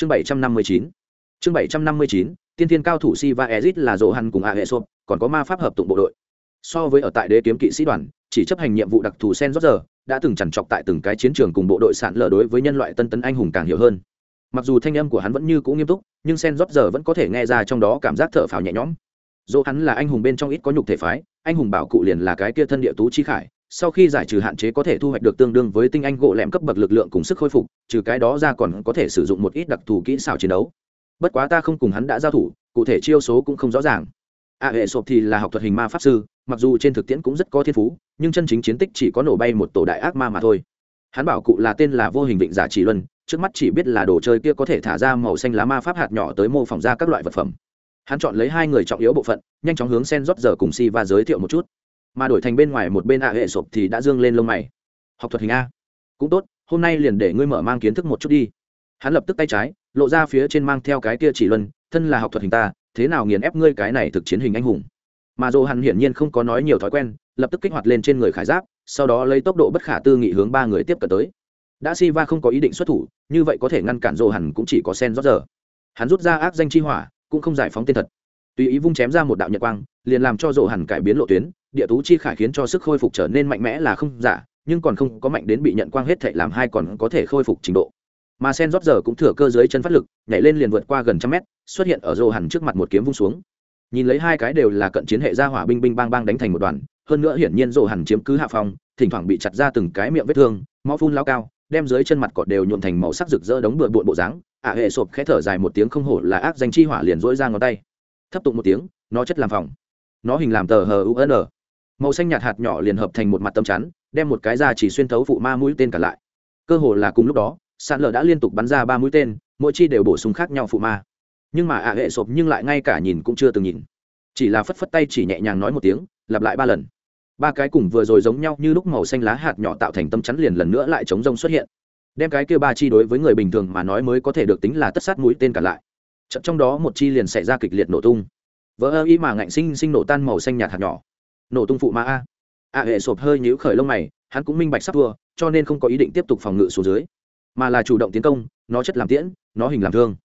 chương bảy trăm năm mươi chín chương bảy trăm năm mươi chín tiên thiên cao thủ Siva Ezit là Dỗ Hàn cùng A Hệ Sộp, còn có ma pháp hợp tụng bộ đội. So với ở tại đế kiếm kỵ sĩ đoàn, chỉ chấp hành nhiệm vụ đặc thù sen rót giờ, đã từng chằn trọc tại từng cái chiến trường cùng bộ đội sản lở đối với nhân loại tân tấn anh hùng càng hiểu hơn. Mặc dù thanh âm của hắn vẫn như cũ nghiêm túc, nhưng sen rót giờ vẫn có thể nghe ra trong đó cảm giác thở phào nhẹ nhõm. Dỗ hắn là anh hùng bên trong ít có nhục thể phái, anh hùng bảo cụ liền là cái kia thân địa tú chi khải, sau khi giải trừ hạn chế có thể thu hoạch được tương đương với tinh anh gỗ lẹm cấp bậc lực lượng cùng sức khôi phục, trừ cái đó ra còn có thể sử dụng một ít đặc thù kỹ xảo chiến đấu. Bất quá ta không cùng hắn đã giao thủ, cụ thể chiêu số cũng không rõ ràng. A hệ sộp thì là học thuật hình ma pháp sư, mặc dù trên thực tiễn cũng rất có thiên phú, nhưng chân chính chiến tích chỉ có nổ bay một tổ đại ác ma mà thôi. Hắn bảo cụ là tên là vô hình định giả chỉ luân, trước mắt chỉ biết là đồ chơi kia có thể thả ra màu xanh lá ma pháp hạt nhỏ tới mô phỏng ra các loại vật phẩm. Hắn chọn lấy hai người trọng yếu bộ phận, nhanh chóng hướng sen rót giờ cùng si và giới thiệu một chút mà đổi thành bên ngoài một bên a hệ sộp thì đã dương lên lông mày. Học thuật hình a. Cũng tốt, hôm nay liền để ngươi mở mang kiến thức một chút đi. Hắn lập tức tay trái, lộ ra phía trên mang theo cái kia chỉ luân, thân là học thuật hình ta, thế nào nghiền ép ngươi cái này thực chiến hình anh hùng? Mà dồ hắn hiển nhiên không có nói nhiều thói quen, lập tức kích hoạt lên trên người khải giáp, sau đó lấy tốc độ bất khả tư nghị hướng ba người tiếp cận tới. Đã si va không có ý định xuất thủ, như vậy có thể ngăn cản dồ hẳn cũng chỉ có sen rót giờ. Hắn rút ra ác danh chi hỏa, cũng không giải phóng tên thật. Tùy ý vung chém ra một đạo nhật quang, liền làm cho dồ hẳn cải biến lộ tuyến địa tú chi khải khiến cho sức khôi phục trở nên mạnh mẽ là không giả, nhưng còn không có mạnh đến bị nhận quang hết thệ làm hai còn có thể khôi phục trình độ. Mà sen rót giờ cũng thừa cơ dưới chân phát lực, nhảy lên liền vượt qua gần trăm mét, xuất hiện ở rô hẳn trước mặt một kiếm vung xuống. Nhìn lấy hai cái đều là cận chiến hệ gia hỏa binh binh bang bang đánh thành một đoàn, hơn nữa hiển nhiên rô hẳn chiếm cứ hạ phòng thỉnh thoảng bị chặt ra từng cái miệng vết thương, máu phun lao cao, đem dưới chân mặt cọt đều nhuộn thành màu sắc rực rỡ đống bừa bộn bộ dáng. Ả hệ sộp khẽ thở dài một tiếng không hổ là ác danh chi hỏa liền dỗi ra ngón tay. Thấp tụng một tiếng, nó chất làm phòng. Nó hình làm tờ hờ u n màu xanh nhạt hạt nhỏ liền hợp thành một mặt tấm chắn, đem một cái ra chỉ xuyên thấu phụ ma mũi tên cả lại. Cơ hồ là cùng lúc đó, sạn lở đã liên tục bắn ra ba mũi tên, mỗi chi đều bổ sung khác nhau phụ ma. Nhưng mà ạ hệ sộp nhưng lại ngay cả nhìn cũng chưa từng nhìn. Chỉ là phất phất tay chỉ nhẹ nhàng nói một tiếng, lặp lại ba lần. Ba cái cùng vừa rồi giống nhau như lúc màu xanh lá hạt nhỏ tạo thành tâm chắn liền lần nữa lại chống rông xuất hiện. Đem cái kia ba chi đối với người bình thường mà nói mới có thể được tính là tất sát mũi tên cả lại. Trong đó một chi liền xảy ra kịch liệt nổ tung. Vỡ ơ ý mà ngạnh sinh sinh nổ tan màu xanh nhạt hạt nhỏ nổ tung phụ ma a. A hệ sộp hơi nhíu khởi lông mày, hắn cũng minh bạch sắp thua, cho nên không có ý định tiếp tục phòng ngự xuống dưới, mà là chủ động tiến công, nó chất làm tiễn, nó hình làm thương.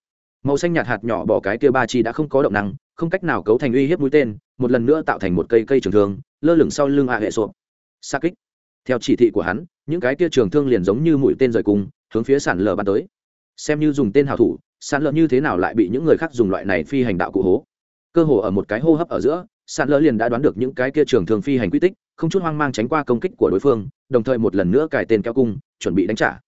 Màu xanh nhạt hạt nhỏ bỏ cái kia ba chi đã không có động năng, không cách nào cấu thành uy hiếp mũi tên, một lần nữa tạo thành một cây cây trường thương, lơ lửng sau lưng a hệ sộp xa kích. Theo chỉ thị của hắn, những cái kia trường thương liền giống như mũi tên rời cung hướng phía sản lờ bắn tới. Xem như dùng tên hào thủ sản lờ như thế nào lại bị những người khác dùng loại này phi hành đạo cụ hố. Cơ hồ ở một cái hô hấp ở giữa sàn lỡ liền đã đoán được những cái kia trường thường phi hành quy tích, không chút hoang mang tránh qua công kích của đối phương, đồng thời một lần nữa cài tên kéo cung, chuẩn bị đánh trả.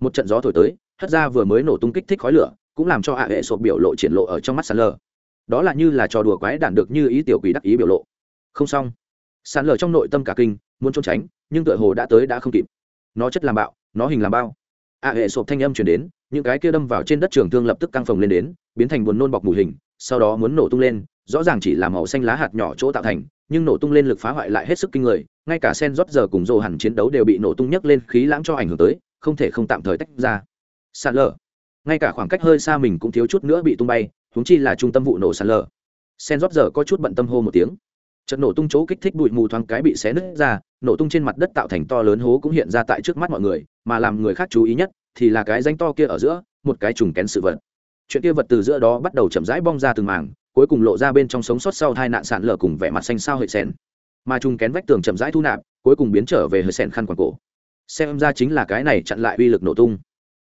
Một trận gió thổi tới, hất ra vừa mới nổ tung kích thích khói lửa, cũng làm cho hạ hệ sộp biểu lộ triển lộ ở trong mắt sàn lờ đó là như là trò đùa quái đản được như ý tiểu quỷ đắc ý biểu lộ. Không xong. Sàn lờ trong nội tâm cả kinh, muốn trốn tránh, nhưng tựa hồ đã tới đã không kịp. Nó chất làm bạo, nó hình làm bao. Hạ hệ sộp thanh âm chuyển đến, những cái kia đâm vào trên đất trường thương lập tức căng phồng lên đến, biến thành buồn nôn bọc mùi hình, sau đó muốn nổ tung lên rõ ràng chỉ là màu xanh lá hạt nhỏ chỗ tạo thành, nhưng nổ tung lên lực phá hoại lại hết sức kinh người, ngay cả sen rót giờ cùng rồ hẳn chiến đấu đều bị nổ tung nhấc lên khí lãng cho ảnh hưởng tới, không thể không tạm thời tách ra. Sạt lở. Ngay cả khoảng cách hơi xa mình cũng thiếu chút nữa bị tung bay húng chi là trung tâm vụ nổ sạt lở. Sen rót giờ có chút bận tâm hô một tiếng. Trận nổ tung chỗ kích thích bụi mù thoáng cái bị xé nứt ra, nổ tung trên mặt đất tạo thành to lớn hố cũng hiện ra tại trước mắt mọi người, mà làm người khác chú ý nhất thì là cái danh to kia ở giữa, một cái trùng kén sự vật. Chuyện kia vật từ giữa đó bắt đầu chậm rãi bong ra từng mảng cuối cùng lộ ra bên trong sống sót sau hai nạn sạn lở cùng vẻ mặt xanh sao hơi sèn mà trùng kén vách tường chậm rãi thu nạp, cuối cùng biến trở về hơi sèn khăn quàng cổ. Xem ra chính là cái này chặn lại uy lực nổ tung.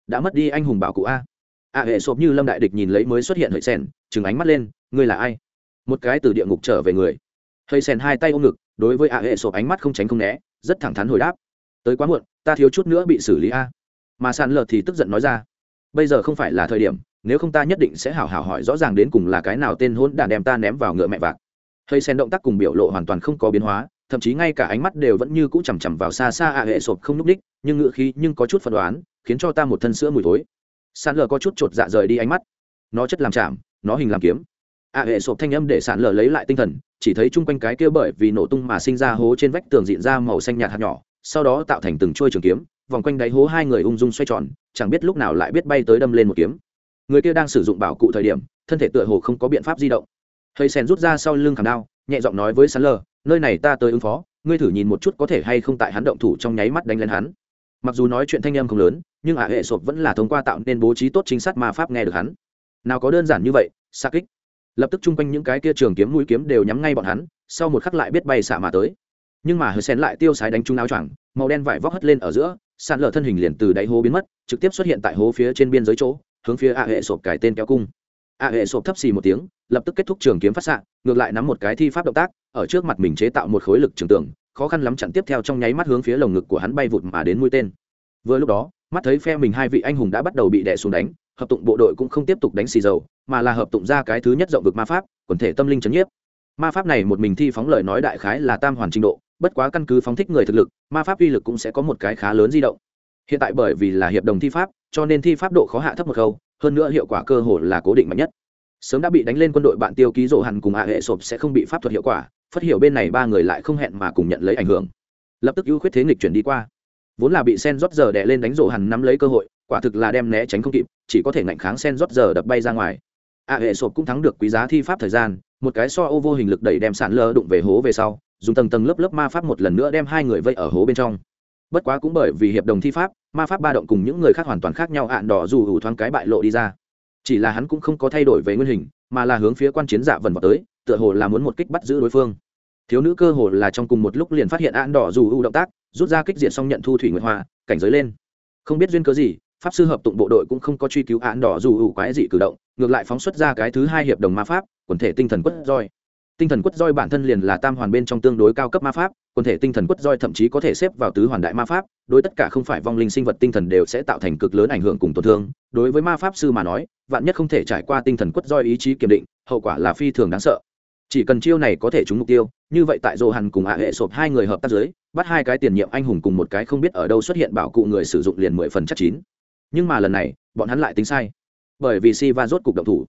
Đã mất đi anh hùng bảo cụ a. A hệ sộp như lâm đại địch nhìn lấy mới xuất hiện hơi sèn chừng ánh mắt lên, ngươi là ai? Một cái từ địa ngục trở về người. Hơi sèn hai tay ôm ngực, đối với a hệ sộp ánh mắt không tránh không né, rất thẳng thắn hồi đáp, tới quá muộn, ta thiếu chút nữa bị xử lý a. Mà sàn lở thì tức giận nói ra, bây giờ không phải là thời điểm nếu không ta nhất định sẽ hảo hảo hỏi rõ ràng đến cùng là cái nào tên hôn đản đem ta ném vào ngựa mẹ vạc. Hơi sen động tác cùng biểu lộ hoàn toàn không có biến hóa, thậm chí ngay cả ánh mắt đều vẫn như cũ chằm chằm vào xa xa ạ hệ sộp không n ú c đích, nhưng ngựa khí nhưng có chút phật đoán, khiến cho ta một thân sữa mùi thối. Sàn lờ có chút chột dạ rời đi ánh mắt. Nó chất làm chạm, nó hình làm kiếm. Ạ hệ sộp thanh âm để sàn lờ lấy lại tinh thần, chỉ thấy chung quanh cái kia bởi vì nổ tung mà sinh ra hố trên vách tường diện ra màu xanh nhạt hạt nhỏ, sau đó tạo thành từng chuôi trường kiếm, vòng quanh đáy hố hai người ung dung xoay tròn, chẳng biết lúc nào lại biết bay tới đâm lên một kiếm người kia đang sử dụng bảo cụ thời điểm, thân thể tựa hồ không có biện pháp di động. Thầy sen rút ra sau lưng khảm đao, nhẹ giọng nói với sán lờ nơi này ta tới ứng phó, ngươi thử nhìn một chút có thể hay không tại hắn động thủ trong nháy mắt đánh lên hắn. Mặc dù nói chuyện thanh âm không lớn, nhưng ả hệ sộp vẫn là thông qua tạo nên bố trí tốt chính sát mà pháp nghe được hắn. Nào có đơn giản như vậy, xa kích. Lập tức chung quanh những cái kia trường kiếm mũi kiếm đều nhắm ngay bọn hắn, sau một khắc lại biết bay xạ mà tới. Nhưng mà hơi xén lại tiêu sái đánh trúng áo choàng, màu đen vải vóc hất lên ở giữa sàn lở thân hình liền từ đáy hố biến mất, trực tiếp xuất hiện tại hố phía trên biên giới chỗ hướng phía a hệ sộp cải tên kéo cung. A hệ sộp thấp xì một tiếng, lập tức kết thúc trường kiếm phát xạ, ngược lại nắm một cái thi pháp động tác, ở trước mặt mình chế tạo một khối lực trường tưởng khó khăn lắm chặn tiếp theo trong nháy mắt hướng phía lồng ngực của hắn bay vụt mà đến mũi tên. Vừa lúc đó, mắt thấy phe mình hai vị anh hùng đã bắt đầu bị đè xuống đánh, hợp tụng bộ đội cũng không tiếp tục đánh xì dầu, mà là hợp tụng ra cái thứ nhất rộng vực ma pháp, quần thể tâm linh chấn nhiếp. Ma pháp này một mình thi phóng lời nói đại khái là tam hoàn trình độ, bất quá căn cứ phóng thích người thực lực, ma pháp uy lực cũng sẽ có một cái khá lớn di động hiện tại bởi vì là hiệp đồng thi pháp, cho nên thi pháp độ khó hạ thấp một khâu, hơn nữa hiệu quả cơ hồ là cố định mạnh nhất. Sớm đã bị đánh lên quân đội bạn tiêu ký rộ hẳn cùng hạ hệ sộp sẽ không bị pháp thuật hiệu quả phát hiểu bên này ba người lại không hẹn mà cùng nhận lấy ảnh hưởng. Lập tức ưu khuyết thế nghịch chuyển đi qua. Vốn là bị sen rót giờ đè lên đánh rộ hẳn nắm lấy cơ hội, quả thực là đem né tránh không kịp, chỉ có thể ngạnh kháng sen rót giờ đập bay ra ngoài. Hạ hệ sộp cũng thắng được quý giá thi pháp thời gian, một cái so ô vô hình lực đẩy đem sàn lơ đụng về hố về sau, dùng tầng tầng lớp lớp ma pháp một lần nữa đem hai người vây ở hố bên trong bất quá cũng bởi vì hiệp đồng thi pháp, ma pháp ba động cùng những người khác hoàn toàn khác nhau ạn đỏ dù hủ thoáng cái bại lộ đi ra. Chỉ là hắn cũng không có thay đổi về nguyên hình, mà là hướng phía quan chiến giả vần vào tới, tựa hồ là muốn một kích bắt giữ đối phương. Thiếu nữ cơ hồ là trong cùng một lúc liền phát hiện ạn đỏ dù hủ động tác, rút ra kích diện xong nhận thu thủy nguyệt hoa, cảnh giới lên. Không biết duyên cớ gì, pháp sư hợp tụng bộ đội cũng không có truy cứu ạn đỏ dù hủ quái dị cử động, ngược lại phóng xuất ra cái thứ hai hiệp đồng ma pháp, quần thể tinh thần quất roi. Tinh thần quất roi bản thân liền là tam hoàn bên trong tương đối cao cấp ma pháp quần thể tinh thần quất roi thậm chí có thể xếp vào tứ hoàn đại ma pháp, đối tất cả không phải vong linh sinh vật tinh thần đều sẽ tạo thành cực lớn ảnh hưởng cùng tổn thương. Đối với ma pháp sư mà nói, vạn nhất không thể trải qua tinh thần quất roi ý chí kiểm định, hậu quả là phi thường đáng sợ. Chỉ cần chiêu này có thể trúng mục tiêu, như vậy tại dô hàn cùng hạ hệ sộp hai người hợp tác giới bắt hai cái tiền nhiệm anh hùng cùng một cái không biết ở đâu xuất hiện bảo cụ người sử dụng liền mười phần chắc chín. Nhưng mà lần này, bọn hắn lại tính sai. Bởi vì si va rốt cục động thủ.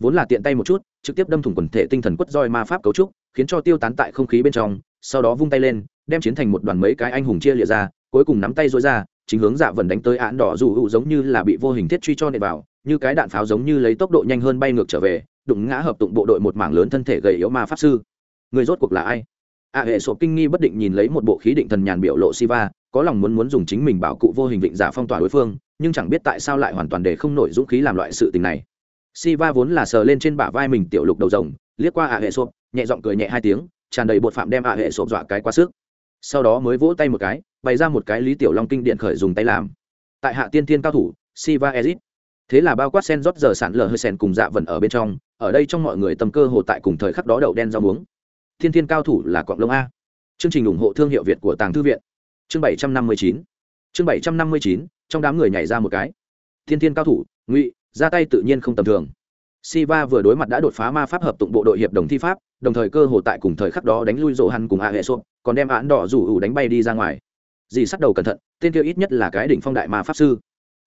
Vốn là tiện tay một chút, trực tiếp đâm thủng quần thể tinh thần quất roi ma pháp cấu trúc, khiến cho tiêu tán tại không khí bên trong sau đó vung tay lên đem chiến thành một đoàn mấy cái anh hùng chia lịa ra cuối cùng nắm tay dối ra chính hướng dạ vần đánh tới án đỏ dù hữu giống như là bị vô hình thiết truy cho nệ vào như cái đạn pháo giống như lấy tốc độ nhanh hơn bay ngược trở về đụng ngã hợp tụng bộ đội một mảng lớn thân thể gầy yếu ma pháp sư. Người rốt cuộc là ai? A à, hệ sộp kinh nghi bất định nhìn lấy một bộ khí định thần nhàn biểu lộ siva có lòng muốn muốn dùng chính mình bảo cụ vô hình vịnh giả phong tỏa đối phương nhưng chẳng biết tại sao lại hoàn toàn để không nổi dũng khí làm loại sự tình này. Siva vốn là sờ lên trên bả vai mình tiểu lục đầu rồng, liếc qua ạ hệ sộp, nhẹ giọng cười nhẹ hai tiếng, tràn đầy bột phạm đem ạ hệ sộp dọa cái quá sức. Sau đó mới vỗ tay một cái, bày ra một cái lý tiểu long kinh điện khởi dùng tay làm. Tại hạ tiên thiên cao thủ, Siva Ezit. Thế là bao quát sen rót giờ sản lờ hơi sen cùng dạ vần ở bên trong, ở đây trong mọi người tầm cơ hồ tại cùng thời khắc đó đậu đen rau muống. Thiên thiên cao thủ là quạng lông a. Chương trình ủng hộ thương hiệu Việt của Tàng Thư viện. Chương 759. Chương 759, trong đám người nhảy ra một cái. Thiên thiên cao thủ, Ngụy, ra tay tự nhiên không tầm thường Siva vừa đối mặt đã đột phá ma pháp hợp tụng bộ đội hiệp đồng thi pháp, đồng thời cơ hồ tại cùng thời khắc đó đánh lui rồ hằn cùng a hệ sộp, còn đem án đỏ rủ ủ đánh bay đi ra ngoài. Dì sắc đầu cẩn thận, tên kia ít nhất là cái đỉnh phong đại ma pháp sư.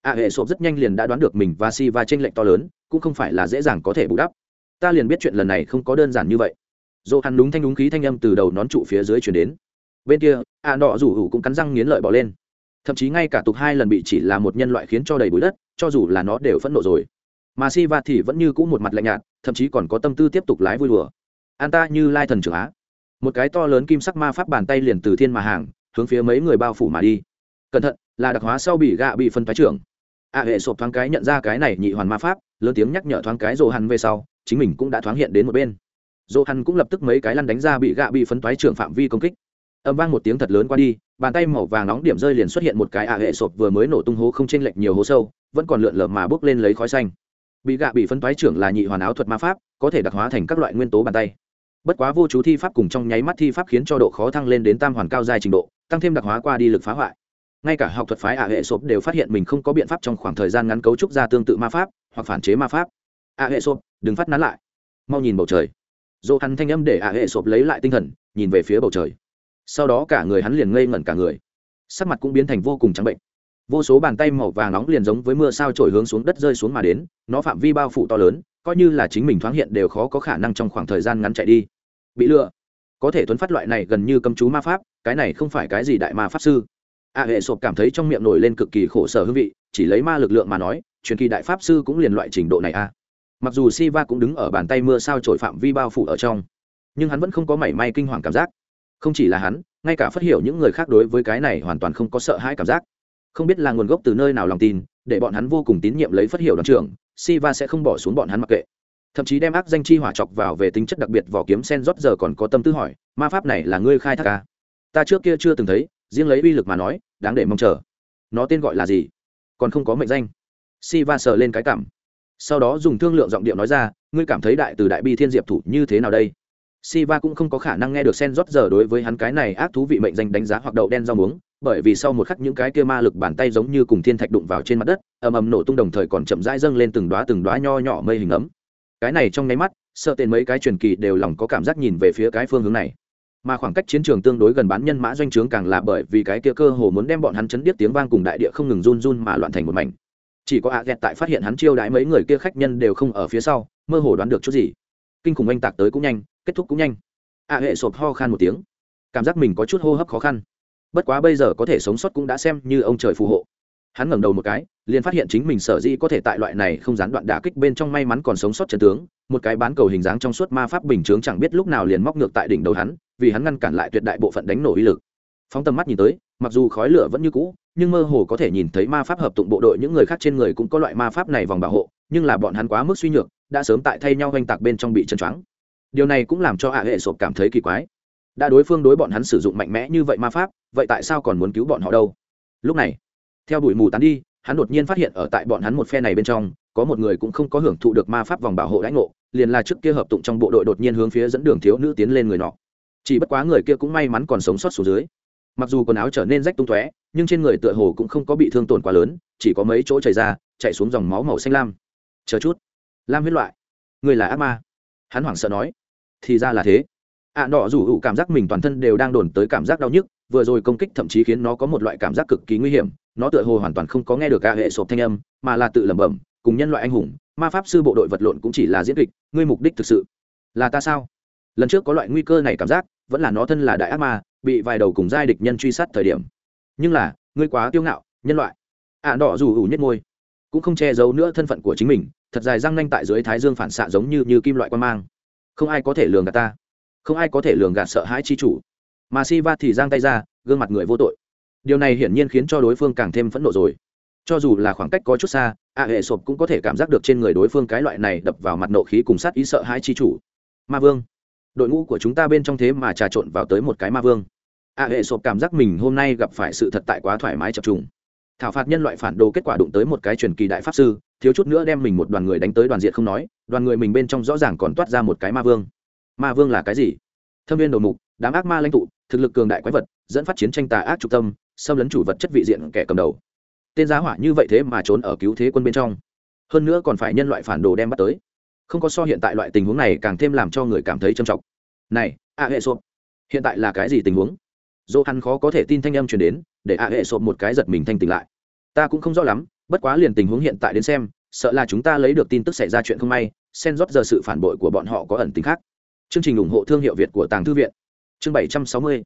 A hệ sộp rất nhanh liền đã đoán được mình và Siva trên lệnh to lớn, cũng không phải là dễ dàng có thể bù đắp. Ta liền biết chuyện lần này không có đơn giản như vậy. Rồ hằn đúng thanh đúng khí thanh âm từ đầu nón trụ phía dưới truyền đến. Bên kia, án đỏ rủ ủ cũng cắn răng nghiến lợi bỏ lên thậm chí ngay cả tục hai lần bị chỉ là một nhân loại khiến cho đầy bụi đất cho dù là nó đều phẫn nộ rồi mà si va thì vẫn như cũ một mặt lạnh nhạt, thậm chí còn có tâm tư tiếp tục lái vui đùa. An ta như lai thần trưởng á. Một cái to lớn kim sắc ma pháp bàn tay liền từ thiên mà hàng, hướng phía mấy người bao phủ mà đi. Cẩn thận, là đặc hóa sau bị gạ bị phân phái trưởng. A hệ sộp thoáng cái nhận ra cái này nhị hoàn ma pháp, lớn tiếng nhắc nhở thoáng cái rồ hằn về sau, chính mình cũng đã thoáng hiện đến một bên. Rồ hằn cũng lập tức mấy cái lăn đánh ra bị gạ bị phân phái trưởng phạm vi công kích. Âm vang một tiếng thật lớn qua đi, bàn tay màu vàng nóng điểm rơi liền xuất hiện một cái a hệ sộp vừa mới nổ tung hố không chênh lệch nhiều hố sâu, vẫn còn lượn lờ mà bước lên lấy khói xanh bị gạ bị phân toái trưởng là nhị hoàn áo thuật ma pháp, có thể đặc hóa thành các loại nguyên tố bàn tay. Bất quá vô chú thi pháp cùng trong nháy mắt thi pháp khiến cho độ khó thăng lên đến tam hoàn cao dài trình độ, tăng thêm đặc hóa qua đi lực phá hoại. Ngay cả học thuật phái ả hệ sộp đều phát hiện mình không có biện pháp trong khoảng thời gian ngắn cấu trúc ra tương tự ma pháp, hoặc phản chế ma pháp. Ả hệ sộp, đừng phát nán lại. Mau nhìn bầu trời. Dỗ hắn thanh âm để ả hệ sộp lấy lại tinh thần, nhìn về phía bầu trời. Sau đó cả người hắn liền ngây ngẩn cả người. Sắc mặt cũng biến thành vô cùng trắng bệnh vô số bàn tay màu vàng nóng liền giống với mưa sao trổi hướng xuống đất rơi xuống mà đến, nó phạm vi bao phủ to lớn, coi như là chính mình thoáng hiện đều khó có khả năng trong khoảng thời gian ngắn chạy đi. Bị lừa. Có thể tuấn phát loại này gần như cấm chú ma pháp, cái này không phải cái gì đại ma pháp sư. A hệ sộp cảm thấy trong miệng nổi lên cực kỳ khổ sở hương vị, chỉ lấy ma lực lượng mà nói, truyền kỳ đại pháp sư cũng liền loại trình độ này a mặc dù si va cũng đứng ở bàn tay mưa sao trổi phạm vi bao phủ ở trong, nhưng hắn vẫn không có mảy may kinh hoàng cảm giác. Không chỉ là hắn, ngay cả phát hiểu những người khác đối với cái này hoàn toàn không có sợ hãi cảm giác không biết là nguồn gốc từ nơi nào lòng tin để bọn hắn vô cùng tín nhiệm lấy phất hiệu đoàn trưởng siva sẽ không bỏ xuống bọn hắn mặc kệ. Thậm chí đem ác danh chi hỏa chọc vào về tính chất đặc biệt vỏ kiếm sen rót giờ còn có tâm tư hỏi ma pháp này là ngươi khai thác à? ta trước kia chưa từng thấy riêng lấy uy lực mà nói đáng để mong chờ. Nó tên gọi là gì? Còn không có mệnh danh. Siva sờ lên cái cảm. Sau đó dùng thương lượng giọng điệu nói ra ngươi cảm thấy đại từ đại bi thiên diệp thủ như thế nào đây? Siva cũng không có khả năng nghe được Sen rót giờ đối với hắn cái này ác thú vị mệnh danh đánh giá hoặc đậu đen rau muống, bởi vì sau một khắc những cái kia ma lực bàn tay giống như cùng thiên thạch đụng vào trên mặt đất, ầm ầm nổ tung đồng thời còn chậm rãi dâng lên từng đóa từng đóa nho nhỏ mây hình ấm. Cái này trong nháy mắt, sợ tên mấy cái truyền kỳ đều lòng có cảm giác nhìn về phía cái phương hướng này. Mà khoảng cách chiến trường tương đối gần bán nhân mã doanh trướng càng là bởi vì cái kia cơ hồ muốn đem bọn hắn chấn điếc tiếng vang cùng đại địa không ngừng run run mà loạn thành một mảnh. Chỉ có Aget tại phát hiện hắn chiêu đãi mấy người kia khách nhân đều không ở phía sau, mơ hồ đoán được chút gì. Kinh khủng anh tạc tới cũng nhanh, kết thúc cũng nhanh a hệ sộp ho khan một tiếng cảm giác mình có chút hô hấp khó khăn bất quá bây giờ có thể sống sót cũng đã xem như ông trời phù hộ. Hắn ngẩng đầu một cái, liền phát hiện chính mình sở dĩ có thể tại loại này không gián đoạn đả kích bên trong may mắn còn sống sót chân tướng, một cái bán cầu hình dáng trong suốt ma pháp bình chướng chẳng biết lúc nào liền móc ngược tại đỉnh đầu hắn, vì hắn ngăn cản lại tuyệt đại bộ phận đánh nổ uy lực. Phóng tầm mắt nhìn tới, mặc dù khói lửa vẫn như cũ, nhưng mơ hồ có thể nhìn thấy ma pháp hợp tụng bộ đội những người khác trên người cũng có loại ma pháp này vòng bảo hộ, nhưng là bọn hắn quá mức suy nhược, đã sớm tại thay nhau oanh tạc bên trong bị chân choáng. Điều này cũng làm cho ạ hệ sộp cảm thấy kỳ quái đã đối phương đối bọn hắn sử dụng mạnh mẽ như vậy ma pháp, vậy tại sao còn muốn cứu bọn họ đâu? Lúc này, theo đuổi mù tán đi, hắn đột nhiên phát hiện ở tại bọn hắn một phe này bên trong, có một người cũng không có hưởng thụ được ma pháp vòng bảo hộ lãnh ngộ, liền là trước kia hợp tụng trong bộ đội đột nhiên hướng phía dẫn đường thiếu nữ tiến lên người nọ. Chỉ bất quá người kia cũng may mắn còn sống sót xuống dưới. Mặc dù quần áo trở nên rách tung tóe, nhưng trên người tựa hồ cũng không có bị thương tổn quá lớn, chỉ có mấy chỗ chảy ra, chạy xuống dòng máu màu xanh lam. Chờ chút. Lam huyết loại. Người là ác ma. Hắn hoảng sợ nói. Thì ra là thế ạ à, đỏ rủ hữu cảm giác mình toàn thân đều đang đồn tới cảm giác đau nhức vừa rồi công kích thậm chí khiến nó có một loại cảm giác cực kỳ nguy hiểm nó tựa hồ hoàn toàn không có nghe được cả hệ sộp thanh âm mà là tự lẩm bẩm cùng nhân loại anh hùng ma pháp sư bộ đội vật lộn cũng chỉ là diễn kịch ngươi mục đích thực sự là ta sao? Lần trước có loại nguy cơ này cảm giác vẫn là nó thân là đại ác ma bị vài đầu cùng giai địch nhân truy sát thời điểm. Nhưng là ngươi quá kiêu ngạo nhân loại. ạ à, đỏ rủ hữu nhất môi cũng không che giấu nữa thân phận của chính mình thật dài răng nanh tại dưới thái dương phản xạ giống như như kim loại quan mang. Không ai có thể lường gạt ta không ai có thể lường gạt sợ hãi chi chủ. Mà si va thì giang tay ra, gương mặt người vô tội. Điều này hiển nhiên khiến cho đối phương càng thêm phẫn nộ rồi. Cho dù là khoảng cách có chút xa, a hệ sộp cũng có thể cảm giác được trên người đối phương cái loại này đập vào mặt nộ khí cùng sát ý sợ hãi chi chủ. Ma vương, đội ngũ của chúng ta bên trong thế mà trà trộn vào tới một cái ma vương. A hệ sộp cảm giác mình hôm nay gặp phải sự thật tại quá thoải mái chập trùng. Thảo phạt nhân loại phản đồ kết quả đụng tới một cái truyền kỳ đại pháp sư, thiếu chút nữa đem mình một đoàn người đánh tới đoàn diện không nói, đoàn người mình bên trong rõ ràng còn toát ra một cái ma vương ma vương là cái gì? Thâm viên đầu mục, đám ác ma lãnh tụ, thực lực cường đại quái vật, dẫn phát chiến tranh tà ác trục tâm, xâm lấn chủ vật chất vị diện kẻ cầm đầu. Tên giá hỏa như vậy thế mà trốn ở cứu thế quân bên trong. Hơn nữa còn phải nhân loại phản đồ đem bắt tới. Không có so hiện tại loại tình huống này càng thêm làm cho người cảm thấy trầm trọng. Này, a hệ sộp, hiện tại là cái gì tình huống? Dỗ hắn khó có thể tin thanh âm truyền đến, để a hệ sộp một cái giật mình thanh tỉnh lại. Ta cũng không rõ lắm, bất quá liền tình huống hiện tại đến xem, sợ là chúng ta lấy được tin tức xảy ra chuyện không may xen rót giờ sự phản bội của bọn họ có ẩn tính khác chương trình ủng hộ thương hiệu việt của tàng thư viện. Chương bảy trăm sáu mươi.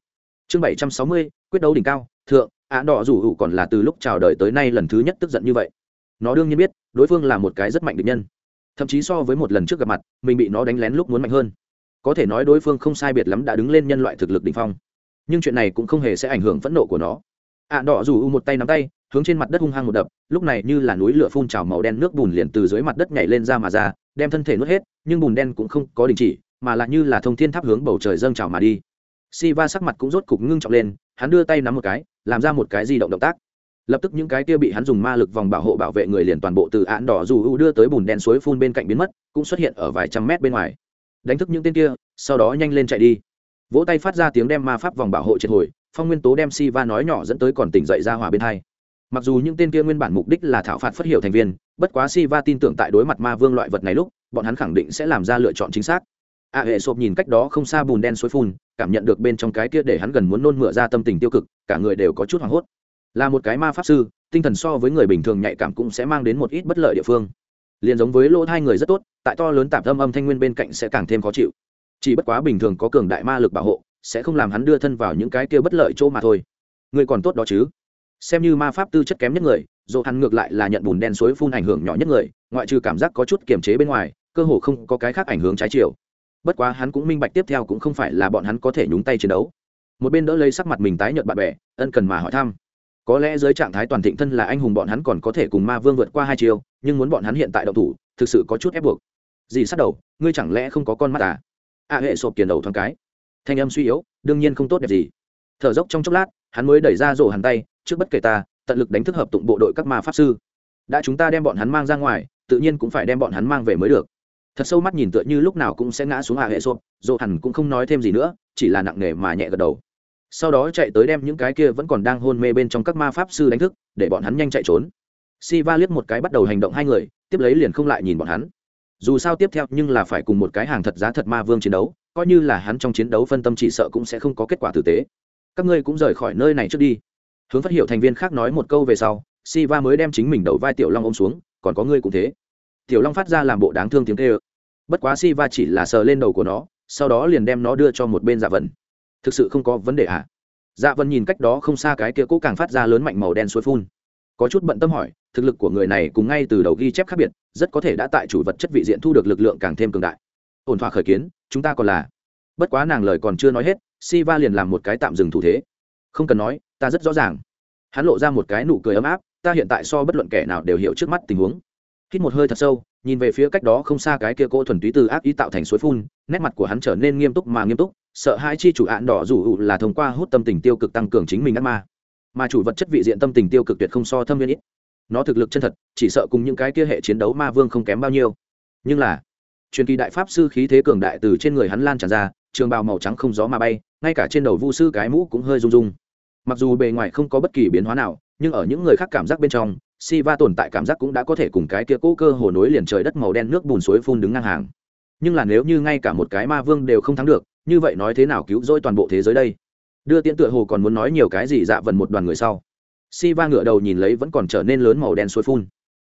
Chương bảy trăm sáu mươi, quyết đấu đỉnh cao, thượng án đỏ rủ hữu còn là từ lúc chào đời tới nay lần thứ nhất tức giận như vậy. Nó đương nhiên biết, đối phương là một cái rất mạnh địch nhân. Thậm chí so với một lần trước gặp mặt, mình bị nó đánh lén lúc muốn mạnh hơn. Có thể nói đối phương không sai biệt lắm đã đứng lên nhân loại thực lực đ ỉ n h phong. Nhưng chuyện này cũng không hề sẽ ảnh hưởng phẫn nộ của nó. Ạ đỏ rủ một tay nắm tay, hướng trên mặt đất hung hăng một đập, lúc này như là núi lửa phun trào màu đen nước bùn liền từ dưới mặt đất nhảy lên ra mà ra, đem thân thể nuốt hết, nhưng bùn đen cũng không có đình chỉ mà lại như là thông thiên tháp hướng bầu trời dâng trào mà đi. Si va sắc mặt cũng rốt cục ngưng trọng lên, hắn đưa tay nắm một cái, làm ra một cái di động động tác. Lập tức những cái kia bị hắn dùng ma lực vòng bảo hộ bảo vệ người liền toàn bộ từ án đỏ dù u đưa tới bùn đen suối phun bên cạnh biến mất, cũng xuất hiện ở vài trăm mét bên ngoài. Đánh thức những tên kia, sau đó nhanh lên chạy đi. Vỗ tay phát ra tiếng đem ma pháp vòng bảo hộ triệt hồi, phong nguyên tố đem si va nói nhỏ dẫn tới còn tỉnh dậy ra hòa bên hai. Mặc dù những tên kia nguyên bản mục đích là thảo phạt phất hiệu thành viên, bất quá si va tin tưởng tại đối mặt ma vương loại vật này lúc, bọn hắn khẳng định sẽ làm ra lựa chọn chính xác a hệ sộp nhìn cách đó không xa bùn đen suối phun, cảm nhận được bên trong cái kia để hắn gần muốn nôn mửa ra tâm tình tiêu cực, cả người đều có chút hoảng hốt. Là một cái ma pháp sư, tinh thần so với người bình thường nhạy cảm cũng sẽ mang đến một ít bất lợi địa phương. Liền giống với lỗ hai người rất tốt, tại to lớn tạp âm âm thanh nguyên bên cạnh sẽ càng thêm khó chịu. Chỉ bất quá bình thường có cường đại ma lực bảo hộ, sẽ không làm hắn đưa thân vào những cái kia bất lợi chỗ mà thôi. Người còn tốt đó chứ? Xem như ma pháp tư chất kém nhất người, dù hắn ngược lại là nhận bùn đen suối phun ảnh hưởng nhỏ nhất người, ngoại trừ cảm giác có chút kiềm chế bên ngoài, cơ hồ không có cái khác ảnh hưởng trái chiều bất quá hắn cũng minh bạch tiếp theo cũng không phải là bọn hắn có thể nhúng tay chiến đấu. Một bên đỡ lấy sắc mặt mình tái nhợt bạn bè, ân cần mà hỏi thăm. Có lẽ dưới trạng thái toàn thịnh thân là anh hùng bọn hắn còn có thể cùng ma vương vượt qua hai chiều nhưng muốn bọn hắn hiện tại động thủ, thực sự có chút ép buộc. Gì sát đầu, ngươi chẳng lẽ không có con mắt à? A hệ sộp tiền đầu thoáng cái. Thanh âm suy yếu, đương nhiên không tốt đẹp gì. Thở dốc trong chốc lát, hắn mới đẩy ra rổ hàn tay, trước bất kể ta, tận lực đánh thức hợp tụng bộ đội các ma pháp sư. Đã chúng ta đem bọn hắn mang ra ngoài, tự nhiên cũng phải đem bọn hắn mang về mới được thật sâu mắt nhìn tựa như lúc nào cũng sẽ ngã xuống hạ hệ sộp dỗ hẳn cũng không nói thêm gì nữa, chỉ là nặng nề mà nhẹ gật đầu. Sau đó chạy tới đem những cái kia vẫn còn đang hôn mê bên trong các ma pháp sư đánh thức, để bọn hắn nhanh chạy trốn. Si va liếc một cái bắt đầu hành động hai người, tiếp lấy liền không lại nhìn bọn hắn. Dù sao tiếp theo nhưng là phải cùng một cái hàng thật giá thật ma vương chiến đấu, coi như là hắn trong chiến đấu phân tâm chỉ sợ cũng sẽ không có kết quả tử tế. Các ngươi cũng rời khỏi nơi này trước đi. Hướng phát hiệu thành viên khác nói một câu về sau si va mới đem chính mình đầu vai tiểu long ôm xuống, còn có ngươi cũng thế tiểu long phát ra làm bộ đáng thương tiếng tê ơ bất quá si va chỉ là sờ lên đầu của nó, sau đó liền đem nó đưa cho một bên dạ vần thực sự không có vấn đề à? Dạ vần nhìn cách đó không xa cái kia cố càng phát ra lớn mạnh màu đen suối phun. Có chút bận tâm hỏi, thực lực của người này cùng ngay từ đầu ghi chép khác biệt, rất có thể đã tại chủ vật chất vị diện thu được lực lượng càng thêm cường đại. Ổn thỏa khởi kiến, chúng ta còn là. Bất quá nàng lời còn chưa nói hết si va liền làm một cái tạm dừng thủ thế. Không cần nói, ta rất rõ ràng. Hắn lộ ra một cái nụ cười ấm áp, ta hiện tại so bất luận kẻ nào đều hiểu trước mắt tình huống hít một hơi thật sâu, nhìn về phía cách đó không xa cái kia cỗ thuần túy từ ác ý tạo thành suối phun, nét mặt của hắn trở nên nghiêm túc mà nghiêm túc, sợ hai chi chủ án đỏ rủ là thông qua hút tâm tình tiêu cực tăng cường chính mình ác ma. Mà chủ vật chất vị diện tâm tình tiêu cực tuyệt không so thâm viên ít. Nó thực lực chân thật, chỉ sợ cùng những cái kia hệ chiến đấu ma vương không kém bao nhiêu. Nhưng là, truyền kỳ đại pháp sư khí thế cường đại từ trên người hắn lan tràn ra, trường bào màu trắng không gió mà bay, ngay cả trên đầu vu sư cái mũ cũng hơi rung rung. Mặc dù bề ngoài không có bất kỳ biến hóa nào, nhưng ở những người khác cảm giác bên trong si va tồn tại cảm giác cũng đã có thể cùng cái kia cỗ cơ hồ nối liền trời đất màu đen nước bùn suối phun đứng ngang hàng. Nhưng là nếu như ngay cả một cái ma vương đều không thắng được, như vậy nói thế nào cứu rỗi toàn bộ thế giới đây? Đưa tiễn tựa hồ còn muốn nói nhiều cái gì dạ vần một đoàn người sau. Si va ngựa đầu nhìn lấy vẫn còn trở nên lớn màu đen suối phun.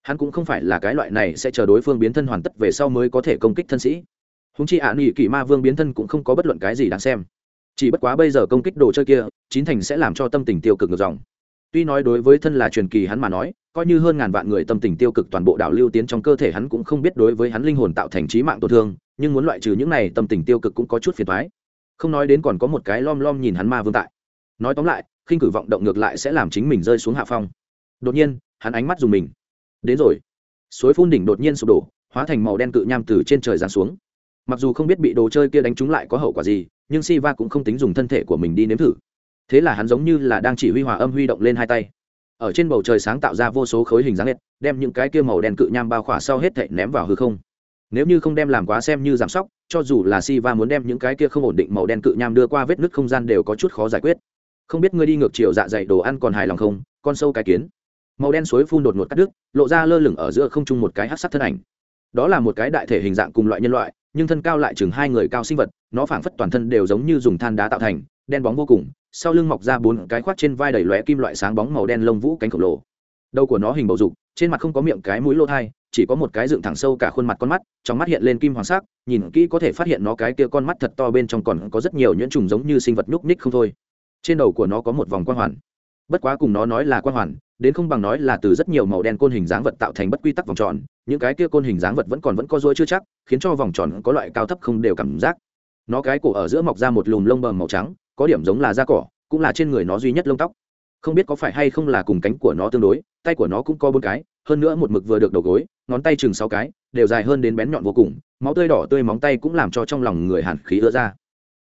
Hắn cũng không phải là cái loại này sẽ chờ đối phương biến thân hoàn tất về sau mới có thể công kích thân sĩ. Húng chi ả nghỉ kỷ ma vương biến thân cũng không có bất luận cái gì đáng xem. Chỉ bất quá bây giờ công kích đồ chơi kia, chín thành sẽ làm cho tâm tình tiêu cực ngược dòng. Tuy nói đối với thân là truyền kỳ hắn mà nói coi như hơn ngàn vạn người tâm tình tiêu cực toàn bộ đảo lưu tiến trong cơ thể hắn cũng không biết đối với hắn linh hồn tạo thành trí mạng tổn thương, nhưng muốn loại trừ những này tâm tình tiêu cực cũng có chút phiền thoái không nói đến còn có một cái lom lom nhìn hắn ma vương tại. Nói tóm lại, khinh cử vọng động ngược lại sẽ làm chính mình rơi xuống hạ phong. Đột nhiên, hắn ánh mắt dùng mình. Đến rồi. Suối phun đỉnh đột nhiên sụp đổ, hóa thành màu đen cự nham từ trên trời giáng xuống. Mặc dù không biết bị đồ chơi kia đánh trúng lại có hậu quả gì, nhưng si va cũng không tính dùng thân thể của mình đi nếm thử. Thế là hắn giống như là đang chỉ huy hòa âm huy động lên hai tay ở trên bầu trời sáng tạo ra vô số khối hình dáng nét, đem những cái kia màu đen cự nham bao khỏa sau hết thệ ném vào hư không. Nếu như không đem làm quá xem như giảm sóc, cho dù là si va muốn đem những cái kia không ổn định màu đen cự nham đưa qua vết nứt không gian đều có chút khó giải quyết. Không biết ngươi đi ngược chiều dạ dày đồ ăn còn hài lòng không? Con sâu cái kiến. Màu đen suối phun đột ngột cắt đứt, lộ ra lơ lửng ở giữa không trung một cái hát sắc thân ảnh. Đó là một cái đại thể hình dạng cùng loại nhân loại, nhưng thân cao lại chừng hai người cao sinh vật, nó phảng phất toàn thân đều giống như dùng than đá tạo thành, đen bóng vô cùng sau lưng mọc ra bốn cái khoác trên vai đầy lóe kim loại sáng bóng màu đen lông vũ cánh khổng lồ. Đầu của nó hình bầu dục, trên mặt không có miệng cái mũi lô thai, chỉ có một cái dựng thẳng sâu cả khuôn mặt con mắt, trong mắt hiện lên kim hoàng sắc, nhìn kỹ có thể phát hiện nó cái kia con mắt thật to bên trong còn có rất nhiều nhuyễn trùng giống như sinh vật nhúc ních không thôi. Trên đầu của nó có một vòng quang hoàn. Bất quá cùng nó nói là quang hoàn, đến không bằng nói là từ rất nhiều màu đen côn hình dáng vật tạo thành bất quy tắc vòng tròn, những cái kia côn hình dáng vật vẫn còn vẫn có dối chưa chắc, khiến cho vòng tròn có loại cao thấp không đều cảm giác. Nó cái cổ ở giữa mọc ra một lùm lông bờm màu trắng có điểm giống là da cỏ, cũng là trên người nó duy nhất lông tóc. Không biết có phải hay không là cùng cánh của nó tương đối, tay của nó cũng có bốn cái, hơn nữa một mực vừa được đầu gối, ngón tay chừng sáu cái, đều dài hơn đến bén nhọn vô cùng, máu tươi đỏ tươi móng tay cũng làm cho trong lòng người hàn khí ứa ra.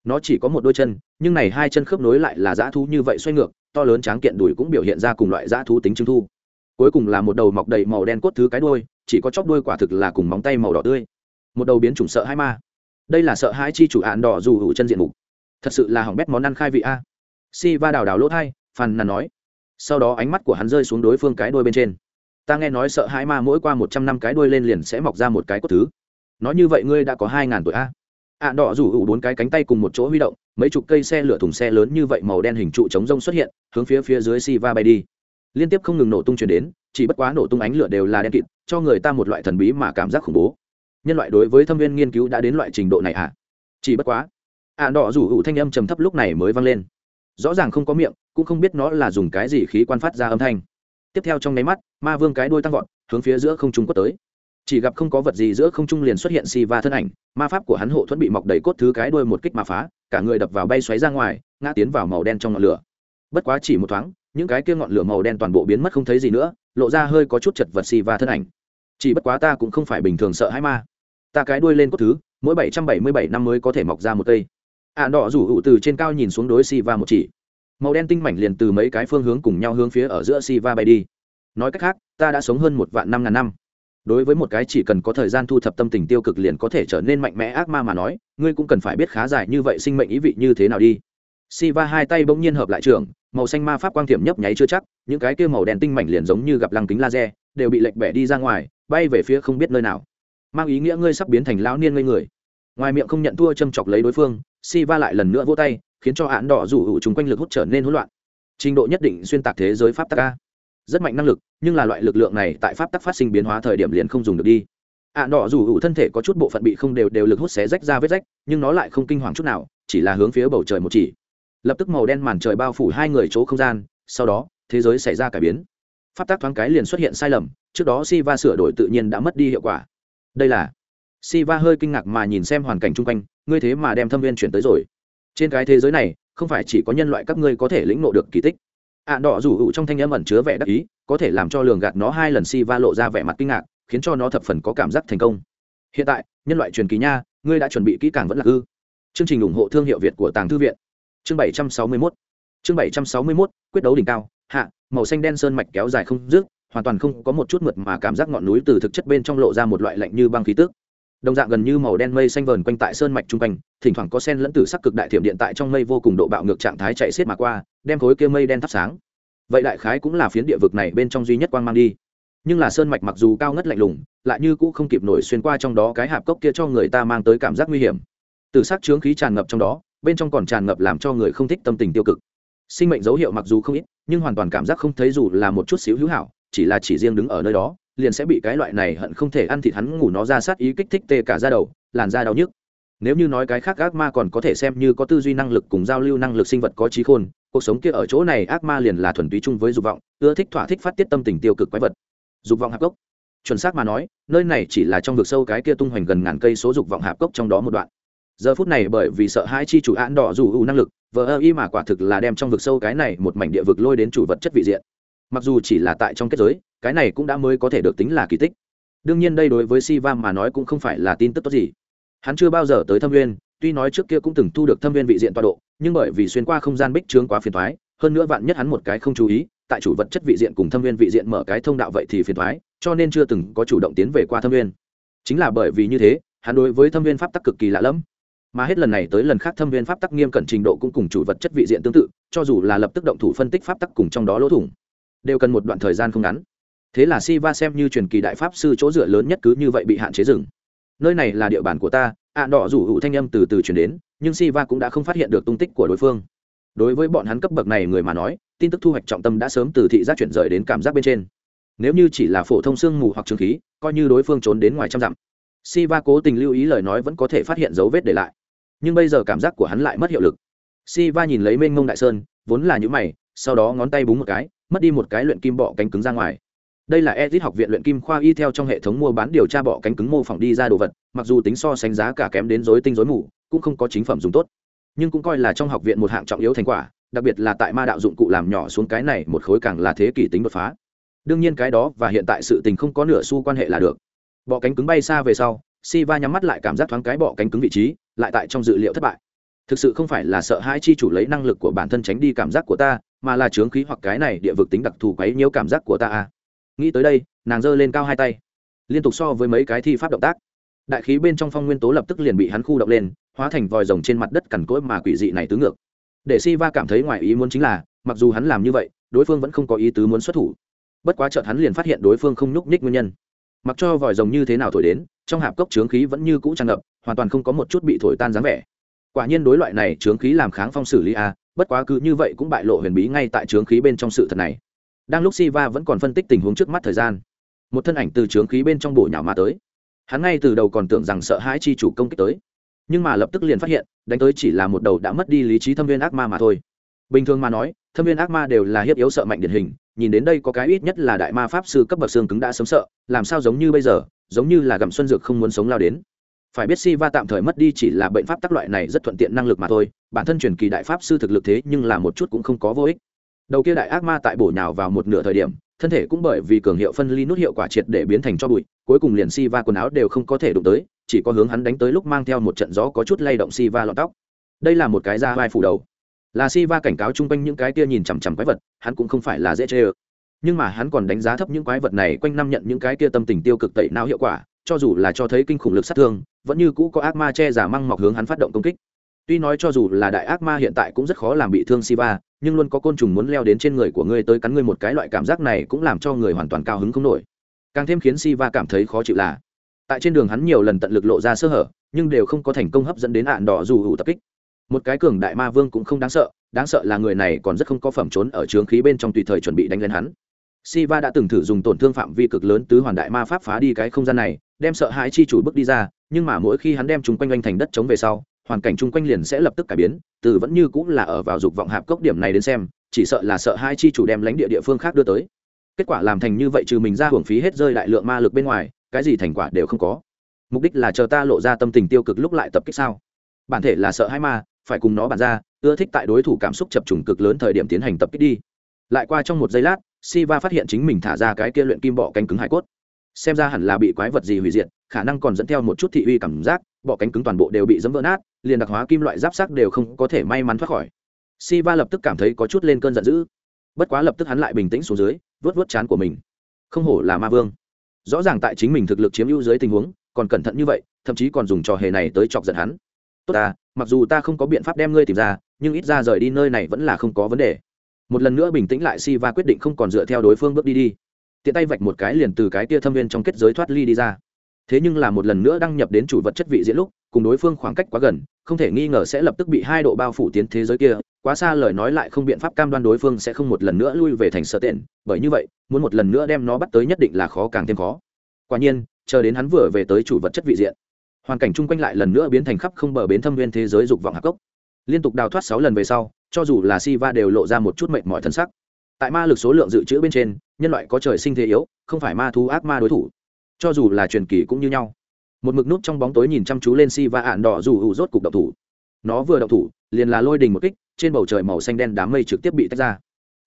Nó chỉ có một đôi chân, nhưng này hai chân khớp nối lại là dã thú như vậy xoay ngược, to lớn tráng kiện đùi cũng biểu hiện ra cùng loại dã thú tính trưng thu. Cuối cùng là một đầu mọc đầy màu đen cốt thứ cái đuôi, chỉ có chóp đuôi quả thực là cùng móng tay màu đỏ tươi. Một đầu biến chủng sợ hai ma. Đây là sợ hai chi chủ án đỏ dù hữu chân diện mục thật sự là hỏng bét món ăn khai vị a. Si va đào đào lỗ thai, phàn nàn nói. Sau đó ánh mắt của hắn rơi xuống đối phương cái đuôi bên trên. Ta nghe nói sợ hãi ma mỗi qua một trăm năm cái đuôi lên liền sẽ mọc ra một cái cốt thứ. Nói như vậy ngươi đã có hai ngàn tuổi a. Ạ đỏ rủ ủ bốn cái cánh tay cùng một chỗ huy động, mấy chục cây xe lửa thùng xe lớn như vậy màu đen hình trụ chống rông xuất hiện, hướng phía phía dưới si va bay đi. Liên tiếp không ngừng nổ tung chuyển đến, chỉ bất quá nổ tung ánh lửa đều là đen kịt, cho người ta một loại thần bí mà cảm giác khủng bố. Nhân loại đối với thâm viên nghiên cứu đã đến loại trình độ này à? Chỉ bất quá ạ đỏ rủ hữu thanh âm trầm thấp lúc này mới vang lên. Rõ ràng không có miệng, cũng không biết nó là dùng cái gì khí quan phát ra âm thanh. Tiếp theo trong nháy mắt, ma vương cái đuôi tăng vọt, hướng phía giữa không trung quất tới. Chỉ gặp không có vật gì giữa không trung liền xuất hiện si va thân ảnh, ma pháp của hắn hộ thuẫn bị mọc đầy cốt thứ cái đuôi một kích mà phá, cả người đập vào bay xoáy ra ngoài, ngã tiến vào màu đen trong ngọn lửa. Bất quá chỉ một thoáng, những cái kia ngọn lửa màu đen toàn bộ biến mất không thấy gì nữa, lộ ra hơi có chút chật vật si và thân ảnh. Chỉ bất quá ta cũng không phải bình thường sợ hãi ma. Ta cái đuôi lên cốt thứ, mỗi bảy trăm bảy mươi bảy năm mới có thể mọc ra một cây ạ à, đỏ rủ hữu từ trên cao nhìn xuống đối si va một chỉ. Màu đen tinh mảnh liền từ mấy cái phương hướng cùng nhau hướng phía ở giữa si va bay đi. Nói cách khác ta đã sống hơn một vạn năm ngàn năm. Đối với một cái chỉ cần có thời gian thu thập tâm tình tiêu cực liền có thể trở nên mạnh mẽ ác ma mà nói ngươi cũng cần phải biết khá dài như vậy sinh mệnh ý vị như thế nào đi. Si va hai tay bỗng nhiên hợp lại trường màu xanh ma pháp quang thiểm nhấp nháy chưa chắc những cái kia màu đen tinh mảnh liền giống như gặp lăng kính laser đều bị lệch bẻ đi ra ngoài bay về phía không biết nơi nào. Mang ý nghĩa ngươi sắp biến thành lão niên ngây người. Ngoài miệng không nhận thua châm chọc lấy đối phương si va lại lần nữa vỗ tay, khiến cho hạn đỏ rủ hữu chúng quanh lực hút trở nên hỗn loạn. Trình độ nhất định xuyên tạc thế giới pháp tắc ca rất mạnh năng lực, nhưng là loại lực lượng này tại pháp tắc phát sinh biến hóa thời điểm liền không dùng được đi. Hạn đỏ rủ hữu thân thể có chút bộ phận bị không đều đều lực hút xé rách ra vết rách, nhưng nó lại không kinh hoàng chút nào, chỉ là hướng phía bầu trời một chỉ. Lập tức màu đen màn trời bao phủ hai người chỗ không gian, sau đó, thế giới xảy ra cải biến. Pháp tác thoáng cái liền xuất hiện sai lầm, trước đó si va sửa đổi tự nhiên đã mất đi hiệu quả. Đây là si va hơi kinh ngạc mà nhìn xem hoàn cảnh chung quanh ngươi thế mà đem thâm viên chuyển tới rồi. Trên cái thế giới này không phải chỉ có nhân loại các ngươi có thể lĩnh nộ được kỳ tích. Ạ đỏ rủ hữu trong thanh âm ẩn chứa vẻ đắc ý có thể làm cho lường gạt nó hai lần si va lộ ra vẻ mặt kinh ngạc khiến cho nó thập phần có cảm giác thành công. Hiện tại nhân loại truyền kỳ nha ngươi đã chuẩn bị kỹ càng vẫn là ư. Chương trình ủng hộ thương hiệu việt của tàng thư viện. Chương 761 chương 761, quyết đấu đỉnh cao hạ màu xanh đen sơn mạch kéo dài không dứt hoàn toàn không có một chút mượt mà cảm giác ngọn núi từ thực chất bên trong lộ ra một loại lạnh như băng khí tức đồng dạng gần như màu đen mây xanh vờn quanh tại sơn mạch trung quanh, thỉnh thoảng có sen lẫn tử sắc cực đại thiểm điện tại trong mây vô cùng độ bạo ngược trạng thái chạy xiết mà qua, đem khối kia mây đen thắp sáng. Vậy đại khái cũng là phiến địa vực này bên trong duy nhất quang mang đi. Nhưng là sơn mạch mặc dù cao ngất lạnh lùng, lại như cũ không kịp nổi xuyên qua trong đó cái hạp cốc kia cho người ta mang tới cảm giác nguy hiểm. Từ sắc chướng khí tràn ngập trong đó, bên trong còn tràn ngập làm cho người không thích tâm tình tiêu cực. Sinh mệnh dấu hiệu mặc dù không ít, nhưng hoàn toàn cảm giác không thấy dù là một chút xíu hữu hảo, chỉ là chỉ riêng đứng ở nơi đó liền sẽ bị cái loại này hận không thể ăn thịt hắn ngủ nó ra sát ý kích thích tê cả da đầu, làn da đau nhức. Nếu như nói cái khác ác ma còn có thể xem như có tư duy năng lực cùng giao lưu năng lực sinh vật có trí khôn, cuộc sống kia ở chỗ này ác ma liền là thuần túy chung với dục vọng, ưa thích thỏa thích phát tiết tâm tình tiêu cực quái vật. Dục vọng hạp cốc. Chuẩn xác mà nói, nơi này chỉ là trong vực sâu cái kia tung hoành gần ngàn cây số dục vọng hạp cốc trong đó một đoạn. Giờ phút này bởi vì sợ hai chi chủ án đỏ dù ưu năng lực, vờ ơ y mà quả thực là đem trong vực sâu cái này một mảnh địa vực lôi đến chủ vật chất vị diện. Mặc dù chỉ là tại trong kết giới cái này cũng đã mới có thể được tính là kỳ tích. Đương nhiên đây đối với si va mà nói cũng không phải là tin tức tốt gì. Hắn chưa bao giờ tới thâm viên tuy nói trước kia cũng từng thu được thâm viên vị diện tọa độ, nhưng bởi vì xuyên qua không gian bích trướng quá phiền thoái hơn nữa vạn nhất hắn một cái không chú ý, tại chủ vật chất vị diện cùng thâm viên vị diện mở cái thông đạo vậy thì phiền thoái cho nên chưa từng có chủ động tiến về qua thâm viên chính là bởi vì như thế, hắn đối với thâm viên pháp tắc cực kỳ lạ lẫm. Mà hết lần này tới lần khác thâm viên pháp tắc nghiêm cẩn trình độ cũng cùng chủ vật chất vị diện tương tự, cho dù là lập tức động thủ phân tích pháp tắc cùng trong đó lỗ thủng, đều cần một đoạn thời gian không ngắn thế là si va xem như truyền kỳ đại pháp sư chỗ dựa lớn nhất cứ như vậy bị hạn chế dừng. Nơi này là địa bàn của ta, ạ đỏ rủ hữu thanh âm từ từ chuyển đến, nhưng si va cũng đã không phát hiện được tung tích của đối phương. Đối với bọn hắn cấp bậc này người mà nói, tin tức thu hoạch trọng tâm đã sớm từ thị giác chuyển rời đến cảm giác bên trên. Nếu như chỉ là phổ thông sương mù hoặc trường khí, coi như đối phương trốn đến ngoài trăm dặm si va cố tình lưu ý lời nói vẫn có thể phát hiện dấu vết để lại. Nhưng bây giờ cảm giác của hắn lại mất hiệu lực. Si va nhìn lấy mênh mông đại sơn, vốn là những mày, sau đó ngón tay búng một cái, mất đi một cái luyện kim bọ cánh cứng ra ngoài đây là edit học viện luyện kim khoa y theo trong hệ thống mua bán điều tra bọ cánh cứng mô phỏng đi ra đồ vật, mặc dù tính so sánh giá cả kém đến dối tinh dối mù, cũng không có chính phẩm dùng tốt. Nhưng cũng coi là trong học viện một hạng trọng yếu thành quả, đặc biệt là tại ma đạo dụng cụ làm nhỏ xuống cái này một khối càng là thế kỷ tính đột phá. Đương nhiên cái đó và hiện tại sự tình không có nửa xu quan hệ là được. Bọ cánh cứng bay xa về sau si va nhắm mắt lại cảm giác thoáng cái bọ cánh cứng vị trí, lại tại trong dự liệu thất bại. Thực sự không phải là sợ hai chi chủ lấy năng lực của bản thân tránh đi cảm giác của ta, mà là chướng khí hoặc cái này địa vực tính đặc thù quấy nhiễu cảm giác của ta à nghĩ tới đây, nàng giơ lên cao hai tay. Liên tục so với mấy cái thi pháp động tác, đại khí bên trong phong nguyên tố lập tức liền bị hắn khu động lên, hóa thành vòi rồng trên mặt đất cằn cỗi mà quỷ dị này tứ ngược. Để si va cảm thấy ngoài ý muốn chính là, mặc dù hắn làm như vậy, đối phương vẫn không có ý tứ muốn xuất thủ. Bất quá chợt hắn liền phát hiện đối phương không nhúc nhích nguyên nhân. Mặc cho vòi rồng như thế nào thổi đến, trong hạp cốc trướng khí vẫn như cũ tràn ngập, hoàn toàn không có một chút bị thổi tan dáng vẻ. Quả nhiên đối loại này trướng khí làm kháng phong xử lý a, bất quá cứ như vậy cũng bại lộ huyền bí ngay tại trướng khí bên trong sự thật này đang lúc si va vẫn còn phân tích tình huống trước mắt thời gian. Một thân ảnh từ trướng khí bên trong bổ nhào mà tới. Hắn ngay từ đầu còn tưởng rằng sợ hãi chi chủ công kích tới, nhưng mà lập tức liền phát hiện, đánh tới chỉ là một đầu đã mất đi lý trí thâm viên ác ma mà thôi. Bình thường mà nói, thâm viên ác ma đều là hiếp yếu sợ mạnh điển hình, nhìn đến đây có cái ít nhất là đại ma pháp sư cấp bậc xương cứng đã sớm sợ, làm sao giống như bây giờ, giống như là gặm xuân dược không muốn sống lao đến. Phải biết si va tạm thời mất đi chỉ là bệnh pháp tác loại này rất thuận tiện năng lực mà thôi, bản thân truyền kỳ đại pháp sư thực lực thế nhưng là một chút cũng không có vô ích đầu kia đại ác ma tại bổ nhào vào một nửa thời điểm, thân thể cũng bởi vì cường hiệu phân ly nút hiệu quả triệt để biến thành cho bụi, cuối cùng liền si va quần áo đều không có thể đụng tới, chỉ có hướng hắn đánh tới lúc mang theo một trận gió có chút lay động si va lọt tóc. Đây là một cái da vai phủ đầu. Là si va cảnh cáo chung quanh những cái kia nhìn chằm chằm quái vật, hắn cũng không phải là dễ chê ơ. Nhưng mà hắn còn đánh giá thấp những quái vật này quanh năm nhận những cái kia tâm tình tiêu cực tẩy não hiệu quả, cho dù là cho thấy kinh khủng lực sát thương, vẫn như cũ có ác ma che giả măng mọc hướng hắn phát động công kích. Tuy nói cho dù là đại ác ma hiện tại cũng rất khó làm bị thương siva nhưng luôn có côn trùng muốn leo đến trên người của ngươi tới cắn ngươi một cái loại cảm giác này cũng làm cho người hoàn toàn cao hứng không nổi. Càng thêm khiến siva cảm thấy khó chịu là tại trên đường hắn nhiều lần tận lực lộ ra sơ hở nhưng đều không có thành công hấp dẫn đến ạn đỏ dù hữu tập kích. Một cái cường đại ma vương cũng không đáng sợ đáng sợ là người này còn rất không có phẩm trốn ở trướng khí bên trong tùy thời chuẩn bị đánh lên hắn. Siva đã từng thử dùng tổn thương phạm vi cực lớn tứ hoàn đại ma pháp phá đi cái không gian này, đem sợ hãi chi chủ bước đi ra, nhưng mà mỗi khi hắn đem chúng quanh quanh thành đất chống về sau, hoàn cảnh chung quanh liền sẽ lập tức cải biến, từ vẫn như cũng là ở vào dục vọng hạp cốc điểm này đến xem, chỉ sợ là sợ hai chi chủ đem lãnh địa địa phương khác đưa tới. Kết quả làm thành như vậy trừ mình ra hưởng phí hết rơi đại lượng ma lực bên ngoài, cái gì thành quả đều không có. Mục đích là chờ ta lộ ra tâm tình tiêu cực lúc lại tập kích sao? Bản thể là sợ hai ma, phải cùng nó bàn ra, ưa thích tại đối thủ cảm xúc chập trùng cực lớn thời điểm tiến hành tập kích đi. Lại qua trong một giây lát, Siva phát hiện chính mình thả ra cái kia luyện kim bọ cánh cứng hải cốt. Xem ra hẳn là bị quái vật gì hủy diệt, khả năng còn dẫn theo một chút thị uy cảm giác, bọ cánh cứng toàn bộ đều bị dẫm vỡ nát, liền đặc hóa kim loại giáp sắc đều không có thể may mắn thoát khỏi. Siva lập tức cảm thấy có chút lên cơn giận dữ. Bất quá lập tức hắn lại bình tĩnh xuống dưới, vớt vớt chán của mình. Không hổ là ma vương. Rõ ràng tại chính mình thực lực chiếm ưu dưới tình huống, còn cẩn thận như vậy, thậm chí còn dùng trò hề này tới chọc giận hắn. Tốt ta, mặc dù ta không có biện pháp đem ngươi tìm ra, nhưng ít ra rời đi nơi này vẫn là không có vấn đề một lần nữa bình tĩnh lại si va quyết định không còn dựa theo đối phương bước đi đi tiện tay vạch một cái liền từ cái tia thâm viên trong kết giới thoát ly đi ra thế nhưng là một lần nữa đăng nhập đến chủ vật chất vị diễn lúc, cùng đối phương khoảng cách quá gần, không thể nghi ngờ sẽ lập tức bị hai độ bao phủ tiến thế giới kia, quá xa lời nói lại không biện pháp cam đoan đối phương sẽ không một lần nữa lui về thành sở tiện, bởi như vậy, muốn một lần nữa đem nó bắt tới nhất định là khó càng thêm khó. Quả nhiên, chờ đến hắn vừa về tới chủ vật chất vị diện, hoàn cảnh chung quanh lại lần nữa biến thành khắp không bờ bến thâm viên thế giới dục vọng hạc cốc. Liên tục đào thoát sáu lần về sau, cho dù là si va đều lộ ra một chút mệnh mọi thân sắc. Tại ma lực số lượng dự trữ bên trên, nhân loại có trời sinh thế yếu, không phải ma thú ác ma đối thủ cho dù là truyền kỳ cũng như nhau. Một mực nút trong bóng tối nhìn chăm chú lên si va ạn đỏ dù hụ rốt cục độc thủ. Nó vừa độc thủ, liền là lôi đình một kích, trên bầu trời màu xanh đen đám mây trực tiếp bị tách ra.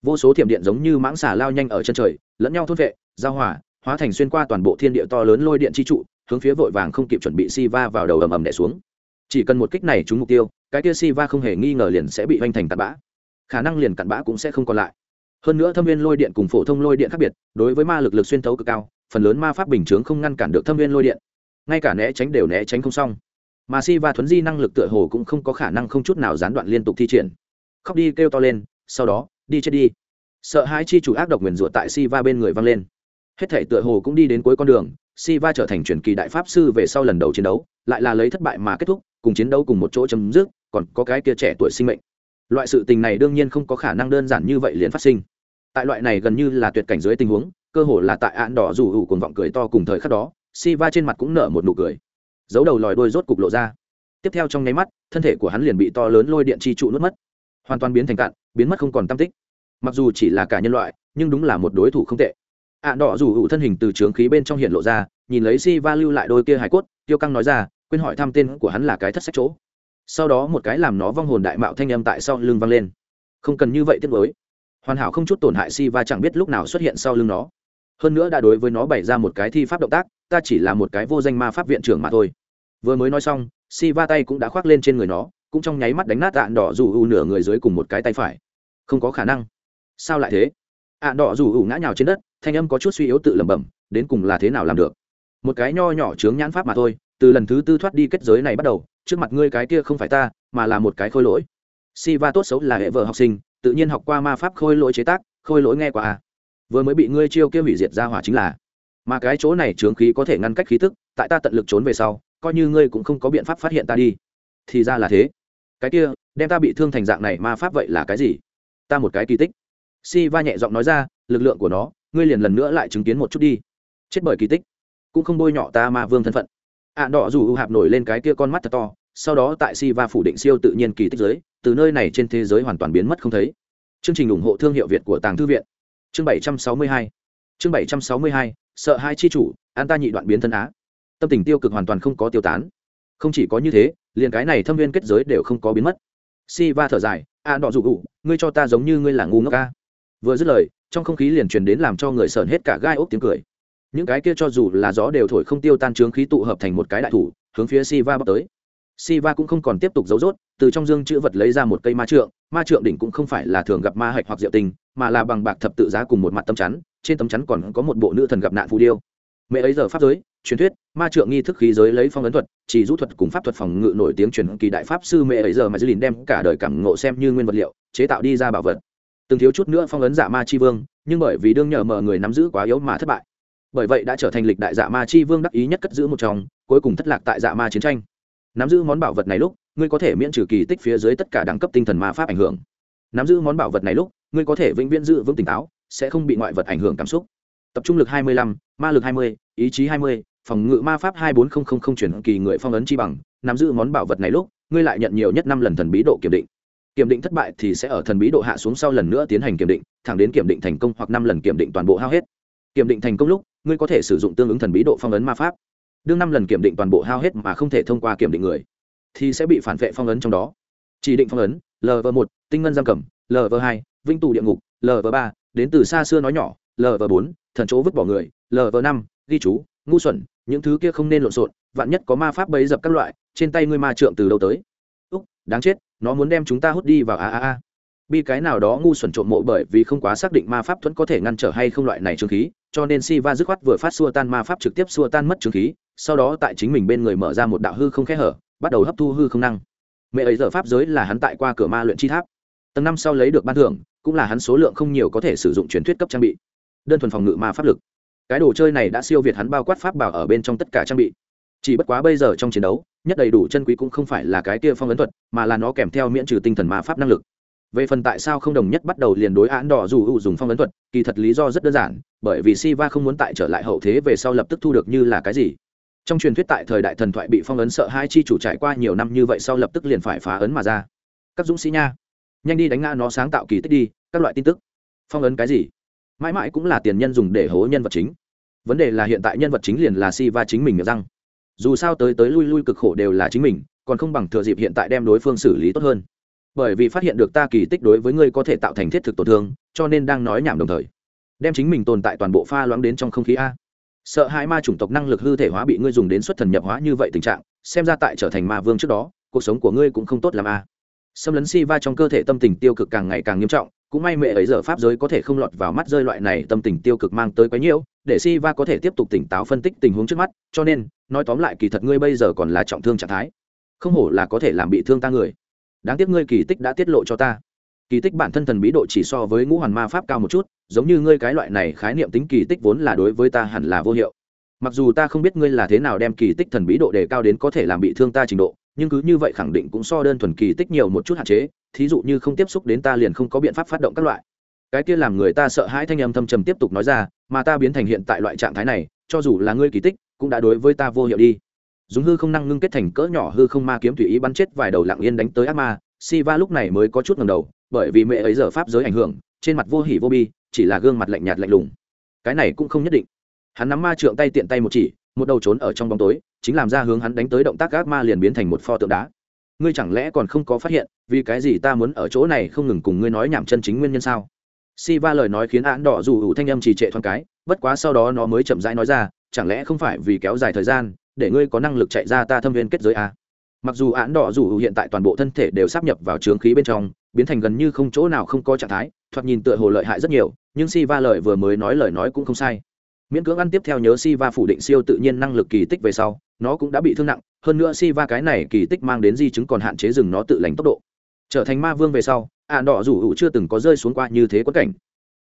Vô số thiểm điện giống như mãng xà lao nhanh ở chân trời, lẫn nhau thốt vệ, giao hỏa hóa thành xuyên qua toàn bộ thiên địa to lớn lôi điện chi trụ, hướng phía vội vàng không kịp chuẩn bị si va vào đầu ầm ầm đẻ xuống. Chỉ cần một kích này trúng mục tiêu, cái kia si va không hề nghi ngờ liền sẽ bị hoành thành tạt bã. Khả năng liền cặn bã cũng sẽ không còn lại hơn nữa thâm viên lôi điện cùng phổ thông lôi điện khác biệt, đối với ma lực lực xuyên thấu cực cao, phần lớn ma pháp bình chướng không ngăn cản được thâm viên lôi điện. Ngay cả né tránh đều né tránh không xong. Mà si va thuấn di năng lực tựa hồ cũng không có khả năng không chút nào gián đoạn liên tục thi triển. Khóc đi kêu to lên, sau đó, đi chết đi. Sợ hai chi chủ ác độc nguyền rủa tại si va bên người vang lên. Hết thể tựa hồ cũng đi đến cuối con đường, si va trở thành truyền kỳ đại pháp sư về sau lần đầu chiến đấu, lại là lấy thất bại mà kết thúc, cùng chiến đấu cùng một chỗ chấm dứt, còn có cái kia trẻ tuổi sinh mệnh loại sự tình này đương nhiên không có khả năng đơn giản như vậy liền phát sinh. Tại loại này gần như là tuyệt cảnh dưới tình huống, cơ hồ là tại án đỏ rủ hữu cuồng vọng cười to cùng thời khắc đó si va trên mặt cũng nở một nụ cười. Giấu đầu lòi đôi rốt cục lộ ra. Tiếp theo trong nháy mắt, thân thể của hắn liền bị to lớn lôi điện chi trụ nuốt mất. Hoàn toàn biến thành cạn, biến mất không còn tam tích. Mặc dù chỉ là cả nhân loại, nhưng đúng là một đối thủ không tệ. Ạ đỏ rủ hữu thân hình từ trướng khí bên trong hiện lộ ra, nhìn lấy si va lưu lại đôi kia hải cốt, tiêu căng nói ra, quên hỏi thăm tên của hắn là cái thất sách chỗ sau đó một cái làm nó vong hồn đại mạo thanh âm tại sau lưng vang lên. Không cần như vậy tiếp với hoàn hảo không chút tổn hại si va chẳng biết lúc nào xuất hiện sau lưng nó. Hơn nữa đã đối với nó bày ra một cái thi pháp động tác, ta chỉ là một cái vô danh ma pháp viện trưởng mà thôi. Vừa mới nói xong si va tay cũng đã khoác lên trên người nó, cũng trong nháy mắt đánh nát ạn đỏ dù ủ nửa người dưới cùng một cái tay phải. Không có khả năng. Sao lại thế? Ạn đỏ dù ủ ngã nhào trên đất, thanh âm có chút suy yếu tự lẩm bẩm, đến cùng là thế nào làm được? Một cái nho nhỏ chướng nhãn pháp mà thôi từ lần thứ tư thoát đi kết giới này bắt đầu, trước mặt ngươi cái kia không phải ta, mà là một cái khôi lỗi. Si va tốt xấu là hệ vợ học sinh, tự nhiên học qua ma pháp khôi lỗi chế tác, khôi lỗi nghe qua à. vừa mới bị ngươi chiêu kia hủy diệt ra hỏa chính là. Mà cái chỗ này trướng khí có thể ngăn cách khí tức, tại ta tận lực trốn về sau, coi như ngươi cũng không có biện pháp phát hiện ta đi. Thì ra là thế. Cái kia, đem ta bị thương thành dạng này ma pháp vậy là cái gì? Ta một cái kỳ tích. Si va nhẹ giọng nói ra, lực lượng của nó, ngươi liền lần nữa lại chứng kiến một chút đi. Chết bởi kỳ tích. Cũng không bôi nhọ ta ma vương thân phận ạ đỏ dù ưu hạp nổi lên cái kia con mắt thật to, sau đó tại si va phủ định siêu tự nhiên kỳ tích giới, từ nơi này trên thế giới hoàn toàn biến mất không thấy. Chương trình ủng hộ thương hiệu việt của tàng thư viện. Chương bảy trăm sáu mươi hai. Chương bảy trăm sáu mươi hai, sợ hai chi chủ, an ta nhị đoạn biến thân á. Tâm tình tiêu cực hoàn toàn không có tiêu tán. Không chỉ có như thế, liền cái này thâm viên kết giới đều không có biến mất. Si va thở dài a đỏ dù ủ ngươi cho ta giống như ngươi là ngu ngốc ca vừa dứt lời, trong không khí liền truyền đến làm cho người sởn hết cả gai ốc tiếng cười những cái kia cho dù là gió đều thổi không tiêu tan trướng khí tụ hợp thành một cái đại thủ, hướng phía siva bóc tới. Siva cũng không còn tiếp tục giấu rốt, từ trong dương chữ vật lấy ra một cây ma trượng ma trượng đỉnh cũng không phải là thường gặp ma hạch hoặc diệu tình, mà là bằng bạc thập tự giá cùng một mặt tấm chắn, trên tấm chắn còn có một bộ nữ thần gặp nạn phù điêu. Mẹ ấy giờ pháp giới, truyền thuyết, ma trượng nghi thức khí giới lấy phong ấn thuật, chỉ rũ thuật cùng pháp thuật phòng ngự nổi tiếng truyền kỳ đại pháp sư mẹ ấy giờ mà dư lìn đem cả đời cảm ngộ xem như nguyên vật liệu, chế tạo đi ra bảo vật. Từng thiếu chút nữa phong ấn giả ma chi vương, nhưng bởi vì đương nhờ mở người nắm giữ quá yếu mà thất bại bởi vậy đã trở thành lịch đại dạ ma chi vương đắc ý nhất cất giữ một trong cuối cùng thất lạc tại dạ ma chiến tranh. Nắm giữ món bảo vật này lúc ngươi có thể miễn trừ kỳ tích phía dưới tất cả đẳng cấp tinh thần ma pháp ảnh hưởng. Nắm giữ món bảo vật này lúc ngươi có thể vĩnh viễn giữ vững tỉnh táo sẽ không bị ngoại vật ảnh hưởng cảm xúc. Tập trung lực 25, ma lực 20, ý chí 20, phòng ngự ma pháp 24000 chuyển kỳ người phong ấn chi bằng nắm giữ món bảo vật này lúc ngươi lại nhận nhiều nhất năm lần thần bí độ kiểm định. Kiểm định thất bại thì sẽ ở thần bí độ hạ xuống sau lần nữa tiến hành kiểm định thẳng đến kiểm định thành công hoặc năm lần kiểm định toàn bộ hao hết. Kiểm định thành công lúc ngươi có thể sử dụng tương ứng thần bí độ phong ấn ma pháp. Đương năm lần kiểm định toàn bộ hao hết mà không thể thông qua kiểm định người, thì sẽ bị phản vệ phong ấn trong đó. Chỉ định phong ấn lv một, tinh ngân giam cầm lv hai vinh tù địa ngục lv ba, đến từ xa xưa nói nhỏ lv bốn, thần chỗ vứt bỏ người lv năm, ghi chú, ngu xuẩn, những thứ kia không nên lộn xộn, vạn nhất có ma pháp bấy dập các loại, trên tay ngươi ma trượng từ đâu tới? Úc, đáng chết, nó muốn đem chúng ta hút đi vào a a a bi cái nào đó ngu xuẩn trộm mộ bởi vì không quá xác định ma pháp thuẫn có thể ngăn trở hay không loại này trương khí, cho nên si va dứt khoát vừa phát xua tan ma pháp trực tiếp xua tan mất trương khí, sau đó tại chính mình bên người mở ra một đạo hư không khẽ hở, bắt đầu hấp thu hư không năng. Mẹ ấy giờ pháp giới là hắn tại qua cửa ma luyện chi tháp. Tầng năm sau lấy được ban thưởng, cũng là hắn số lượng không nhiều có thể sử dụng truyền thuyết cấp trang bị. Đơn thuần phòng ngự ma pháp lực. Cái đồ chơi này đã siêu việt hắn bao quát pháp bảo ở bên trong tất cả trang bị. Chỉ bất quá bây giờ trong chiến đấu, nhất đầy đủ chân quý cũng không phải là cái kia phong ấn thuật, mà là nó kèm theo miễn trừ tinh thần ma pháp năng lực về phần tại sao không đồng nhất bắt đầu liền đối án đỏ dù hữu dùng phong ấn thuật, kỳ thật lý do rất đơn giản, bởi vì siva không muốn tại trở lại hậu thế về sau lập tức thu được như là cái gì. Trong truyền thuyết tại thời đại thần thoại bị phong ấn sợ hai chi chủ trải qua nhiều năm như vậy sau lập tức liền phải phá ấn mà ra. Các dũng sĩ nha, nhanh đi đánh ngã nó sáng tạo kỳ tích đi, các loại tin tức. Phong ấn cái gì? Mãi mãi cũng là tiền nhân dùng để hố nhân vật chính. Vấn đề là hiện tại nhân vật chính liền là si va chính mình miệng răng. Dù sao tới tới lui lui cực khổ đều là chính mình, còn không bằng thừa dịp hiện tại đem đối phương xử lý tốt hơn bởi vì phát hiện được ta kỳ tích đối với ngươi có thể tạo thành thiết thực tổn thương, cho nên đang nói nhảm đồng thời. Đem chính mình tồn tại toàn bộ pha loãng đến trong không khí a. Sợ hai ma chủng tộc năng lực hư thể hóa bị ngươi dùng đến xuất thần nhập hóa như vậy tình trạng, xem ra tại trở thành ma vương trước đó, cuộc sống của ngươi cũng không tốt làm a. Xâm lấn si va trong cơ thể tâm tình tiêu cực càng ngày càng nghiêm trọng, cũng may mẹ ấy giờ pháp giới có thể không lọt vào mắt rơi loại này tâm tình tiêu cực mang tới quấy nhiễu để si va có thể tiếp tục tỉnh táo phân tích tình huống trước mắt, cho nên, nói tóm lại kỳ thật ngươi bây giờ còn là trọng thương trạng thái. Không hổ là có thể làm bị thương ta người đáng tiếc ngươi kỳ tích đã tiết lộ cho ta. Kỳ tích bản thân thần bí độ chỉ so với ngũ hoàn ma pháp cao một chút, giống như ngươi cái loại này khái niệm tính kỳ tích vốn là đối với ta hẳn là vô hiệu. Mặc dù ta không biết ngươi là thế nào đem kỳ tích thần bí độ đề cao đến có thể làm bị thương ta trình độ, nhưng cứ như vậy khẳng định cũng so đơn thuần kỳ tích nhiều một chút hạn chế, thí dụ như không tiếp xúc đến ta liền không có biện pháp phát động các loại. Cái kia làm người ta sợ hãi thanh âm thâm trầm tiếp tục nói ra, mà ta biến thành hiện tại loại trạng thái này, cho dù là ngươi kỳ tích, cũng đã đối với ta vô hiệu đi dùng hư không năng ngưng kết thành cỡ nhỏ hư không ma kiếm tùy ý bắn chết vài đầu lặng yên đánh tới ác ma. Si va lúc này mới có chút ngầm đầu, bởi vì mẹ ấy giờ pháp giới ảnh hưởng, trên mặt vô hỉ vô bi, chỉ là gương mặt lạnh nhạt lạnh lùng. Cái này cũng không nhất định. Hắn nắm ma trượng tay tiện tay một chỉ, một đầu trốn ở trong bóng tối, chính làm ra hướng hắn đánh tới động tác ác ma liền biến thành một pho tượng đá. Ngươi chẳng lẽ còn không có phát hiện, vì cái gì ta muốn ở chỗ này không ngừng cùng ngươi nói nhảm chân chính nguyên nhân sao? Si va lời nói khiến án đỏ dù ủ thanh âm trì trệ thoáng cái, bất quá sau đó nó mới chậm rãi nói ra, chẳng lẽ không phải vì kéo dài thời gian để ngươi có năng lực chạy ra ta thâm viên kết giới à? mặc dù án đỏ dù hiện tại toàn bộ thân thể đều sắp nhập vào trướng khí bên trong, biến thành gần như không chỗ nào không có trạng thái, thoạt nhìn tựa hồ lợi hại rất nhiều, nhưng si va lời vừa mới nói lời nói cũng không sai. Miễn cưỡng ăn tiếp theo nhớ si va phủ định siêu tự nhiên năng lực kỳ tích về sau, nó cũng đã bị thương nặng, hơn nữa si va cái này kỳ tích mang đến di chứng còn hạn chế dừng nó tự lành tốc độ. Trở thành ma vương về sau ạn đỏ rủ hữu chưa từng có rơi xuống qua như thế quất cảnh.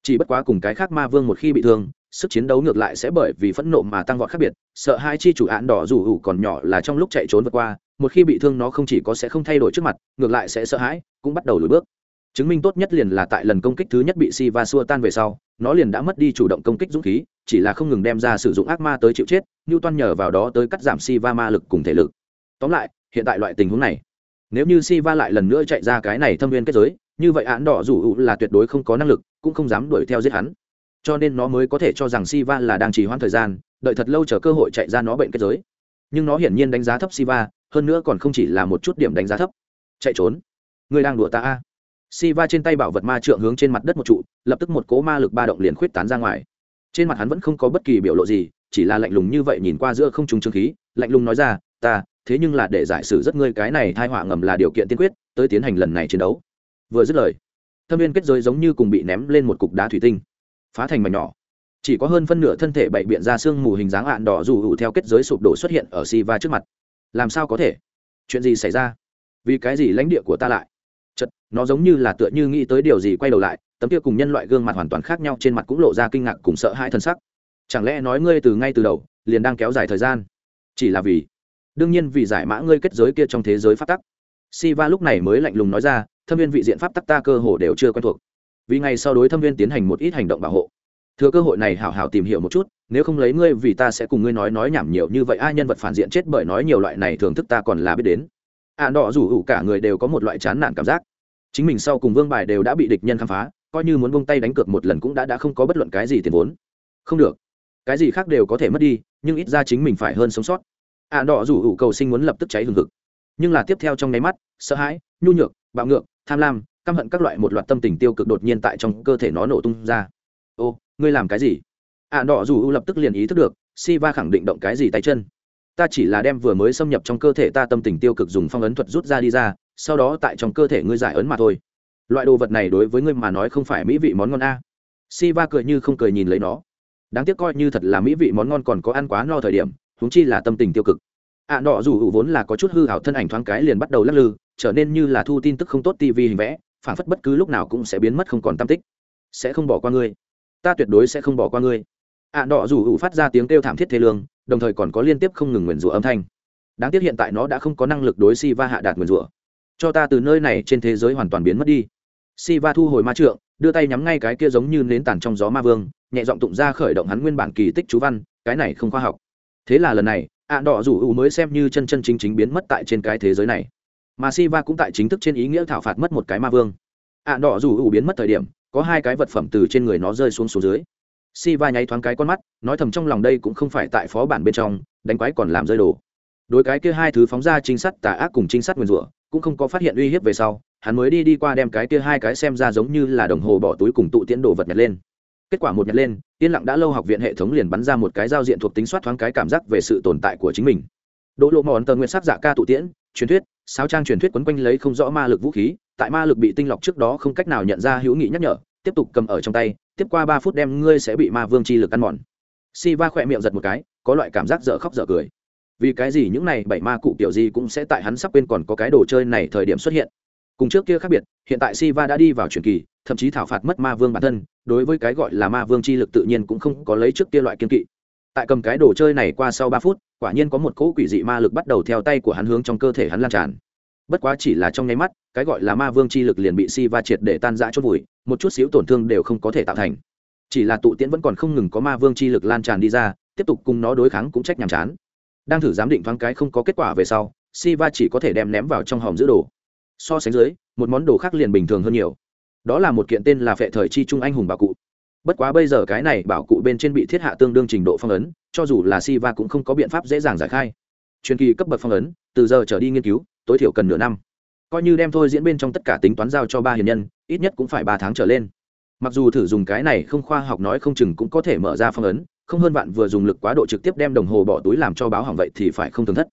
Chỉ bất quá cùng cái khác ma vương một khi bị thương sức chiến đấu ngược lại sẽ bởi vì phẫn nộ mà tăng vọt khác biệt, sợ hai chi chủ án đỏ rủ ủ còn nhỏ là trong lúc chạy trốn vượt qua, một khi bị thương nó không chỉ có sẽ không thay đổi trước mặt, ngược lại sẽ sợ hãi, cũng bắt đầu lùi bước. Chứng minh tốt nhất liền là tại lần công kích thứ nhất bị si va xua tan về sau, nó liền đã mất đi chủ động công kích dũng khí, chỉ là không ngừng đem ra sử dụng ác ma tới chịu chết như toan nhờ vào đó tới cắt giảm si va ma lực cùng thể lực. Tóm lại, hiện tại loại tình huống này, nếu như si va lại lần nữa chạy ra cái này thâm viên kết giới, như vậy án đỏ rủ là tuyệt đối không có năng lực, cũng không dám đuổi theo giết hắn cho nên nó mới có thể cho rằng Siva là đang trì hoãn thời gian đợi thật lâu chờ cơ hội chạy ra nó bệnh kết giới. Nhưng nó hiển nhiên đánh giá thấp Siva, hơn nữa còn không chỉ là một chút điểm đánh giá thấp. Chạy trốn. Người đang đùa ta a. Siva trên tay bảo vật ma trượng hướng trên mặt đất một trụ lập tức một cỗ ma lực ba động liền khuyết tán ra ngoài. Trên mặt hắn vẫn không có bất kỳ biểu lộ gì chỉ là lạnh lùng như vậy nhìn qua giữa không trung trương khí lạnh lùng nói ra ta thế nhưng là để giải sử rất ngươi cái này thai họa ngầm là điều kiện tiên quyết tới tiến hành lần này chiến đấu. Vừa dứt lời thâm viên kết giới giống như cùng bị ném lên một cục đá thủy tinh phá thành mảnh nhỏ. Chỉ có hơn phân nửa thân thể bậy biện ra xương mù hình dáng ạn đỏ dù hụ theo kết giới sụp đổ xuất hiện ở Si Va trước mặt. Làm sao có thể? Chuyện gì xảy ra? Vì cái gì lãnh địa của ta lại? Chật nó giống như là tựa như nghĩ tới điều gì quay đầu lại, tấm kia cùng nhân loại gương mặt hoàn toàn khác nhau, trên mặt cũng lộ ra kinh ngạc cùng sợ hãi thân sắc. Chẳng lẽ nói ngươi từ ngay từ đầu, liền đang kéo dài thời gian? Chỉ là vì, đương nhiên vì giải mã ngươi kết giới kia trong thế giới phát tắc. Si Va lúc này mới lạnh lùng nói ra, thâm viên vị diện pháp tắc ta cơ hồ đều chưa quen thuộc vì ngày sau đối thâm viên tiến hành một ít hành động bảo hộ. Thừa cơ hội này hảo hảo tìm hiểu một chút nếu không lấy ngươi vì ta sẽ cùng ngươi nói nói nhảm nhiều như vậy ai nhân vật phản diện chết bởi nói nhiều loại này thường thức ta còn là biết đến. Ạ à, đỏ rủ ủ cả người đều có một loại chán nản cảm giác. Chính mình sau cùng vương bài đều đã bị địch nhân khám phá coi như muốn bông tay đánh cược một lần cũng đã đã không có bất luận cái gì tiền vốn. Không được. Cái gì khác đều có thể mất đi nhưng ít ra chính mình phải hơn sống sót. Ạ à, đỏ rủ ủ cầu sinh muốn lập tức cháy hừng hực. Nhưng là tiếp theo trong nháy mắt sợ hãi nhu nhược bạo ngược tham lam căm hận các loại một loạt tâm tình tiêu cực đột nhiên tại trong cơ thể nó nổ tung ra. Ô ngươi làm cái gì? Ạ à, đỏ dù lập tức liền ý thức được si va khẳng định động cái gì tay chân. Ta chỉ là đem vừa mới xâm nhập trong cơ thể ta tâm tình tiêu cực dùng phong ấn thuật rút ra đi ra sau đó tại trong cơ thể ngươi giải ấn mà thôi. Loại đồ vật này đối với ngươi mà nói không phải mỹ vị món ngon a. Si va cười như không cười nhìn lấy nó. Đáng tiếc coi như thật là mỹ vị món ngon còn có ăn quá no thời điểm húng chi là tâm tình tiêu cực. Ạ à, đỏ dù vốn là có chút hư hảo thân ảnh thoáng cái liền bắt đầu lắc lư trở nên như là thu tin tức không tốt tv hình vẽ phản phất bất cứ lúc nào cũng sẽ biến mất không còn tam tích. Sẽ không bỏ qua ngươi. Ta tuyệt đối sẽ không bỏ qua ngươi. Ạ à, đỏ dù ủ phát ra tiếng kêu thảm thiết thế lương đồng thời còn có liên tiếp không ngừng nguyền rủa âm thanh. Đáng tiếc hiện tại nó đã không có năng lực đối si va hạ đạt nguyền rủa. Cho ta từ nơi này trên thế giới hoàn toàn biến mất đi. Si va thu hồi ma trượng đưa tay nhắm ngay cái kia giống như nến tàn trong gió ma vương nhẹ giọng tụng ra khởi động hắn nguyên bản kỳ tích chú văn cái này không khoa học. Thế là lần này ạ đỏ rủ ủ mới xem như chân chân chính chính biến mất tại trên cái thế giới này mà si va cũng tại chính thức trên ý nghĩa thảo phạt mất một cái ma vương. Ạ đỏ dù ủ biến mất thời điểm, có hai cái vật phẩm từ trên người nó rơi xuống xuống dưới. Si va nháy thoáng cái con mắt, nói thầm trong lòng đây cũng không phải tại phó bản bên trong, đánh quái còn làm rơi đồ. Đối cái kia hai thứ phóng ra trinh sát tà ác cùng trinh sát nguyền rủa, cũng không có phát hiện uy hiếp về sau, hắn mới đi đi qua đem cái kia hai cái xem ra giống như là đồng hồ bỏ túi cùng tụ tiễn đồ vật nhặt lên. Kết quả một nhặt lên, yên lặng đã lâu học viện hệ thống liền bắn ra một cái giao diện thuộc tính soát thoáng cái cảm giác về sự tồn tại của chính mình. Đỗ lộ mòn tờ nguyên sắc giả ca tụ tiễn, truyền thuyết sao trang truyền thuyết quấn quanh lấy không rõ ma lực vũ khí, tại ma lực bị tinh lọc trước đó không cách nào nhận ra hữu nghị nhắc nhở, tiếp tục cầm ở trong tay, tiếp qua ba phút đem ngươi sẽ bị ma vương chi lực ăn mòn. Si va khỏe miệng giật một cái, có loại cảm giác dở khóc dở cười. Vì cái gì những này bảy ma cụ kiểu gì cũng sẽ tại hắn sắp quên còn có cái đồ chơi này thời điểm xuất hiện. Cùng trước kia khác biệt, hiện tại si va đã đi vào truyền kỳ, thậm chí thảo phạt mất ma vương bản thân, đối với cái gọi là ma vương chi lực tự nhiên cũng không có lấy trước kia loại kiên kỵ tại cầm cái đồ chơi này qua sau ba phút, quả nhiên có một cỗ quỷ dị ma lực bắt đầu theo tay của hắn hướng trong cơ thể hắn lan tràn. Bất quá chỉ là trong nháy mắt, cái gọi là ma vương chi lực liền bị si va triệt để tan rã chốt vùi, một chút xíu tổn thương đều không có thể tạo thành. Chỉ là tụ tiễn vẫn còn không ngừng có ma vương chi lực lan tràn đi ra, tiếp tục cùng nó đối kháng cũng trách nhàm chán. Đang thử giám định thoáng cái không có kết quả về sau, si va chỉ có thể đem ném vào trong hòm giữ đồ. So sánh dưới, một món đồ khác liền bình thường hơn nhiều. Đó là một kiện tên là phệ thời chi trung anh hùng bảo cụ bất quá bây giờ cái này bảo cụ bên trên bị thiết hạ tương đương trình độ phong ấn, cho dù là si va cũng không có biện pháp dễ dàng giải khai. Truyền kỳ cấp bậc phong ấn, từ giờ trở đi nghiên cứu, tối thiểu cần nửa năm. Coi như đem thôi diễn bên trong tất cả tính toán giao cho ba hiền nhân, ít nhất cũng phải ba tháng trở lên. Mặc dù thử dùng cái này không khoa học nói không chừng cũng có thể mở ra phong ấn, không hơn bạn vừa dùng lực quá độ trực tiếp đem đồng hồ bỏ túi làm cho báo hỏng vậy thì phải không thường thất.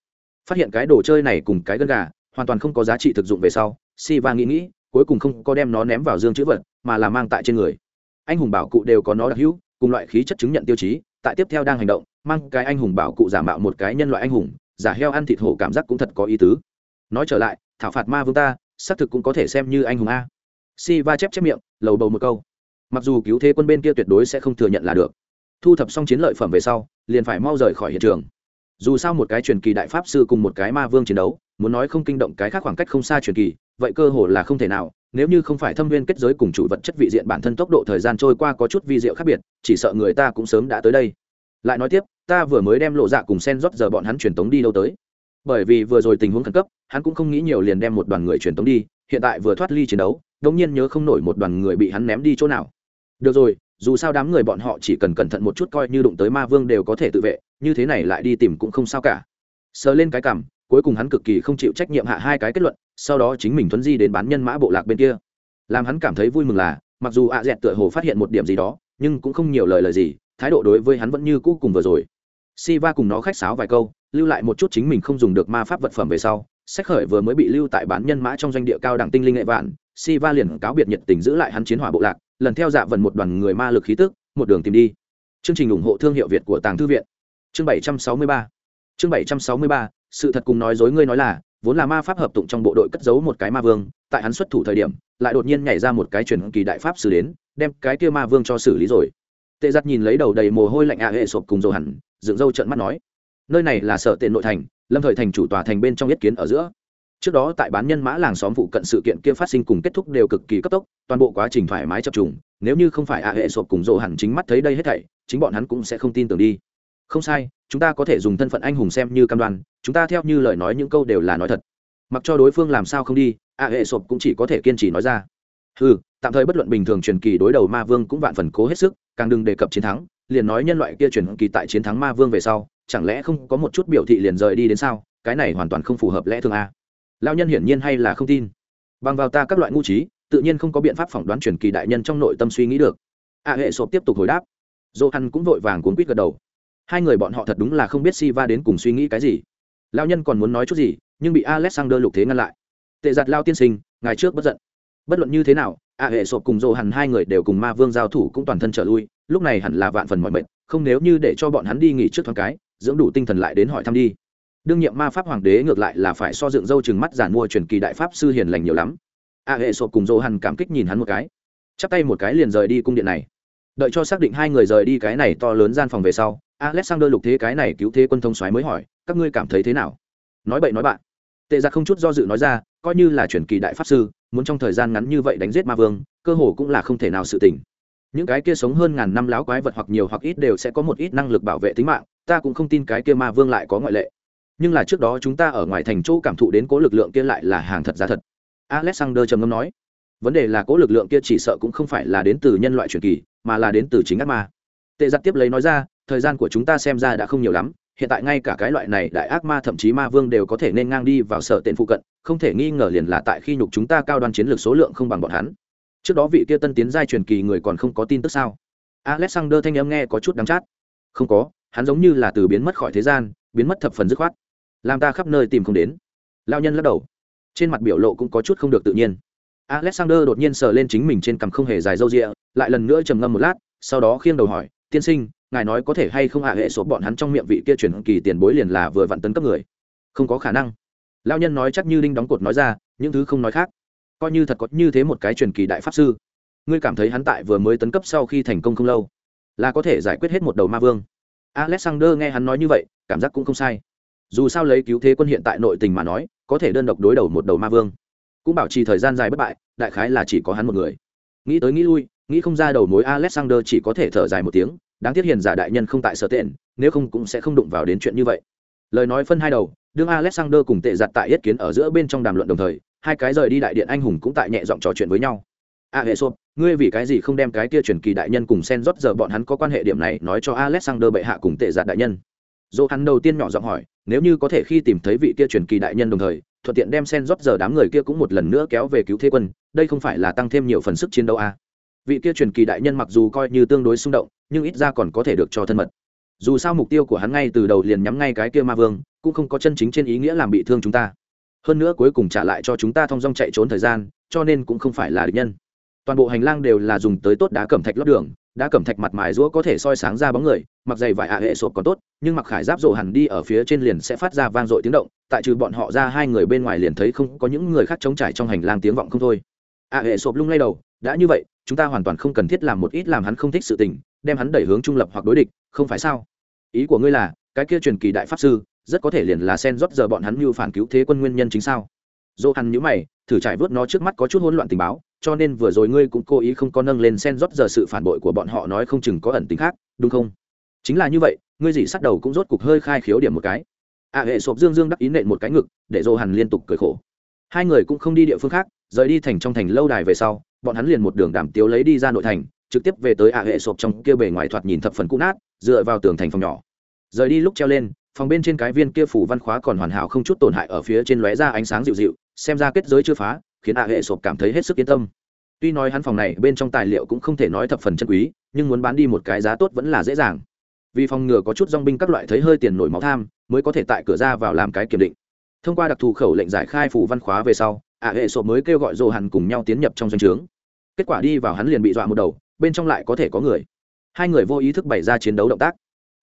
Phát hiện cái đồ chơi này cùng cái gân gà, hoàn toàn không có giá trị thực dụng về sau si va nghĩ nghĩ, cuối cùng không có đem nó ném vào dương chữ vật, mà là mang tại trên người anh hùng bảo cụ đều có nó đặc hữu, cùng loại khí chất chứng nhận tiêu chí, tại tiếp theo đang hành động, mang cái anh hùng bảo cụ giả mạo một cái nhân loại anh hùng, giả heo ăn thịt hổ cảm giác cũng thật có ý tứ. Nói trở lại, thảo phạt ma vương ta, xác thực cũng có thể xem như anh hùng a. Si va chép chép miệng, lầu bầu một câu. Mặc dù cứu thế quân bên kia tuyệt đối sẽ không thừa nhận là được. Thu thập xong chiến lợi phẩm về sau, liền phải mau rời khỏi hiện trường. Dù sao một cái truyền kỳ đại pháp sư cùng một cái ma vương chiến đấu, muốn nói không kinh động cái khác khoảng cách không xa truyền kỳ vậy cơ hồ là không thể nào, nếu như không phải thâm viên kết giới cùng chủ vật chất vị diện bản thân tốc độ thời gian trôi qua có chút vi diệu khác biệt, chỉ sợ người ta cũng sớm đã tới đây. Lại nói tiếp, ta vừa mới đem lộ dạ cùng sen rót giờ bọn hắn truyền tống đi đâu tới. Bởi vì vừa rồi tình huống khẩn cấp, hắn cũng không nghĩ nhiều liền đem một đoàn người truyền tống đi, hiện tại vừa thoát ly chiến đấu, đống nhiên nhớ không nổi một đoàn người bị hắn ném đi chỗ nào. Được rồi, dù sao đám người bọn họ chỉ cần cẩn thận một chút coi như đụng tới ma vương đều có thể tự vệ, như thế này lại đi tìm cũng không sao cả. Sờ lên cái cằm cuối cùng hắn cực kỳ không chịu trách nhiệm hạ hai cái kết luận sau đó chính mình thuấn di đến bán nhân mã bộ lạc bên kia. Làm hắn cảm thấy vui mừng là mặc dù ạ dẹt tựa hồ phát hiện một điểm gì đó nhưng cũng không nhiều lời lời gì thái độ đối với hắn vẫn như cũ cùng vừa rồi. Si va cùng nó khách sáo vài câu lưu lại một chút chính mình không dùng được ma pháp vật phẩm về sau sách khởi vừa mới bị lưu tại bán nhân mã trong doanh địa cao đẳng tinh linh nghệ vạn si va liền cáo biệt nhiệt tình giữ lại hắn chiến hỏa bộ lạc lần theo dạ vần một đoàn người ma lực khí tức một đường tìm đi. Chương trình ủng hộ thương hiệu việt của tàng thư viện. Chương 763 chương 763, sự thật cùng nói dối ngươi nói là, vốn là ma pháp hợp tụng trong bộ đội cất giấu một cái ma vương, tại hắn xuất thủ thời điểm, lại đột nhiên nhảy ra một cái truyền kỳ đại pháp xử đến, đem cái kia ma vương cho xử lý rồi. Tệ giặt nhìn lấy đầu đầy mồ hôi lạnh ạ hệ sộp cùng dồ hẳn dựng râu trợn mắt nói, nơi này là sở tiện nội thành, lâm thời thành chủ tòa thành bên trong yết kiến ở giữa. Trước đó tại bán nhân mã làng xóm phụ cận sự kiện kia phát sinh cùng kết thúc đều cực kỳ cấp tốc, toàn bộ quá trình thoải mái chập trùng, nếu như không phải ạ hệ sộp cùng dồ hẳn chính mắt thấy đây hết thảy, chính bọn hắn cũng sẽ không tin tưởng đi. Không sai, chúng ta có thể dùng thân phận anh hùng xem như cam đoan chúng ta theo như lời nói những câu đều là nói thật. Mặc cho đối phương làm sao không đi, a hệ sộp cũng chỉ có thể kiên trì nói ra. Ừ tạm thời bất luận bình thường truyền kỳ đối đầu ma vương cũng vạn phần cố hết sức, càng đừng đề cập chiến thắng, liền nói nhân loại kia truyền kỳ tại chiến thắng ma vương về sau, chẳng lẽ không có một chút biểu thị liền rời đi đến sao? Cái này hoàn toàn không phù hợp lẽ thường a. Lao nhân hiển nhiên hay là không tin. Bằng vào ta các loại ngu trí, tự nhiên không có biện pháp phỏng đoán truyền kỳ đại nhân trong nội tâm suy nghĩ được. A hệ sộp tiếp tục hồi đáp. Dô hắn cũng vội vàng cuốn quýt gật đầu. Hai người bọn họ thật đúng là không biết si va đến cùng suy nghĩ cái gì lao nhân còn muốn nói chút gì, nhưng bị alexander lục thế ngăn lại. Tệ giặt lao tiên sinh ngày trước bất giận. Bất luận như thế nào, a hệ sộp cùng dô hẳn hai người đều cùng ma vương giao thủ cũng toàn thân trở lui, lúc này hẳn là vạn phần mọi mệnh không nếu như để cho bọn hắn đi nghỉ trước thoáng cái, dưỡng đủ tinh thần lại đến hỏi thăm đi. Đương nhiệm ma pháp hoàng đế ngược lại là phải so dựng dâu chừng mắt giản mua truyền kỳ đại pháp sư hiền lành nhiều lắm. A hệ sộp cùng dô hằn cảm kích nhìn hắn một cái. Chắp tay một cái liền rời đi cung điện này. Đợi cho xác định hai người rời đi cái này to lớn gian phòng về sau, alexander lục thế cái này cứu thế quân thông xoáy mới hỏi các ngươi cảm thấy thế nào? Nói bậy nói bạn. Tệ giặc không chút do dự nói ra, coi như là truyền kỳ đại pháp sư, muốn trong thời gian ngắn như vậy đánh giết ma vương, cơ hồ cũng là không thể nào sự tỉnh những cái kia sống hơn ngàn năm láo quái vật hoặc nhiều hoặc ít đều sẽ có một ít năng lực bảo vệ tính mạng, ta cũng không tin cái kia ma vương lại có ngoại lệ. Nhưng là trước đó chúng ta ở ngoài thành chỗ cảm thụ đến cố lực lượng kia lại là hàng thật giá thật. Alexander trầm ngâm nói, vấn đề là cố lực lượng kia chỉ sợ cũng không phải là đến từ nhân loại truyền kỳ, mà là đến từ chính ác ma. Tệ giặc tiếp lấy nói ra, thời gian của chúng ta xem ra đã không nhiều lắm hiện tại ngay cả cái loại này đại ác ma thậm chí ma vương đều có thể nên ngang đi vào sở tên phụ cận, không thể nghi ngờ liền là tại khi nhục chúng ta cao đoan chiến lược số lượng không bằng bọn hắn. Trước đó vị kia tân tiến giai truyền kỳ người còn không có tin tức sao? Alexander thanh âm nghe có chút đắng chát. Không có, hắn giống như là từ biến mất khỏi thế gian, biến mất thập phần dứt khoát. Làm ta khắp nơi tìm không đến. Lao nhân lắc đầu. Trên mặt biểu lộ cũng có chút không được tự nhiên. Alexander đột nhiên sờ lên chính mình trên cằm không hề dài râu rịa lại lần nữa trầm ngâm một lát, sau đó khiêng đầu hỏi, tiên sinh ngài nói có thể hay không hạ hệ số bọn hắn trong miệng vị kia chuyển kỳ tiền bối liền là vừa vặn tấn cấp người. Không có khả năng. Lao nhân nói chắc như đinh đóng cột nói ra, những thứ không nói khác. Coi như thật có như thế một cái truyền kỳ đại pháp sư. Ngươi cảm thấy hắn tại vừa mới tấn cấp sau khi thành công không lâu, là có thể giải quyết hết một đầu ma vương. Alexander nghe hắn nói như vậy, cảm giác cũng không sai. Dù sao lấy cứu thế quân hiện tại nội tình mà nói, có thể đơn độc đối đầu một đầu ma vương, cũng bảo trì thời gian dài bất bại, đại khái là chỉ có hắn một người. Nghĩ tới nghĩ lui, nghĩ không ra đầu mối alexander chỉ có thể thở dài một tiếng đáng tiếc hiền giả đại nhân không tại sở tiện, nếu không cũng sẽ không đụng vào đến chuyện như vậy. Lời nói phân hai đầu, đương alexander cùng tệ giặt tại yết kiến ở giữa bên trong đàm luận đồng thời, hai cái rời đi đại điện anh hùng cũng tại nhẹ giọng trò chuyện với nhau. A hệ sộp ngươi vì cái gì không đem cái kia truyền kỳ đại nhân cùng sen rót giờ bọn hắn có quan hệ điểm này nói cho alexander bệ hạ cùng tệ giặt đại nhân? Dỗ hắn đầu tiên nhỏ giọng hỏi, nếu như có thể khi tìm thấy vị kia truyền kỳ đại nhân đồng thời, thuận tiện đem sen rót giờ đám người kia cũng một lần nữa kéo về cứu thế quân, đây không phải là tăng thêm nhiều phần sức chiến đấu à. vị kia truyền kỳ đại nhân mặc dù coi như tương đối xung động nhưng ít ra còn có thể được cho thân mật. Dù sao mục tiêu của hắn ngay từ đầu liền nhắm ngay cái kia ma vương, cũng không có chân chính trên ý nghĩa làm bị thương chúng ta. Hơn nữa cuối cùng trả lại cho chúng ta thong dong chạy trốn thời gian, cho nên cũng không phải là địch nhân. Toàn bộ hành lang đều là dùng tới tốt đá cẩm thạch lót đường, đá cẩm thạch mặt mài rũa có thể soi sáng ra bóng người, mặc dày vải ạ hệ sộp còn tốt, nhưng mặc khải giáp rộ hẳn đi ở phía trên liền sẽ phát ra vang dội tiếng động, tại trừ bọn họ ra hai người bên ngoài liền thấy không có những người khác chống trải trong hành lang tiếng vọng không thôi. ạ hệ sộp lung lay đầu, đã như vậy, chúng ta hoàn toàn không cần thiết làm một ít làm hắn không thích sự tình đem hắn đẩy hướng trung lập hoặc đối địch, không phải sao? Ý của ngươi là, cái kia truyền kỳ đại pháp sư, rất có thể liền là sen rót giờ bọn hắn mưu phản cứu thế quân nguyên nhân chính sao? Dỗ hẳn nhữ mày, thử trải vớt nó trước mắt có chút hỗn loạn tình báo, cho nên vừa rồi ngươi cũng cố ý không có nâng lên sen rót giờ sự phản bội của bọn họ nói không chừng có ẩn tính khác, đúng không? Chính là như vậy, ngươi dỉ sát đầu cũng rốt cục hơi khai khiếu điểm một cái. A hệ sộp dương dương đắc ý nện một cái ngực, để dỗ hằn liên tục cười khổ. Hai người cũng không đi địa phương khác, rời đi thành trong thành lâu đài về sau, bọn hắn liền một đường đảm tiếu lấy đi ra nội thành trực tiếp về tới ạ hệ sộp trong kia bề ngoài thoạt nhìn thập phần cũ nát, dựa vào tường thành phòng nhỏ. Rời đi lúc treo lên, phòng bên trên cái viên kia phủ văn khóa còn hoàn hảo không chút tổn hại ở phía trên lóe ra ánh sáng dịu dịu, xem ra kết giới chưa phá, khiến ạ hệ sộp cảm thấy hết sức yên tâm. Tuy nói hắn phòng này bên trong tài liệu cũng không thể nói thập phần chân quý, nhưng muốn bán đi một cái giá tốt vẫn là dễ dàng. Vì phòng ngừa có chút dong binh các loại thấy hơi tiền nổi máu tham, mới có thể tại cửa ra vào làm cái kiểm định. Thông qua đặc thù khẩu lệnh giải khai phủ văn khóa về sau, ạ hệ sộp mới kêu gọi dồ hẳn cùng nhau tiến nhập trong doanh trướng. Kết quả đi vào hắn liền bị dọa một đầu bên trong lại có thể có người. Hai người vô ý thức bày ra chiến đấu động tác.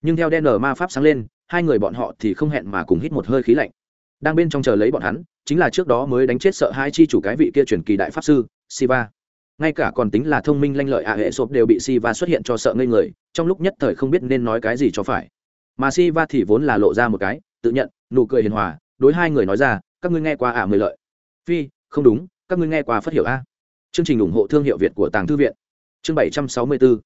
Nhưng theo đen ma pháp sáng lên, hai người bọn họ thì không hẹn mà cùng hít một hơi khí lạnh. Đang bên trong chờ lấy bọn hắn, chính là trước đó mới đánh chết sợ hai chi chủ cái vị kia truyền kỳ đại pháp sư, siva. Ngay cả còn tính là thông minh lanh lợi ạ hệ sộp đều bị siva xuất hiện cho sợ ngây người, trong lúc nhất thời không biết nên nói cái gì cho phải. Mà siva thì vốn là lộ ra một cái, tự nhận, nụ cười hiền hòa, đối hai người nói ra, các ngươi nghe qua ạ à mười lợi? Phi, không đúng, các ngươi nghe qua phát hiểu a. Chương trình ủng hộ thương hiệu việt của tàng thư viện chương bảy trăm sáu mươi bốn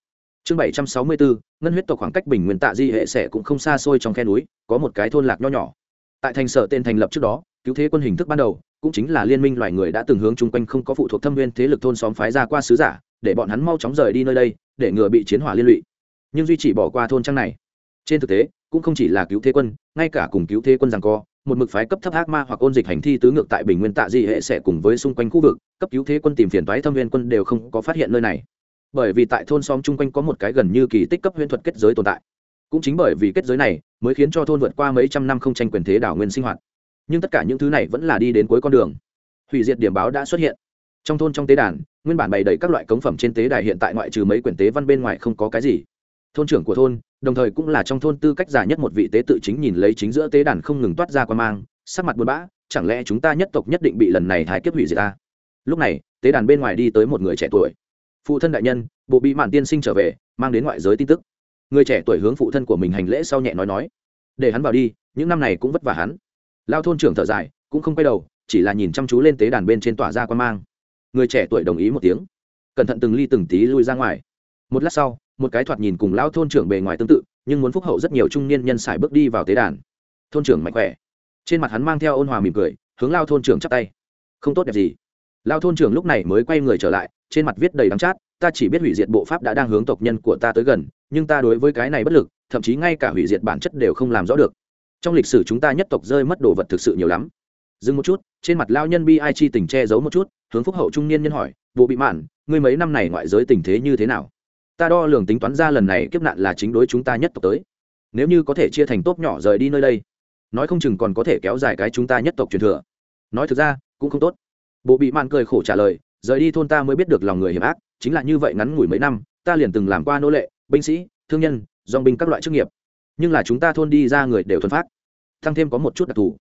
chương bảy trăm sáu mươi bốn ngân huyết tộc khoảng cách bình nguyên tạ di hệ sẻ cũng không xa xôi trong khe núi, có một cái thôn lạc nho nhỏ. Tại thành sở tên thành lập trước đó, cứu thế quân hình thức ban đầu, cũng chính là liên minh loài người đã từng hướng chung quanh không có phụ thuộc thâm viên thế lực thôn xóm phái ra qua sứ giả, để bọn hắn mau chóng rời đi nơi đây, để ngừa bị chiến hỏa liên lụy. Nhưng duy chỉ bỏ qua thôn trang này, trên thực tế, cũng không chỉ là cứu thế quân, ngay cả cùng cứu thế quân rằng co, một mực phái cấp thấp ác ma hoặc ôn dịch hành thi tứ ngược tại bình nguyên tạ di hệ sẽ cùng với xung quanh khu vực, cấp cứu thế quân tìm phiền toái thâm viên quân đều không có phát hiện nơi này bởi vì tại thôn xóm chung quanh có một cái gần như kỳ tích cấp huyễn thuật kết giới tồn tại. Cũng chính bởi vì kết giới này mới khiến cho thôn vượt qua mấy trăm năm không tranh quyền thế đảo nguyên sinh hoạt. Nhưng tất cả những thứ này vẫn là đi đến cuối con đường. Hủy diệt điểm báo đã xuất hiện. Trong thôn trong tế đàn, nguyên bản bày đầy các loại cống phẩm trên tế đài hiện tại ngoại trừ mấy quyển tế văn bên ngoài không có cái gì. Thôn trưởng của thôn, đồng thời cũng là trong thôn tư cách giả nhất một vị tế tự chính nhìn lấy chính giữa tế đàn không ngừng toát ra qua mang, sắc mặt buồn bã, chẳng lẽ chúng ta nhất tộc nhất định bị lần này thái kiếp hủy diệt ta? Lúc này, tế đàn bên ngoài đi tới một người trẻ tuổi phụ thân đại nhân, bộ bị mạn tiên sinh trở về, mang đến ngoại giới tin tức. Người trẻ tuổi hướng phụ thân của mình hành lễ sau nhẹ nói nói. Để hắn vào đi, những năm này cũng vất vả hắn. Lao thôn trưởng thở dài, cũng không quay đầu, chỉ là nhìn chăm chú lên tế đàn bên trên tỏa ra quan mang. Người trẻ tuổi đồng ý một tiếng. Cẩn thận từng ly từng tí lui ra ngoài. Một lát sau, một cái thoạt nhìn cùng lao thôn trưởng bề ngoài tương tự, nhưng muốn phúc hậu rất nhiều trung niên nhân sải bước đi vào tế đàn. Thôn trưởng mạnh khỏe. Trên mặt hắn mang theo ôn hòa mỉm cười, hướng lao thôn trưởng chắp tay. Không tốt đẹp gì lao thôn trưởng lúc này mới quay người trở lại, trên mặt viết đầy đắng chát, ta chỉ biết hủy diệt bộ pháp đã đang hướng tộc nhân của ta tới gần, nhưng ta đối với cái này bất lực, thậm chí ngay cả hủy diệt bản chất đều không làm rõ được. Trong lịch sử chúng ta nhất tộc rơi mất đồ vật thực sự nhiều lắm. Dừng một chút, trên mặt lao nhân bi ai chi tình che giấu một chút, hướng phúc hậu trung niên nhân hỏi, bộ bị mạn, ngươi mấy năm này ngoại giới tình thế như thế nào? Ta đo lường tính toán ra lần này kiếp nạn là chính đối chúng ta nhất tộc tới. Nếu như có thể chia thành tốp nhỏ rời đi nơi đây, nói không chừng còn có thể kéo dài cái chúng ta nhất tộc truyền thừa. Nói thực ra, cũng không tốt bộ bị mạn cười khổ trả lời, rời đi thôn ta mới biết được lòng người hiểm ác, chính là như vậy ngắn ngủi mấy năm, ta liền từng làm qua nô lệ, binh sĩ, thương nhân dong binh các loại chức nghiệp. Nhưng là chúng ta thôn đi ra người đều thuần phát tăng thêm có một chút đặc thù.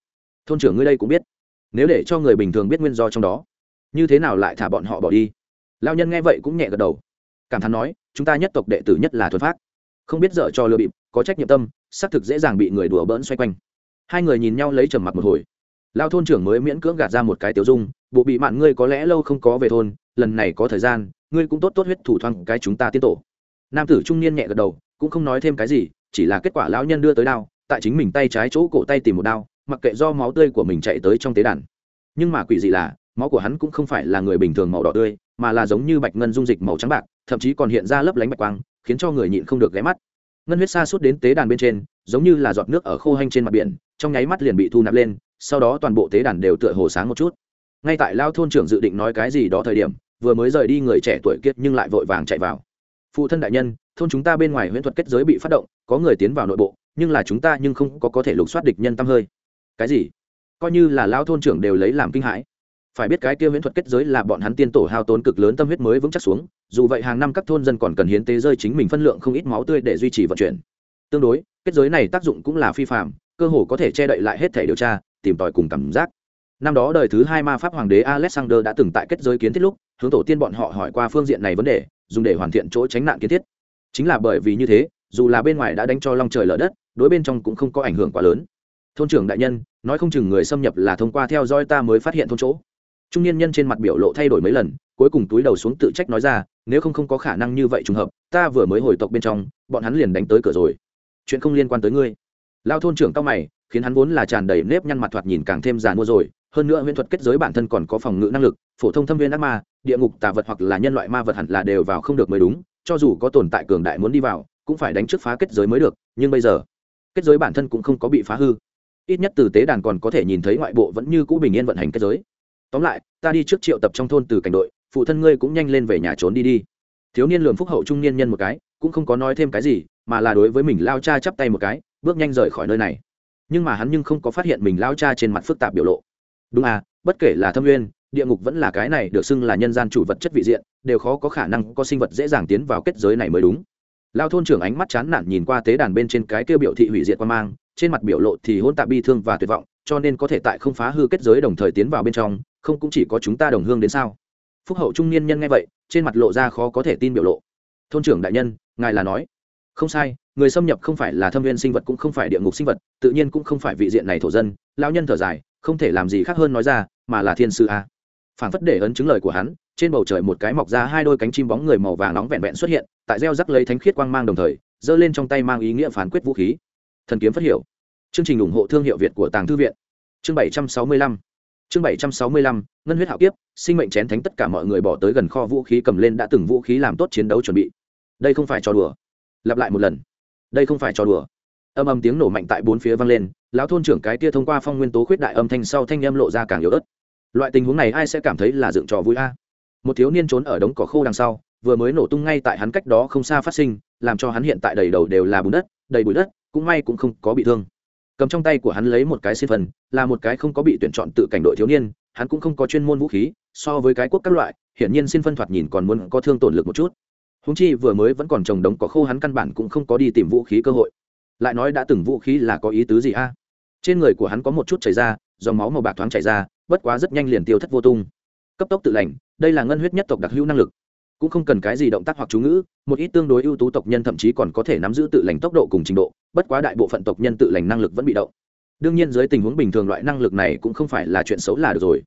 Thôn trưởng ngươi đây cũng biết. Nếu để cho người bình thường biết nguyên do trong đó, như thế nào lại thả bọn họ bỏ đi? Lao nhân nghe vậy cũng nhẹ gật đầu. Cảm thán nói, chúng ta nhất tộc đệ tử nhất là thuần phát không biết dở cho lừa bịp, có trách nhiệm tâm, xác thực dễ dàng bị người đùa bỡn xoay quanh. Hai người nhìn nhau lấy trầm mặc một hồi. Lao thôn trưởng mới miễn cưỡng gạt ra một cái tiểu dung bộ bị mạn ngươi có lẽ lâu không có về thôn, lần này có thời gian, ngươi cũng tốt tốt huyết thủ thoang cái chúng ta tiến tổ. Nam tử trung niên nhẹ gật đầu, cũng không nói thêm cái gì, chỉ là kết quả lão nhân đưa tới đao, tại chính mình tay trái chỗ cổ tay tìm một đao, mặc kệ do máu tươi của mình chạy tới trong tế đàn. Nhưng mà quỷ dị là, máu của hắn cũng không phải là người bình thường màu đỏ tươi, mà là giống như bạch ngân dung dịch màu trắng bạc, thậm chí còn hiện ra lấp lánh bạch quang, khiến cho người nhịn không được ghé mắt. Ngân huyết xa suốt đến tế đàn bên trên, giống như là giọt nước ở khô hanh trên mặt biển, trong nháy mắt liền bị thu nạp lên, sau đó toàn bộ tế đàn đều tựa hồ sáng một chút ngay tại lao thôn trưởng dự định nói cái gì đó thời điểm, vừa mới rời đi người trẻ tuổi kiệt nhưng lại vội vàng chạy vào. Phụ thân đại nhân, thôn chúng ta bên ngoài huyễn thuật kết giới bị phát động, có người tiến vào nội bộ, nhưng là chúng ta nhưng không có có thể lục soát địch nhân tâm hơi. Cái gì? Coi như là lao thôn trưởng đều lấy làm kinh hãi. Phải biết cái kia huyễn thuật kết giới là bọn hắn tiên tổ hao tốn cực lớn tâm huyết mới vững chắc xuống, dù vậy hàng năm các thôn dân còn cần hiến tế rơi chính mình phân lượng không ít máu tươi để duy trì vận chuyển. Tương đối, kết giới này tác dụng cũng là phi phạm cơ hồ có thể che đậy lại hết thể điều tra, tìm tòi cùng cảm giác năm đó đời thứ hai ma pháp hoàng đế alexander đã từng tại kết giới kiến thiết lúc, hướng tổ tiên bọn họ hỏi qua phương diện này vấn đề, dùng để hoàn thiện chỗ tránh nạn kiến thiết. Chính là bởi vì như thế, dù là bên ngoài đã đánh cho long trời lở đất, đối bên trong cũng không có ảnh hưởng quá lớn. Thôn trưởng đại nhân, nói không chừng người xâm nhập là thông qua theo dõi ta mới phát hiện thôn chỗ. Trung niên nhân trên mặt biểu lộ thay đổi mấy lần, cuối cùng túi đầu xuống tự trách nói ra, nếu không không có khả năng như vậy trùng hợp, ta vừa mới hồi tộc bên trong, bọn hắn liền đánh tới cửa rồi. Chuyện không liên quan tới ngươi. Lao thôn trưởng cao mày, khiến hắn vốn là tràn đầy nếp nhăn mặt thoạt nhìn càng thêm giàn mua rồi hơn nữa huyễn thuật kết giới bản thân còn có phòng ngự năng lực, phổ thông thâm viên ác ma, địa ngục, tà vật hoặc là nhân loại ma vật hẳn là đều vào không được mới đúng, cho dù có tồn tại cường đại muốn đi vào, cũng phải đánh trước phá kết giới mới được, nhưng bây giờ, kết giới bản thân cũng không có bị phá hư. Ít nhất từ tế đàn còn có thể nhìn thấy ngoại bộ vẫn như cũ bình yên vận hành kết giới. Tóm lại, ta đi trước triệu tập trong thôn từ cảnh đội, phụ thân ngươi cũng nhanh lên về nhà trốn đi đi. Thiếu niên lường phúc hậu trung niên nhân một cái, cũng không có nói thêm cái gì, mà là đối với mình lao cha chắp tay một cái, bước nhanh rời khỏi nơi này. Nhưng mà hắn nhưng không có phát hiện mình lao cha trên mặt phức tạp biểu lộ đúng à bất kể là thâm nguyên, địa ngục vẫn là cái này được xưng là nhân gian chủ vật chất vị diện, đều khó có khả năng có sinh vật dễ dàng tiến vào kết giới này mới đúng. Lao thôn trưởng ánh mắt chán nản nhìn qua tế đàn bên trên cái kêu biểu thị hủy diệt quan mang, trên mặt biểu lộ thì hôn tạp bi thương và tuyệt vọng, cho nên có thể tại không phá hư kết giới đồng thời tiến vào bên trong, không cũng chỉ có chúng ta đồng hương đến sao? Phúc hậu trung niên nhân nghe vậy, trên mặt lộ ra khó có thể tin biểu lộ. Thôn trưởng đại nhân, ngài là nói. Không sai, người xâm nhập không phải là thâm viên sinh vật cũng không phải địa ngục sinh vật, tự nhiên cũng không phải vị diện này thổ dân. Lao nhân thở dài không thể làm gì khác hơn nói ra, mà là thiên sư a. Phản phất để ấn chứng lời của hắn, trên bầu trời một cái mọc ra hai đôi cánh chim bóng người màu vàng nóng vẹn vẹn xuất hiện, tại gieo rắc lấy thánh khiết quang mang đồng thời, giơ lên trong tay mang ý nghĩa phán quyết vũ khí. Thần kiếm phát hiểu chương trình ủng hộ thương hiệu việt của tàng thư viện. Chương bảy trăm sáu mươi lăm. Chương bảy trăm sáu mươi lăm, ngân huyết hạo kiếp, sinh mệnh chén thánh tất cả mọi người bỏ tới gần kho vũ khí cầm lên đã từng vũ khí làm tốt chiến đấu chuẩn bị. Đây không phải trò đùa. Lặp lại một lần. Đây không phải trò đùa. Âm âm tiếng nổ mạnh tại bốn phía vang lên lão thôn trưởng cái kia thông qua phong nguyên tố khuyết đại âm thanh sau thanh âm lộ ra càng yếu ớt. Loại tình huống này ai sẽ cảm thấy là dựng trò vui a? Một thiếu niên trốn ở đống cỏ khô đằng sau, vừa mới nổ tung ngay tại hắn cách đó không xa phát sinh, làm cho hắn hiện tại đầy đầu đều là bùn đất, đầy bụi đất, cũng may cũng không có bị thương. Cầm trong tay của hắn lấy một cái xin phần, là một cái không có bị tuyển chọn tự cảnh đội thiếu niên, hắn cũng không có chuyên môn vũ khí, so với cái quốc các loại, hiển nhiên xin phân thoạt nhìn còn muốn có thương tổn lực một chút. Húng chi vừa mới vẫn còn trồng đống cỏ khô hắn căn bản cũng không có đi tìm vũ khí cơ hội. Lại nói đã từng vũ khí là có ý tứ gì a? Trên người của hắn có một chút chảy ra, dòng máu màu bạc thoáng chảy ra, bất quá rất nhanh liền tiêu thất vô tung. Cấp tốc tự lành, đây là ngân huyết nhất tộc đặc hữu năng lực. Cũng không cần cái gì động tác hoặc chú ngữ, một ít tương đối ưu tú tộc nhân thậm chí còn có thể nắm giữ tự lành tốc độ cùng trình độ, bất quá đại bộ phận tộc nhân tự lành năng lực vẫn bị động. Đương nhiên dưới tình huống bình thường loại năng lực này cũng không phải là chuyện xấu là được rồi.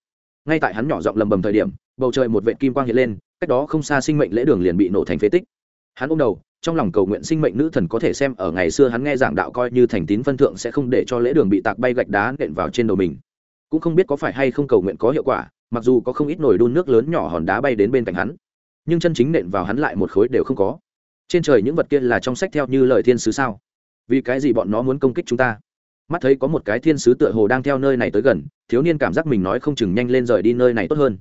Ngay tại hắn nhỏ giọng lầm bầm thời điểm, bầu trời một vệ kim quang hiện lên, cách đó không xa sinh mệnh lễ đường liền bị nổ thành phế tích. Hắn ôm đầu trong lòng cầu nguyện sinh mệnh nữ thần có thể xem ở ngày xưa hắn nghe giảng đạo coi như thành tín phân thượng sẽ không để cho lễ đường bị tạc bay gạch đá nện vào trên đầu mình. Cũng không biết có phải hay không cầu nguyện có hiệu quả, mặc dù có không ít nồi đun nước lớn nhỏ hòn đá bay đến bên cạnh hắn, nhưng chân chính nện vào hắn lại một khối đều không có. Trên trời những vật kia là trong sách theo như lời thiên sứ sao? Vì cái gì bọn nó muốn công kích chúng ta? Mắt thấy có một cái thiên sứ tựa hồ đang theo nơi này tới gần, thiếu niên cảm giác mình nói không chừng nhanh lên rời đi nơi này tốt hơn.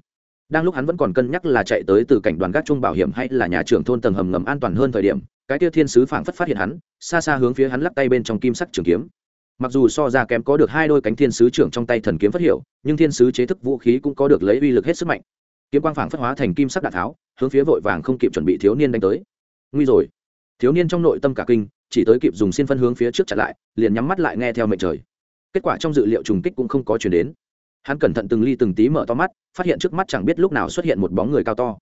Đang lúc hắn vẫn còn cân nhắc là chạy tới từ cảnh đoàn gác chung bảo hiểm hay là nhà trưởng thôn tầng hầm ngầm an toàn hơn thời điểm cái tia thiên sứ phảng phất phát hiện hắn, xa xa hướng phía hắn lắc tay bên trong kim sắc trường kiếm. Mặc dù so ra kém có được hai đôi cánh thiên sứ trưởng trong tay thần kiếm phát hiệu, nhưng thiên sứ chế thức vũ khí cũng có được lấy uy lực hết sức mạnh. Kiếm quang phảng phất hóa thành kim sắc đạn tháo, hướng phía vội vàng không kịp chuẩn bị thiếu niên đánh tới. Nguy rồi. Thiếu niên trong nội tâm cả kinh, chỉ tới kịp dùng xin phân hướng phía trước chặn lại, liền nhắm mắt lại nghe theo mệnh trời. Kết quả trong dự liệu trùng kích cũng không có chuyển đến. Hắn cẩn thận từng ly từng tí mở to mắt, phát hiện trước mắt chẳng biết lúc nào xuất hiện một bóng người cao to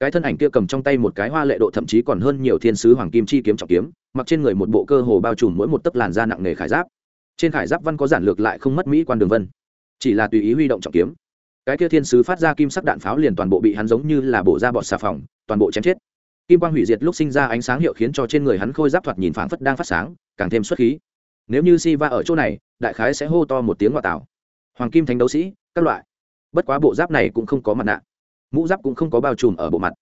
cái thân ảnh kia cầm trong tay một cái hoa lệ độ thậm chí còn hơn nhiều thiên sứ hoàng kim chi kiếm trọng kiếm, mặc trên người một bộ cơ hồ bao trùm mỗi một tấc làn da nặng nề khải giáp. Trên khải giáp văn có giản lược lại không mất mỹ quan đường vân, chỉ là tùy ý huy động trọng kiếm. Cái kia thiên sứ phát ra kim sắc đạn pháo liền toàn bộ bị hắn giống như là bổ ra bọt xà phòng, toàn bộ chém chết. Kim quang hủy diệt lúc sinh ra ánh sáng hiệu khiến cho trên người hắn khôi giáp thoạt nhìn phảng phất đang phát sáng, càng thêm xuất khí. Nếu như si va ở chỗ này, đại khái sẽ hô to một tiếng ngoại tảo. Hoàng kim thánh đấu sĩ, các loại. Bất quá bộ giáp này cũng không có mặt nạ mũ giáp cũng không có bao trùm ở bộ mặt.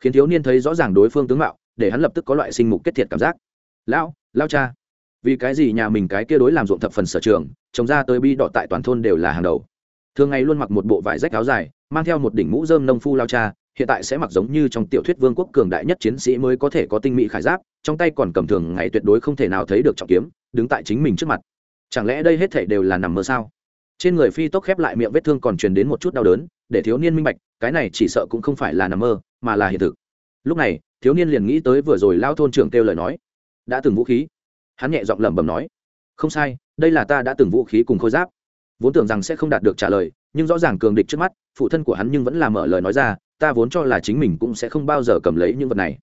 Khiến thiếu niên thấy rõ ràng đối phương tướng mạo, để hắn lập tức có loại sinh mục kết thiệt cảm giác. Lão lao cha, vì cái gì nhà mình cái kia đối làm ruộng thập phần sở trường, trồng ra tới bi đỏ tại toàn thôn đều là hàng đầu. Thường ngày luôn mặc một bộ vải rách áo dài, mang theo một đỉnh mũ dơm nông phu lao cha, hiện tại sẽ mặc giống như trong tiểu thuyết vương quốc cường đại nhất chiến sĩ mới có thể có tinh mỹ khải giáp, trong tay còn cầm thường ngày tuyệt đối không thể nào thấy được trọng kiếm, đứng tại chính mình trước mặt. Chẳng lẽ đây hết thể đều là nằm mơ sao? Trên người phi tốc khép lại miệng vết thương còn truyền đến một chút đau đớn để thiếu niên minh bạch, cái này chỉ sợ cũng không phải là nằm mơ, mà là hiện thực. Lúc này, thiếu niên liền nghĩ tới vừa rồi lao thôn trưởng kêu lời nói. Đã từng vũ khí. Hắn nhẹ giọng lẩm bẩm nói. Không sai, đây là ta đã từng vũ khí cùng khôi giáp. Vốn tưởng rằng sẽ không đạt được trả lời, nhưng rõ ràng cường địch trước mắt, phụ thân của hắn nhưng vẫn là mở lời nói ra, ta vốn cho là chính mình cũng sẽ không bao giờ cầm lấy những vật này.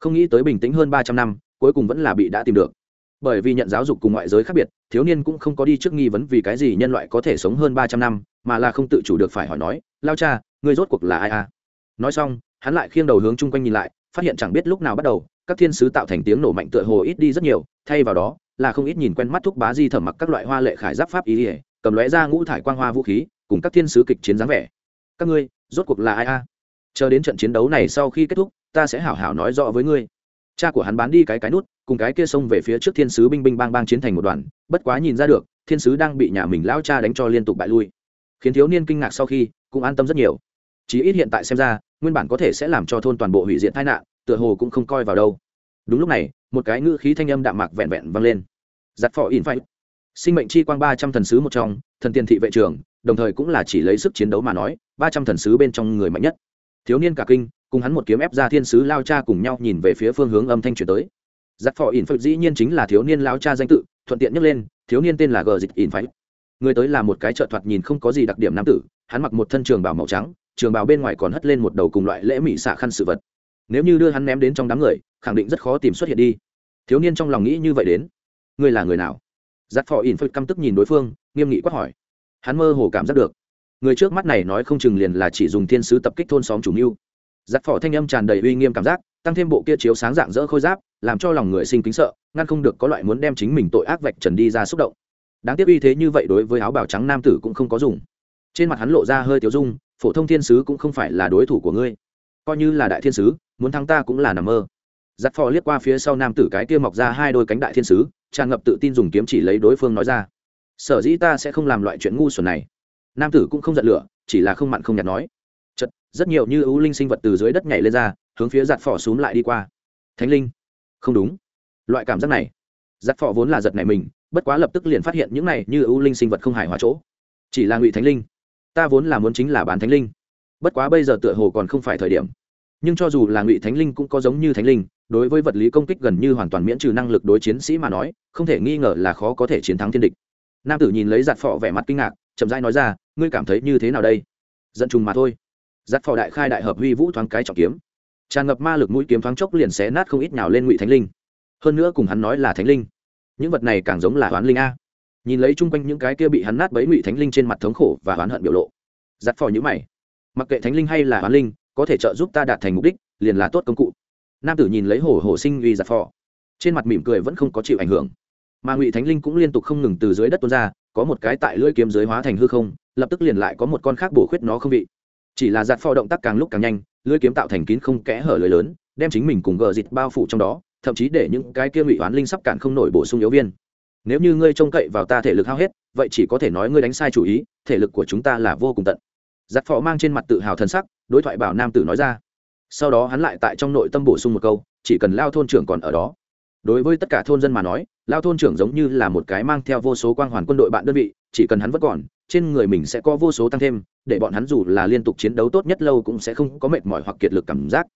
Không nghĩ tới bình tĩnh hơn ba trăm năm, cuối cùng vẫn là bị đã tìm được. Bởi vì nhận giáo dục cùng ngoại giới khác biệt, thiếu niên cũng không có đi trước nghi vấn vì cái gì nhân loại có thể sống hơn ba trăm năm, mà là không tự chủ được phải hỏi nói lao cha, ngươi rốt cuộc là ai à? Nói xong, hắn lại khiêng đầu hướng chung quanh nhìn lại, phát hiện chẳng biết lúc nào bắt đầu, các thiên sứ tạo thành tiếng nổ mạnh tựa hồ ít đi rất nhiều, thay vào đó, là không ít nhìn quen mắt thúc bá di thẩm mặc các loại hoa lệ khải giáp pháp ý ỉa cầm lóe ra ngũ thải quang hoa vũ khí, cùng các thiên sứ kịch chiến dáng vẻ. Các ngươi, rốt cuộc là ai a chờ đến trận chiến đấu này sau khi kết thúc, ta sẽ hảo hảo nói rõ với ngươi. Cha của hắn bán đi cái cái nút, cùng cái kia xông về phía trước thiên sứ binh binh bang bang chiến thành một đoàn, bất quá nhìn ra được, thiên sứ đang bị nhà mình lão cha đánh cho liên tục bại lui khiến thiếu niên kinh ngạc sau khi cũng an tâm rất nhiều. Chí ít hiện tại xem ra, nguyên bản có thể sẽ làm cho thôn toàn bộ hủy diệt tai nạn, tựa hồ cũng không coi vào đâu. Đúng lúc này, một cái ngữ khí thanh âm đạm mạc vẹn vẹn vang lên. Giặt phỏ in phai. Sinh mệnh chi quang ba trăm thần sứ một trong, thần tiền thị vệ trưởng đồng thời cũng là chỉ lấy sức chiến đấu mà nói, ba trăm thần sứ bên trong người mạnh nhất. Thiếu niên cả kinh, cùng hắn một kiếm ép ra thiên sứ lao cha cùng nhau nhìn về phía phương hướng âm thanh chuyển tới. Giặc phò in phật dĩ nhiên chính là thiếu niên lao cha danh tự, thuận tiện nhắc lên, thiếu niên tên là gờ dịch in phái người tới là một cái trợ thoạt nhìn không có gì đặc điểm nam tử, hắn mặc một thân trường bào màu trắng, trường bào bên ngoài còn hất lên một đầu cùng loại lễ mỹ xạ khăn sự vật. Nếu như đưa hắn ném đến trong đám người, khẳng định rất khó tìm xuất hiện đi. Thiếu niên trong lòng nghĩ như vậy đến. Ngươi là người nào? Giặc phò in phật căm tức nhìn đối phương, nghiêm nghị quát hỏi. Hắn mơ hồ cảm giác được. Người trước mắt này nói không chừng liền là chỉ dùng thiên sứ tập kích thôn xóm chủ mưu. Giặc phò thanh âm tràn đầy uy nghiêm cảm giác, tăng thêm bộ kia chiếu sáng dạng dỡ khôi giáp, làm cho lòng người sinh kính sợ, ngăn không được có loại muốn đem chính mình tội ác vạch trần đi ra xúc động đáng tiếc uy thế như vậy đối với áo bào trắng nam tử cũng không có dùng. Trên mặt hắn lộ ra hơi tiếu dung, phổ thông thiên sứ cũng không phải là đối thủ của ngươi. Coi như là đại thiên sứ, muốn thắng ta cũng là nằm mơ. Giặt phò liếc qua phía sau nam tử cái kia mọc ra hai đôi cánh đại thiên sứ, tràn ngập tự tin dùng kiếm chỉ lấy đối phương nói ra. Sở dĩ ta sẽ không làm loại chuyện ngu xuẩn này. Nam tử cũng không giận lửa, chỉ là không mặn không nhạt nói. Chật rất nhiều như ưu linh sinh vật từ dưới đất nhảy lên ra, hướng phía giặt phò xúm lại đi qua. Thánh linh. Không đúng. Loại cảm giác này. Giặt phò vốn là giật này mình bất quá lập tức liền phát hiện những này như ưu linh sinh vật không hài hòa chỗ. Chỉ là ngụy thánh linh. Ta vốn là muốn chính là bán thánh linh. Bất quá bây giờ tựa hồ còn không phải thời điểm. Nhưng cho dù là ngụy thánh linh cũng có giống như thánh linh, đối với vật lý công kích gần như hoàn toàn miễn trừ năng lực đối chiến sĩ mà nói, không thể nghi ngờ là khó có thể chiến thắng thiên địch. Nam tử nhìn lấy giặt phò vẻ mặt kinh ngạc, chậm rãi nói ra, ngươi cảm thấy như thế nào đây? Dẫn trùng mà thôi. Giặt phò đại khai đại hợp huy vũ thoáng cái trọng kiếm. Tràn ngập ma lực mũi kiếm thoáng chốc liền xé nát không ít nào lên ngụy thánh linh. Hơn nữa cùng hắn nói là thánh linh những vật này càng giống là oán linh a. Nhìn lấy chung quanh những cái kia bị hắn nát bấy ngụy thánh linh trên mặt thống khổ và oán hận biểu lộ giặt phò nhữ mày. Mặc kệ thánh linh hay là oán linh có thể trợ giúp ta đạt thành mục đích liền là tốt công cụ. Nam tử nhìn lấy hổ hổ sinh uy giặt phò, trên mặt mỉm cười vẫn không có chịu ảnh hưởng. Mà ngụy thánh linh cũng liên tục không ngừng từ dưới đất tuôn ra có một cái tại lưỡi kiếm dưới hóa thành hư không lập tức liền lại có một con khác bổ khuyết nó không vị. Chỉ là giặt phò động tác càng lúc càng nhanh lưỡi kiếm tạo thành kín không kẽ hở lưới lớn đem chính mình cùng gờ dịt bao phủ trong đó thậm chí để những cái kia ngụy oán linh sắp cản không nổi bổ sung yếu viên. Nếu như ngươi trông cậy vào ta thể lực hao hết, vậy chỉ có thể nói ngươi đánh sai chủ ý, thể lực của chúng ta là vô cùng tận. Giặt phò mang trên mặt tự hào thân sắc, đối thoại bảo nam tử nói ra. Sau đó hắn lại tại trong nội tâm bổ sung một câu, chỉ cần lao thôn trưởng còn ở đó. Đối với tất cả thôn dân mà nói, lao thôn trưởng giống như là một cái mang theo vô số quang hoàn quân đội bạn đơn vị, chỉ cần hắn vẫn còn, trên người mình sẽ có vô số tăng thêm, để bọn hắn dù là liên tục chiến đấu tốt nhất lâu cũng sẽ không có mệt mỏi hoặc kiệt lực cảm giác.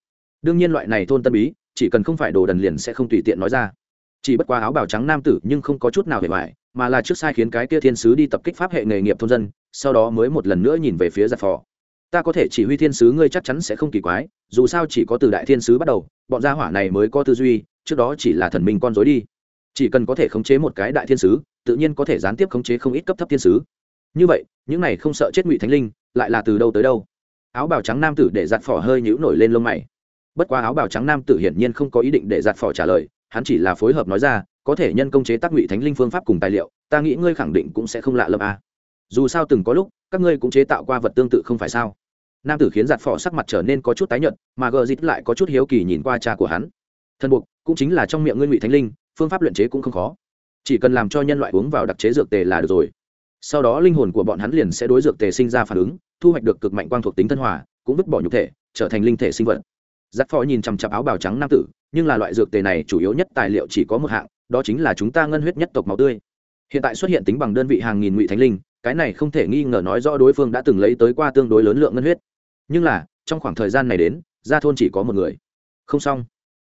Đương nhiên loại này thôn tân bí chỉ cần không phải đồ đần liền sẽ không tùy tiện nói ra. Chỉ bất qua áo bào trắng nam tử nhưng không có chút nào hề hoài, mà là trước sai khiến cái kia thiên sứ đi tập kích pháp hệ nghề nghiệp thôn dân, sau đó mới một lần nữa nhìn về phía giặc phò. Ta có thể chỉ huy thiên sứ ngươi chắc chắn sẽ không kỳ quái, dù sao chỉ có từ đại thiên sứ bắt đầu, bọn gia hỏa này mới có tư duy, trước đó chỉ là thần minh con dối đi. Chỉ cần có thể khống chế một cái đại thiên sứ, tự nhiên có thể gián tiếp khống chế không ít cấp thấp thiên sứ. Như vậy, những này không sợ chết ngụy thánh linh, lại là từ đâu tới đâu? Áo bào trắng nam tử để giặt phỏ hơi nhũ nổi lên lông mày bất quá áo bào trắng nam tử hiển nhiên không có ý định để giặt phỏ trả lời, hắn chỉ là phối hợp nói ra, có thể nhân công chế tác ngụy thánh linh phương pháp cùng tài liệu, ta nghĩ ngươi khẳng định cũng sẽ không lạ lâm à. dù sao từng có lúc, các ngươi cũng chế tạo qua vật tương tự không phải sao? Nam tử khiến giặt phỏ sắc mặt trở nên có chút tái nhợt, mà gờ dít lại có chút hiếu kỳ nhìn qua cha của hắn. Thân buộc, cũng chính là trong miệng ngươi ngụy thánh linh, phương pháp luyện chế cũng không khó. Chỉ cần làm cho nhân loại uống vào đặc chế dược tề là được rồi. Sau đó linh hồn của bọn hắn liền sẽ đối dược tề sinh ra phản ứng, thu hoạch được cực mạnh quang thuộc tính thân hòa, cũng vứt bỏ nhục thể, trở thành linh thể sinh vật giặc phò nhìn chằm chặp áo bào trắng nam tử, nhưng là loại dược tề này chủ yếu nhất tài liệu chỉ có một hạng, đó chính là chúng ta ngân huyết nhất tộc máu tươi. Hiện tại xuất hiện tính bằng đơn vị hàng nghìn ngụy thánh linh, cái này không thể nghi ngờ nói rõ đối phương đã từng lấy tới qua tương đối lớn lượng ngân huyết. Nhưng là, trong khoảng thời gian này đến ra thôn chỉ có một người. Không xong.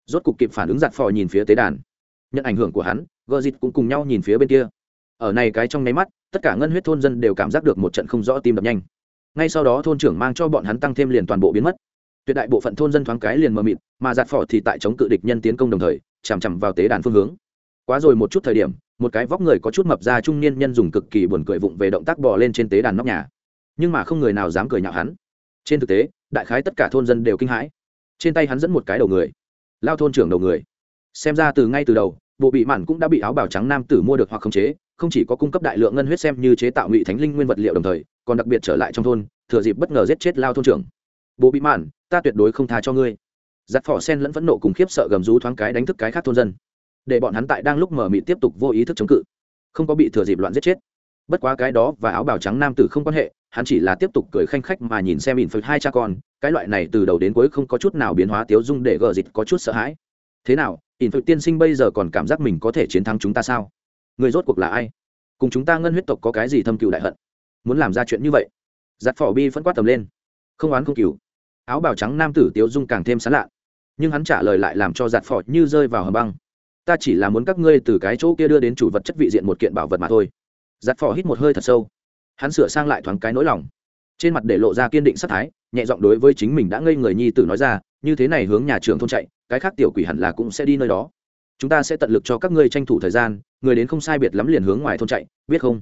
Rốt cục kịp phản ứng giặt phò nhìn phía tế đàn. Nhận ảnh hưởng của hắn gờ dịt cũng cùng nhau nhìn phía bên kia. Ở này cái trong nháy mắt, tất cả ngân huyết thôn dân đều cảm giác được một trận không rõ tim đập nhanh. Ngay sau đó thôn trưởng mang cho bọn hắn tăng thêm liền toàn bộ biến mất tuyệt đại bộ phận thôn dân thoáng cái liền mờ mịt, mà giạt phỏ thì tại chống cự địch nhân tiến công đồng thời, chằm chằm vào tế đàn phương hướng. Quá rồi một chút thời điểm, một cái vóc người có chút mập ra trung niên nhân dùng cực kỳ buồn cười vụng về động tác bò lên trên tế đàn nóc nhà. Nhưng mà không người nào dám cười nhạo hắn. Trên thực tế, đại khái tất cả thôn dân đều kinh hãi. Trên tay hắn dẫn một cái đầu người, lao thôn trưởng đầu người. Xem ra từ ngay từ đầu, bộ bị mạn cũng đã bị áo bào trắng nam tử mua được hoặc khống chế, không chỉ có cung cấp đại lượng ngân huyết xem như chế tạo ngụy thánh linh nguyên vật liệu đồng thời, còn đặc biệt trở lại trong thôn, thừa dịp bất ngờ giết chết lao thôn trưởng bố bị mạn, ta tuyệt đối không tha cho ngươi. Giặt phỏ sen lẫn phẫn nộ cùng khiếp sợ gầm rú thoáng cái đánh thức cái khác thôn dân. Để bọn hắn tại đang lúc mở mị tiếp tục vô ý thức chống cự. Không có bị thừa dịp loạn giết chết. Bất quá cái đó và áo bào trắng nam tử không quan hệ, hắn chỉ là tiếp tục cười khanh khách mà nhìn xem ỉn phật hai cha con, cái loại này từ đầu đến cuối không có chút nào biến hóa tiếu dung để gờ dịch có chút sợ hãi. Thế nào ỉn phật tiên sinh bây giờ còn cảm giác mình có thể chiến thắng chúng ta sao? Người rốt cuộc là ai? Cùng chúng ta ngân huyết tộc có cái gì thâm cựu đại hận? Muốn làm ra chuyện như vậy? Giặt phỏ bi phân quát tầm lên. Không oán không cừu áo bào trắng nam tử tiếu dung càng thêm sán lạ. Nhưng hắn trả lời lại làm cho giặt phỏ như rơi vào hầm băng. Ta chỉ là muốn các ngươi từ cái chỗ kia đưa đến chủ vật chất vị diện một kiện bảo vật mà thôi. Giặt phỏ hít một hơi thật sâu. Hắn sửa sang lại thoáng cái nỗi lòng. Trên mặt để lộ ra kiên định sắc thái, nhẹ giọng đối với chính mình đã ngây người nhi tử nói ra, như thế này hướng nhà trường thôn chạy, cái khác tiểu quỷ hẳn là cũng sẽ đi nơi đó. Chúng ta sẽ tận lực cho các ngươi tranh thủ thời gian, người đến không sai biệt lắm liền hướng ngoài thôn chạy, biết không?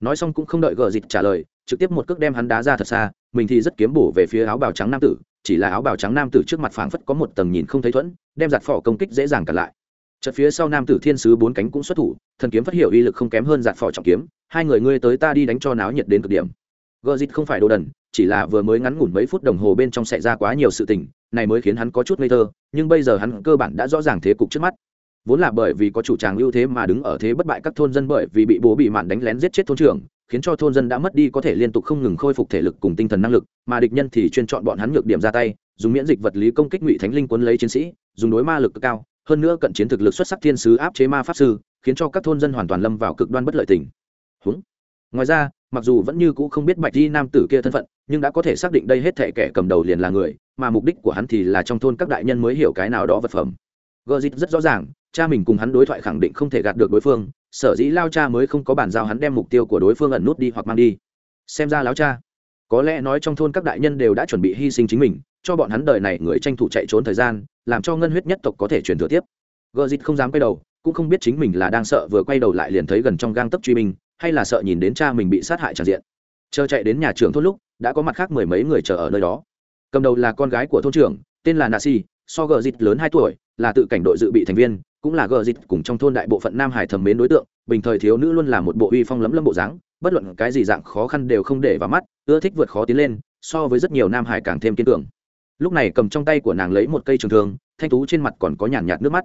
Nói xong cũng không đợi gờ dịch trả lời, trực tiếp một cước đem hắn đá ra thật xa, mình thì rất kiếm bổ về phía áo bào trắng nam tử chỉ là áo bào trắng nam tử trước mặt phảng phất có một tầng nhìn không thấy thuẫn, đem giặt phỏ công kích dễ dàng cản lại. Chợt phía sau nam tử thiên sứ bốn cánh cũng xuất thủ, thần kiếm phát hiệu uy lực không kém hơn giặt phỏ trọng kiếm, hai người ngươi tới ta đi đánh cho náo nhiệt đến cực điểm. Gờ dịt không phải đồ đần, chỉ là vừa mới ngắn ngủn mấy phút đồng hồ bên trong xảy ra quá nhiều sự tình, này mới khiến hắn có chút ngây thơ, nhưng bây giờ hắn cơ bản đã rõ ràng thế cục trước mắt. Vốn là bởi vì có chủ tràng ưu thế mà đứng ở thế bất bại các thôn dân bởi vì bị bố bị mạn đánh lén giết chết thôn trưởng khiến cho thôn dân đã mất đi có thể liên tục không ngừng khôi phục thể lực cùng tinh thần năng lực, mà địch nhân thì chuyên chọn bọn hắn nhược điểm ra tay, dùng miễn dịch vật lý công kích ngụy thánh linh quấn lấy chiến sĩ, dùng đối ma lực cực cao, hơn nữa cận chiến thực lực xuất sắc thiên sứ áp chế ma pháp sư, khiến cho các thôn dân hoàn toàn lâm vào cực đoan bất lợi tình Húng. ngoài ra, mặc dù vẫn như cũ không biết bạch di nam tử kia thân phận, nhưng đã có thể xác định đây hết thể kẻ cầm đầu liền là người, mà mục đích của hắn thì là trong thôn các đại nhân mới hiểu cái nào đó vật phẩm gờ Dịt rất rõ ràng, cha mình cùng hắn đối thoại khẳng định không thể gạt được đối phương, sở dĩ lao cha mới không có bản giao hắn đem mục tiêu của đối phương ẩn nút đi hoặc mang đi. Xem ra láo cha, có lẽ nói trong thôn các đại nhân đều đã chuẩn bị hy sinh chính mình, cho bọn hắn đời này người tranh thủ chạy trốn thời gian, làm cho ngân huyết nhất tộc có thể truyền thừa tiếp. Gờ Dịt không dám quay đầu, cũng không biết chính mình là đang sợ vừa quay đầu lại liền thấy gần trong gang tấp truy mình hay là sợ nhìn đến cha mình bị sát hại tràn diện. Chờ chạy đến nhà trưởng thôn lúc, đã có mặt khác mười mấy người chờ ở nơi đó. Cầm đầu là con gái của thôn trưởng, tên là nà si so gờ dịt lớn hai tuổi, là tự cảnh đội dự bị thành viên, cũng là gờ dịt cùng trong thôn đại bộ phận nam hải thầm mến đối tượng, bình thời thiếu nữ luôn là một bộ uy phong lấm lâm bộ dáng, bất luận cái gì dạng khó khăn đều không để vào mắt, ưa thích vượt khó tiến lên, so với rất nhiều nam hải càng thêm kiên cường. Lúc này cầm trong tay của nàng lấy một cây trường thương, thanh tú trên mặt còn có nhàn nhạt nước mắt.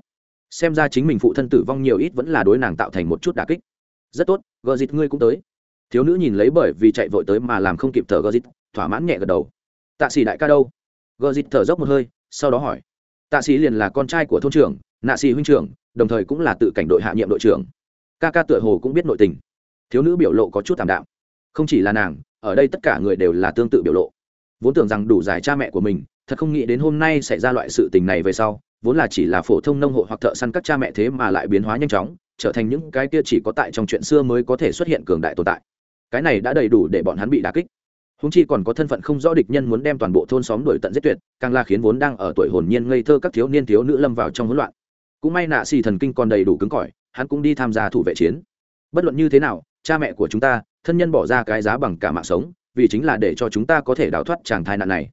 Xem ra chính mình phụ thân tử vong nhiều ít vẫn là đối nàng tạo thành một chút đà kích. Rất tốt, gờ dịt ngươi cũng tới. Thiếu nữ nhìn lấy bởi vì chạy vội tới mà làm không kịp thở gờ dịt thỏa mãn nhẹ gật đầu. Tạ sĩ đại ca đâu? Gờ dịt thở dốc một hơi, sau đó hỏi tạ sĩ liền là con trai của thôn trưởng, nạ sĩ huynh trưởng, đồng thời cũng là tự cảnh đội hạ nhiệm đội trưởng. Ca ca tựa hồ cũng biết nội tình. Thiếu nữ biểu lộ có chút thảm đạm. Không chỉ là nàng, ở đây tất cả người đều là tương tự biểu lộ. Vốn tưởng rằng đủ giải cha mẹ của mình, thật không nghĩ đến hôm nay xảy ra loại sự tình này về sau, vốn là chỉ là phổ thông nông hộ hoặc thợ săn các cha mẹ thế mà lại biến hóa nhanh chóng, trở thành những cái kia chỉ có tại trong chuyện xưa mới có thể xuất hiện cường đại tồn tại. Cái này đã đầy đủ để bọn hắn bị đà kích húng chi còn có thân phận không rõ địch nhân muốn đem toàn bộ thôn xóm đuổi tận giết tuyệt, càng là khiến vốn đang ở tuổi hồn nhiên ngây thơ các thiếu niên thiếu nữ lâm vào trong hỗn loạn. Cũng may nạ xì thần kinh còn đầy đủ cứng cỏi, hắn cũng đi tham gia thủ vệ chiến. Bất luận như thế nào, cha mẹ của chúng ta, thân nhân bỏ ra cái giá bằng cả mạng sống, vì chính là để cho chúng ta có thể đào thoát chàng thai nạn này.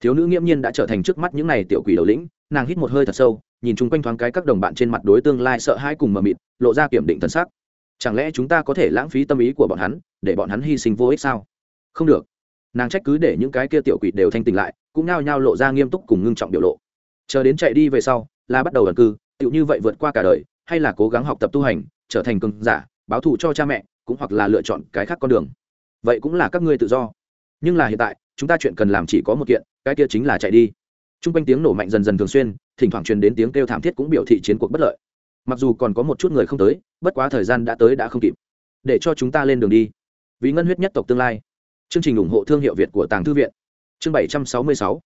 Thiếu nữ nghiễm nhiên đã trở thành trước mắt những này tiểu quỷ đầu lĩnh, nàng hít một hơi thật sâu, nhìn chung quanh thoáng cái các đồng bạn trên mặt đối tương lai sợ hãi cùng mờ mịt, lộ ra kiểm định thân sắc. Chẳng lẽ chúng ta có thể lãng phí tâm ý của bọn hắn, để bọn hắn hy sinh vô ích sao? Không được nàng trách cứ để những cái kia tiểu quỷ đều thanh tỉnh lại, cũng nao nhao lộ ra nghiêm túc cùng ngưng trọng biểu lộ. Chờ đến chạy đi về sau, là bắt đầu ẩn cư, tựu như vậy vượt qua cả đời, hay là cố gắng học tập tu hành, trở thành cường giả, báo thù cho cha mẹ, cũng hoặc là lựa chọn cái khác con đường. Vậy cũng là các ngươi tự do. Nhưng là hiện tại, chúng ta chuyện cần làm chỉ có một kiện, cái kia chính là chạy đi. T r u n g quanh tiếng nổ mạnh dần dần thường xuyên, thỉnh thoảng truyền đến tiếng kêu thảm thiết cũng biểu thị chiến cuộc bất lợi. Mặc dù còn có một chút người không tới, bất quá thời gian đã tới đã không kịp. Để cho chúng ta lên đường đi. Vì ngân huyết nhất tộc tương lai chương trình ủng hộ thương hiệu việt của tàng thư viện. Chương bảy trăm sáu mươi sáu.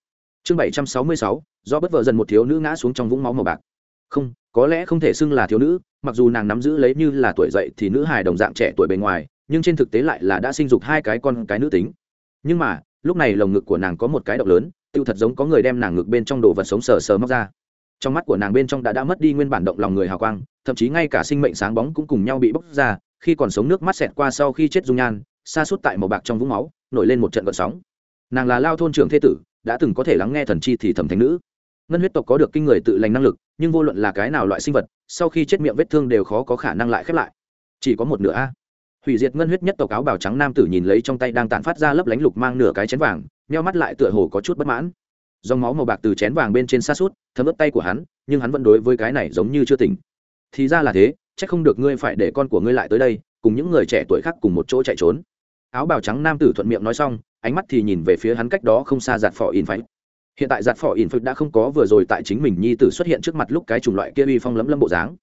Chương bảy trăm sáu mươi sáu, do bất vợ dần một thiếu nữ ngã xuống trong vũng máu màu bạc. Không, có lẽ không thể xưng là thiếu nữ, mặc dù nàng nắm giữ lấy như là tuổi dậy thì nữ hài đồng dạng trẻ tuổi bề ngoài, nhưng trên thực tế lại là đã sinh dục hai cái con cái nữ tính. Nhưng mà, lúc này lồng ngực của nàng có một cái động lớn tiêu thật giống có người đem nàng ngực bên trong đồ vật sống sờ sờ móc ra. Trong mắt của nàng bên trong đã đã mất đi nguyên bản động lòng người hào quang, thậm chí ngay cả sinh mệnh sáng bóng cũng cùng nhau bị bóc ra, khi còn sống nước mắt xẹt qua sau khi chết dung nhan xa suốt tại màu bạc trong vũng máu, nổi lên một trận gợn sóng. Nàng là lao thôn trưởng thế tử, đã từng có thể lắng nghe thần chi thì thẩm thánh nữ. Ngân huyết tộc có được kinh người tự lành năng lực, nhưng vô luận là cái nào loại sinh vật, sau khi chết miệng vết thương đều khó có khả năng lại khép lại. Chỉ có một nửa a. Hủy diệt ngân huyết nhất tộc áo bào trắng nam tử nhìn lấy trong tay đang tàn phát ra lấp lánh lục mang nửa cái chén vàng meo mắt lại tựa hồ có chút bất mãn. Dòng máu màu bạc từ chén vàng bên trên xa suốt thấm ướt tay của hắn, nhưng hắn vẫn đối với cái này giống như chưa tỉnh. Thì ra là thế c h ắ c không được ngươi phải để con của ngươi lại tới đây, cùng những người trẻ tuổi khác cùng một chỗ chạy trốn áo bào trắng nam tử thuận miệng nói xong, ánh mắt thì nhìn về phía hắn cách đó không xa giạt phỏ in phái hiện tại giạt phỏ in phật đã không có vừa rồi tại chính mình nhi tử xuất hiện trước mặt lúc cái chủng loại kia uy phong lấm lấm bộ dáng.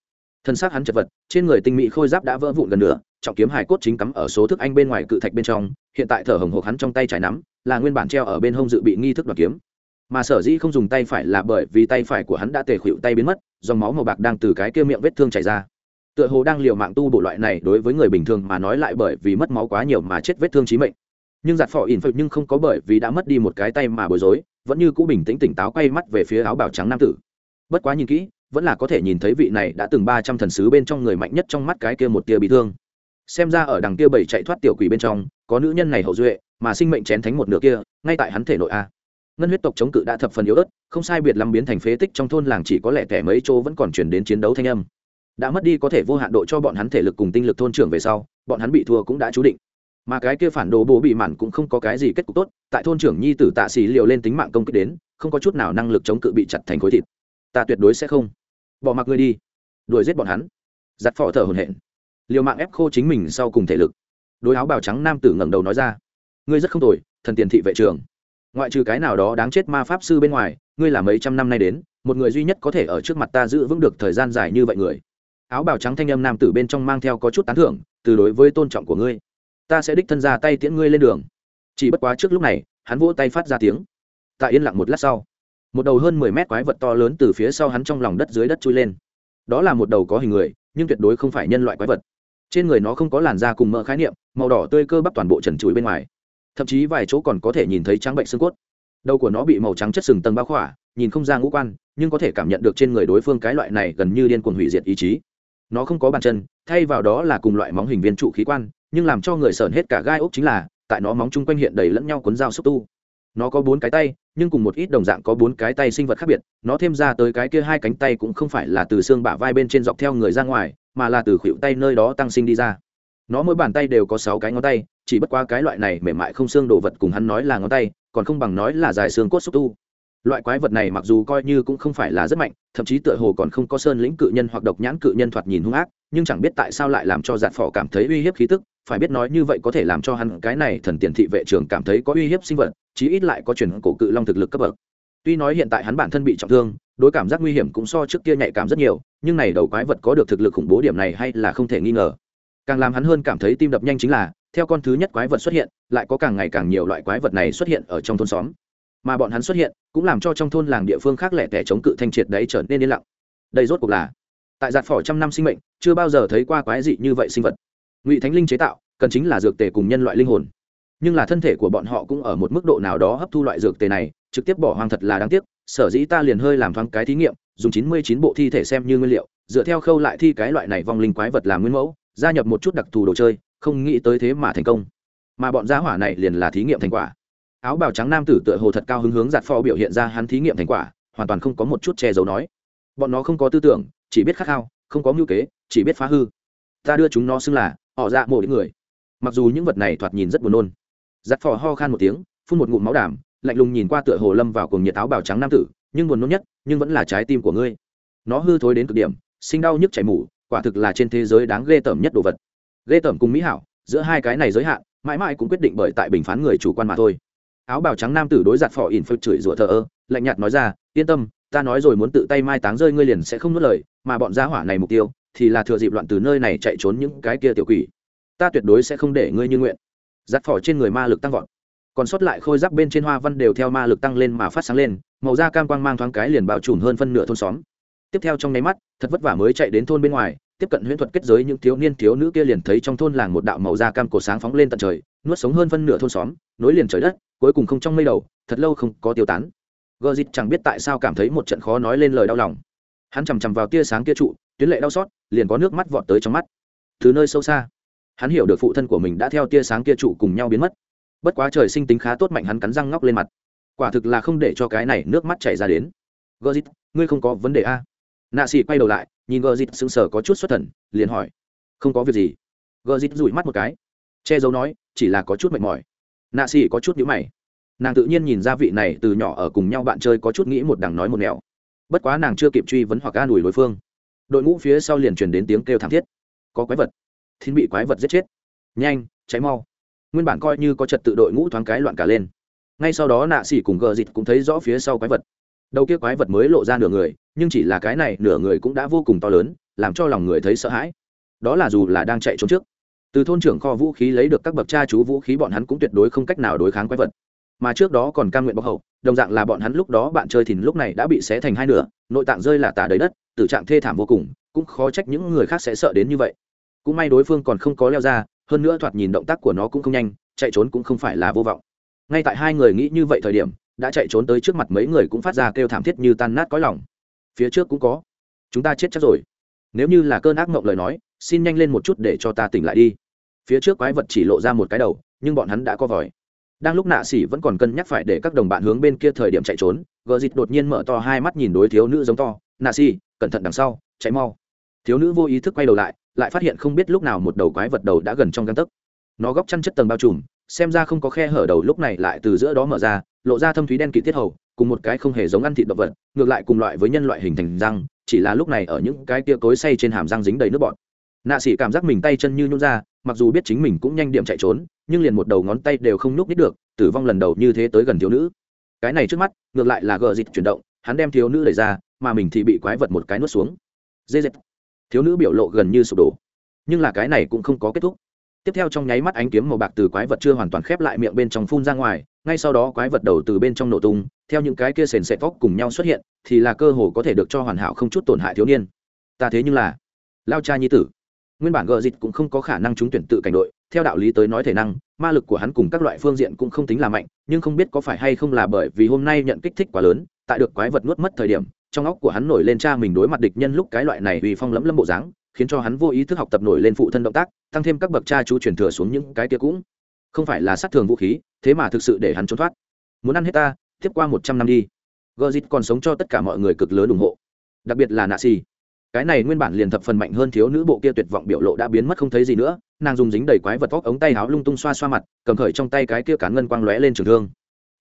Thân xác hắn chật vật, trên người tinh mỹ khôi giáp đã vỡ vụn gần nửa, trọng kiếm hải cốt chính cắm ở số thức anh bên ngoài cự thạch bên trong, hiện tại thở hồng hộc hắn trong tay trái nắm, là nguyên bản treo ở bên hông dự bị nghi thức đoạt kiếm. Mà sở dĩ không dùng tay phải là bởi vì tay phải của hắn đã tề khuỵu tay biến mất, dòng máu màu bạc đang từ cái kia miệng vết thương chảy ra tựa hồ đang liều mạng tu bộ loại này đối với người bình thường mà nói lại bởi vì mất máu quá nhiều mà chết vết thương chí mệnh. Nhưng giặt phỏ ỉn phật nhưng không có bởi vì đã mất đi một cái tay mà bối rối, vẫn như cũ bình tĩnh tỉnh táo quay mắt về phía áo bào trắng nam tử. Bất quá nhìn kỹ, vẫn là có thể nhìn thấy vị này đã từng ba trăm thần sứ bên trong người mạnh nhất trong mắt cái kia một tia bị thương. Xem ra ở đằng kia bảy chạy thoát tiểu quỷ bên trong, có nữ nhân này hậu duệ, mà sinh mệnh chén thánh một nửa kia, ngay tại hắn thể nội a. Ngân huyết tộc chống cự đã thập phần yếu ớt, không sai biệt lắm biến thành phế tích trong thôn làng chỉ có lẽ tẻ mấy chỗ vẫn còn chuyển đến chiến đấu thanh âm đã mất đi có thể vô hạn độ cho bọn hắn thể lực cùng tinh lực thôn trưởng về sau, bọn hắn bị thua cũng đã chú định. Mà cái kia phản đồ bố bị mản cũng không có cái gì kết cục tốt, tại thôn trưởng nhi tử tạ xì liều lên tính mạng công kích đến, không có chút nào năng lực chống cự bị chặt thành khối thịt. Ta tuyệt đối sẽ không. Bỏ mặc ngươi đi. Đuổi giết bọn hắn. Giặt phỏ thở hồn hện liều mạng ép khô chính mình sau cùng thể lực. Đối áo bào trắng nam tử ngẩng đầu nói ra. Ngươi rất không tồi, thần tiền thị vệ trường ngoại trừ cái nào đó đáng chết ma pháp sư bên ngoài, ngươi là mấy trăm năm nay đến, một người duy nhất có thể ở trước mặt ta giữ vững được thời gian dài như vậy người áo bào trắng thanh âm nam tử bên trong mang theo có chút tán thưởng, từ đối với tôn trọng của ngươi, ta sẽ đích thân ra tay tiễn ngươi lên đường. Chỉ bất quá trước lúc này, hắn vỗ tay phát ra tiếng. Tại yên lặng một lát sau, một đầu hơn mười mét quái vật to lớn từ phía sau hắn trong lòng đất dưới đất chui lên. Đó là một đầu có hình người, nhưng tuyệt đối không phải nhân loại quái vật. Trên người nó không có làn da cùng mỡ khái niệm, màu đỏ tươi cơ bắp toàn bộ trần trụi bên ngoài. Thậm chí vài chỗ còn có thể nhìn thấy trắng bệnh xương cốt. Đầu của nó bị màu trắng chất sừng tầng bao khỏa, nhìn không ra ngũ quan, nhưng có thể cảm nhận được trên người đối phương cái loại này gần như điên cuồng hủy diệt ý chí nó không có bàn chân, thay vào đó là cùng loại móng hình viên trụ khí quan, nhưng làm cho người sởn hết cả gai ốc chính là, tại nó móng chung quanh hiện đầy lẫn nhau cuốn dao xúc tu. Nó có bốn cái tay, nhưng cùng một ít đồng dạng có bốn cái tay sinh vật khác biệt, nó thêm ra tới cái kia hai cánh tay cũng không phải là từ xương bả vai bên trên dọc theo người ra ngoài, mà là từ khuỷu tay nơi đó tăng sinh đi ra. Nó mỗi bàn tay đều có sáu cái ngón tay, chỉ bất qua cái loại này mềm mại không xương đồ vật cùng hắn nói là ngón tay, còn không bằng nói là dài xương cốt xúc tu loại quái vật này mặc dù coi như cũng không phải là rất mạnh, thậm chí tựa hồ còn không có sơn lĩnh cự nhân hoặc độc nhãn cự nhân thoạt nhìn hung ác, nhưng chẳng biết tại sao lại làm cho giạt phỏ cảm thấy uy hiếp khí tức, phải biết nói như vậy có thể làm cho hắn cái này thần tiền thị vệ trường cảm thấy có uy hiếp sinh vật, chí ít lại có truyền cổ cự long thực lực cấp bậc. Tuy nói hiện tại hắn bản thân bị trọng thương, đối cảm giác nguy hiểm cũng so trước kia nhạy cảm rất nhiều, nhưng này đầu quái vật có được thực lực khủng bố điểm này hay là không thể nghi ngờ. Càng làm hắn hơn cảm thấy tim đập nhanh chính là, theo con thứ nhất quái vật xuất hiện, lại có càng ngày càng nhiều loại quái vật này xuất hiện ở trong thôn xóm mà bọn hắn xuất hiện cũng làm cho trong thôn làng địa phương khác lẻ tẻ chống cự thanh triệt đấy trở nên yên lặng. Đây rốt cuộc là, tại giạt phỏ trăm năm sinh mệnh, chưa bao giờ thấy qua quái dị như vậy sinh vật. Ngụy thánh linh chế tạo, cần chính là dược tề cùng nhân loại linh hồn. Nhưng là thân thể của bọn họ cũng ở một mức độ nào đó hấp thu loại dược tề này, trực tiếp bỏ hoang thật là đáng tiếc, sở dĩ ta liền hơi làm thoáng cái thí nghiệm, dùng chín mươi chín bộ thi thể xem như nguyên liệu, dựa theo khâu lại thi cái loại này vong linh quái vật làm nguyên mẫu, gia nhập một chút đặc thù đồ chơi, không nghĩ tới thế mà thành công. Mà bọn gia hỏa này liền là thí nghiệm thành quả áo bào trắng nam tử tựa hồ thật cao hứng hướng giặt phò biểu hiện ra hắn thí nghiệm thành quả, hoàn toàn không có một chút che giấu nói. Bọn nó không có tư tưởng, chỉ biết khát khao, không có mưu kế, chỉ biết phá hư. Ta đưa chúng nó xưng là họ dạ mộ đến người. Mặc dù những vật này thoạt nhìn rất buồn nôn. Giặt phò ho khan một tiếng, phun một ngụm máu đảm lạnh lùng nhìn qua tựa hồ lâm vào cùng nhiệt áo bào trắng nam tử, nhưng buồn nôn nhất, nhưng vẫn là trái tim của ngươi. Nó hư thối đến cực điểm, sinh đau nhức chảy mủ quả thực là trên thế giới đáng ghê tởm nhất đồ vật. Ghê tởm cùng mỹ hảo, giữa hai cái này giới hạn, mãi mãi cũng quyết định bởi tại bình phán người chủ quan mà thôi áo bào trắng nam tử đối giặt phỏ ỉn phật chửi rủa thờ ơ, lạnh nhạt nói ra, yên tâm, ta nói rồi muốn tự tay mai táng rơi ngươi liền sẽ không nuốt lời, mà bọn gia hỏa này mục tiêu thì là thừa dịp loạn từ nơi này chạy trốn những cái kia tiểu quỷ. Ta tuyệt đối sẽ không để ngươi như nguyện. Giặt phỏ trên người ma lực tăng vọt. Còn sót lại khôi giáp bên trên hoa văn đều theo ma lực tăng lên mà phát sáng lên, màu da cam quang mang thoáng cái liền bao trùm hơn phân nửa thôn xóm. Tiếp theo trong nháy mắt, thật vất vả mới chạy đến thôn bên ngoài tiếp cận huyễn thuật kết giới những thiếu niên thiếu nữ kia liền thấy trong thôn làng một đạo màu da cam cổ sáng phóng lên tận trời, nuốt sống hơn phân nửa thôn xóm, nối liền trời đất, cuối cùng không trong mây đầu, thật lâu không có tiêu tán. Gờ dịt chẳng biết tại sao cảm thấy một trận khó nói lên lời đau lòng. Hắn chằm chằm vào tia sáng kia trụ, tuyến lệ đau xót, liền có nước mắt vọt tới trong mắt. Từ nơi sâu xa, hắn hiểu được phụ thân của mình đã theo tia sáng kia trụ cùng nhau biến mất. Bất quá trời sinh tính khá tốt mạnh hắn cắn răng ngóc lên mặt. Quả thực là không để cho cái này nước mắt chảy ra đến. Gờ dịt ngươi không có vấn đề a. Nạ xị quay đầu lại nhìn gờ dịt sững sờ có chút xuất thần, liền hỏi, không có việc gì. Gờ dịt rủi mắt một cái. Che giấu nói, chỉ là có chút mệt mỏi. Nạ sĩ có chút nhữ mày. Nàng tự nhiên nhìn ra vị này từ nhỏ ở cùng nhau bạn chơi có chút nghĩ một đằng nói một nẻo. Bất quá nàng chưa kịp truy vấn hoặc an ủi đối phương. Đội ngũ phía sau liền truyền đến tiếng kêu thảm thiết. Có quái vật. Thiên bị quái vật giết chết. Nhanh cháy mau. Nguyên bản coi như có trật tự đội ngũ thoáng cái loạn cả lên. Ngay sau đó nạ xỉ cùng gờ dịt cũng thấy rõ phía sau quái vật đầu kia quái vật mới lộ ra nửa người, nhưng chỉ là cái này nửa người cũng đã vô cùng to lớn, làm cho lòng người thấy sợ hãi. Đó là dù là đang chạy trốn trước. Từ thôn trưởng kho vũ khí lấy được các bậc cha chú vũ khí bọn hắn cũng tuyệt đối không cách nào đối kháng quái vật. Mà trước đó còn cam nguyện bọc hậu, đồng dạng là bọn hắn lúc đó bạn chơi thì lúc này đã bị xé thành hai nửa, nội tạng rơi là tả đầy đất, tử trạng thê thảm vô cùng, cũng khó trách những người khác sẽ sợ đến như vậy. Cũng may đối phương còn không có leo ra, hơn nữa thoạt nhìn động tác của nó cũng không nhanh, chạy trốn cũng không phải là vô vọng. Ngay tại hai người nghĩ như vậy thời điểm đã chạy trốn tới trước mặt mấy người cũng phát ra kêu thảm thiết như tan nát cõi lòng. Phía trước cũng có. Chúng ta chết chắc rồi. Nếu như là cơn ác mộng lời nói, xin nhanh lên một chút để cho ta tỉnh lại đi. Phía trước quái vật chỉ lộ ra một cái đầu, nhưng bọn hắn đã có vòi. Đang lúc nạ xỉ vẫn còn cân nhắc phải để các đồng bạn hướng bên kia thời điểm chạy trốn, gờ dịt đột nhiên mở to hai mắt nhìn đối thiếu nữ giống to. Nạ xỉ cẩn thận đằng sau, chạy mau. Thiếu nữ vô ý thức quay đầu lại lại phát hiện không biết lúc nào một đầu quái vật đầu đã gần trong găng tấc. Nó góc chăn chất tầng bao trùm, xem ra không có khe hở đầu lúc này lại từ giữa đó mở ra lộ ra thâm thúy đen kỵ tiết hầu, cùng một cái không hề giống ăn thịt động vật, ngược lại cùng loại với nhân loại hình thành răng, chỉ là lúc này ở những cái tia cối say trên hàm răng dính đầy nước bọt. Nạ sĩ cảm giác mình tay chân như nhún ra, mặc dù biết chính mình cũng nhanh điểm chạy trốn, nhưng liền một đầu ngón tay đều không nhúc nít được, tử vong lần đầu như thế tới gần thiếu nữ. Cái này trước mắt, ngược lại là gờ dịch chuyển động, hắn đem thiếu nữ đẩy ra, mà mình thì bị quái vật một cái nuốt xuống. Dê dệt thiếu nữ biểu lộ gần như sụp đổ. Nhưng là cái này cũng không có kết thúc. Tiếp theo trong nháy mắt ánh kiếm màu bạc từ quái vật chưa hoàn toàn khép lại miệng bên trong phun ra ngoài ngay sau đó quái vật đầu từ bên trong nổ tung, theo những cái kia sền sệt tóc cùng nhau xuất hiện, thì là cơ hồ có thể được cho hoàn hảo không chút tổn hại thiếu niên. Ta thế nhưng là lao cha nhi tử. Nguyên bản gợ dịch cũng không có khả năng trúng tuyển tự cảnh đội, theo đạo lý tới nói thể năng, ma lực của hắn cùng các loại phương diện cũng không tính là mạnh, nhưng không biết có phải hay không là bởi vì hôm nay nhận kích thích quá lớn, tại được quái vật nuốt mất thời điểm, trong óc của hắn nổi lên cha mình đối mặt địch nhân lúc cái loại này uy phong lẫm lâm bộ dáng, khiến cho hắn vô ý thức học tập nổi lên phụ thân động tác, tăng thêm các bậc cha chú truyền thừa xuống những cái kia cũng không phải là sát thường vũ khí thế mà thực sự để hắn trốn thoát. Muốn ăn hết ta, tiếp qua một trăm năm đi. Gờ dịt còn sống cho tất cả mọi người cực lớn ủng hộ. Đặc biệt là nạ xì cái này nguyên bản liền thập phần mạnh hơn thiếu nữ bộ kia tuyệt vọng biểu lộ đã biến mất không thấy gì nữa. Nàng dùng dính đầy quái vật vóc ống tay áo lung tung xoa xoa mặt, cầm khởi trong tay cái kia cán ngân quang lóe lên trường thương.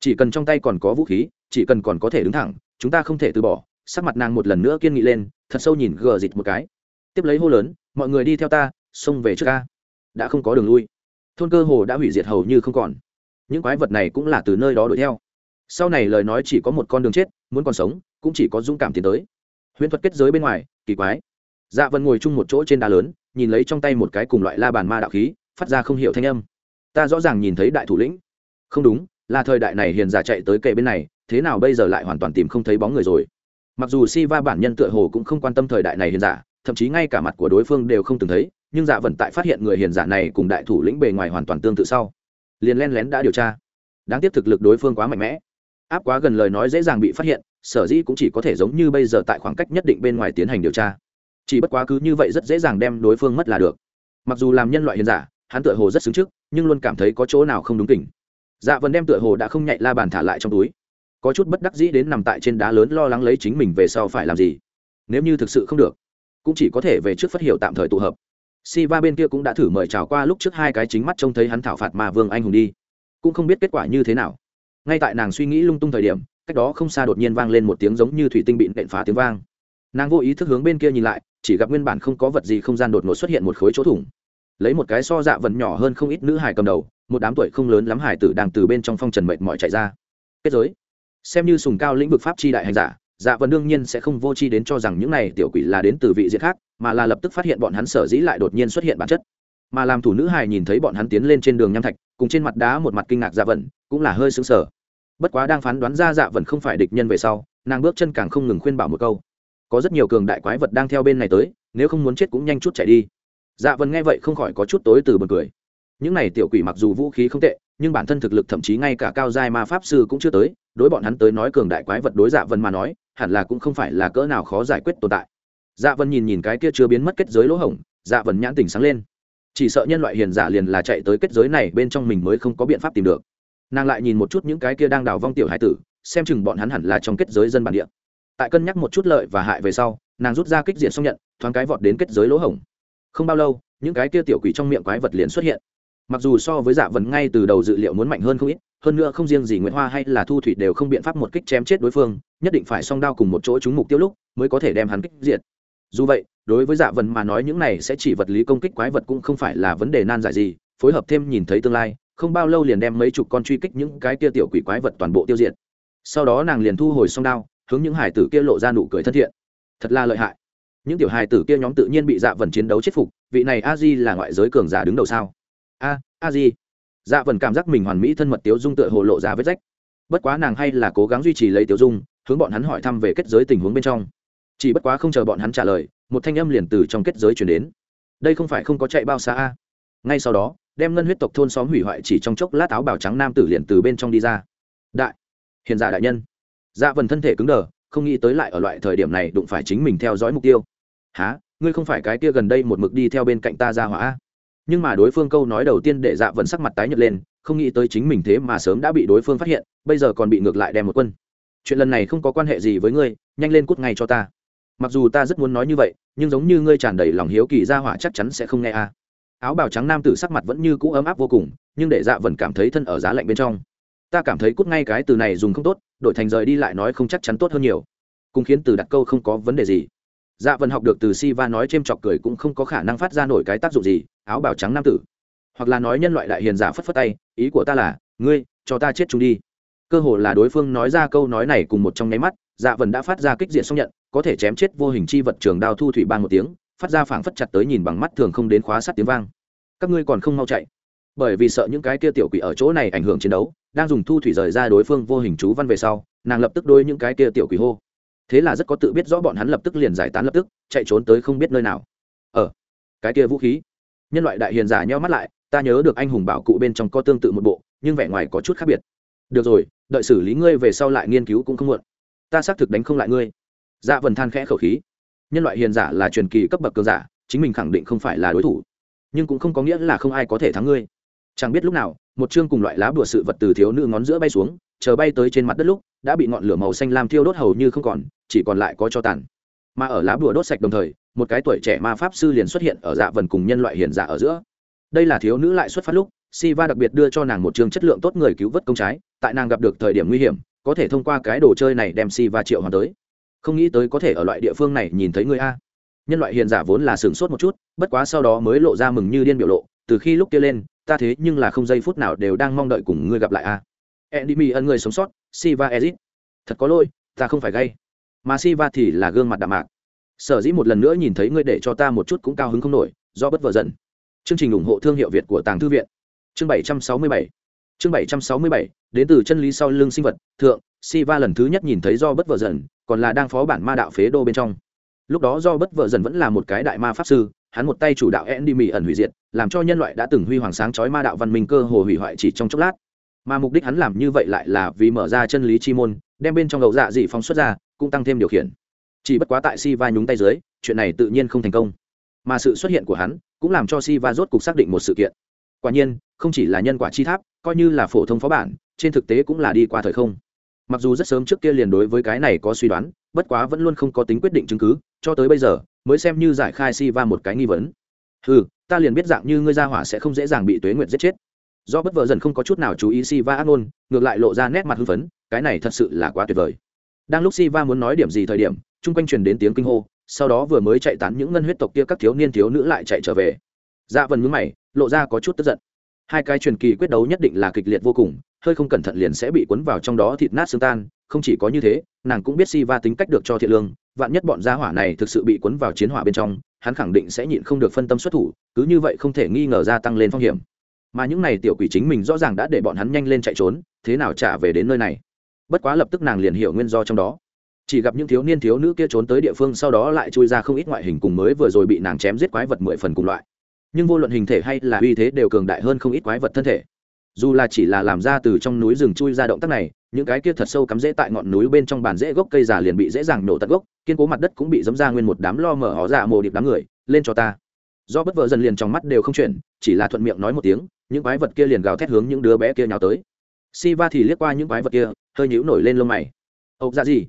Chỉ cần trong tay còn có vũ khí, chỉ cần còn có thể đứng thẳng, chúng ta không thể từ bỏ. Sắc mặt nàng một lần nữa kiên nghị lên, thật sâu nhìn gờ dịt một cái. Tiếp lấy hô lớn, mọi người đi theo ta, xông về trước ca đã không có đường lui. Thôn cơ hồ đã hủy diệt hầu như không còn những quái vật này cũng là từ nơi đó đuổi theo. Sau này lời nói chỉ có một con đường chết, muốn còn sống, cũng chỉ có dũng cảm tiến tới. Huyễn thuật kết giới bên ngoài, kỳ quái. Dạ vân ngồi chung một chỗ trên đá lớn, nhìn lấy trong tay một cái cùng loại la bàn ma đạo khí, phát ra không hiểu thanh âm. Ta rõ ràng nhìn thấy đại thủ lĩnh. Không đúng, là thời đại này hiền giả chạy tới kệ bên này, thế nào bây giờ lại hoàn toàn tìm không thấy bóng người rồi? Mặc dù si va bản nhân tựa hồ cũng không quan tâm thời đại này hiền giả, thậm chí ngay cả mặt của đối phương đều không từng thấy, nhưng dạ vần tại phát hiện người hiền giả này cùng đại thủ lĩnh bề ngoài hoàn toàn tương tự sau liền len lén đã điều tra. Đáng tiếc thực lực đối phương quá mạnh mẽ. Áp quá gần lời nói dễ dàng bị phát hiện, sở dĩ cũng chỉ có thể giống như bây giờ tại khoảng cách nhất định bên ngoài tiến hành điều tra. Chỉ bất quá cứ như vậy rất dễ dàng đem đối phương mất là được. Mặc dù làm nhân loại hiền giả, hắn tựa hồ rất xứng trước, nhưng luôn cảm thấy có chỗ nào không đúng kỉnh. Dạ vẫn đem tựa hồ đã không nhạy la bàn thả lại trong túi. Có chút bất đắc dĩ đến nằm tại trên đá lớn lo lắng lấy chính mình về sau phải làm gì. Nếu như thực sự không được, cũng chỉ có thể về trước phát hiệu tạm thời tụ hợp si va bên kia cũng đã thử mời chào qua lúc trước hai cái chính mắt trông thấy hắn thảo phạt mà vương anh hùng đi. Cũng không biết kết quả như thế nào. Ngay tại nàng suy nghĩ lung tung thời điểm, cách đó không xa đột nhiên vang lên một tiếng giống như thủy tinh bị nện phá tiếng vang. Nàng vô ý thức hướng bên kia nhìn lại, chỉ gặp nguyên bản không có vật gì không gian đột ngột xuất hiện một khối chỗ thủng. Lấy một cái so dạ vần nhỏ hơn không ít nữ hải cầm đầu, một đám tuổi không lớn lắm hải tử đang từ bên trong phong trần mệt mỏi chạy ra. Kết giới. Xem như sùng cao lĩnh vực pháp chi đại hành giả dạ vân đương nhiên sẽ không vô chi đến cho rằng những này tiểu quỷ là đến từ vị diện khác, mà là lập tức phát hiện bọn hắn sở dĩ lại đột nhiên xuất hiện bản chất. Mà làm thủ nữ hài nhìn thấy bọn hắn tiến lên trên đường nham thạch, cùng trên mặt đá một mặt kinh ngạc dạ vần cũng là hơi xứng sở bất quá đang phán đoán ra dạ vần không phải địch nhân về sau, nàng bước chân càng không ngừng khuyên bảo một câu. Có rất nhiều cường đại quái vật đang theo bên này tới, nếu không muốn chết cũng nhanh chút chạy đi. Dạ vần nghe vậy không khỏi có chút tối từ bật cười. Những này tiểu quỷ mặc dù vũ khí không tệ, nhưng bản thân thực lực thậm chí ngay cả cao giai ma pháp sư cũng chưa tới, đối bọn hắn tới nói cường đại quái vật đối dạ vân mà nói hẳn là cũng không phải là cỡ nào khó giải quyết tồn tại. Dạ vân nhìn nhìn cái kia chưa biến mất kết giới lỗ hổng dạ vân nhãn tỉnh sáng lên. Chỉ sợ nhân loại hiền giả liền là chạy tới kết giới này bên trong mình mới không có biện pháp tìm được. Nàng lại nhìn một chút những cái kia đang đào vong tiểu hải tử, xem chừng bọn hắn hẳn là trong kết giới dân bản địa. Tại cân nhắc một chút lợi và hại về sau, nàng rút ra kích diện xong nhận, thoáng cái vọt đến kết giới lỗ hổng. Không bao lâu, những cái kia tiểu quỷ trong miệng quái vật liền xuất hiện. Mặc dù so với dạ vần ngay từ đầu dự liệu muốn mạnh hơn không ít, hơn nữa không riêng gì nguyễn hoa hay là thu thủy đều không biện pháp một kích chém chết đối phương nhất định phải song đao cùng một chỗ trúng mục tiêu lúc mới có thể đem hắn kích diệt. Dù vậy, đối với dạ vần mà nói những này sẽ chỉ vật lý công kích quái vật cũng không phải là vấn đề nan giải gì, phối hợp thêm nhìn thấy tương lai, không bao lâu liền đem mấy chục con truy kích những cái kia tiểu quỷ quái vật toàn bộ tiêu diệt. Sau đó nàng liền thu hồi song đao, hướng những hải tử kia lộ ra nụ cười thân thiện. Thật là lợi hại. Những tiểu hải tử kia nhóm tự nhiên bị dạ vần chiến đấu chết phục, vị này a di là ngoại giới cường giả đứng đầu sao? A a di. Dạ vần cảm giác mình hoàn mỹ thân mật tiếu dung tựa hồ lộ ra vết rách bất quá nàng hay là cố gắng duy trì lấy tiểu dung, hướng bọn hắn hỏi thăm về kết giới tình huống bên trong. Chỉ bất quá không chờ bọn hắn trả lời, một thanh âm liền từ trong kết giới chuyển đến. Đây không phải không có chạy bao xa a? Ngay sau đó, đem ngân huyết tộc thôn xóm hủy hoại chỉ trong chốc lát áo bào trắng nam tử liền từ bên trong đi ra. Đại, hiền giả đại nhân. Dạ vần thân thể cứng đờ, không nghĩ tới lại ở loại thời điểm này đụng phải chính mình theo dõi mục tiêu. Há ngươi không phải cái kia gần đây một mực đi theo bên cạnh ta ra hỏa nhưng mà đối phương câu nói đầu tiên để dạ vần sắc mặt tái nhật lên không nghĩ tới chính mình thế mà sớm đã bị đối phương phát hiện, bây giờ còn bị ngược lại đem một quân. Chuyện lần này không có quan hệ gì với ngươi, nhanh lên cút ngay cho ta. Mặc dù ta rất muốn nói như vậy, nhưng giống như ngươi tràn đầy lòng hiếu kỳ ra hỏa chắc chắn sẽ không nghe a. Áo bào trắng nam tử sắc mặt vẫn như cũ ấm áp vô cùng, nhưng để dạ vần cảm thấy thân ở giá lạnh bên trong. Ta cảm thấy cút ngay cái từ này dùng không tốt, đổi thành rời đi lại nói không chắc chắn tốt hơn nhiều. Cũng khiến từ đặt câu không có vấn đề gì. Dạ vần học được từ si va nói c h ê m chọc cười cũng không có khả năng phát ra nổi cái tác dụng gì, áo bào trắng nam tử. Hoặc là nói nhân loại đại hiền giả phất phất tay ý của ta là, ngươi, cho ta chết chúng đi. Cơ hồ là đối phương nói ra câu nói này cùng một trong nháy mắt dạ vần đã phát ra kích diện xong nhận, có thể chém chết vô hình chi vật trường đao thu thủy ban một tiếng, phát ra phảng phất chặt tới nhìn bằng mắt thường không đến khóa sắt tiếng vang. Các ngươi còn không mau chạy. Bởi vì sợ những cái kia tiểu quỷ ở chỗ này ảnh hưởng chiến đấu, đang dùng thu thủy rời ra đối phương vô hình chú văn về sau, nàng lập tức đôi những cái kia tiểu quỷ hô. Thế là rất có tự biết rõ bọn hắn lập tức liền giải tán lập tức, chạy trốn tới không biết nơi nào. Ở cái kia vũ khí. Nhân loại đại hiền giả nheo mắt lại ta nhớ được anh hùng bảo cụ bên trong có tương tự một bộ, nhưng vẻ ngoài có chút khác biệt. Được rồi, đợi xử lý ngươi về sau lại nghiên cứu cũng không muộn. Ta xác thực đánh không lại ngươi. Dạ vần than khẽ khẩu khí. Nhân loại hiền giả là truyền kỳ cấp bậc cường giả, chính mình khẳng định không phải là đối thủ. Nhưng cũng không có nghĩa là không ai có thể thắng ngươi. Chẳng biết lúc nào, một chương cùng loại lá bùa sự vật từ thiếu nữ ngón giữa bay xuống, chờ bay tới trên mặt đất lúc, đã bị ngọn lửa màu xanh lam thiêu đốt hầu như không còn, chỉ còn lại có cho tàn. Mà ở lá bùa đốt sạch đồng thời, một cái tuổi trẻ ma pháp sư liền xuất hiện ở dạ vần cùng nhân loại hiền giả ở giữa đây là thiếu nữ lại xuất phát lúc, Siva đặc biệt đưa cho nàng một trường chất lượng tốt người cứu vớt công trái, tại nàng gặp được thời điểm nguy hiểm, có thể thông qua cái đồ chơi này đem Siva triệu hoàn tới. Không nghĩ tới có thể ở loại địa phương này nhìn thấy người a. Nhân loại hiền giả vốn là sửng sốt một chút, bất quá sau đó mới lộ ra mừng như điên biểu lộ, từ khi lúc kia lên, ta thế nhưng là không giây phút nào đều đang mong đợi cùng ngươi gặp lại a. Enemy endymi ân người sống sót, siva ezit. Thật có lỗi, ta không phải gay. Mà siva thì là gương mặt đạm mạc. Sở dĩ một lần nữa nhìn thấy ngươi để cho ta một chút cũng cao hứng không nổi, do bất vợ giận chương trình ủng hộ thương hiệu việt của tàng thư viện. Chương bảy trăm sáu mươi bảy. Chương bảy trăm sáu mươi bảy đến từ chân lý sau lưng sinh vật thượng siva lần thứ nhất nhìn thấy do bất vợ dần, còn là đang phó bản ma đạo phế đô bên trong. Lúc đó do bất vợ dần vẫn là một cái đại ma pháp sư hắn một tay chủ đạo én mì ẩn hủy diệt làm cho nhân loại đã từng huy hoàng sáng chói ma đạo văn minh cơ hồ hủy hoại chỉ trong chốc lát. Mà mục đích hắn làm như vậy lại là vì mở ra chân lý chi môn đem bên trong đầu dạ dị phóng xuất ra cũng tăng thêm điều khiển. Chỉ bất quá tại si va nhúng tay dưới chuyện này tự nhiên không thành công. Mà sự xuất hiện của hắn cũng làm cho si va rốt cục xác định một sự kiện. Quả nhiên, không chỉ là nhân quả chi tháp, coi như là phổ thông phó bản, trên thực tế cũng là đi qua thời không. Mặc dù rất sớm trước kia liền đối với cái này có suy đoán, bất quá vẫn luôn không có tính quyết định chứng cứ, cho tới bây giờ, mới xem như giải khai si va một cái nghi vấn. Ừ ta liền biết dạng như ngươi ra hỏa sẽ không dễ dàng bị tuế nguyệt giết chết. Do bất vợ dần không có chút nào chú ý si va ác ngôn ngược lại lộ ra nét mặt hưng phấn, cái này thật sự là quá tuyệt vời. Đang lúc si va muốn nói điểm gì thời điểm, chung quanh truyền đến tiếng kinh hô sau đó vừa mới chạy tán những ngân huyết tộc kia các thiếu niên thiếu nữ lại chạy trở về. Dạ vần nhướng mày, lộ ra có chút tức giận. Hai cái truyền kỳ quyết đấu nhất định là kịch liệt vô cùng, hơi không cẩn thận liền sẽ bị cuốn vào trong đó thịt nát xương tan, không chỉ có như thế, nàng cũng biết si va tính cách được cho thiện lương, vạn nhất bọn gia hỏa này thực sự bị cuốn vào chiến hỏa bên trong, hắn khẳng định sẽ nhịn không được phân tâm xuất thủ, cứ như vậy không thể nghi ngờ gia tăng lên phong hiểm. Mà những này tiểu quỷ chính mình rõ ràng đã để bọn hắn nhanh lên chạy trốn, thế nào trả về đến nơi này? Bất quá lập tức nàng liền hiểu nguyên do trong đó chỉ gặp những thiếu niên thiếu nữ kia trốn tới địa phương sau đó lại chui ra không ít ngoại hình cùng mới vừa rồi bị nàng chém giết quái vật mười phần cùng loại. Nhưng vô luận hình thể hay là uy thế đều cường đại hơn không ít quái vật thân thể. Dù là chỉ là làm ra từ trong núi rừng chui ra động tác này, những cái kia thật sâu cắm rễ tại ngọn núi bên trong bàn rễ gốc cây già liền bị dễ dàng nổ tận gốc, kiên cố mặt đất cũng bị dấm ra nguyên một đám lo mở họ dạ mồ điệp đám người, lên cho ta. Do bất vợ dần liền trong mắt đều không chuyển, chỉ là thuận miệng nói một tiếng, những quái vật kia liền gào thét hướng những đứa bé kia nhào tới. Si va thì liếc qua những quái vật kia, hơi nhíu nổi lên lông mày. Ốc ra gì?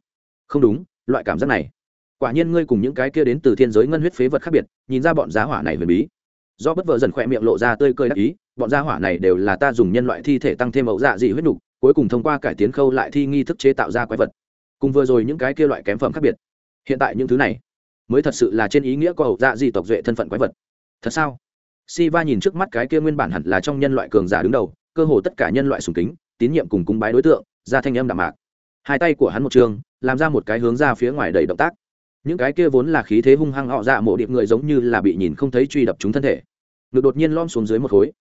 Không đúng, loại cảm giác này. Quả nhiên ngươi cùng những cái kia đến từ thiên giới ngân huyết phế vật khác biệt, nhìn ra bọn giá hỏa này huyền bí. Do bất vợ dần khỏe miệng lộ ra tươi cười đắc ý, bọn gia hỏa này đều là ta dùng nhân loại thi thể tăng thêm mẫu dạ dị huyết nục cuối cùng thông qua cải tiến khâu lại thi nghi thức chế tạo ra quái vật. Cùng vừa rồi những cái kia loại kém phẩm khác biệt. Hiện tại những thứ này mới thật sự là trên ý nghĩa của ẩu dạ dị tộc duệ thân phận quái vật. Thật sao? Si va nhìn trước mắt cái kia nguyên bản hẳn là trong nhân loại cường giả đứng đầu, cơ hồ tất cả nhân loại sùng kính, tín nhiệm cùng cúng bái đối tượng, ra thanh âm đạm mạc. Hai tay của hắn một trường làm ra một cái hướng ra phía ngoài đầy động tác. Những cái kia vốn là khí thế hung hăng họ dạ mộ điệp người giống như là bị nhìn không thấy truy đập chúng thân thể. Ngực đột nhiên lom xuống dưới một khối.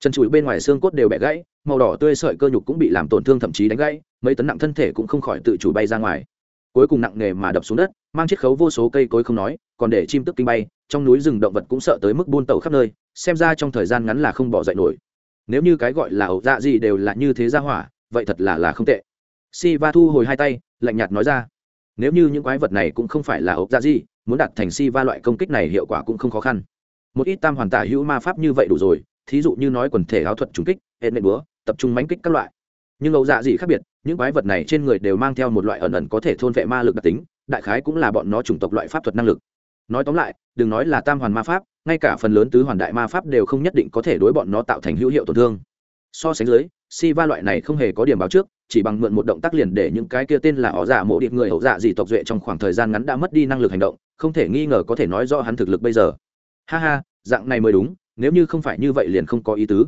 Chân chùi bên ngoài xương cốt đều bẻ gãy, màu đỏ tươi sợi cơ nhục cũng bị làm tổn thương thậm chí đánh gãy, mấy tấn nặng thân thể cũng không khỏi tự chủ bay ra ngoài. Cuối cùng nặng nề mà đập xuống đất, mang chiết khấu vô số cây cối không nói, còn để chim tức kinh bay, trong núi rừng động vật cũng sợ tới mức buôn tàu khắp nơi, xem ra trong thời gian ngắn là không bỏ dậy nổi. Nếu như cái gọi là ẩu dạ gì đều là như thế ra hỏa, vậy thật là là không tệ. Si va thu hồi hai tay lạnh nhạt nói ra. Nếu như những quái vật này cũng không phải là ốc ra gì, muốn đạt thành si va loại công kích này hiệu quả cũng không khó khăn. Một ít tam hoàn tả hữu ma pháp như vậy đủ rồi, thí dụ như nói quần thể áo thuật trùng kích hệ nện búa, tập trung mánh kích các loại. Nhưng ấu dạ gì khác biệt, những quái vật này trên người đều mang theo một loại ẩn ẩn có thể thôn vệ ma lực đặc tính, đại khái cũng là bọn nó chủng tộc loại pháp thuật năng lực. Nói tóm lại, đừng nói là tam hoàn ma pháp, ngay cả phần lớn tứ hoàn đại ma pháp đều không nhất định có thể đối bọn nó tạo thành hữu hiệu tổn thương so sánh dưới si va loại này không hề có điểm báo trước, chỉ bằng mượn một động tác liền để những cái kia tên là họ giả mộ điệp người hậu dạ gì tộc duệ trong khoảng thời gian ngắn đã mất đi năng lực hành động, không thể nghi ngờ có thể nói rõ hắn thực lực bây giờ. Ha ha, dạng này mới đúng, nếu như không phải như vậy liền không có ý tứ.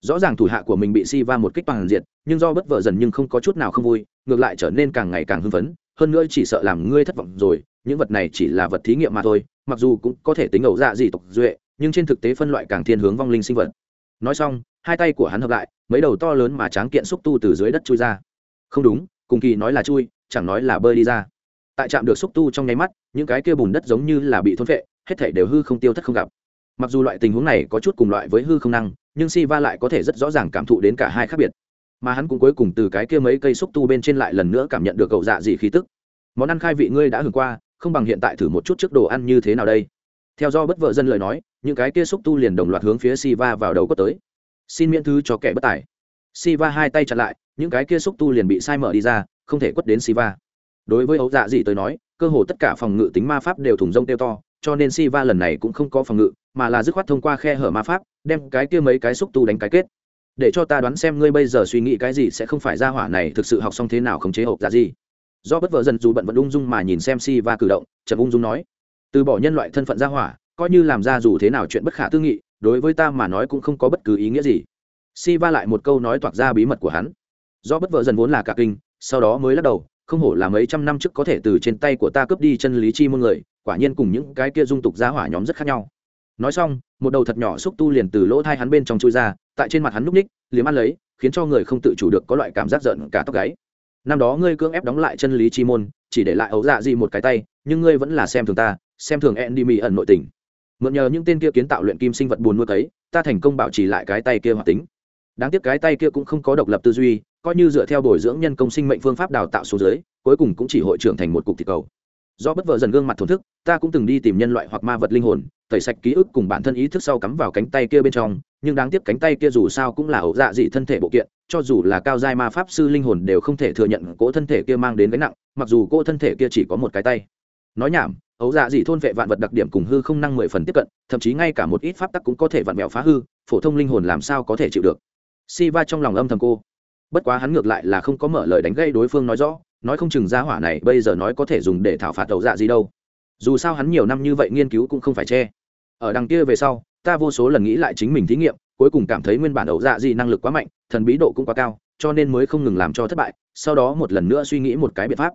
Rõ ràng thủ hạ của mình bị si va một kích bằng diệt, nhưng do bất vợ dần nhưng không có chút nào không vui, ngược lại trở nên càng ngày càng hưng phấn, hơn nữa chỉ sợ làm ngươi thất vọng rồi, những vật này chỉ là vật thí nghiệm mà thôi, mặc dù cũng có thể tính ẩu dạ dị tộc duệ, nhưng trên thực tế phân loại càng thiên hướng vong linh sinh vật nói xong, hai tay của hắn hợp lại, mấy đầu to lớn mà tráng kiện xúc tu từ dưới đất chui ra. Không đúng, cùng kỳ nói là chui, chẳng nói là bơi đi ra. Tại trạm được xúc tu trong nháy mắt, những cái kia bùn đất giống như là bị thôn vệ hết thể đều hư không tiêu thất không gặp. Mặc dù loại tình huống này có chút cùng loại với hư không năng, nhưng si va lại có thể rất rõ ràng cảm thụ đến cả hai khác biệt. Mà hắn cũng cuối cùng từ cái kia mấy cây xúc tu bên trên lại lần nữa cảm nhận được cậu dạ dị khí tức. Món ăn khai vị ngươi đã hưởng qua, không bằng hiện tại thử một chút trước đồ ăn như thế nào đây? Theo do bất vợ dân lời nói, những cái kia xúc tu liền đồng loạt hướng phía si va vào đầu có tới. Xin miễn thứ cho kẻ bất tài. Si va hai tay chặn lại, những cái kia xúc tu liền bị sai mở đi ra, không thể quất đến si va đối với ấu dạ dị tới nói, cơ hồ tất cả phòng ngự tính ma pháp đều thủng rông tiêu to, cho nên si va lần này cũng không có phòng ngự, mà là dứt khoát thông qua khe hở ma pháp, đem cái kia mấy cái xúc tu đánh cái kết. Để cho ta đoán xem ngươi bây giờ suy nghĩ cái gì sẽ không phải ra hỏa này thực sự học xong thế nào khống chế hộp dạ gì do bất vợ dần dù bận vẫn ung dung mà nhìn xem si va cử động, chậm ung dung nói từ bỏ nhân loại thân phận ra hỏa, coi như làm ra dù thế nào chuyện bất khả tư nghị, đối với ta mà nói cũng không có bất cứ ý nghĩa gì. Si va lại một câu nói toạc ra bí mật của hắn. Do bất vợ dần vốn là cả kinh, sau đó mới lắc đầu, không hổ là mấy trăm năm trước có thể từ trên tay của ta cướp đi chân lý chi môn người, quả nhiên cùng những cái kia dung tục ra hỏa nhóm rất khác nhau. Nói xong, một đầu thật nhỏ xúc tu liền từ lỗ thai hắn bên trong chui ra, tại trên mặt hắn núp ních, liếm ăn lấy, khiến cho người không tự chủ được có loại cảm giác giận cả tóc gáy. Năm đó ngươi cưỡng ép đóng lại chân lý chi môn, chỉ để lại ấu dạ gì một cái tay, nhưng ngươi vẫn là xem thường ta xem thường Andy Mỹ ẩn nội tình. Mượn nhờ những tên kia kiến tạo luyện kim sinh vật buồn nuôi thấy ta thành công bảo trì lại cái tay kia hoạt tính. Đáng tiếc cái tay kia cũng không có độc lập tư duy, coi như dựa theo bồi dưỡng nhân công sinh mệnh phương pháp đào tạo số dưới, cuối cùng cũng chỉ hội trưởng thành một cục thịt cầu. Do bất vợ dần gương mặt thổn thức, ta cũng từng đi tìm nhân loại hoặc ma vật linh hồn, tẩy sạch ký ức cùng bản thân ý thức sau cắm vào cánh tay kia bên trong, nhưng đáng tiếc cánh tay kia dù sao cũng là ẩu dạ dị thân thể bộ kiện, cho dù là cao giai ma pháp sư linh hồn đều không thể thừa nhận cỗ thân thể kia mang đến gánh nặng, mặc dù cỗ thân thể kia chỉ có một cái tay. Nói nhảm ấu dạ dị thôn vệ vạn vật đặc điểm cùng hư không năng mười phần tiếp cận, thậm chí ngay cả một ít pháp tắc cũng có thể vặn vẹo phá hư, phổ thông linh hồn làm sao có thể chịu được? Si va trong lòng âm thầm cô. Bất quá hắn ngược lại là không có mở lời đánh gây đối phương nói rõ, nói không chừng ra hỏa này bây giờ nói có thể dùng để thảo phạt ấu dạ gì đâu. Dù sao hắn nhiều năm như vậy nghiên cứu cũng không phải che. Ở đằng kia về sau, ta vô số lần nghĩ lại chính mình thí nghiệm, cuối cùng cảm thấy nguyên bản ấu dạ gì năng lực quá mạnh, thần bí độ cũng quá cao, cho nên mới không ngừng làm cho thất bại, sau đó một lần nữa suy nghĩ một cái biện pháp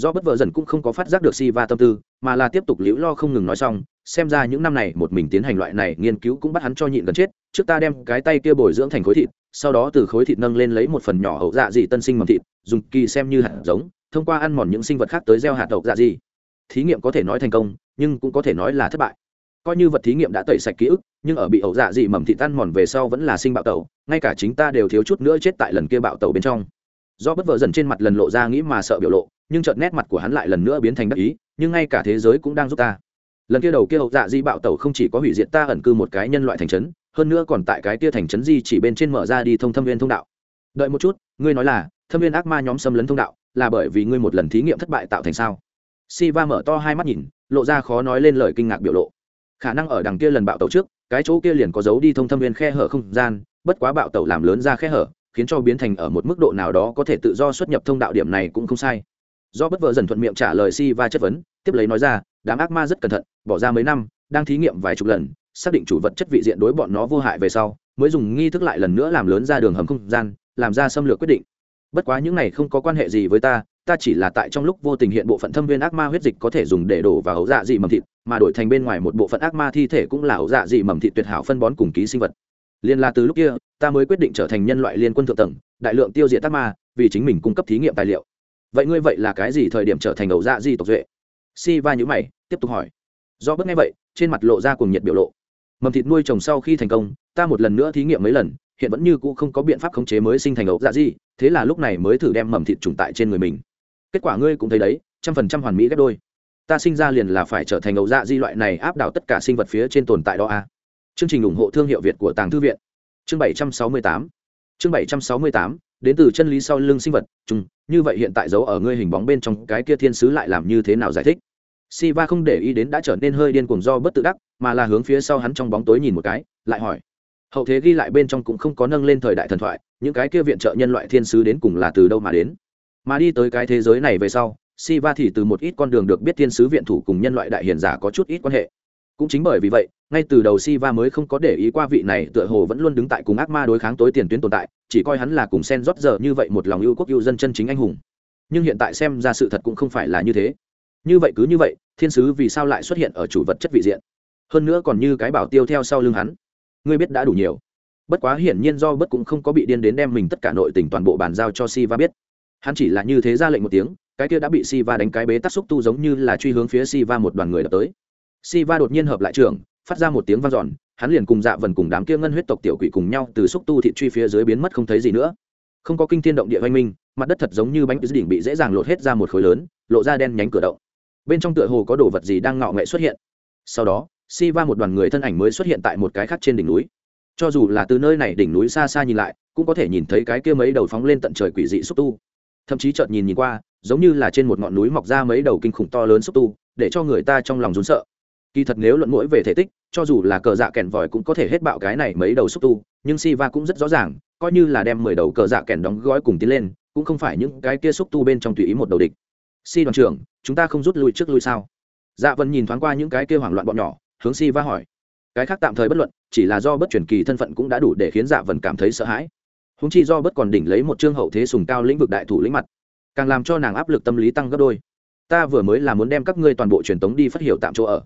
do bất vợ dần cũng không có phát giác được si va tâm tư, mà là tiếp tục liễu lo không ngừng nói xong, xem ra những năm này một mình tiến hành loại này nghiên cứu cũng bắt hắn cho nhịn gần chết, trước ta đem cái tay kia bồi dưỡng thành khối thịt, sau đó từ khối thịt nâng lên lấy một phần nhỏ hậu dạ dị tân sinh mầm thịt, dùng kỳ xem như hạt giống, thông qua ăn mòn những sinh vật khác tới gieo hạt hậu dạ dị. Thí nghiệm có thể nói thành công, nhưng cũng có thể nói là thất bại. Coi như vật thí nghiệm đã tẩy sạch ký ức, nhưng ở bị ẩu dạ dị mầm thịt ăn mòn về sau vẫn là sinh bạo tẩu, ngay cả chính ta đều thiếu chút nữa chết tại lần kia bạo tẩu bên trong. Do bất vợ dần trên mặt lần lộ ra nghĩ mà sợ biểu lộ nhưng chợt nét mặt của hắn lại lần nữa biến thành đắc ý, nhưng ngay cả thế giới cũng đang giúp ta. Lần kia đầu kia hậu dạ di bạo tẩu không chỉ có hủy diệt ta ẩn cư một cái nhân loại thành trấn, hơn nữa còn tại cái kia thành trấn di chỉ bên trên mở ra đi thông thâm viên thông đạo. Đợi một chút, ngươi nói là, thâm viên ác ma nhóm xâm lấn thông đạo, là bởi vì ngươi một lần thí nghiệm thất bại tạo thành sao? Si va mở to hai mắt nhìn, lộ ra khó nói lên lời kinh ngạc biểu lộ. Khả năng ở đằng kia lần bạo tẩu trước, cái chỗ kia liền có dấu đi thông thâm viên khe hở không gian, bất quá bạo tẩu làm lớn ra khe hở, khiến cho biến thành ở một mức độ nào đó có thể tự do xuất nhập thông đạo điểm này cũng không sai do bất vợ dần thuận miệng trả lời si va chất vấn, tiếp lấy nói ra, đám ác ma rất cẩn thận, bỏ ra mấy năm, đang thí nghiệm vài chục lần, xác định chủ vật chất vị diện đối bọn nó vô hại về sau, mới dùng nghi thức lại lần nữa làm lớn ra đường hầm không gian, làm ra xâm lược quyết định. Bất quá những này không có quan hệ gì với ta ta chỉ là tại trong lúc vô tình hiện bộ phận thâm viên ác ma huyết dịch có thể dùng để đổ vào ấu dạ dị mầm thịt, mà đổi thành bên ngoài một bộ phận ác ma thi thể cũng là ấu dạ dị mầm thịt tuyệt hảo phân bón cùng ký sinh vật. Liên là từ lúc kia, ta mới quyết định trở thành nhân loại liên quân thượng tầng, đại lượng tiêu diệt ác ma, vì chính mình cung cấp thí nghiệm tài liệu vậy ngươi vậy là cái gì thời điểm trở thành ấu dạ di tộc duệ? Si va nhữ mày, tiếp tục hỏi. Do bước nghe vậy, trên mặt lộ ra cùng nhiệt biểu lộ. Mầm thịt nuôi trồng sau khi thành công, ta một lần nữa thí nghiệm mấy lần, hiện vẫn như cũ không có biện pháp khống chế mới sinh thành ấu dạ di, thế là lúc này mới thử đem mầm thịt trùng tại trên người mình. Kết quả ngươi cũng thấy đấy, trăm phần trăm hoàn mỹ ghép đôi. Ta sinh ra liền là phải trở thành ấu dạ di loại này áp đảo tất cả sinh vật phía trên tồn tại đó a. À. chương trình ủng hộ thương hiệu việt của tàng thư viện. Chương bảy trăm sáu mươi tám. Chương bảy trăm sáu mươi tám đến từ chân lý sau lưng sinh vật chung như vậy hiện tại giấu ở ngươi hình bóng bên trong cái kia thiên sứ lại làm như thế nào giải thích Siva không để ý đến đã trở nên hơi điên cuồng do bất tự đắc, mà là hướng phía sau hắn trong bóng tối nhìn một cái, lại hỏi: "Hậu thế ghi lại bên trong cũng không có nâng lên thời đại thần thoại, những cái kia viện trợ nhân loại thiên sứ đến cùng là từ đâu mà đến?" Mà đi tới cái thế giới này về sau, Siva thì từ một ít con đường được biết thiên sứ viện thủ cùng nhân loại đại hiền giả có chút ít quan hệ. Cũng chính bởi vì vậy, ngay từ đầu Siva mới không có để ý qua vị này tựa hồ vẫn luôn đứng tại cùng ác ma đối kháng tối tiền tuyến tồn tại, chỉ coi hắn là cùng sen rót giờ như vậy một lòng yêu quốc yêu dân chân chính anh hùng. Nhưng hiện tại xem ra sự thật cũng không phải là như thế. Như vậy cứ như vậy thiên sứ vì sao lại xuất hiện ở chủ vật chất vị diện? Hơn nữa còn như cái bảo tiêu theo sau lưng hắn. Ngươi biết đã đủ nhiều. Bất quá hiển nhiên do bất cũng không có bị điên đến đem mình tất cả nội tình toàn bộ bàn giao cho si va biết. Hắn chỉ là như thế ra lệnh một tiếng cái kia đã bị si va đánh cái bế tắc xúc tu giống như là truy hướng phía si va một đoàn người đập tới si va đột nhiên hợp lại trường, phát ra một tiếng vang dọn, hắn liền cùng dạ vần cùng đám kia ngân huyết tộc tiểu quỷ cùng nhau từ xúc tu thị truy phía dưới biến mất không thấy gì nữa. Không có kinh thiên động địa oanh minh, mặt đất thật giống như bánh đỉnh bị dễ dàng lột hết ra một khối lớn, lộ ra đen nhánh cửa động. Bên trong tựa hồ có đồ vật gì đang ngạo nghệ xuất hiện. Sau đó si va một đoàn người thân ảnh mới xuất hiện tại một cái khác trên đỉnh núi. Cho dù là từ nơi này đỉnh núi xa xa nhìn lại, cũng có thể nhìn thấy cái kia mấy đầu phóng lên tận trời quỷ dị xúc tu. Thậm chí chợt nhìn nhìn qua, giống như là trên một ngọn núi mọc ra mấy đầu kinh khủng to lớn xúc tu, để cho người ta trong lòng rún sợ kỳ thật nếu luận mũi về thể tích, cho dù là cờ dạ kèn vòi cũng có thể hết bạo cái này mấy đầu xúc tu, nhưng si va cũng rất rõ ràng, coi như là đem mười đầu cờ dạ kèn đóng gói cùng tiến lên, cũng không phải những cái kia xúc tu bên trong tùy ý một đầu địch. Si đoàn trưởng, chúng ta không rút lui trước lui sao dạ vân nhìn thoáng qua những cái kia hoảng loạn bọn nhỏ, hướng si va hỏi. Cái khác tạm thời bất luận, chỉ là do bất truyền kỳ thân phận cũng đã đủ để khiến dạ vân cảm thấy sợ hãi. Húng chi do bất còn đỉnh lấy một chương hậu thế sùng cao lĩnh vực đại thủ lĩnh mặt, càng làm cho nàng áp lực tâm lý tăng gấp đôi. Ta vừa mới là muốn đem các ngươi toàn bộ truyền tống đi phát hiệu tạm chỗ ở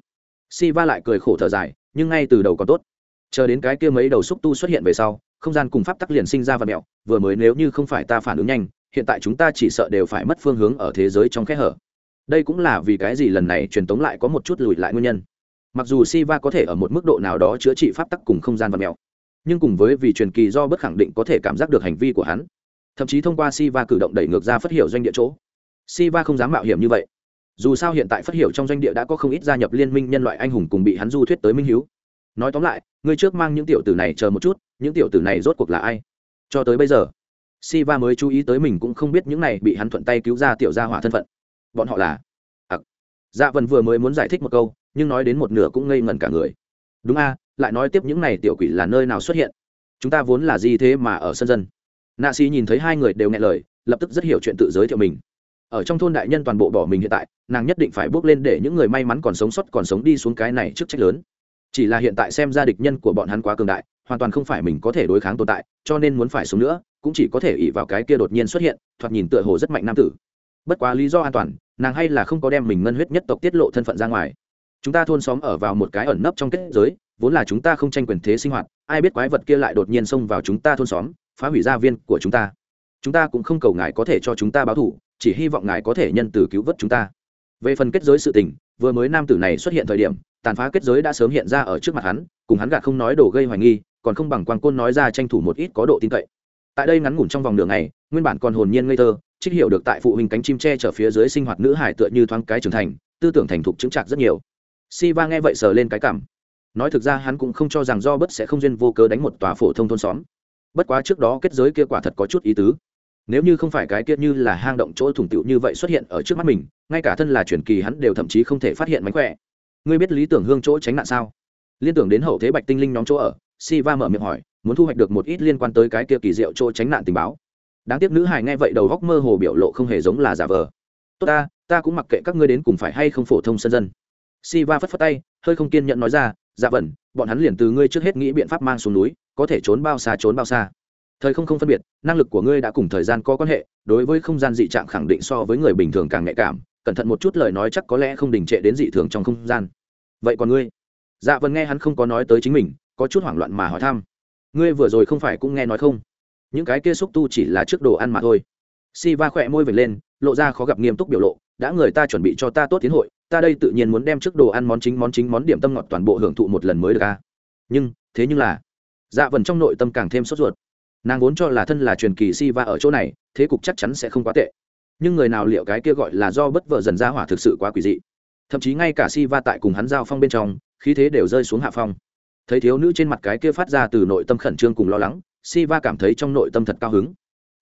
si va lại cười khổ thở dài nhưng ngay từ đầu còn tốt. Chờ đến cái kia mấy đầu xúc tu xuất hiện về sau không gian cùng pháp tắc liền sinh ra và mẹo vừa mới nếu như không phải ta phản ứng nhanh hiện tại chúng ta chỉ sợ đều phải mất phương hướng ở thế giới trong kẽ hở. Đây cũng là vì cái gì lần này truyền tống lại có một chút lùi lại nguyên nhân. Mặc dù Siva có thể ở một mức độ nào đó chữa trị pháp tắc cùng không gian và mẹo, nhưng cùng với vì truyền kỳ do bất khẳng định có thể cảm giác được hành vi của hắn. Thậm chí thông qua Siva cử động đẩy ngược ra phát hiểu doanh địa chỗ. Siva không dám mạo hiểm như vậy dù sao hiện tại phát hiểu trong doanh địa đã có không ít gia nhập liên minh nhân loại anh hùng cùng bị hắn du thuyết tới minh hiếu. Nói tóm lại, ngươi trước mang những tiểu tử này chờ một chút, những tiểu tử này rốt cuộc là ai? Cho tới bây giờ, Siva mới chú ý tới mình cũng không biết những này bị hắn thuận tay cứu ra tiểu gia hỏa thân phận. Bọn họ là ặc dạ vần vừa mới muốn giải thích một câu, nhưng nói đến một nửa cũng ngây ngẩn cả người. Đúng a, lại nói tiếp những này tiểu quỷ là nơi nào xuất hiện? Chúng ta vốn là gì thế mà ở sân dân? Nạ si nhìn thấy hai người đều nghe lời, lập tức rất hiểu chuyện tự giới thiệu mình ở trong thôn đại nhân toàn bộ bỏ mình hiện tại, nàng nhất định phải bước lên để những người may mắn còn sống sót còn sống đi xuống cái này trước trách lớn. Chỉ là hiện tại xem ra địch nhân của bọn hắn quá cường đại, hoàn toàn không phải mình có thể đối kháng tồn tại, cho nên muốn phải sống nữa, cũng chỉ có thể ỉ vào cái kia đột nhiên xuất hiện, thoạt nhìn tựa hồ rất mạnh nam tử. Bất quá lý do an toàn, nàng hay là không có đem mình ngân huyết nhất tộc tiết lộ thân phận ra ngoài. Chúng ta thôn xóm ở vào một cái ẩn nấp trong kết giới, vốn là chúng ta không tranh quyền thế sinh hoạt, ai biết quái vật kia lại đột nhiên xông vào chúng ta thôn xóm, phá hủy gia viên của chúng ta. Chúng ta cũng không cầu ngài có thể cho chúng ta báo thù chỉ hy vọng ngài có thể nhân từ cứu vớt chúng ta. Về phần kết giới sự tình, vừa mới nam tử này xuất hiện thời điểm, tàn phá kết giới đã sớm hiện ra ở trước mặt hắn, cùng hắn gạt không nói đồ gây hoài nghi, còn không bằng quang côn nói ra tranh thủ một ít có độ tin cậy. Tại đây ngắn ngủn trong vòng đường này nguyên bản còn hồn nhiên ngây thơ, trích hiểu được tại phụ huynh cánh chim tre chở phía dưới sinh hoạt nữ hải tựa như thoáng cái trưởng thành, tư tưởng thành thục chứng chặt rất nhiều. Si va nghe vậy sờ lên cái cảm. Nói thực ra hắn cũng không cho rằng do bất sẽ không duyên vô cớ đánh một tòa phổ thông thôn xóm. Bất quá trước đó kết giới kia quả thật có chút ý tứ nếu như không phải cái kia như là hang động chỗ thủng tựu như vậy xuất hiện ở trước mắt mình, ngay cả thân là truyền kỳ hắn đều thậm chí không thể phát hiện mánh khỏe. Ngươi biết lý tưởng hương chỗ tránh nạn sao? Liên tưởng đến hậu thế bạch tinh linh nhóm chỗ ở si va mở miệng hỏi, muốn thu hoạch được một ít liên quan tới cái kia kỳ diệu chỗ tránh nạn tình báo. Đáng tiếc nữ hài nghe vậy đầu góc mơ hồ biểu lộ không hề giống là giả vờ. Tốt ta ta cũng mặc kệ các ngươi đến cùng phải hay không phổ thông sân dân. Si va phất phất tay, hơi không kiên nhẫn nói ra dạ vẩn, bọn hắn liền từ ngươi trước hết nghĩ biện pháp mang xuống núi, có thể trốn bao xa, trốn bao xa thời không không phân biệt, năng lực của ngươi đã cùng thời gian có quan hệ, đối với không gian dị trạng khẳng định so với người bình thường càng nhạy cảm, cẩn thận một chút lời nói chắc có lẽ không đình trệ đến dị thường trong không gian. Vậy còn ngươi? Dạ vân nghe hắn không có nói tới chính mình, có chút hoảng loạn mà hỏi thăm. Ngươi vừa rồi không phải cũng nghe nói không? Những cái kia xúc tu chỉ là trước đồ ăn mà thôi. Si va khỏe môi vệt lên, lộ ra khó gặp nghiêm túc biểu lộ, đã người ta chuẩn bị cho ta tốt tiến hội, ta đây tự nhiên muốn đem trước đồ ăn món chính món chính món điểm tâm ngọt toàn bộ hưởng thụ một lần mới được a nhưng, thế nhưng là dạ vần trong nội tâm càng thêm sốt ruột nàng vốn cho là thân là truyền kỳ si va ở chỗ này, thế cục chắc chắn sẽ không quá tệ. Nhưng người nào liệu cái kia gọi là do bất vợ dần ra hỏa thực sự quá quỷ dị. Thậm chí ngay cả si va tại cùng hắn giao phong bên trong, khí thế đều rơi xuống hạ phong. Thấy thiếu nữ trên mặt cái kia phát ra từ nội tâm khẩn trương cùng lo lắng si va cảm thấy trong nội tâm thật cao hứng.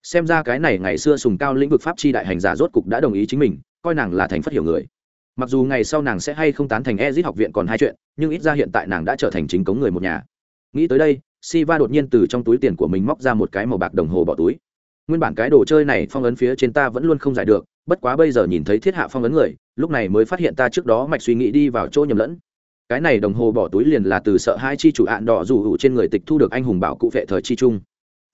Xem ra cái này ngày xưa sùng cao lĩnh vực pháp chi đại hành giả rốt cục đã đồng ý chính mình, coi nàng là thành phát hiểu người. Mặc dù ngày sau nàng sẽ hay không tán thành ezit học viện còn hai chuyện, nhưng ít ra hiện tại nàng đã trở thành chính cống người một nhà. Nghĩ tới đây Siva đột nhiên từ trong túi tiền của mình móc ra một cái màu bạc đồng hồ bỏ túi. Nguyên bản cái đồ chơi này phong ấn phía trên ta vẫn luôn không giải được, bất quá bây giờ nhìn thấy thiết hạ phong ấn người, lúc này mới phát hiện ta trước đó mạch suy nghĩ đi vào chỗ nhầm lẫn. Cái này đồng hồ bỏ túi liền là từ sợ hai chi chủ án đỏ rủ hữu trên người tịch thu được anh hùng bảo cụ vệ thời chi trung.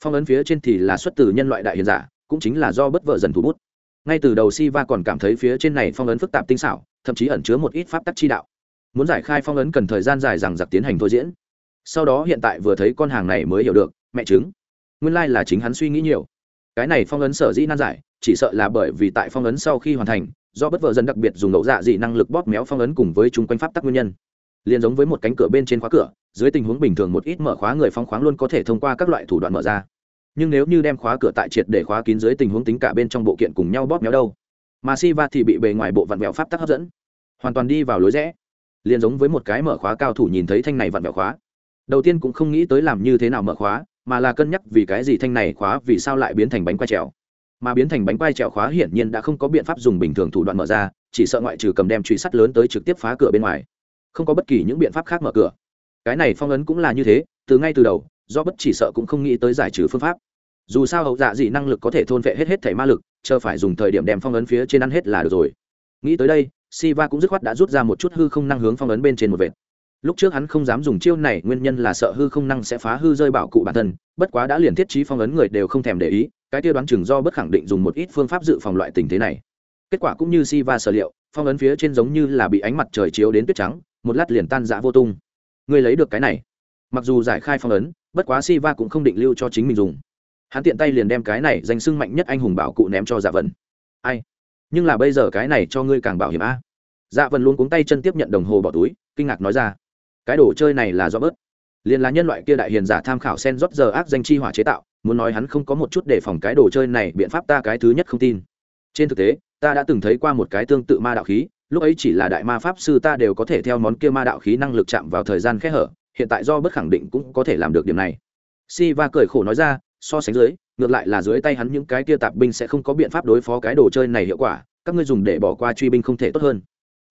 Phong ấn phía trên thì là xuất từ nhân loại đại hiền giả, cũng chính là do bất vợ dần thủ bút. Ngay từ đầu Siva còn cảm thấy phía trên này phong ấn phức tạp tinh xảo, thậm chí ẩn chứa một ít pháp tắc chi đạo. Muốn giải khai phong ấn cần thời gian dài rằng giặc tiến hành thôi diễn sau đó hiện tại vừa thấy con hàng này mới hiểu được, mẹ chứng. Nguyên lai là chính hắn suy nghĩ nhiều. Cái này phong ấn sở dĩ nan giải, chỉ sợ là bởi vì tại phong ấn sau khi hoàn thành, do bất vợ dần đặc biệt dùng đậu dạ dị năng lực bóp méo phong ấn cùng với chung quanh pháp tắc nguyên nhân. Liền giống với một cánh cửa bên trên khóa cửa, dưới tình huống bình thường một ít mở khóa người phong khoáng luôn có thể thông qua các loại thủ đoạn mở ra. Nhưng nếu như đem khóa cửa tại triệt để khóa kín dưới tình huống tính cả bên trong bộ kiện cùng nhau bóp méo đâu, mà si va thì bị bề ngoài bộ vặn vẹo pháp tắc hấp dẫn, hoàn toàn đi vào lối rẽ. Liền giống với một cái mở khóa cao thủ nhìn thấy thanh này vặn vẹo khóa đầu tiên cũng không nghĩ tới làm như thế nào mở khóa, mà là cân nhắc vì cái gì thanh này khóa vì sao lại biến thành bánh quay trèo. Mà biến thành bánh quay trèo khóa hiển nhiên đã không có biện pháp dùng bình thường thủ đoạn mở ra, chỉ sợ ngoại trừ cầm đem truy sắt lớn tới trực tiếp phá cửa bên ngoài. Không có bất kỳ những biện pháp khác mở cửa. Cái này phong ấn cũng là như thế, từ ngay từ đầu, do bất chỉ sợ cũng không nghĩ tới giải trừ phương pháp. Dù sao hậu dạ dị năng lực có thể thôn vệ hết hết thể ma lực, chờ phải dùng thời điểm đem phong ấn phía trên ăn hết là được rồi. Nghĩ tới đây, Siva cũng dứt khoát đã rút ra một chút hư không năng hướng phong ấn bên trên một vệt. Lúc trước hắn không dám dùng chiêu này, nguyên nhân là sợ hư không năng sẽ phá hư rơi bảo cụ bản thân, bất quá đã liền thiết trí phong ấn người đều không thèm để ý, cái tiêu đoán chừng do bất khẳng định dùng một ít phương pháp dự phòng loại tình thế này. Kết quả cũng như Siva sở liệu, phong ấn phía trên giống như là bị ánh mặt trời chiếu đến tuyết trắng, một lát liền tan rã vô tung. Người lấy được cái này. Mặc dù giải khai phong ấn, bất quá Siva cũng không định lưu cho chính mình dùng. Hắn tiện tay liền đem cái này danh sưng mạnh nhất anh hùng bảo cụ ném cho Dạ Vân. Ai? nhưng là bây giờ cái này cho ngươi càng bảo hiểm a dạ vần luôn cuống tay chân tiếp nhận đồng hồ bỏ túi kinh ngạc nói ra cái đồ chơi này là do bớt. Liền là nhân loại kia đại hiền giả tham khảo sen rót giờ ác danh chi hỏa chế tạo, muốn nói hắn không có một chút để phòng cái đồ chơi này, biện pháp ta cái thứ nhất không tin. Trên thực tế, ta đã từng thấy qua một cái tương tự ma đạo khí, lúc ấy chỉ là đại ma pháp sư ta đều có thể theo món kia ma đạo khí năng lực chạm vào thời gian khẽ hở, hiện tại do bất khẳng định cũng có thể làm được điểm này. Si va cười khổ nói ra, so sánh dưới, ngược lại là dưới tay hắn những cái kia tạp binh sẽ không có biện pháp đối phó cái đồ chơi này hiệu quả, các ngươi dùng để bỏ qua truy binh không thể tốt hơn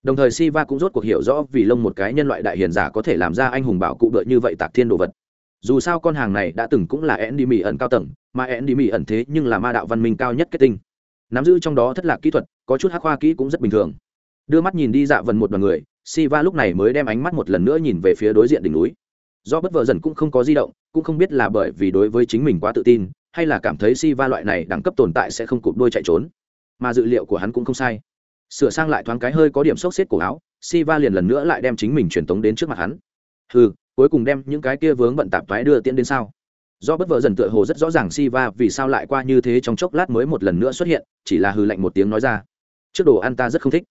đồng thời Siva cũng rốt cuộc hiểu rõ vì lông một cái nhân loại đại hiền giả có thể làm ra anh hùng bảo cụ bựa như vậy tạc thiên đồ vật. Dù sao con hàng này đã từng cũng là én đi mỹ ẩn cao tầng, mà én đi mỹ ẩn thế nhưng là ma đạo văn minh cao nhất kết tinh. Nắm giữ trong đó thất lạc kỹ thuật, có chút hắc khoa kỹ cũng rất bình thường. Đưa mắt nhìn đi dạ vần một đoàn người, Siva lúc này mới đem ánh mắt một lần nữa nhìn về phía đối diện đỉnh núi. Do bất vợ dần cũng không có di động, cũng không biết là bởi vì đối với chính mình quá tự tin, hay là cảm thấy Siva loại này đẳng cấp tồn tại sẽ không cụp đôi chạy trốn. Mà dự liệu của hắn cũng không sai sửa sang lại thoáng cái hơi có điểm sốc xếp cổ áo, Siva liền lần nữa lại đem chính mình truyền tống đến trước mặt hắn. Ừ cuối cùng đem những cái kia vướng bận tạp thoái đưa tiễn đến sao? Do bất vợ dần tựa hồ rất rõ ràng Siva vì sao lại qua như thế trong chốc lát mới một lần nữa xuất hiện, chỉ là hư lạnh một tiếng nói ra. Trước đồ ăn ta rất không thích.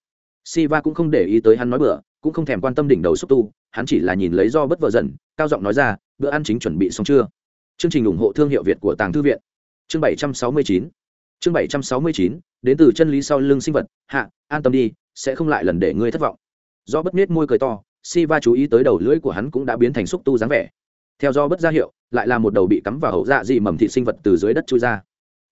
Siva cũng không để ý tới hắn nói bữa cũng không thèm quan tâm đỉnh đầu xúc tu, hắn chỉ là nhìn lấy do bất vợ dần, cao giọng nói ra, bữa ăn chính chuẩn bị xong chưa? Chương trình ủng hộ thương hiệu việt của tàng thư viện. Chương bảy trăm sáu mươi chín. Chương bảy trăm sáu mươi chín, đến từ chân lý sau lưng sinh vật, hạ an tâm đi, sẽ không lại lần để ngươi thất vọng. Do bất nết môi cười to si va chú ý tới đầu lưỡi của hắn cũng đã biến thành xúc tu dáng vẻ. Theo do bất ra hiệu, lại là một đầu bị cắm vào hậu dạ dị mầm thị sinh vật từ dưới đất trôi ra.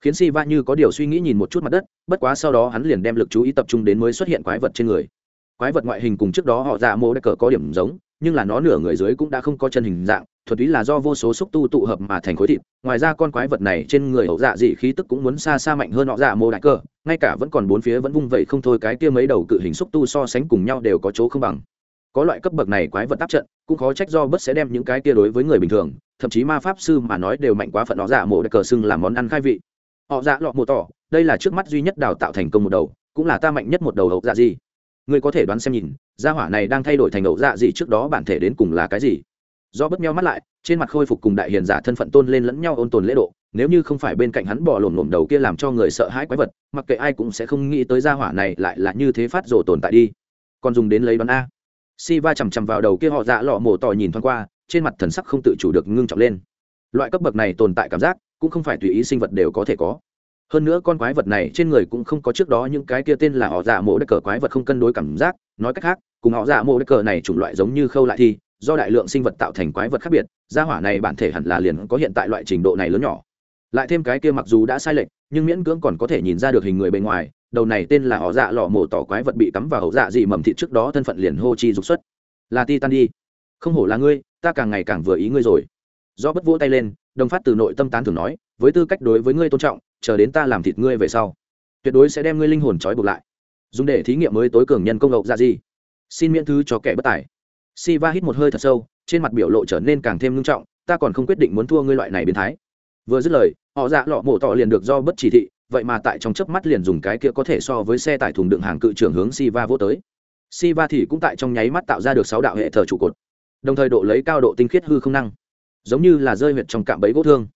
Khiến si va như có điều suy nghĩ nhìn một chút mặt đất, bất quá sau đó hắn liền đem lực chú ý tập trung đến mới xuất hiện quái vật trên người. Quái vật ngoại hình cùng trước đó họ dạ mô đã cờ có điểm giống nhưng là nó nửa người dưới cũng đã không có chân hình dạng thuật ý là do vô số xúc tu tụ hợp mà thành khối thịt. Ngoài ra con quái vật này trên người hậu dạ dị khí tức cũng muốn xa xa mạnh hơn họ dạ mô đại cơ, ngay cả vẫn còn bốn phía vẫn vung vẩy không thôi, cái kia mấy đầu cự hình xúc tu so sánh cùng nhau đều có chỗ không bằng. Có loại cấp bậc này quái vật áp trận, cũng khó trách do bất sẽ đem những cái kia đối với người bình thường, thậm chí ma pháp sư mà nói đều mạnh quá phận họ dạ mô đại cờ xưng làm món ăn khai vị. Họ dạ lọ mô tỏ, đây là trước mắt duy nhất đào tạo thành công một đầu, cũng là ta mạnh nhất một đầu hậu dạ gì ngươi có thể đoán xem nhìn gia hỏa này đang thay đổi thành ẩu dạ gì trước đó bản thể đến cùng là cái gì? Do bất meo mắt lại, trên mặt khôi phục cùng đại hiền giả thân phận tôn lên lẫn nhau ôn tồn lễ độ, nếu như không phải bên cạnh hắn bỏ lổm lổm đầu kia làm cho người sợ hãi quái vật, mặc kệ ai cũng sẽ không nghĩ tới gia hỏa này lại là như thế phát rồ tồn tại đi. Còn dùng đến lấy đoán a. Si va chằm chằm vào đầu kia họ dạ lọ mổ tỏ nhìn thoáng qua, trên mặt thần sắc không tự chủ được ngưng trọng lên. Loại cấp bậc này tồn tại cảm giác, cũng không phải tùy ý sinh vật đều có thể có. Hơn nữa con quái vật này trên người cũng không có trước đó những cái kia tên là họ dạ mổ đất cờ quái vật không cân đối cảm giác, nói cách khác cùng họ dạ mộ đất cờ này chủng loại giống như khâu lại thì do đại lượng sinh vật tạo thành quái vật khác biệt, gia hỏa này bản thể hẳn là liền có hiện tại loại trình độ này lớn nhỏ. Lại thêm cái kia mặc dù đã sai lệch, nhưng miễn cưỡng còn có thể nhìn ra được hình người bên ngoài, đầu này tên là họ dạ lọ mổ tỏ quái vật bị cắm vào hậu dạ dị mầm thịt trước đó thân phận liền hô chi dục xuất. Là ti tan đi. Không hổ là ngươi, ta càng ngày càng vừa ý ngươi rồi. Do bất vỗ tay lên, đồng phát từ nội tâm tán thường nói, với tư cách đối với ngươi tôn trọng, chờ đến ta làm thịt ngươi về sau, tuyệt đối sẽ đem ngươi linh hồn trói buộc lại. Dùng để thí nghiệm mới tối cường nhân công hậu dạ gì xin miễn thứ cho kẻ bất tài. Si va hít một hơi thật sâu, trên mặt biểu lộ trở nên càng thêm ngưng trọng, ta còn không quyết định muốn thua ngươi loại này biến thái. Vừa dứt lời, họ dạ lọ mổ tỏ liền được do bất chỉ thị, vậy mà tại trong chớp mắt liền dùng cái kia có thể so với xe tải thùng đựng hàng cự trưởng hướng si va vô tới. Si va thì cũng tại trong nháy mắt tạo ra được sáu đạo hệ thờ trụ cột, đồng thời độ lấy cao độ tinh khiết hư không năng, giống như là rơi huyệt trong cạm bẫy gỗ thương.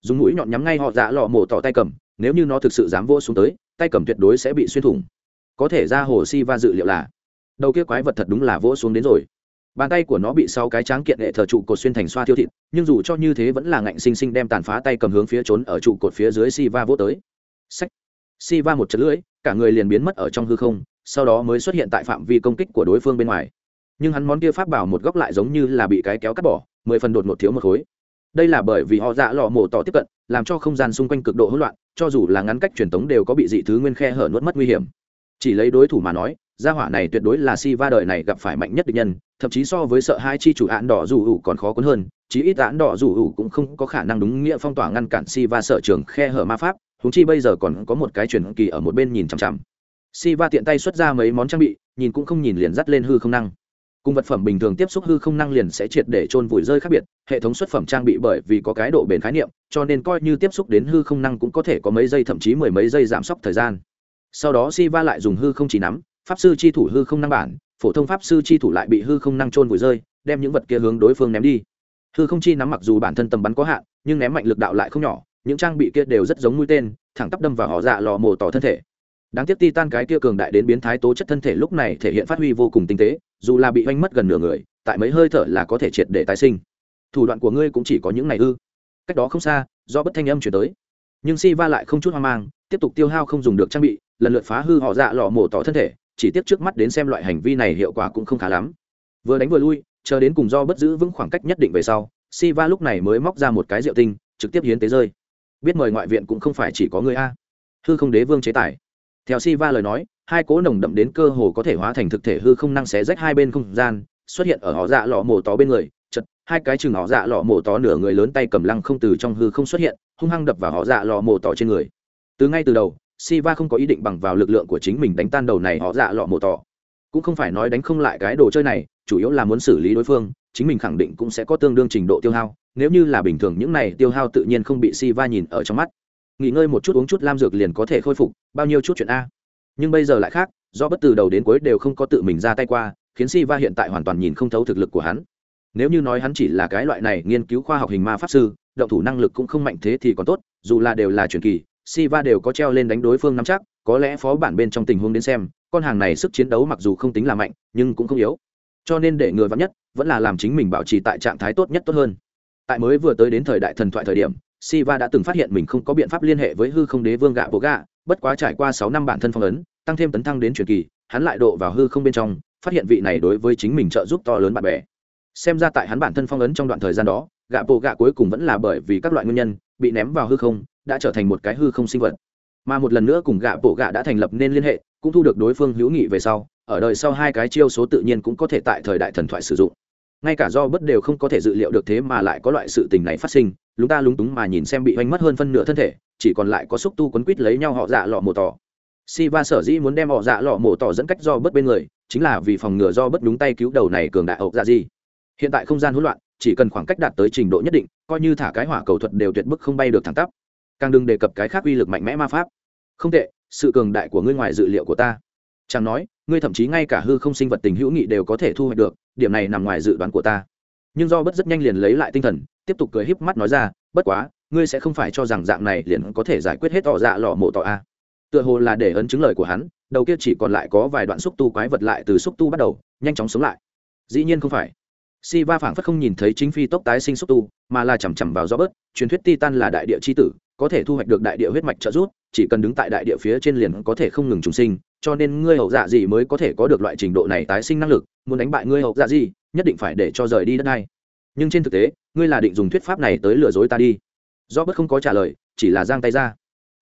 Dùng mũi nhọn nhắm ngay họ dạ lọ mổ tỏ tay cầm, nếu như nó thực sự dám vô xuống tới, tay cầm tuyệt đối sẽ bị xuyên thủng. Có thể ra hồ si va dự liệu là đầu kia quái vật thật đúng là vỗ xuống đến rồi. Bàn tay của nó bị sáu cái tráng kiện hệ thờ trụ cột xuyên thành xoa thiêu thịt, nhưng dù cho như thế vẫn là ngạnh xinh xinh đem tàn phá tay cầm hướng phía trốn ở trụ cột phía dưới si va vỗ tới. Sách si va một chật lưỡi, cả người liền biến mất ở trong hư không, sau đó mới xuất hiện tại phạm vi công kích của đối phương bên ngoài. Nhưng hắn món kia pháp bảo một góc lại giống như là bị cái kéo cắt bỏ, mười phần đột một thiếu một khối. Đây là bởi vì họ dạ lò mổ tỏ tiếp cận, làm cho không gian xung quanh cực độ hỗn loạn, cho dù là ngắn cách truyền tống đều có bị dị thứ nguyên khe hở nuốt mất nguy hiểm. Chỉ lấy đối thủ mà nói gia hỏa này tuyệt đối là si va đời này gặp phải mạnh nhất địch nhân, thậm chí so với sợ hai chi chủ án đỏ dù ủ còn khó cuốn hơn, chí ít án đỏ dù ủ cũng không có khả năng đúng nghĩa phong tỏa ngăn cản si va sợ trường khe hở ma pháp húng chi bây giờ còn có một cái truyền kỳ ở một bên nhìn chằm chằm. Si va tiện tay xuất ra mấy món trang bị, nhìn cũng không nhìn liền dắt lên hư không năng. Cùng vật phẩm bình thường tiếp xúc hư không năng liền sẽ triệt để trôn vùi rơi khác biệt, hệ thống xuất phẩm trang bị bởi vì có cái độ bền khái niệm, cho nên coi như tiếp xúc đến hư không năng cũng có thể có mấy giây thậm chí mười mấy giây giảm sốc thời gian. Sau đó si va lại dùng hư không chỉ nắm pháp sư chi thủ hư không năng bản, phổ thông pháp sư chi thủ lại bị hư không năng trôn vùi rơi, đem những vật kia hướng đối phương ném đi. Hư không chi nắm mặc dù bản thân tầm bắn có hạn, nhưng ném mạnh lực đạo lại không nhỏ, những trang bị kia đều rất giống mũi tên, thẳng tắp đâm vào họ dạ lò mồ tỏ thân thể. Đáng tiếc ti tan cái kia cường đại đến biến thái tố chất thân thể lúc này thể hiện phát huy vô cùng tinh tế, dù là bị oanh mất gần nửa người, tại mấy hơi thở là có thể triệt để tái sinh. Thủ đoạn của ngươi cũng chỉ có những này ư. Cách đó không xa, do bất thanh âm chuyển tới. Nhưng si va lại không chút hoang mang, tiếp tục tiêu hao không dùng được trang bị, lần lượt phá hư họ dạ lọ mổ tỏ thân thể chỉ tiếp trước mắt đến xem loại hành vi này hiệu quả cũng không khá lắm. Vừa đánh vừa lui, chờ đến cùng do bất giữ vững khoảng cách nhất định về sau si va lúc này mới móc ra một cái rượu tinh, trực tiếp hiến tế rơi. Biết mời ngoại viện cũng không phải chỉ có người a. Hư không đế vương chế tài. Theo si va lời nói, hai cố nồng đậm đến cơ hồ có thể hóa thành thực thể hư không năng xé rách hai bên không gian, xuất hiện ở họ dạ lọ mổ tó bên người, chật, hai cái chừng họ dạ lọ mổ tó nửa người lớn tay cầm lăng không từ trong hư không xuất hiện, hung hăng đập vào họ dạ lọ mổ tó trên người. Từ ngay từ đầu Siva không có ý định bằng vào lực lượng của chính mình đánh tan đầu này, họ dạ lọ mổ tỏ. Cũng không phải nói đánh không lại cái đồ chơi này, chủ yếu là muốn xử lý đối phương, chính mình khẳng định cũng sẽ có tương đương trình độ tiêu hao. Nếu như là bình thường, những này tiêu hao tự nhiên không bị Siva nhìn ở trong mắt. Nghỉ ngơi một chút, uống chút lam dược liền có thể khôi phục, bao nhiêu chút chuyện a. Nhưng bây giờ lại khác, do bất từ đầu đến cuối đều không có tự mình ra tay qua, khiến Siva hiện tại hoàn toàn nhìn không thấu thực lực của hắn. Nếu như nói hắn chỉ là cái loại này nghiên cứu khoa học hình ma pháp sư, động thủ năng lực cũng không mạnh thế thì còn tốt, dù là đều là truyền kỳ si va đều có treo lên đánh đối phương nắm chắc có lẽ phó bản bên trong tình huống đến xem con hàng này sức chiến đấu mặc dù không tính là mạnh nhưng cũng không yếu cho nên để người vắn nhất vẫn là làm chính mình bảo trì tại trạng thái tốt nhất tốt hơn tại mới vừa tới đến thời đại thần thoại thời điểm Siva đã từng phát hiện mình không có biện pháp liên hệ với hư không đế vương gạ bộ gạ, bất quá trải qua sáu năm bản thân phong ấn, tăng thêm tấn thăng đến truyền kỳ, hắn lại độ vào hư không bên trong, phát hiện vị này đối với chính mình trợ giúp to lớn bạn bè. Xem ra tại hắn bản thân phong ấn trong đoạn thời gian đó, gạ bộ gạ cuối cùng vẫn là bởi vì các loại nguyên nhân, bị ném vào hư không, đã trở thành một cái hư không sinh vật. Mà một lần nữa cùng gạ bộ gạ đã thành lập nên liên hệ, cũng thu được đối phương hữu nghị về sau, ở đời sau hai cái chiêu số tự nhiên cũng có thể tại thời đại thần thoại sử dụng. Ngay cả do bất đều không có thể dự liệu được thế mà lại có loại sự tình này phát sinh lúng ta lúng túng mà nhìn xem bị oanh mất hơn phân nửa thân thể chỉ còn lại có xúc tu quấn quít lấy nhau họ dạ lọ mổ tỏ. Si va sở dĩ muốn đem họ dạ lọ mổ tỏ dẫn cách do bất bên người chính là vì phòng ngừa do bất đúng tay cứu đầu này cường đại ẩu dạ gì. Hiện tại không gian hỗn loạn chỉ cần khoảng cách đạt tới trình độ nhất định coi như thả cái hỏa cầu thuật đều tuyệt bức không bay được thẳng tắp càng đừng đề cập cái khác uy lực mạnh mẽ ma pháp. Không tệ, sự cường đại của ngươi ngoài dự liệu của ta. Chàng nói, ngươi thậm chí ngay cả hư không sinh vật tình hữu nghị đều có thể thu hoạch được, điểm này nằm ngoài dự đoán của ta. Nhưng do bất rất nhanh liền lấy lại tinh thần, tiếp tục cười híp mắt nói ra, bất quá, ngươi sẽ không phải cho rằng dạng này liền có thể giải quyết hết tỏ dạ lọ mộ tỏ a. Tựa hồ là để ấn chứng lời của hắn, đầu kia chỉ còn lại có vài đoạn xúc tu quái vật lại từ xúc tu bắt đầu, nhanh chóng sống lại. Dĩ nhiên không phải. Si va phảng phất không nhìn thấy chính phi tốc tái sinh xúc tu, mà là chằm chằm vào do bớt, truyền thuyết titan là đại địa c h i tử có thể thu hoạch được đại địa huyết mạch trợ giúp, chỉ cần đứng tại đại địa phía trên liền có thể không ngừng trùng sinh, cho nên ngươi hậu dạ gì mới có thể có được loại trình độ này tái sinh năng lực, muốn đánh bại ngươi hậu dạ gì nhất định phải để cho rời đi đất này. Nhưng trên thực tế, ngươi là định dùng thuyết pháp này tới lừa dối ta đi. Do bất không có trả lời, chỉ là giang tay ra.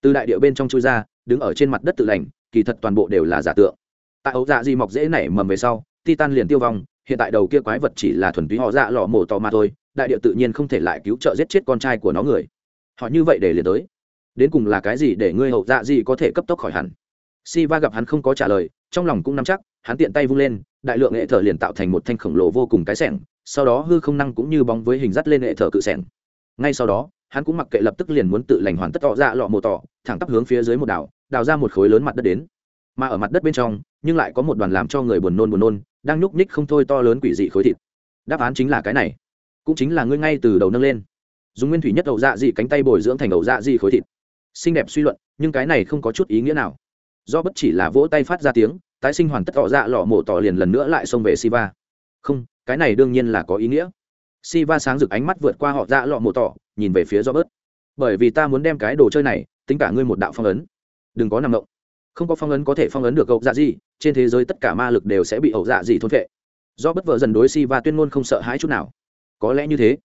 Từ đại địa bên trong chui ra, đứng ở trên mặt đất tự lành, kỳ thật toàn bộ đều là giả tượng. Tại hậu dạ gì mọc dễ nảy mầm về sau, titan liền tiêu vong, hiện tại đầu kia quái vật chỉ là thuần túy họ dạ lọ mổ tò mà thôi, đại địa tự nhiên không thể lại cứu trợ giết chết con trai của nó người họ như vậy để liền tới. Đến cùng là cái gì để ngươi hậu dạ gì có thể cấp tốc khỏi hẳn? Si va gặp hắn không có trả lời, trong lòng cũng nắm chắc, hắn tiện tay vung lên, đại lượng hệ thờ liền tạo thành một thanh khổng lồ vô cùng cái sẻng, sau đó hư không năng cũng như bóng với hình dắt lên hệ thờ cự sẻng. Ngay sau đó, hắn cũng mặc kệ lập tức liền muốn tự lành hoàn tất tỏ ra lọ mồ tỏ, thẳng tắp hướng phía dưới một đảo, đào ra một khối lớn mặt đất đến. Mà ở mặt đất bên trong, nhưng lại có một đoàn làm cho người buồn nôn buồn nôn, đang nhúc nhích không thôi to lớn quỷ dị khối thịt. Đáp án chính là cái này. Cũng chính là ngươi ngay từ đầu nâng lên dùng nguyên thủy nhất ẩu dạ dị cánh tay bồi dưỡng thành ẩu dạ dị khối thịt. Xinh đẹp suy luận, nhưng cái này không có chút ý nghĩa nào. Do bất chỉ là vỗ tay phát ra tiếng, tái sinh hoàn tất tỏ dạ lọ mổ tỏ liền lần nữa lại xông về siva. Không, cái này đương nhiên là có ý nghĩa. Siva sáng rực ánh mắt vượt qua họ dạ lọ mổ tỏ, nhìn về phía do bớt. Bởi vì ta muốn đem cái đồ chơi này, tính cả ngươi một đạo phong ấn. Đừng có nằm động. Không có phong ấn có thể phong ấn được ẩu dạ gì trên thế giới tất cả ma lực đều sẽ bị ẩu dạ gì thôn vệ do bất vợ dần đối siva tuyên ngôn không sợ hãi chút nào. Có lẽ như thế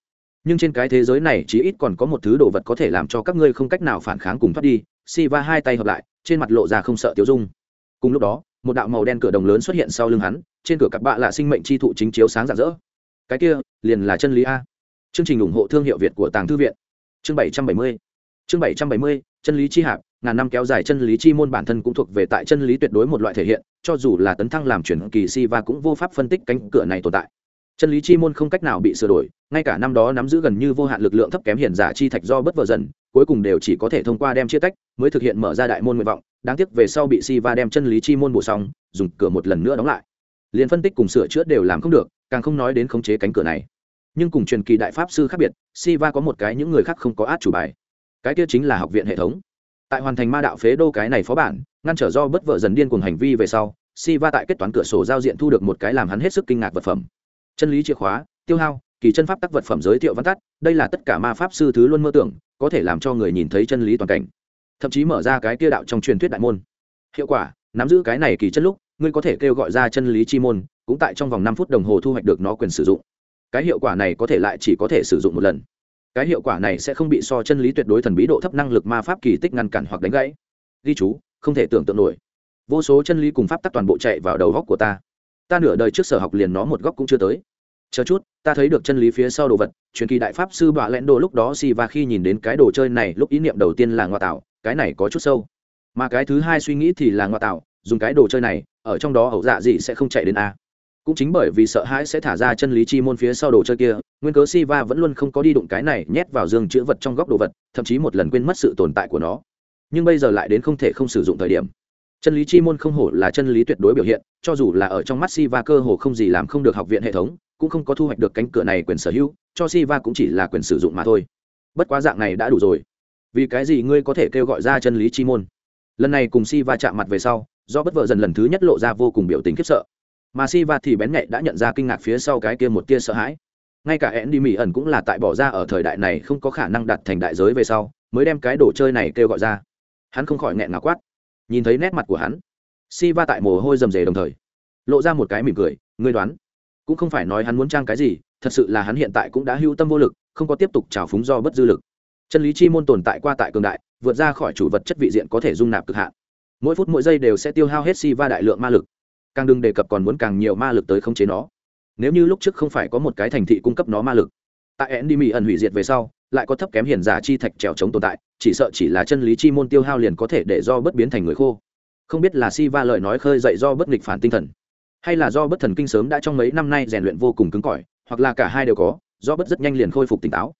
nhưng trên cái thế giới này chỉ ít còn có một thứ đồ vật có thể làm cho các ngươi không cách nào phản kháng cùng thoát đi si va hai tay hợp lại, trên mặt lộ ra không sợ tiêu dung. Cùng lúc đó, một đạo màu đen cửa đồng lớn xuất hiện sau lưng hắn, trên cửa cặp bạ là sinh mệnh chi thụ chính chiếu sáng rạng rỡ. Cái kia, liền là chân lý a. Chương trình ủng hộ thương hiệu việt của tàng thư viện. Chương bảy trăm bảy mươi. Chương bảy trăm bảy mươi, chân lý chi hạp, ngàn năm kéo dài chân lý chi môn bản thân cũng thuộc về tại chân lý tuyệt đối một loại thể hiện, cho dù là tấn thăng làm chuyển kỳ si va cũng vô pháp phân tích cánh cửa này tồn tại chân lý chi môn không cách nào bị sửa đổi, ngay cả năm đó nắm giữ gần như vô hạn lực lượng thấp kém hiển giả chi thạch do bất vợ dần, cuối cùng đều chỉ có thể thông qua đem chia tách, mới thực hiện mở ra đại môn nguyện vọng. Đáng tiếc về sau bị si va đem chân lý chi môn bổ xong, dùng cửa một lần nữa đóng lại. Liền phân tích cùng sửa chữa đều làm không được, càng không nói đến khống chế cánh cửa này. Nhưng cùng truyền kỳ đại pháp sư khác biệt si va có một cái những người khác không có át chủ bài. Cái kia chính là học viện hệ thống. Tại hoàn thành ma đạo phế đô cái này phó bản, ngăn trở do bất vợ dần điên cùng hành vi về sau si va tại kết toán cửa sổ giao diện thu được một cái làm hắn hết sức kinh ngạc vật phẩm chân lý chìa khóa, tiêu hao, kỳ chân pháp tác vật phẩm giới thiệu văn tắt, đây là tất cả ma pháp sư thứ luôn mơ tưởng, có thể làm cho người nhìn thấy chân lý toàn cảnh. Thậm chí mở ra cái kia đạo trong truyền thuyết đại môn. Hiệu quả, nắm giữ cái này kỳ chân lúc, ngươi có thể kêu gọi ra chân lý chi môn, cũng tại trong vòng năm phút đồng hồ thu hoạch được nó quyền sử dụng. Cái hiệu quả này có thể lại chỉ có thể sử dụng một lần. Cái hiệu quả này sẽ không bị so chân lý tuyệt đối thần bí độ thấp năng lực ma pháp kỳ tích ngăn cản hoặc đánh gãy. Ghi chú, không thể tưởng tượng nổi. Vô số chân lý cùng pháp tắc toàn bộ chạy vào đầu góc của ta ta nửa đời trước sở học liền nó một góc cũng chưa tới. Chờ chút, ta thấy được chân lý phía sau đồ vật, truyền kỳ đại pháp sư bạ lẽn đồ lúc đó xì và khi nhìn đến cái đồ chơi này, lúc ý niệm đầu tiên là ngoại tạo, cái này có chút sâu. Mà cái thứ hai suy nghĩ thì là ngoại tạo, dùng cái đồ chơi này, ở trong đó ẩu dạ gì sẽ không chạy đến a. Cũng chính bởi vì sợ hãi sẽ thả ra chân lý chi môn phía sau đồ chơi kia, nguyên cớ si va vẫn luôn không có đi đụng cái này, nhét vào giường chữ vật trong góc đồ vật, thậm chí một lần quên mất sự tồn tại của nó. Nhưng bây giờ lại đến không thể không sử dụng thời điểm chân lý chi môn không hổ là chân lý tuyệt đối biểu hiện, cho dù là ở trong mắt si va cơ hồ không gì làm không được học viện hệ thống, cũng không có thu hoạch được cánh cửa này quyền sở hữu, cho si va cũng chỉ là quyền sử dụng mà thôi. Bất quá dạng này đã đủ rồi. Vì cái gì ngươi có thể kêu gọi ra chân lý chi môn? Lần này cùng si va chạm mặt về sau, do bất vợ dần lần thứ nhất lộ ra vô cùng biểu tình khiếp sợ. Mà si va thì bén nhạy đã nhận ra kinh ngạc phía sau cái kia một tia sợ hãi. Ngay cả hẹn đi mỹ ẩn cũng là tại bỏ ra ở thời đại này không có khả năng đặt thành đại giới về sau, mới đem cái đồ chơi này kêu gọi ra. Hắn không khỏi nghẹn ngào quát nhìn thấy nét mặt của hắn. Si va tại mồ hôi rầm rề đồng thời, lộ ra một cái mỉm cười, ngươi đoán, cũng không phải nói hắn muốn trang cái gì, thật sự là hắn hiện tại cũng đã hưu tâm vô lực, không có tiếp tục trào phúng do bất dư lực. Chân lý chi môn tồn tại qua tại cường đại, vượt ra khỏi chủ vật chất vị diện có thể dung nạp cực hạn. Mỗi phút mỗi giây đều sẽ tiêu hao hết si va đại lượng ma lực. Càng đừng đề cập còn muốn càng nhiều ma lực tới khống chế nó. Nếu như lúc trước không phải có một cái thành thị cung cấp nó ma lực, tại ẩn đi mỹ ẩn hủy diệt về sau, lại có thấp kém hiền giả chi thạch trèo chống tồn tại chỉ sợ chỉ là chân lý chi môn tiêu hao liền có thể để do bất biến thành người khô. Không biết là si va lời nói khơi dậy do bất nghịch phản tinh thần, hay là do bất thần kinh sớm đã trong mấy năm nay rèn luyện vô cùng cứng cỏi, hoặc là cả hai đều có, do bất rất nhanh liền khôi phục tỉnh táo.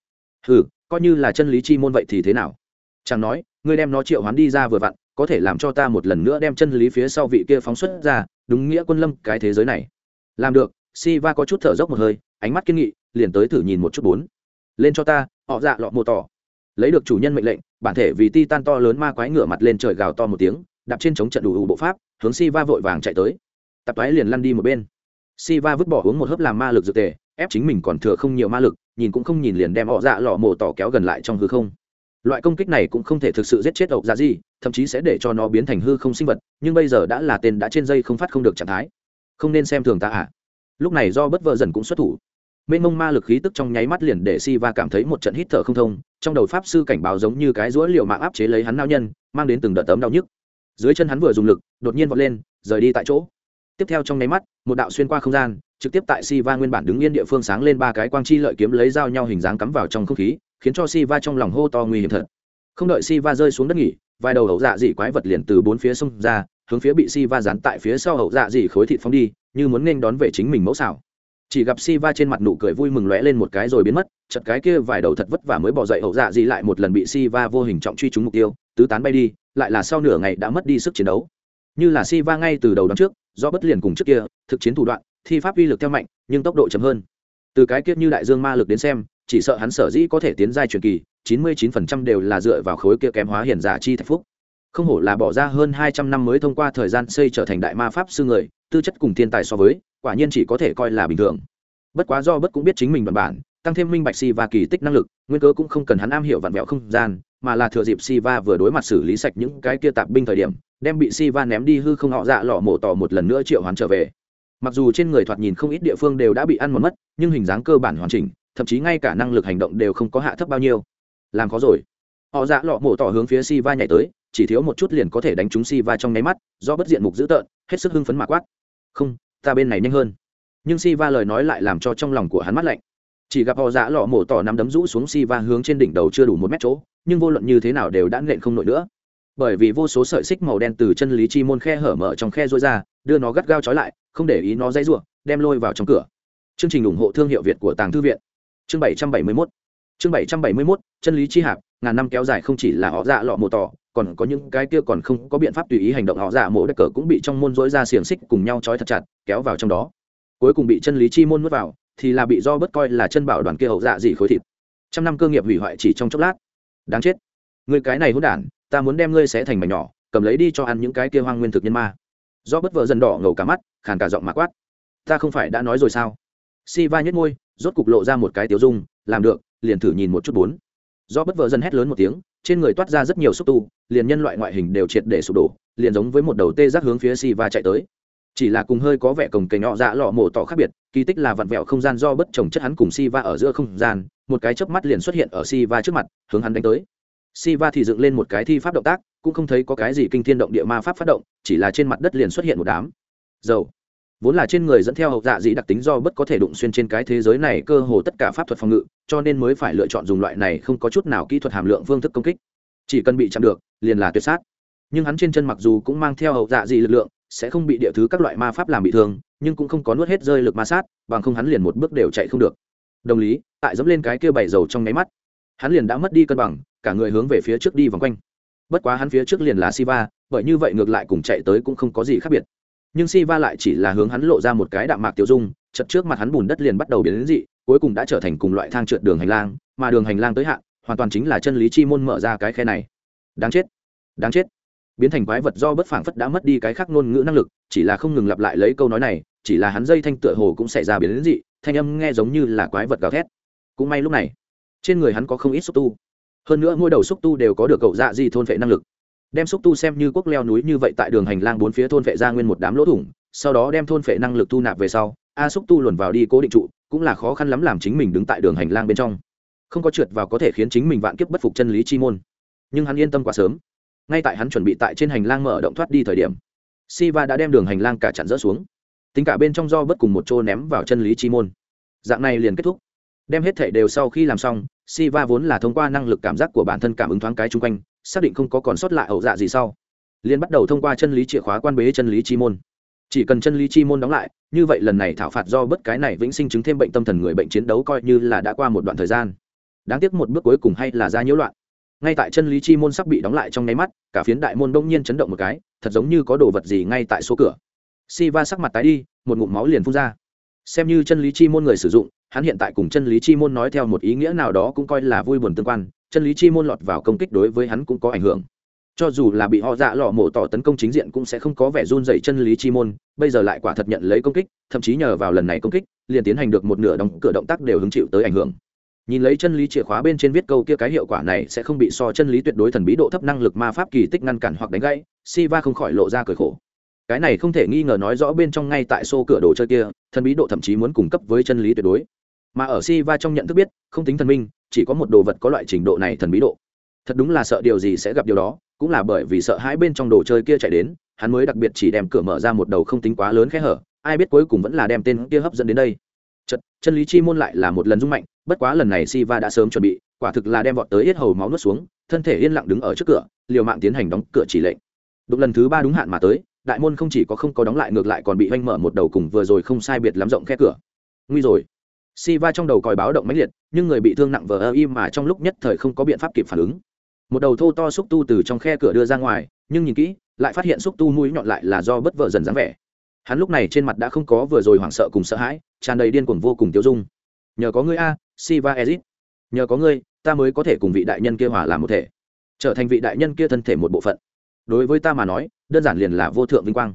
Ừ coi như là chân lý chi môn vậy thì thế nào? Chẳng nói, ngươi đem nó triệu hoán đi ra vừa vặn, có thể làm cho ta một lần nữa đem chân lý phía sau vị kia phóng xuất ra, đúng nghĩa quân lâm cái thế giới này. Làm được si va có chút thở dốc một hơi, ánh mắt kiên nghị, liền tới thử nhìn một chút bốn. Lên cho ta, họ dạ lọ mồ tỏ lấy được chủ nhân mệnh lệnh, bản thể vì ti tan to lớn ma quái ngửa mặt lên trời gào to một tiếng, đạp trên chống trận đủ ủ bộ pháp, hướng si va vội vàng chạy tới. Tạp toái liền lăn đi một bên. Si va vứt bỏ uống một hớp làm ma lực dược tề, ép chính mình còn thừa không nhiều ma lực, nhìn cũng không nhìn liền đem họ dạ lọ mồ tỏ kéo gần lại trong hư không. Loại công kích này cũng không thể thực sự giết chết ậu dạ gì, thậm chí sẽ để cho nó biến thành hư không sinh vật, nhưng bây giờ đã là tên đã trên dây không phát không được trạng thái. Không nên xem thường ta à. Lúc này do bất vợ dần cũng xuất thủ mênh mông ma lực khí tức trong nháy mắt liền để si va cảm thấy một trận hít thở không thông, trong đầu pháp sư cảnh báo giống như cái rũa liệu mạng áp chế lấy hắn nao nhân, mang đến từng đợt tấm đau nhức. Dưới chân hắn vừa dùng lực, đột nhiên vọt lên, rời đi tại chỗ. Tiếp theo trong nháy mắt, một đạo xuyên qua không gian, trực tiếp tại si va nguyên bản đứng yên địa phương sáng lên ba cái quang chi lợi kiếm lấy dao nhau hình dáng cắm vào trong không khí, khiến cho si va trong lòng hô to nguy hiểm thật. Không đợi si va rơi xuống đất nghỉ, vài đầu hậu dạ dị quái vật liền từ bốn phía xông ra, hướng phía bị si va dán tại phía sau hậu dạ dị khối thịt phóng đi, như muốn nên đón về chính mình mẫu xảo chỉ gặp si va trên mặt nụ cười vui mừng lóe lên một cái rồi biến mất chật cái kia vài đầu thật vất vả mới bỏ dậy hậu dạ gì lại một lần bị si va vô hình trọng truy trúng mục tiêu, tứ tán bay đi, lại là sau nửa ngày đã mất đi sức chiến đấu. Như là si va ngay từ đầu đón trước do bất liền cùng trước kia, thực chiến thủ đoạn, thi pháp uy lực theo mạnh, nhưng tốc độ chậm hơn. Từ cái kia như đại dương ma lực đến xem, chỉ sợ hắn sở dĩ có thể tiến giai truyền kỳ, chín mươi chín phần trăm đều là dựa vào khối kia kém hóa hiển giả chi thạch phúc. Không hổ là bỏ ra hơn hai trăm năm mới thông qua thời gian xây trở thành đại ma pháp sư người, tư chất cùng thiên tài so với quả nhiên chỉ có thể coi là bình thường. Bất quá do bất cũng biết chính mình bản bản, tăng thêm minh bạch si và kỳ tích năng lực, nguyên cớ cũng không cần hắn am hiểu vặn vẹo không gian, mà là thừa dịp si va vừa đối mặt xử lý sạch những cái kia tạp binh thời điểm, đem bị si va ném đi hư không họ dạ lọ mổ tỏ một lần nữa triệu hoán trở về. Mặc dù trên người thoạt nhìn không ít địa phương đều đã bị ăn một mất, nhưng hình dáng cơ bản hoàn chỉnh, thậm chí ngay cả năng lực hành động đều không có hạ thấp bao nhiêu. Làm khó rồi. Họ dạ lọ mổ tỏ hướng phía si va nhảy tới, chỉ thiếu một chút liền có thể đánh trúng si va trong nháy mắt, do bất diện mục dữ tợn, hết sức hưng phấn mạ quát. Không ta bên này nhanh hơn. Nhưng si va lời nói lại làm cho trong lòng của hắn mắt lạnh. Chỉ gặp họ dạ lọ mổ tỏ nắm đấm rũ xuống si va hướng trên đỉnh đầu chưa đủ một mét chỗ, nhưng vô luận như thế nào đều đã nện không nổi nữa. Bởi vì vô số sợi xích màu đen từ chân lý chi môn khe hở mở trong khe rối ra, đưa nó gắt gao trói lại, không để ý nó dãy ruộng đem lôi vào trong cửa. Chương trình ủng hộ thương hiệu việt của tàng thư viện. Chương bảy trăm bảy mươi mốt. Chương bảy trăm bảy mươi mốt, chân lý chi hạp, ngàn năm kéo dài không chỉ là họ dạ lọ mổ tỏ còn có những cái kia còn không có biện pháp tùy ý hành động họ giả mổ đất cờ cũng bị trong môn dối ra xiềng xích cùng nhau trói thật chặt, kéo vào trong đó. Cuối cùng bị chân lý chi môn nuốt vào, thì là bị do bất coi là chân bảo đoàn kia hậu dạ dị khối thịt. Trăm năm cơ nghiệp hủy hoại chỉ trong chốc lát. Đáng chết. Người cái này hỗn đản, ta muốn đem ngươi xé thành mảnh nhỏ, cầm lấy đi cho ăn những cái kia hoang nguyên thực nhân ma. Do bất vợ dần đỏ ngầu cả mắt, khàn cả giọng mạ quát. Ta không phải đã nói rồi sao? Si va nhất ngôi rốt cục lộ ra một cái tiếu dung, làm được, liền thử nhìn một chút bốn do bất vợ dần hét lớn một tiếng, trên người toát ra rất nhiều xúc tu, liền nhân loại ngoại hình đều triệt để sụp đổ, liền giống với một đầu tê giác hướng phía si va chạy tới. Chỉ là cùng hơi có vẻ cồng kềnh nhọ dạ lọ mổ tỏ khác biệt, kỳ tích là vặn vẹo không gian do bất trồng chất hắn cùng si va ở giữa không gian, một cái chớp mắt liền xuất hiện ở si va trước mặt, hướng hắn đánh tới. Si va thì dựng lên một cái thi pháp động tác, cũng không thấy có cái gì kinh thiên động địa ma pháp phát động, chỉ là trên mặt đất liền xuất hiện một đám. Dầu vốn là trên người dẫn theo hậu dạ dĩ đặc tính do bất có thể đụng xuyên trên cái thế giới này cơ hồ tất cả pháp thuật phòng ngự, cho nên mới phải lựa chọn dùng loại này không có chút nào kỹ thuật hàm lượng phương thức công kích. Chỉ cần bị chạm được, liền là tuyệt sát. Nhưng hắn trên chân mặc dù cũng mang theo hậu dạ dị lực lượng, sẽ không bị địa thứ các loại ma pháp làm bị thương, nhưng cũng không có nuốt hết rơi lực ma sát, bằng không hắn liền một bước đều chạy không được. Đồng lý, tại dẫm lên cái kia bảy dầu trong nháy mắt, hắn liền đã mất đi cân bằng, cả người hướng về phía trước đi vòng quanh. Bất quá hắn phía trước liền là siva, bởi như vậy ngược lại cùng chạy tới cũng không có gì khác biệt nhưng siva lại chỉ là hướng hắn lộ ra một cái đạm mạc tiêu dung chật trước mặt hắn bùn đất liền bắt đầu biến đến dị, cuối cùng đã trở thành cùng loại thang trượt đường hành lang, mà đường hành lang tới hạn, hoàn toàn chính là chân lý chi môn mở ra cái khe này. Đáng chết đáng chết. Biến thành quái vật do bất phảng phất đã mất đi cái khác ngôn ngữ năng lực, chỉ là không ngừng lặp lại lấy câu nói này, chỉ là hắn dây thanh tựa hồ cũng xảy ra biến đến dị, thanh âm nghe giống như là quái vật gào thét. Cũng may lúc này, trên người hắn có không ít xúc tu. Hơn nữa mỗi đầu xúc tu đều có được cậu dạ di thôn vệ năng lực đem xúc tu xem như quốc leo núi như vậy tại đường hành lang bốn phía thôn vệ ra nguyên một đám lỗ thủng, sau đó đem thôn vệ năng lực thu nạp về sau, a xúc tu luồn vào đi cố định trụ, cũng là khó khăn lắm làm chính mình đứng tại đường hành lang bên trong. Không có trượt vào có thể khiến chính mình vạn kiếp bất phục chân lý chi môn. Nhưng hắn yên tâm quá sớm. Ngay tại hắn chuẩn bị tại trên hành lang mở động thoát đi thời điểm, siva đã đem đường hành lang cả chặn rỡ xuống. Tính cả bên trong do bất cùng một chỗ ném vào chân lý chi môn. Dạng này liền kết thúc. Đem hết thể đều sau khi làm xong, siva vốn là thông qua năng lực cảm giác của bản thân cảm ứng thoáng cái chung quanh xác định không có còn sót lại ẩu dạ gì sau. Liền bắt đầu thông qua chân lý chìa khóa quan bế chân lý chi môn. Chỉ cần chân lý chi môn đóng lại, như vậy lần này thảo phạt do bất cái này vĩnh sinh chứng thêm bệnh tâm thần người bệnh chiến đấu coi như là đã qua một đoạn thời gian. Đáng tiếc một bước cuối cùng hay là ra nhiễu loạn. Ngay tại chân lý chi môn sắp bị đóng lại trong nháy mắt, cả phiến đại môn đông nhiên chấn động một cái, thật giống như có đồ vật gì ngay tại số cửa. Si va sắc mặt tái đi, một ngụm máu liền phun ra. Xem như chân lý chi môn người sử dụng, hắn hiện tại cùng chân lý chi môn nói theo một ý nghĩa nào đó cũng coi là vui buồn tương quan chân lý chi môn lọt vào công kích đối với hắn cũng có ảnh hưởng. Cho dù là bị họ dạ lọ mổ tỏ tấn công chính diện cũng sẽ không có vẻ run dày chân lý chi môn, bây giờ lại quả thật nhận lấy công kích, thậm chí nhờ vào lần này công kích, liền tiến hành được một nửa đóng cửa động tác đều hứng chịu tới ảnh hưởng. Nhìn lấy chân lý chìa khóa bên trên viết câu kia cái hiệu quả này sẽ không bị so chân lý tuyệt đối thần bí độ thấp năng lực ma pháp kỳ tích ngăn cản hoặc đánh gãy, Siva không khỏi lộ ra cười khổ. Cái này không thể nghi ngờ nói rõ bên trong ngay tại xô cửa đồ chơi kia, thần bí độ thậm chí muốn cung cấp với chân lý tuyệt đối mà ở Siva trong nhận thức biết không tính thần minh chỉ có một đồ vật có loại trình độ này thần bí độ. Thật đúng là sợ điều gì sẽ gặp điều đó cũng là bởi vì sợ hãi bên trong đồ chơi kia chạy đến hắn mới đặc biệt chỉ đem cửa mở ra một đầu không tính quá lớn khẽ hở ai biết cuối cùng vẫn là đem tên kia hấp dẫn đến đây. Chật, chân lý chi môn lại là một lần rung mạnh bất quá lần này Siva đã sớm chuẩn bị quả thực là đem vọt tới yết hầu máu nuốt xuống thân thể yên lặng đứng ở trước cửa liều mạng tiến hành đóng cửa chỉ lệnh. Đụng lần thứ ba đúng hạn mà tới đại môn không chỉ có không có đóng lại ngược lại còn bị oanh mở một đầu cùng vừa rồi không sai biệt lắm rộng khe cửa. Nguy rồi. Siva trong đầu còi báo động mãnh liệt, nhưng người bị thương nặng vờ ơ im mà trong lúc nhất thời không có biện pháp kịp phản ứng. Một đầu thô to xúc tu từ trong khe cửa đưa ra ngoài, nhưng nhìn kỹ, lại phát hiện xúc tu mũi nhọn lại là do bất vợ dần dáng vẻ. Hắn lúc này trên mặt đã không có vừa rồi hoảng sợ cùng sợ hãi, tràn đầy điên cuồng vô cùng tiêu dung. Nhờ có ngươi a siva ezit. Nhờ có ngươi, ta mới có thể cùng vị đại nhân kia hòa làm một thể, trở thành vị đại nhân kia thân thể một bộ phận. Đối với ta mà nói, đơn giản liền là vô thượng vinh quang.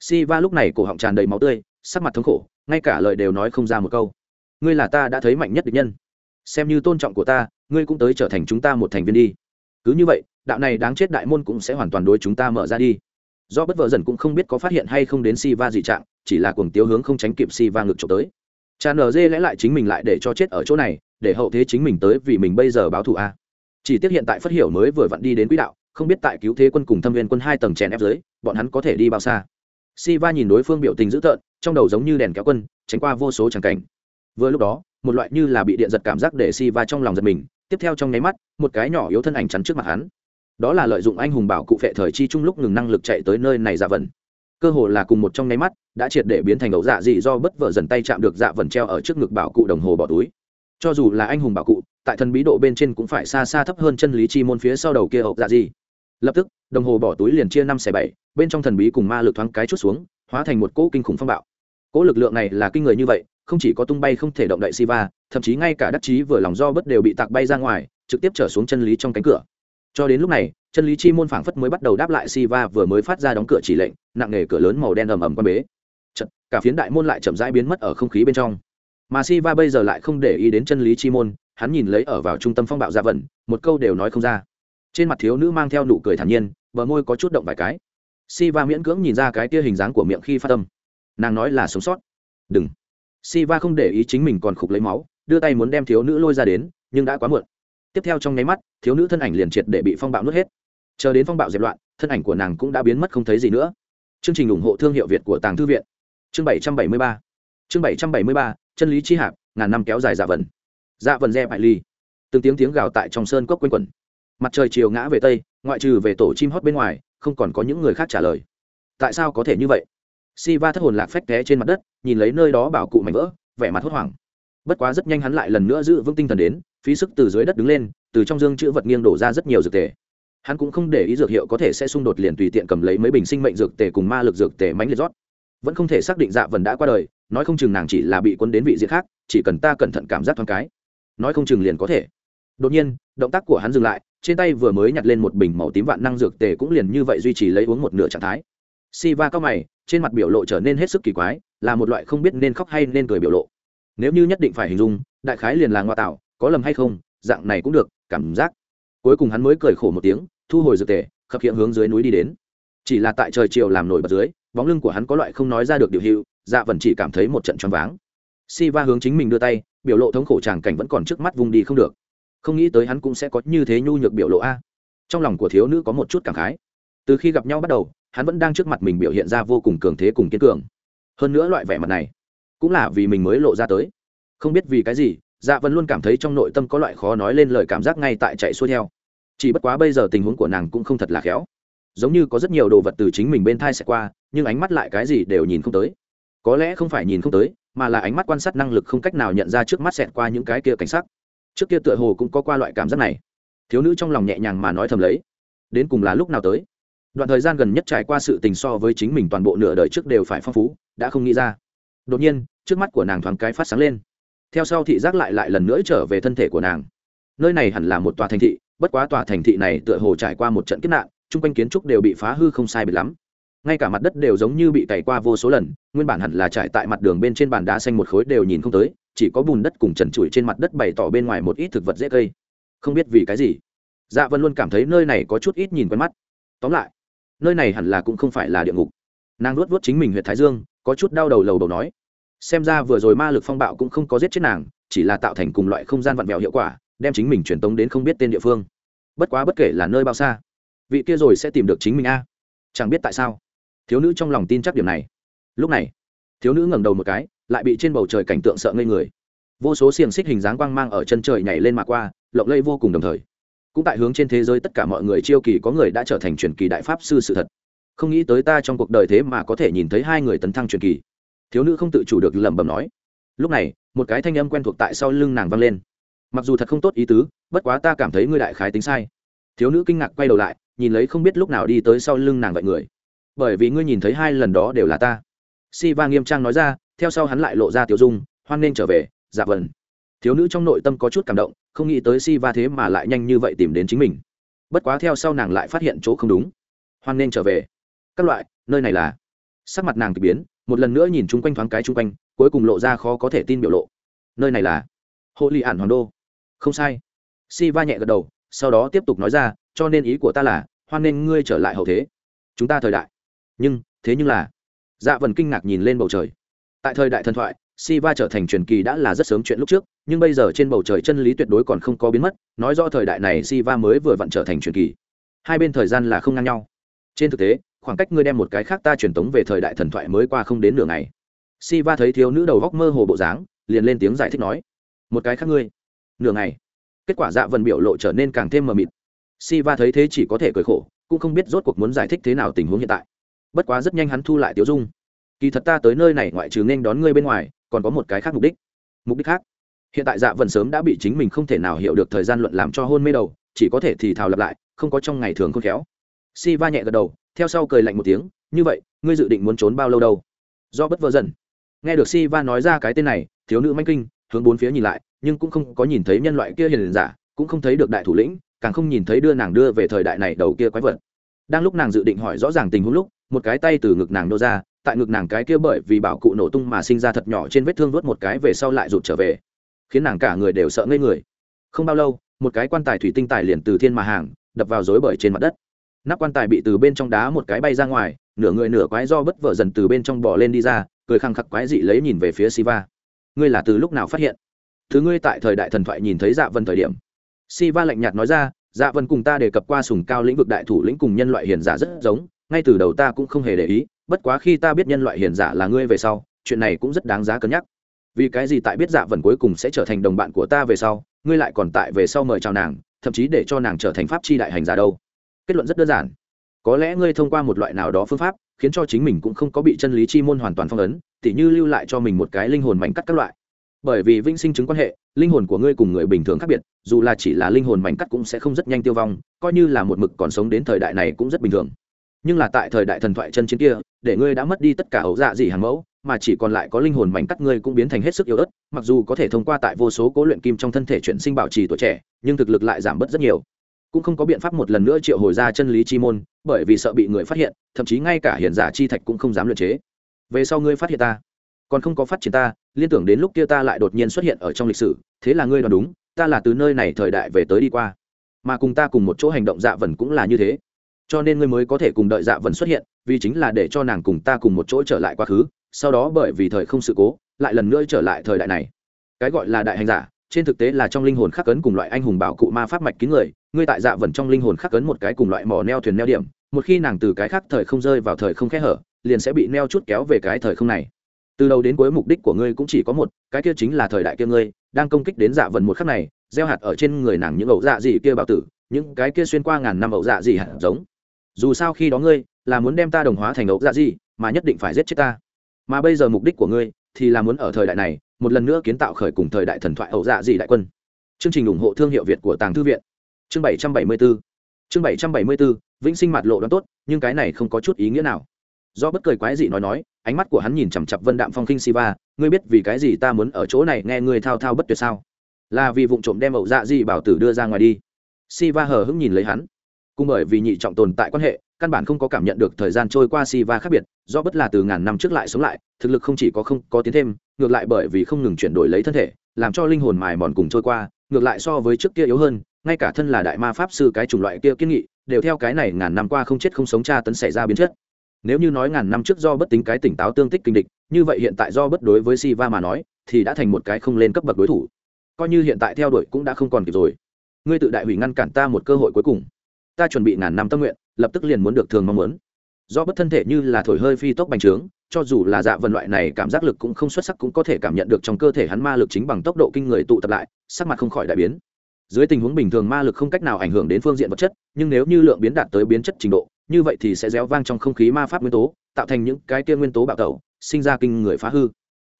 Siva lúc này cổ họng tràn đầy máu tươi, sắc mặt thống khổ, ngay cả lời đều nói không ra một câu ngươi là ta đã thấy mạnh nhất địch nhân. Xem như tôn trọng của ta, ngươi cũng tới trở thành chúng ta một thành viên đi. Cứ như vậy, đạo này đáng chết đại môn cũng sẽ hoàn toàn đối chúng ta mở ra đi. Do bất vợ dần cũng không biết có phát hiện hay không đến si va dị trạng, chỉ là cuồng tiếu hướng không tránh kịp si va ngực trộm tới. Cha nở dê lẽ lại chính mình lại để cho chết ở chỗ này, để hậu thế chính mình tới vì mình bây giờ báo thù a. Chỉ tiếc hiện tại phát hiểu mới vừa vặn đi đến quỹ đạo, không biết tại cứu thế quân cùng thâm viên quân hai tầng chèn ép dưới, bọn hắn có thể đi bao xa. Si va nhìn đối phương biểu tình dữ tợn, trong đầu giống như đèn kéo quân, tránh qua vô số tràng cảnh vừa lúc đó, một loại như là bị điện giật cảm giác để si va trong lòng giật mình, tiếp theo trong nháy mắt, một cái nhỏ yếu thân ảnh chắn trước mặt hắn. Đó là lợi dụng anh hùng bảo cụ phệ thời chi chung lúc ngừng năng lực chạy tới nơi này dạ vần cơ hồ là cùng một trong nháy mắt, đã triệt để biến thành ẩu dạ dị do bất vợ dần tay chạm được dạ vần treo ở trước ngực bảo cụ đồng hồ bỏ túi. Cho dù là anh hùng bảo cụ, tại thần bí độ bên trên cũng phải xa xa thấp hơn chân lý chi môn phía sau đầu kia ẩu dạ dị. Lập tức, đồng hồ bỏ túi liền chia năm xẻ bảy, bên trong thần bí cùng ma lực thoáng cái chút xuống, hóa thành một cỗ kinh khủng phong bạo. Cỗ lực lượng này là kinh người như vậy không chỉ có tung bay không thể động đậy Siva, thậm chí ngay cả đắc chí vừa lòng do bất đều bị tạc bay ra ngoài, trực tiếp trở xuống chân lý trong cánh cửa. Cho đến lúc này, chân lý chi môn phảng phất mới bắt đầu đáp lại Siva vừa mới phát ra đóng cửa chỉ lệnh, nặng nề cửa lớn màu đen ầm ầm quan bế. Chợt, cả phiến đại môn lại chậm rãi biến mất ở không khí bên trong. Mà Siva bây giờ lại không để ý đến chân lý chi môn, hắn nhìn lấy ở vào trung tâm phong bạo ra vận, một câu đều nói không ra. Trên mặt thiếu nữ mang theo nụ cười thản nhiên, bờ môi có chút động vài cái. Siva miễn cưỡng nhìn ra cái kia hình dáng của miệng khi phát âm. Nàng nói là sống sót. "Đừng." Siva không để ý chính mình còn khục lấy máu, đưa tay muốn đem thiếu nữ lôi ra đến, nhưng đã quá muộn. Tiếp theo trong nháy mắt, thiếu nữ thân ảnh liền triệt để bị phong bạo nuốt hết. Chờ đến phong bạo dẹp loạn, thân ảnh của nàng cũng đã biến mất không thấy gì nữa. Chương trình ủng hộ thương hiệu Việt của Tàng Thư viện. Chương 773. Chương 773, chân lý chi hạp, ngàn năm kéo dài dạ vận. Dạ vận dẹp bại ly. Từng tiếng tiếng gào tại trong sơn cốc quanh quẩn. Mặt trời chiều ngã về tây, ngoại trừ về tổ chim hót bên ngoài, không còn có những người khác trả lời. Tại sao có thể như vậy? Siva thất hồn lạc phách té trên mặt đất, nhìn lấy nơi đó bảo cụ mảnh vỡ, vẻ mặt hốt hoảng. Bất quá rất nhanh hắn lại lần nữa giữ vững tinh thần đến, phí sức từ dưới đất đứng lên, từ trong dương chữ vật nghiêng đổ ra rất nhiều dược tề. Hắn cũng không để ý dược hiệu có thể sẽ xung đột liền tùy tiện cầm lấy mấy bình sinh mệnh dược tề cùng ma lực dược tề mánh liệt rót. Vẫn không thể xác định Dạ Vân đã qua đời, nói không chừng nàng chỉ là bị cuốn đến vị diện khác, chỉ cần ta cẩn thận cảm giác thoáng cái, nói không chừng liền có thể. Đột nhiên, động tác của hắn dừng lại, trên tay vừa mới nhặt lên một bình màu tím vạn năng dược tề cũng liền như vậy duy trì lấy uống một nửa trạng thái. Siva cao mày, trên mặt biểu lộ trở nên hết sức kỳ quái, là một loại không biết nên khóc hay nên cười biểu lộ. Nếu như nhất định phải hình dung, đại khái liền là ngoa tạo, có lầm hay không, dạng này cũng được, cảm giác. Cuối cùng hắn mới cười khổ một tiếng, thu hồi dược tề, khập hiện hướng dưới núi đi đến. Chỉ là tại trời chiều làm nổi bật dưới, bóng lưng của hắn có loại không nói ra được điều hiệu dạ vẫn chỉ cảm thấy một trận choáng váng. Si va hướng chính mình đưa tay, biểu lộ thống khổ tràng cảnh vẫn còn trước mắt vùng đi không được. Không nghĩ tới hắn cũng sẽ có như thế nhu nhược biểu lộ a. Trong lòng của thiếu nữ có một chút cảm khái. Từ khi gặp nhau bắt đầu hắn vẫn đang trước mặt mình biểu hiện ra vô cùng cường thế cùng kiên cường. Hơn nữa loại vẻ mặt này, cũng là vì mình mới lộ ra tới. Không biết vì cái gì dạ vân luôn cảm thấy trong nội tâm có loại khó nói lên lời cảm giác ngay tại chạy xuôi theo. Chỉ bất quá bây giờ tình huống của nàng cũng không thật là khéo. Giống như có rất nhiều đồ vật từ chính mình bên thai sẽ qua, nhưng ánh mắt lại cái gì đều nhìn không tới. Có lẽ không phải nhìn không tới, mà là ánh mắt quan sát năng lực không cách nào nhận ra trước mắt xẹt qua những cái kia cảnh sắc. Trước kia tựa hồ cũng có qua loại cảm giác này. Thiếu nữ trong lòng nhẹ nhàng mà nói thầm lấy. Đến cùng là lúc nào tới? Đoạn thời gian gần nhất trải qua sự tình so với chính mình toàn bộ nửa đời trước đều phải phong phú, đã không nghĩ ra. Đột nhiên, trước mắt của nàng thoáng cái phát sáng lên. Theo sau thị giác lại lại lần nữa trở về thân thể của nàng. Nơi này hẳn là một tòa thành thị, bất quá tòa thành thị này tựa hồ trải qua một trận kiếp nạn, chung quanh kiến trúc đều bị phá hư không sai biệt lắm. Ngay cả mặt đất đều giống như bị cày qua vô số lần, nguyên bản hẳn là trải tại mặt đường bên trên bàn đá xanh một khối đều nhìn không tới, chỉ có bùn đất cùng trần trụi trên mặt đất bày tỏ bên ngoài một ít thực vật dễ cây. Không biết vì cái gì. Dạ vân luôn cảm thấy nơi này có chút ít nhìn quen mắt. Tóm lại nơi này hẳn là cũng không phải là địa ngục. Nàng luốt vuốt chính mình huyện thái dương, có chút đau đầu lầu đầu nói, xem ra vừa rồi ma lực phong bạo cũng không có giết chết nàng, chỉ là tạo thành cùng loại không gian vặn vẹo hiệu quả, đem chính mình truyền tống đến không biết tên địa phương. Bất quá bất kể là nơi bao xa, vị kia rồi sẽ tìm được chính mình a. Chẳng biết tại sao, thiếu nữ trong lòng tin chắc điểm này. Lúc này, thiếu nữ ngẩng đầu một cái, lại bị trên bầu trời cảnh tượng sợ ngây người. Vô số xiềng xích hình dáng quang mang ở chân trời nhảy lên mà qua, lộng lây vô cùng đồng thời cũng tại hướng trên thế giới tất cả mọi người chiêu kỳ có người đã trở thành truyền kỳ đại pháp sư sự thật. Không nghĩ tới ta trong cuộc đời thế mà có thể nhìn thấy hai người tấn thăng truyền kỳ. Thiếu nữ không tự chủ được lẩm bẩm nói. Lúc này, một cái thanh âm quen thuộc tại sau lưng nàng vang lên. Mặc dù thật không tốt ý tứ, bất quá ta cảm thấy ngươi đại khái tính sai. Thiếu nữ kinh ngạc quay đầu lại, nhìn lấy không biết lúc nào đi tới sau lưng nàng vậy người. Bởi vì ngươi nhìn thấy hai lần đó đều là ta. Si va nghiêm trang nói ra, theo sau hắn lại lộ ra tiểu dung, hoan nên trở về dạ vần thiếu nữ trong nội tâm có chút cảm động, không nghĩ tới si va thế mà lại nhanh như vậy tìm đến chính mình. Bất quá theo sau nàng lại phát hiện chỗ không đúng. Hoan nên trở về. Các loại, nơi này là. Sắc mặt nàng k ỳ biến, một lần nữa nhìn chung quanh thoáng cái chung quanh, cuối cùng lộ ra khó có thể tin biểu lộ. Nơi này là hộ lì ản hoàng đô. Không sai. Si va nhẹ gật đầu, sau đó tiếp tục nói ra, cho nên ý của ta là, hoan nên ngươi trở lại hậu thế. Chúng ta thời đại. Nhưng, thế nhưng là dạ vần kinh ngạc nhìn lên bầu trời. Tại thời đại thần thoại Siva trở thành truyền kỳ đã là rất sớm chuyện lúc trước, nhưng bây giờ trên bầu trời chân lý tuyệt đối còn không có biến mất, nói rõ thời đại này Siva mới vừa vặn trở thành truyền kỳ. Hai bên thời gian là không ngang nhau. Trên thực tế, khoảng cách ngươi đem một cái khác ta truyền tống về thời đại thần thoại mới qua không đến nửa ngày. Siva thấy thiếu nữ đầu góc mơ hồ bộ dáng, liền lên tiếng giải thích nói, một cái khác ngươi, nửa ngày. Kết quả dạ Vân biểu lộ trở nên càng thêm mờ mịt. Siva thấy thế chỉ có thể cười khổ, cũng không biết rốt cuộc muốn giải thích thế nào tình huống hiện tại. Bất quá rất nhanh hắn thu lại tiểu dung kỳ thật ta tới nơi này ngoại trừ nên đón ngươi bên ngoài, còn có một cái khác mục đích. Mục đích khác? Hiện tại dạ vần sớm đã bị chính mình không thể nào hiểu được thời gian luận làm cho hôn mê đầu, chỉ có thể thì thào lặp lại, không có trong ngày thường khôn khéo. Si va nhẹ gật đầu, theo sau cười lạnh một tiếng, như vậy, ngươi dự định muốn trốn bao lâu đâu? Do bất vợ dần. Nghe được si va nói ra cái tên này, thiếu nữ manh kinh, hướng bốn phía nhìn lại, nhưng cũng không có nhìn thấy nhân loại kia hiền giả, cũng không thấy được đại thủ lĩnh, càng không nhìn thấy đưa nàng đưa về thời đại này đầu kia quái vật. Đang lúc nàng dự định hỏi rõ ràng tình huống lúc, một cái tay từ ngực nàng nô ra tại ngực nàng cái kia bởi vì bảo cụ nổ tung mà sinh ra thật nhỏ trên vết thương vớt một cái về sau lại rụt trở về, khiến nàng cả người đều sợ ngây người. Không bao lâu, một cái quan tài thủy tinh tài liền từ thiên mà hàng, đập vào rối bời trên mặt đất. Nắp quan tài bị từ bên trong đá một cái bay ra ngoài, nửa người nửa quái do bất vợ dần từ bên trong bỏ lên đi ra, cười khăng khắc quái dị lấy nhìn về phía siva. Ngươi là từ lúc nào phát hiện? Thứ ngươi tại thời đại thần thoại nhìn thấy dạ vân thời điểm. Siva lạnh nhạt nói ra dạ vân cùng ta đề cập qua sùng cao lĩnh vực đại thủ lĩnh cùng nhân loại hiền giả rất giống, ngay từ đầu ta cũng không hề để ý bất quá khi ta biết nhân loại hiền giả là ngươi về sau, chuyện này cũng rất đáng giá cân nhắc. Vì cái gì tại biết dạ vần cuối cùng sẽ trở thành đồng bạn của ta về sau, ngươi lại còn tại về sau mời chào nàng, thậm chí để cho nàng trở thành pháp chi đại hành giả đâu? Kết luận rất đơn giản. Có lẽ ngươi thông qua một loại nào đó phương pháp, khiến cho chính mình cũng không có bị chân lý chi môn hoàn toàn phong ấn, tỉ như lưu lại cho mình một cái linh hồn mảnh cắt các loại. Bởi vì vĩnh sinh chứng quan hệ, linh hồn của ngươi cùng người bình thường khác biệt, dù là chỉ là linh hồn mảnh cắt cũng sẽ không rất nhanh tiêu vong, coi như là một mực còn sống đến thời đại này cũng rất bình thường nhưng là tại thời đại thần thoại chân chiến kia, để ngươi đã mất đi tất cả ấu dạ gì hàng mẫu, mà chỉ còn lại có linh hồn mảnh cắt ngươi cũng biến thành hết sức yếu ớt, mặc dù có thể thông qua tại vô số cố luyện kim trong thân thể chuyển sinh bảo trì tuổi trẻ, nhưng thực lực lại giảm bớt rất nhiều. Cũng không có biện pháp một lần nữa triệu hồi ra chân lý chi môn, bởi vì sợ bị người phát hiện, thậm chí ngay cả hiền giả chi thạch cũng không dám luyện chế. Về sau ngươi phát hiện ta, còn không có phát triển ta, liên tưởng đến lúc kia ta lại đột nhiên xuất hiện ở trong lịch sử, thế là ngươi đoán đúng, ta là từ nơi này thời đại về tới đi qua. Mà cùng ta cùng một chỗ hành động dạ vần cũng là như thế cho nên ngươi mới có thể cùng đợi dạ vần xuất hiện, vì chính là để cho nàng cùng ta cùng một chỗ trở lại quá khứ, sau đó bởi vì thời không sự cố, lại lần nữa trở lại thời đại này. Cái gọi là đại hành giả, trên thực tế là trong linh hồn khắc cấn cùng loại anh hùng bảo cụ ma pháp mạch kín người, ngươi tại dạ vần trong linh hồn khắc cấn một cái cùng loại mỏ neo thuyền neo điểm, một khi nàng từ cái khác thời không rơi vào thời không khẽ hở, liền sẽ bị neo chút kéo về cái thời không này. Từ đầu đến cuối mục đích của ngươi cũng chỉ có một, cái kia chính là thời đại kia ngươi, đang công kích đến dạ vần một khắc này, gieo hạt ở trên người nàng những ẩu dạ gì kia bảo tử, những cái kia xuyên qua ngàn năm ẩu dạ gì hạt giống dù sao khi đó ngươi là muốn đem ta đồng hóa thành ấu dạ gì, mà nhất định phải giết chết ta. Mà bây giờ mục đích của ngươi thì là muốn ở thời đại này một lần nữa kiến tạo khởi cùng thời đại thần thoại ấu dạ gì đại quân. Chương trình ủng hộ thương hiệu việt của tàng thư viện. Chương bảy trăm bảy mươi bốn chương bảy trăm bảy mươi bốn vĩnh sinh mặt lộ đoán tốt, nhưng cái này không có chút ý nghĩa nào. Do bất cười quái dị nói nói, ánh mắt của hắn nhìn chằm chặp vân đạm phong khinh siva, ngươi biết vì cái gì ta muốn ở chỗ này nghe ngươi thao thao bất tuyệt sao? Là vì vụ trộm đem ẩu dạ gì bảo tử đưa ra ngoài đi. Siva hờ hững nhìn lấy hắn cùng bởi vì nhị trọng tồn tại quan hệ, căn bản không có cảm nhận được thời gian trôi qua siva khác biệt, do bất là từ ngàn năm trước lại sống lại, thực lực không chỉ có không có tiến thêm, ngược lại bởi vì không ngừng chuyển đổi lấy thân thể, làm cho linh hồn mài mòn cùng trôi qua, ngược lại so với trước kia yếu hơn, ngay cả thân là đại ma pháp sư cái chủng loại kia kiên nghị, đều theo cái này ngàn năm qua không chết không sống tra tấn xảy ra biến chất. Nếu như nói ngàn năm trước do bất tính cái tỉnh táo tương tích kinh địch, như vậy hiện tại do bất đối với siva mà nói, thì đã thành một cái không lên cấp bậc đối thủ. Coi như hiện tại theo đuổi cũng đã không còn kịp rồi. Ngươi tự đại hủy ngăn cản ta một cơ hội cuối cùng ta chuẩn bị ngàn năm tâm nguyện, lập tức liền muốn được thường mong muốn. Do bất thân thể như là thổi hơi phi tốc bành trướng, cho dù là dạ vần loại này cảm giác lực cũng không xuất sắc cũng có thể cảm nhận được trong cơ thể hắn ma lực chính bằng tốc độ kinh người tụ tập lại, sắc mặt không khỏi đại biến. Dưới tình huống bình thường ma lực không cách nào ảnh hưởng đến phương diện vật chất, nhưng nếu như lượng biến đạt tới biến chất trình độ, như vậy thì sẽ réo vang trong không khí ma pháp nguyên tố, tạo thành những cái tia nguyên tố bạo tẩu, sinh ra kinh người phá hư.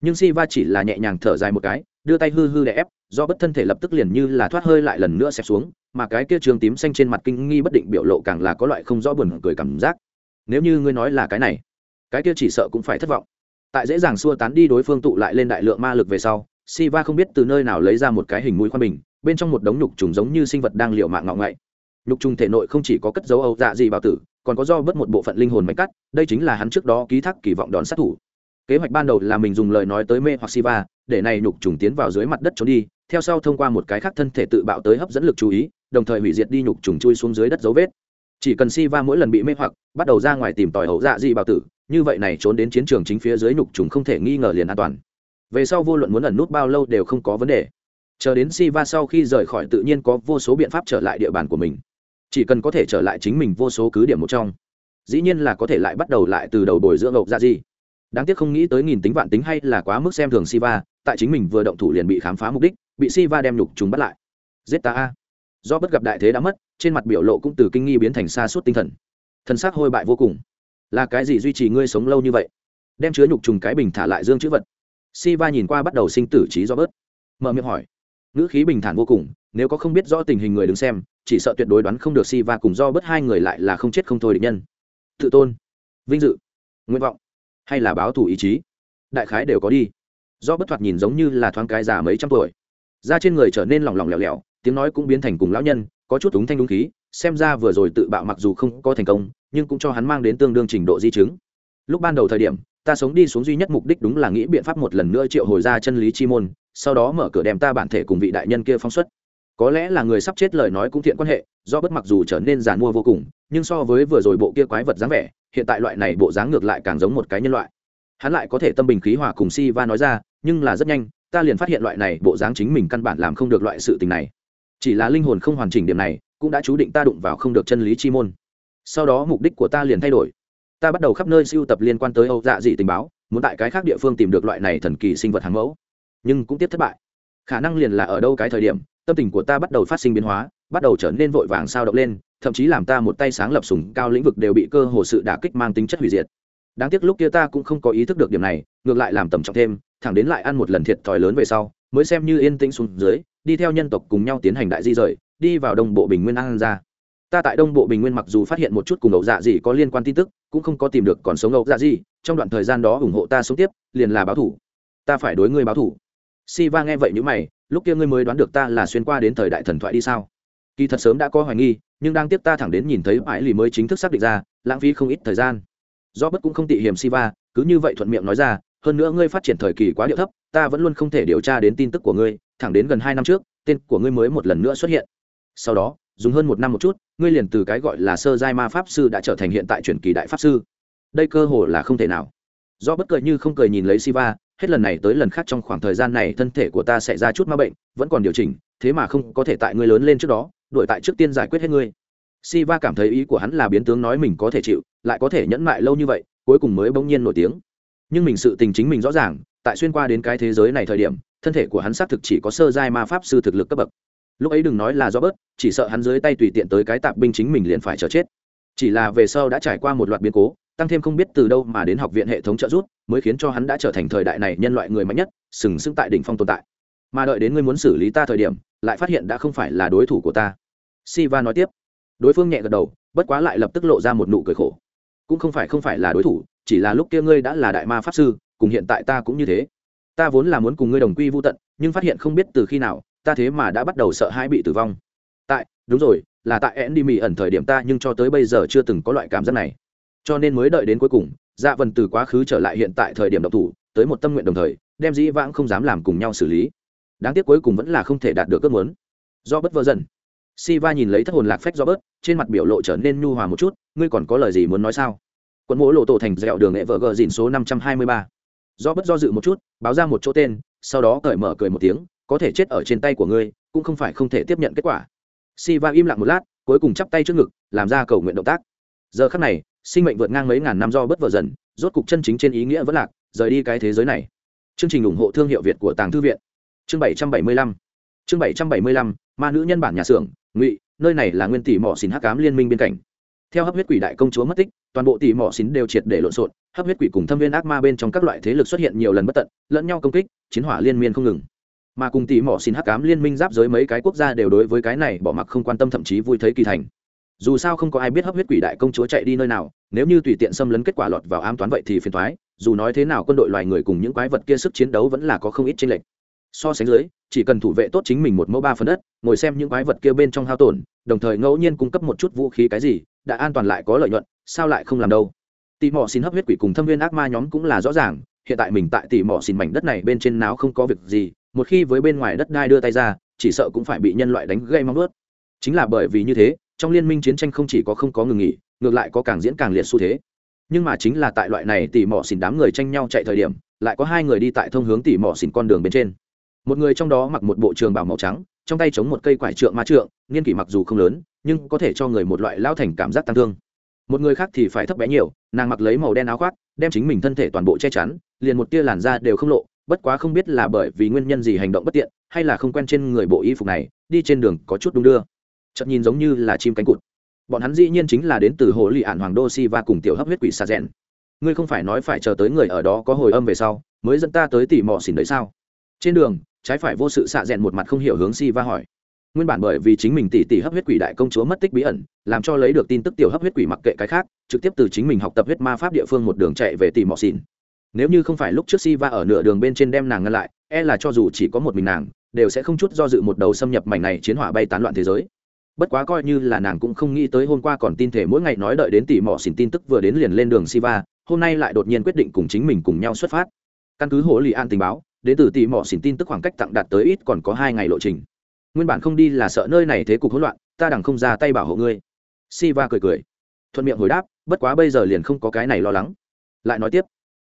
Nhưng si va chỉ là nhẹ nhàng thở dài một cái, đưa tay hư hư để ép, do bất thân thể lập tức liền như là thoát hơi lại lần nữa xẹp xuống mà cái kia trường tím xanh trên mặt kinh nghi bất định biểu lộ càng là có loại không rõ buồn cười cảm giác. Nếu như ngươi nói là cái này, cái kia chỉ sợ cũng phải thất vọng. Tại dễ dàng xua tán đi đối phương tụ lại lên đại lượng ma lực về sau si va không biết từ nơi nào lấy ra một cái hình mũi khoan bình, bên trong một đống nhục trùng giống như sinh vật đang liệu mạng ngọ ngậy. Nhục trùng thể nội không chỉ có cất dấu âu dạ gì bảo tử, còn có do bớt một bộ phận linh hồn mạch cắt, đây chính là hắn trước đó ký thác kỳ vọng đón sát thủ. Kế hoạch ban đầu là mình dùng lời nói tới mê hoặc siva, để này nhục trùng tiến vào dưới mặt đất trốn đi, theo sau thông qua một cái khác thân thể tự bạo tới hấp dẫn lực chú ý đồng thời hủy diệt đi nhục trùng chui xuống dưới đất dấu vết. Chỉ cần siva mỗi lần bị mê hoặc, bắt đầu ra ngoài tìm tòi hậu dạ di bào tử, như vậy này trốn đến chiến trường chính phía dưới nhục trùng không thể nghi ngờ liền an toàn. Về sau vô luận muốn ẩn nút bao lâu đều không có vấn đề. Chờ đến siva sau khi rời khỏi tự nhiên có vô số biện pháp trở lại địa bàn của mình. Chỉ cần có thể trở lại chính mình vô số cứ điểm một trong. Dĩ nhiên là có thể lại bắt đầu lại từ đầu bồi dưỡng hậu dạ di. đáng tiếc không nghĩ tới nghìn tính vạn tính hay là quá mức xem thường siva, tại chính mình vừa động thủ liền bị khám phá mục đích, bị siva đem nhục chúng bắt lại. Giết ta a do bất gặp đại thế đã mất, trên mặt biểu lộ cũng từ kinh nghi biến thành xa suốt tinh thần. Thân xác hôi bại vô cùng. Là cái gì duy trì ngươi sống lâu như vậy? Đem chứa nhục trùng cái bình thả lại dương chữ vật. Siva nhìn qua bắt đầu sinh tử trí do bớt. Mở miệng hỏi. Ngữ khí bình thản vô cùng, nếu có không biết rõ tình hình người đứng xem, chỉ sợ tuyệt đối đoán không được si va cùng do bớt hai người lại là không chết không thôi định nhân. Tự tôn. Vinh dự. Nguyện vọng. Hay là báo thù ý chí. Đại khái đều có đi. Do bất thoạt nhìn giống như là thoáng cái già mấy trăm tuổi. Da trên người trở nên lỏng lỏng lẻo lẻo tiếng nói cũng biến thành cùng lão nhân, có chút đúng thanh đúng khí, xem ra vừa rồi tự bạo mặc dù không có thành công, nhưng cũng cho hắn mang đến tương đương trình độ di chứng. Lúc ban đầu thời điểm, ta sống đi xuống duy nhất mục đích đúng là nghĩ biện pháp một lần nữa triệu hồi ra chân lý chi môn, sau đó mở cửa đem ta bản thể cùng vị đại nhân kia phóng xuất. Có lẽ là người sắp chết lời nói cũng thiện quan hệ, do bất mặc dù trở nên giàn mua vô cùng, nhưng so với vừa rồi bộ kia quái vật dáng vẻ, hiện tại loại này bộ dáng ngược lại càng giống một cái nhân loại. Hắn lại có thể tâm bình khí hòa cùng si va nói ra, nhưng là rất nhanh, ta liền phát hiện loại này bộ dáng chính mình căn bản làm không được loại sự tình này chỉ là linh hồn không hoàn chỉnh điểm này, cũng đã chú định ta đụng vào không được chân lý chi môn. Sau đó mục đích của ta liền thay đổi. Ta bắt đầu khắp nơi siêu tập liên quan tới âu dạ dị tình báo, muốn tại cái khác địa phương tìm được loại này thần kỳ sinh vật hàng mẫu. Nhưng cũng tiếp thất bại. Khả năng liền là ở đâu cái thời điểm, tâm tình của ta bắt đầu phát sinh biến hóa, bắt đầu trở nên vội vàng sao động lên, thậm chí làm ta một tay sáng lập sùng cao lĩnh vực đều bị cơ hồ sự đả kích mang tính chất hủy diệt. Đáng tiếc lúc kia ta cũng không có ý thức được điểm này, ngược lại làm tầm trọng thêm, thẳng đến lại ăn một lần thiệt thòi lớn về sau, mới xem như yên tĩnh xuống dưới đi theo nhân tộc cùng nhau tiến hành đại di rời, đi vào đông bộ bình nguyên an ra ta tại đông bộ bình nguyên mặc dù phát hiện một chút cùng ẩu dạ gì có liên quan tin tức, cũng không có tìm được còn sống ẩu dạ gì, trong đoạn thời gian đó ủng hộ ta sống tiếp, liền là báo thủ. Ta phải đối ngươi báo thủ. Si va nghe vậy như mày, lúc kia ngươi mới đoán được ta là xuyên qua đến thời đại thần thoại đi sao? Kỳ thật sớm đã có hoài nghi, nhưng đang tiếp ta thẳng đến nhìn thấy mãi lì mới chính thức xác định ra, lãng phí không ít thời gian. Do bất cũng không tị hiểm si va, cứ như vậy thuận miệng nói ra hơn nữa ngươi phát triển thời kỳ quá điệu thấp, ta vẫn luôn không thể điều tra đến tin tức của ngươi, thẳng đến gần hai năm trước, tên của ngươi mới một lần nữa xuất hiện. Sau đó, dùng hơn một năm một chút, ngươi liền từ cái gọi là sơ giai ma pháp sư đã trở thành hiện tại truyền kỳ đại pháp sư. Đây cơ hồ là không thể nào. Do bất cười như không cười nhìn lấy siva, hết lần này tới lần khác trong khoảng thời gian này thân thể của ta sẽ ra chút ma bệnh, vẫn còn điều chỉnh, thế mà không có thể tại ngươi lớn lên trước đó đổi tại trước tiên giải quyết hết ngươi. Siva cảm thấy ý của hắn là biến tướng nói mình có thể chịu, lại có thể nhẫn mại lâu như vậy, cuối cùng mới bỗng nhiên nổi tiếng nhưng mình sự tình chính mình rõ ràng, tại xuyên qua đến cái thế giới này thời điểm, thân thể của hắn xác thực chỉ có sơ giai ma pháp sư thực lực cấp bậc. Lúc ấy đừng nói là do bớt chỉ sợ hắn dưới tay tùy tiện tới cái tạp binh chính mình liền phải chờ chết. Chỉ là về sau đã trải qua một loạt biến cố, tăng thêm không biết từ đâu mà đến học viện hệ thống trợ giúp, mới khiến cho hắn đã trở thành thời đại này nhân loại người mạnh nhất, sừng sững tại đỉnh phong tồn tại. Mà đợi đến ngươi muốn xử lý ta thời điểm, lại phát hiện đã không phải là đối thủ của ta. Siva nói tiếp. Đối phương nhẹ gật đầu, bất quá lại lập tức lộ ra một nụ cười khổ. Cũng không phải không phải là đối thủ chỉ là lúc kia ngươi đã là đại ma pháp sư cùng hiện tại ta cũng như thế. Ta vốn là muốn cùng ngươi đồng quy vô tận nhưng phát hiện không biết từ khi nào ta thế mà đã bắt đầu sợ hãi bị tử vong. Tại đúng rồi là tại én đi mì ẩn thời điểm ta nhưng cho tới bây giờ chưa từng có loại cảm giác này. Cho nên mới đợi đến cuối cùng dạ vần từ quá khứ trở lại hiện tại thời điểm độc thủ tới một tâm nguyện đồng thời đem dĩ vãng không dám làm cùng nhau xử lý. Đáng tiếc cuối cùng vẫn là không thể đạt được ước muốn. Do bất vơ dần Siva nhìn lấy thất hồn lạc phách do bớt, trên mặt biểu lộ trở nên nhu hòa một chút, ngươi còn có lời gì muốn nói sao? Quận mỗ lộ tổ thành dẻo đường nghệ vợ gờ dìn số năm trăm hai mươi ba. Do bất do dự một chút, báo ra một chỗ tên, sau đó cởi mở cười một tiếng, có thể chết ở trên tay của ngươi, cũng không phải không thể tiếp nhận kết quả. si va im lặng một lát, cuối cùng chắp tay trước ngực, làm ra cầu nguyện động tác. Giờ khắc này, sinh mệnh vượt ngang mấy ngàn năm do bất vợ dần, rốt cục chân chính trên ý nghĩa vẫn lạc, rời đi cái thế giới này. Chương trình ủng hộ thương hiệu Việt của Tàng Thư viện. Chương bảy trăm bảy mươi lăm. Chương bảy trăm bảy mươi lăm, ma nữ nhân bản nhà xưởng, ngụy nơi này là nguyên tỷ mỏ xỉn hắc cám liên minh bên cạnh theo hấp huyết quỷ đại công chúa mất tích, toàn bộ tỷ mỏ xín đều triệt để lộn xộn, hấp huyết quỷ cùng thâm viên ác ma bên trong các loại thế lực xuất hiện nhiều lần bất tận, lẫn nhau công kích, chiến hỏa liên miên không ngừng. Mà cùng tỷ mỏ xín hắc cám liên minh giáp giới mấy cái quốc gia đều đối với cái này bỏ mặc không quan tâm thậm chí vui thấy kỳ thành. Dù sao không có ai biết hấp huyết quỷ đại công chúa chạy đi nơi nào, nếu như tùy tiện xâm lấn kết quả lọt vào ám toán vậy thì phiền thoái dù nói thế nào quân đội loài người cùng những quái vật kia sức chiến đấu vẫn là có không ít tranh lệch. So sánh dưới, chỉ cần thủ vệ tốt chính mình một mẫu ba phần đất, ngồi xem những quái vật kia bên trong hao tổn, đồng thời ngẫu nhiên cung cấp một chút vũ khí cái gì đã an toàn lại có lợi nhuận, sao lại không làm đâu? Tỉ mỏ xin hấp huyết quỷ cùng thâm viên ác ma nhóm cũng là rõ ràng, hiện tại mình tại tỉ mỏ xin mảnh đất này bên trên náo không có việc gì, một khi với bên ngoài đất đai đưa tay ra, chỉ sợ cũng phải bị nhân loại đánh gây mong ướt chính là bởi vì như thế, trong liên minh chiến tranh không chỉ có không có ngừng nghỉ, ngược lại có càng diễn càng liệt xu thế. Nhưng mà chính là tại loại này tỉ mỏ xỉn đám người tranh nhau chạy thời điểm, lại có hai người đi tại thông hướng tỉ mỏ xỉn con đường bên trên. Một người trong đó mặc một bộ trường bảo màu trắng, trong tay chống một cây quải trượng ma trượng, niên kỷ mặc dù không lớn nhưng có thể cho người một loại lao thành cảm giác tăng thương. Một người khác thì phải thấp bé nhiều, nàng mặc lấy màu đen áo khoác, đem chính mình thân thể toàn bộ che chắn, liền một tia làn da đều không lộ, bất quá không biết là bởi vì nguyên nhân gì hành động bất tiện, hay là không quen trên người bộ y phục này, đi trên đường có chút đung đưa. Chậm nhìn giống như là chim cánh cụt. Bọn hắn dĩ nhiên chính là đến từ hồ lì ạn hoàng đô si và cùng tiểu hấp huyết quỷ xa rẽn ngươi không phải nói phải chờ tới người ở đó có hồi âm về sau, mới dẫn ta tới tỉ mò xỉn đấy sao? Trên đường, trái phải vô sự xạ rẽn một mặt không hiểu hướng si va hỏi nguyên bản bởi vì chính mình tỷ tỷ hấp huyết quỷ đại công chúa mất tích bí ẩn, làm cho lấy được tin tức tiểu hấp huyết quỷ mặc kệ cái khác, trực tiếp từ chính mình học tập huyết ma pháp địa phương một đường chạy về tìm mọ xỉn. nếu như không phải lúc trước si va ở nửa đường bên trên đem nàng ngăn lại e là cho dù chỉ có một mình nàng, đều sẽ không chút do dự một đầu xâm nhập mảnh này chiến hỏa bay tán loạn thế giới. Bất quá coi như là nàng cũng không nghĩ tới hôm qua còn tin thể mỗi ngày nói đợi đến tỷ mỏ xỉn tin tức vừa đến liền lên đường siva, hôm nay lại đột nhiên quyết định cùng chính mình cùng nhau xuất phát. Căn cứ hồ lì an tình báo, đến từ tỷ mỏ xỉn tin tức khoảng cách tặng đạt tới ít còn có hai ngày lộ trình nguyên bản không đi là sợ nơi này thế cục hỗn loạn, ta đằng không ra tay bảo hộ ngươi. Siva cười cười, thuận miệng hồi đáp, bất quá bây giờ liền không có cái này lo lắng. Lại nói tiếp,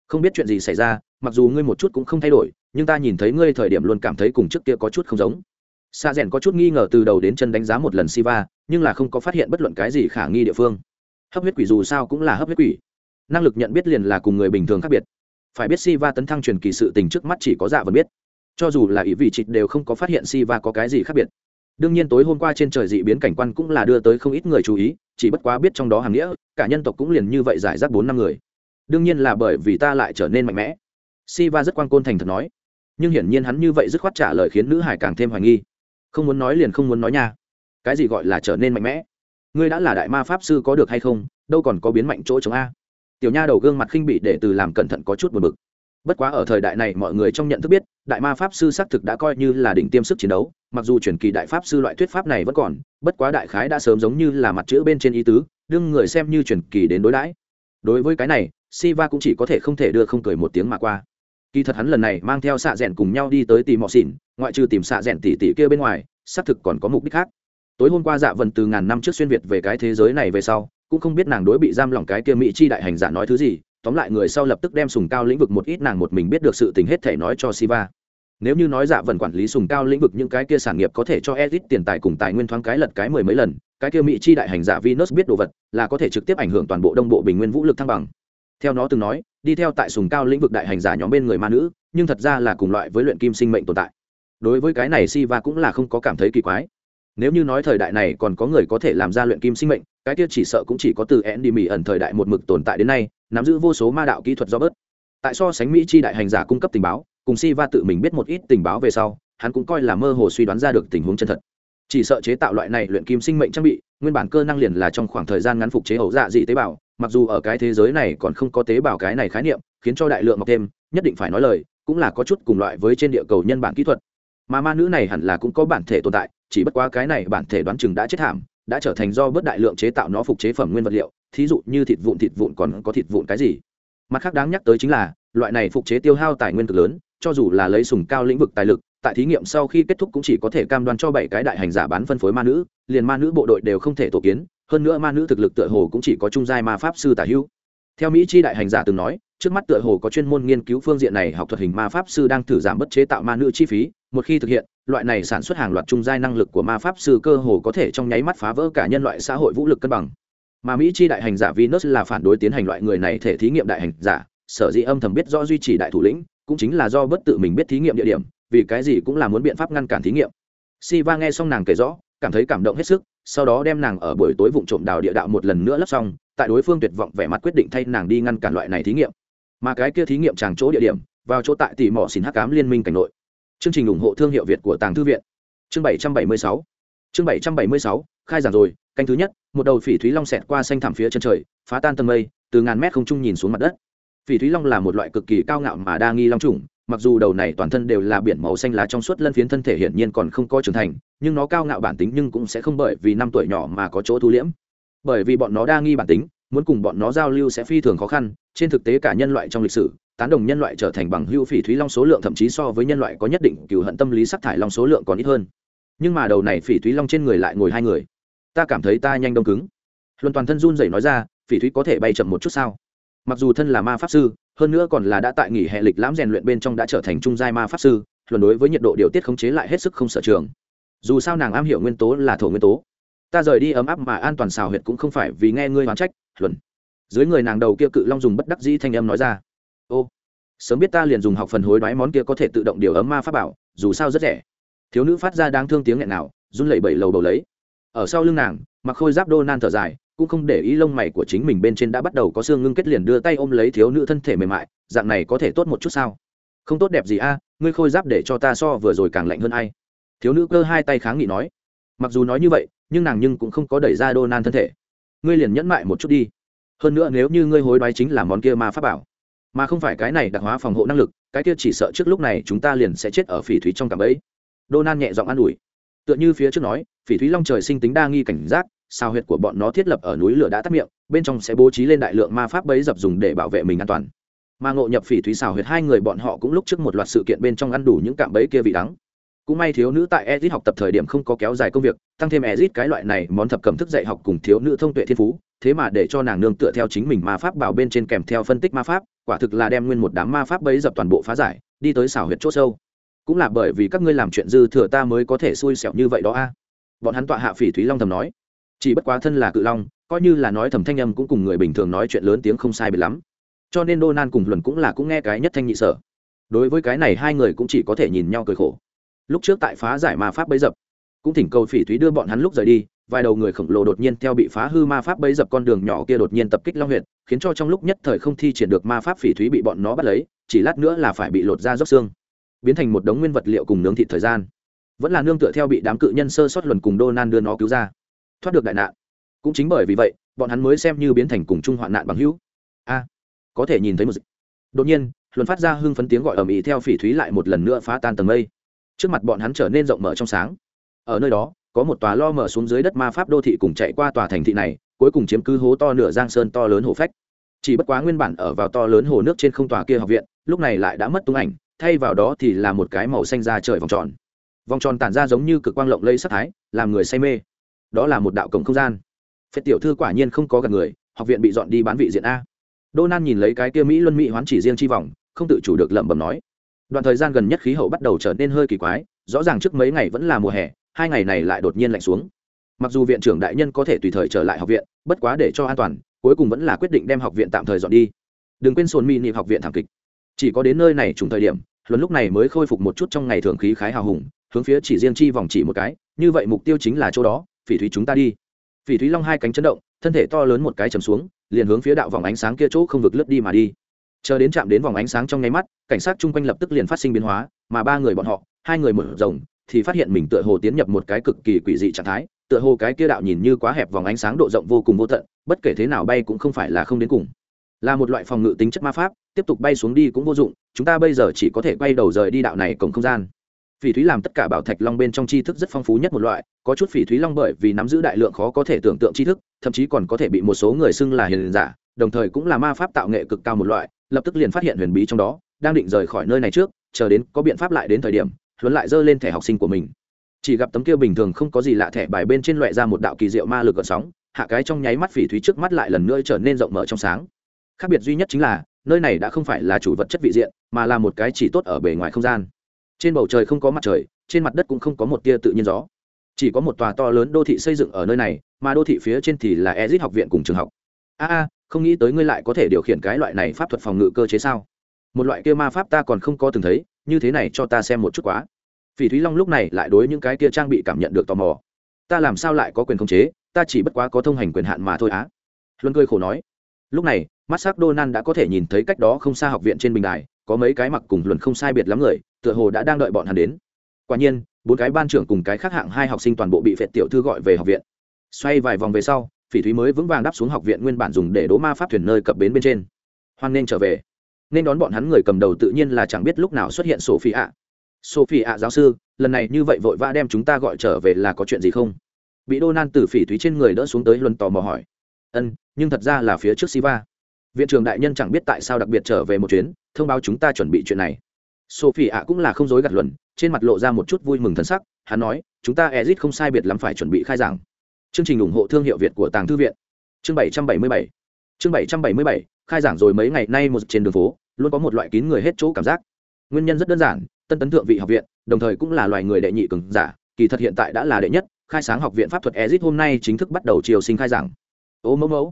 không biết chuyện gì xảy ra, mặc dù ngươi một chút cũng không thay đổi, nhưng ta nhìn thấy ngươi thời điểm luôn cảm thấy cùng trước kia có chút không giống. Xa rèn có chút nghi ngờ từ đầu đến chân đánh giá một lần siva, nhưng là không có phát hiện bất luận cái gì khả nghi địa phương. Hấp huyết quỷ dù sao cũng là hấp huyết quỷ. Năng lực nhận biết liền là cùng người bình thường khác biệt. Phải biết Siva tấn thăng truyền kỳ sự tình trước mắt chỉ có dạ vẫn biết cho dù là ý vị trịch đều không có phát hiện Siva có cái gì khác biệt. Đương nhiên tối hôm qua trên trời dị biến cảnh quan cũng là đưa tới không ít người chú ý, chỉ bất quá biết trong đó hàng nghĩa, cả nhân tộc cũng liền như vậy giải rác bốn năm người. Đương nhiên là bởi vì ta lại trở nên mạnh mẽ. Siva rất quan côn thành thật nói. Nhưng hiển nhiên hắn như vậy dứt khoát trả lời khiến nữ hải càng thêm hoài nghi. Không muốn nói liền không muốn nói nha. Cái gì gọi là trở nên mạnh mẽ? Ngươi đã là đại ma pháp sư có được hay không? Đâu còn có biến mạnh chỗ chống a. Tiểu nha đầu gương mặt khinh bị để từ làm cẩn thận có chút buồn bực bất quá ở thời đại này mọi người trong nhận thức biết, đại ma pháp sư xác thực đã coi như là đỉnh tiêm sức chiến đấu, mặc dù truyền kỳ đại pháp sư loại thuyết pháp này vẫn còn, bất quá đại khái đã sớm giống như là mặt chữ bên trên ý tứ, đương người xem như truyền kỳ đến đối đãi. Đối với cái này, siva cũng chỉ có thể không thể đưa không cười một tiếng mà qua. Kỳ thật hắn lần này mang theo xạ rẽn cùng nhau đi tới tìm mọ xỉn, ngoại trừ tìm xạ rẽn tỉ tỉ kia bên ngoài, xác thực còn có mục đích khác. Tối hôm qua dạ vần từ ngàn năm trước xuyên việt về cái thế giới này về sau, cũng không biết nàng đối bị giam lỏng cái kia mỹ chi đại hành giả nói thứ gì tóm lại người sau lập tức đem sùng cao lĩnh vực một ít nàng một mình biết được sự tình hết thể nói cho siva. Nếu như nói dạ vần quản lý sùng cao lĩnh vực những cái kia sản nghiệp có thể cho edit tiền tài cùng tài nguyên thoáng cái lật cái mười mấy lần, cái kia mỹ chi đại hành giả venus biết đồ vật, là có thể trực tiếp ảnh hưởng toàn bộ đông bộ bình nguyên vũ lực thăng bằng. Theo nó từng nói, đi theo tại sùng cao lĩnh vực đại hành giả nhóm bên người ma nữ, nhưng thật ra là cùng loại với luyện kim sinh mệnh tồn tại. Đối với cái này siva cũng là không có cảm thấy kỳ quái. Nếu như nói thời đại này còn có người có thể làm ra luyện kim sinh mệnh, cái kia chỉ sợ cũng chỉ có từ én đi mỹ ẩn thời đại một mực tồn tại đến nay nắm giữ vô số ma đạo kỹ thuật do bớt. Tại so sánh mỹ chi đại hành giả cung cấp tình báo, cùng si va tự mình biết một ít tình báo về sau, hắn cũng coi là mơ hồ suy đoán ra được tình huống chân thật. Chỉ sợ chế tạo loại này luyện kim sinh mệnh trang bị, nguyên bản cơ năng liền là trong khoảng thời gian ngắn phục chế ẩu dạ dị tế bào, mặc dù ở cái thế giới này còn không có tế bào cái này khái niệm, khiến cho đại lượng mọc thêm, nhất định phải nói lời, cũng là có chút cùng loại với trên địa cầu nhân bản kỹ thuật. Mà ma nữ này hẳn là cũng có bản thể tồn tại, chỉ bất quá cái này bản thể đoán chừng đã chết thảm, đã trở thành do bớt đại lượng chế tạo nó phục chế phẩm nguyên vật liệu thí dụ như thịt vụn thịt vụn còn có thịt vụn cái gì? Mặt khác đáng nhắc tới chính là, loại này phục chế tiêu hao tài nguyên cực lớn, cho dù là lấy sùng cao lĩnh vực tài lực, tại thí nghiệm sau khi kết thúc cũng chỉ có thể cam đoan cho bảy cái đại hành giả bán phân phối ma nữ, liền ma nữ bộ đội đều không thể tổ kiến, hơn nữa ma nữ thực lực tựa hồ cũng chỉ có trung giai ma pháp sư tả hữu. Theo mỹ chi đại hành giả từng nói, trước mắt tựa hồ có chuyên môn nghiên cứu phương diện này học thuật hình ma pháp sư đang thử giảm bất chế tạo ma nữ chi phí, một khi thực hiện, loại này sản xuất hàng loạt trung giai năng lực của ma pháp sư cơ hồ có thể trong nháy mắt phá vỡ cả nhân loại xã hội vũ lực cân bằng mà mỹ chi đại hành giả venus là phản đối tiến hành loại người này thể thí nghiệm đại hành giả. Sở dĩ âm thầm biết rõ duy trì đại thủ lĩnh, cũng chính là do bất tự mình biết thí nghiệm địa điểm, vì cái gì cũng là muốn biện pháp ngăn cản thí nghiệm. Siva nghe xong nàng kể rõ, cảm thấy cảm động hết sức, sau đó đem nàng ở buổi tối vụng trộm đào địa đạo một lần nữa lấp xong, tại đối phương tuyệt vọng vẻ mặt quyết định thay nàng đi ngăn cản loại này thí nghiệm. Mà cái kia thí nghiệm tràng chỗ địa điểm, vào chỗ tại tỷ mỏ xin hắc cám liên minh cảnh nội. Chương trình ủng hộ thương hiệu việt của tàng thư viện. Chương 776 chương 776 khai giảng rồi, canh thứ nhất, một đầu phỉ thúy long xẹt qua xanh thẳm phía chân trời, phá tan tầng mây, từ ngàn mét không trung nhìn xuống mặt đất. Phỉ thúy long là một loại cực kỳ cao ngạo mà đa nghi long trùng mặc dù đầu này toàn thân đều là biển màu xanh lá trong suốt lân phiến thân thể hiển nhiên còn không có trưởng thành, nhưng nó cao ngạo bản tính nhưng cũng sẽ không bởi vì năm tuổi nhỏ mà có chỗ thu liễm. Bởi vì bọn nó đa nghi bản tính, muốn cùng bọn nó giao lưu sẽ phi thường khó khăn, trên thực tế cả nhân loại trong lịch sử, tán đồng nhân loại trở thành bằng hưu phỉ thúy long số lượng thậm chí so với nhân loại có nhất định cựu hận tâm lý sắc thải long số lượng còn ít hơn. Nhưng mà đầu này phỉ thúy long trên người lại ngồi hai người ta cảm thấy ta nhanh đông cứng. Luân toàn thân run rẩy nói ra, phỉ thúy có thể bay chậm một chút sao? Mặc dù thân là ma pháp sư, hơn nữa còn là đã tại nghỉ hè lịch lãm rèn luyện bên trong đã trở thành trung giai ma pháp sư luận đối với nhiệt độ điều tiết khống chế lại hết sức không sở trường. Dù sao nàng am hiểu nguyên tố là thổ nguyên tố. Ta rời đi ấm áp mà an toàn xào huyệt cũng không phải vì nghe ngươi hoán trách luận dưới người nàng đầu kia cự long dùng bất đắc dĩ thanh âm nói ra. Ô, sớm biết ta liền dùng học phần hối đoái món kia có thể tự động điều ấm ma pháp bảo, dù sao rất rẻ. Thiếu nữ phát ra đáng thương tiếng nghẹn nào run lẩy bẩy lầu bầu lấy ở sau lưng nàng, mặc khôi giáp đô nan thở dài, cũng không để ý lông mày của chính mình bên trên đã bắt đầu có xương ngưng kết liền đưa tay ôm lấy thiếu nữ thân thể mềm mại, dạng này có thể tốt một chút sao? Không tốt đẹp gì a, ngươi khôi giáp để cho ta so vừa rồi càng lạnh hơn ai? Thiếu nữ cơ hai tay kháng nghị nói. Mặc dù nói như vậy, nhưng nàng nhưng cũng không có đẩy ra đô nan thân thể. Ngươi liền nhẫn mại một chút đi. Hơn nữa nếu như ngươi hối đoái chính là món kia ma pháp bảo, mà không phải cái này đặc hóa phòng hộ năng lực, cái kia chỉ sợ trước lúc này chúng ta liền sẽ chết ở phỉ thúy trong cảm ấy đô nan nhẹ giọng an ủi tựa như phía trước nói phỉ thúy long trời sinh tính đa nghi cảnh giác sao huyệt của bọn nó thiết lập ở núi lửa đã tắt miệng bên trong sẽ bố trí lên đại lượng ma pháp bấy dập dùng để bảo vệ mình an toàn mà ngộ nhập phỉ thúy xào huyệt hai người bọn họ cũng lúc trước một loạt sự kiện bên trong ăn đủ những cạm bẫy kia vị đắng cũng may thiếu nữ tại Ezit học tập thời điểm không có kéo dài công việc, tăng thêm Ezit cái loại này món thập cẩm thức dạy học cùng thiếu nữ thông tuệ thiên phú, thế mà để cho nàng nương tựa theo chính mình ma pháp bảo bên trên kèm theo phân tích ma pháp, quả thực là đem nguyên một đám ma pháp bấy dập toàn bộ phá giải, đi tới xảo huyệt chỗ sâu. Cũng là bởi vì các ngươi làm chuyện dư thừa ta mới có thể xui xẻo như vậy đó a. Bọn hắn tọa hạ Phỉ Thúy Long thầm nói, chỉ bất quá thân là cự long, coi như là nói thầm thanh âm cũng cùng người bình thường nói chuyện lớn tiếng không sai biệt lắm. Cho nên đô nan cùng luận cũng là cũng nghe cái nhất thanh nhị sở. Đối với cái này hai người cũng chỉ có thể nhìn nhau cười khổ lúc trước tại phá giải ma pháp bấy dập cũng thỉnh cầu phỉ thúy đưa bọn hắn lúc rời đi vài đầu người khổng lồ đột nhiên theo bị phá hư ma pháp bấy dập con đường nhỏ kia đột nhiên tập kích long huyệt khiến cho trong lúc nhất thời không thi triển được ma pháp phỉ thúy bị bọn nó bắt lấy chỉ lát nữa là phải bị lột ra dốc xương biến thành một đống nguyên vật liệu cùng nướng thịt thời gian. Vẫn là nương tựa theo bị đám cự nhân sơ sót luận cùng đô nan đưa nó cứu ra. Thoát được đại nạn. Cũng chính bởi vì vậy, bọn hắn mới xem như biến thành cùng chung hoạn nạn bằng hữu. A, có thể nhìn thấy một dịch đột nhiên luận phát ra hưng phấn tiếng gọi ầm ĩ theo phỉ thúy lại một lần nữa phá tan tầng mây. Trước mặt bọn hắn trở nên rộng mở trong sáng. Ở nơi đó, có một tòa lo mở xuống dưới đất ma pháp đô thị cùng chạy qua tòa thành thị này, cuối cùng chiếm cứ hố to nửa giang sơn to lớn hồ phách. Chỉ bất quá nguyên bản ở vào to lớn hồ nước trên không tòa kia học viện, lúc này lại đã mất tung ảnh thay vào đó thì là một cái màu xanh ra trời vòng tròn. Vòng tròn tản ra giống như cực quang lộng lây sắc thái, làm người say mê. Đó là một đạo cổng không gian. Phết tiểu thư quả nhiên không có gặp người, học viện bị dọn đi bán vị diện a. Đô nan nhìn lấy cái kia mỹ luân mỹ hoán chỉ riêng chi vòng, không tự chủ được lẩm bẩm nói. Đoạn thời gian gần nhất khí hậu bắt đầu trở nên hơi kỳ quái, rõ ràng trước mấy ngày vẫn là mùa hè, hai ngày này lại đột nhiên lạnh xuống. Mặc dù viện trưởng đại nhân có thể tùy thời trở lại học viện, bất quá để cho an toàn, cuối cùng vẫn là quyết định đem học viện tạm thời dọn đi. Đừng quên sồn mi niệm học viện thảm kịch. Chỉ có đến nơi này trùng thời điểm luận lúc này mới khôi phục một chút trong ngày thường khí khái hào hùng, hướng phía chỉ riêng chi vòng chỉ một cái, như vậy mục tiêu chính là chỗ đó, phỉ thúy chúng ta đi. Phỉ thúy long hai cánh chấn động, thân thể to lớn một cái chầm xuống, liền hướng phía đạo vòng ánh sáng kia chỗ không vực lướt đi mà đi. Chờ đến chạm đến vòng ánh sáng trong nháy mắt, cảnh sát chung quanh lập tức liền phát sinh biến hóa, mà ba người bọn họ, hai người mở rồng thì phát hiện mình tựa hồ tiến nhập một cái cực kỳ quỷ dị trạng thái, tựa hồ cái kia đạo nhìn như quá hẹp vòng ánh sáng độ rộng vô cùng vô tận, bất kể thế nào bay cũng không phải là không đến cùng. Là một loại phòng ngự tính chất ma pháp tiếp tục bay xuống đi cũng vô dụng, chúng ta bây giờ chỉ có thể quay đầu rời đi đạo này cổng không gian. Phỉ thúy làm tất cả bảo thạch long bên trong tri thức rất phong phú nhất một loại, có chút phỉ thúy long bởi vì nắm giữ đại lượng khó có thể tưởng tượng tri thức, thậm chí còn có thể bị một số người xưng là hiền giả, đồng thời cũng là ma pháp tạo nghệ cực cao một loại, lập tức liền phát hiện huyền bí trong đó, đang định rời khỏi nơi này trước, chờ đến có biện pháp lại đến thời điểm, huấn lại dơ lên thẻ học sinh của mình. Chỉ gặp tấm kia bình thường không có gì lạ thẻ bài bên trên loại ra một đạo kỳ diệu ma lực gợn sóng, hạ cái trong nháy mắt phỉ thúy trước mắt lại lần nữa trở nên rộng mở trong sáng. Khác biệt duy nhất chính là nơi này đã không phải là chủ vật chất vị diện, mà là một cái chỉ tốt ở bề ngoài không gian. Trên bầu trời không có mặt trời, trên mặt đất cũng không có một tia tự nhiên gió. Chỉ có một tòa to lớn đô thị xây dựng ở nơi này, mà đô thị phía trên thì là ezit học viện cùng trường học. A a, không nghĩ tới ngươi lại có thể điều khiển cái loại này pháp thuật phòng ngự cơ chế sao? Một loại kia ma pháp ta còn không có từng thấy, như thế này cho ta xem một chút quá. Phỉ thúy long lúc này lại đối những cái kia trang bị cảm nhận được tò mò. Ta làm sao lại có quyền khống chế, ta chỉ bất quá có thông hành quyền hạn mà thôi á. Luân cười khổ nói. Lúc này mắt s ắ c donald đã có thể nhìn thấy cách đó không xa học viện trên bình đài, có mấy cái mặc cùng luận không sai biệt lắm người, tựa hồ đã đang đợi bọn hắn đến. Quả nhiên, bốn cái ban trưởng cùng cái khác hạng hai học sinh toàn bộ bị phệt tiểu thư gọi về học viện. Xoay vài vòng về sau, phỉ thúy mới vững vàng đáp xuống học viện nguyên bản dùng để đỗ ma pháp thuyền nơi cập bến bên trên. Hoan nên trở về. Nên đón bọn hắn người cầm đầu tự nhiên là chẳng biết lúc nào xuất hiện sophie ạ. Sophie ạ, giáo sư, lần này như vậy vội vã đem chúng ta gọi trở về là có chuyện gì không? Bị đô nan từ phỉ thúy trên người đỡ xuống tới luân tò mò hỏi. Ân, nhưng thật ra là phía trước siva viện trưởng đại nhân chẳng biết tại sao đặc biệt trở về một chuyến, thông báo chúng ta chuẩn bị chuyện này. Sophie ạ cũng là không dối gạt luận, trên mặt lộ ra một chút vui mừng thân sắc, hắn nói, chúng ta exit không sai biệt lắm phải chuẩn bị khai giảng. Chương trình ủng hộ thương hiệu việt của tàng thư viện. Chương 777 chương 777 khai giảng rồi mấy ngày nay một trên đường phố, luôn có một loại kín người hết chỗ cảm giác. Nguyên nhân rất đơn giản, tân tấn thượng vị học viện, đồng thời cũng là loài người đệ nhị cường giả, kỳ thật hiện tại đã là đệ nhất, khai sáng học viện pháp thuật exit hôm nay chính thức bắt đầu chiều sinh khai giảng. Ô mẫu mẫu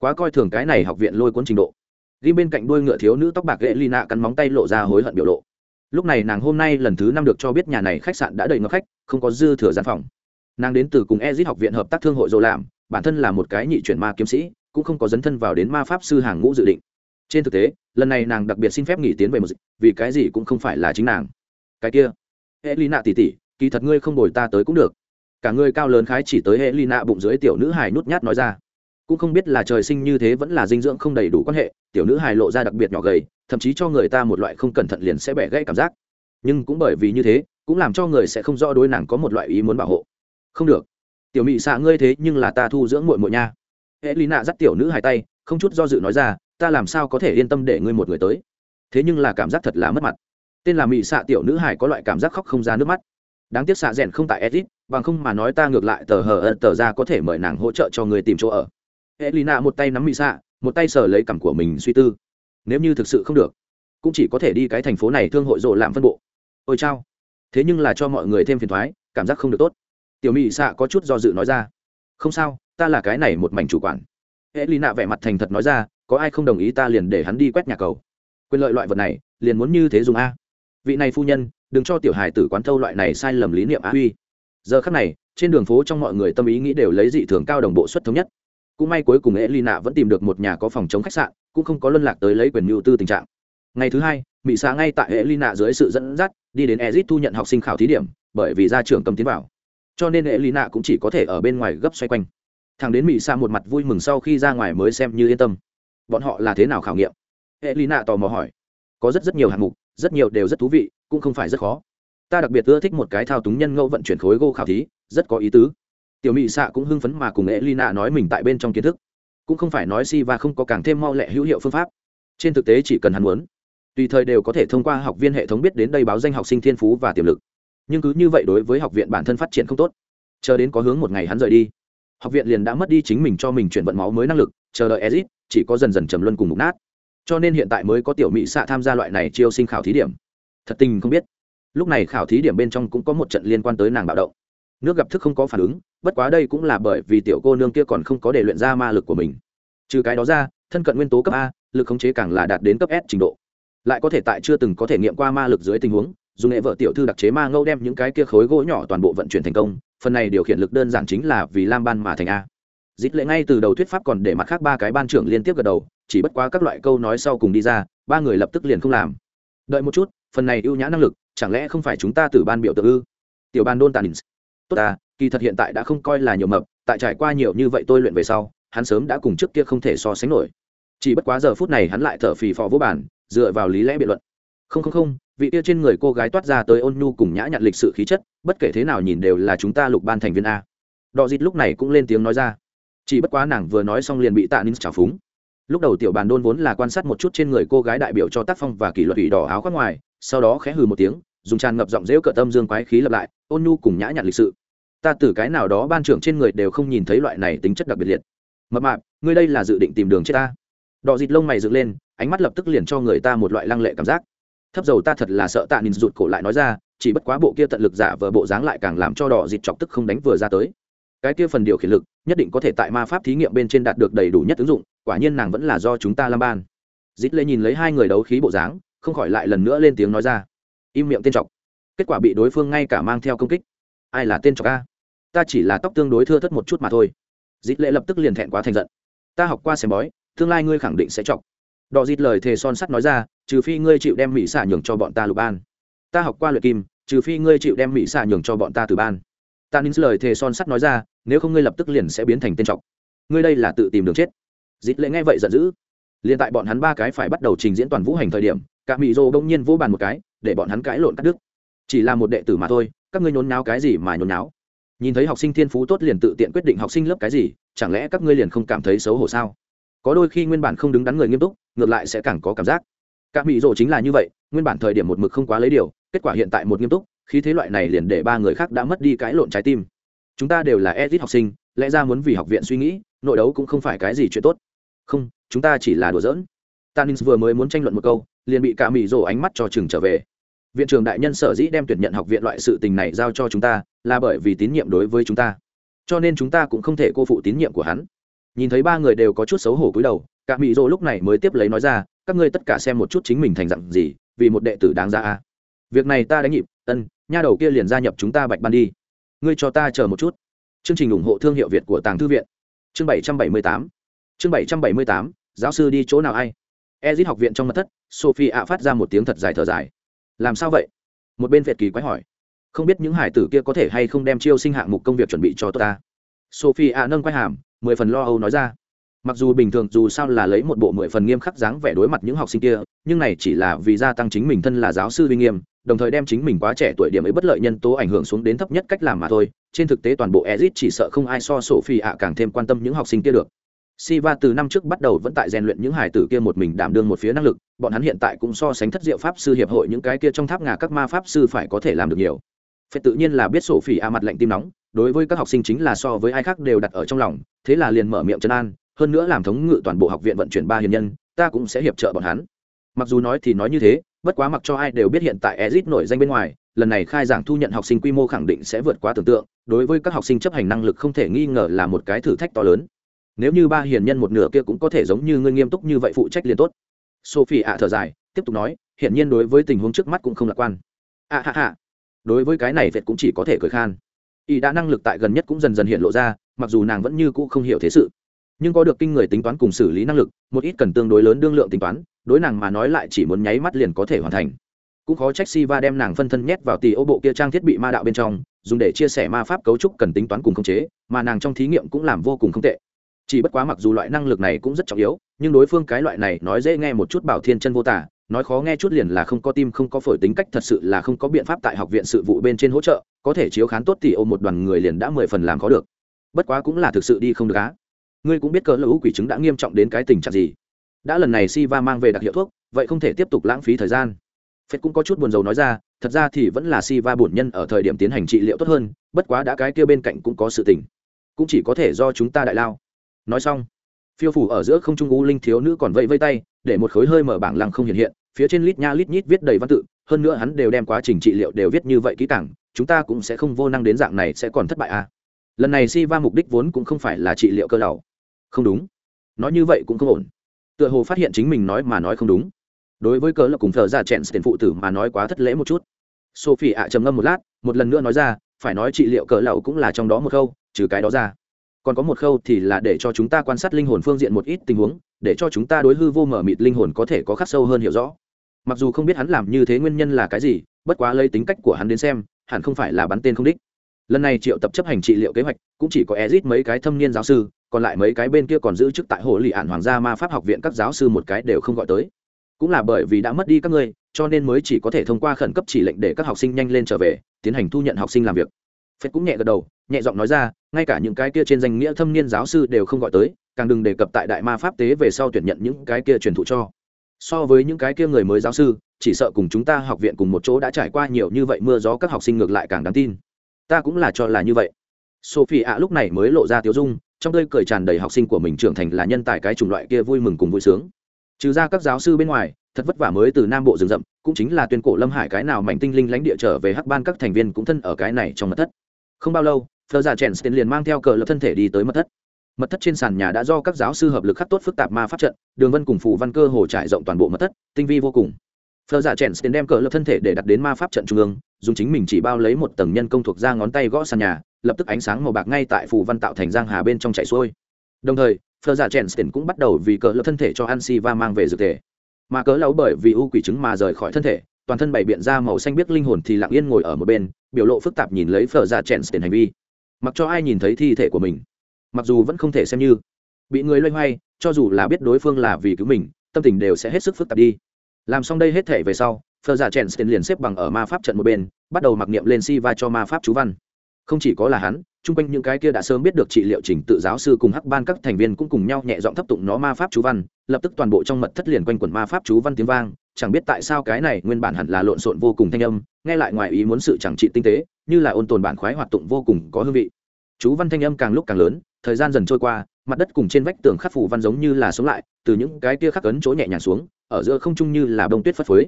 quá coi thường cái này học viện lôi cuốn trình độ. Ghi bên cạnh đuôi ngựa thiếu nữ tóc bạc ghệ lina cắn móng tay lộ ra hối hận biểu lộ. Lúc này nàng hôm nay lần thứ năm được cho biết nhà này khách sạn đã đầy ngập khách, không có dư thừa gian phòng. Nàng đến từ cùng ezit học viện hợp tác thương hội dồ làm bản thân là một cái nhị chuyển ma kiếm sĩ, cũng không có dấn thân vào đến ma pháp sư hàng ngũ dự định. Trên thực tế, lần này nàng đặc biệt xin phép nghỉ tiến về một dịch vì cái gì cũng không phải là chính nàng. Cái kia hệ ly nạ tỉ tỉ, kỳ thật ngươi không đổi ta tới cũng được. Cả ngươi cao lớn khái chỉ tới hệ ly nạ bụng dưới tiểu nữ hài nút nhát nói ra cũng không biết là trời sinh như thế vẫn là dinh dưỡng không đầy đủ quan hệ, tiểu nữ hài lộ ra đặc biệt nhỏ gầy, thậm chí cho người ta một loại không cẩn thận liền sẽ bẻ gãy cảm giác. Nhưng cũng bởi vì như thế, cũng làm cho người sẽ không rõ đối nàng có một loại ý muốn bảo hộ. Không được. Tiểu mị xạ ngươi thế nhưng là ta thu dưỡng muội muội nha. Hệ lý nạ dắt tiểu nữ hai tay, không chút do dự nói ra, ta làm sao có thể yên tâm để ngươi một người tới. Thế nhưng là cảm giác thật là mất mặt. Tên là mị xạ tiểu nữ hải có loại cảm giác khóc không ra nước mắt. Đáng tiếc xạ rèn không tại edit bằng không mà nói ta ngược lại tờ hờ ân tờ ra có thể mời nàng hỗ trợ cho người tìm chỗ ở hệ một tay nắm mỹ xạ một tay sờ lấy cằm của mình suy tư. Nếu như thực sự không được, cũng chỉ có thể đi cái thành phố này thương hội rộ làm phân bộ. Ôi chao. Thế nhưng là cho mọi người thêm phiền thoái, cảm giác không được tốt. Tiểu mỹ xạ có chút do dự nói ra. Không sao, ta là cái này một mảnh chủ quản. Hệ lì nạ vẻ mặt thành thật nói ra, có ai không đồng ý ta liền để hắn đi quét nhà cầu. Quyền lợi loại vật này, liền muốn như thế dùng a. Vị này phu nhân, đừng cho tiểu hài tử quán thâu loại này sai lầm lý niệm á huy giờ khắc này, trên đường phố trong mọi người tâm ý nghĩ đều lấy dị thường cao đồng bộ xuất thống nhất cũng may cuối cùng hệ vẫn tìm được một nhà có phòng chống khách sạn, cũng không có luân lạc tới lấy quyền mưu tư tình trạng. Ngày thứ hai mỹ xã ngay tại hệ dưới sự dẫn dắt, đi đến ezit thu nhận học sinh khảo thí điểm, bởi vì ra trường cầm tiến vào. Cho nên hệ cũng chỉ có thể ở bên ngoài gấp xoay quanh. Thằng đến mỹ sa một mặt vui mừng sau khi ra ngoài mới xem như yên tâm. Bọn họ là thế nào khảo nghiệm? Hệ lì tò mò hỏi. Có rất rất nhiều hạng mục, rất nhiều đều rất thú vị, cũng không phải rất khó. Ta đặc biệt ưa thích một cái thao túng nhân ngẫu vận chuyển khối gô khảo thí, rất có ý tứ tiểu mỹ xạ cũng hưng phấn mà cùng hệ lì nạ nói mình tại bên trong kiến thức. Cũng không phải nói si và không có càng thêm mau lẹ hữu hiệu phương pháp. Trên thực tế chỉ cần hắn muốn, tùy thời đều có thể thông qua học viên hệ thống biết đến đây báo danh học sinh thiên phú và tiềm lực. Nhưng cứ như vậy đối với học viện bản thân phát triển không tốt. Chờ đến có hướng một ngày hắn rời đi, học viện liền đã mất đi chính mình cho mình chuyển vận máu mới năng lực, chờ đợi exit chỉ có dần dần trầm luân cùng mục nát. Cho nên hiện tại mới có tiểu mỹ xạ tham gia loại này chiêu sinh khảo thí điểm. Thật tình không biết. Lúc này khảo thí điểm bên trong cũng có một trận liên quan tới nàng bạo động nước gặp thức không có phản ứng, bất quá đây cũng là bởi vì tiểu cô nương kia còn không có để luyện ra ma lực của mình. Trừ cái đó ra, thân cận nguyên tố cấp a, lực khống chế càng là đạt đến cấp s trình độ. Lại có thể tại chưa từng có thể nghiệm qua ma lực dưới tình huống dùng nghệ vợ tiểu thư đặc chế ma ngâu đem những cái kia khối gỗ nhỏ toàn bộ vận chuyển thành công, phần này điều khiển lực đơn giản chính là vì lam ban mà thành a. Dít lệ ngay từ đầu thuyết pháp còn để mặt khác ba cái ban trưởng liên tiếp gật đầu, chỉ bất quá các loại câu nói sau cùng đi ra, ba người lập tức liền không làm. Đợi một chút, phần này ưu nhã năng lực, chẳng lẽ không phải chúng ta từ ban biểu tự ư? Tiểu ban đôn tàn tốt ta, kỳ thật hiện tại đã không coi là nhiều mập, tại trải qua nhiều như vậy tôi luyện về sau, hắn sớm đã cùng trước kia không thể so sánh nổi. Chỉ bất quá giờ phút này hắn lại thở phì phò vô bản dựa vào lý lẽ biện luận. Không không không, vị kia trên người cô gái toát ra tới ôn nhu cùng nhã nhặn lịch sự khí chất, bất kể thế nào nhìn đều là chúng ta lục ban thành viên a. Đò dịt lúc này cũng lên tiếng nói ra. Chỉ bất quá nàng vừa nói xong liền bị tạ nín trào phúng. Lúc đầu tiểu bàn đôn vốn là quan sát một chút trên người cô gái đại biểu cho tác phong và kỷ luật ủy đỏ áo khoác ngoài, sau đó khẽ hừ một tiếng, dùng tràn ngập giọng rêu cợt tâm dương quái khí lập lại, ôn nhu cùng nhã nhặn lịch sự ta từ cái nào đó ban trưởng trên người đều không nhìn thấy loại này tính chất đặc biệt liệt. Mập mạp, ngươi đây là dự định tìm đường chết ta. Đỏ dịt lông mày dựng lên, ánh mắt lập tức liền cho người ta một loại lăng lệ cảm giác. Thấp dầu ta thật là sợ tạ nhìn rụt cổ lại nói ra, chỉ bất quá bộ kia tận lực giả vờ bộ dáng lại càng làm cho đỏ dịt chọc tức không đánh vừa ra tới. Cái kia phần điều khiển lực, nhất định có thể tại ma pháp thí nghiệm bên trên đạt được đầy đủ nhất ứng dụng, quả nhiên nàng vẫn là do chúng ta lam ban. Dít lê nhìn lấy hai người đấu khí bộ dáng, không khỏi lại lần nữa lên tiếng nói ra. Im miệng tên chọc. Kết quả bị đối phương ngay cả mang theo công kích. Ai là tên chọc a? Ta chỉ là tóc tương đối thưa thất một chút mà thôi. Dít lệ lập tức liền thẹn quá thành giận. Ta học qua xem bói, tương lai ngươi khẳng định sẽ chọc. Đò dít lời thề son sắt nói ra, trừ phi ngươi chịu đem mỹ xả nhường cho bọn ta lục ban. Ta học qua luyện kim, trừ phi ngươi chịu đem mỹ xả nhường cho bọn ta từ ban. Ta nín lời thề son sắt nói ra, nếu không ngươi lập tức liền sẽ biến thành tên trọc ngươi đây là tự tìm đường chết. Dít lệ nghe vậy giận dữ. Liền tại bọn hắn ba cái phải bắt đầu trình diễn toàn vũ hành thời điểm, cả mỹ rô bỗng nhiên vỗ bàn một cái, để bọn hắn cãi lộn cắt đứt. Chỉ là một đệ tử mà thôi, các ngươi nhốn náo cái gì mà nhốn náo nhìn thấy học sinh thiên phú tốt liền tự tiện quyết định học sinh lớp cái gì, chẳng lẽ các ngươi liền không cảm thấy xấu hổ sao? Có đôi khi nguyên bản không đứng đắn người nghiêm túc, ngược lại sẽ càng có cảm giác. Các mỹ rồ chính là như vậy, nguyên bản thời điểm một mực không quá lấy điều, kết quả hiện tại một nghiêm túc khi thế loại này liền để ba người khác đã mất đi cái lộn trái tim. Chúng ta đều là edit học sinh, lẽ ra muốn vì học viện suy nghĩ, nội đấu cũng không phải cái gì chuyện tốt. Không, chúng ta chỉ là đùa giỡn. Tanins vừa mới muốn tranh luận một câu, liền bị cả mỹ rồ ánh mắt cho chừng trở về viện trưởng đại nhân sở dĩ đem tuyển nhận học viện loại sự tình này giao cho chúng ta là bởi vì tín nhiệm đối với chúng ta. Cho nên chúng ta cũng không thể cô phụ tín nhiệm của hắn. Nhìn thấy ba người đều có chút xấu hổ cúi đầu, cả mỹ Dô lúc này mới tiếp lấy nói ra, các ngươi tất cả xem một chút chính mình thành dặn gì, vì một đệ tử đáng ra a. Việc này ta đánh nhịp, ân, nha đầu kia liền gia nhập chúng ta bạch ban đi. Ngươi cho ta chờ một chút. Chương trình ủng hộ thương hiệu việt của tàng thư viện. Chương bảy trăm bảy mươi tám. Chương bảy trăm bảy mươi tám, giáo sư đi chỗ nào ai? Ezit học viện trong mặt thất sophie ạ phát ra một tiếng thật dài thở dài làm sao vậy? Một bên việt kỳ quái hỏi. Không biết những hải tử kia có thể hay không đem chiêu sinh hạng mục công việc chuẩn bị cho tôi ta? Sophie a nâng quay hàm, mười phần lo âu nói ra. Mặc dù bình thường dù sao là lấy một bộ mười phần nghiêm khắc dáng vẻ đối mặt những học sinh kia, nhưng này chỉ là vì gia tăng chính mình thân là giáo sư uy nghiêm, đồng thời đem chính mình quá trẻ tuổi điểm ấy bất lợi nhân tố ảnh hưởng xuống đến thấp nhất cách làm mà thôi. Trên thực tế toàn bộ ezit chỉ sợ không ai so Sophie phi ạ càng thêm quan tâm những học sinh kia được. Siva từ năm trước bắt đầu vẫn tại rèn luyện những hải tử kia một mình đảm đương một phía năng lực, bọn hắn hiện tại cũng so sánh thất diệu pháp sư hiệp hội những cái kia trong tháp ngà các ma pháp sư phải có thể làm được nhiều. Phệ tự nhiên là biết sổ phỉ a mặt lạnh tim nóng, đối với các học sinh chính là so với ai khác đều đặt ở trong lòng, thế là liền mở miệng trấn an, hơn nữa làm thống ngự toàn bộ học viện vận chuyển ba hiền nhân, ta cũng sẽ hiệp trợ bọn hắn. Mặc dù nói thì nói như thế, bất quá mặc cho ai đều biết hiện tại Ezic nổi danh bên ngoài, lần này khai giảng thu nhận học sinh quy mô khẳng định sẽ vượt quá tưởng tượng, đối với các học sinh chấp hành năng lực không thể nghi ngờ là một cái thử thách to lớn nếu như ba hiền nhân một nửa kia cũng có thể giống như ngươi nghiêm túc như vậy phụ trách liền tốt. Sophie ạ thở dài, tiếp tục nói hiện nhiên đối với tình huống trước mắt cũng không lạc quan. À, ạ hạ hạ đối với cái này việt cũng chỉ có thể cười khan. Y đã năng lực tại gần nhất cũng dần dần hiện lộ ra, mặc dù nàng vẫn như cũ không hiểu thế sự. Nhưng có được kinh người tính toán cùng xử lý năng lực, một ít cần tương đối lớn đương lượng tính toán, đối nàng mà nói lại chỉ muốn nháy mắt liền có thể hoàn thành. Cũng khó trách si va đem nàng phân thân nhét vào tì ô bộ kia trang thiết bị ma đạo bên trong, dùng để chia sẻ ma pháp cấu trúc cần tính toán cùng khống chế, mà nàng trong thí nghiệm cũng làm vô cùng không tệ chỉ bất quá mặc dù loại năng lực này cũng rất trọng yếu, nhưng đối phương cái loại này nói dễ nghe một chút bảo thiên chân vô tả, nói khó nghe chút liền là không có tim, không có phổi tính cách, thật sự là không có biện pháp tại học viện sự vụ bên trên hỗ trợ, có thể chiếu khán tốt thì ôm một đoàn người liền đã mười phần làm khó được. Bất quá cũng là thực sự đi không được á. Ngươi cũng biết cỡ lũ quỷ chứng đã nghiêm trọng đến cái tình trạng gì. Đã lần này si va mang về đặc hiệu thuốc, vậy không thể tiếp tục lãng phí thời gian. Phết cũng có chút buồn rầu nói ra, thật ra thì vẫn là si va bổn nhân ở thời điểm tiến hành trị liệu tốt hơn, bất quá đã cái kia bên cạnh cũng có sự tình. Cũng chỉ có thể do chúng ta đại lao nói xong, phiêu phủ ở giữa không trung u linh thiếu nữ còn vẫy vây tay, để một khối hơi mở bảng lăng không hiện hiện, phía trên lít nha lít nhít viết đầy văn tự, hơn nữa hắn đều đem quá trình trị liệu đều viết như vậy kỹ càng, chúng ta cũng sẽ không vô năng đến dạng này sẽ còn thất bại à. Lần này si va mục đích vốn cũng không phải là trị liệu cơ đầu không đúng. Nói như vậy cũng không ổn. Tựa hồ phát hiện chính mình nói mà nói không đúng. Đối với cớ là cùng thờ ra chèn tiền phụ tử mà nói quá thất lễ một chút. Sophie ạ trầm ngâm một lát, một lần nữa nói ra, phải nói trị liệu cỡ lậu cũng là trong đó một khâu, trừ cái đó ra còn có một khâu thì là để cho chúng ta quan sát linh hồn phương diện một ít tình huống, để cho chúng ta đối hư vô mở mịt linh hồn có thể có khắc sâu hơn hiểu rõ. Mặc dù không biết hắn làm như thế nguyên nhân là cái gì, bất quá lấy tính cách của hắn đến xem, hẳn không phải là bắn tên không đích. Lần này triệu tập chấp hành trị liệu kế hoạch, cũng chỉ có ezit mấy cái thâm niên giáo sư, còn lại mấy cái bên kia còn giữ chức tại hồ lì ạn hoàng gia ma pháp học viện các giáo sư một cái đều không gọi tới. Cũng là bởi vì đã mất đi các ngươi, cho nên mới chỉ có thể thông qua khẩn cấp chỉ lệnh để các học sinh nhanh lên trở về, tiến hành thu nhận học sinh làm việc. Phết cũng nhẹ gật đầu, nhẹ giọng nói ra ngay cả những cái kia trên danh nghĩa thâm niên giáo sư đều không gọi tới, càng đừng đề cập tại đại ma pháp tế về sau tuyển nhận những cái kia truyền thụ cho. So với những cái kia người mới giáo sư, chỉ sợ cùng chúng ta học viện cùng một chỗ đã trải qua nhiều như vậy mưa gió các học sinh ngược lại càng đáng tin. Ta cũng là cho là như vậy. Sophie ạ lúc này mới lộ ra tiếu dung, trong tơi cười tràn đầy học sinh của mình trưởng thành là nhân tài cái chủng loại kia vui mừng cùng vui sướng. Trừ ra các giáo sư bên ngoài, thật vất vả mới từ nam bộ rừng rậm, cũng chính là tuyên cổ lâm hải cái nào mảnh tinh linh lãnh địa trở về hắc ban các thành viên cũng thân ở cái này trong mặt thất. Không bao lâu thờ giả chèn liền mang theo cờ lập thân thể đi tới mật thất. Mật thất trên sàn nhà đã do các giáo sư hợp lực khắc tốt phức tạp ma pháp trận, đường vân cùng phủ văn cơ hồ trải rộng toàn bộ mật thất, tinh vi vô cùng. Phờ giả chèn đem cờ lập thân thể để đặt đến ma pháp trận trung ương, dùng chính mình chỉ bao lấy một tầng nhân công thuộc ra ngón tay gõ sàn nhà, lập tức ánh sáng màu bạc ngay tại phủ văn tạo thành giang hà bên trong chạy xuôi. Đồng thời phờ giả chèn cũng bắt đầu vì cờ lập thân thể cho an si va mang về dược thể. Mà cớ lâu bởi vì u quỷ chứng mà rời khỏi thân thể, toàn thân bày biện ra màu xanh biết linh hồn thì lặng yên ngồi ở một bên, biểu lộ phức tạp nhìn lấy phờ ra chèn hành vi mặc cho ai nhìn thấy thi thể của mình, mặc dù vẫn không thể xem như. Bị người loay hoay, cho dù là biết đối phương là vì cứu mình, tâm tình đều sẽ hết sức phức tạp đi. Làm xong đây hết thể về sau phờ giả dạ chèn liền xếp bằng ở ma pháp trận một bên, bắt đầu mặc niệm lên si va cho ma pháp chú văn. Không chỉ có là hắn, chung quanh những cái kia đã sớm biết được trị liệu trình tự giáo sư cùng hắc ban các thành viên cũng cùng nhau nhẹ giọng thấp tụng nó ma pháp chú văn, lập tức toàn bộ trong mật thất liền quanh quẩn ma pháp chú văn tiếng vang chẳng biết tại sao cái này nguyên bản hẳn là lộn xộn vô cùng thanh âm, nghe lại ngoài ý muốn sự chẳng trị tinh tế, như là ôn tồn bản khoái hoạt tụng vô cùng có hương vị. Chú văn thanh âm càng lúc càng lớn, thời gian dần trôi qua, mặt đất cùng trên vách tường khắc phủ văn giống như là sống lại, từ những cái kia khắc ấn chỗ nhẹ nhàng xuống, ở giữa không trung như là bông tuyết phất phới.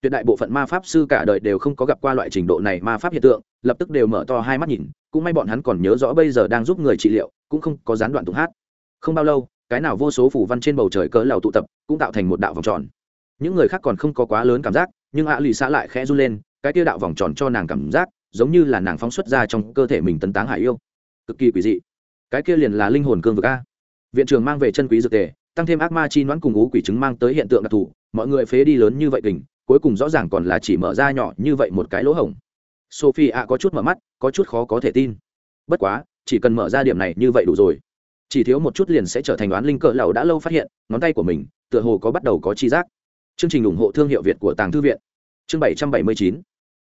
Tuyệt đại bộ phận ma pháp sư cả đời đều không có gặp qua loại trình độ này ma pháp hiện tượng, lập tức đều mở to hai mắt nhìn, cũng may bọn hắn còn nhớ rõ bây giờ đang giúp người trị liệu, cũng không có gián đoạn tụng hát. Không bao lâu, cái nào vô số phủ văn trên bầu trời cỡ lầu tụ tập, cũng tạo thành một đạo vòng tròn những người khác còn không có quá lớn cảm giác, nhưng ạ lì xã lại khẽ run lên, cái tiêu đạo vòng tròn cho nàng cảm giác, giống như là nàng phóng xuất ra trong cơ thể mình tấn táng hải yêu. Cực kỳ quỷ dị. Cái kia liền là linh hồn cương vực a. Viện trưởng mang về chân quý dược tề, tăng thêm ác ma chi đoán cùng ú quỷ chứng mang tới hiện tượng đặc thù, mọi người phế đi lớn như vậy kình, cuối cùng rõ ràng còn là chỉ mở ra nhỏ như vậy một cái lỗ hổng. Sophie ạ có chút mở mắt, có chút khó có thể tin. Bất quá, chỉ cần mở ra điểm này như vậy đủ rồi. Chỉ thiếu một chút liền sẽ trở thành đoán linh cỡ lầu đã lâu phát hiện, ngón tay của mình tựa hồ có bắt đầu có chi giác chương trình ủng hộ thương hiệu việt của tàng thư viện. Chương bảy trăm bảy mươi chín.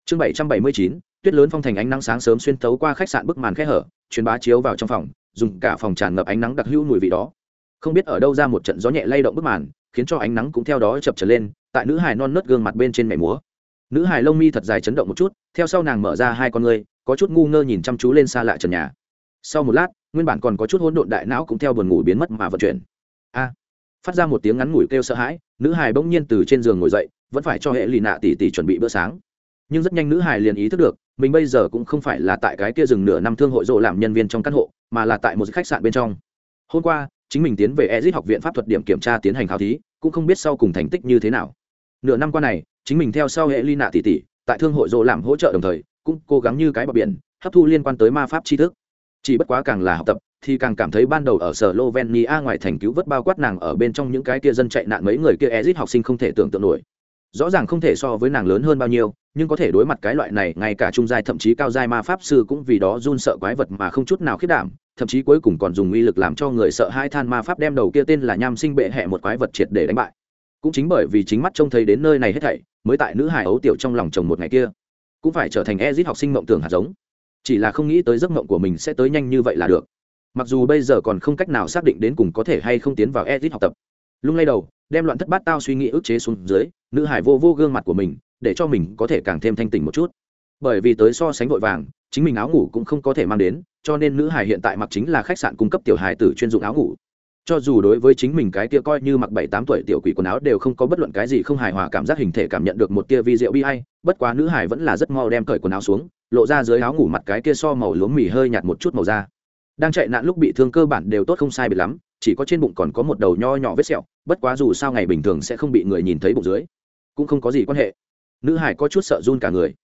Chương bảy trăm bảy mươi chín, tuyết lớn phong thành ánh nắng sáng sớm xuyên tấu qua khách sạn bức màn khe hở, truyền bá chiếu vào trong phòng, dùng cả phòng tràn ngập ánh nắng đặc hữu mùi vị đó. Không biết ở đâu ra một trận gió nhẹ lay động bức màn, khiến cho ánh nắng cũng theo đó chập trở lên, tại nữ hài non nớt gương mặt bên trên mẻ múa. Nữ hài lông mi thật dài chấn động một chút, theo sau nàng mở ra hai con ngươi, có chút ngu ngơ nhìn chăm chú lên xa lạ trần nhà. Sau một lát, nguyên bản còn có chút hỗn độn đại não cũng theo buồn ngủ biến mất mà vận chuyển. A! Phát ra một tiếng ngắn ngủi kêu sợ hãi nữ hài bỗng nhiên từ trên giường ngồi dậy, vẫn phải cho hệ lì nạ tỉ tỉ chuẩn bị bữa sáng. Nhưng rất nhanh nữ hài liền ý thức được, mình bây giờ cũng không phải là tại cái kia rừng nửa năm thương hội rộ làm nhân viên trong căn hộ, mà là tại một khách sạn bên trong. Hôm qua, chính mình tiến về exit học viện pháp thuật điểm kiểm tra tiến hành khảo thí, cũng không biết sau cùng thành tích như thế nào. Nửa năm qua này, chính mình theo sau hệ ly nạ tỷ tỷ tại thương hội rộ làm hỗ trợ đồng thời, cũng cố gắng như cái bờ biển, hấp thu liên quan tới ma pháp tri thức. Chỉ bất quá càng là học tập thì càng cảm thấy ban đầu ở sở Lovenia ngoài thành cứu vớt bao quát nàng ở bên trong những cái kia dân chạy nạn mấy người kia Ezit học sinh không thể tưởng tượng nổi. Rõ ràng không thể so với nàng lớn hơn bao nhiêu, nhưng có thể đối mặt cái loại này, ngay cả trung giai thậm chí cao giai ma pháp sư cũng vì đó run sợ quái vật mà không chút nào khiếp đảm, thậm chí cuối cùng còn dùng uy lực làm cho người sợ hai than ma pháp đem đầu kia tên là nham sinh bệ hệ một quái vật triệt để đánh bại. Cũng chính bởi vì chính mắt trông thấy đến nơi này hết thảy mới tại nữ hải ấu tiểu trong lòng chồng một ngày kia cũng phải trở thành ezit học sinh mộng tưởng hạt giống. Chỉ là không nghĩ tới giấc mộng của mình sẽ tới nhanh như vậy là được mặc dù bây giờ còn không cách nào xác định đến cùng có thể hay không tiến vào edit học tập. Lung lay đầu, đem loạn thất bát tao suy nghĩ ức chế xuống dưới, nữ hải vô vô gương mặt của mình, để cho mình có thể càng thêm thanh tỉnh một chút. Bởi vì tới so sánh vội vàng, chính mình áo ngủ cũng không có thể mang đến, cho nên nữ hải hiện tại mặc chính là khách sạn cung cấp tiểu hài tử chuyên dụng áo ngủ. Cho dù đối với chính mình cái kia coi như mặc bảy tám tuổi tiểu quỷ quần áo đều không có bất luận cái gì không hài hòa cảm giác hình thể cảm nhận được một tia vi rượu bi hay bất quá nữ hải vẫn là rất mau đem cởi quần áo xuống, lộ ra dưới áo ngủ mặt cái kia so màu lúa mì hơi nhạt một chút màu da đang chạy nạn lúc bị thương cơ bản đều tốt không sai biệt lắm, chỉ có trên bụng còn có một đầu nho nhỏ vết sẹo, bất quá dù sao ngày bình thường sẽ không bị người nhìn thấy bụng dưới, cũng không có gì quan hệ. Nữ hải có chút sợ run cả người.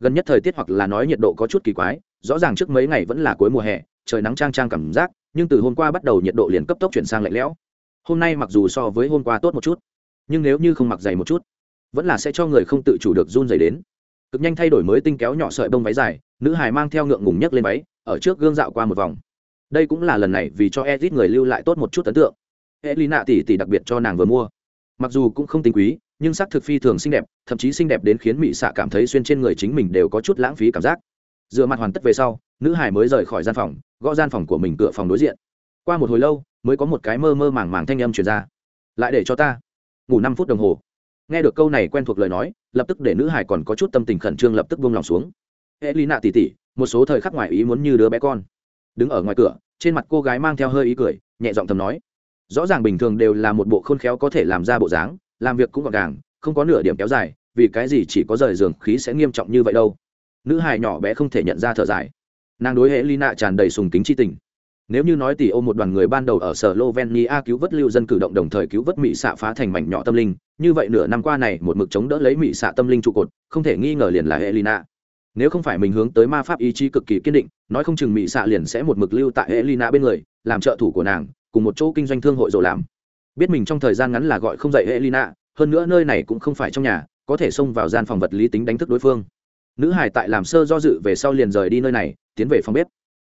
Gần nhất thời tiết hoặc là nói nhiệt độ có chút kỳ quái, rõ ràng trước mấy ngày vẫn là cuối mùa hè, trời nắng trang trang cảm giác, nhưng từ hôm qua bắt đầu nhiệt độ liền cấp tốc chuyển sang lạnh lẽo. Hôm nay mặc dù so với hôm qua tốt một chút, nhưng nếu như không mặc dày một chút, vẫn là sẽ cho người không tự chủ được run dày đến. Cực nhanh thay đổi mới tinh kéo nhỏ sợi bông váy dài, nữ hải mang theo ngượng ngùng nhấc lên váy, ở trước gương dạo qua một vòng đây cũng là lần này vì cho edit người lưu lại tốt một chút ấn tượng. Elina tỷ tỷ đặc biệt cho nàng vừa mua. Mặc dù cũng không tính quý, nhưng sắc thực phi thường xinh đẹp, thậm chí xinh đẹp đến khiến mỹ xạ cảm thấy xuyên trên người chính mình đều có chút lãng phí cảm giác. Dựa mặt hoàn tất về sau, nữ hải mới rời khỏi gian phòng, gõ gian phòng của mình cửa phòng đối diện. Qua một hồi lâu, mới có một cái mơ mơ màng màng thanh âm truyền ra. Lại để cho ta. Ngủ năm phút đồng hồ. Nghe được câu này quen thuộc lời nói, lập tức để nữ hải còn có chút tâm tình khẩn trương lập tức buông lòng xuống. Hệ lý nạ tỉ tỉ một số thời khắc ngoài ý muốn như đứa bé con đứng ở ngoài cửa, trên mặt cô gái mang theo hơi ý cười, nhẹ giọng thầm nói. Rõ ràng bình thường đều là một bộ khôn khéo có thể làm ra bộ dáng, làm việc cũng gọn gàng, không có nửa điểm kéo dài, vì cái gì chỉ có rời giường khí sẽ nghiêm trọng như vậy đâu. Nữ hài nhỏ bé không thể nhận ra thở dài. Nàng đối hệ lina tràn đầy sùng kính c h i tình. Nếu như nói tỷ ô một đoàn người ban đầu ở sở lovenia cứu vớt lưu dân cử động đồng thời cứu vớt mỹ xạ phá thành mảnh nhỏ tâm linh, như vậy nửa năm qua này một mực chống đỡ lấy mỹ xạ tâm linh trụ cột, không thể nghi ngờ liền là hệ lina nếu không phải mình hướng tới ma pháp ý chí cực kỳ kiên định, nói không chừng mỹ xạ liền sẽ một mực lưu tại hệ lina bên người, làm trợ thủ của nàng, cùng một chỗ kinh doanh thương hội rồi làm. Biết mình trong thời gian ngắn là gọi không dậy hệ lina hơn nữa nơi này cũng không phải trong nhà, có thể xông vào gian phòng vật lý tính đánh thức đối phương. Nữ hải tại làm sơ do dự về sau liền rời đi nơi này, tiến về phòng bếp.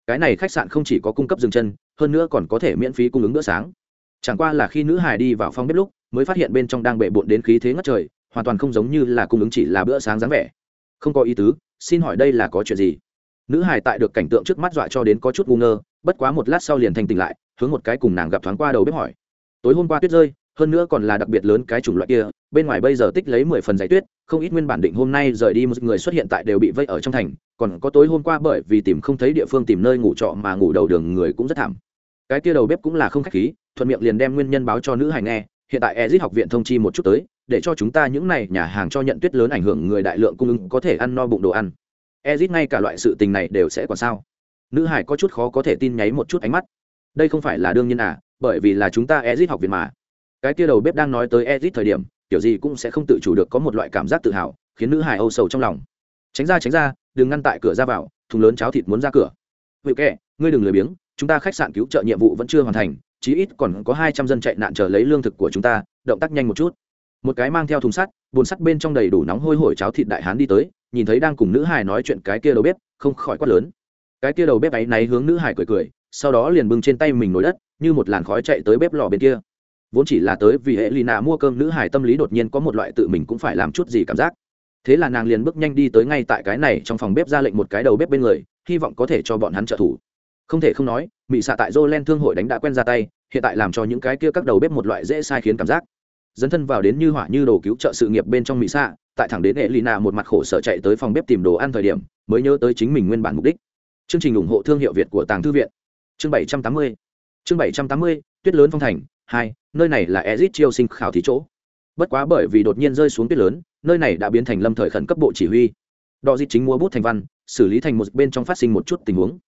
Cái này khách sạn không chỉ có cung cấp dừng chân, hơn nữa còn có thể miễn phí cung ứng bữa sáng. Chẳng qua là khi nữ hải đi vào phòng bếp lúc, mới phát hiện bên trong đang bệ bộn đến khí thế ngất trời, hoàn toàn không giống như là cung ứng chỉ là bữa sáng dáng vẻ. Không có ý tứ xin hỏi đây là có chuyện gì? Nữ hải tại được cảnh tượng trước mắt dọa cho đến có chút ngu ngơ, bất quá một lát sau liền thành tỉnh lại, hướng một cái cùng nàng gặp thoáng qua đầu bếp hỏi. Tối hôm qua tuyết rơi, hơn nữa còn là đặc biệt lớn cái chủng loại kia, bên ngoài bây giờ tích lấy mười phần giấy tuyết, không ít nguyên bản định hôm nay rời đi một người xuất hiện tại đều bị vây ở trong thành, còn có tối hôm qua bởi vì tìm không thấy địa phương tìm nơi ngủ trọ mà ngủ đầu đường người cũng rất thảm. Cái kia đầu bếp cũng là không khách khí, thuận miệng liền đem nguyên nhân báo cho nữ hải nghe hiện tại ezit học viện thông chi một chút tới, để cho chúng ta những này nhà hàng cho nhận tuyết lớn ảnh hưởng người đại lượng cung ứng có thể ăn no bụng đồ ăn. Ezit ngay cả loại sự tình này đều sẽ còn sao? Nữ hải có chút khó có thể tin nháy một chút ánh mắt. Đây không phải là đương nhiên à bởi vì là chúng ta ezit học viện mà. Cái kia đầu bếp đang nói tới ezit thời điểm, kiểu gì cũng sẽ không tự chủ được có một loại cảm giác tự hào, khiến nữ hải âu sầu trong lòng. Tránh ra tránh ra, đừng ngăn tại cửa ra vào, thùng lớn cháo thịt muốn ra cửa. Vậy kệ, ngươi đừng lười biếng, chúng ta khách sạn cứu trợ nhiệm vụ vẫn chưa hoàn thành chí ít còn có hai trăm dân chạy nạn chờ lấy lương thực của chúng ta, động tác nhanh một chút. Một cái mang theo thùng sắt, bồn sắt bên trong đầy đủ nóng hôi hổi cháo thịt đại hán đi tới, nhìn thấy đang cùng nữ hải nói chuyện cái kia đầu bếp, không khỏi quát lớn. Cái kia đầu bếp ấy náy hướng nữ hải cười cười, sau đó liền bưng trên tay mình nổi đất, như một làn khói chạy tới bếp lò bên kia. Vốn chỉ là tới vì hệ lina mua cơm, nữ hải tâm lý đột nhiên có một loại tự mình cũng phải làm chút gì cảm giác. Thế là nàng liền bước nhanh đi tới ngay tại cái này trong phòng bếp ra lệnh một cái đầu bếp bên người, hy vọng có thể cho bọn hắn trợ thủ không thể không nói mỹ xạ tại jolen thương hội đánh đã quen ra tay, hiện tại làm cho những cái kia các đầu bếp một loại dễ sai khiến cảm giác. Dấn thân vào đến như hỏa như đồ cứu trợ sự nghiệp bên trong mỹ xạ tại thẳng đến hệ lina một mặt khổ sở chạy tới phòng bếp tìm đồ ăn thời điểm, mới nhớ tới chính mình nguyên bản mục đích. Chương trình ủng hộ thương hiệu việt của tàng thư viện. Chương bảy trăm tám mươi. Chương bảy trăm tám mươi, tuyết lớn phong thành hai, nơi này là ezit chiêu sinh khảo thí chỗ. Bất quá bởi vì đột nhiên rơi xuống tuyết lớn, nơi này đã biến thành lâm thời khẩn cấp bộ chỉ huy. Đò di chính mua bút thành văn, xử lý thành một bên trong phát sinh một chút tình huống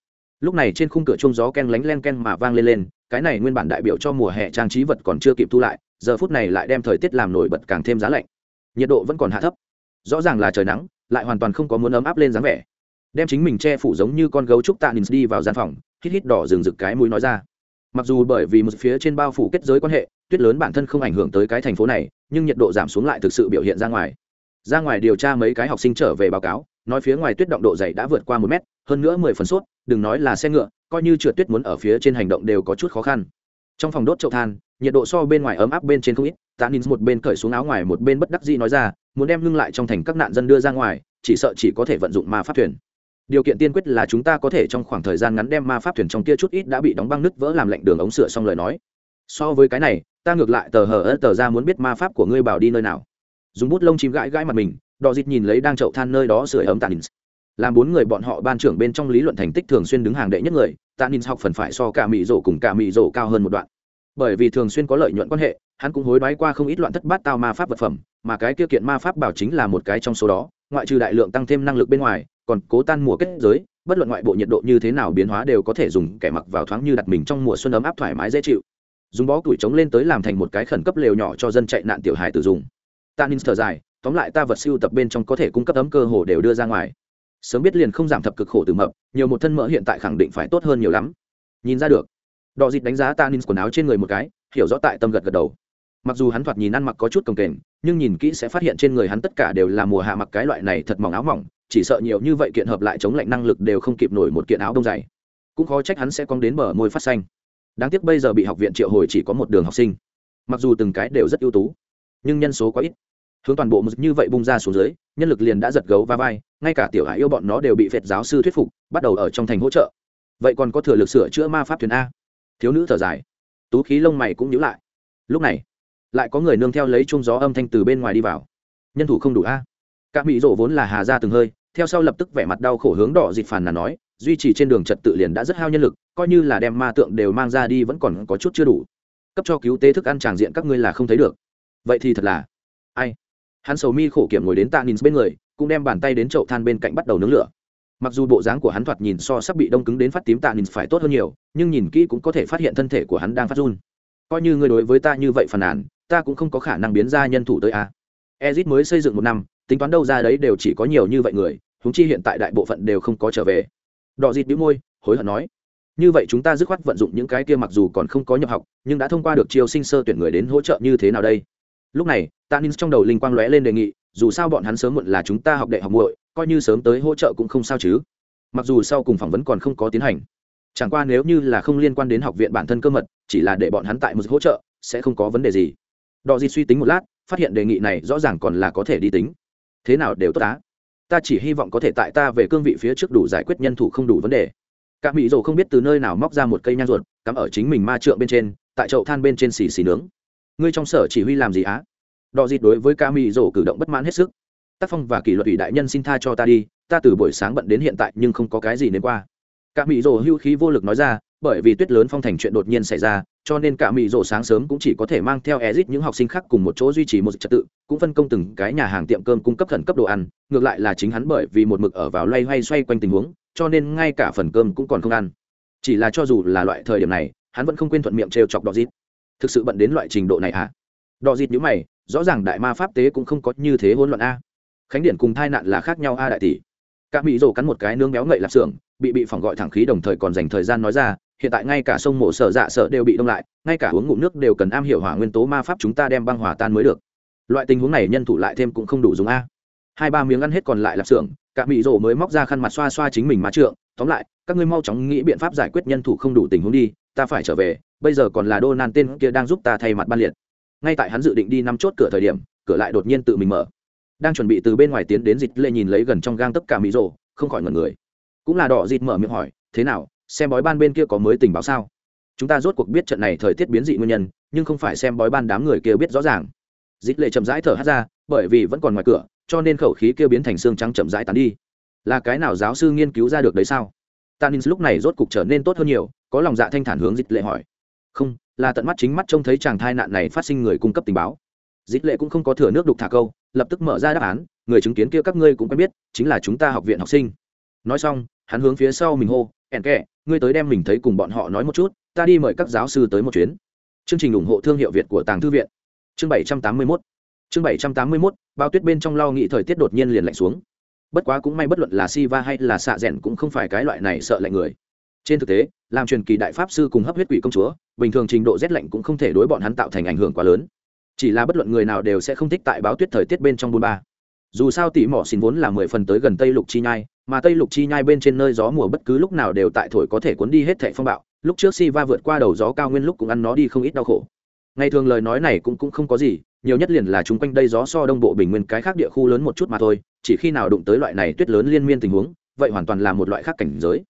lúc này trên khung cửa chung gió ken lánh len ken mà vang lên lên, cái này nguyên bản đại biểu cho mùa hè trang trí vật còn chưa kịp thu lại, giờ phút này lại đem thời tiết làm nổi bật càng thêm giá lạnh. Nhiệt độ vẫn còn hạ thấp. Rõ ràng là trời nắng, lại hoàn toàn không có muốn ấm áp lên dáng vẻ. Đem chính mình che phủ giống như con gấu trúc tạ nins đi vào gian phòng, hít hít đỏ rừng rực cái mũi nói ra. Mặc dù bởi vì một phía trên bao phủ kết giới quan hệ, tuyết lớn bản thân không ảnh hưởng tới cái thành phố này, nhưng nhiệt độ giảm xuống lại thực sự biểu hiện ra ngoài ra ngoài điều tra mấy cái học sinh trở về báo cáo, nói phía ngoài tuyết động độ dày đã vượt qua một mét, hơn nữa mười phần suốt đừng nói là xe ngựa, coi như trượt tuyết muốn ở phía trên hành động đều có chút khó khăn. Trong phòng đốt chậu than, nhiệt độ so bên ngoài ấm áp bên trên không ít, tạ nín một bên cởi xuống áo ngoài một bên bất đắc dĩ nói ra, muốn đem ngưng lại trong thành các nạn dân đưa ra ngoài, chỉ sợ chỉ có thể vận dụng ma pháp thuyền. Điều kiện tiên quyết là chúng ta có thể trong khoảng thời gian ngắn đem ma pháp thuyền trong kia chút ít đã bị đóng băng nứt vỡ làm lạnh đường ống sửa xong lời nói. So với cái này, ta ngược lại tờ hờ ớt tờ ra muốn biết ma pháp của ngươi bảo đi nơi nào dùng bút lông chim gãi gãi mặt mình đò dịt nhìn lấy đang chậu than nơi đó sửa ấm tàn làm bốn người bọn họ ban trưởng bên trong lý luận thành tích thường xuyên đứng hàng đệ nhất người tàn học phần phải so cả mỹ rổ cùng cả mỹ rổ cao hơn một đoạn. Bởi vì thường xuyên có lợi nhuận quan hệ, hắn cũng hối đoái qua không ít loạn thất bát tao ma pháp vật phẩm, mà cái kia kiện ma pháp bảo chính là một cái trong số đó, ngoại trừ đại lượng tăng thêm năng lực bên ngoài, còn cố tan mùa kết giới, bất luận ngoại bộ nhiệt độ như thế nào biến hóa đều có thể dùng kẻ mặc vào thoáng như đặt mình trong mùa xuân ấm áp thoải mái dễ chịu. Dùng bó củi trống lên tới làm thành một cái khẩn cấp lều nhỏ cho dân chạy nạn tiểu hài tử dùng ta ninh thở dài, tóm lại ta vật siêu tập bên trong có thể cung cấp ấm cơ hồ đều đưa ra ngoài. Sớm biết liền không giảm thập cực khổ từ mập, nhiều một thân mỡ hiện tại khẳng định phải tốt hơn nhiều lắm. Nhìn ra được. Đò dịt đánh giá tanin quần áo trên người một cái, hiểu rõ tại tâm gật gật đầu. Mặc dù hắn thoạt nhìn ăn mặc có chút cồng kềnh, nhưng nhìn kỹ sẽ phát hiện trên người hắn tất cả đều là mùa hạ mặc cái loại này thật mỏng áo mỏng, chỉ sợ nhiều như vậy kiện hợp lại chống lạnh năng lực đều không kịp nổi một kiện áo đông dày. Cũng khó trách hắn sẽ cong đến bờ môi phát xanh. Đáng tiếc bây giờ bị học viện triệu hồi chỉ có một đường học sinh. Mặc dù từng cái đều rất ưu tú nhưng nhân số quá ít. Hướng toàn bộ một như vậy bung ra xuống dưới, nhân lực liền đã giật gấu va vai, ngay cả tiểu hải yêu bọn nó đều bị phệt giáo sư thuyết phục, bắt đầu ở trong thành hỗ trợ. Vậy còn có thừa lực sửa chữa ma pháp thuyền a? Thiếu nữ thở dài. Tú khí lông mày cũng nhíu lại. Lúc này, lại có người nương theo lấy chung gió âm thanh từ bên ngoài đi vào. Nhân thủ không đủ a? Cả mỹ rổ vốn là hà ra từng hơi, theo sau lập tức vẻ mặt đau khổ hướng đỏ dịt phàn là nói, duy trì trên đường trật tự liền đã rất hao nhân lực, coi như là đem ma tượng đều mang ra đi vẫn còn có chút chưa đủ. Cấp cho cứu tế thức ăn tràng diện các ngươi là không thấy được vậy thì thật là ai? Hắn sầu mi khổ kiểm ngồi đến tạ nhìn bên người, cũng đem bàn tay đến chậu than bên cạnh bắt đầu nướng lửa. Mặc dù bộ dáng của hắn thoạt nhìn so sắp bị đông cứng đến phát tím, tạ nhìn phải tốt hơn nhiều, nhưng nhìn kỹ cũng có thể phát hiện thân thể của hắn đang phát run. Coi như người đối với ta như vậy phàn nàn, ta cũng không có khả năng biến ra nhân thủ tới a. Ezit mới xây dựng một năm, tính toán đâu ra đấy đều chỉ có nhiều như vậy người húng chi hiện tại đại bộ phận đều không có trở về. Đỏ dịt bĩu môi, hối hận nói. Như vậy chúng ta dứt khoát vận dụng những cái kia mặc dù còn không có nhập học, nhưng đã thông qua được chiêu sinh sơ tuyển người đến hỗ trợ như thế nào đây? Lúc này tanin trong đầu linh quang lóe lên đề nghị, dù sao bọn hắn sớm muộn là chúng ta học đại học muội, coi như sớm tới hỗ trợ cũng không sao chứ. Mặc dù sau cùng phỏng vấn còn không có tiến hành. Chẳng qua nếu như là không liên quan đến học viện bản thân cơ mật, chỉ là để bọn hắn tại một hỗ trợ, sẽ không có vấn đề gì. Đò di suy tính một lát, phát hiện đề nghị này rõ ràng còn là có thể đi tính. Thế nào đều tốt á. Ta chỉ hy vọng có thể tại ta về cương vị phía trước đủ giải quyết nhân thủ không đủ vấn đề. Cả mỹ rồ không biết từ nơi nào móc ra một cây nhang ruột, cắm ở chính mình ma trượng bên trên, tại chậu than bên trên xì xì nướng ngươi trong sở chỉ huy làm gì á? Đò dịt đối với ca mỹ rổ cử động bất mãn hết sức. Tác phong và kỷ luật ủy đại nhân xin tha cho ta đi, ta từ buổi sáng bận đến hiện tại nhưng không có cái gì đến qua. Cả mỹ rổ hưu khí vô lực nói ra, bởi vì tuyết lớn phong thành chuyện đột nhiên xảy ra, cho nên cả mỹ rồ sáng sớm cũng chỉ có thể mang theo ezit những học sinh khác cùng một chỗ duy trì một trật tự, cũng phân công từng cái nhà hàng tiệm cơm cung cấp khẩn cấp đồ ăn, ngược lại là chính hắn bởi vì một mực ở vào loay hoay xoay quanh tình huống, cho nên ngay cả phần cơm cũng còn không ăn. Chỉ là cho dù là loại thời điểm này, hắn vẫn không quên thuận miệng trêu chọc đỏ dít thực sự bận đến loại trình độ này à? Đò dịt nhữ mày, rõ ràng đại ma pháp tế cũng không có như thế hỗn loạn a. Khánh điển cùng thai nạn là khác nhau a đại tỷ. Cả mỹ rổ cắn một cái nướng béo ngậy lạp xưởng, bị bị phỏng gọi thẳng khí đồng thời còn dành thời gian nói ra, hiện tại ngay cả sông mổ sở dạ sợ đều bị đông lại, ngay cả uống ngụm nước đều cần am hiểu hỏa nguyên tố ma pháp chúng ta đem băng hỏa tan mới được. Loại tình huống này nhân thủ lại thêm cũng không đủ dùng a. Hai ba miếng ăn hết còn lại lạp xưởng, cả mỹ rổ mới móc ra khăn mặt xoa xoa chính mình má trượng, tóm lại, các ngươi mau chóng nghĩ biện pháp giải quyết nhân thủ không đủ tình huống đi, ta phải trở về bây giờ còn là đô nan tên kia đang giúp ta thay mặt ban liệt. Ngay tại hắn dự định đi năm chốt cửa thời điểm, cửa lại đột nhiên tự mình mở. Đang chuẩn bị từ bên ngoài tiến đến dịch lệ nhìn lấy gần trong gang tất cả mỹ rồ, không khỏi ngẩn người. Cũng là đỏ dịt mở miệng hỏi, thế nào, xem bói ban bên kia có mới tình báo sao? Chúng ta rốt cuộc biết trận này thời tiết biến dị nguyên nhân, nhưng không phải xem bói ban đám người kia biết rõ ràng. Dịch lệ chậm rãi thở hát ra, bởi vì vẫn còn ngoài cửa, cho nên khẩu khí kia biến thành xương trắng chậm rãi tán đi. Là cái nào giáo sư nghiên cứu ra được đấy sao? Tanin lúc này rốt cuộc trở nên tốt hơn nhiều, có lòng dạ thanh thản hướng dịch lệ hỏi không, là tận mắt chính mắt trông thấy chàng thai nạn này phát sinh người cung cấp tình báo. Dịch lệ cũng không có thừa nước đục thả câu, lập tức mở ra đáp án, người chứng kiến kia các ngươi cũng quen biết, chính là chúng ta học viện học sinh. Nói xong, hắn hướng phía sau mình hô ẻn kẹ, ngươi tới đem mình thấy cùng bọn họ nói một chút, ta đi mời các giáo sư tới một chuyến. Chương trình ủng hộ thương hiệu việt của tàng thư viện. Chương bảy trăm tám mươi mốt. Chương bảy trăm tám mươi mốt, bao tuyết bên trong lo nghĩ thời tiết đột nhiên liền lạnh xuống. Bất quá cũng may bất luận là si va hay là xạ rẽn cũng không phải cái loại này sợ lạnh người. Trên thực tế, làm truyền kỳ đại pháp sư cùng hấp huyết quỷ công chúa bình thường trình độ rét lạnh cũng không thể đối bọn hắn tạo thành ảnh hưởng quá lớn. Chỉ là bất luận người nào đều sẽ không thích tại báo tuyết thời tiết bên trong bôn ba. Dù sao tỉ mỏ xin vốn là mười phần tới gần tây lục chi nhai, mà tây lục chi nhai bên trên nơi gió mùa bất cứ lúc nào đều tại thổi có thể cuốn đi hết thệ phong bạo. Lúc trước si va vượt qua đầu gió cao nguyên lúc cũng ăn nó đi không ít đau khổ. Ngày thường lời nói này cũng cũng không có gì, nhiều nhất liền là chung quanh đây gió so đông bộ bình nguyên cái khác địa khu lớn một chút mà thôi, chỉ khi nào đụng tới loại này tuyết lớn liên miên tình huống, vậy hoàn toàn là một loại khác cảnh giới.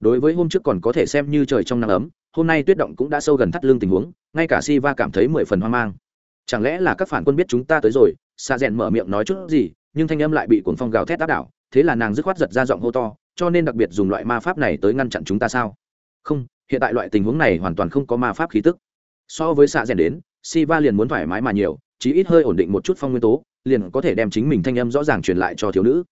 Đối với hôm trước còn có thể xem như trời trong nắng ấm hôm nay tuyết động cũng đã sâu gần thắt lưng tình huống, ngay cả si va cảm thấy mười phần hoang mang. Chẳng lẽ là các phản quân biết chúng ta tới rồi? Xa rèn mở miệng nói chút gì, nhưng thanh âm lại bị cuồng phong gào thét áp đảo, thế là nàng dứt khoát giật ra giọng hô to, cho nên đặc biệt dùng loại ma pháp này tới ngăn chặn chúng ta sao? Không, hiện tại loại tình huống này hoàn toàn không có ma pháp khí tức. So với xạ rèn đến si va liền muốn thoải mái mà nhiều, chí ít hơi ổn định một chút phong nguyên tố, liền có thể đem chính mình thanh âm rõ ràng truyền lại cho thiếu nữ.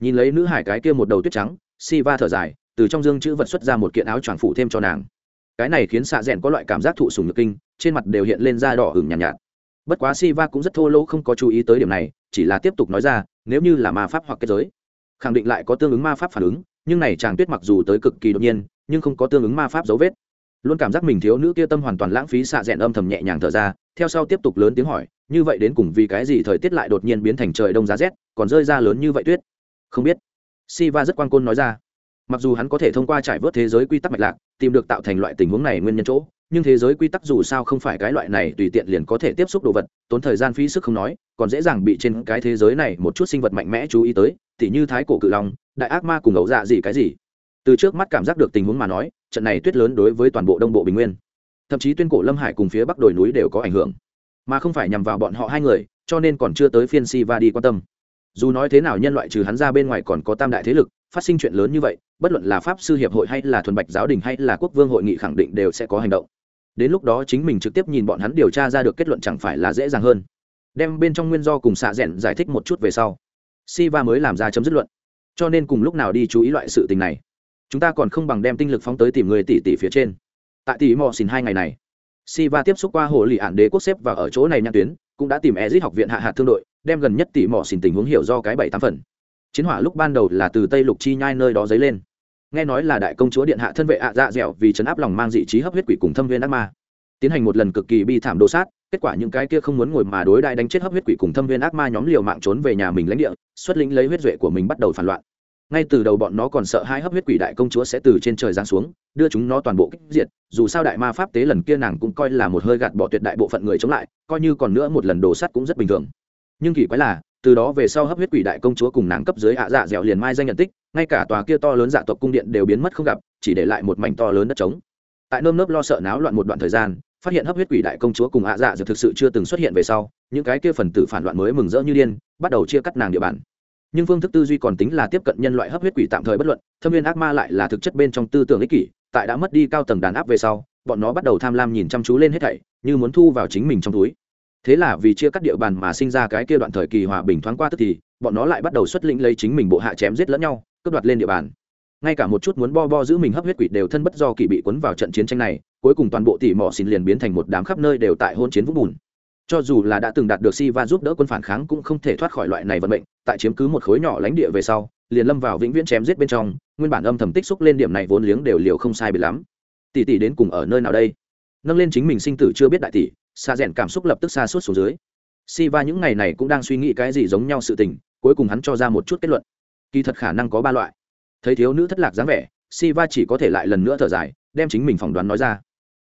Nhìn lấy nữ hải cái kia một đầu tuyết trắng si va thở dài, từ trong dương chữ vật xuất ra một kiện áo choàng phủ thêm cho nàng cái này khiến xạ rèn có loại cảm giác thụ sùng nhược kinh trên mặt đều hiện lên da đỏ hừng nhàn nhạt, nhạt. Bất quá si va cũng rất thô lỗ không có chú ý tới điểm này chỉ là tiếp tục nói ra nếu như là ma pháp hoặc kết giới khẳng định lại có tương ứng ma pháp phản ứng nhưng này chàng tuyết mặc dù tới cực kỳ đột nhiên nhưng không có tương ứng ma pháp dấu vết. Luôn cảm giác mình thiếu nữ kia tâm hoàn toàn lãng phí xạ rẽn âm thầm nhẹ nhàng thở ra theo sau tiếp tục lớn tiếng hỏi như vậy đến cùng vì cái gì thời tiết lại đột nhiên biến thành trời đông giá rét còn rơi ra lớn như vậy tuyết? Không biết. Si va rất quan côn nói ra mặc dù hắn có thể thông qua trải vớt thế giới quy tắc mạch lạc, tìm được tạo thành loại tình huống này nguyên nhân chỗ, nhưng thế giới quy tắc dù sao không phải cái loại này tùy tiện liền có thể tiếp xúc đồ vật, tốn thời gian phí sức không nói, còn dễ dàng bị trên cái thế giới này một chút sinh vật mạnh mẽ chú ý tới, tỉ như thái cổ cự long, đại ác ma cùng ấu dạ gì cái gì. Từ trước mắt cảm giác được tình huống mà nói, trận này tuyết lớn đối với toàn bộ đông bộ bình nguyên, thậm chí tuyên cổ lâm hải cùng phía bắc đồi núi đều có ảnh hưởng, mà không phải nhằm vào bọn họ hai người, cho nên còn chưa tới phiên si va đi quan tâm. Dù nói thế nào nhân loại trừ hắn ra bên ngoài còn có tam đại thế lực phát sinh chuyện lớn như vậy, bất luận là pháp sư hiệp hội hay là thuần bạch giáo đình hay là quốc vương hội nghị khẳng định đều sẽ có hành động. Đến lúc đó chính mình trực tiếp nhìn bọn hắn điều tra ra được kết luận chẳng phải là dễ dàng hơn. Đem bên trong nguyên do cùng xạ rẽn giải thích một chút về sau si va mới làm ra chấm dứt luận. Cho nên cùng lúc nào đi chú ý loại sự tình này. Chúng ta còn không bằng đem tinh lực phóng tới tìm người tỷ tỷ phía trên. Tại tỷ mò xin hai ngày này si va tiếp xúc qua hồ lì ạn đế quốc xếp và ở chỗ này nhãn tuyến, cũng đã tìm ezit học viện hạ hạt thương đội, đem gần nhất tỷ mò xin tình huống hiểu do cái bảy tám phần chiến hỏa lúc ban đầu là từ tây lục chi nhai nơi đó dấy lên. Nghe nói là đại công chúa điện hạ thân vệ ạ dạ dẻo vì chấn áp lòng mang dị trí hấp huyết quỷ cùng thâm viên ác ma. Tiến hành một lần cực kỳ bi thảm đồ sát, kết quả những cái kia không muốn ngồi mà đối đại đánh chết hấp huyết quỷ cùng thâm viên ác ma nhóm liều mạng trốn về nhà mình lãnh địa, xuất lĩnh lấy huyết duệ của mình bắt đầu phản loạn. Ngay từ đầu bọn nó còn sợ hai hấp huyết quỷ đại công chúa sẽ từ trên trời giáng xuống, đưa chúng nó toàn bộ kích diệt, dù sao đại ma pháp tế lần kia nàng cũng coi là một hơi gạt bỏ tuyệt đại bộ phận người chống lại, coi như còn nữa một lần đồ sắt cũng rất bình thường. Nhưng kỳ quái là từ đó về sau hấp huyết quỷ đại công chúa cùng nàng cấp dưới ạ dạ dẻo liền mai danh nhận tích, ngay cả tòa kia to lớn dạ tộc cung điện đều biến mất không gặp, chỉ để lại một mảnh to lớn đất trống. Tại nơm nớp lo sợ náo loạn một đoạn thời gian, phát hiện hấp huyết quỷ đại công chúa cùng ạ dạ dẻo thực sự chưa từng xuất hiện về sau, những cái kia phần tử phản loạn mới mừng rỡ như điên, bắt đầu chia cắt nàng địa bàn. Nhưng phương thức tư duy còn tính là tiếp cận nhân loại hấp huyết quỷ tạm thời bất luận, thâm viên ác ma lại là thực chất bên trong tư tưởng ích kỷ, tại đã mất đi cao tầng đàn áp về sau, bọn nó bắt đầu tham lam nhìn chăm chú lên hết thảy, như muốn thu vào chính mình trong túi thế là vì chia cắt địa bàn mà sinh ra cái kia đoạn thời kỳ hòa bình thoáng qua tức thì, bọn nó lại bắt đầu xuất lĩnh lấy chính mình bộ hạ chém giết lẫn nhau, cướp đoạt lên địa bàn. Ngay cả một chút muốn bo bo giữ mình hấp huyết quỷ đều thân bất do kỳ bị cuốn vào trận chiến tranh này, cuối cùng toàn bộ tỉ mỏ xin liền biến thành một đám khắp nơi đều tại hôn chiến vũng bùn. Cho dù là đã từng đạt được si va giúp đỡ quân phản kháng cũng không thể thoát khỏi loại này vận mệnh, tại chiếm cứ một khối nhỏ lãnh địa về sau, liền lâm vào vĩnh viễn chém giết bên trong, nguyên bản âm thầm tích xúc lên điểm này vốn liếng đều liều không sai bị lắm. Tỷ tỷ đến cùng ở nơi nào đây? Nâng lên chính mình sinh tử chưa biết đại tỷ xa rẽn cảm xúc lập tức xa suốt xuống dưới. Si va những ngày này cũng đang suy nghĩ cái gì giống nhau sự tình, cuối cùng hắn cho ra một chút kết luận. Kỳ thật khả năng có ba loại. Thấy thiếu nữ thất lạc dáng vẻ si va chỉ có thể lại lần nữa thở dài, đem chính mình phỏng đoán nói ra.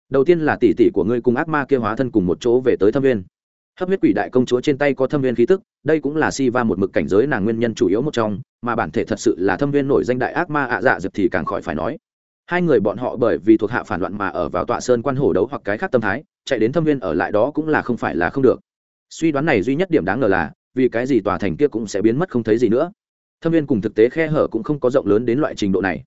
Đầu tiên là tỷ tỷ của ngươi cùng ác ma kia hóa thân cùng một chỗ về tới thâm viên. Hấp huyết quỷ đại công chúa trên tay có thâm viên khí tức, đây cũng là si va một mực cảnh giới nàng nguyên nhân chủ yếu một trong, mà bản thể thật sự là thâm viên nổi danh đại ác ma ạ dạ dập thì càng khỏi phải nói hai người bọn họ bởi vì thuộc hạ phản loạn mà ở vào tọa sơn quan hổ đấu hoặc cái khác tâm thái, chạy đến thâm viên ở lại đó cũng là không phải là không được. Suy đoán này duy nhất điểm đáng ngờ là, vì cái gì tòa thành kia cũng sẽ biến mất không thấy gì nữa. Thâm viên cùng thực tế khe hở cũng không có rộng lớn đến loại trình độ này.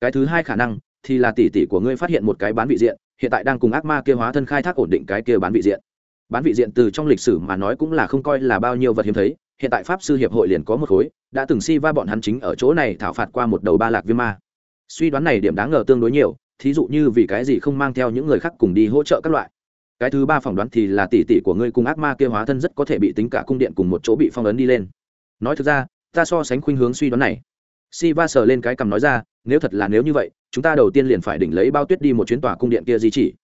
Cái thứ hai khả năng, thì là tỷ tỷ của ngươi phát hiện một cái bán vị diện, hiện tại đang cùng ác ma kia hóa thân khai thác ổn định cái kia bán vị diện. Bán vị diện từ trong lịch sử mà nói cũng là không coi là bao nhiêu vật hiếm thấy, hiện tại pháp sư hiệp hội liền có một khối, đã từng si va bọn hắn chính ở chỗ này thảo phạt qua một đầu ba lạc viêm ma suy đoán này điểm đáng ngờ tương đối nhiều, thí dụ như vì cái gì không mang theo những người khác cùng đi hỗ trợ các loại. Cái thứ ba phỏng đoán thì là tỷ tỷ của ngươi cùng ác ma kia hóa thân rất có thể bị tính cả cung điện cùng một chỗ bị phong ấn đi lên. Nói thực ra, ta so sánh khuynh hướng suy đoán này. Si va sờ lên cái cằm nói ra, nếu thật là nếu như vậy, chúng ta đầu tiên liền phải đỉnh lấy bao tuyết đi một chuyến tòa cung điện kia di chỉ.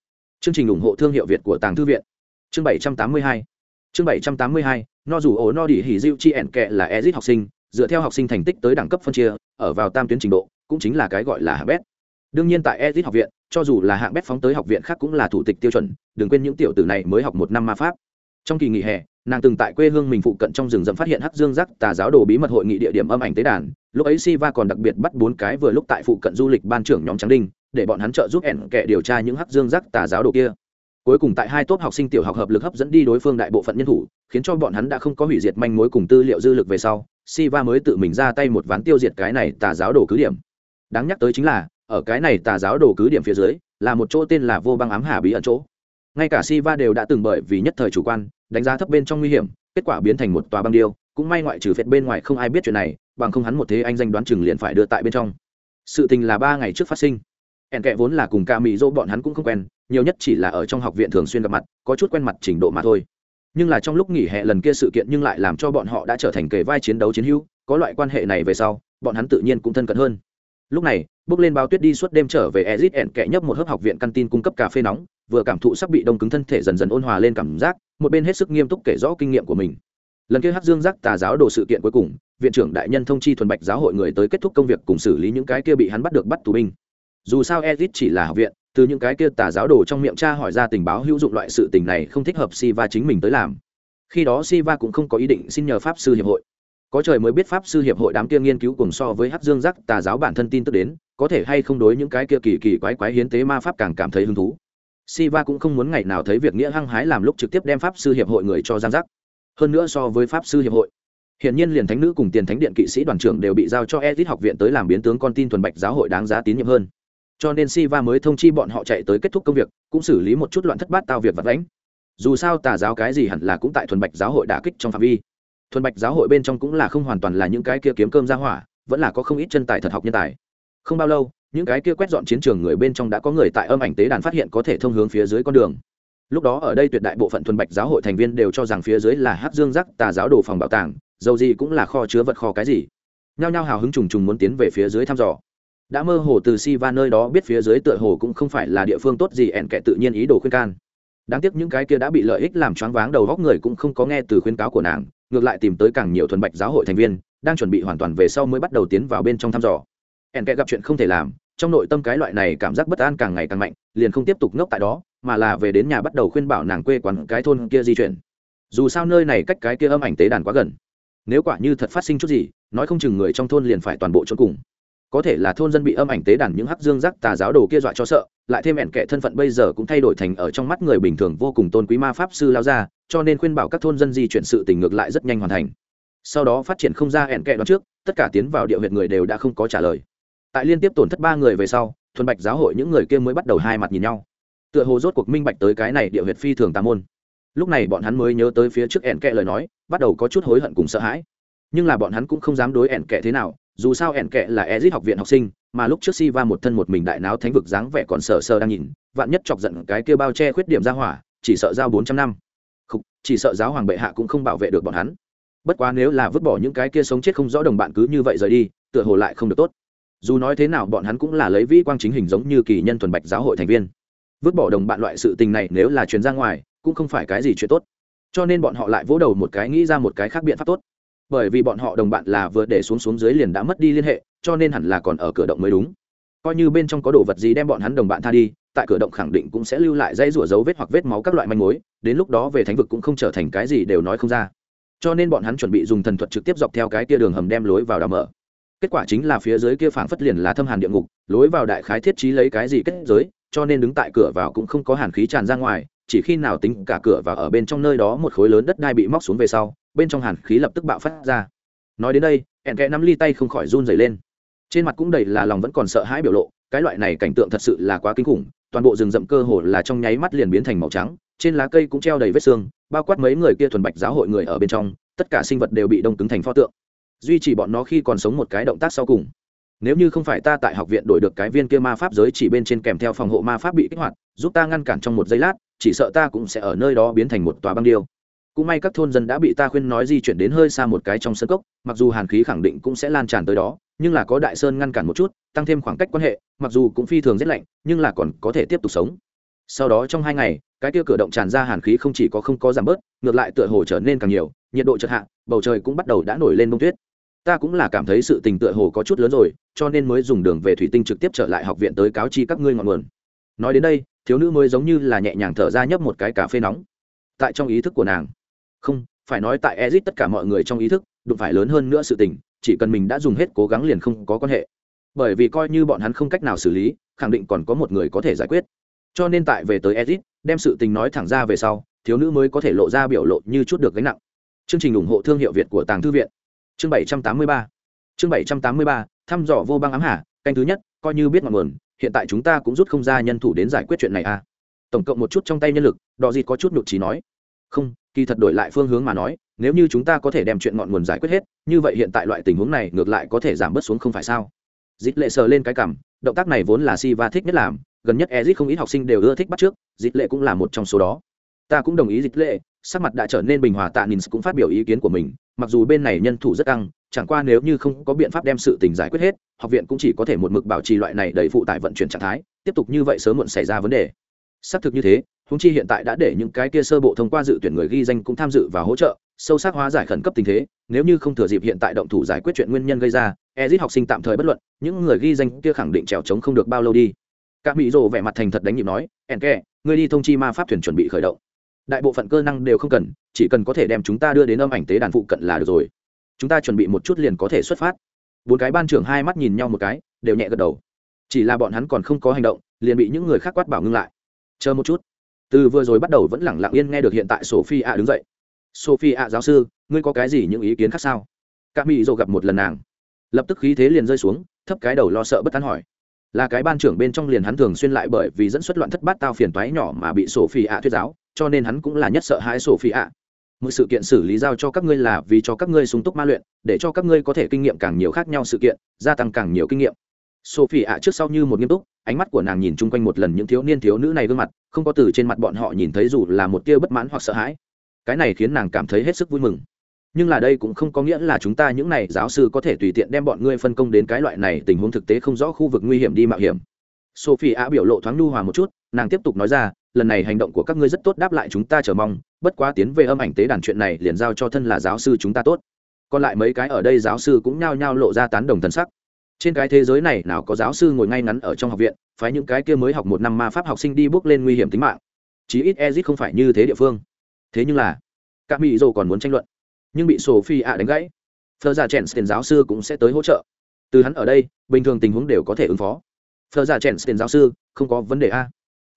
Chương trình ủng hộ thương hiệu việt của tàng thư viện. Chương bảy trăm tám mươi hai. Chương bảy trăm tám mươi hai, no dù ổ no đỉ hỉ diệu chi ẻn kệ là ezit học sinh, dựa theo học sinh thành tích tới đẳng cấp phân chia, ở vào tam tuyến trình độ cũng chính là cái gọi là hạng bét. Đương nhiên tại ezit học viện, cho dù là hạng bét phóng tới học viện khác cũng là thủ tịch tiêu chuẩn, đừng quên những tiểu tử này mới học một năm ma pháp. Trong kỳ nghỉ hè, nàng từng tại quê hương mình phụ cận trong rừng rậm phát hiện hắc dương giác tà giáo đồ bí mật hội nghị địa điểm âm ảnh tế đàn, lúc ấy siva còn đặc biệt bắt bốn cái vừa lúc tại phụ cận du lịch ban trưởng nhóm trắng đinh, để bọn hắn trợ giúp ẻn kẻ điều tra những hắc dương giác tà giáo đồ kia. Cuối cùng tại hai tốt học sinh tiểu học hợp lực hấp dẫn đi đối phương đại bộ phận nhân thủ, khiến cho bọn hắn đã không có hủy diệt manh mối cùng tư liệu dư lực về sau, siva mới tự mình ra tay một ván tiêu diệt cái này tà giáo đồ cứ điểm đáng nhắc tới chính là, ở cái này tà giáo đồ cứ điểm phía dưới, là một chỗ tên là vô băng ám hà bí ẩn chỗ. Ngay cả siva đều đã từng bởi vì nhất thời chủ quan, đánh giá thấp bên trong nguy hiểm, kết quả biến thành một tòa băng điêu, cũng may ngoại trừ phệt bên ngoài không ai biết chuyện này, bằng không hắn một thế anh danh đoán chừng liền phải đưa tại bên trong. Sự tình là ba ngày trước phát sinh. Ẻn kệ vốn là cùng ca mỹ dỗ bọn hắn cũng không quen, nhiều nhất chỉ là ở trong học viện thường xuyên gặp mặt, có chút quen mặt trình độ mà thôi. Nhưng là trong lúc nghỉ hè lần kia sự kiện nhưng lại làm cho bọn họ đã trở thành kề vai chiến đấu chiến hữu, có loại quan hệ này về sau, bọn hắn tự nhiên cũng thân cận hơn lúc này, bước lên bao tuyết đi suốt đêm trở về ezit ẹn kẹ nhấp một hớp học viện căn tin cung cấp cà phê nóng, vừa cảm thụ sắp bị đông cứng thân thể dần dần ôn hòa lên cảm giác, một bên hết sức nghiêm túc kể rõ kinh nghiệm của mình lần kia hắc dương giác tà giáo đồ sự kiện cuối cùng, viện trưởng đại nhân thông chi thuần bạch giáo hội người tới kết thúc công việc cùng xử lý những cái kia bị hắn bắt được bắt tù binh dù sao ezit chỉ là học viện, từ những cái kia tà giáo đồ trong miệng cha hỏi ra tình báo hữu dụng loại sự tình này không thích hợp Si Va chính mình tới làm. Khi đó Si Va cũng không có ý định xin nhờ pháp sư hiệp hội. Có trời mới biết pháp sư hiệp hội đám kia nghiên cứu cùng so với hát Dương Giác tà giáo bản thân tin tức đến, có thể hay không đối những cái kia kỳ kỳ quái quái hiến tế ma pháp càng cảm thấy hứng thú. Siva cũng không muốn ngày nào thấy việc nghĩa hăng hái làm lúc trực tiếp đem pháp sư hiệp hội người cho giang giác. Hơn nữa so với pháp sư hiệp hội, hiện nhiên liền thánh nữ cùng tiền thánh điện kỵ sĩ đoàn trưởng đều bị giao cho edit học viện tới làm biến tướng con tin thuần bạch giáo hội đáng giá tín nhiệm hơn cho nên Siva mới thông chi bọn họ chạy tới kết thúc công việc, cũng xử lý một chút loạn thất bát tao việc vật lãnh. Dù sao tà giáo cái gì hẳn là cũng tại thuần bạch giáo hội đả kích trong phạm vi. Thuần bạch giáo hội bên trong cũng là không hoàn toàn là những cái kia kiếm cơm ra hỏa, vẫn là có không ít chân tài thật học nhân tài. Không bao lâu, những cái kia quét dọn chiến trường người bên trong đã có người tại âm ảnh tế đàn phát hiện có thể thông hướng phía dưới con đường. Lúc đó ở đây tuyệt đại bộ phận thuần bạch giáo hội thành viên đều cho rằng phía dưới là Hắc Dương Giác tà giáo đồ phòng bảo tàng, dầu gì cũng là kho chứa vật kho cái gì. Nhao nhao hào hứng trùng trùng muốn tiến về phía dưới thăm dò đã mơ hồ từ si va nơi đó biết phía dưới tựa hồ cũng không phải là địa phương tốt gì ẹn kẻ tự nhiên ý đồ khuyên can đáng tiếc những cái kia đã bị lợi ích làm choáng váng đầu góc người cũng không có nghe từ khuyên cáo của nàng ngược lại tìm tới càng nhiều thuần bạch giáo hội thành viên, đang chuẩn bị hoàn toàn về sau mới bắt đầu tiến vào bên trong thăm dò. Ẻn kẻ gặp chuyện không thể làm, trong nội tâm cái loại này cảm giác bất an càng ngày càng mạnh, liền không tiếp tục ngốc tại đó, mà là về đến nhà bắt đầu khuyên bảo nàng quê quán cái thôn kia di chuyển. Dù sao nơi này cách cái kia âm ảnh tế đàn quá gần. Nếu quả như thật phát sinh chút gì, nói không chừng người trong thôn liền phải toàn bộ trốn cùng có thể là thôn dân bị âm ảnh tế đàn những hắc dương giác tà giáo đồ kia dọa cho sợ, lại thêm ẹn kệ thân phận bây giờ cũng thay đổi thành ở trong mắt người bình thường vô cùng tôn quý ma pháp sư lao ra, cho nên khuyên bảo các thôn dân di chuyển sự tình ngược lại rất nhanh hoàn thành. Sau đó phát triển không ra ẹn kệ đoạn trước, tất cả tiến vào địa huyệt người đều đã không có trả lời. Tại liên tiếp tổn thất ba người về sau, thuần bạch giáo hội những người kia mới bắt đầu hai mặt nhìn nhau. Tựa hồ rốt cuộc minh bạch tới cái này địa huyệt phi thường tà môn. Lúc này bọn hắn mới nhớ tới phía trước ẹn kệ lời nói, bắt đầu có chút hối hận cùng sợ hãi. Nhưng là bọn hắn cũng không dám đối ẹn kệ thế nào dù sao ẻn kệ là ezit học viện học sinh, mà lúc trước si va một thân một mình đại náo thánh vực dáng vẻ còn sờ sờ đang nhìn, vạn nhất chọc giận cái kia bao che khuyết điểm ra hỏa, chỉ sợ giao bốn trăm năm. Không chỉ sợ giáo hoàng bệ hạ cũng không bảo vệ được bọn hắn. Bất quá nếu là vứt bỏ những cái kia sống chết không rõ đồng bạn cứ như vậy rời đi, tựa hồ lại không được tốt. Dù nói thế nào bọn hắn cũng là lấy vĩ quang chính hình giống như kỳ nhân thuần bạch giáo hội thành viên. Vứt bỏ đồng bạn loại sự tình này nếu là truyền ra ngoài, cũng không phải cái gì chuyện tốt. Cho nên bọn họ lại vỗ đầu một cái nghĩ ra một cái khác biện pháp tốt bởi vì bọn họ đồng bạn là vừa để xuống xuống dưới liền đã mất đi liên hệ, cho nên hẳn là còn ở cửa động mới đúng. Coi như bên trong có đồ vật gì đem bọn hắn đồng bạn tha đi, tại cửa động khẳng định cũng sẽ lưu lại dây rủa dấu vết hoặc vết máu các loại manh mối, đến lúc đó về thánh vực cũng không trở thành cái gì đều nói không ra. Cho nên bọn hắn chuẩn bị dùng thần thuật trực tiếp dọc theo cái kia đường hầm đem lối vào đào mở. Kết quả chính là phía dưới kia phảng phất liền là thâm hàn địa ngục, lối vào đại khái thiết trí lấy cái gì kết giới cho nên đứng tại cửa vào cũng không có hàn khí tràn ra ngoài, chỉ khi nào tính cả cửa và ở bên trong nơi đó một khối lớn đất đai bị móc xuống về sau, bên trong hàn khí lập tức bạo phát ra. Nói đến đây, ẹn kẽ nắm ly tay không khỏi run dày lên. Trên mặt cũng đầy là lòng vẫn còn sợ hãi biểu lộ, cái loại này cảnh tượng thật sự là quá kinh khủng, toàn bộ rừng rậm cơ hồ là trong nháy mắt liền biến thành màu trắng, trên lá cây cũng treo đầy vết xương, bao quát mấy người kia thuần bạch giáo hội người ở bên trong, tất cả sinh vật đều bị đông cứng thành pho tượng. Duy trì bọn nó khi còn sống một cái động tác sau cùng nếu như không phải ta tại học viện đổi được cái viên kia ma pháp giới chỉ bên trên kèm theo phòng hộ ma pháp bị kích hoạt, giúp ta ngăn cản trong một giây lát, chỉ sợ ta cũng sẽ ở nơi đó biến thành một tòa băng điêu. Cũng may các thôn dân đã bị ta khuyên nói di chuyển đến hơi xa một cái trong sân cốc, mặc dù hàn khí khẳng định cũng sẽ lan tràn tới đó, nhưng là có đại sơn ngăn cản một chút, tăng thêm khoảng cách quan hệ, mặc dù cũng phi thường rét lạnh, nhưng là còn có thể tiếp tục sống. Sau đó trong hai ngày, cái kia cửa động tràn ra hàn khí không chỉ có không có giảm bớt, ngược lại tựa hồ trở nên càng nhiều, nhiệt độ chợt hạ, bầu trời cũng bắt đầu đã nổi lên bông tuyết ta cũng là cảm thấy sự tình tựa hồ có chút lớn rồi, cho nên mới dùng đường về thủy tinh trực tiếp trở lại học viện tới cáo chi các ngươi ngọn nguồn. Nói đến đây, thiếu nữ mới giống như là nhẹ nhàng thở ra nhấp một cái cà phê nóng. Tại trong ý thức của nàng, không, phải nói tại ezit tất cả mọi người trong ý thức, đụng phải lớn hơn nữa sự tình, chỉ cần mình đã dùng hết cố gắng liền không có quan hệ. Bởi vì coi như bọn hắn không cách nào xử lý, khẳng định còn có một người có thể giải quyết. Cho nên tại về tới ezit đem sự tình nói thẳng ra về sau, thiếu nữ mới có thể lộ ra biểu lộ như chút được gánh nặng. Chương trình ủng hộ thương hiệu việt của tàng thư viện chương bảy trăm tám mươi ba. Chương bảy trăm tám mươi ba, thăm dò vô băng ám hà, canh thứ nhất, coi như biết ngọn nguồn, hiện tại chúng ta cũng rút không ra nhân thủ đến giải quyết chuyện này à. Tổng cộng một chút trong tay nhân lực đò dịt có chút nhục trí nói. Không, kỳ thật đổi lại phương hướng mà nói, nếu như chúng ta có thể đem chuyện ngọn nguồn giải quyết hết, như vậy hiện tại loại tình huống này ngược lại có thể giảm bớt xuống không phải sao. Dịt lệ sờ lên cái cảm, động tác này vốn là si va thích nhất làm, gần nhất ezit không ít học sinh đều ưa thích bắt trước, dịt lệ cũng là một trong số đó. Ta cũng đồng ý dịp lệ, sắc mặt đã trở nên bình hòa, tạ nins cũng phát biểu ý kiến của mình mặc dù bên này nhân thủ rất căng, chẳng qua nếu như không có biện pháp đem sự tình giải quyết hết, học viện cũng chỉ có thể một mực bảo trì loại này đầy phụ tải vận chuyển trạng thái, tiếp tục như vậy sớm muộn xảy ra vấn đề. Xác thực như thế húng chi hiện tại đã để những cái kia sơ bộ thông qua dự tuyển người ghi danh cũng tham dự và hỗ trợ, sâu sắc hóa giải khẩn cấp tình thế, nếu như không thừa dịp hiện tại động thủ giải quyết chuyện nguyên nhân gây ra, ezit học sinh tạm thời bất luận, những người ghi danh kia khẳng định trèo trống không được bao lâu đi. Các mỹ rồ vẻ mặt thành thật đánh nhịp nói ẻn kẹ người đi thông chi ma pháp thuyền chuẩn bị khởi động đại bộ phận cơ năng đều không cần, chỉ cần có thể đem chúng ta đưa đến âm ảnh tế đàn phụ cận là được rồi. Chúng ta chuẩn bị một chút liền có thể xuất phát. Bốn cái ban trưởng hai mắt nhìn nhau một cái, đều nhẹ gật đầu. Chỉ là bọn hắn còn không có hành động, liền bị những người khác quát bảo ngưng lại. Chờ một chút. Từ vừa rồi bắt đầu vẫn lẳng lặng yên nghe được hiện tại sophie a đứng dậy. Sophie a giáo sư, ngươi có cái gì những ý kiến khác sao? Các mỹ dô gặp một lần nàng. Lập tức khí thế liền rơi xuống, thấp cái đầu lo sợ bất tán hỏi. Là cái ban trưởng bên trong liền hắn thường xuyên lại bởi vì dẫn xuất loạn thất bát tao phiền toái nhỏ mà bị sophie a thuyết giáo cho nên hắn cũng là nhất sợ hãi sophie a một sự kiện xử lý giao cho các ngươi là vì cho các ngươi sung túc ma luyện, để cho các ngươi có thể kinh nghiệm càng nhiều khác nhau sự kiện, gia tăng càng nhiều kinh nghiệm. Sophie ạ trước sau như một nghiêm túc, ánh mắt của nàng nhìn chung quanh một lần những thiếu niên thiếu nữ này gương mặt, không có từ trên mặt bọn họ nhìn thấy dù là một tia bất mãn hoặc sợ hãi. Cái này khiến nàng cảm thấy hết sức vui mừng. Nhưng là đây cũng không có nghĩa là chúng ta những này giáo sư có thể tùy tiện đem bọn ngươi phân công đến cái loại này tình huống thực tế không rõ khu vực nguy hiểm đi mạo hiểm. Sophie ạ biểu lộ thoáng nhu hòa một chút, nàng tiếp tục nói ra lần này hành động của các ngươi rất tốt, đáp lại chúng ta chờ mong. Bất quá tiến về âm ảnh tế đàn chuyện này liền giao cho thân là giáo sư chúng ta tốt. Còn lại mấy cái ở đây giáo sư cũng nhao nhao lộ ra tán đồng thần sắc. Trên cái thế giới này nào có giáo sư ngồi ngay ngắn ở trong học viện, phái những cái kia mới học một năm ma pháp học sinh đi bước lên nguy hiểm tính mạng. Chí ít ezit không phải như thế địa phương. Thế nhưng là các mỹ dồ còn muốn tranh luận. Nhưng bị sophie ạ đánh gãy Thơ giả chèn tiền giáo sư cũng sẽ tới hỗ trợ. Từ hắn ở đây, bình thường tình huống đều có thể ứng phó. Thơ giả chèn tiền giáo sư, không có vấn đề a.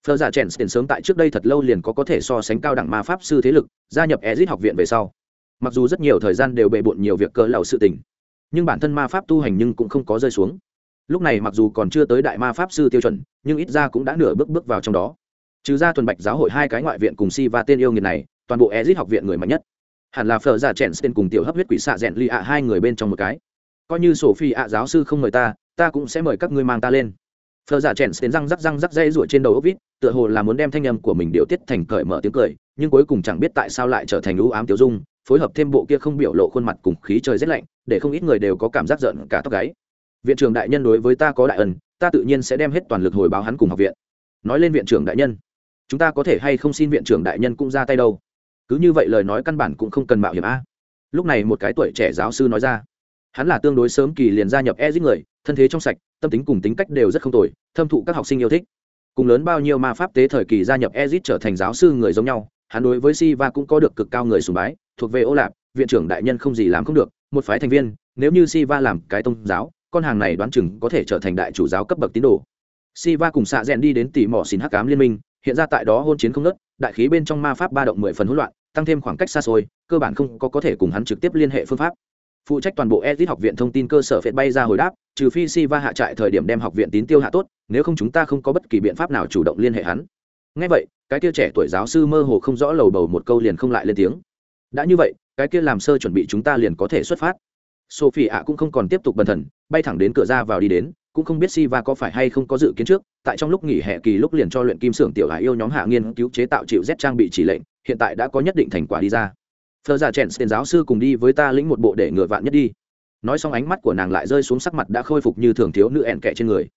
Phở giả chèn tiền sớm tại trước đây thật lâu liền có có thể so sánh cao đẳng ma pháp sư thế lực, gia nhập ezit học viện về sau. Mặc dù rất nhiều thời gian đều bệ bội nhiều việc cỡ lão sự tình, nhưng bản thân ma pháp tu hành nhưng cũng không có rơi xuống. Lúc này mặc dù còn chưa tới đại ma pháp sư tiêu chuẩn, nhưng ít ra cũng đã nửa bước bước vào trong đó. Trừ ra tuần bạch giáo hội hai cái ngoại viện cùng si và tên yêu nghiệt này, toàn bộ ezit học viện người mạnh nhất. Hẳn là phở giả chèn tên cùng tiểu hấp huyết quỷ xạ Rèn Ly ạ hai người bên trong một cái. Coi như sổ phi ạ giáo sư không mời ta ta cũng sẽ mời các ngươi mang ta lên phở giả chèn tên răng rắc răng rắc dây ruổi trên đầu ốc vít, tựa hồ là muốn đem thanh âm của mình điều tiết thành cởi mở tiếng cười, nhưng cuối cùng chẳng biết tại sao lại trở thành u ám tiêu dung, phối hợp thêm bộ kia không biểu lộ khuôn mặt cùng khí trời rét lạnh, để không ít người đều có cảm giác giận cả tóc gáy. Viện trưởng đại nhân đối với ta có đại ân, ta tự nhiên sẽ đem hết toàn lực hồi báo hắn cùng học viện. Nói lên viện trưởng đại nhân, chúng ta có thể hay không xin viện trưởng đại nhân cũng ra tay đâu? Cứ như vậy lời nói căn bản cũng không cần mạo hiểm a. Lúc này một cái tuổi trẻ giáo sư nói ra hắn là tương đối sớm kỳ liền gia nhập e giết người, thân thế trong sạch, tâm tính cùng tính cách đều rất không tồi, thâm thụ các học sinh yêu thích. Cùng lớn bao nhiêu ma pháp tế thời kỳ gia nhập ezit trở thành giáo sư người giống nhau, hắn đối với si va cũng có được cực cao người sùng bái, thuộc về ô lạp, viện trưởng đại nhân không gì làm không được, một phái thành viên, nếu như si va làm cái tôn giáo, con hàng này đoán chừng có thể trở thành đại chủ giáo cấp bậc tín đồ. Si va cùng xạ rèn đi đến tỉ mỏ xin hắc cám liên minh, hiện ra tại đó hôn chiến không nớt đại khí bên trong ma pháp ba động mười phần hỗn loạn, tăng thêm khoảng cách xa xôi, cơ bản không có có thể cùng hắn trực tiếp liên hệ phương pháp phụ trách toàn bộ edit học viện thông tin cơ sở phệt bay ra hồi đáp, trừ phi si va hạ trại thời điểm đem học viện tín tiêu hạ tốt, nếu không chúng ta không có bất kỳ biện pháp nào chủ động liên hệ hắn. Ngay vậy, cái kia trẻ tuổi giáo sư mơ hồ không rõ lầu bầu một câu liền không lại lên tiếng. Đã như vậy, cái kia làm sơ chuẩn bị chúng ta liền có thể xuất phát. Sophie ạ cũng không còn tiếp tục bần thần, bay thẳng đến cửa ra vào đi đến, cũng không biết si va có phải hay không có dự kiến trước, tại trong lúc nghỉ hè kỳ lúc liền cho luyện kim xưởng tiểu hải yêu nhóm hạ nghiên cứu chế tạo chịu z trang bị chỉ lệnh, hiện tại đã có nhất định thành quả đi ra phờ giả chèn tiền giáo sư cùng đi với ta lĩnh một bộ để ngựa vạn nhất đi. Nói xong ánh mắt của nàng lại rơi xuống sắc mặt đã khôi phục như thường thiếu nữ ẻn kẹ trên người.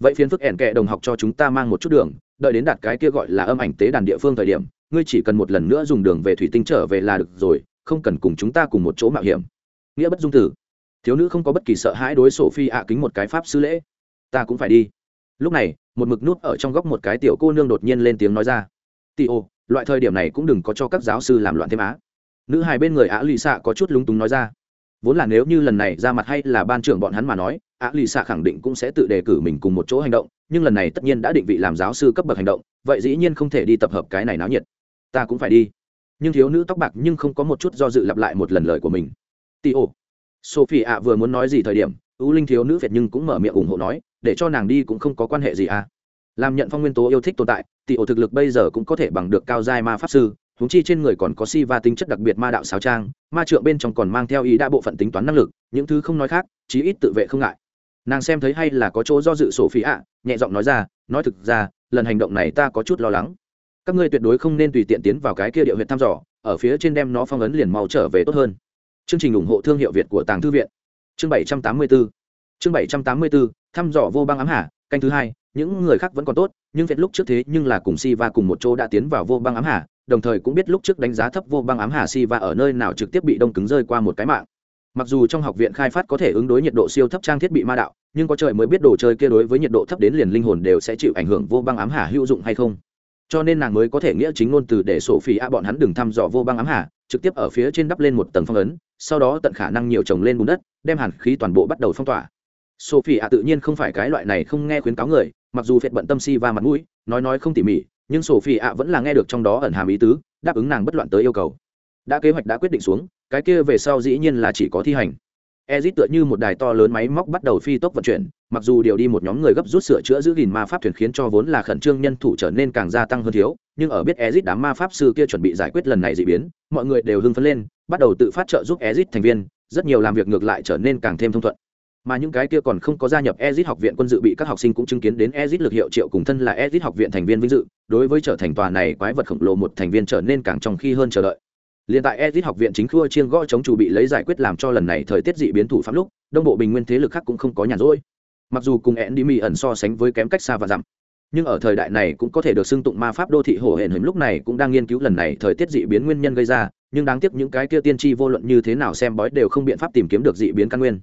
Vậy phiến phức ẻn kẹ đồng học cho chúng ta mang một chút đường, đợi đến đặt cái kia gọi là âm ảnh tế đàn địa phương thời điểm, ngươi chỉ cần một lần nữa dùng đường về thủy tinh trở về là được rồi, không cần cùng chúng ta cùng một chỗ mạo hiểm. Nghĩa bất dung tử. Thiếu nữ không có bất kỳ sợ hãi đối sổ phi ạ kính một cái pháp sư lễ. Ta cũng phải đi. Lúc này, một mực nút ở trong góc một cái tiểu cô nương đột nhiên lên tiếng nói ra. Tì ô, loại thời điểm này cũng đừng có cho các giáo sư làm loạn thêm á nữ hài bên người ạ lì xạ có chút lúng túng nói ra. Vốn là nếu như lần này ra mặt hay là ban trưởng bọn hắn mà nói, ạ lì xạ khẳng định cũng sẽ tự đề cử mình cùng một chỗ hành động, nhưng lần này tất nhiên đã định vị làm giáo sư cấp bậc hành động, vậy dĩ nhiên không thể đi tập hợp cái này náo nhiệt. Ta cũng phải đi. Nhưng thiếu nữ tóc bạc nhưng không có một chút do dự lặp lại một lần lời của mình. Tì ô sophie ạ vừa muốn nói gì thời điểm, ưu linh thiếu nữ việt nhưng cũng mở miệng ủng hộ nói, để cho nàng đi cũng không có quan hệ gì à. Làm nhận phong nguyên tố yêu thích tồn tại, tì ô thực lực bây giờ cũng có thể bằng được cao giai ma pháp sư huống chi trên người còn có si va tính chất đặc biệt ma đạo sáo trang, ma trượng bên trong còn mang theo ý đa bộ phận tính toán năng lực, những thứ không nói khác, chí ít tự vệ không ngại. Nàng xem thấy hay là có chỗ do dự sổ phí ạ nhẹ giọng nói ra, nói thực ra, lần hành động này ta có chút lo lắng. Các ngươi tuyệt đối không nên tùy tiện tiến vào cái kia địa huyện thăm dò, ở phía trên đem nó phong ấn liền mau trở về tốt hơn. Chương trình ủng hộ thương hiệu việt của tàng thư viện. Chương bảy trăm tám mươi bốn chương bảy trăm tám mươi bốn thăm dò vô băng ám hà, canh thứ hai, những người khác vẫn còn tốt, nhưng việt lúc trước thế nhưng là cùng si va cùng một chỗ đã tiến vào vô băng ám hà đồng thời cũng biết lúc trước đánh giá thấp vô băng ám hà si và ở nơi nào trực tiếp bị đông cứng rơi qua một cái mạng. Mặc dù trong học viện khai phát có thể ứng đối nhiệt độ siêu thấp trang thiết bị ma đạo, nhưng có trời mới biết đồ chơi kia đối với nhiệt độ thấp đến liền linh hồn đều sẽ chịu ảnh hưởng vô băng ám hà hữu dụng hay không. Cho nên nàng mới có thể nghĩa chính ngôn từ để sổ phi a bọn hắn đừng thăm dò vô băng ám hà, trực tiếp ở phía trên đắp lên một tầng phong ấn, sau đó tận khả năng nhiều trồng lên bùn đất, đem hàn khí toàn bộ bắt đầu phong tỏa. Sophie a tự nhiên không phải cái loại này không nghe khuyến cáo người, mặc dù phiệt bận tâm si và mặt mũi, nói nói không tỉ mỉ nhưng sophie ạ vẫn là nghe được trong đó ẩn hàm ý tứ đáp ứng nàng bất loạn tới yêu cầu đã kế hoạch đã quyết định xuống cái kia về sau dĩ nhiên là chỉ có thi hành Ezit tựa như một đài to lớn máy móc bắt đầu phi tốc vận chuyển, mặc dù điều đi một nhóm người gấp rút sửa chữa giữ gìn ma pháp thuyền khiến cho vốn là khẩn trương nhân thủ trở nên càng gia tăng hơn thiếu, nhưng ở biết Ezit đám ma pháp sư kia chuẩn bị giải quyết lần này dị biến, mọi người đều hưng phấn lên, bắt đầu tự phát trợ giúp Ezit thành viên, rất nhiều làm việc ngược lại trở nên càng thêm thông thuận. Mà những cái kia còn không có gia nhập Ezit học viện quân dự bị các học sinh cũng chứng kiến đến Ezit lực hiệu triệu cùng thân là Ezit học viện thành viên vinh dự, đối với trở thành tòa này quái vật khổng lồ một thành viên trở nên càng trong khi hơn chờ đợi Liên tại Ezit học viện chính khua chiêng gõ chống chủ bị lấy giải quyết làm cho lần này thời tiết dị biến thủ pháp lúc, đông bộ bình nguyên thế lực khác cũng không có nhàn rỗi. Mặc dù cùng Endymi ẩn so sánh với kém cách xa và dặm, nhưng ở thời đại này cũng có thể được xưng tụng ma pháp đô thị hổ hển hình lúc này cũng đang nghiên cứu lần này thời tiết dị biến nguyên nhân gây ra, nhưng đáng tiếc những cái kia tiên tri vô luận như thế nào xem bói đều không biện pháp tìm kiếm được dị biến căn nguyên.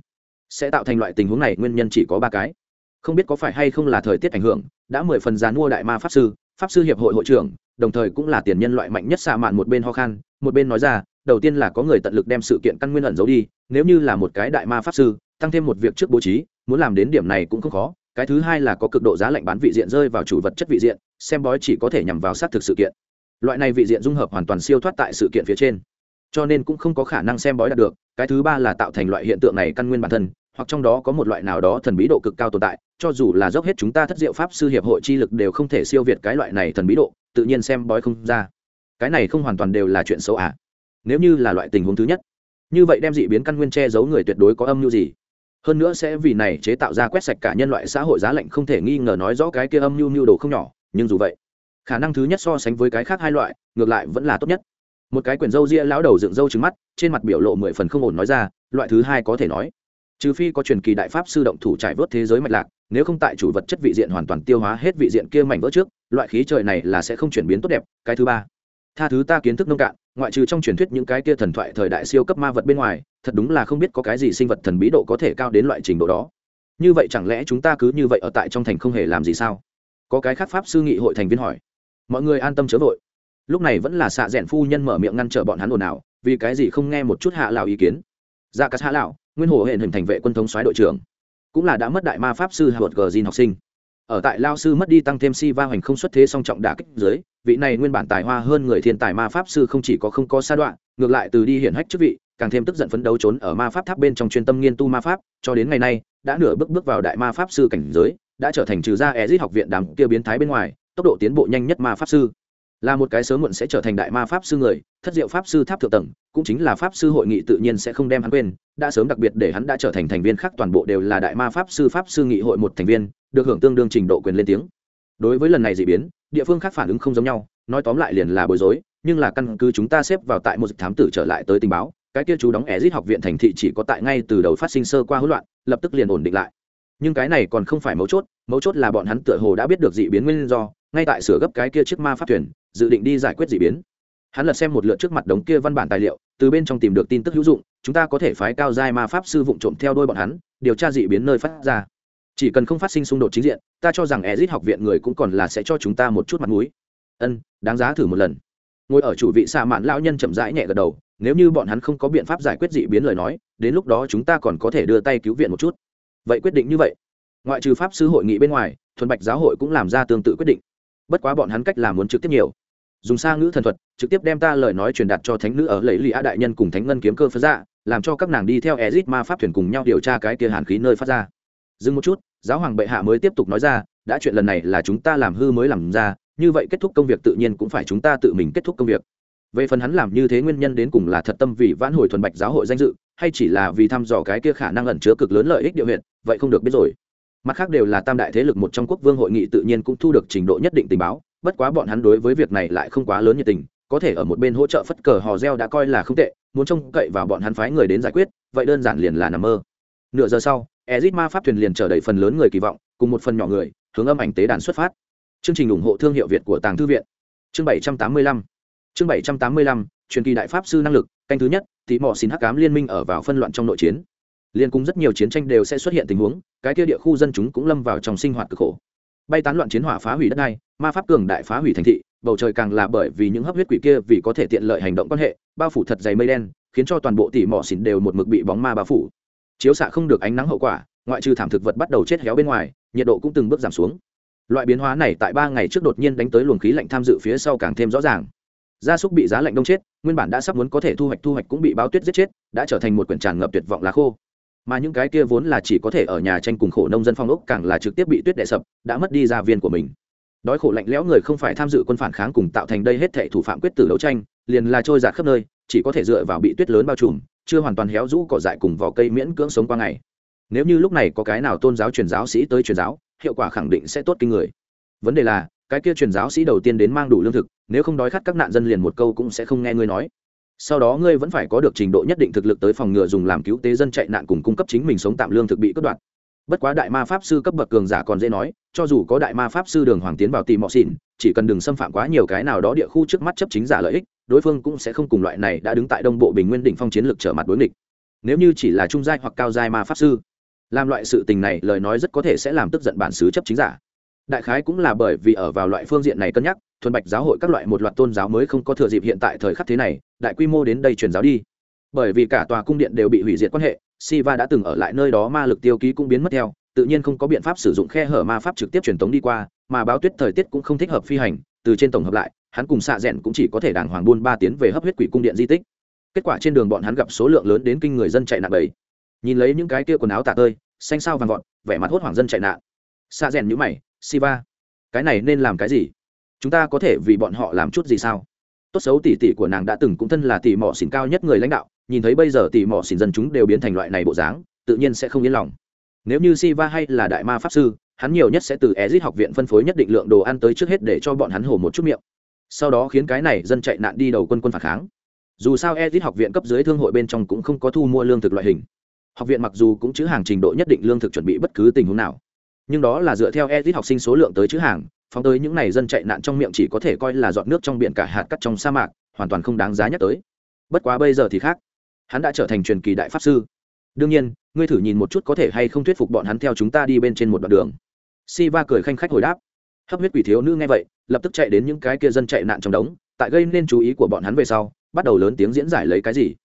Sẽ tạo thành loại tình huống này nguyên nhân chỉ có ba cái. Không biết có phải hay không là thời tiết ảnh hưởng, đã mười phần giàn mua đại ma pháp sư, pháp sư hiệp hội hội trưởng, đồng thời cũng là tiền nhân loại mạnh nhất xạ mạn một bên ho khan, một bên nói ra, đầu tiên là có người tận lực đem sự kiện căn nguyên ẩn giấu đi nếu như là một cái đại ma pháp sư tăng thêm một việc trước bố trí muốn làm đến điểm này cũng không khó. Cái thứ hai là có cực độ giá lạnh bán vị diện rơi vào chủ vật chất vị diện xem bói chỉ có thể nhằm vào xác thực sự kiện. Loại này vị diện dung hợp hoàn toàn siêu thoát tại sự kiện phía trên cho nên cũng không có khả năng xem bói đạt được, cái thứ ba là tạo thành loại hiện tượng này căn nguyên bản thân, hoặc trong đó có một loại nào đó thần bí độ cực cao tồn tại, cho dù là dốc hết chúng ta thất diệu pháp sư hiệp hội chi lực đều không thể siêu việt cái loại này thần bí độ, tự nhiên xem bói không ra. Cái này không hoàn toàn đều là chuyện xấu à? Nếu như là loại tình huống thứ nhất, như vậy đem dị biến căn nguyên che giấu người tuyệt đối có âm mưu gì? Hơn nữa sẽ vì này chế tạo ra quét sạch cả nhân loại xã hội giá lạnh không thể nghi ngờ nói rõ cái kia âm mưu mưu đồ không nhỏ, nhưng dù vậy, khả năng thứ nhất so sánh với cái khác hai loại, ngược lại vẫn là tốt nhất một cái quyển râu ria lão đầu dựng râu trứng mắt, trên mặt biểu lộ mười phần không ổn nói ra, loại thứ hai có thể nói. Trừ phi có truyền kỳ đại pháp sư động thủ trải vớt thế giới mạch lạc, nếu không tại chủ vật chất vị diện hoàn toàn tiêu hóa hết vị diện kia mảnh vỡ trước, loại khí trời này là sẽ không chuyển biến tốt đẹp. Cái thứ ba, tha thứ ta kiến thức nông cạn, ngoại trừ trong truyền thuyết những cái kia thần thoại thời đại siêu cấp ma vật bên ngoài, thật đúng là không biết có cái gì sinh vật thần bí độ có thể cao đến loại trình độ đó. Như vậy chẳng lẽ chúng ta cứ như vậy ở tại trong thành không hề làm gì sao? Có cái khác pháp sư nghị hội thành viên hỏi. Mọi người an tâm chớ vội lúc này vẫn là xạ rẽn phu nhân mở miệng ngăn trở bọn hắn ồn ào, vì cái gì không nghe một chút hạ lào ý kiến? Dạ cắt hạ lào nguyên hồ hệ hình thành vệ quân thống soái đội trưởng, cũng là đã mất đại ma pháp sư hạ gờ học sinh. Ở tại lao sư mất đi tăng thêm si va hoành không xuất thế song trọng đả kích dưới, vị này nguyên bản tài hoa hơn người thiên tài ma pháp sư không chỉ có không có sa đoạn, ngược lại từ đi hiển hách chức vị, càng thêm tức giận phấn đấu trốn ở ma pháp tháp bên trong chuyên tâm nghiên tu ma pháp, cho đến ngày nay, đã nửa bước bước vào đại ma pháp sư cảnh giới, đã trở thành trừ ra ezit học viện đám kia biến thái bên ngoài, tốc độ tiến bộ nhanh nhất ma pháp sư là một cái sớm muộn sẽ trở thành đại ma pháp sư người, thất diệu pháp sư tháp thượng tầng, cũng chính là pháp sư hội nghị tự nhiên sẽ không đem hắn quên, đã sớm đặc biệt để hắn đã trở thành thành viên khác toàn bộ đều là đại ma pháp sư pháp sư nghị hội một thành viên, được hưởng tương đương trình độ quyền lên tiếng. Đối với lần này dị biến, địa phương khác phản ứng không giống nhau, nói tóm lại liền là bối rối, nhưng là căn cứ chúng ta xếp vào tại một dịch thám tử trở lại tới tình báo, cái kia chú đóng Ezit học viện thành thị chỉ có tại ngay từ đầu phát sinh sơ qua hỗn loạn, lập tức liền ổn định lại. Nhưng cái này còn không phải mấu chốt mấu chốt là bọn hắn tựa hồ đã biết được dị biến nguyên do, ngay tại sửa gấp cái kia chiếc ma pháp thuyền dự định đi giải quyết dị biến. Hắn lật xem một lượt trước mặt đống kia văn bản tài liệu, từ bên trong tìm được tin tức hữu dụng, chúng ta có thể phái cao giai ma pháp sư vụng trộm theo đôi bọn hắn, điều tra dị biến nơi phát ra. Chỉ cần không phát sinh xung đột chính diện, ta cho rằng ezit học viện người cũng còn là sẽ cho chúng ta một chút mặt mũi. Ân, đáng giá thử một lần. Ngồi ở chủ vị xạ mạn lão nhân chậm rãi nhẹ gật đầu, nếu như bọn hắn không có biện pháp giải quyết dị biến lời nói, đến lúc đó chúng ta còn có thể đưa tay cứu viện một chút. Vậy quyết định như vậy. Ngoại trừ pháp sư hội nghị bên ngoài, thuần bạch giáo hội cũng làm ra tương tự quyết định bất quá bọn hắn cách làm muốn trực tiếp nhiều. Dùng xa ngữ thần thuật, trực tiếp đem ta lời nói truyền đạt cho thánh nữ ở lấy lì a đại nhân cùng thánh ngân kiếm cơ phật ra dạ, làm cho các nàng đi theo ezit ma pháp thuyền cùng nhau điều tra cái kia hàn khí nơi phát ra. Dừng một chút, giáo hoàng bệ hạ mới tiếp tục nói ra, đã chuyện lần này là chúng ta làm hư mới làm ra, như vậy kết thúc công việc tự nhiên cũng phải chúng ta tự mình kết thúc công việc. Về phần hắn làm như thế nguyên nhân đến cùng là thật tâm vì vãn hồi thuần bạch giáo hội danh dự, hay chỉ là vì thăm dò cái kia khả năng ẩn chứa cực lớn lợi ích địa huyện, vậy không được biết rồi mặt khác đều là tam đại thế lực một trong quốc vương hội nghị tự nhiên cũng thu được trình độ nhất định tình báo, bất quá bọn hắn đối với việc này lại không quá lớn nhiệt tình, có thể ở một bên hỗ trợ phất cờ hò reo đã coi là không tệ, muốn trông cậy vào bọn hắn phái người đến giải quyết, vậy đơn giản liền là nằm mơ. Nửa giờ sau ezit ma pháp thuyền liền chở đầy phần lớn người kỳ vọng, cùng một phần nhỏ người, hướng âm ảnh tế đàn xuất phát. Chương trình ủng hộ thương hiệu việt của tàng thư viện. Chương 785 chương 785 truyền kỳ đại pháp sư năng lực, canh thứ nhất thì mỏ xin hắc cám liên minh ở vào phân loạn trong nội chiến liên cùng rất nhiều chiến tranh đều sẽ xuất hiện tình huống, cái kia địa khu dân chúng cũng lâm vào trong sinh hoạt cực khổ. Bay tán loạn chiến hỏa phá hủy đất đai, ma pháp cường đại phá hủy thành thị, bầu trời càng là bởi vì những hấp huyết quỷ kia vì có thể tiện lợi hành động quan hệ, bao phủ thật dày mây đen, khiến cho toàn bộ tỉ mỏ xỉn đều một mực bị bóng ma bao phủ. Chiếu xạ không được ánh nắng hậu quả, ngoại trừ thảm thực vật bắt đầu chết héo bên ngoài, nhiệt độ cũng từng bước giảm xuống. Loại biến hóa này tại ba ngày trước đột nhiên đánh tới luồng khí lạnh tham dự phía sau càng thêm rõ ràng. Gia súc bị giá lạnh đông chết, nguyên bản đã sắp muốn có thể thu hoạch thu hoạch cũng bị báo tuyết giết chết, đã trở thành một quyển tràn ngập tuyệt vọng lá khô mà những cái kia vốn là chỉ có thể ở nhà tranh cùng khổ nông dân phong ốc càng là trực tiếp bị tuyết đè sập, đã mất đi gia viên của mình. Đói khổ lạnh lẽo người không phải tham dự quân phản kháng cùng tạo thành đây hết thệ thủ phạm quyết tử đấu tranh, liền là trôi giạt khắp nơi, chỉ có thể dựa vào bị tuyết lớn bao trùm, chưa hoàn toàn héo rũ cỏ dại cùng vỏ cây miễn cưỡng sống qua ngày. Nếu như lúc này có cái nào tôn giáo truyền giáo sĩ tới truyền giáo, hiệu quả khẳng định sẽ tốt kinh người. Vấn đề là, cái kia truyền giáo sĩ đầu tiên đến mang đủ lương thực, nếu không đói khát các nạn dân liền một câu cũng sẽ không nghe ngươi nói sau đó ngươi vẫn phải có được trình độ nhất định thực lực tới phòng ngừa dùng làm cứu tế dân chạy nạn cùng cung cấp chính mình sống tạm lương thực bị cướp đoạt. Bất quá đại ma pháp sư cấp bậc cường giả còn dễ nói, cho dù có đại ma pháp sư đường hoàng tiến vào tìm mọ xỉn, chỉ cần đừng xâm phạm quá nhiều cái nào đó địa khu trước mắt chấp chính giả lợi ích, đối phương cũng sẽ không cùng loại này đã đứng tại đông bộ bình nguyên đỉnh phong chiến lược trở mặt đối nghịch. Nếu như chỉ là trung giai hoặc cao giai ma pháp sư, làm loại sự tình này lời nói rất có thể sẽ làm tức giận bản xứ chấp chính giả. Đại khái cũng là bởi vì ở vào loại phương diện này cân nhắc thuần bạch giáo hội các loại một loạt tôn giáo mới không có thừa dịp hiện tại thời khắc thế này, đại quy mô đến đây truyền giáo đi. Bởi vì cả tòa cung điện đều bị hủy diệt quan hệ, siva đã từng ở lại nơi đó ma lực tiêu ký cũng biến mất theo, tự nhiên không có biện pháp sử dụng khe hở ma pháp trực tiếp truyền tống đi qua, mà báo tuyết thời tiết cũng không thích hợp phi hành, từ trên tổng hợp lại, hắn cùng xạ rẽn cũng chỉ có thể đàng hoàng buôn ba tiến về hấp huyết quỷ cung điện di tích. Kết quả trên đường bọn hắn gặp số lượng lớn đến kinh người dân chạy nạn bầy. Nhìn lấy những cái kia quần áo tạ tơi, xanh sao vàng vọt, vẻ mặt hốt hoảng dân chạy nạn. Xạ rẽn nhũ mày, siva, cái này nên làm cái gì? Chúng ta có thể vì bọn họ làm chút gì sao? Tốt xấu tỷ tỷ của nàng đã từng cũng thân là tỷ mỏ xỉn cao nhất người lãnh đạo, nhìn thấy bây giờ tỷ mỏ xỉn dân chúng đều biến thành loại này bộ dáng, tự nhiên sẽ không yên lòng. Nếu như siva hay là đại ma pháp sư, hắn nhiều nhất sẽ từ ezit học viện phân phối nhất định lượng đồ ăn tới trước hết để cho bọn hắn hổ một chút miệng. Sau đó khiến cái này dân chạy nạn đi đầu quân quân phản kháng. Dù sao ezit học viện cấp dưới thương hội bên trong cũng không có thu mua lương thực loại hình. Học viện mặc dù cũng chữ hàng trình độ nhất định lương thực chuẩn bị bất cứ tình huống nào. Nhưng đó là dựa theo ezit học sinh số lượng tới chữ hàng phóng tới những này dân chạy nạn trong miệng chỉ có thể coi là giọt nước trong biển cả hạt cắt trong sa mạc, hoàn toàn không đáng giá nhắc tới. Bất quá bây giờ thì khác. Hắn đã trở thành truyền kỳ đại pháp sư. Đương nhiên, ngươi thử nhìn một chút có thể hay không thuyết phục bọn hắn theo chúng ta đi bên trên một đoạn đường. Si va cười khanh khách hồi đáp. Hấp huyết quỷ thiếu nữ nghe vậy, lập tức chạy đến những cái kia dân chạy nạn trong đống, tại gây nên chú ý của bọn hắn về sau, bắt đầu lớn tiếng diễn giải lấy cái gì.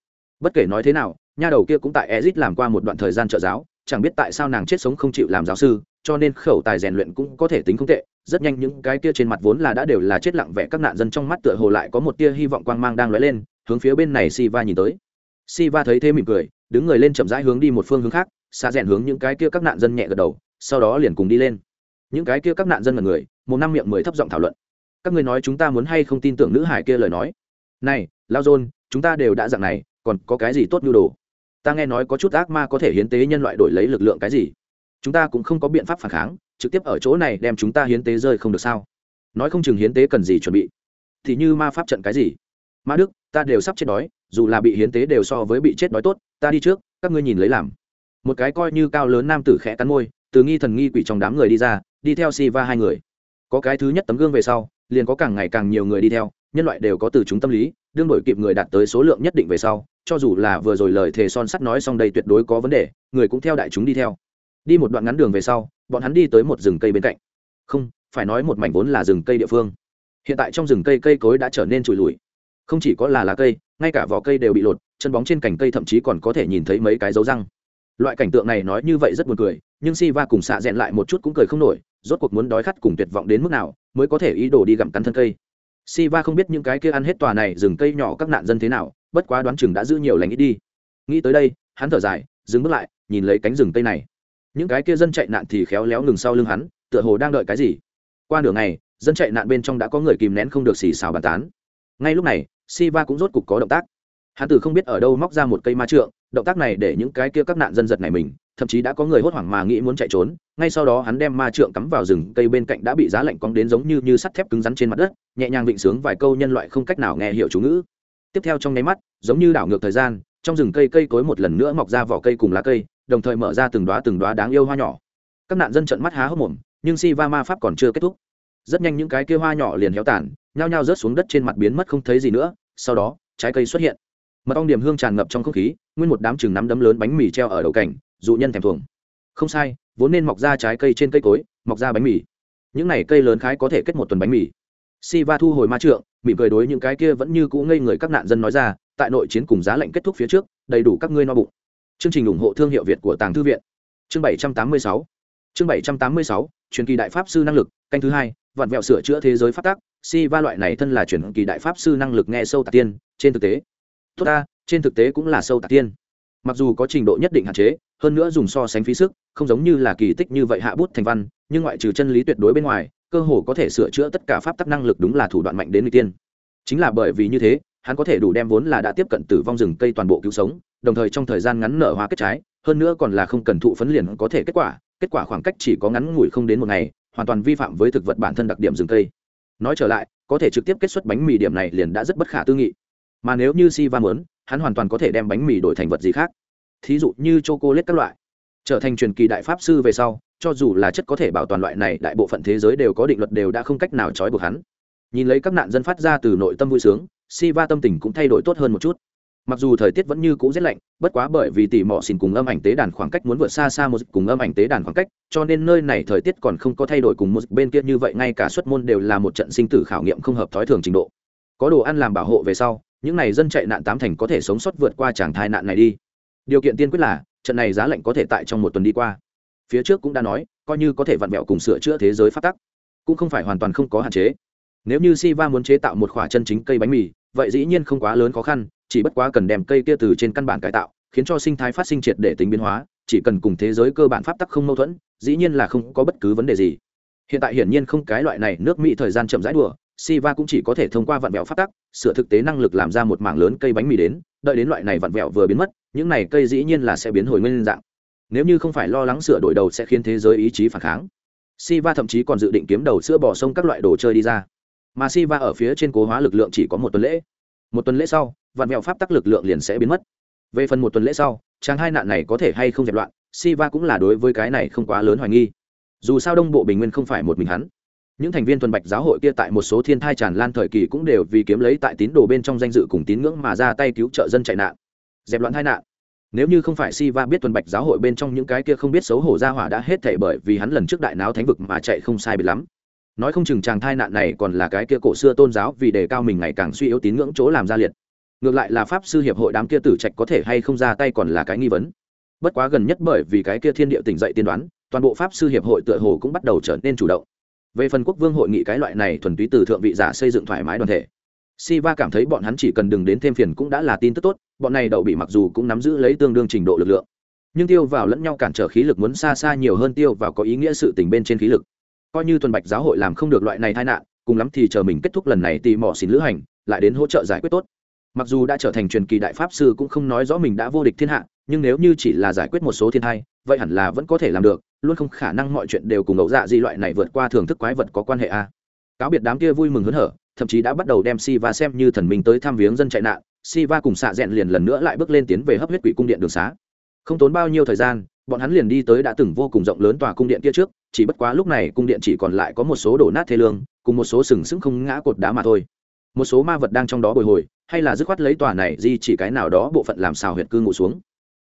Bất kể nói thế nào, nha đầu kia cũng tại ezit làm qua một đoạn thời gian trợ giáo chẳng biết tại sao nàng chết sống không chịu làm giáo sư, cho nên khẩu tài rèn luyện cũng có thể tính không tệ. Rất nhanh những cái kia trên mặt vốn là đã đều là chết lặng vẻ các nạn dân trong mắt tựa hồ lại có một tia hy vọng quang mang đang lóe lên, hướng phía bên này Siva nhìn tới. Siva thấy thế mỉm cười, đứng người lên chậm rãi hướng đi một phương hướng khác, xa rèn hướng những cái kia các nạn dân nhẹ gật đầu, sau đó liền cùng đi lên. Những cái kia các nạn dân là người, một năm miệng mười thấp giọng thảo luận. Các người nói chúng ta muốn hay không tin tưởng nữ hải kia lời nói? Này, lao dôn, chúng ta đều đã dạng này, còn có cái gì tốt nhu đồ? Ta nghe nói có chút ác ma có thể hiến tế nhân loại đổi lấy lực lượng cái gì? Chúng ta cũng không có biện pháp phản kháng, trực tiếp ở chỗ này đem chúng ta hiến tế rơi không được sao? Nói không chừng hiến tế cần gì chuẩn bị? Thì như ma pháp trận cái gì? Ma đức, ta đều sắp chết đói, dù là bị hiến tế đều so với bị chết đói tốt, ta đi trước, các ngươi nhìn lấy làm. Một cái coi như cao lớn nam tử khẽ cắn môi, từ nghi thần nghi quỷ trong đám người đi ra, đi theo si va hai người. Có cái thứ nhất tấm gương về sau, liền có càng ngày càng nhiều người đi theo nhân loại đều có từ chúng tâm lý, đương đổi kịp người đạt tới số lượng nhất định về sau, cho dù là vừa rồi lời thề son sắt nói xong đây tuyệt đối có vấn đề, người cũng theo đại chúng đi theo. Đi một đoạn ngắn đường về sau, bọn hắn đi tới một rừng cây bên cạnh. Không, phải nói một mảnh vốn là rừng cây địa phương. Hiện tại trong rừng cây cây cối đã trở nên trùi lùi. Không chỉ có là lá cây, ngay cả vỏ cây đều bị lột, chân bóng trên cành cây thậm chí còn có thể nhìn thấy mấy cái dấu răng. Loại cảnh tượng này nói như vậy rất buồn cười, nhưng si va cùng xạ rẽn lại một chút cũng cười không nổi, rốt cuộc muốn đói khát cùng tuyệt vọng đến mức nào, mới có thể ý đồ đi gặm cắn thân cây si va không biết những cái kia ăn hết tòa này rừng cây nhỏ các nạn dân thế nào bất quá đoán chừng đã giữ nhiều lành ít đi. Nghĩ tới đây hắn thở dài dừng bước lại nhìn lấy cánh rừng cây này. Những cái kia dân chạy nạn thì khéo léo ngừng sau lưng hắn tựa hồ đang đợi cái gì. Qua nửa ngày dân chạy nạn bên trong đã có người kìm nén không được xì xào bàn tán. Ngay lúc này Siva cũng rốt cục có động tác. Hắn từ không biết ở đâu móc ra một cây ma trượng, động tác này để những cái kia các nạn dân giật này mình, thậm chí đã có người hốt hoảng mà nghĩ muốn chạy trốn, ngay sau đó hắn đem ma trượng cắm vào rừng cây bên cạnh đã bị giá lạnh cong đến giống như như sắt thép cứng rắn trên mặt đất, nhẹ nhàng vịnh sướng vài câu nhân loại không cách nào nghe hiểu chú ngữ. Tiếp theo trong nháy mắt, giống như đảo ngược thời gian, trong rừng cây cây cối một lần nữa mọc ra vỏ cây cùng lá cây, đồng thời mở ra từng đoá từng đoá đáng yêu hoa nhỏ. Các nạn dân trận mắt há hốc mồm nhưng si va ma pháp còn chưa kết thúc. Rất nhanh những cái kia hoa nhỏ liền héo tàn nhao nhao rớt xuống đất trên mặt biến mất không thấy gì nữa sau đó trái cây xuất hiện. Mật ong điểm hương tràn ngập trong không khí nguyên một đám chừng nắm đấm lớn bánh mì treo ở đầu cảnh dụ nhân thèm thuồng. Không sai, vốn nên mọc ra trái cây trên cây cối, mọc ra bánh mì. Những này cây lớn khái có thể kết một tuần bánh mì. Si va thu hồi ma trượng, mỉm cười đối những cái kia vẫn như cũ ngây người các nạn dân nói ra, tại nội chiến cùng giá lệnh kết thúc phía trước, đầy đủ các ngươi no bụng. Chương trình ủng hộ thương hiệu việt của tàng thư viện. Chương bảy trăm tám mươi sáu. Chương bảy trăm tám mươi sáu, truyền kỳ đại pháp sư năng lực, canh thứ hai vặn vẹo sửa chữa thế giới phát tác si va loại này thân là truyền kỳ đại pháp sư năng lực nghe sâu tạc tiên, trên thực tế. Tốt ta, trên thực tế cũng là sâu tạc tiên. Mặc dù có trình độ nhất định hạn chế hơn nữa dùng so sánh phí sức, không giống như là kỳ tích như vậy hạ bút thành văn, nhưng ngoại trừ chân lý tuyệt đối bên ngoài, cơ hồ có thể sửa chữa tất cả pháp tắc năng lực đúng là thủ đoạn mạnh đến người tiên. Chính là bởi vì như thế, hắn có thể đủ đem vốn là đã tiếp cận tử vong rừng cây toàn bộ cứu sống, đồng thời trong thời gian ngắn nở hoa kết trái, hơn nữa còn là không cần thụ phấn liền có thể kết quả kết quả khoảng cách chỉ có ngắn ngủi không đến một ngày, hoàn toàn vi phạm với thực vật bản thân đặc điểm rừng cây. Nói trở lại, có thể trực tiếp kết xuất bánh mì điểm này liền đã rất bất khả tư nghị. Mà nếu như si va muốn, hắn hoàn toàn có thể đem bánh mì đổi thành vật gì khác thí dụ như c h o c các loại. Trở thành truyền kỳ đại pháp sư về sau, cho dù là chất có thể bảo toàn loại này, đại bộ phận thế giới đều có định luật đều đã không cách nào trói buộc hắn. Nhìn lấy các nạn dân phát ra từ nội tâm vui sướng si va tâm tình cũng thay đổi tốt hơn một chút. Mặc dù thời tiết vẫn như cũ rét lạnh, bất quá bởi vì tỉ mỏ xin cùng âm ảnh tế đàn khoảng cách muốn vượt xa xa một cùng âm ảnh tế đàn khoảng cách, cho nên nơi này thời tiết còn không có thay đổi cùng một bên kia như vậy, ngay cả xuất môn đều là một trận sinh tử khảo nghiệm không hợp thói thường trình độ. Có đồ ăn làm bảo hộ về sau, những này dân chạy nạn tám thành có thể sống sót vượt qua tràng thai nạn này đi điều kiện tiên quyết là trận này giá lạnh có thể tại trong một tuần đi qua. Phía trước cũng đã nói coi như có thể vặn vẹo cùng sửa chữa thế giới phát tắc cũng không phải hoàn toàn không có hạn chế. Nếu như si va muốn chế tạo một khoả chân chính cây bánh mì vậy dĩ nhiên không quá lớn khó khăn chỉ bất quá cần đem cây kia từ trên căn bản cải tạo khiến cho sinh thái phát sinh triệt để tính biến hóa chỉ cần cùng thế giới cơ bản pháp tắc không mâu thuẫn dĩ nhiên là không có bất cứ vấn đề gì. Hiện tại hiển nhiên không cái loại này nước mỹ thời gian chậm rãi đùa Siva cũng chỉ có thể thông qua vặn vẹo pháp tắc, sửa thực tế năng lực làm ra một mảng lớn cây bánh mì đến, đợi đến loại này vặn vẹo vừa biến mất, những này cây dĩ nhiên là sẽ biến hồi nguyên dạng. Nếu như không phải lo lắng sửa đổi đầu sẽ khiến thế giới ý chí phản kháng. Siva thậm chí còn dự định kiếm đầu sữa bỏ sông các loại đồ chơi đi ra. Mà Siva ở phía trên cố hóa lực lượng chỉ có một tuần lễ. Một tuần lễ sau, vạn mẹo pháp tắc lực lượng liền sẽ biến mất. Về phần một tuần lễ sau, chàng hai nạn này có thể hay không dẹp loạn, Siva cũng là đối với cái này không quá lớn hoài nghi. Dù sao Đông Bộ Bình Nguyên không phải một mình hắn những thành viên tuần bạch giáo hội kia tại một số thiên thai tràn lan thời kỳ cũng đều vì kiếm lấy tại tín đồ bên trong danh dự cùng tín ngưỡng mà ra tay cứu trợ dân chạy nạn dẹp loạn tai nạn. Nếu như không phải si va biết tuần bạch giáo hội bên trong những cái kia không biết xấu hổ ra hỏa đã hết thể bởi vì hắn lần trước đại náo thánh vực mà chạy không sai bị lắm. Nói không chừng chàng thai nạn này còn là cái kia cổ xưa tôn giáo vì đề cao mình ngày càng suy yếu tín ngưỡng chỗ làm ra liệt. Ngược lại là pháp sư hiệp hội đám kia tử trạch có thể hay không ra tay còn là cái nghi vấn. Bất quá gần nhất bởi vì cái kia thiên địa tỉnh dậy tiên đoán, toàn bộ pháp sư hiệp hội tựa hồ cũng bắt đầu trở nên chủ động. Về phần quốc vương hội nghị cái loại này thuần túy từ thượng vị giả xây dựng thoải mái đoàn thể Siva cảm thấy bọn hắn chỉ cần đừng đến thêm phiền cũng đã là tin tức tốt, bọn này đậu bị mặc dù cũng nắm giữ lấy tương đương trình độ lực lượng, nhưng tiêu vào lẫn nhau cản trở khí lực muốn xa xa nhiều hơn tiêu vào có ý nghĩa sự tình bên trên khí lực. Coi như tuần bạch giáo hội làm không được loại này tai nạn, cùng lắm thì chờ mình kết thúc lần này tỉ mỏ xin lữ hành, lại đến hỗ trợ giải quyết tốt. Mặc dù đã trở thành truyền kỳ đại pháp sư cũng không nói rõ mình đã vô địch thiên hạ, nhưng nếu như chỉ là giải quyết một số thiên tai, vậy hẳn là vẫn có thể làm được, luôn không khả năng mọi chuyện đều cùng ẩu dạ gì loại này vượt qua thưởng thức quái vật có quan hệ a à. cáo biệt đám kia vui mừng hớn hở thậm chí đã bắt đầu đem si va xem như thần minh tới thăm viếng dân chạy nạn si va cùng xạ rẽn liền lần nữa lại bước lên tiến về hấp huyết quỷ cung điện đường xá. Không tốn bao nhiêu thời gian, bọn hắn liền đi tới đã từng vô cùng rộng lớn tòa cung điện kia trước, chỉ bất quá lúc này cung điện chỉ còn lại có một số đổ nát thê lương, cùng một số sừng sững không ngã cột đá mà thôi. Một số ma vật đang trong đó bồi hồi, hay là dứt khoát lấy tòa này di chỉ cái nào đó bộ phận làm xào huyệt cư ngụ xuống.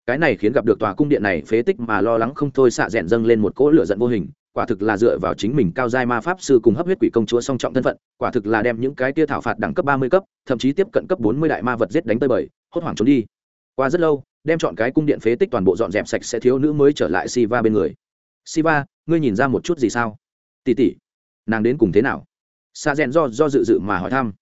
Cái này khiến gặp được tòa cung điện này phế tích mà lo lắng không thôi xạ rẽn dâng lên một cỗ lửa giận vô hình quả thực là dựa vào chính mình cao giai ma pháp sư cùng hấp huyết quỷ công chúa song trọng thân phận quả thực là đem những cái tia thảo phạt đẳng cấp ba mươi cấp thậm chí tiếp cận cấp bốn mươi đại ma vật giết đánh tới bời hốt hoảng trốn đi. Qua rất lâu đem chọn cái cung điện phế tích toàn bộ dọn dẹp sạch sẽ thiếu nữ mới trở lại siva bên người. Siva ngươi nhìn ra một chút gì sao? Tỷ tỷ, nàng đến cùng thế nào? Sa rèn do do dự dự mà hỏi thăm.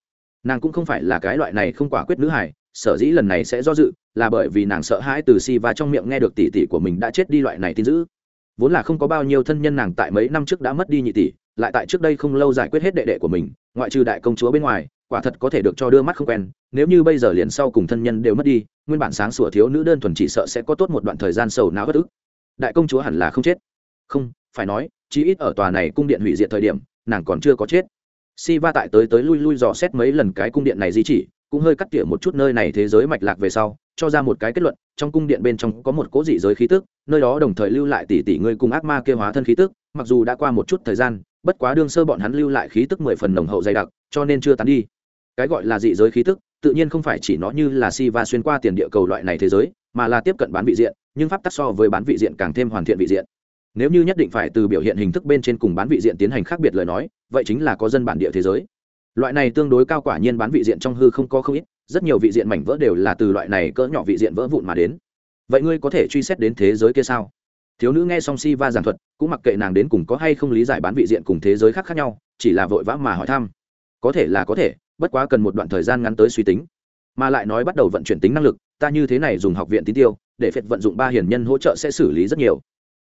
Nàng cũng không phải là cái loại này không quả quyết nữ hải sở dĩ lần này sẽ do dự là bởi vì nàng sợ hãi từ Siva trong miệng nghe được tỷ tỷ của mình đã chết đi loại này tin dữ vốn là không có bao nhiêu thân nhân nàng tại mấy năm trước đã mất đi nhị tỷ, lại tại trước đây không lâu giải quyết hết đệ đệ của mình, ngoại trừ đại công chúa bên ngoài, quả thật có thể được cho đưa mắt không quen, nếu như bây giờ liền sau cùng thân nhân đều mất đi, nguyên bản sáng sủa thiếu nữ đơn thuần chỉ sợ sẽ có tốt một đoạn thời gian sầu não bất ức. Đại công chúa hẳn là không chết. Không, phải nói, chí ít ở tòa này cung điện hủy diệt thời điểm, nàng còn chưa có chết. Si va tại tới tới lui lui dò xét mấy lần cái cung điện này di chỉ cũng hơi cắt tỉa một chút nơi này thế giới mạch lạc về sau, cho ra một cái kết luận, trong cung điện bên trong có một cố dị giới khí tức, nơi đó đồng thời lưu lại tỷ tỷ người cùng ác ma kêu hóa thân khí tức, mặc dù đã qua một chút thời gian, bất quá đương sơ bọn hắn lưu lại khí tức mười phần nồng hậu dày đặc, cho nên chưa tán đi. Cái gọi là dị giới khí tức, tự nhiên không phải chỉ nó như là si va xuyên qua tiền địa cầu loại này thế giới, mà là tiếp cận bán vị diện, nhưng pháp tắc so với bán vị diện càng thêm hoàn thiện vị diện. Nếu như nhất định phải từ biểu hiện hình thức bên trên cùng bán vị diện tiến hành khác biệt lời nói, vậy chính là có dân bản địa thế giới loại này tương đối cao quả nhiên bán vị diện trong hư không có không ít, rất nhiều vị diện mảnh vỡ đều là từ loại này cỡ nhỏ vị diện vỡ vụn mà đến. Vậy ngươi có thể truy xét đến thế giới kia sao? Thiếu nữ nghe song si va giảng thuật, cũng mặc kệ nàng đến cùng có hay không lý giải bán vị diện cùng thế giới khác khác nhau, chỉ là vội vã mà hỏi thăm. Có thể là có thể, bất quá cần một đoạn thời gian ngắn tới suy tính. Mà lại nói bắt đầu vận chuyển tính năng lực, ta như thế này dùng học viện tín tiêu, để phệt vận dụng ba hiền nhân hỗ trợ sẽ xử lý rất nhiều.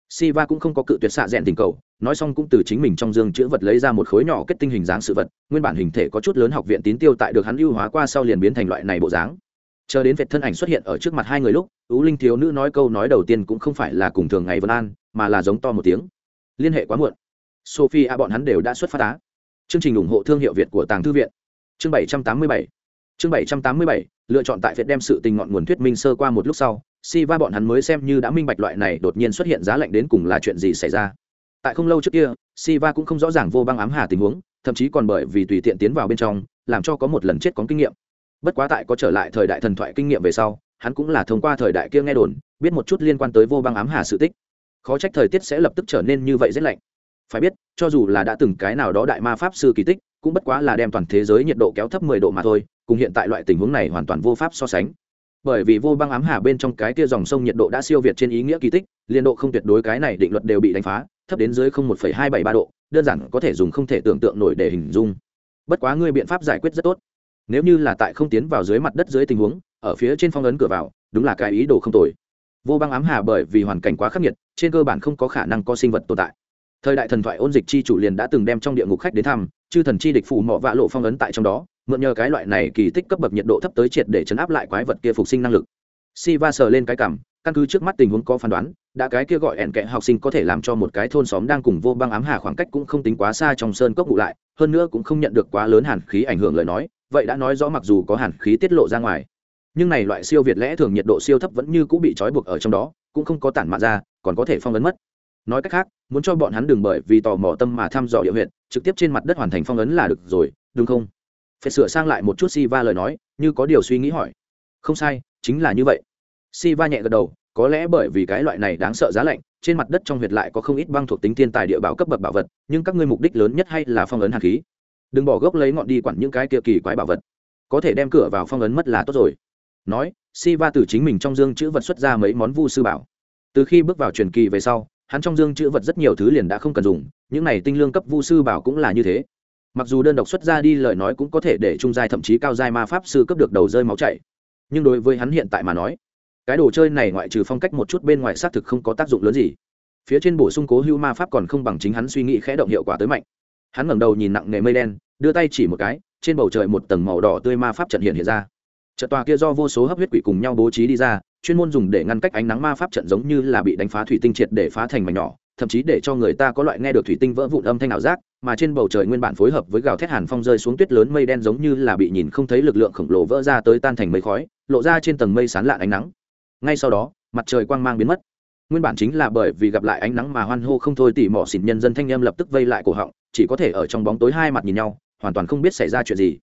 Siva cũng không có cự tuyệt xạ rèn tình cầu, nói xong cũng từ chính mình trong dương chữ vật lấy ra một khối nhỏ kết tinh hình dáng sự vật, nguyên bản hình thể có chút lớn học viện tín tiêu tại được hắn ưu hóa qua sau liền biến thành loại này bộ dáng. Chờ đến vệt thân ảnh xuất hiện ở trước mặt hai người lúc, Ú Linh thiếu nữ nói câu nói đầu tiên cũng không phải là cùng thường ngày Vân An, mà là giống to một tiếng. Liên hệ quá muộn. Sophia bọn hắn đều đã xuất phát á. Chương trình ủng hộ thương hiệu Việt của Tàng Thư viện. Chương 787. Chương 787, lựa chọn tại Việt đem sự tình ngọn nguồn thuyết minh sơ qua một lúc sau, si va bọn hắn mới xem như đã minh bạch loại này đột nhiên xuất hiện giá lạnh đến cùng là chuyện gì xảy ra. Tại không lâu trước kia si va cũng không rõ ràng vô băng ám hà tình huống, thậm chí còn bởi vì tùy tiện tiến vào bên trong, làm cho có một lần chết có kinh nghiệm. Bất quá tại có trở lại thời đại thần thoại kinh nghiệm về sau, hắn cũng là thông qua thời đại kia nghe đồn, biết một chút liên quan tới vô băng ám hà sự tích. Khó trách thời tiết sẽ lập tức trở nên như vậy rất lạnh. Phải biết, cho dù là đã từng cái nào đó đại ma pháp sư kỳ tích, cũng bất quá là đem toàn thế giới nhiệt độ kéo thấp mười độ mà thôi, cùng hiện tại loại tình huống này hoàn toàn vô pháp so sánh bởi vì vô băng ám hà bên trong cái kia dòng sông nhiệt độ đã siêu việt trên ý nghĩa kỳ tích, liên độ không tuyệt đối cái này định luật đều bị đánh phá, thấp đến dưới không một hai bảy ba độ, đơn giản có thể dùng không thể tưởng tượng nổi để hình dung. Bất quá ngươi biện pháp giải quyết rất tốt. Nếu như là tại không tiến vào dưới mặt đất dưới tình huống, ở phía trên phong ấn cửa vào, đúng là cái ý đồ không tồi. Vô băng ám hà bởi vì hoàn cảnh quá khắc nghiệt, trên cơ bản không có khả năng có sinh vật tồn tại. Thời đại thần thoại ôn dịch chi chủ liền đã từng đem trong địa ngục khách đến thăm, chư thần chi địch phủ mỏ vạ lộ phong ấn tại trong đó mượn nhờ cái loại này kỳ tích cấp bậc nhiệt độ thấp tới triệt để chấn áp lại quái vật kia phục sinh năng lực. Si va sờ lên cái cảm, căn cứ trước mắt tình huống có phán đoán, đã cái kia gọi ẹn kẽ học sinh có thể làm cho một cái thôn xóm đang cùng vô băng ám hà khoảng cách cũng không tính quá xa trong sơn cốc ngụ lại, hơn nữa cũng không nhận được quá lớn hàn khí ảnh hưởng lời nói, vậy đã nói rõ mặc dù có hàn khí tiết lộ ra ngoài. Nhưng này loại siêu việt lẽ thường nhiệt độ siêu thấp vẫn như cũng bị trói buộc ở trong đó, cũng không có tản mạn ra, còn có thể phong ấn mất. Nói cách khác, muốn cho bọn hắn đừng bởi vì tò mò tâm mà thăm dò địa huyện trực tiếp trên mặt đất hoàn thành phong ấn là được rồi, đúng không? Phải sửa sang lại một chút si va lời nói, như có điều suy nghĩ hỏi. Không sai, chính là như vậy. Si va nhẹ gật đầu, có lẽ bởi vì cái loại này đáng sợ giá lạnh, trên mặt đất trong huyệt lại có không ít băng thuộc tính thiên tài địa bảo cấp bậc bảo vật, nhưng các ngươi mục đích lớn nhất hay là phong ấn hạt khí. Đừng bỏ gốc lấy ngọn đi quản những cái kia kỳ quái bảo vật. Có thể đem cửa vào phong ấn mất là tốt rồi. Nói si va từ chính mình trong dương chữ vật xuất ra mấy món vu sư bảo. Từ khi bước vào truyền kỳ về sau, hắn trong dương chữ vật rất nhiều thứ liền đã không cần dùng, những này tinh lương cấp vu sư bảo cũng là như thế mặc dù đơn độc xuất ra đi lời nói cũng có thể để trung giai thậm chí cao giai ma pháp sư cấp được đầu rơi máu chảy. Nhưng đối với hắn hiện tại mà nói, cái đồ chơi này ngoại trừ phong cách một chút bên ngoài xác thực không có tác dụng lớn gì. Phía trên bổ sung cố hưu ma pháp còn không bằng chính hắn suy nghĩ khẽ động hiệu quả tới mạnh. Hắn ngẩng đầu nhìn nặng nghề mây đen, đưa tay chỉ một cái, trên bầu trời một tầng màu đỏ tươi ma pháp trận hiện hiện ra. Trận tòa kia do vô số hấp huyết quỷ cùng nhau bố trí đi ra, chuyên môn dùng để ngăn cách ánh nắng ma pháp trận giống như là bị đánh phá thủy tinh triệt để phá thành mảnh nhỏ, thậm chí để cho người ta có loại nghe được thủy tinh vỡ vụn âm thanh ảo giác mà trên bầu trời nguyên bản phối hợp với gào thét hàn phong rơi xuống tuyết lớn mây đen giống như là bị nhìn không thấy lực lượng khổng lồ vỡ ra tới tan thành mây khói, lộ ra trên tầng mây sán lạn ánh nắng. Ngay sau đó, mặt trời quang mang biến mất. Nguyên bản chính là bởi vì gặp lại ánh nắng mà hoan hô không thôi tỉ mỏ xịn nhân dân thanh em lập tức vây lại cổ họng, chỉ có thể ở trong bóng tối hai mặt nhìn nhau, hoàn toàn không biết xảy ra chuyện gì.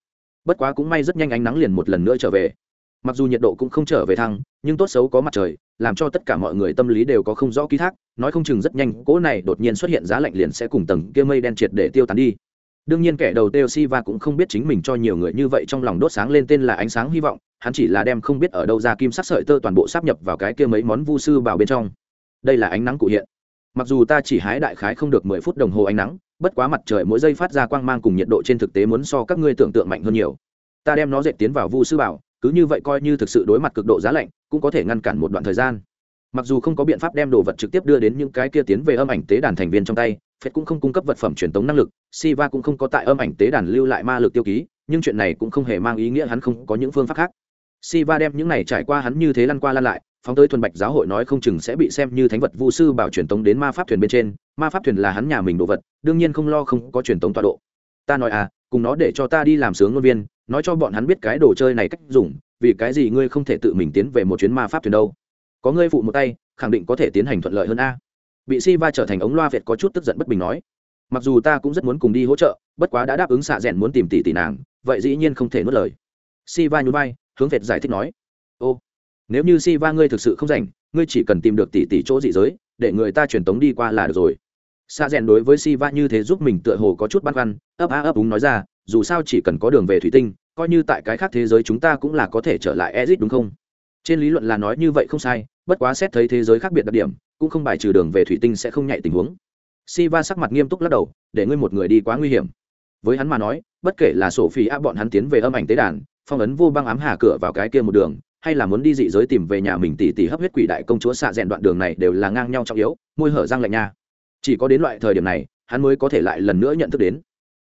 Bất quá cũng may rất nhanh ánh nắng liền một lần nữa trở về mặc dù nhiệt độ cũng không trở về thăng, nhưng tốt xấu có mặt trời, làm cho tất cả mọi người tâm lý đều có không rõ ký thác. Nói không chừng rất nhanh, cỗ này đột nhiên xuất hiện giá lạnh liền sẽ cùng tầng kia mây đen triệt để tiêu tán đi. Đương nhiên kẻ đầu têu si va cũng không biết chính mình cho nhiều người như vậy trong lòng đốt sáng lên tên là ánh sáng hy vọng, hắn chỉ là đem không biết ở đâu ra kim sắc sợi tơ toàn bộ sáp nhập vào cái kia mấy món vu sư vào bên trong. Đây là ánh nắng cụ hiện. Mặc dù ta chỉ hái đại khái không được mười phút đồng hồ ánh nắng, bất quá mặt trời mỗi giây phát ra quang mang cùng nhiệt độ trên thực tế muốn so các ngươi tưởng tượng mạnh hơn nhiều. Ta đem nó dệt tiến vào vu sư bảo cứ như vậy coi như thực sự đối mặt cực độ giá lạnh, cũng có thể ngăn cản một đoạn thời gian. Mặc dù không có biện pháp đem đồ vật trực tiếp đưa đến những cái kia tiến về âm ảnh tế đàn thành viên trong tay, phết cũng không cung cấp vật phẩm truyền tống năng lực, siva cũng không có tại âm ảnh tế đàn lưu lại ma lực tiêu ký, nhưng chuyện này cũng không hề mang ý nghĩa hắn không có những phương pháp khác. Siva đem những này trải qua hắn như thế lăn qua lăn lại, phóng tới thuần bạch giáo hội nói không chừng sẽ bị xem như thánh vật vu sư bảo truyền tống đến ma pháp thuyền bên trên, ma pháp thuyền là hắn nhà mình đồ vật, đương nhiên không lo không có truyền tống tọa độ. Ta nói à cùng nó để cho ta đi làm sướng ngôn viên nói cho bọn hắn biết cái đồ chơi này cách dùng, vì cái gì ngươi không thể tự mình tiến về một chuyến ma pháp thuyền đâu? Có ngươi phụ một tay, khẳng định có thể tiến hành thuận lợi hơn a. Bị si va trở thành ống loa việt có chút tức giận bất bình nói. Mặc dù ta cũng rất muốn cùng đi hỗ trợ, bất quá đã đáp ứng xạ rẽn muốn tìm tỷ tỷ nàng, vậy dĩ nhiên không thể nuốt lời. Si va nhún vai, hướng việt giải thích nói. Ô, nếu như si va ngươi thực sự không rảnh, ngươi chỉ cần tìm được tỷ tỷ chỗ dị giới, để người ta truyền tống đi qua là được rồi. Xạ rẽn đối với si va như thế giúp mình tựa hồ có chút băn khoăn, ấp á ấp úng nói ra dù sao chỉ cần có đường về thủy tinh, coi như tại cái khác thế giới chúng ta cũng là có thể trở lại ezit đúng không? Trên lý luận là nói như vậy không sai, bất quá xét thấy thế giới khác biệt đặc điểm, cũng không bài trừ đường về thủy tinh sẽ không nhạy tình huống. Si va sắc mặt nghiêm túc lắc đầu, để ngươi một người đi quá nguy hiểm. Với hắn mà nói, bất kể là sổ phi áp bọn hắn tiến về âm ảnh tế đàn, phong ấn vô băng ám hà cửa vào cái kia một đường, hay là muốn đi dị giới tìm về nhà mình tỷ tỷ hấp huyết quỷ đại công chúa xạ rèn đoạn đường này đều là ngang nhau trọng yếu, môi hở răng lạnh nha. Chỉ có đến loại thời điểm này, hắn mới có thể lại lần nữa nhận thức đến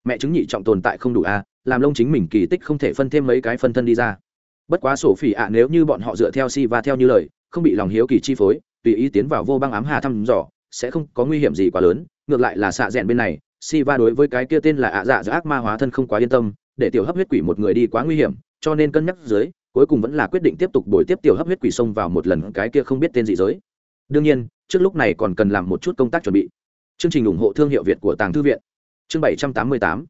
mẹ chứng nhị trọng tồn tại không đủ a, làm lông chính mình kỳ tích không thể phân thêm mấy cái phân thân đi ra. Bất quá sổ phỉ ạ, nếu như bọn họ dựa theo si và theo như lời, không bị lòng hiếu kỳ chi phối, tùy ý tiến vào vô băng ám hà thăm dò, sẽ không có nguy hiểm gì quá lớn. Ngược lại là xạ rẽn bên này, si va đối với cái kia tên là ạ dạ giữa ác ma hóa thân không quá yên tâm, để tiểu hấp huyết quỷ một người đi quá nguy hiểm, cho nên cân nhắc dưới, cuối cùng vẫn là quyết định tiếp tục đổi tiếp tiểu hấp huyết quỷ xông vào một lần cái kia không biết tên dị giới. Đương nhiên, trước lúc này còn cần làm một chút công tác chuẩn bị. Chương trình ủng hộ thương hiệu việt của tàng thư viện chương bảy trăm tám mươi tám.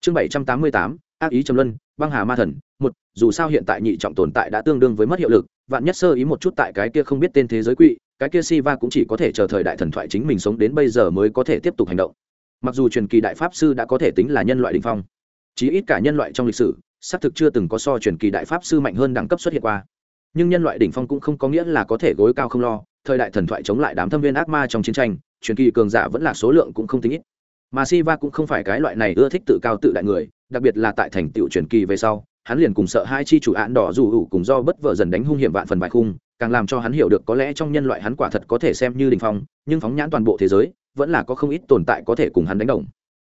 Chương bảy trăm tám mươi tám, ác ý trầm luân, băng hà ma thần, một, dù sao hiện tại nhị trọng tồn tại đã tương đương với mất hiệu lực, vạn nhất sơ ý một chút tại cái kia không biết tên thế giới quỵ, cái kia si va cũng chỉ có thể chờ thời đại thần thoại chính mình sống đến bây giờ mới có thể tiếp tục hành động. Mặc dù truyền kỳ đại pháp sư đã có thể tính là nhân loại đình phong, chí ít cả nhân loại trong lịch sử, xác thực chưa từng có so truyền kỳ đại pháp sư mạnh hơn đẳng cấp xuất hiện qua. Nhưng nhân loại đỉnh phong cũng không có nghĩa là có thể gối cao không lo, thời đại thần thoại chống lại đám thâm viên ác ma trong chiến tranh, truyền kỳ cường giả vẫn là số lượng cũng không tính ít mà si va cũng không phải cái loại này ưa thích tự cao tự đại người, đặc biệt là tại thành tựu truyền kỳ về sau, hắn liền cùng sợ hai chi chủ án đỏ dù hữu cùng do bất vợ dần đánh hung hiểm vạn phần vài khung, càng làm cho hắn hiểu được có lẽ trong nhân loại hắn quả thật có thể xem như đình phong, nhưng phóng nhãn toàn bộ thế giới, vẫn là có không ít tồn tại có thể cùng hắn đánh đồng.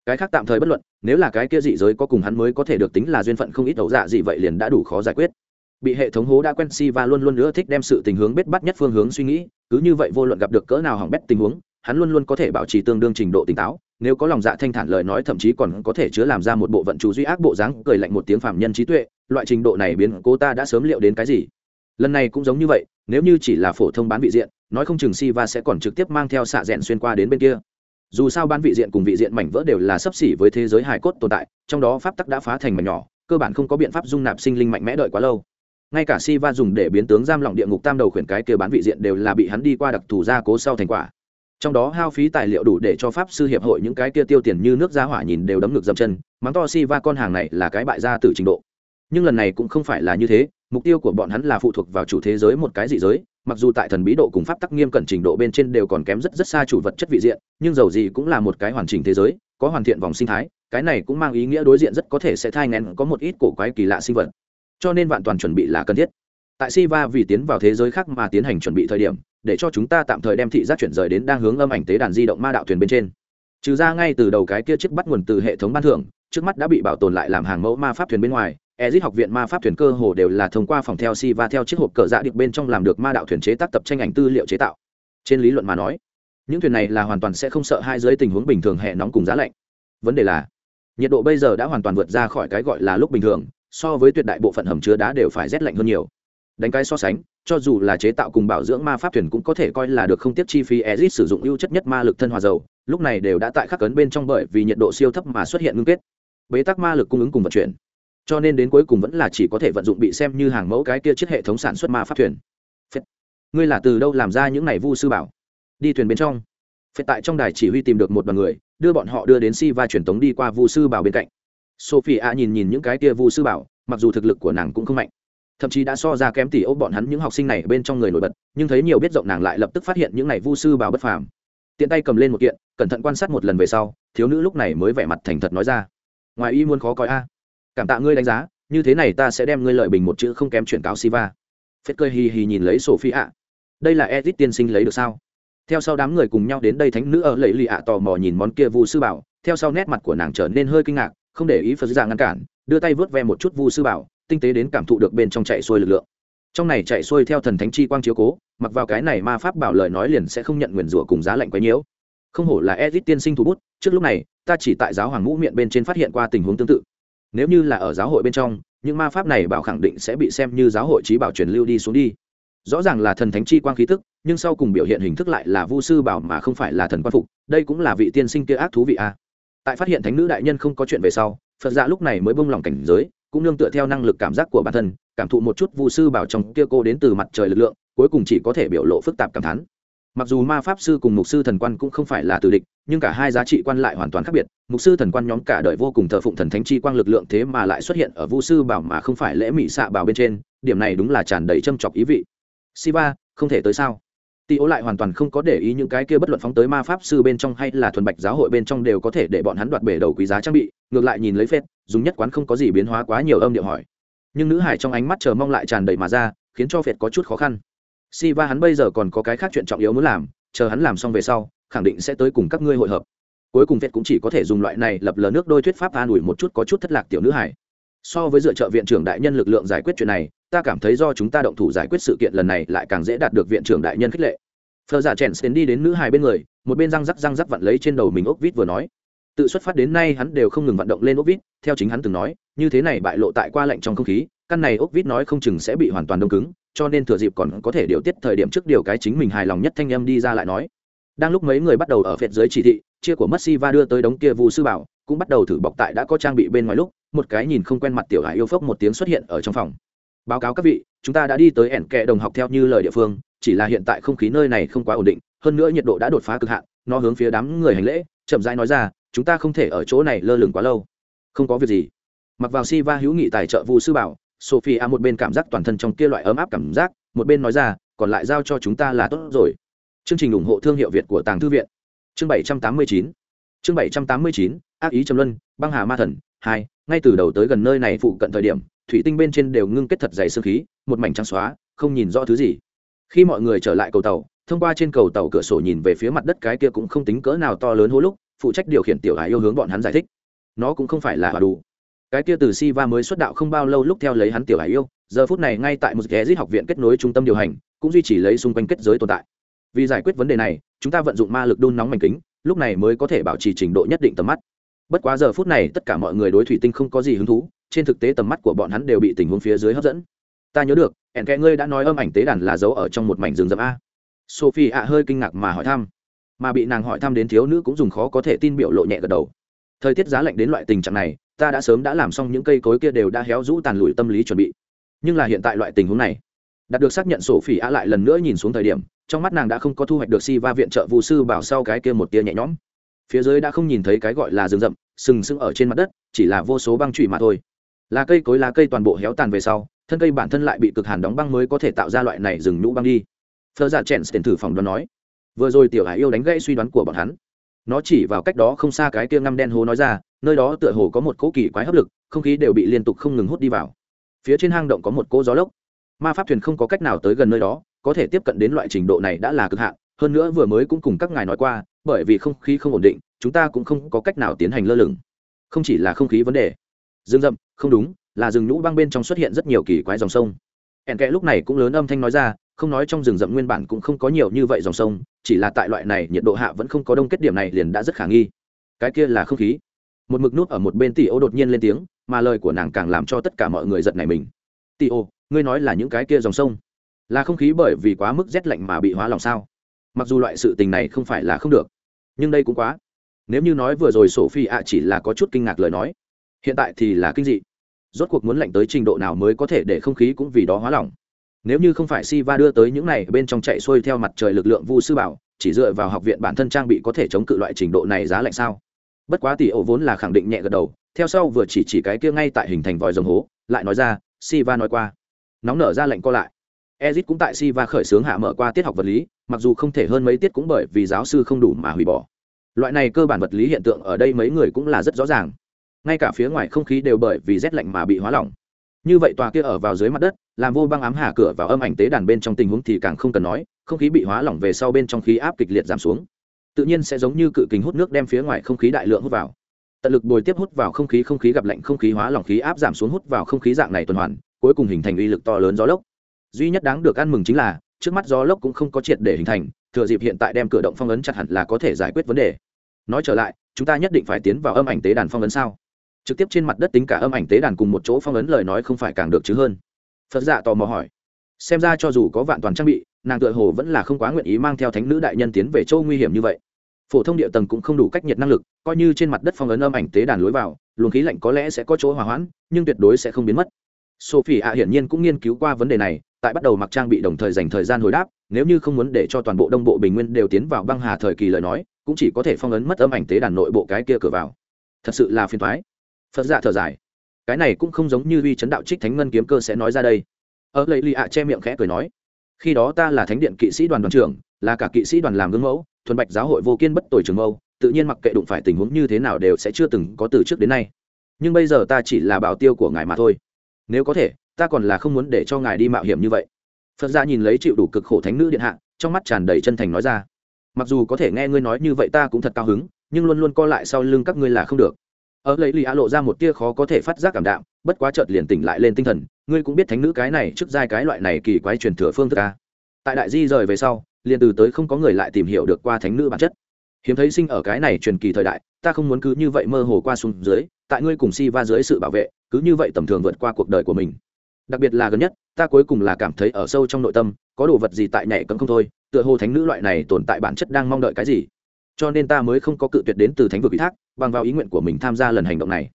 Cái khác tạm thời bất luận, nếu là cái kia dị giới có cùng hắn mới có thể được tính là duyên phận không ít ẩu dạ gì vậy liền đã đủ khó giải quyết. Bị hệ thống hố đã quen si và luôn luôn nữa thích đem sự tình hướng bết bắt nhất phương hướng suy nghĩ, cứ như vậy vô luận gặp được cỡ nào hỏng bét tình huống, hắn luôn luôn có thể bảo trì tương đương trình độ tỉnh táo nếu có lòng dạ thanh thản lời nói thậm chí còn có thể chứa làm ra một bộ vận chủ duy ác bộ dáng, cười lạnh một tiếng phạm nhân trí tuệ, loại trình độ này biến cố ta đã sớm liệu đến cái gì? Lần này cũng giống như vậy, nếu như chỉ là phổ thông bán vị diện, nói không chừng si va sẽ còn trực tiếp mang theo xạ rẽn xuyên qua đến bên kia. Dù sao bán vị diện cùng vị diện mảnh vỡ đều là sấp xỉ với thế giới hài cốt tồn tại, trong đó pháp tắc đã phá thành mảnh nhỏ, cơ bản không có biện pháp dung nạp sinh linh mạnh mẽ đợi quá lâu. Ngay cả si va dùng để biến tướng giam lỏng địa ngục tam đầu khuyển cái kia bán vị diện đều là bị hắn đi qua đặc thù gia cố sau thành quả trong đó hao phí tài liệu đủ để cho pháp sư hiệp hội những cái kia tiêu tiền như nước giá hỏa nhìn đều đấm ngược dậm chân, mắng to si va con hàng này là cái bại gia tử trình độ. Nhưng lần này cũng không phải là như thế, mục tiêu của bọn hắn là phụ thuộc vào chủ thế giới một cái dị giới, mặc dù tại thần bí độ cùng pháp tắc nghiêm cẩn trình độ bên trên đều còn kém rất rất xa chủ vật chất vị diện, nhưng dầu gì cũng là một cái hoàn chỉnh thế giới, có hoàn thiện vòng sinh thái, cái này cũng mang ý nghĩa đối diện rất có thể sẽ thai ngén có một ít cổ quái kỳ lạ sinh vật. Cho nên vạn toàn chuẩn bị là cần thiết tại siva vì tiến vào thế giới khác mà tiến hành chuẩn bị thời điểm để cho chúng ta tạm thời đem thị giác chuyển rời đến đang hướng âm ảnh tế đàn di động ma đạo thuyền bên trên trừ ra ngay từ đầu cái kia chiếc bắt nguồn từ hệ thống ban thưởng trước mắt đã bị bảo tồn lại làm hàng mẫu ma pháp thuyền bên ngoài Ezit học viện ma pháp thuyền cơ hồ đều là thông qua phòng theo si theo chiếc hộp cờ dạ điệp bên trong làm được ma đạo thuyền chế tác tập tranh ảnh tư liệu chế tạo. Trên lý luận mà nói, những thuyền này là hoàn toàn sẽ không sợ hai dưới tình huống bình thường hệ nóng cùng giá lạnh. Vấn đề là, nhiệt độ bây giờ đã hoàn toàn vượt ra khỏi cái gọi là lúc bình thường, so với tuyệt đại bộ phận hầm chứa đá đều phải rét lạnh hơn nhiều. Đánh cái so sánh, cho dù là chế tạo cùng bảo dưỡng ma pháp thuyền cũng có thể coi là được không tiếp chi phí Ezit sử dụng ưu chất nhất ma lực thân hòa dầu, lúc này đều đã tại khắc cấn bên trong bởi vì nhiệt độ siêu thấp mà xuất hiện ngưng kết. Bế tắc ma lực cung ứng cùng vận chuyển. Cho nên đến cuối cùng vẫn là chỉ có thể vận dụng bị xem như hàng mẫu cái kia chiếc hệ thống sản xuất ma pháp thuyền. Phết. ngươi là từ đâu làm ra những này vu sư bảo? Đi thuyền bên trong. Phết tại trong đài chỉ huy tìm được một đoàn người đưa bọn họ đưa đến si va truyền tống đi qua vu sư bảo bên cạnh. Sophie a nhìn nhìn những cái kia vu sư bảo mặc dù thực lực của nàng cũng không mạnh thậm chí đã so ra kém tỷ ô bọn hắn những học sinh này bên trong người nổi bật, nhưng thấy nhiều biết rộng nàng lại lập tức phát hiện những này vu sư bảo bất phàm. Tiện tay cầm lên một kiện, cẩn thận quan sát một lần về sau, thiếu nữ lúc này mới vẻ mặt thành thật nói ra. Ngoài y muốn khó coi a. À. Cảm tạ ngươi đánh giá, như thế này ta sẽ đem ngươi lợi bình một chữ không kém chuyển cáo siva. Phết cười hì hì nhìn lấy sophie ạ đây là edit tiên sinh lấy được sao? Theo sau đám người cùng nhau đến đây thánh nữ ở lẫy lì ạ tò mò nhìn món kia vu sư bảo, theo sau nét mặt của nàng trở nên hơi kinh ngạc, không để ý phật ra ngăn cản, đưa tay vớt ve một chút vu sư bảo tinh tế đến cảm thụ được bên trong chạy xuôi lực lượng. Trong này chạy xuôi theo thần thánh chi quang chiếu cố, mặc vào cái này ma pháp bảo lời nói liền sẽ không nhận nguyền rủa cùng giá lạnh quấy nhiễu. Không hổ là edit tiên sinh thủ bút, trước lúc này, ta chỉ tại giáo hoàng ngũ miệng bên trên phát hiện qua tình huống tương tự. Nếu như là ở giáo hội bên trong, những ma pháp này bảo khẳng định sẽ bị xem như giáo hội trí bảo truyền lưu đi xuống đi. Rõ ràng là thần thánh chi quang khí tức, nhưng sau cùng biểu hiện hình thức lại là vu sư bảo mà không phải là thần quan phục, đây cũng là vị tiên sinh kia ác thú vị a. Tại phát hiện thánh nữ đại nhân không có chuyện về sau, phật dạ lúc này mới bông lòng cảnh giới cũng nương tựa theo năng lực cảm giác của bản thân, cảm thụ một chút vu sư bảo trong kia cô đến từ mặt trời lực lượng, cuối cùng chỉ có thể biểu lộ phức tạp cảm thán. Mặc dù ma pháp sư cùng mục sư thần quan cũng không phải là tử địch, nhưng cả hai giá trị quan lại hoàn toàn khác biệt. Mục sư thần quan nhóm cả đời vô cùng thờ phụng thần thánh chi quang lực lượng thế mà lại xuất hiện ở vu sư bảo mà không phải lễ mỹ xạ bảo bên trên, điểm này đúng là tràn đầy châm chọc ý vị. Siva, không thể tới sao? Tị ố lại hoàn toàn không có để ý những cái kia bất luận phóng tới ma pháp sư bên trong hay là thuần bạch giáo hội bên trong đều có thể để bọn hắn đoạt bể đầu quý giá trang bị ngược lại nhìn lấy phết dùng nhất quán không có gì biến hóa quá nhiều âm điệu hỏi nhưng nữ hải trong ánh mắt chờ mong lại tràn đầy mà ra khiến cho phệt có chút khó khăn Siva hắn bây giờ còn có cái khác chuyện trọng yếu muốn làm, chờ hắn làm xong về sau, khẳng định sẽ tới cùng các ngươi hội hợp. Cuối cùng Việt cũng chỉ có thể dùng loại này lập lờ nước đôi thuyết pháp an ủi một chút có chút thất lạc tiểu nữ hải. So với dựa trợ viện trưởng đại nhân lực lượng giải quyết chuyện này, ta cảm thấy do chúng ta động thủ giải quyết sự kiện lần này lại càng dễ đạt được viện trưởng đại nhân khích lệ. Phờ giả chèn đi đến nữ hai bên người, một bên răng rắc răng rắc vặn lấy trên đầu mình ốc vít vừa nói. Tự xuất phát đến nay hắn đều không ngừng vận động lên ốc vít, theo chính hắn từng nói, như thế này bại lộ tại qua lạnh trong không khí, căn này ốc vít nói không chừng sẽ bị hoàn toàn đông cứng, cho nên thừa dịp còn có thể điều tiết thời điểm trước điều cái chính mình hài lòng nhất thanh em đi ra lại nói đang lúc mấy người bắt đầu ở phệt dưới chỉ thị chia của mất si va đưa tới đống kia vu sư bảo cũng bắt đầu thử bọc tại đã có trang bị bên ngoài lúc một cái nhìn không quen mặt tiểu hải yêu phốc một tiếng xuất hiện ở trong phòng báo cáo các vị, chúng ta đã đi tới ẻn kẹ đồng học theo như lời địa phương, chỉ là hiện tại không khí nơi này không quá ổn định, hơn nữa nhiệt độ đã đột phá cực hạn, nó hướng phía đám người hành lễ, chậm rãi nói ra, chúng ta không thể ở chỗ này lơ lửng quá lâu. Không có việc gì. Mặc vào si va hữu nghị tài trợ vu sư bảo sophie A một bên cảm giác toàn thân trong kia loại ấm áp cảm giác, một bên nói ra, còn lại giao cho chúng ta là tốt rồi. Chương trình ủng hộ thương hiệu việt của tàng thư viện. Chương 789 chương 789 ác ý trầm luân, băng hà ma thần, hai, ngay từ đầu tới gần nơi này phụ cận thời điểm thủy tinh bên trên đều ngưng kết thật dày sương khí, một mảnh trắng xóa, không nhìn rõ thứ gì. Khi mọi người trở lại cầu tàu, thông qua trên cầu tàu cửa sổ nhìn về phía mặt đất cái kia cũng không tính cỡ nào to lớn hố lúc, phụ trách điều khiển tiểu hải yêu hướng bọn hắn giải thích. Nó cũng không phải là hòa đủ. Cái kia từ si va mới xuất đạo không bao lâu lúc theo lấy hắn tiểu hải yêu, giờ phút này ngay tại một ghé giết học viện kết nối trung tâm điều hành, cũng duy trì lấy xung quanh kết giới tồn tại. Vì giải quyết vấn đề này, chúng ta vận dụng ma lực đun nóng mảnh kính, lúc này mới có thể bảo trì trình độ nhất định tầm mắt. Bất quá giờ phút này tất cả mọi người đối thủy tinh không có gì hứng thú trên thực tế tầm mắt của bọn hắn đều bị tình huống phía dưới hấp dẫn. Ta nhớ được, ẻn kẽ ngươi đã nói âm ảnh tế đàn là giấu ở trong một mảnh rừng rậm a. Sophie ạ hơi kinh ngạc mà hỏi thăm. Mà bị nàng hỏi thăm đến thiếu nữ cũng dùng khó có thể tin biểu lộ nhẹ gật đầu. Thời tiết giá lạnh đến loại tình trạng này, ta đã sớm đã làm xong những cây cối kia đều đã héo rũ tàn lùi tâm lý chuẩn bị. Nhưng là hiện tại loại tình huống này, đạt được xác nhận sổ phỉ ạ lại lần nữa nhìn xuống thời điểm, trong mắt nàng đã không có thu hoạch được si va viện trợ vụ sư bảo sau cái kia một tia nhẹ nhõm. Phía dưới đã không nhìn thấy cái gọi là rừng rậm, sừng sững ở trên mặt đất, chỉ là vô số băng trụy mà thôi là cây cối lá cây toàn bộ héo tàn về sau, thân cây bản thân lại bị cực hàn đóng băng mới có thể tạo ra loại này rừng nhũ băng đi. Phơ giả dạ chèn tiền thử phòng đoán nói. Vừa rồi tiểu hải yêu đánh gãy suy đoán của bọn hắn. Nó chỉ vào cách đó không xa cái kia ngăm đen hố nói ra, nơi đó tựa hồ có một cỗ kỳ quái hấp lực, không khí đều bị liên tục không ngừng hút đi vào. Phía trên hang động có một cỗ gió lốc. Ma pháp thuyền không có cách nào tới gần nơi đó, có thể tiếp cận đến loại trình độ này đã là cực hạn, hơn nữa vừa mới cũng cùng các ngài nói qua, bởi vì không khí không ổn định, chúng ta cũng không có cách nào tiến hành lơ lửng. Không chỉ là không khí vấn đề rừng rậm, không đúng, là rừng nhũ băng bên trong xuất hiện rất nhiều kỳ quái dòng sông. Ẻn kẽ lúc này cũng lớn âm thanh nói ra, không nói trong rừng rậm nguyên bản cũng không có nhiều như vậy dòng sông, chỉ là tại loại này nhiệt độ hạ vẫn không có đông kết điểm này liền đã rất khả nghi. Cái kia là không khí. Một mực nút ở một bên tỷ ô đột nhiên lên tiếng, mà lời của nàng càng làm cho tất cả mọi người giật này mình. Tỷ ô, ngươi nói là những cái kia dòng sông? Là không khí bởi vì quá mức rét lạnh mà bị hóa lòng sao? Mặc dù loại sự tình này không phải là không được, nhưng đây cũng quá. Nếu như nói vừa rồi sổ phi ạ chỉ là có chút kinh ngạc lời nói hiện tại thì là kinh dị. Rốt cuộc muốn lạnh tới trình độ nào mới có thể để không khí cũng vì đó hóa lỏng. Nếu như không phải si va đưa tới những này bên trong chạy xuôi theo mặt trời lực lượng vu sư bảo, chỉ dựa vào học viện bản thân trang bị có thể chống cự loại trình độ này giá lạnh sao? Bất quá tỷ ổ vốn là khẳng định nhẹ gật đầu, theo sau vừa chỉ chỉ cái kia ngay tại hình thành vòi rồng hố, lại nói ra si va nói qua. Nóng nở ra lệnh co lại. Ezit cũng tại si va khởi xướng hạ mở qua tiết học vật lý, mặc dù không thể hơn mấy tiết cũng bởi vì giáo sư không đủ mà hủy bỏ. Loại này cơ bản vật lý hiện tượng ở đây mấy người cũng là rất rõ ràng ngay cả phía ngoài không khí đều bởi vì rét lạnh mà bị hóa lỏng. Như vậy tòa kia ở vào dưới mặt đất, làm vô băng ám hà cửa vào âm ảnh tế đàn bên trong tình huống thì càng không cần nói, không khí bị hóa lỏng về sau bên trong khí áp kịch liệt giảm xuống. Tự nhiên sẽ giống như cự kính hút nước đem phía ngoài không khí đại lượng hút vào. Tận lực bồi tiếp hút vào không khí không khí gặp lạnh, không khí hóa lỏng, khí áp giảm xuống hút vào không khí dạng này tuần hoàn, cuối cùng hình thành uy lực to lớn gió lốc. Duy nhất đáng được ăn mừng chính là, trước mắt gió lốc cũng không có triệt để hình thành, thừa dịp hiện tại đem cửa động phong ấn chặt hẳn là có thể giải quyết vấn đề. Nói trở lại, chúng ta nhất định phải tiến vào âm ảnh tế đàn phong ấn sao? Trực tiếp trên mặt đất tính cả âm ảnh tế đàn cùng một chỗ phong ấn lời nói không phải càng được chứ hơn. Phật dạ tò mò hỏi. Xem ra cho dù có vạn toàn trang bị, nàng tựa hồ vẫn là không quá nguyện ý mang theo thánh nữ đại nhân tiến về châu nguy hiểm như vậy. Phổ thông địa tầng cũng không đủ cách nhiệt năng lực, coi như trên mặt đất phong ấn âm ảnh tế đàn lối vào, luồng khí lạnh có lẽ sẽ có chỗ hòa hoãn, nhưng tuyệt đối sẽ không biến mất. Sophie ạ hiển nhiên cũng nghiên cứu qua vấn đề này, tại bắt đầu mặc trang bị đồng thời dành thời gian hồi đáp, nếu như không muốn để cho toàn bộ đông bộ bình nguyên đều tiến vào băng hà thời kỳ lời nói, cũng chỉ có thể phong ấn mất âm ảnh tế đàn nội bộ cái kia cửa vào. Thật sự là phiền thoái phật giả thở dài. Cái này cũng không giống như vi chấn đạo trích thánh ngân kiếm cơ sẽ nói ra đây. Ở lấy lì ạ che miệng khẽ cười nói khi đó ta là thánh điện kỵ sĩ đoàn đoàn trưởng là cả kỵ sĩ đoàn làm gương mẫu thuần bạch giáo hội vô kiên bất tội trường âu, tự nhiên mặc kệ đụng phải tình huống như thế nào đều sẽ chưa từng có từ trước đến nay. Nhưng bây giờ ta chỉ là bảo tiêu của ngài mà thôi. Nếu có thể ta còn là không muốn để cho ngài đi mạo hiểm như vậy. Phật gia nhìn lấy chịu đủ cực khổ thánh nữ điện hạ trong mắt tràn đầy chân thành nói ra mặc dù có thể nghe ngươi nói như vậy ta cũng thật cao hứng nhưng luôn luôn co lại sau lưng các ngươi là không được ở lấy lì a lộ ra một tia khó có thể phát giác cảm đạm, bất quá chợt liền tỉnh lại lên tinh thần. Ngươi cũng biết thánh nữ cái này trước giai cái loại này kỳ quái truyền thừa phương thức a. Tại đại di rời về sau, liền từ tới không có người lại tìm hiểu được qua thánh nữ bản chất. Hiếm thấy sinh ở cái này truyền kỳ thời đại, ta không muốn cứ như vậy mơ hồ qua xuống dưới, tại ngươi cùng si va dưới sự bảo vệ, cứ như vậy tầm thường vượt qua cuộc đời của mình. Đặc biệt là gần nhất, ta cuối cùng là cảm thấy ở sâu trong nội tâm, có đồ vật gì tại nhảy cấm không thôi, tựa hồ thánh nữ loại này tồn tại bản chất đang mong đợi cái gì cho nên ta mới không có cự tuyệt đến từ thánh vực ủy thác, bằng vào ý nguyện của mình tham gia lần hành động này.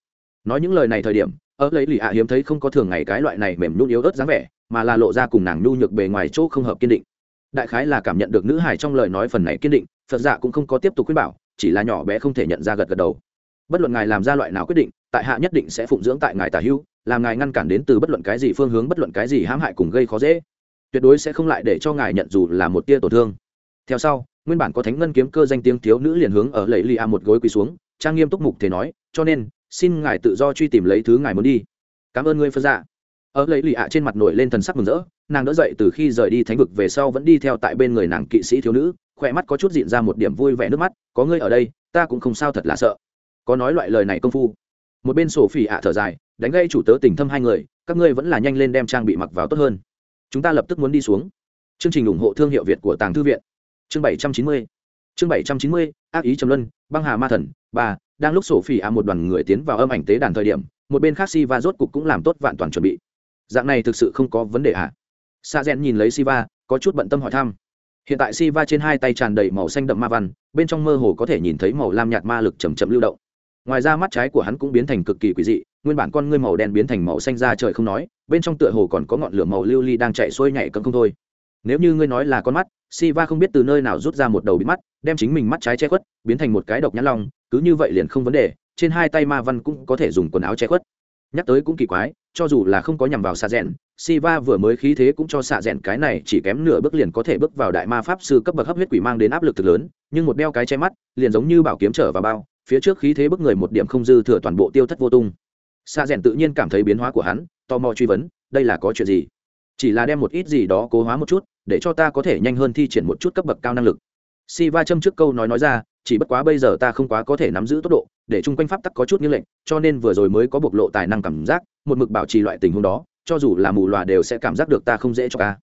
Nói những lời này thời điểm, ở lấy lì ạ hiếm thấy không có thường ngày cái loại này mềm nhún yếu ớt dáng vẻ, mà là lộ ra cùng nàng nhu nhược bề ngoài chỗ không hợp kiên định. Đại khái là cảm nhận được nữ hải trong lời nói phần này kiên định, phật dạ cũng không có tiếp tục khuyên bảo, chỉ là nhỏ bé không thể nhận ra gật gật đầu. Bất luận ngài làm ra loại nào quyết định, tại hạ nhất định sẽ phụng dưỡng tại ngài tả hưu làm ngài ngăn cản đến từ bất luận cái gì phương hướng, bất luận cái gì hãm hại cùng gây khó dễ. Tuyệt đối sẽ không lại để cho ngài nhận dù là một tia tổn thương. Theo sau nguyên bản có thánh ngân kiếm cơ danh tiếng thiếu nữ liền hướng ở lầy lì a một gối quỳ xuống, trang nghiêm túc mục thể nói, cho nên, xin ngài tự do truy tìm lấy thứ ngài muốn đi. Cảm ơn ngươi, phật dạ. Ở lấy lì ạ trên mặt nổi lên thần sắc mừng rỡ, nàng đỡ dậy từ khi rời đi thánh vực về sau vẫn đi theo tại bên người nàng kỵ sĩ thiếu nữ, khỏe mắt có chút diện ra một điểm vui vẻ nước mắt, có ngươi ở đây, ta cũng không sao thật là sợ. Có nói loại lời này công phu. Một bên sổ phỉ ạ thở dài, đánh gây chủ tớ tình thâm hai người, các ngươi vẫn là nhanh lên đem trang bị mặc vào tốt hơn. Chúng ta lập tức muốn đi xuống. Chương trình ủng hộ thương hiệu việt của tàng thư viện chương bảy trăm chín mươi. Chương bảy trăm chín mươi, ác ý trầm luân, băng hà ma thần, ba, đang lúc sổ phỉ ạ một đoàn người tiến vào âm ảnh tế đàn thời điểm, một bên khác si va rốt cục cũng làm tốt vạn toàn chuẩn bị. Dạng này thực sự không có vấn đề ạ à? sa gen nhìn lấy siva, có chút bận tâm hỏi thăm. Hiện tại siva trên hai tay tràn đầy màu xanh đậm ma văn, bên trong mơ hồ có thể nhìn thấy màu lam nhạt ma lực chầm chậm lưu động. Ngoài ra mắt trái của hắn cũng biến thành cực kỳ quỷ dị, nguyên bản con ngươi màu đen biến thành màu xanh ra trời không nói, bên trong tựa hồ còn có ngọn lửa màu lưu ly đang chạy xuôi nhảy cấm không thôi nếu như ngươi nói là con mắt, Siva không biết từ nơi nào rút ra một đầu bị mắt, đem chính mình mắt trái che khuất, biến thành một cái độc nhãn long, cứ như vậy liền không vấn đề, trên hai tay ma văn cũng có thể dùng quần áo che khuất. Nhắc tới cũng kỳ quái, cho dù là không có nhằm vào xạ rẽn siva vừa mới khí thế cũng cho xạ rẽn cái này chỉ kém nửa bước liền có thể bước vào đại ma pháp sư cấp bậc hấp huyết quỷ mang đến áp lực thực lớn, nhưng một đeo cái che mắt, liền giống như bảo kiếm trở vào bao, phía trước khí thế bước người một điểm không dư thừa toàn bộ tiêu thất vô tung. Xạ rẽn tự nhiên cảm thấy biến hóa của hắn, tò mò truy vấn, đây là có chuyện gì? Chỉ là đem một ít gì đó cố hóa một chút để cho ta có thể nhanh hơn thi triển một chút cấp bậc cao năng lực Siva châm trước câu nói nói ra, chỉ bất quá bây giờ ta không quá có thể nắm giữ tốc độ, để chung quanh pháp tắc có chút như lệnh, cho nên vừa rồi mới có bộc lộ tài năng cảm giác, một mực bảo trì loại tình huống đó, cho dù là mù loà đều sẽ cảm giác được ta không dễ cho ca.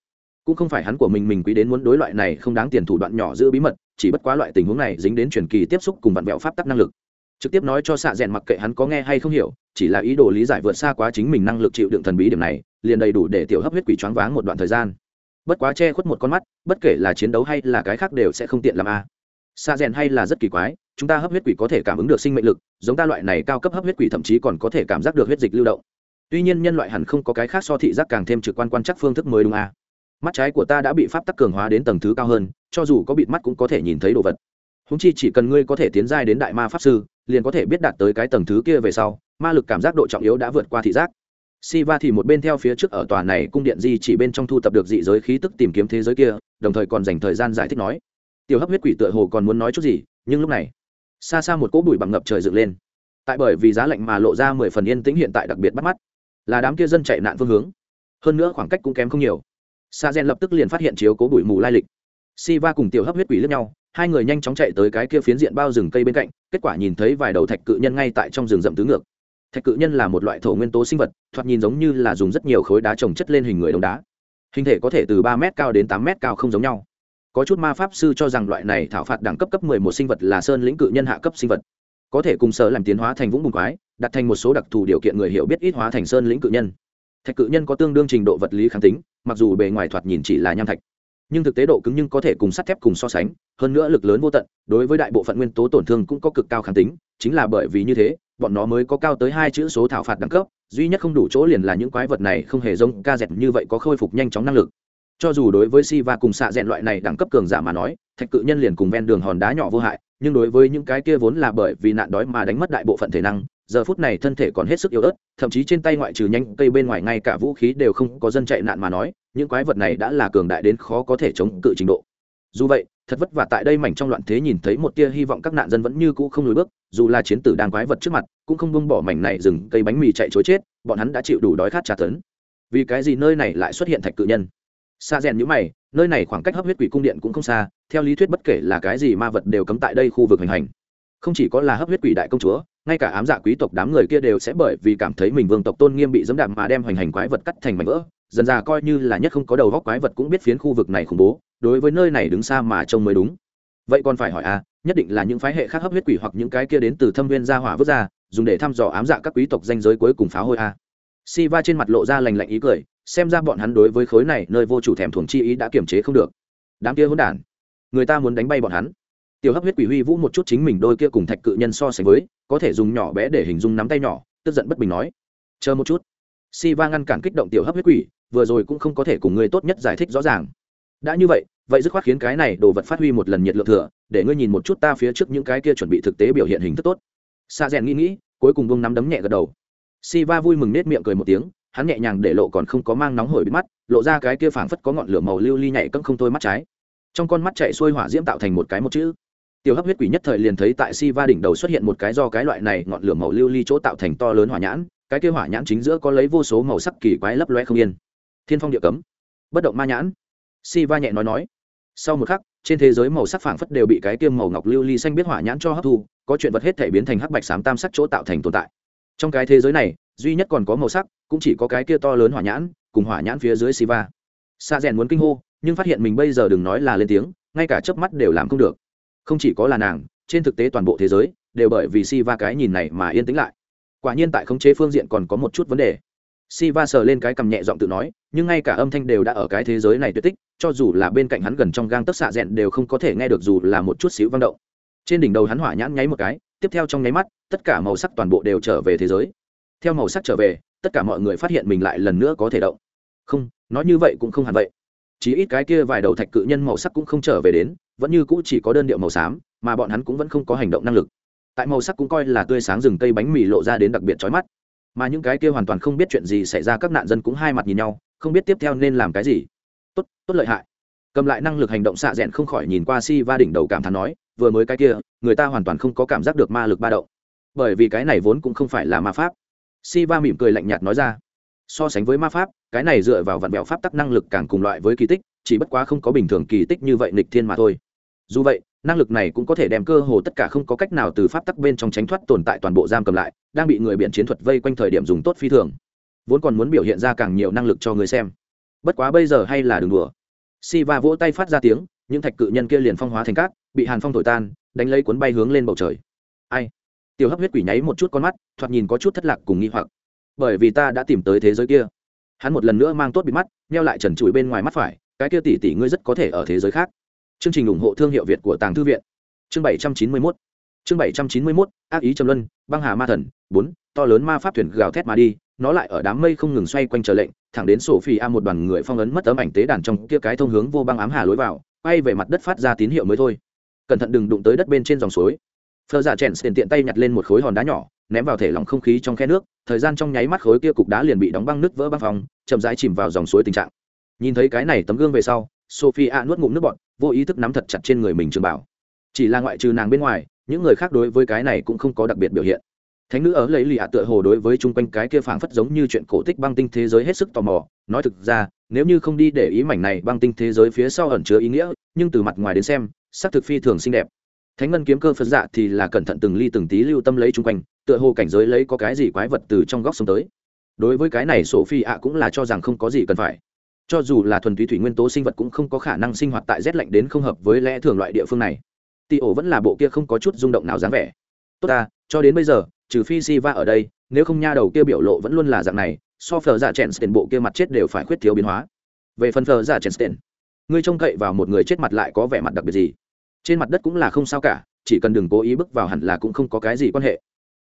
Cũng không phải hắn của mình mình quý đến muốn đối loại này không đáng tiền thủ đoạn nhỏ giữ bí mật, chỉ bất quá loại tình huống này dính đến truyền kỳ tiếp xúc cùng vặn vẹo pháp tắc năng lực. Trực tiếp nói cho xạ rèn mặc kệ hắn có nghe hay không hiểu, chỉ là ý đồ lý giải vượt xa quá chính mình năng lực chịu đựng thần bí điểm này, liền đầy đủ để tiểu hấp huyết quỷ choáng váng một đoạn thời gian bất quá che khuất một con mắt bất kể là chiến đấu hay là cái khác đều sẽ không tiện làm a à. xa rèn hay là rất kỳ quái chúng ta hấp huyết quỷ có thể cảm ứng được sinh mệnh lực giống ta loại này cao cấp hấp huyết quỷ thậm chí còn có thể cảm giác được huyết dịch lưu động tuy nhiên nhân loại hẳn không có cái khác so thị giác càng thêm trực quan quan chắc phương thức mới đúng a à. mắt trái của ta đã bị pháp tắc cường hóa đến tầng thứ cao hơn cho dù có bịt mắt cũng có thể nhìn thấy đồ vật húng chi chỉ cần ngươi có thể tiến giai đến đại ma pháp sư liền có thể biết đạt tới cái tầng thứ kia về sau ma lực cảm giác độ trọng yếu đã vượt qua thị giác Siva thì một bên theo phía trước ở tòa này cung điện di chỉ bên trong thu tập được dị giới khí tức tìm kiếm thế giới kia, đồng thời còn dành thời gian giải thích nói. Tiểu Hấp huyết quỷ tựa hồ còn muốn nói chút gì, nhưng lúc này, xa xa một cỗ bụi bằng ngập trời dựng lên. Tại bởi vì giá lạnh mà lộ ra mười phần yên tĩnh hiện tại đặc biệt bắt mắt, là đám kia dân chạy nạn phương hướng. Hơn nữa khoảng cách cũng kém không nhiều. Sa Gen lập tức liền phát hiện chiếu cố bụi mù lai lịch. Siva cùng tiểu Hấp huyết quỷ lẫn nhau, hai người nhanh chóng chạy tới cái kia phiến diện bao rừng cây bên cạnh, kết quả nhìn thấy vài đầu thạch cự nhân ngay tại trong rừng rậm tứ ngược. Thạch cự nhân là một loại thổ nguyên tố sinh vật thoạt nhìn giống như là dùng rất nhiều khối đá trồng chất lên hình người đống đá. Hình thể có thể từ ba m cao đến tám m cao không giống nhau. Có chút ma pháp sư cho rằng loại này thảo phạt đẳng cấp cấp mười một sinh vật là sơn lĩnh cự nhân hạ cấp sinh vật. Có thể cùng sở làm tiến hóa thành vũng bùng quái đặt thành một số đặc thù điều kiện người hiểu biết ít hóa thành sơn lĩnh cự nhân. Thạch cự nhân có tương đương trình độ vật lý kháng tính mặc dù bề ngoài thoạt nhìn chỉ là nham thạch nhưng thực tế độ cứng nhưng có thể cùng sắt thép cùng so sánh, hơn nữa lực lớn vô tận, đối với đại bộ phận nguyên tố tổn thương cũng có cực cao kháng tính, chính là bởi vì như thế, bọn nó mới có cao tới hai chữ số thảo phạt đẳng cấp, duy nhất không đủ chỗ liền là những quái vật này không hề giống ca dẹt như vậy có khôi phục nhanh chóng năng lực. Cho dù đối với si va cùng xạ rẽn loại này đẳng cấp cường giả mà nói, thạch cự nhân liền cùng ven đường hòn đá nhỏ vô hại, nhưng đối với những cái kia vốn là bởi vì nạn đói mà đánh mất đại bộ phận thể năng giờ phút này thân thể còn hết sức yếu ớt, thậm chí trên tay ngoại trừ nhanh cây bên ngoài ngay cả vũ khí đều không có dân chạy nạn mà nói, những quái vật này đã là cường đại đến khó có thể chống cự trình độ. Dù vậy, thật vất vả tại đây mảnh trong loạn thế nhìn thấy một tia hy vọng các nạn dân vẫn như cũ không lùi bước, dù là chiến tử đang quái vật trước mặt, cũng không buông bỏ mảnh này dừng cây bánh mì chạy chối chết, bọn hắn đã chịu đủ đói khát tra tấn. Vì cái gì nơi này lại xuất hiện thạch cự nhân? Xa rèn nhữ mày, nơi này khoảng cách hấp huyết quỷ cung điện cũng không xa, theo lý thuyết bất kể là cái gì ma vật đều cấm tại đây khu vực hành hành. Không chỉ có là hấp huyết quỷ đại công chúa ngay cả ám dạ quý tộc đám người kia đều sẽ bởi vì cảm thấy mình vương tộc tôn nghiêm bị dẫm đạp mà đem hoành hành quái vật cắt thành mảnh vỡ. Dần ra coi như là nhất không có đầu góc quái vật cũng biết phiến khu vực này khủng bố, đối với nơi này đứng xa mà trông mới đúng. Vậy còn phải hỏi à nhất định là những phái hệ khác hấp huyết quỷ hoặc những cái kia đến từ thâm viên gia hỏa vứt ra, dùng để thăm dò ám dạ các quý tộc danh giới cuối cùng phá hôi à. si va trên mặt lộ ra lành lạnh ý cười, xem ra bọn hắn đối với khối này nơi vô chủ thèm thuồng chi ý đã kiềm chế không được. Đám kia hỗn đản, người ta muốn đánh bay bọn hắn. Tiểu hấp huyết quỷ huy vũ một chút chính mình đôi kia cùng thạch cự nhân so sánh với có thể dùng nhỏ bé để hình dung nắm tay nhỏ, tức giận bất bình nói. Chờ một chút. Si va ngăn cản kích động tiểu hấp huyết quỷ, vừa rồi cũng không có thể cùng ngươi tốt nhất giải thích rõ ràng. Đã như vậy vậy dứt khoát khiến cái này đồ vật phát huy một lần nhiệt lượng thừa, để ngươi nhìn một chút ta phía trước những cái kia chuẩn bị thực tế biểu hiện hình thức tốt. Sa rèn nghĩ nghĩ, cuối cùng bông nắm đấm nhẹ gật đầu. Si va vui mừng nết miệng cười một tiếng, hắn nhẹ nhàng để lộ còn không có mang nóng hổi bị mắt, lộ ra cái kia phảng phất có ngọn lửa màu lưu ly nhảy cẫng không thôi mắt trái. Trong con mắt chạy xuôi hỏa diễm tạo thành một cái một chữ tiểu hấp huyết quỷ nhất thời liền thấy tại si va đỉnh đầu xuất hiện một cái do cái loại này ngọn lửa màu lưu ly chỗ tạo thành to lớn hỏa nhãn, cái kia hỏa nhãn chính giữa có lấy vô số màu sắc kỳ quái lấp loe không yên. Thiên phong địa cấm. Bất động ma nhãn. Si va nhẹ nói nói. Sau một khắc, trên thế giới màu sắc phảng phất đều bị cái kia màu ngọc lưu ly xanh biết hỏa nhãn cho hấp thu, có chuyện vật hết thể biến thành hắc bạch sám tam sắc chỗ tạo thành tồn tại. Trong cái thế giới này, duy nhất còn có màu sắc, cũng chỉ có cái kia to lớn hỏa nhãn, cùng hỏa nhãn phía dưới si va xa rèn muốn kinh hô, nhưng phát hiện mình bây giờ đừng nói là lên tiếng, ngay cả chớp mắt đều làm không được không chỉ có là nàng, trên thực tế toàn bộ thế giới đều bởi vì si va cái nhìn này mà yên tĩnh lại. Quả nhiên tại khống chế phương diện còn có một chút vấn đề. Si va sờ lên cái cằm nhẹ giọng tự nói, nhưng ngay cả âm thanh đều đã ở cái thế giới này tuyệt tích, cho dù là bên cạnh hắn gần trong gang tấc xạ rẽn đều không có thể nghe được dù là một chút xíu vang động. Trên đỉnh đầu hắn hỏa nhãn nháy một cái, tiếp theo trong nháy mắt, tất cả màu sắc toàn bộ đều trở về thế giới. Theo màu sắc trở về, tất cả mọi người phát hiện mình lại lần nữa có thể động. Không, nói như vậy cũng không hẳn vậy chỉ ít cái kia vài đầu thạch cự nhân màu sắc cũng không trở về đến, vẫn như cũ chỉ có đơn điệu màu xám, mà bọn hắn cũng vẫn không có hành động năng lực. Tại màu sắc cũng coi là tươi sáng rừng cây bánh mì lộ ra đến đặc biệt chói mắt. Mà những cái kia hoàn toàn không biết chuyện gì xảy ra các nạn dân cũng hai mặt nhìn nhau, không biết tiếp theo nên làm cái gì. Tốt tốt lợi hại. Cầm lại năng lực hành động xạ rẽn không khỏi nhìn qua si va đỉnh đầu cảm thán nói, vừa mới cái kia, người ta hoàn toàn không có cảm giác được ma lực ba động. Bởi vì cái này vốn cũng không phải là ma pháp. Si va mỉm cười lạnh nhạt nói ra so sánh với ma pháp, cái này dựa vào vạn bẹo pháp tắc năng lực càng cùng loại với kỳ tích, chỉ bất quá không có bình thường kỳ tích như vậy nịch thiên mà thôi. Dù vậy, năng lực này cũng có thể đem cơ hồ tất cả không có cách nào từ pháp tắc bên trong tránh thoát tồn tại toàn bộ giam cầm lại, đang bị người biện chiến thuật vây quanh thời điểm dùng tốt phi thường. Vốn còn muốn biểu hiện ra càng nhiều năng lực cho người xem. Bất quá bây giờ hay là đường đùa. Si va vỗ tay phát ra tiếng, những thạch cự nhân kia liền phong hóa thành cát, bị hàn phong thổi tan, đánh lấy cuốn bay hướng lên bầu trời. Ai? Tiểu hấp huyết quỷ nháy một chút con mắt, thoạt nhìn có chút thất lạc cùng nghi hoặc bởi vì ta đã tìm tới thế giới kia. Hắn một lần nữa mang tốt bị mắt neo lại trần trụi bên ngoài mắt phải, cái kia tỷ tỷ ngươi rất có thể ở thế giới khác. Chương trình ủng hộ thương hiệu việt của tàng thư viện. Chương bảy trăm chín mươi mốt. Chương bảy trăm chín mươi mốt, ác ý trầm luân, băng hà ma thần, bốn, to lớn ma pháp thuyền gào thét mà đi, nó lại ở đám mây không ngừng xoay quanh chờ lệnh, thẳng đến sổ phi a một đoàn người phong ấn mất tấm ảnh tế đàn trong kia cái thông hướng vô băng ám hà lối vào bay về mặt đất phát ra tín hiệu mới thôi. Cẩn thận đừng đụng tới đất bên trên dòng suối. Phờ giả chèn tiền tiện tay nhặt lên một khối hòn đá nhỏ ném vào thể lỏng không khí trong khe nước, thời gian trong nháy mắt khối kia cục đá liền bị đóng băng nứt vỡ băng phòng chậm rãi chìm vào dòng suối tình trạng. Nhìn thấy cái này tấm gương về sau sophie a nuốt ngụm nước bọt, vô ý thức nắm thật chặt trên người mình trường bảo. Chỉ là ngoại trừ nàng bên ngoài, những người khác đối với cái này cũng không có đặc biệt biểu hiện. Thánh nữ ở lấy lì ạ tựa hồ đối với chung quanh cái kia phảng phất giống như chuyện cổ tích băng tinh thế giới hết sức tò mò, nói thực ra, nếu như không đi để ý mảnh này băng tinh thế giới phía sau ẩn chứa ý nghĩa, nhưng từ mặt ngoài đến xem sắc thực phi thường xinh đẹp. Thánh ngân kiếm cơ phật dạ thì là cẩn thận từng ly từng tí lưu tâm lấy chung quanh tựa hồ cảnh giới lấy có cái gì quái vật từ trong góc sông tới. Đối với cái này sổ phi ạ cũng là cho rằng không có gì cần phải. Cho dù là thuần túy thủy nguyên tố sinh vật cũng không có khả năng sinh hoạt tại rét lạnh đến không hợp với lẽ thường loại địa phương này. Tị ổ vẫn là bộ kia không có chút rung động nào dáng vẻ. Tốt ta, cho đến bây giờ, trừ phi si va ở đây, nếu không nha đầu kia biểu lộ vẫn luôn là dạng này, so phờ giả dạ chèn tiền bộ kia mặt chết đều phải khuyết thiếu biến hóa. Về phần phờ giả dạ chèn tiền ngươi trông cậy vào một người chết mặt lại có vẻ mặt đặc biệt gì? Trên mặt đất cũng là không sao cả, chỉ cần đừng cố ý bước vào hẳn là cũng không có cái gì quan hệ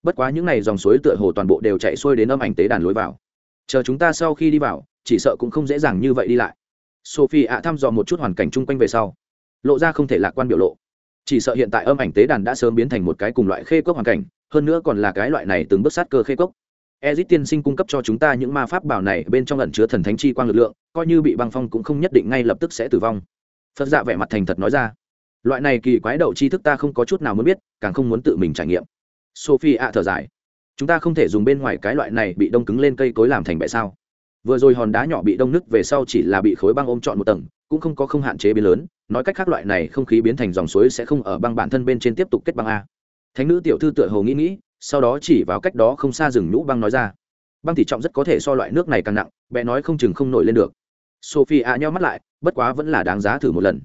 bất quá những n à y dòng suối tựa hồ toàn bộ đều chạy xuôi đến âm ảnh tế đàn lối vào. Chờ chúng ta sau khi đi vào, chỉ sợ cũng không dễ dàng như vậy đi lại. Sophie ạ thăm dò một chút hoàn cảnh chung quanh về sau. Lộ ra không thể lạc quan biểu lộ. Chỉ sợ hiện tại âm ảnh tế đàn đã sớm biến thành một cái cùng loại khê cốc hoàn cảnh, hơn nữa còn là cái loại này từng bước sát cơ khê cốc ezit tiên sinh cung cấp cho chúng ta những ma pháp bảo này, bên trong ẩn chứa thần thánh chi quang lực lượng, coi như bị băng phong cũng không nhất định ngay lập tức sẽ tử vong. Phật dạ vẻ mặt thành thật nói ra. Loại này kỳ quái đậu tri thức ta không có chút nào muốn biết, càng không muốn tự mình trải nghiệm sophie ạ thở dài. Chúng ta không thể dùng bên ngoài cái loại này bị đông cứng lên cây cối làm thành bệ sao? Vừa rồi hòn đá nhỏ bị đông nứt về sau chỉ là bị khối băng ôm trọn một tầng, cũng không có không hạn chế biến lớn. Nói cách khác loại này không khí biến thành dòng suối sẽ không ở băng bản thân bên trên tiếp tục kết băng a. Thánh nữ tiểu thư tựa hồ nghĩ nghĩ, sau đó chỉ vào cách đó không xa rừng nhũ băng nói ra. Băng tỷ trọng rất có thể so loại nước này càng nặng, bé nói không chừng không nổi lên được. Sophie ạ nhau mắt lại, bất quá vẫn là đáng giá thử một lần.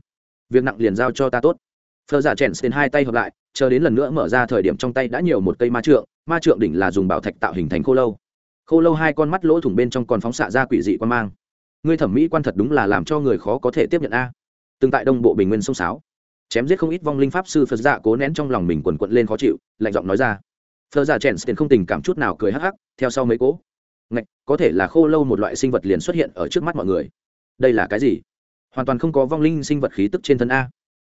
Việc nặng liền giao cho ta tốt. Phờ giả chèn xin hai tay hợp lại chờ đến lần nữa mở ra thời điểm trong tay đã nhiều một cây ma trượng ma trượng đỉnh là dùng bảo thạch tạo hình thành khô lâu. Khô lâu hai con mắt lỗ thủng bên trong còn phóng xạ ra quỷ dị quan mang. Ngươi thẩm mỹ quan thật đúng là làm cho người khó có thể tiếp nhận a. Từng tại đông bộ bình nguyên sông sáo, chém giết không ít vong linh pháp sư phật dạ cố nén trong lòng mình quần quận lên khó chịu, lạnh giọng nói ra. Phật dạ chèn tiền không tình cảm chút nào cười hắc hắc, theo sau mấy cố. Ngạch, có thể là khô lâu một loại sinh vật liền xuất hiện ở trước mắt mọi người. Đây là cái gì? Hoàn toàn không có vong linh sinh vật khí tức trên thân a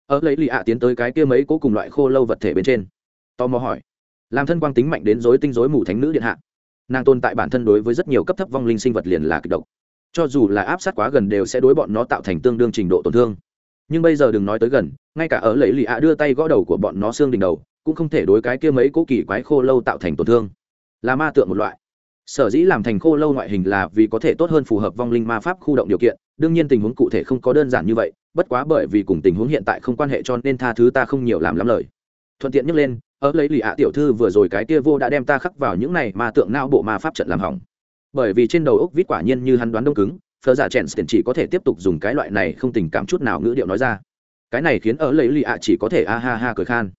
ở lấy lì ạ tiến tới cái kia mấy cố cùng loại khô lâu vật thể bên trên. Tò mò hỏi. Làm thân quang tính mạnh đến dối tinh dối mù thánh nữ điện hạ. Nàng tồn tại bản thân đối với rất nhiều cấp thấp vong linh sinh vật liền là kịch độc. Cho dù là áp sát quá gần đều sẽ đối bọn nó tạo thành tương đương trình độ tổn thương. Nhưng bây giờ đừng nói tới gần, ngay cả ở lấy lì ạ đưa tay gõ đầu của bọn nó xương đỉnh đầu, cũng không thể đối cái kia mấy cố kỳ quái khô lâu tạo thành tổn thương. Là ma tượng một loại. Sở dĩ làm thành khô lâu ngoại hình là vì có thể tốt hơn phù hợp vong linh ma pháp khu động điều kiện đương nhiên tình huống cụ thể không có đơn giản như vậy, bất quá bởi vì cùng tình huống hiện tại không quan hệ cho nên tha thứ ta không nhiều làm lắm lời. Thuận tiện nhắc lên, ở lấy lì ạ tiểu thư vừa rồi cái kia vô đã đem ta khắc vào những này mà tượng não bộ ma pháp trận làm hỏng. Bởi vì trên đầu ốc vít quả nhiên như hắn đoán đông cứng phờ giả dạ chèn tiền chỉ có thể tiếp tục dùng cái loại này không tình cảm chút nào ngữ điệu nói ra. Cái này khiến ở lấy lì ạ chỉ có thể a ha ha cười khan.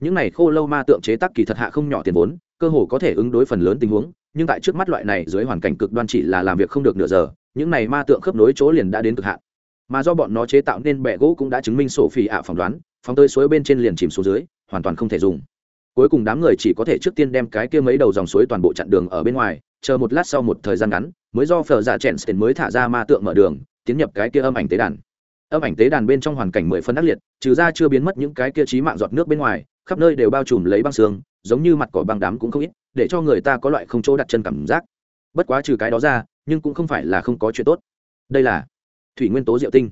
Những này khô lâu ma tượng chế tác kỳ thật hạ không nhỏ tiền vốn, cơ hồ có thể ứng đối phần lớn tình huống, nhưng tại trước mắt loại này dưới hoàn cảnh cực đoan chỉ là làm việc không được nửa giờ những này ma tượng khớp nối chỗ liền đã đến cực hạn. Mà do bọn nó chế tạo nên bẹ gỗ cũng đã chứng minh sổ phỉ ạ phỏng đoán, phóng tơi suối bên trên liền chìm xuống dưới, hoàn toàn không thể dùng. Cuối cùng đám người chỉ có thể trước tiên đem cái kia mấy đầu dòng suối toàn bộ chặn đường ở bên ngoài, chờ một lát sau một thời gian ngắn, mới do phở dạ chèn mới thả ra ma tượng mở đường, tiến nhập cái kia âm ảnh tế đàn. Âm ảnh tế đàn bên trong hoàn cảnh mười phân ác liệt, trừ ra chưa biến mất những cái kia trí mạng giọt nước bên ngoài, khắp nơi đều bao trùm lấy băng xương, giống như mặt cỏ băng đám cũng không ít, để cho người ta có loại không chỗ đặt chân cảm giác. Bất quá trừ cái đó ra nhưng cũng không phải là không có chuyện tốt. Đây là thủy nguyên tố diệu tinh.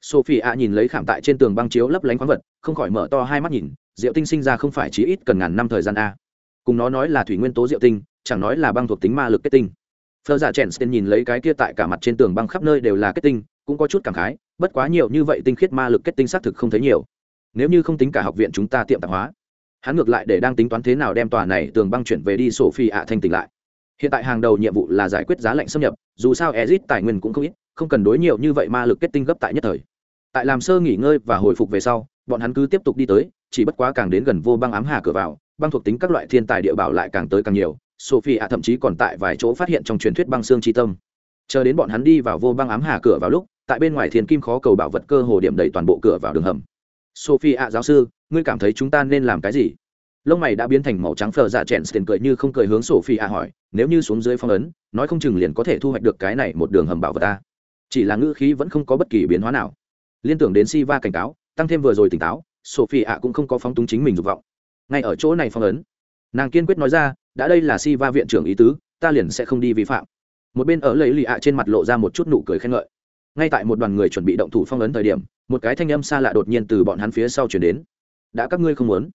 Sophie a nhìn lấy khảm tại trên tường băng chiếu lấp lánh khoáng vật, không khỏi mở to hai mắt nhìn, diệu tinh sinh ra không phải chí ít cần ngàn năm thời gian a. Cùng nó nói là thủy nguyên tố diệu tinh, chẳng nói là băng thuộc tính ma lực kết tinh. Phơ dạ chèn nhìn lấy cái kia tại cả mặt trên tường băng khắp nơi đều là kết tinh, cũng có chút cảm khái, bất quá nhiều như vậy tinh khiết ma lực kết tinh xác thực không thấy nhiều. Nếu như không tính cả học viện chúng ta tiệm tạp hóa, hắn ngược lại để đang tính toán thế nào đem tòa này tường băng chuyển về đi sổ phi ạ thanh tỉnh lại hiện tại hàng đầu nhiệm vụ là giải quyết giá lạnh xâm nhập, dù sao ezit tài nguyên cũng không ít, không cần đối nhiều như vậy ma lực kết tinh gấp tại nhất thời. Tại làm sơ nghỉ ngơi và hồi phục về sau, bọn hắn cứ tiếp tục đi tới, chỉ bất quá càng đến gần vô băng ám hà cửa vào, băng thuộc tính các loại thiên tài địa bảo lại càng tới càng nhiều, sophie ạ thậm chí còn tại vài chỗ phát hiện trong truyền thuyết băng xương tri tâm. Chờ đến bọn hắn đi vào vô băng ám hà cửa vào lúc, tại bên ngoài thiên kim khó cầu bảo vật cơ hồ điểm đầy toàn bộ cửa vào đường hầm. Sophie ạ giáo sư, ngươi cảm thấy chúng ta nên làm cái gì? Lông mày đã biến thành màu trắng phờ dạ chèn tiền cười như không cười hướng sophie a hỏi, nếu như xuống dưới phong ấn, nói không chừng liền có thể thu hoạch được cái này một đường hầm bảo vật ta. Chỉ là ngữ khí vẫn không có bất kỳ biến hóa nào. Liên tưởng đến si va cảnh cáo, tăng thêm vừa rồi tỉnh táo sophie a cũng không có phóng túng chính mình dục vọng. Ngay ở chỗ này phong ấn, nàng kiên quyết nói ra, đã đây là si va viện trưởng ý tứ, ta liền sẽ không đi vi phạm. Một bên ở lấy lì ạ trên mặt lộ ra một chút nụ cười khen ngợi. Ngay tại một đoàn người chuẩn bị động thủ phong ấn thời điểm, một cái thanh âm xa lạ đột nhiên từ bọn hắn phía sau chuyển đến. Đã các ngươi không muốn?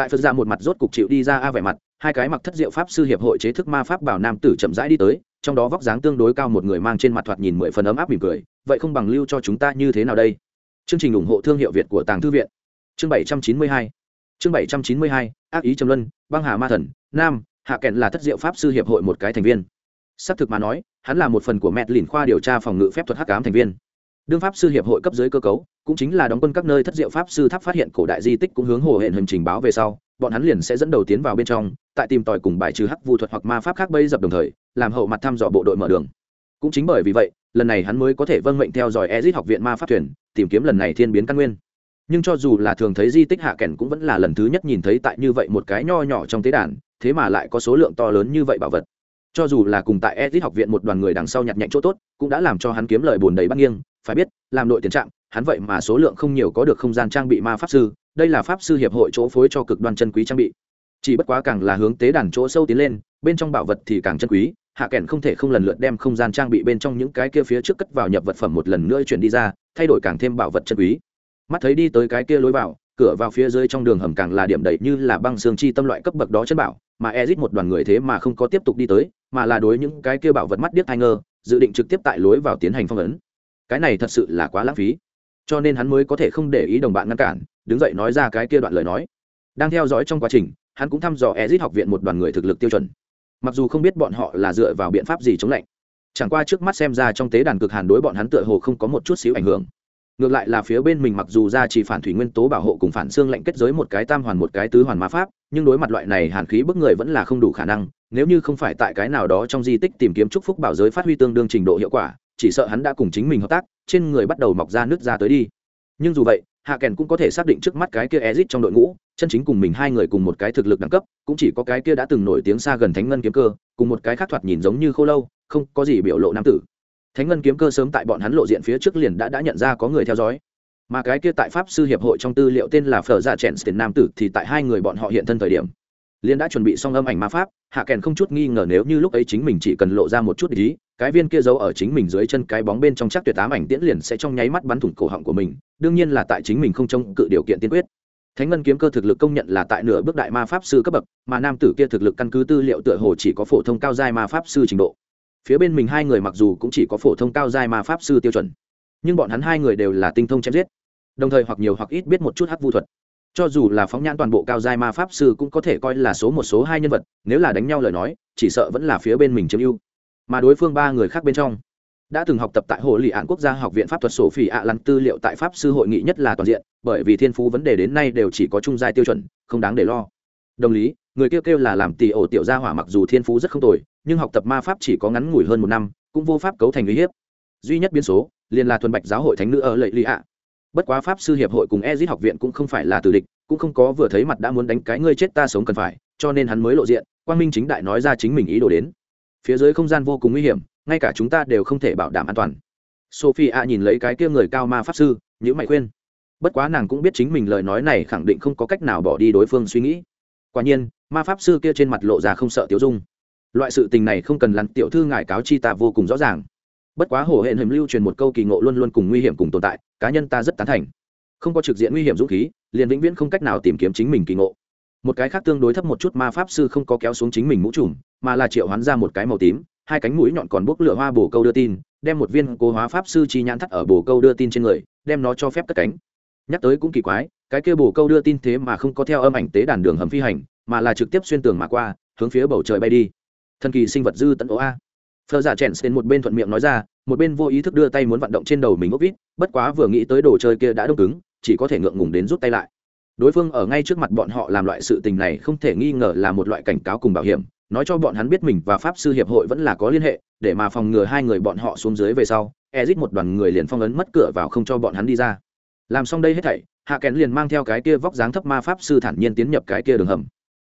Tại phật ra một mặt rốt cục chịu đi ra a vẻ mặt, hai cái mặc thất diệu pháp sư hiệp hội chế thức ma pháp bảo nam tử chậm rãi đi tới, trong đó vóc dáng tương đối cao một người mang trên mặt thoạt nhìn mười phần ấm áp mỉm cười, vậy không bằng lưu cho chúng ta như thế nào đây? Chương trình ủng hộ thương hiệu việt của tàng thư viện. Chương bảy trăm chín mươi hai. Chương bảy trăm chín mươi hai, ác ý trầm luân, băng hà ma thần, nam, hạ kẹn là thất diệu pháp sư hiệp hội một cái thành viên. Xác thực mà nói, hắn là một phần của mẹ lìn khoa điều tra phòng ngự phép thuật hắc ám thành viên. Đương pháp sư hiệp hội cấp dưới cơ cấu cũng chính là đóng quân các nơi thất diệu pháp sư tháp phát hiện cổ đại di tích cũng hướng hồ hẹn hình trình báo về sau, bọn hắn liền sẽ dẫn đầu tiến vào bên trong, tại tìm tòi cùng bài trừ hắc vu thuật hoặc ma pháp khác bây dập đồng thời, làm hậu mặt thăm dò bộ đội mở đường. Cũng chính bởi vì vậy, lần này hắn mới có thể vâng mệnh theo dõi ezit học viện ma pháp thuyền, tìm kiếm lần này thiên biến căn nguyên. Nhưng cho dù là thường thấy di tích hạ kèn cũng vẫn là lần thứ nhất nhìn thấy tại như vậy một cái nho nhỏ trong tế đàn, thế mà lại có số lượng to lớn như vậy bảo vật. Cho dù là cùng tại ezit học viện một đoàn người đằng sau nhặt nhạnh chỗ tốt, cũng đã làm cho hắn kiếm lời bồn đầy bắt nghiêng phải biết, làm đội tiền trạng, hắn vậy mà số lượng không nhiều có được không gian trang bị ma pháp sư, đây là pháp sư hiệp hội chỗ phối cho cực đoan chân quý trang bị. Chỉ bất quá càng là hướng tế đàn chỗ sâu tiến lên, bên trong bảo vật thì càng chân quý, hạ kèn không thể không lần lượt đem không gian trang bị bên trong những cái kia phía trước cất vào nhập vật phẩm một lần nữa chuyển đi ra, thay đổi càng thêm bảo vật chân quý. Mắt thấy đi tới cái kia lối vào, cửa vào phía dưới trong đường hầm càng là điểm đầy như là băng xương chi tâm loại cấp bậc đó chân bảo, mà ezit một đoàn người thế mà không có tiếp tục đi tới, mà là đối những cái kia bảo vật mắt điếc hai ngơ dự định trực tiếp tại lối vào tiến hành phong ấn cái này thật sự là quá lãng phí. Cho nên hắn mới có thể không để ý đồng bạn ngăn cản, đứng dậy nói ra cái kia đoạn lời nói. Đang theo dõi trong quá trình, hắn cũng thăm dò ezit học viện một đoàn người thực lực tiêu chuẩn. Mặc dù không biết bọn họ là dựa vào biện pháp gì chống lạnh, chẳng qua trước mắt xem ra trong tế đàn cực hàn đối bọn hắn tựa hồ không có một chút xíu ảnh hưởng. Ngược lại là phía bên mình mặc dù ra chỉ phản thủy nguyên tố bảo hộ cùng phản xương lệnh kết giới một cái tam hoàn một cái tứ hoàn ma pháp, nhưng đối mặt loại này hàn khí bức người vẫn là không đủ khả năng, nếu như không phải tại cái nào đó trong di tích tìm kiếm chúc phúc bảo giới phát huy tương đương trình độ hiệu quả chỉ sợ hắn đã cùng chính mình hợp tác, trên người bắt đầu mọc ra nước ra tới đi. Nhưng dù vậy, hạ kèn cũng có thể xác định trước mắt cái kia ezit trong đội ngũ, chân chính cùng mình hai người cùng một cái thực lực đẳng cấp, cũng chỉ có cái kia đã từng nổi tiếng xa gần thánh ngân kiếm cơ, cùng một cái khác thoạt nhìn giống như khô lâu, không có gì biểu lộ nam tử. Thánh ngân kiếm cơ sớm tại bọn hắn lộ diện phía trước liền đã đã nhận ra có người theo dõi. Mà cái kia tại pháp sư hiệp hội trong tư liệu tên là phở dạ chèn tiền nam tử thì tại hai người bọn họ hiện thân thời điểm liên đã chuẩn bị xong âm ảnh ma pháp, hạ kèn không chút nghi ngờ nếu như lúc ấy chính mình chỉ cần lộ ra một chút ý, cái viên kia giấu ở chính mình dưới chân cái bóng bên trong chắc tuyệt tám ảnh tiễn liền sẽ trong nháy mắt bắn thủng cổ họng của mình, đương nhiên là tại chính mình không trông cự điều kiện tiên quyết. Thánh ngân kiếm cơ thực lực công nhận là tại nửa bước đại ma pháp sư cấp bậc, mà nam tử kia thực lực căn cứ tư liệu tựa hồ chỉ có phổ thông cao giai ma pháp sư trình độ. Phía bên mình hai người mặc dù cũng chỉ có phổ thông cao giai ma pháp sư tiêu chuẩn, nhưng bọn hắn hai người đều là tinh thông chém giết, đồng thời hoặc nhiều hoặc ít biết một chút hắc vu thuật cho dù là phóng nhãn toàn bộ cao giai ma pháp sư cũng có thể coi là số một, số hai nhân vật, nếu là đánh nhau lời nói, chỉ sợ vẫn là phía bên mình chiếm ưu. Mà đối phương ba người khác bên trong, đã từng học tập tại hồ lì ạn quốc gia học viện pháp thuật sổ phỉ ạ lăn tư liệu tại pháp sư hội nghị nhất là toàn diện, bởi vì thiên phú vấn đề đến nay đều chỉ có trung giai tiêu chuẩn, không đáng để lo. Đồng lý, người kêu kêu là làm tỷ ổ tiểu gia hỏa mặc dù thiên phú rất không tồi, nhưng học tập ma pháp chỉ có ngắn ngủi hơn một năm, cũng vô pháp cấu thành uy hiếp. Duy nhất biến số, liền là thuần bạch giáo hội thánh nữ ở lệ lì ạ bất quá pháp sư hiệp hội cùng ezit học viện cũng không phải là tử địch, cũng không có vừa thấy mặt đã muốn đánh cái ngươi chết ta sống cần phải, cho nên hắn mới lộ diện, quang minh chính đại nói ra chính mình ý đồ đến. Phía dưới không gian vô cùng nguy hiểm, ngay cả chúng ta đều không thể bảo đảm an toàn. Sophie a nhìn lấy cái kia người cao ma pháp sư nhữ mày khuyên. Bất quá nàng cũng biết chính mình lời nói này khẳng định không có cách nào bỏ đi đối phương suy nghĩ. Quả nhiên, ma pháp sư kia trên mặt lộ ra không sợ tiểu dung. Loại sự tình này không cần lắn tiểu thư ngài cáo chi ta vô cùng rõ ràng bất quá hổ hẹn hiểm lưu truyền một câu kỳ ngộ luôn luôn cùng nguy hiểm cùng tồn tại, cá nhân ta rất tán thành. Không có trực diện nguy hiểm dũng khí, liền vĩnh viễn không cách nào tìm kiếm chính mình kỳ ngộ. Một cái khác tương đối thấp một chút ma pháp sư không có kéo xuống chính mình mũ trùm, mà là triệu hoán ra một cái màu tím, hai cánh mũi nhọn còn bốc lửa hoa bồ câu đưa tin, đem một viên cố hóa pháp sư chi nhãn thắt ở bồ câu đưa tin trên người, đem nó cho phép cất cánh. Nhắc tới cũng kỳ quái, cái kia bồ câu đưa tin thế mà không có theo âm ảnh tế đàn đường hầm phi hành, mà là trực tiếp xuyên tường mà qua, hướng phía bầu trời bay đi. Thần kỳ sinh vật dư tận ố a. Phở giả chèn đến một bên thuận miệng nói ra, một bên vô ý thức đưa tay muốn vận động trên đầu mình ốc vít, bất quá vừa nghĩ tới đồ chơi kia đã đông cứng, chỉ có thể ngượng ngùng đến rút tay lại. Đối phương ở ngay trước mặt bọn họ làm loại sự tình này không thể nghi ngờ là một loại cảnh cáo cùng bảo hiểm, nói cho bọn hắn biết mình và pháp sư hiệp hội vẫn là có liên hệ, để mà phòng ngừa hai người bọn họ xuống dưới về sau, Ezic một đoàn người liền phong ấn mất cửa vào không cho bọn hắn đi ra. Làm xong đây hết thảy, hạ Kèn liền mang theo cái kia vóc dáng thấp ma pháp sư thản nhiên tiến nhập cái kia đường hầm.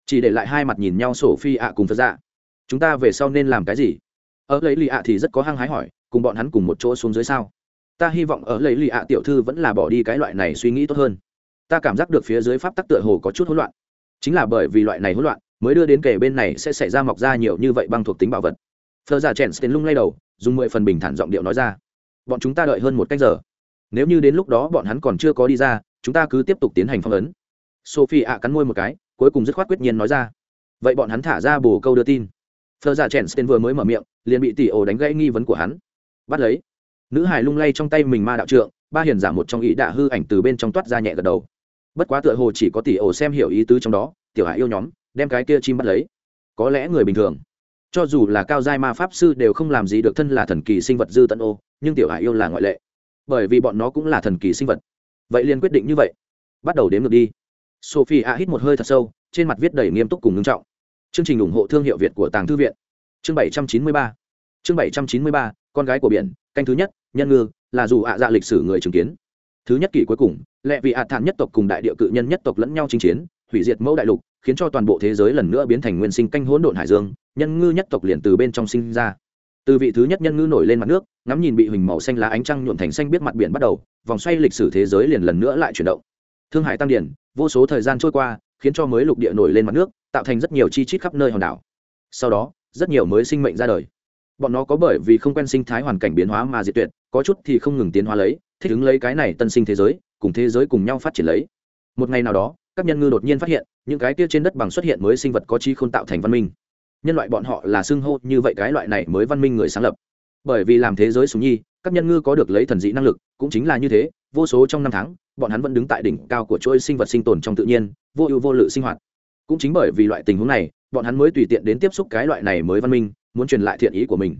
Chỉ để lại hai mặt nhìn nhau sổ phi ạ cùng phật dạ. Chúng ta về sau nên làm cái gì? Ở lấy lì ạ thì rất có hăng hái hỏi, cùng bọn hắn cùng một chỗ xuống dưới sao? Ta hy vọng ở lấy lì ạ tiểu thư vẫn là bỏ đi cái loại này suy nghĩ tốt hơn. Ta cảm giác được phía dưới pháp tắc tựa hồ có chút hỗn loạn. Chính là bởi vì loại này hỗn loạn, mới đưa đến kề bên này sẽ xảy ra mọc ra nhiều như vậy băng thuộc tính bảo vật. Thơ giả dạ chèn tên lung lay đầu, dùng mười phần bình thản giọng điệu nói ra. Bọn chúng ta đợi hơn một cách giờ. Nếu như đến lúc đó bọn hắn còn chưa có đi ra, chúng ta cứ tiếp tục tiến hành phong ấn. Sophie ạ cắn môi một cái, cuối cùng dứt khoát quyết nhiên nói ra. Vậy bọn hắn thả ra bồ câu đưa tin phờ giả dạ chèn sten vừa mới mở miệng, liền bị tỷ ổ đánh gãy nghi vấn của hắn. Bắt lấy. Nữ hải lung lay trong tay mình ma đạo trượng, ba hiền giả một trong ý đạ hư ảnh từ bên trong toát ra nhẹ gật đầu. Bất quá tựa hồ chỉ có tỷ ổ xem hiểu ý tứ trong đó, tiểu hải yêu nhóm, đem cái kia chim bắt lấy. Có lẽ người bình thường. Cho dù là cao giai ma pháp sư đều không làm gì được thân là thần kỳ sinh vật dư tận ô, nhưng tiểu hải yêu là ngoại lệ. Bởi vì bọn nó cũng là thần kỳ sinh vật. Vậy liền quyết định như vậy. Bắt đầu đếm ngược đi. Sophie a hít một hơi thật sâu, trên mặt viết đầy nghiêm túc cùng ngưng trọng chương trình ủng hộ thương hiệu việt của tàng thư viện. Chương bảy trăm chín mươi ba. Chương bảy trăm chín mươi ba, con gái của biển, canh thứ nhất, nhân ngư, là dù ạ dạ lịch sử người chứng kiến. Thứ nhất kỷ cuối cùng lệ vị ạ thản nhất tộc cùng đại địa cự nhân nhất tộc lẫn nhau chinh chiến, hủy diệt mẫu đại lục, khiến cho toàn bộ thế giới lần nữa biến thành nguyên sinh canh hỗn độn hải dương, nhân ngư nhất tộc liền từ bên trong sinh ra. Từ vị thứ nhất nhân ngư nổi lên mặt nước, ngắm nhìn bị huỳnh màu xanh lá ánh trăng nhuộm thành xanh biết mặt biển bắt đầu, vòng xoay lịch sử thế giới liền lần nữa lại chuyển động. Thương hải tăng điển, vô số thời gian trôi qua khiến cho mới lục địa nổi lên mặt nước, tạo thành rất nhiều chi chít khắp nơi hòn đảo. Sau đó, rất nhiều mới sinh mệnh ra đời. Bọn nó có bởi vì không quen sinh thái hoàn cảnh biến hóa mà diệt tuyệt, có chút thì không ngừng tiến hóa lấy, thích ứng lấy cái này tân sinh thế giới, cùng thế giới cùng nhau phát triển lấy. Một ngày nào đó, các nhân ngư đột nhiên phát hiện, những cái kia trên đất bằng xuất hiện mới sinh vật có chi không tạo thành văn minh. Nhân loại bọn họ là xưng hô như vậy cái loại này mới văn minh người sáng lập. Bởi vì làm thế giới súng nhi, các nhân ngư có được lấy thần dị năng lực, cũng chính là như thế, vô số trong năm tháng, bọn hắn vẫn đứng tại đỉnh cao của chuỗi sinh vật sinh tồn trong tự nhiên vô ưu vô lự sinh hoạt. Cũng chính bởi vì loại tình huống này, bọn hắn mới tùy tiện đến tiếp xúc cái loại này mới văn minh, muốn truyền lại thiện ý của mình.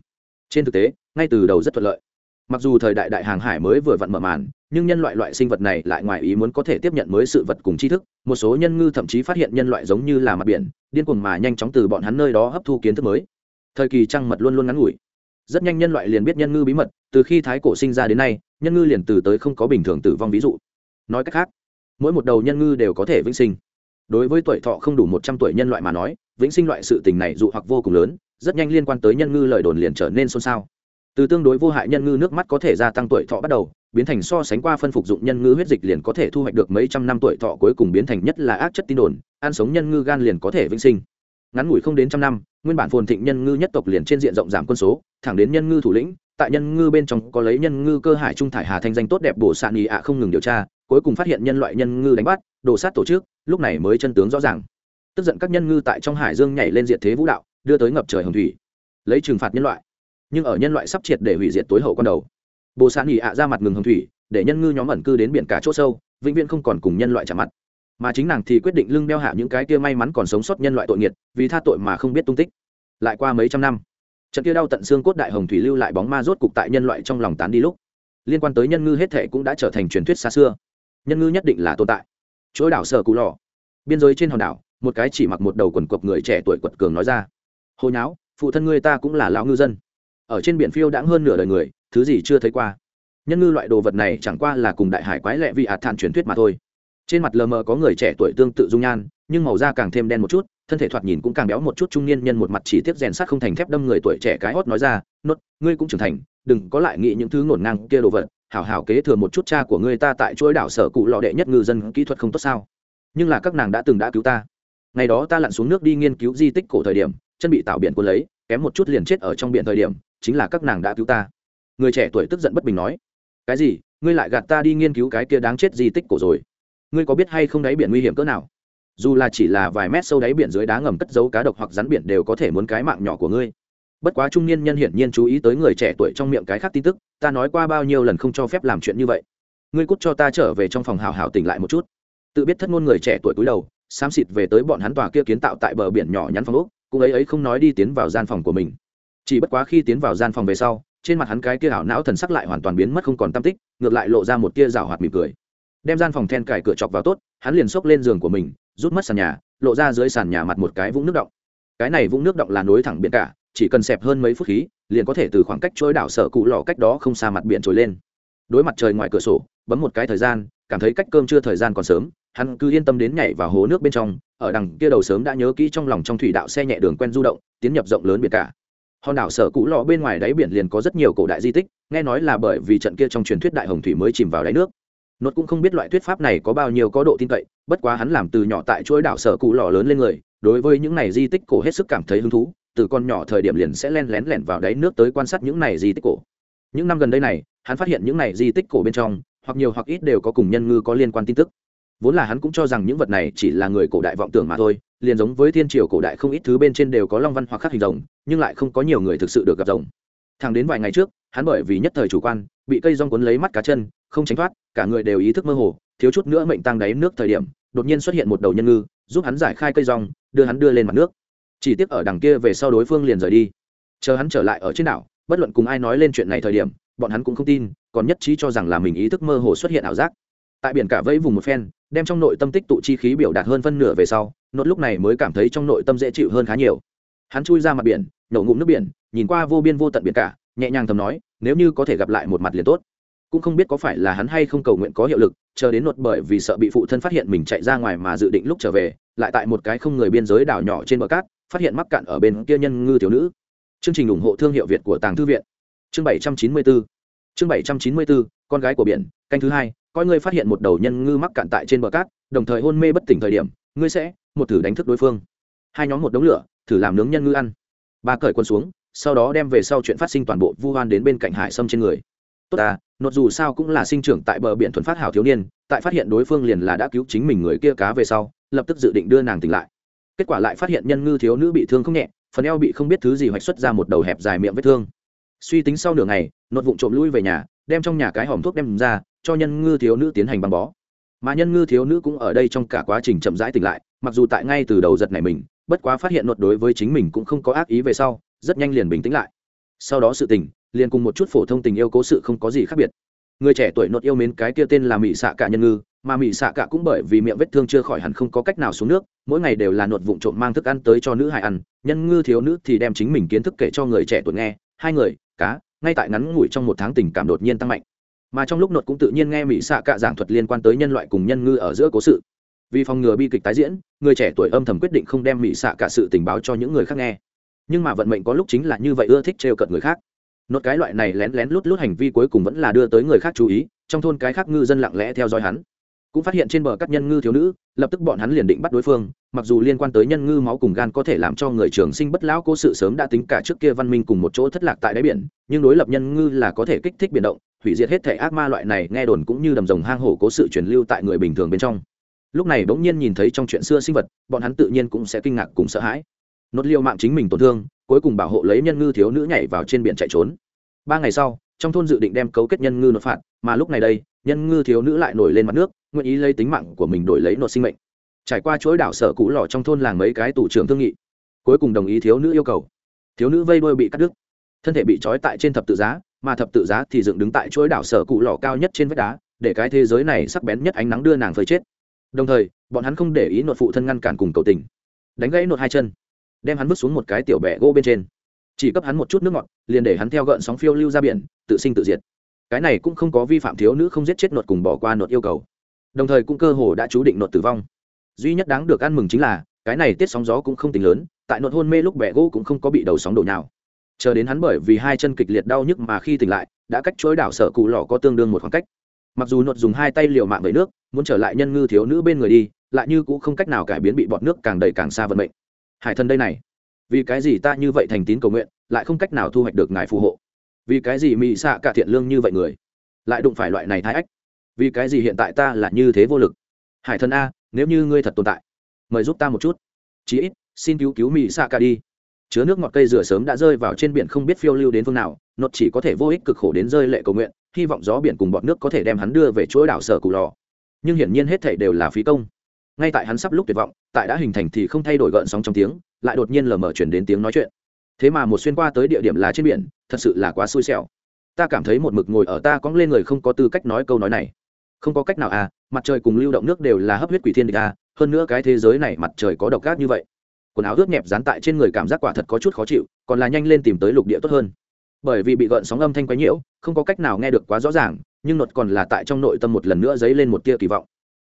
Trên thực tế, ngay từ đầu rất thuận lợi. Mặc dù thời đại đại hàng hải mới vừa vặn mở màn, nhưng nhân loại loại sinh vật này lại ngoài ý muốn có thể tiếp nhận mới sự vật cùng tri thức, một số nhân ngư thậm chí phát hiện nhân loại giống như là mặt biển, điên cuồng mà nhanh chóng từ bọn hắn nơi đó hấp thu kiến thức mới. Thời kỳ trăng mật luôn luôn ngắn ngủi. Rất nhanh nhân loại liền biết nhân ngư bí mật, từ khi thái cổ sinh ra đến nay, nhân ngư liền từ tới không có bình thường tử vong ví dụ. Nói cách khác, mỗi một đầu nhân ngư đều có thể vĩnh sinh đối với tuổi thọ không đủ một trăm tuổi nhân loại mà nói, vĩnh sinh loại sự tình này dụ hoặc vô cùng lớn, rất nhanh liên quan tới nhân ngư lời đồn liền trở nên xôn xao. Từ tương đối vô hại nhân ngư nước mắt có thể gia tăng tuổi thọ bắt đầu, biến thành so sánh qua phân phục dụng nhân ngư huyết dịch liền có thể thu hoạch được mấy trăm năm tuổi thọ cuối cùng biến thành nhất là ác chất tin đồn, ăn sống nhân ngư gan liền có thể vĩnh sinh. Ngắn ngủi không đến trăm năm, nguyên bản phồn thịnh nhân ngư nhất tộc liền trên diện rộng giảm quân số, thẳng đến nhân ngư thủ lĩnh, tại nhân ngư bên trong có lấy nhân ngư cơ hải trung thải hà thanh danh tốt đẹp bổ sạn ý ạ không ngừng điều tra cuối cùng phát hiện nhân loại nhân ngư đánh bắt, đồ sát tổ chức, lúc này mới chân tướng rõ ràng. Tức giận các nhân ngư tại trong hải dương nhảy lên diện thế vũ đạo, đưa tới ngập trời hồng thủy, lấy trừng phạt nhân loại. Nhưng ở nhân loại sắp triệt để hủy diệt tối hậu con đầu, bồ sán nghỉ ạ ra mặt ngừng hồng thủy, để nhân ngư nhóm ẩn cư đến biển cả chỗ sâu, vĩnh viễn không còn cùng nhân loại trả mặt. Mà chính nàng thì quyết định lưng đeo hạ những cái kia may mắn còn sống sót nhân loại tội nghiệt, vì tha tội mà không biết tung tích. Lại qua mấy trăm năm, trận kia đau tận xương cốt đại hồng thủy lưu lại bóng ma rốt cục tại nhân loại trong lòng tán đi lúc. Liên quan tới nhân ngư hết thệ cũng đã trở thành truyền thuyết xa xưa nhân ngư nhất định là tồn tại. Chuỗi đảo sở cụ lò. Biên giới trên hòn đảo, một cái chỉ mặc một đầu quần cộc người trẻ tuổi quật cường nói ra. Hồi nháo, phụ thân ngươi ta cũng là lão ngư dân. Ở trên biển phiêu đãng hơn nửa đời người, thứ gì chưa thấy qua. Nhân ngư loại đồ vật này chẳng qua là cùng đại hải quái lệ vị hạt thản truyền thuyết mà thôi. Trên mặt lờ mờ có người trẻ tuổi tương tự dung nhan, nhưng màu da càng thêm đen một chút, thân thể thoạt nhìn cũng càng béo một chút trung niên nhân một mặt chỉ tiếp rèn sát không thành thép đâm người tuổi trẻ cái hót nói ra, nốt, ngươi cũng trưởng thành, đừng có lại nghĩ những thứ ngổn ngang kia đồ vật hảo hảo kế thừa một chút cha của ngươi ta tại chuỗi đảo sở cụ lọ đệ nhất ngư dân kỹ thuật không tốt sao? Nhưng là các nàng đã từng đã cứu ta. Ngày đó ta lặn xuống nước đi nghiên cứu di tích cổ thời điểm, chân bị tạo biển cuốn lấy, kém một chút liền chết ở trong biển thời điểm, chính là các nàng đã cứu ta. Người trẻ tuổi tức giận bất bình nói, cái gì? Ngươi lại gạt ta đi nghiên cứu cái kia đáng chết di tích cổ rồi? Ngươi có biết hay không đáy biển nguy hiểm cỡ nào? Dù là chỉ là vài mét sâu đáy biển dưới đá ngầm cất giấu cá độc hoặc rắn biển đều có thể muốn cái mạng nhỏ của ngươi. Bất quá trung niên nhân hiển nhiên chú ý tới người trẻ tuổi trong miệng cái khác tin tức ta nói qua bao nhiêu lần không cho phép làm chuyện như vậy. Ngươi cút cho ta trở về trong phòng hào hào tỉnh lại một chút. Tự biết thất ngôn người trẻ tuổi cúi đầu, xám xịt về tới bọn hắn tòa kia kiến tạo tại bờ biển nhỏ nhắn phòng úc cũng ấy ấy không nói đi tiến vào gian phòng của mình. Chỉ bất quá khi tiến vào gian phòng về sau, trên mặt hắn cái kia ảo não thần sắc lại hoàn toàn biến mất không còn tâm tích, ngược lại lộ ra một tia rào hoạt mỉm cười. Đem gian phòng then cài cửa chọc vào tốt, hắn liền xốc lên giường của mình, rút mất sàn nhà, lộ ra dưới sàn nhà mặt một cái vũng nước động. Cái này vũng nước động là nối thẳng biển cả chỉ cần xẹp hơn mấy phút khí, liền có thể từ khoảng cách chuỗi đảo sở cụ lò cách đó không xa mặt biển trồi lên. Đối mặt trời ngoài cửa sổ, bấm một cái thời gian, cảm thấy cách cơm chưa thời gian còn sớm, hắn cứ yên tâm đến nhảy vào hố nước bên trong, ở đằng kia đầu sớm đã nhớ kỹ trong lòng trong thủy đạo xe nhẹ đường quen du động, tiến nhập rộng lớn biển cả. Hòn đảo sở cũ lọ bên ngoài đáy biển liền có rất nhiều cổ đại di tích, nghe nói là bởi vì trận kia trong truyền thuyết đại hồng thủy mới chìm vào đáy nước. Nốt cũng không biết loại thuyết pháp này có bao nhiêu có độ tin cậy, bất quá hắn làm từ nhỏ tại chuỗi đảo sở cũ lọ lớn lên người, đối với những này di tích cổ hết sức cảm thấy hứng thú từ con nhỏ thời điểm liền sẽ len lén lẻn vào đáy nước tới quan sát những này di tích cổ. Những năm gần đây này, hắn phát hiện những này di tích cổ bên trong, hoặc nhiều hoặc ít đều có cùng nhân ngư có liên quan tin tức. Vốn là hắn cũng cho rằng những vật này chỉ là người cổ đại vọng tưởng mà thôi, liền giống với thiên triều cổ đại không ít thứ bên trên đều có long văn hoặc khắc hình rồng, nhưng lại không có nhiều người thực sự được gặp rồng. Thẳng đến vài ngày trước, hắn bởi vì nhất thời chủ quan, bị cây rong cuốn lấy mắt cá chân, không tránh thoát, cả người đều ý thức mơ hồ, thiếu chút nữa mệnh tăng đáy nước thời điểm, đột nhiên xuất hiện một đầu nhân ngư, giúp hắn giải khai cây rong, đưa hắn đưa lên mặt nước chỉ tiếc ở đằng kia về sau đối phương liền rời đi. Chờ hắn trở lại ở trên đảo, bất luận cùng ai nói lên chuyện này thời điểm, bọn hắn cũng không tin, còn nhất trí cho rằng là mình ý thức mơ hồ xuất hiện ảo giác. Tại biển cả vẫy vùng một phen, đem trong nội tâm tích tụ chi khí biểu đạt hơn phân nửa về sau, nốt lúc này mới cảm thấy trong nội tâm dễ chịu hơn khá nhiều. Hắn chui ra mặt biển, nổ ngụm nước biển, nhìn qua vô biên vô tận biển cả, nhẹ nhàng thầm nói, nếu như có thể gặp lại một mặt liền tốt. Cũng không biết có phải là hắn hay không cầu nguyện có hiệu lực, chờ đến nốt bởi vì sợ bị phụ thân phát hiện mình chạy ra ngoài mà dự định lúc trở về, lại tại một cái không người biên giới đảo nhỏ trên bờ cát phát hiện mắc cạn ở bên kia nhân ngư thiếu nữ. Chương trình ủng hộ thương hiệu việt của tàng thư viện. Chương bảy trăm chín mươi bốn chương bảy trăm chín mươi bốn con gái của biển, canh thứ hai, coi ngươi phát hiện một đầu nhân ngư mắc cạn tại trên bờ cát, đồng thời hôn mê bất tỉnh thời điểm, ngươi sẽ một thử đánh thức đối phương. Hai nhóm một đống lửa, thử làm nướng nhân ngư ăn. Ba cởi quân xuống, sau đó đem về sau chuyện phát sinh toàn bộ vu hoan đến bên cạnh hải sâm trên người. Tốt ta, nốt dù sao cũng là sinh trưởng tại bờ biển thuần phát hảo thiếu niên, tại phát hiện đối phương liền là đã cứu chính mình người kia cá về sau, lập tức dự định đưa nàng tỉnh lại kết quả lại phát hiện nhân ngư thiếu nữ bị thương không nhẹ, phần eo bị không biết thứ gì hoạch xuất ra một đầu hẹp dài miệng vết thương. Suy tính sau nửa ngày nốt vụn trộm lui về nhà, đem trong nhà cái hòm thuốc đem ra, cho nhân ngư thiếu nữ tiến hành băng bó. Mà nhân ngư thiếu nữ cũng ở đây trong cả quá trình chậm rãi tỉnh lại, mặc dù tại ngay từ đầu giật này mình, bất quá phát hiện nốt đối với chính mình cũng không có ác ý về sau, rất nhanh liền bình tĩnh lại. Sau đó sự tình, liền cùng một chút phổ thông tình yêu cố sự không có gì khác biệt. Người trẻ tuổi nốt yêu mến cái kia tên là mỹ xạ cả nhân ngư mà mỹ xạ cả cũng bởi vì miệng vết thương chưa khỏi hẳn không có cách nào xuống nước, mỗi ngày đều là nuột vụng trộm mang thức ăn tới cho nữ hài ăn, nhân ngư thiếu nữ thì đem chính mình kiến thức kể cho người trẻ tuổi nghe, hai người, cá, ngay tại ngắn ngủi trong một tháng tình cảm đột nhiên tăng mạnh. Mà trong lúc nuột cũng tự nhiên nghe mỹ xạ cả giảng thuật liên quan tới nhân loại cùng nhân ngư ở giữa cố sự. Vì phòng ngừa bi kịch tái diễn, người trẻ tuổi âm thầm quyết định không đem mỹ xạ cả sự tình báo cho những người khác nghe. Nhưng mà vận mệnh có lúc chính là như vậy ưa thích trêu cợt người khác. Nốt cái loại này lén lén lút lút hành vi cuối cùng vẫn là đưa tới người khác chú ý, trong thôn cái khác ngư dân lặng lẽ theo dõi hắn cũng phát hiện trên bờ các nhân ngư thiếu nữ, lập tức bọn hắn liền định bắt đối phương, mặc dù liên quan tới nhân ngư máu cùng gan có thể làm cho người trường sinh bất lão cố sự sớm đã tính cả trước kia văn minh cùng một chỗ thất lạc tại đáy biển, nhưng đối lập nhân ngư là có thể kích thích biển động, hủy diệt hết thể ác ma loại này, nghe đồn cũng như đầm rồng hang hổ cố sự truyền lưu tại người bình thường bên trong. Lúc này bỗng nhiên nhìn thấy trong chuyện xưa sinh vật, bọn hắn tự nhiên cũng sẽ kinh ngạc cùng sợ hãi. Nốt liêu mạng chính mình tổn thương, cuối cùng bảo hộ lấy nhân ngư thiếu nữ nhảy vào trên biển chạy trốn. Ba ngày sau, trong thôn dự định đem cấu kết nhân ngư nộp phạt, mà lúc này đây nhân ngư thiếu nữ lại nổi lên mặt nước, nguyện ý lấy tính mạng của mình đổi lấy nộp sinh mệnh. Trải qua chuỗi đảo sở cũ lò trong thôn làng mấy cái tủ trưởng thương nghị, cuối cùng đồng ý thiếu nữ yêu cầu. Thiếu nữ vây đuôi bị cắt đứt. Thân thể bị trói tại trên thập tự giá, mà thập tự giá thì dựng đứng tại chuỗi đảo sở cụ lò cao nhất trên vách đá, để cái thế giới này sắc bén nhất ánh nắng đưa nàng phơi chết. Đồng thời, bọn hắn không để ý nội phụ thân ngăn cản cùng cầu tình. Đánh gãy nội hai chân, đem hắn vứt xuống một cái tiểu bẹ gỗ bên trên. Chỉ cấp hắn một chút nước ngọt, liền để hắn theo gợn sóng phiêu lưu ra biển, tự sinh tự diệt cái này cũng không có vi phạm thiếu nữ không giết chết nột cùng bỏ qua nột yêu cầu. Đồng thời cũng cơ hồ đã chú định nột tử vong. Duy nhất đáng được ăn mừng chính là, cái này tiết sóng gió cũng không tính lớn, tại nột hôn mê lúc bẹ gỗ cũng không có bị đầu sóng đổ nào chờ đến hắn bởi vì hai chân kịch liệt đau nhức mà khi tỉnh lại, đã cách chối đảo sở cụ lò có tương đương một khoảng cách. Mặc dù nột dùng hai tay liều mạng với nước, muốn trở lại nhân ngư thiếu nữ bên người đi, lại như cũng không cách nào cải biến bị bọt nước càng đầy càng xa vận mệnh. Hải thần đây này, vì cái gì ta như vậy thành tín cầu nguyện, lại không cách nào thu hoạch được ngài phù hộ? Vì cái gì mỹ xạ cả thiện lương như vậy người? Lại đụng phải loại này thái ách. Vì cái gì hiện tại ta là như thế vô lực? Hải thần a, nếu như ngươi thật tồn tại, mời giúp ta một chút. Chí ít, xin cứu cứu mỹ xạ cả đi. Chứa nước ngọt cây rửa sớm đã rơi vào trên biển không biết phiêu lưu đến phương nào nốt chỉ có thể vô ích cực khổ đến rơi lệ cầu nguyện, hy vọng gió biển cùng bọt nước có thể đem hắn đưa về chuỗi đảo sở cù lò. Nhưng hiển nhiên hết thảy đều là phí công. Ngay tại hắn sắp lúc tuyệt vọng, tại đã hình thành thì không thay đổi gợn sóng trong tiếng, lại đột nhiên lờ mờ chuyển đến tiếng nói chuyện thế mà một xuyên qua tới địa điểm là trên biển, thật sự là quá xui xẻo. Ta cảm thấy một mực ngồi ở ta cóng lên người không có tư cách nói câu nói này. Không có cách nào à mặt trời cùng lưu động nước đều là hấp huyết quỷ thiên địch à hơn nữa cái thế giới này mặt trời có độc gác như vậy. Quần áo ướt nhẹp dán tại trên người cảm giác quả thật có chút khó chịu, còn là nhanh lên tìm tới lục địa tốt hơn. Bởi vì bị gợn sóng âm thanh quấy nhiễu, không có cách nào nghe được quá rõ ràng, nhưng nột còn là tại trong nội tâm một lần nữa dấy lên một tia kỳ vọng.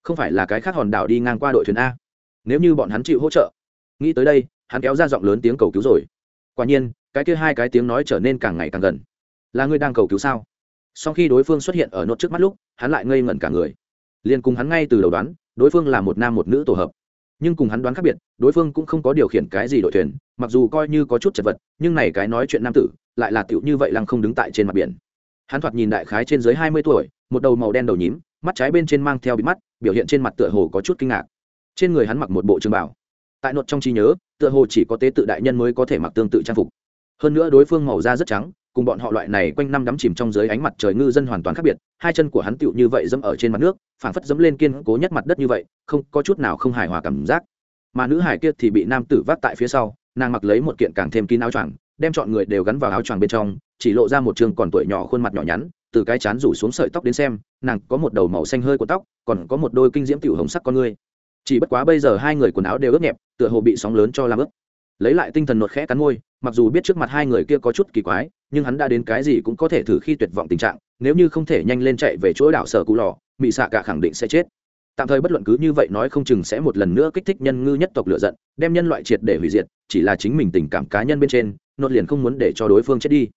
Không phải là cái khác hòn đảo đi ngang qua đội thuyền a. Nếu như bọn hắn chịu hỗ trợ, nghĩ tới đây, hắn kéo ra giọng lớn tiếng cầu cứu rồi quả nhiên, cái kia hai cái tiếng nói trở nên càng ngày càng gần. Là ngươi đang cầu cứu sao? Sau khi đối phương xuất hiện ở nốt trước mắt lúc, hắn lại ngây ngẩn cả người. Liền cùng hắn ngay từ đầu đoán, đối phương là một nam một nữ tổ hợp. Nhưng cùng hắn đoán khác biệt, đối phương cũng không có điều khiển cái gì đội thuyền, mặc dù coi như có chút chật vật, nhưng này cái nói chuyện nam tử, lại là tựu như vậy lăng không đứng tại trên mặt biển. Hắn thoạt nhìn đại khái trên dưới hai mươi tuổi, một đầu màu đen đầu nhím, mắt trái bên trên mang theo bị mắt, biểu hiện trên mặt tựa hồ có chút kinh ngạc. Trên người hắn mặc một bộ trường bảo tại nốt trong trí nhớ, tựa hồ chỉ có tế tự đại nhân mới có thể mặc tương tự trang phục. Hơn nữa đối phương màu da rất trắng, cùng bọn họ loại này quanh năm đắm chìm trong dưới ánh mặt trời ngư dân hoàn toàn khác biệt, hai chân của hắn tựu như vậy dẫm ở trên mặt nước, phảng phất dẫm lên kiên cố nhất mặt đất như vậy, không, có chút nào không hài hòa cảm giác. Mà nữ hải kia thì bị nam tử vác tại phía sau, nàng mặc lấy một kiện càng thêm kín áo choàng, đem chọn người đều gắn vào áo choàng bên trong, chỉ lộ ra một trường còn tuổi nhỏ khuôn mặt nhỏ nhắn, từ cái chán rủ xuống sợi tóc đến xem, nàng có một đầu màu xanh hơi của tóc, còn có một đôi kinh diễm tiểu hồng sắc con ngươi chỉ bất quá bây giờ hai người quần áo đều ướt nhẹp, tựa hồ bị sóng lớn cho làm ướt. Lấy lại tinh thần nột khẽ cắn môi, mặc dù biết trước mặt hai người kia có chút kỳ quái, nhưng hắn đã đến cái gì cũng có thể thử khi tuyệt vọng tình trạng, nếu như không thể nhanh lên chạy về chỗ đảo sở cụ lò, mị xạ cả khẳng định sẽ chết. Tạm thời bất luận cứ như vậy nói không chừng sẽ một lần nữa kích thích nhân ngư nhất tộc lựa giận, đem nhân loại triệt để hủy diệt, chỉ là chính mình tình cảm cá nhân bên trên nột liền không muốn để cho đối phương chết đi.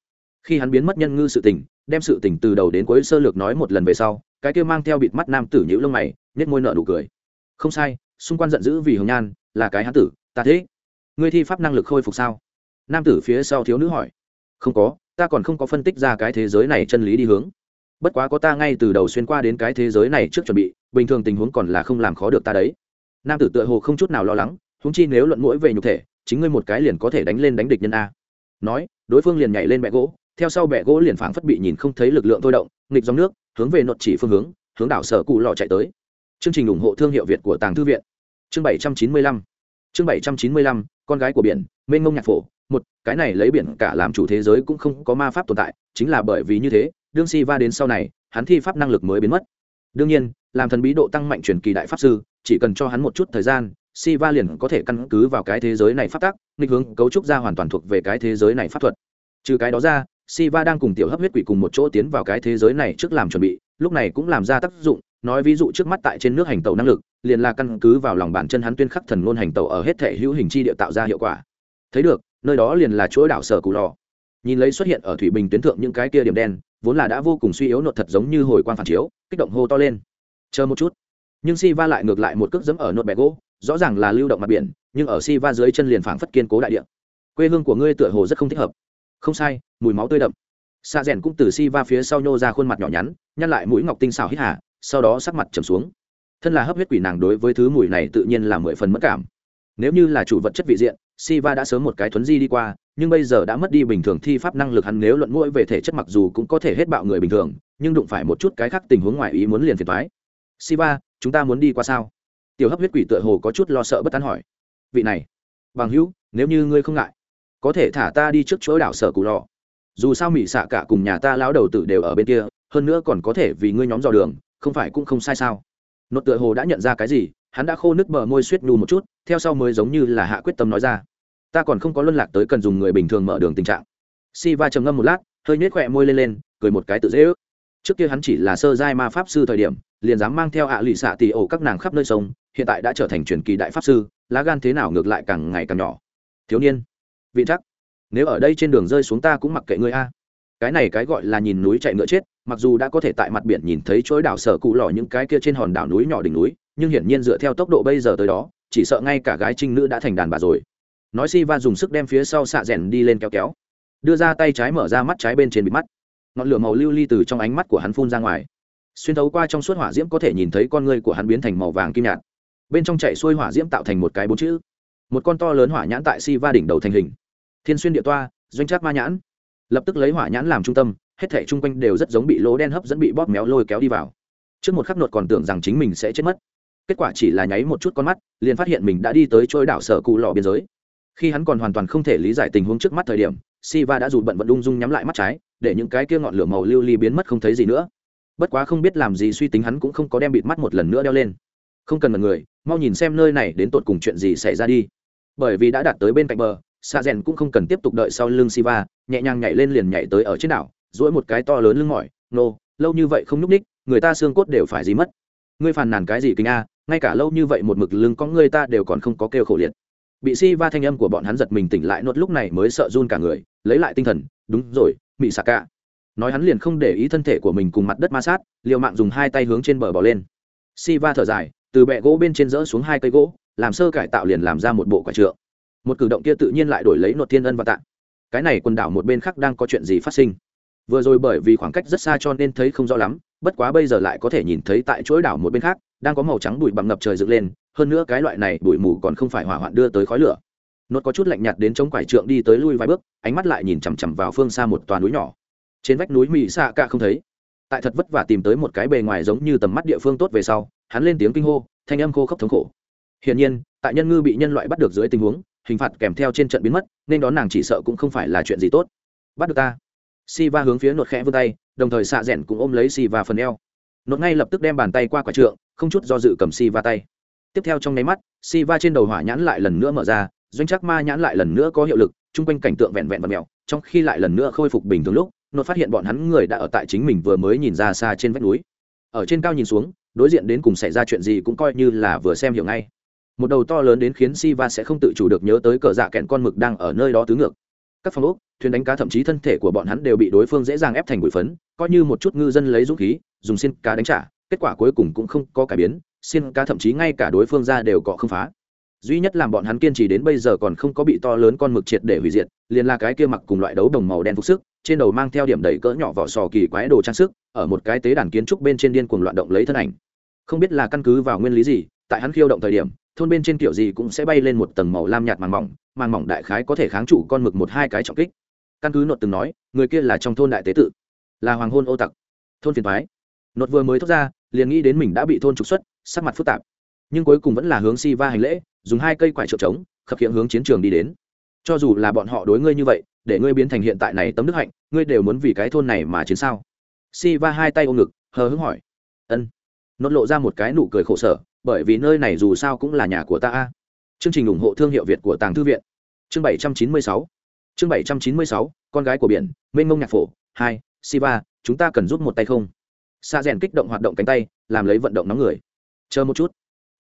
Khi hắn biến mất nhân ngư sự tình, đem sự tình từ đầu đến cuối sơ lược nói một lần về sau, cái kia mang theo bịt mắt nam tử nhữ lông mày nhét môi nợ nụ cười không sai, xung quanh giận dữ vì hồng nhan, là cái hán tử, ta thế. Ngươi thi pháp năng lực khôi phục sao? Nam tử phía sau thiếu nữ hỏi. Không có, ta còn không có phân tích ra cái thế giới này chân lý đi hướng. Bất quá có ta ngay từ đầu xuyên qua đến cái thế giới này trước chuẩn bị, bình thường tình huống còn là không làm khó được ta đấy. Nam tử tựa hồ không chút nào lo lắng húng chi nếu luận mũi về nhục thể, chính ngươi một cái liền có thể đánh lên đánh địch nhân a. Nói, đối phương liền nhảy lên bẹ gỗ, theo sau bẹ gỗ liền phảng phất bị nhìn không thấy lực lượng thôi động, nghịch dòng nước, hướng về nột chỉ phương hướng hướng đảo sở cụ lò chạy tới chương trình ủng hộ thương hiệu việt của tàng thư viện. Chương bảy trăm chín mươi lăm. Chương bảy trăm chín mươi lăm, con gái của biển, mênh mông nhạc phổ. Một, cái này lấy biển cả làm chủ thế giới cũng không có ma pháp tồn tại, chính là bởi vì như thế, đương si va đến sau này, hắn thi pháp năng lực mới biến mất. Đương nhiên, làm thần bí độ tăng mạnh truyền kỳ đại pháp sư, chỉ cần cho hắn một chút thời gian si va liền có thể căn cứ vào cái thế giới này phát tác nghịch hướng cấu trúc ra hoàn toàn thuộc về cái thế giới này pháp thuật. Trừ cái đó ra si va đang cùng tiểu hấp huyết quỷ cùng một chỗ tiến vào cái thế giới này trước làm chuẩn bị, lúc này cũng làm ra tác dụng nói ví dụ trước mắt tại trên nước hành tàu năng lực, liền là căn cứ vào lòng bàn chân hắn tuyên khắc thần ngôn hành tàu ở hết thể hữu hình chi địa tạo ra hiệu quả. Thấy được, nơi đó liền là chuỗi đảo sở cù lò. Nhìn lấy xuất hiện ở thủy bình tuyến thượng những cái kia điểm đen, vốn là đã vô cùng suy yếu nột thật giống như hồi quang phản chiếu, kích động hô to lên. Chờ một chút. Nhưng si va lại ngược lại một cước dẫm ở nốt bẹ gỗ, rõ ràng là lưu động mặt biển, nhưng ở si va dưới chân liền phảng phất kiên cố đại địa. Quê hương của ngươi tựa hồ rất không thích hợp. Không sai, mùi máu tươi đậm. Xa rèn cũng từ si va phía sau nhô ra khuôn mặt nhỏ nhắn, nhăn lại mũi ngọc tinh xào hít hà sau đó sắc mặt trầm xuống thân là hấp huyết quỷ nàng đối với thứ mùi này tự nhiên là mười phần mất cảm nếu như là chủ vật chất vị diện Siva đã sớm một cái thuấn di đi qua, nhưng bây giờ đã mất đi bình thường thi pháp năng lực hắn nếu luận mũi về thể chất mặc dù cũng có thể hết bạo người bình thường, nhưng đụng phải một chút cái khác tình huống ngoài ý muốn liền phiền toái. Siva, chúng ta muốn đi qua sao? Tiểu Hấp huyết quỷ tựa hồ có chút lo sợ bất an hỏi. Vị này, bằng hữu, nếu như ngươi không ngại, có thể thả ta đi trước chỗ đảo sở cù lọ. Dù sao mỹ xạ cả cùng nhà ta lão đầu tử đều ở bên kia, hơn nữa còn có thể vì ngươi nhóm dò đường, không phải cũng không sai sao? Nốt tựa hồ đã nhận ra cái gì, hắn đã khô nước bờ môi suýt nhu một chút, theo sau mới giống như là hạ quyết tâm nói ra. Ta còn không có luân lạc tới cần dùng người bình thường mở đường tình trạng. Si va trầm ngâm một lát hơi nhếch khỏe môi lên lên cười một cái tự dễ ước. Trước kia hắn chỉ là sơ giai ma pháp sư thời điểm liền dám mang theo ạ à lụy xạ tì ổ các nàng khắp nơi sông hiện tại đã trở thành truyền kỳ đại pháp sư lá gan thế nào ngược lại càng ngày càng nhỏ. Thiếu niên vị chắc nếu ở đây trên đường rơi xuống ta cũng mặc kệ ngươi a. Cái này cái gọi là nhìn núi chạy ngựa chết mặc dù đã có thể tại mặt biển nhìn thấy chuỗi đảo sở cụ lò những cái kia trên hòn đảo núi nhỏ đỉnh núi, nhưng hiển nhiên dựa theo tốc độ bây giờ tới đó, chỉ sợ ngay cả gái trinh nữ đã thành đàn bà rồi. Nói si va dùng sức đem phía sau xạ rèn đi lên kéo kéo, đưa ra tay trái mở ra mắt trái bên trên bị mắt. Ngọn lửa màu lưu ly từ trong ánh mắt của hắn phun ra ngoài. Xuyên thấu qua trong suốt hỏa diễm có thể nhìn thấy con ngươi của hắn biến thành màu vàng kim nhạt. Bên trong chạy xuôi hỏa diễm tạo thành một cái bốn chữ. Một con to lớn hỏa nhãn tại si va đỉnh đầu thành hình. Thiên xuyên địa toa, doanh trác ma nhãn. Lập tức lấy hỏa nhãn làm trung tâm hết thể chung quanh đều rất giống bị lỗ đen hấp dẫn bị bóp méo lôi kéo đi vào. Trước một khắc nột còn tưởng rằng chính mình sẽ chết mất. Kết quả chỉ là nháy một chút con mắt, liền phát hiện mình đã đi tới trôi đảo sở cụ lò biên giới. Khi hắn còn hoàn toàn không thể lý giải tình huống trước mắt thời điểm, siva đã dù bận vận ung dung nhắm lại mắt trái, để những cái kia ngọn lửa màu lưu ly biến mất không thấy gì nữa. Bất quá không biết làm gì suy tính hắn cũng không có đem bịt mắt một lần nữa đeo lên. Không cần mật người, mau nhìn xem nơi này đến tột cùng chuyện gì xảy ra đi. Bởi vì đã đạt tới bên cạnh bờ, sa rèn cũng không cần tiếp tục đợi sau lưng siva, nhẹ nhàng nhảy lên liền nhảy tới ở trên đảo duỗi một cái to lớn lưng mỏi, nô, lâu như vậy không nhúc ních người ta xương cốt đều phải gì mất. Ngươi phàn nàn cái gì kinh a? Ngay cả lâu như vậy một mực lưng có người ta đều còn không có kêu khổ liệt. Bị si va thanh âm của bọn hắn giật mình tỉnh lại, nốt lúc này mới sợ run cả người, lấy lại tinh thần, đúng rồi, mị xạ cả nói hắn liền không để ý thân thể của mình cùng mặt đất ma sát, liều mạng dùng hai tay hướng trên bờ bỏ lên. Si va thở dài, từ bẹ gỗ bên trên rỡ xuống hai cây gỗ, làm sơ cải tạo liền làm ra một bộ quả trượng. Một cử động kia tự nhiên lại đổi lấy nốt thiên ân và tạ. Cái này quần đảo một bên khác đang có chuyện gì phát sinh? Vừa rồi bởi vì khoảng cách rất xa cho nên thấy không rõ lắm, bất quá bây giờ lại có thể nhìn thấy tại chuỗi đảo một bên khác, đang có màu trắng bụi bặm ngập trời dựng lên, hơn nữa cái loại này bụi mù còn không phải hỏa hoạn đưa tới khói lửa. Nốt có chút lạnh nhạt đến chống quải trượng đi tới lui vài bước, ánh mắt lại nhìn chằm chằm vào phương xa một toàn núi nhỏ. Trên vách núi mỹ xạ cả không thấy. Tại thật vất vả tìm tới một cái bề ngoài giống như tầm mắt địa phương tốt về sau, hắn lên tiếng kinh hô, thanh âm khô khốc thống khổ. Hiển nhiên, tại nhân ngư bị nhân loại bắt được dưới tình huống, hình phạt kèm theo trên trận biến mất, nên đón nàng chỉ sợ cũng không phải là chuyện gì tốt. Bắt được ta. Siva hướng phía nột khẽ vươn tay, đồng thời xạ rẽn cũng ôm lấy Siva phần eo. Nột ngay lập tức đem bàn tay qua quả trượng, không chút do dự cầm Siva tay. Tiếp theo trong nháy mắt, Siva trên đầu hỏa nhãn lại lần nữa mở ra, doanh chắc ma nhãn lại lần nữa có hiệu lực, chung quanh cảnh tượng vẹn vẹn và mèo, trong khi lại lần nữa khôi phục bình thường lúc, nột phát hiện bọn hắn người đã ở tại chính mình vừa mới nhìn ra xa trên vách núi. Ở trên cao nhìn xuống, đối diện đến cùng xảy ra chuyện gì cũng coi như là vừa xem hiểu ngay. Một đầu to lớn đến khiến Siva sẽ không tự chủ được nhớ tới cờ dạ kẹn con mực đang ở nơi đó tứ ngược các phòng ốc, thuyền đánh cá thậm chí thân thể của bọn hắn đều bị đối phương dễ dàng ép thành bụi phấn, coi như một chút ngư dân lấy dũng khí, dùng xin cá đánh trả, kết quả cuối cùng cũng không có cải biến xin cá thậm chí ngay cả đối phương ra đều cọ không phá. Duy nhất làm bọn hắn kiên trì đến bây giờ còn không có bị to lớn con mực triệt để hủy diệt, liền là cái kia mặc cùng loại đấu đồng màu đen phục sức, trên đầu mang theo điểm đầy cỡ nhỏ vỏ sò kỳ quái đồ trang sức, ở một cái tế đàn kiến trúc bên trên điên cuồng loạn động lấy thân ảnh. Không biết là căn cứ vào nguyên lý gì, tại hắn khiêu động thời điểm, thôn bên trên kiểu gì cũng sẽ bay lên một tầng màu lam nhạt màng mỏng màng mỏng đại khái có thể kháng trụ con mực một hai cái trọng kích. Căn cứ nột từng nói, người kia là trong thôn đại tế tự, là hoàng hôn ô tặc, thôn phiền thoái nột vừa mới thốt ra, liền nghĩ đến mình đã bị thôn trục xuất, sắc mặt phức tạp. Nhưng cuối cùng vẫn là hướng si va hành lễ, dùng hai cây quải trợ trống, khập hiện hướng chiến trường đi đến. Cho dù là bọn họ đối ngươi như vậy, để ngươi biến thành hiện tại này tấm đức hạnh, ngươi đều muốn vì cái thôn này mà chiến sao? Si va hai tay ôm ngực, hờ hững hỏi. Ân. Nốt lộ ra một cái nụ cười khổ sở, bởi vì nơi này dù sao cũng là nhà của ta a chương trình ủng hộ thương hiệu việt của tàng thư viện. Chương bảy trăm chín mươi sáu. Chương bảy trăm chín mươi sáu, con gái của biển, mênh mông nhạc phổ. Hai, siva, chúng ta cần giúp một tay không? Xa rèn kích động hoạt động cánh tay, làm lấy vận động nóng người. Chờ một chút.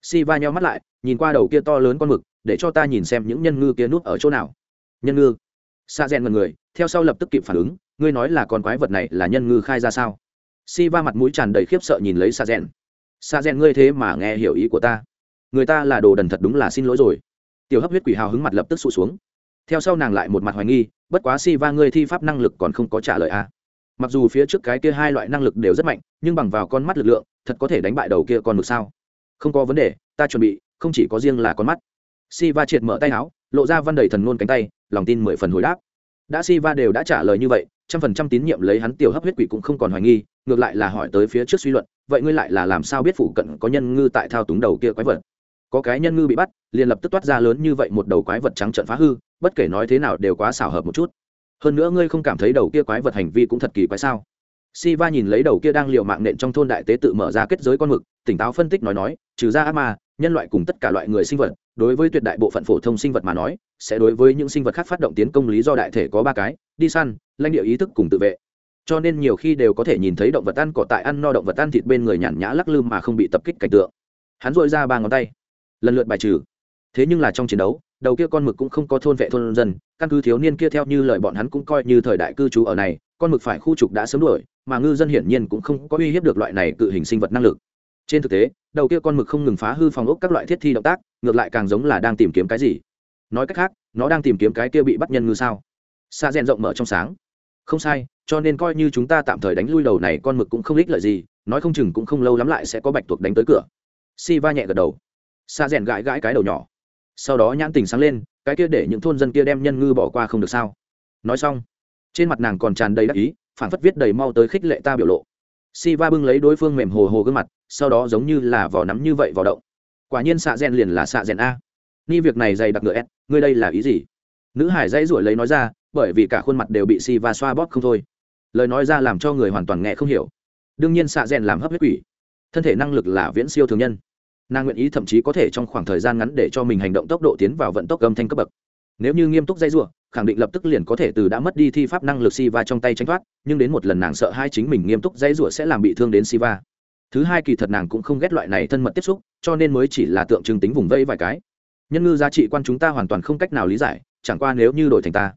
Siva nheo mắt lại, nhìn qua đầu kia to lớn con mực, để cho ta nhìn xem những nhân ngư kia núp ở chỗ nào. Nhân ngư. Xa rèn mật người, theo sau lập tức kịp phản ứng, ngươi nói là con quái vật này là nhân ngư khai ra sao? Siva mặt mũi tràn đầy khiếp sợ nhìn lấy xa rèn. Xa rèn ngươi thế mà nghe hiểu ý của ta người ta là đồ đần thật đúng là xin lỗi rồi. Tiểu hấp huyết quỷ hào hứng mặt lập tức sụt xuống. Theo sau nàng lại một mặt hoài nghi, bất quá si va ngươi thi pháp năng lực còn không có trả lời a. Mặc dù phía trước cái kia hai loại năng lực đều rất mạnh, nhưng bằng vào con mắt lực lượng, thật có thể đánh bại đầu kia con mực sao? Không có vấn đề, ta chuẩn bị, không chỉ có riêng là con mắt. Si va triệt mở tay áo, lộ ra văn đầy thần ngôn cánh tay, lòng tin mười phần hồi đáp. Đã si va đều đã trả lời như vậy, trăm phần trăm tín nhiệm lấy hắn tiểu hấp huyết quỷ cũng không còn hoài nghi, ngược lại là hỏi tới phía trước suy luận, vậy ngươi lại là làm sao biết phụ cận có nhân ngư tại thao túng đầu kia quái vật? Có cái nhân ngư bị bắt, liền lập tức toát ra lớn như vậy một đầu quái vật trắng trận phá hư, bất kể nói thế nào đều quá xảo hợp một chút. Hơn nữa ngươi không cảm thấy đầu kia quái vật hành vi cũng thật kỳ quái sao? Si va nhìn lấy đầu kia đang liều mạng nện trong thôn đại tế tự mở ra kết giới con mực, tỉnh táo phân tích nói nói, trừ ra ác ma, nhân loại cùng tất cả loại người sinh vật, đối với tuyệt đại bộ phận phổ thông sinh vật mà nói, sẽ đối với những sinh vật khác phát động tiến công lý do đại thể có ba cái, đi săn, lãnh địa ý thức cùng tự vệ. Cho nên nhiều khi đều có thể nhìn thấy động vật ăn cỏ tại ăn no động vật ăn thịt bên người nhàn nhã lắc lư mà không bị tập kích cảnh tượng. Hắn dội ra ba ngón tay lần lượt bài trừ. Thế nhưng là trong chiến đấu, đầu kia con mực cũng không có thôn vệ thôn dân, căn cứ thiếu niên kia theo như lời bọn hắn cũng coi như thời đại cư trú ở này, con mực phải khu trục đã sớm đuổi, mà ngư dân hiển nhiên cũng không có uy hiếp được loại này cự hình sinh vật năng lực. Trên thực tế, đầu kia con mực không ngừng phá hư phòng ốc các loại thiết thi động tác, ngược lại càng giống là đang tìm kiếm cái gì. Nói cách khác, nó đang tìm kiếm cái kia bị bắt nhân ngư sao? Xa rèn rộng mở trong sáng. Không sai, cho nên coi như chúng ta tạm thời đánh lui đầu này con mực cũng không ích lợi gì, nói không chừng cũng không lâu lắm lại sẽ có bạch tuộc đánh tới cửa. Si va nhẹ gật đầu xa rèn gãi gãi cái đầu nhỏ. Sau đó nhãn tình sáng lên, cái kia để những thôn dân kia đem nhân ngư bỏ qua không được sao? Nói xong, trên mặt nàng còn tràn đầy đắc ý phản phất viết đầy mau tới khích lệ ta biểu lộ. Si va bưng lấy đối phương mềm hồ hồ gương mặt, sau đó giống như là vỏ nắm như vậy vào động. Quả nhiên xạ rèn liền là xạ rèn a. Ni việc này dày đặc ngựa s ngươi đây là ý gì? Nữ hải dãy ruổi lấy nói ra, bởi vì cả khuôn mặt đều bị si va xoa bóp không thôi. Lời nói ra làm cho người hoàn toàn nghe không hiểu. Đương nhiên xạ rèn làm hấp huyết quỷ. Thân thể năng lực là viễn siêu thường nhân nàng nguyện ý thậm chí có thể trong khoảng thời gian ngắn để cho mình hành động tốc độ tiến vào vận tốc âm thanh cấp bậc. Nếu như nghiêm túc dây rủa, khẳng định lập tức liền có thể từ đã mất đi thi pháp năng lực siva trong tay tránh thoát nhưng đến một lần nàng sợ hai chính mình nghiêm túc dây rủa sẽ làm bị thương đến siva. Thứ hai kỳ thật nàng cũng không ghét loại này thân mật tiếp xúc cho nên mới chỉ là tượng trưng tính vùng vây vài cái. Nhân ngư giá trị quan chúng ta hoàn toàn không cách nào lý giải chẳng qua nếu như đổi thành ta.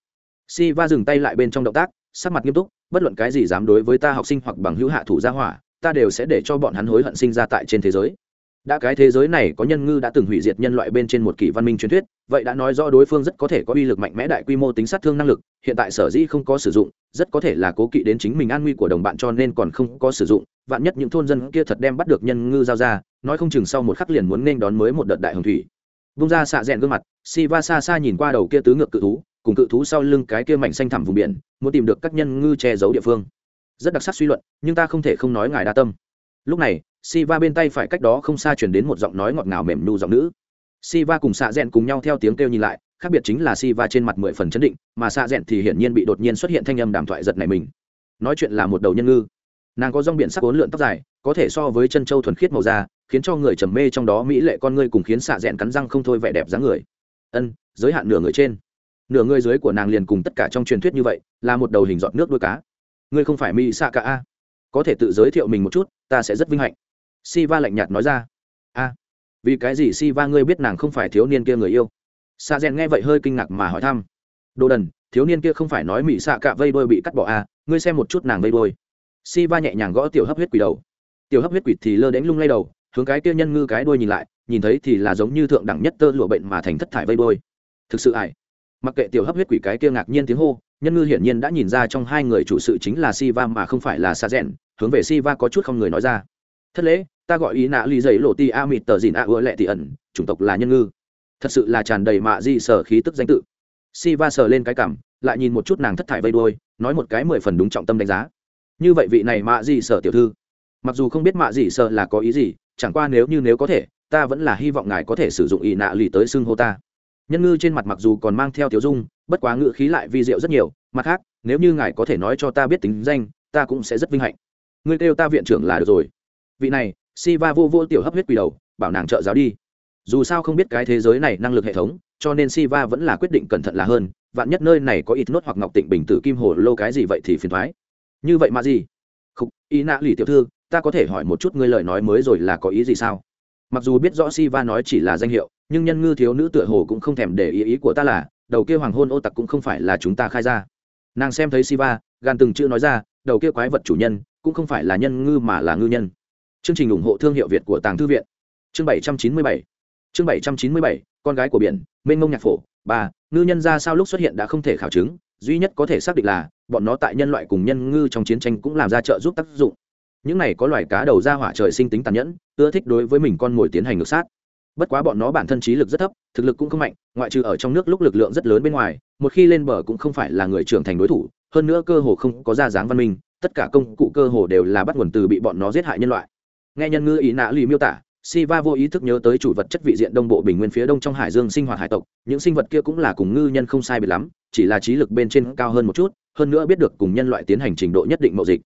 Siva dừng tay lại bên trong động tác sắc mặt nghiêm túc bất luận cái gì dám đối với ta học sinh hoặc bằng hữu hạ thủ gia hỏa ta đều sẽ để cho bọn hắn hối hận sinh ra tại trên thế giới đã cái thế giới này có nhân ngư đã từng hủy diệt nhân loại bên trên một kỷ văn minh truyền thuyết, vậy đã nói rõ đối phương rất có thể có uy lực mạnh mẽ đại quy mô tính sát thương năng lực, hiện tại sở dĩ không có sử dụng, rất có thể là cố kỵ đến chính mình an nguy của đồng bạn cho nên còn không có sử dụng. Vạn nhất những thôn dân kia thật đem bắt được nhân ngư giao ra, nói không chừng sau một khắc liền muốn nên đón mới một đợt đại hồng thủy. Vung ra xạ rẽn gương mặt si va xa xa nhìn qua đầu kia tứ ngược cự thú, cùng cự thú sau lưng cái kia mảnh xanh thẳm vùng biển, muốn tìm được các nhân ngư che giấu địa phương. Rất đặc sắc suy luận, nhưng ta không thể không nói ngài đa tâm lúc này Siva bên tay phải cách đó không xa truyền đến một giọng nói ngọt ngào mềm nu giọng nữ. Siva cùng xạ Dẹn cùng nhau theo tiếng kêu nhìn lại, khác biệt chính là Siva trên mặt mười phần chấn định, mà xạ Dẹn thì hiển nhiên bị đột nhiên xuất hiện thanh âm đàm thoại giật này mình. nói chuyện là một đầu nhân ngư. Nàng có rong biển sắc bốn lượn tóc dài có thể so với chân châu thuần khiết màu da khiến cho người trầm mê trong đó mỹ lệ con ngươi cùng khiến xạ rẽn cắn răng không thôi vẻ đẹp dáng người. Ân giới hạn nửa người trên. Nửa người dưới của nàng liền cùng tất cả trong truyền thuyết như vậy là một đầu hình dọn nước đuôi cá. Ngươi không phải mỹ xạ cả a có thể tự giới thiệu mình một chút, ta sẽ rất vinh hạnh. Si va lạnh nhạt nói ra. A, vì cái gì si va ngươi biết nàng không phải thiếu niên kia người yêu? Sa rèn nghe vậy hơi kinh ngạc mà hỏi thăm. Đồ đần, thiếu niên kia không phải nói mỹ xạ cả vây đôi bị cắt bỏ a ngươi xem một chút nàng vây đôi si va nhẹ nhàng gõ tiểu hấp huyết quỷ đầu. Tiểu hấp huyết quỷ thì lơ đánh lung lay đầu, hướng cái kia nhân ngư cái đuôi nhìn lại, nhìn thấy thì là giống như thượng đẳng nhất tơ lụa bệnh mà thành thất thải vây đôi thực sự ải. Mặc kệ tiểu hấp huyết quỷ cái kia ngạc nhiên tiếng hô, nhân ngư hiển nhiên đã nhìn ra trong hai người chủ sự chính là si va mà không phải là sa rèn hướng về si va có chút không người nói ra. Thất lễ, ta gọi ý nạ ly dày lộ ti a mịt tờ dìn a ứa lệ tị ẩn, chủng tộc là nhân ngư. Thật sự là tràn đầy mạ di sở khí tức danh tự. Si va sờ lên cái cảm, lại nhìn một chút nàng thất thải vây đôi nói một cái mười phần đúng trọng tâm đánh giá. Như vậy vị này mạ di sở tiểu thư, mặc dù không biết mạ di sở là có ý gì, chẳng qua nếu như nếu có thể, ta vẫn là hy vọng ngài có thể sử dụng ý nạ lì tới xưng hô ta. Nhân ngư trên mặt mặc dù còn mang theo tiểu dung, bất quá ngự khí lại vi diệu rất nhiều, mặt khác, nếu như ngài có thể nói cho ta biết tính danh, ta cũng sẽ rất vinh hạnh ngươi kêu ta viện trưởng là được rồi. Vị này si va vô vô tiểu hấp huyết quỷ đầu, bảo nàng trợ giáo đi. Dù sao không biết cái thế giới này năng lực hệ thống, cho nên si va vẫn là quyết định cẩn thận là hơn, vạn nhất nơi này có ít nốt hoặc ngọc tịnh bình tử kim hồ lô cái gì vậy thì phiền thoái. Như vậy mà gì? Không ý nạ lì tiểu thư, ta có thể hỏi một chút ngươi lời nói mới rồi là có ý gì sao? Mặc dù biết rõ si va nói chỉ là danh hiệu, nhưng nhân ngư thiếu nữ tựa hồ cũng không thèm để ý ý của ta là, đầu kia hoàng hôn ô tặc cũng không phải là chúng ta khai ra. Nàng xem thấy si va gan từng chữ nói ra đầu kia quái vật chủ nhân cũng không phải là nhân ngư mà là ngư nhân. Chương trình ủng hộ thương hiệu việt của tàng thư viện. Chương bảy trăm chín mươi bảy. Chương bảy trăm chín mươi bảy, con gái của biển, mênh mông nhạc phổ. Ba, ngư nhân ra sao lúc xuất hiện đã không thể khảo chứng, duy nhất có thể xác định là bọn nó tại nhân loại cùng nhân ngư trong chiến tranh cũng làm ra trợ giúp tác dụng. Những này có loài cá đầu ra hỏa trời sinh tính tàn nhẫn, ưa thích đối với mình con mồi tiến hành ngược sát. Bất quá bọn nó bản thân trí lực rất thấp, thực lực cũng không mạnh, ngoại trừ ở trong nước lúc lực lượng rất lớn bên ngoài, một khi lên bờ cũng không phải là người trưởng thành đối thủ hơn nữa cơ hồ không có ra dáng văn minh tất cả công cụ cơ hồ đều là bắt nguồn từ bị bọn nó giết hại nhân loại nghe nhân ngư ý nã lì miêu tả Siva vô ý thức nhớ tới chủ vật chất vị diện đông bộ bình nguyên phía đông trong hải dương sinh hoạt hải tộc, những sinh vật kia cũng là cùng ngư nhân không sai biệt lắm, chỉ là trí lực bên trên cao hơn một chút, hơn nữa biết được cùng nhân loại tiến hành trình độ nhất định mậu dịch.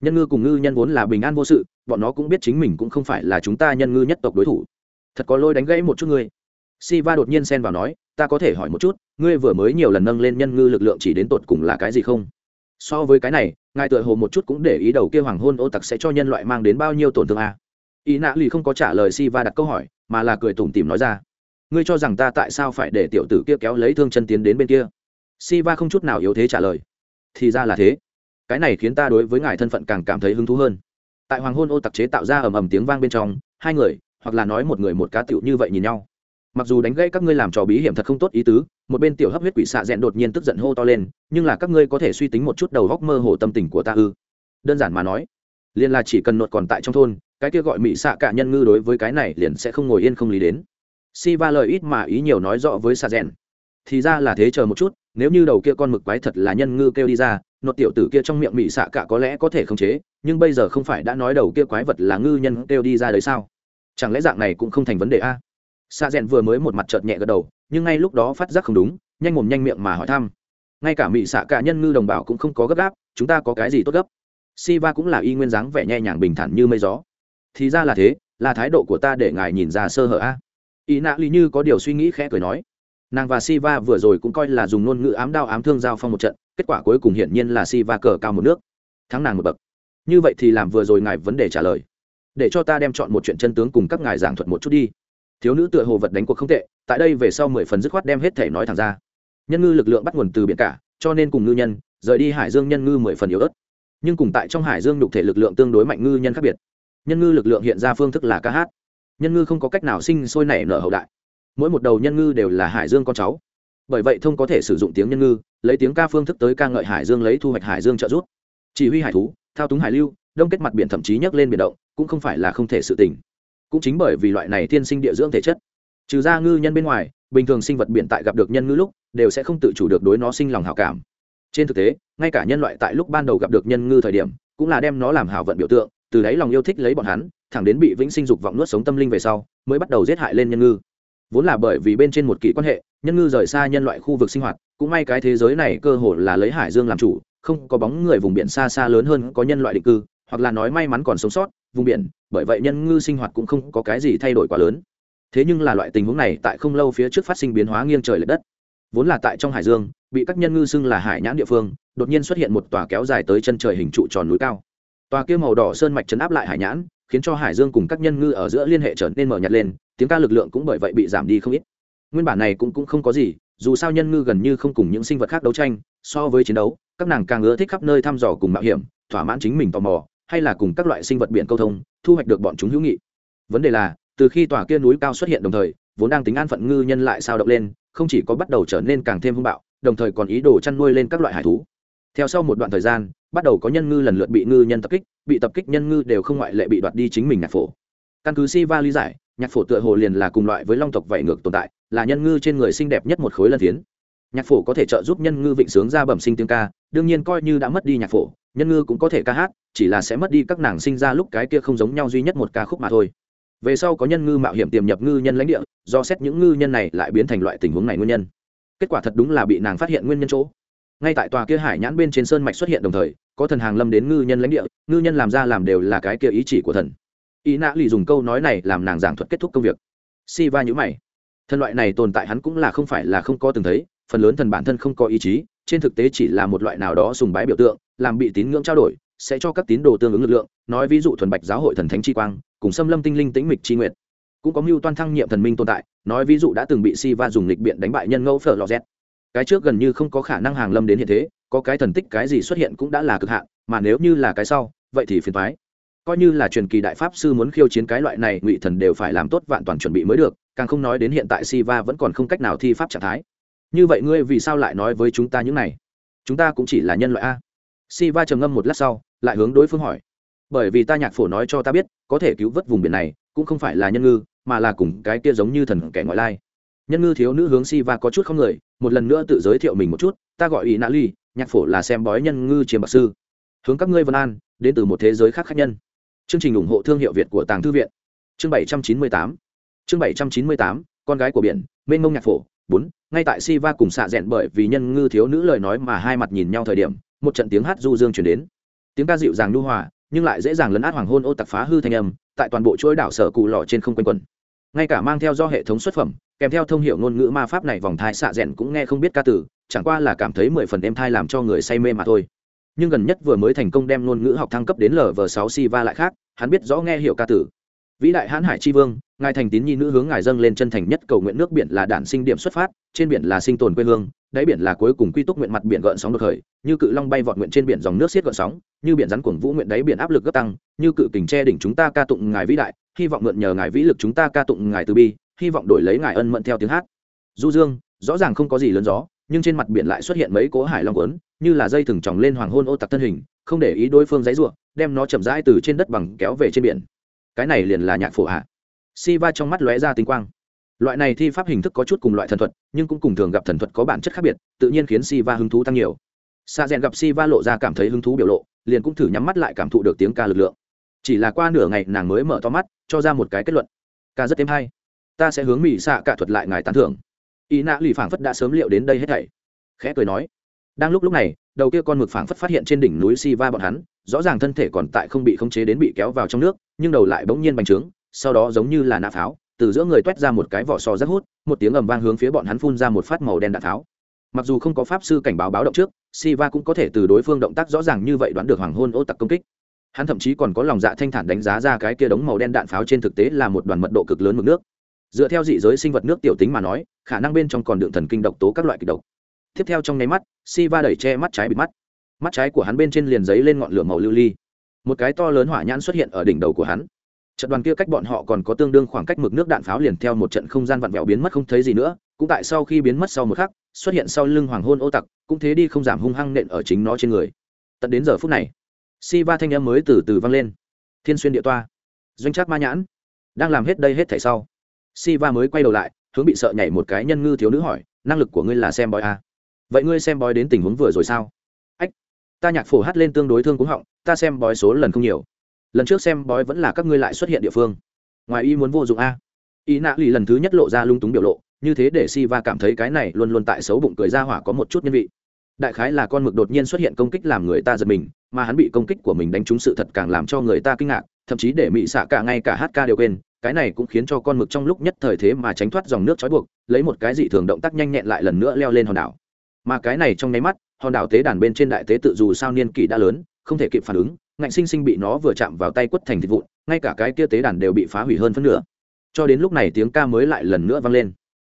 Nhân ngư cùng ngư nhân vốn là bình an vô sự, bọn nó cũng biết chính mình cũng không phải là chúng ta nhân ngư nhất tộc đối thủ. Thật có lôi đánh gãy một chút ngươi. Siva đột nhiên xen vào nói, ta có thể hỏi một chút, ngươi vừa mới nhiều lần nâng lên nhân ngư lực lượng chỉ đến tột cùng là cái gì không? So với cái này, ngài tựa hồ một chút cũng để ý đầu kia hoàng hôn ô tặc sẽ cho nhân loại mang đến bao nhiêu tổn thương à? y nạ lì không có trả lời si va đặt câu hỏi mà là cười tủm tìm nói ra. Ngươi cho rằng ta tại sao phải để tiểu tử kia kéo lấy thương chân tiến đến bên kia? Si va không chút nào yếu thế trả lời. Thì ra là thế. Cái này khiến ta đối với ngài thân phận càng cảm thấy hứng thú hơn. Tại hoàng hôn ô tặc chế tạo ra ầm ầm tiếng vang bên trong hai người hoặc là nói một người một cá tựu như vậy nhìn nhau mặc dù đánh gãy các ngươi làm trò bí hiểm thật không tốt ý tứ, một bên tiểu hấp huyết quỷ xạ rẽn đột nhiên tức giận hô to lên, nhưng là các ngươi có thể suy tính một chút đầu góc mơ hồ tâm tình của ta ư? Đơn giản mà nói, liền là chỉ cần nột còn tại trong thôn, cái kia gọi mỹ xạ cả nhân ngư đối với cái này liền sẽ không ngồi yên không lý đến. Si va lời ít mà ý nhiều nói rõ với xạ rẽn thì ra là thế chờ một chút, nếu như đầu kia con mực quái thật là nhân ngư kêu đi ra, nột tiểu tử kia trong miệng mỹ xạ cả có lẽ có thể khống chế, nhưng bây giờ không phải đã nói đầu kia quái vật là ngư nhân kêu đi ra đấy sao? Chẳng lẽ dạng này cũng không thành vấn đề a? Sa rèn vừa mới một mặt chợt nhẹ gật đầu, nhưng ngay lúc đó phát giác không đúng, nhanh mồm nhanh miệng mà hỏi thăm. Ngay cả mỹ xạ cả nhân ngư đồng bào cũng không có gấp gáp, chúng ta có cái gì tốt gấp? Si va cũng là y nguyên dáng vẻ nhẹ nhàng bình thản như mây gió. Thì ra là thế, là thái độ của ta để ngài nhìn ra sơ hở a. Ý nạ lý như có điều suy nghĩ khẽ cười nói. Nàng và siva vừa rồi cũng coi là dùng ngôn ngữ ám đao ám thương giao phong một trận, kết quả cuối cùng hiển nhiên là siva cờ cao một nước. Thắng nàng một bậc. Như vậy thì làm vừa rồi ngài vấn đề trả lời. Để cho ta đem chọn một chuyện chân tướng cùng các ngài giảng thuật một chút đi thiếu nữ tựa hồ vật đánh cuộc không tệ, tại đây về sau mười phần dứt khoát đem hết thể nói thẳng ra. Nhân ngư lực lượng bắt nguồn từ biển cả, cho nên cùng ngư nhân, rời đi hải dương nhân ngư mười phần yếu ớt. Nhưng cùng tại trong hải dương nhục thể lực lượng tương đối mạnh ngư nhân khác biệt. Nhân ngư lực lượng hiện ra phương thức là ca hát. Nhân ngư không có cách nào sinh sôi nảy nở hậu đại. Mỗi một đầu nhân ngư đều là hải dương con cháu. Bởi vậy thông có thể sử dụng tiếng nhân ngư, lấy tiếng ca phương thức tới ca ngợi hải dương lấy thu hoạch hải dương trợ giúp. Chỉ huy hải thú, thao túng hải lưu, đông kết mặt biển thậm chí nhấc lên biển động, cũng không phải là không thể sự tình cũng chính bởi vì loại này thiên sinh địa dưỡng thể chất. Trừ ra ngư nhân bên ngoài, bình thường sinh vật biển tại gặp được nhân ngư lúc, đều sẽ không tự chủ được đối nó sinh lòng hảo cảm. Trên thực tế, ngay cả nhân loại tại lúc ban đầu gặp được nhân ngư thời điểm, cũng là đem nó làm hảo vận biểu tượng, từ đấy lòng yêu thích lấy bọn hắn, thẳng đến bị vĩnh sinh dục vọng nuốt sống tâm linh về sau, mới bắt đầu giết hại lên nhân ngư. Vốn là bởi vì bên trên một kỷ quan hệ, nhân ngư rời xa nhân loại khu vực sinh hoạt, cũng may cái thế giới này cơ hồ là lấy hải dương làm chủ, không có bóng người vùng biển xa xa lớn hơn có nhân loại định cư, hoặc là nói may mắn còn sống sót vùng biển, bởi vậy nhân ngư sinh hoạt cũng không có cái gì thay đổi quá lớn. Thế nhưng là loại tình huống này tại không lâu phía trước phát sinh biến hóa nghiêng trời l ệ đất. Vốn là tại trong hải dương, bị các nhân ngư xưng là hải nhãn địa phương, đột nhiên xuất hiện một tòa kéo dài tới chân trời hình trụ tròn núi cao. Tòa kia màu đỏ sơn mạch chấn áp lại hải nhãn, khiến cho hải dương cùng các nhân ngư ở giữa liên hệ trở nên mở nhạt lên, tiếng ca lực lượng cũng bởi vậy bị giảm đi không ít. Nguyên bản này cũng cũng không có gì, dù sao nhân ngư gần như không cùng những sinh vật khác đấu tranh, so với chiến đấu, các nàng càng ưa thích khắp nơi thăm dò cùng mạo hiểm, thỏa mãn chính mình tò mò hay là cùng các loại sinh vật biển câu thông, thu hoạch được bọn chúng hữu nghị. Vấn đề là, từ khi tòa kia núi cao xuất hiện đồng thời, vốn đang tính an phận ngư nhân lại sao động lên, không chỉ có bắt đầu trở nên càng thêm hung bạo, đồng thời còn ý đồ chăn nuôi lên các loại hải thú. Theo sau một đoạn thời gian, bắt đầu có nhân ngư lần lượt bị ngư nhân tập kích, bị tập kích nhân ngư đều không ngoại lệ bị đoạt đi chính mình nhạc phổ. Căn cứ si va lý giải, nhạc phổ tựa hồ liền là cùng loại với long tộc vảy ngược tồn tại, là nhân ngư trên người xinh đẹp nhất một khối lân phiến nhạc phổ có thể trợ giúp nhân ngư vịnh sướng ra bẩm sinh tiếng ca, đương nhiên coi như đã mất đi nhạc phổ, nhân ngư cũng có thể ca hát, chỉ là sẽ mất đi các nàng sinh ra lúc cái kia không giống nhau duy nhất một ca khúc mà thôi. Về sau có nhân ngư mạo hiểm tiềm nhập ngư nhân lãnh địa, do xét những ngư nhân này lại biến thành loại tình huống này nguyên nhân. Kết quả thật đúng là bị nàng phát hiện nguyên nhân chỗ. Ngay tại tòa kia hải nhãn bên trên sơn mạch xuất hiện đồng thời, có thần hàng lâm đến ngư nhân lãnh địa, ngư nhân làm ra làm đều là cái kia ý chỉ của thần. Ý nã lì dùng câu nói này làm nàng giảng thuật kết thúc công việc. Si va nhữ mày. Thần loại này tồn tại hắn cũng là không phải là không có từng thấy phần lớn thần bản thân không có ý chí, trên thực tế chỉ là một loại nào đó sùng bái biểu tượng, làm bị tín ngưỡng trao đổi, sẽ cho các tín đồ tương ứng lực lượng, nói ví dụ thuần bạch giáo hội thần thánh chi quang, cùng xâm lâm tinh linh tĩnh mịch chi nguyện cũng có mưu toan thăng nhiệm thần minh tồn tại, nói ví dụ đã từng bị si va dùng lịch biện đánh bại nhân ngẫu phở lò z cái trước gần như không có khả năng hàng lâm đến hiện thế, có cái thần tích cái gì xuất hiện cũng đã là cực hạn, mà nếu như là cái sau, vậy thì phiền thoái coi như là truyền kỳ đại pháp sư muốn khiêu chiến cái loại này, ngụy thần đều phải làm tốt vạn toàn chuẩn bị mới được, càng không nói đến hiện tại si va vẫn còn không cách nào thi pháp trạng thái như vậy ngươi vì sao lại nói với chúng ta những này? Chúng ta cũng chỉ là nhân loại a. Si va trầm ngâm một lát sau, lại hướng đối phương hỏi. Bởi vì ta nhạc phổ nói cho ta biết, có thể cứu vớt vùng biển này, cũng không phải là nhân ngư, mà là cùng cái kia giống như thần kẻ ngoại lai. Nhân ngư thiếu nữ hướng si va có chút không người, một lần nữa tự giới thiệu mình một chút, ta gọi ý nã ly, nhạc phổ là xem bói nhân ngư chiếm bạc sư. Hướng các ngươi vân an, đến từ một thế giới khác khác nhân. Chương trình ủng hộ thương hiệu việt của tàng thư viện. Chương bảy trăm chín mươi tám. Chương bảy trăm chín mươi tám, con gái của biển, mênh mông nhạc phổ bốn, ngay tại si va cùng xạ rẽn bởi vì nhân ngư thiếu nữ lời nói mà hai mặt nhìn nhau thời điểm, một trận tiếng hát du dương chuyển đến. Tiếng ca dịu dàng nhu hòa, nhưng lại dễ dàng lấn át hoàng hôn ô tặc phá hư thanh âm, tại toàn bộ chuỗi đảo sở cụ lò trên không quanh quẩn. Ngay cả mang theo do hệ thống xuất phẩm, kèm theo thông hiệu ngôn ngữ ma pháp này vòng thai xạ rẽn cũng nghe không biết ca từ, chẳng qua là cảm thấy mười phần êm thai làm cho người say mê mà thôi. Nhưng gần nhất vừa mới thành công đem ngôn ngữ học thăng cấp đến lv sáu si va lại khác, hắn biết rõ nghe hiểu ca tử vĩ đại hãn hải tri vương, ngài thành tín nhi nữ hướng ngài dâng lên chân thành nhất cầu nguyện nước biển là đản sinh điểm xuất phát, trên biển là sinh tồn quê hương, đáy biển là cuối cùng quy túc nguyện mặt biển gợn sóng đột khởi, như cự long bay vọt nguyện trên biển dòng nước xiết gợn sóng, như biển rắn cuồng vũ nguyện đáy biển áp lực gấp tăng, như cự kình che đỉnh chúng ta ca tụng ngài vĩ đại, hy vọng mượn nhờ ngài vĩ lực chúng ta ca tụng ngài từ bi, hy vọng đổi lấy ngài ân mận theo tiếng hát. Du dương, rõ ràng không có gì lớn gió, nhưng trên mặt biển lại xuất hiện mấy cố hải long quấn như là dây thừng tròng lên hoàng hôn ô tặc thân hình, không để ý đối phương dãy ruộng đem nó chậm rãi từ trên đất bằng kéo về trên biển cái này liền là nhạc phổ à? si va trong mắt lóe ra tinh quang. Loại này thi pháp hình thức có chút cùng loại thần thuật, nhưng cũng cùng thường gặp thần thuật có bản chất khác biệt, tự nhiên khiến si va hứng thú tăng nhiều. Sa rèn gặp si va lộ ra cảm thấy hứng thú biểu lộ, liền cũng thử nhắm mắt lại cảm thụ được tiếng ca lực lượng. Chỉ là qua nửa ngày nàng mới mở to mắt, cho ra một cái kết luận. Ca rất thêm hay. Ta sẽ hướng mỹ xạ cả thuật lại ngài tán thưởng. Ý nạ lì phảng phất đã sớm liệu đến đây hết thảy. Khẽ cười nói. Đang lúc lúc này, đầu kia con mực phảng phất phát hiện trên đỉnh núi si va bọn hắn, rõ ràng thân thể còn tại không bị khống chế đến bị kéo vào trong nước nhưng đầu lại bỗng nhiên bành trướng, sau đó giống như là nạ pháo, từ giữa người toét ra một cái vỏ sò rất hút, một tiếng ầm vang hướng phía bọn hắn phun ra một phát màu đen đạn tháo mặc dù không có pháp sư cảnh báo báo động trước, siva cũng có thể từ đối phương động tác rõ ràng như vậy đoán được hoàng hôn ô tặc công kích. Hắn thậm chí còn có lòng dạ thanh thản đánh giá ra cái kia đống màu đen đạn pháo trên thực tế là một đoàn mật độ cực lớn mực nước. Dựa theo dị giới sinh vật nước tiểu tính mà nói, khả năng bên trong còn đựng thần kinh độc tố các loại kịch độc. Tiếp theo trong nháy mắt, siva đẩy che mắt trái bị mắt. Mắt trái của hắn bên trên liền giấy lên ngọn lửa màu lưu ly một cái to lớn hỏa nhãn xuất hiện ở đỉnh đầu của hắn. Trận đoàn kia cách bọn họ còn có tương đương khoảng cách mực nước đạn pháo liền theo một trận không gian vặn vẹo biến mất không thấy gì nữa, cũng tại sau khi biến mất sau một khắc, xuất hiện sau lưng hoàng hôn ô tặc, cũng thế đi không giảm hung hăng nện ở chính nó trên người. Tận đến giờ phút này, si va thanh em mới từ từ vang lên. Thiên xuyên địa toa, doanh trác ma nhãn, đang làm hết đây hết thảy sau. Si va mới quay đầu lại, hướng bị sợ nhảy một cái nhân ngư thiếu nữ hỏi, năng lực của ngươi là xem bói à? vậy ngươi xem bói đến tình huống vừa rồi sao? Ta nhạc phổ hát lên tương đối thương cũng họng, ta xem bói số lần không nhiều. Lần trước xem bói vẫn là các ngươi lại xuất hiện địa phương. Ngoài y muốn vô dụng a. Y nạ lì lần thứ nhất lộ ra lung túng biểu lộ, như thế để si va cảm thấy cái này luôn luôn tại xấu bụng cười ra hỏa có một chút nhân vị. Đại khái là con mực đột nhiên xuất hiện công kích làm người ta giật mình, mà hắn bị công kích của mình đánh trúng sự thật càng làm cho người ta kinh ngạc, thậm chí để mị xạ cả ngay cả hát ca đều quên, cái này cũng khiến cho con mực trong lúc nhất thời thế mà tránh thoát dòng nước trói buộc, lấy một cái dị thường động tác nhanh nhẹn lại lần nữa leo lên hòn đảo. Mà cái này trong nháy mắt hòn đảo tế đàn bên trên đại tế tự dù sao niên kỷ đã lớn, không thể kịp phản ứng, ngạnh sinh sinh bị nó vừa chạm vào tay quất thành thịt vụn, ngay cả cái kia tế đàn đều bị phá hủy hơn phân nửa. Cho đến lúc này tiếng ca mới lại lần nữa vang lên.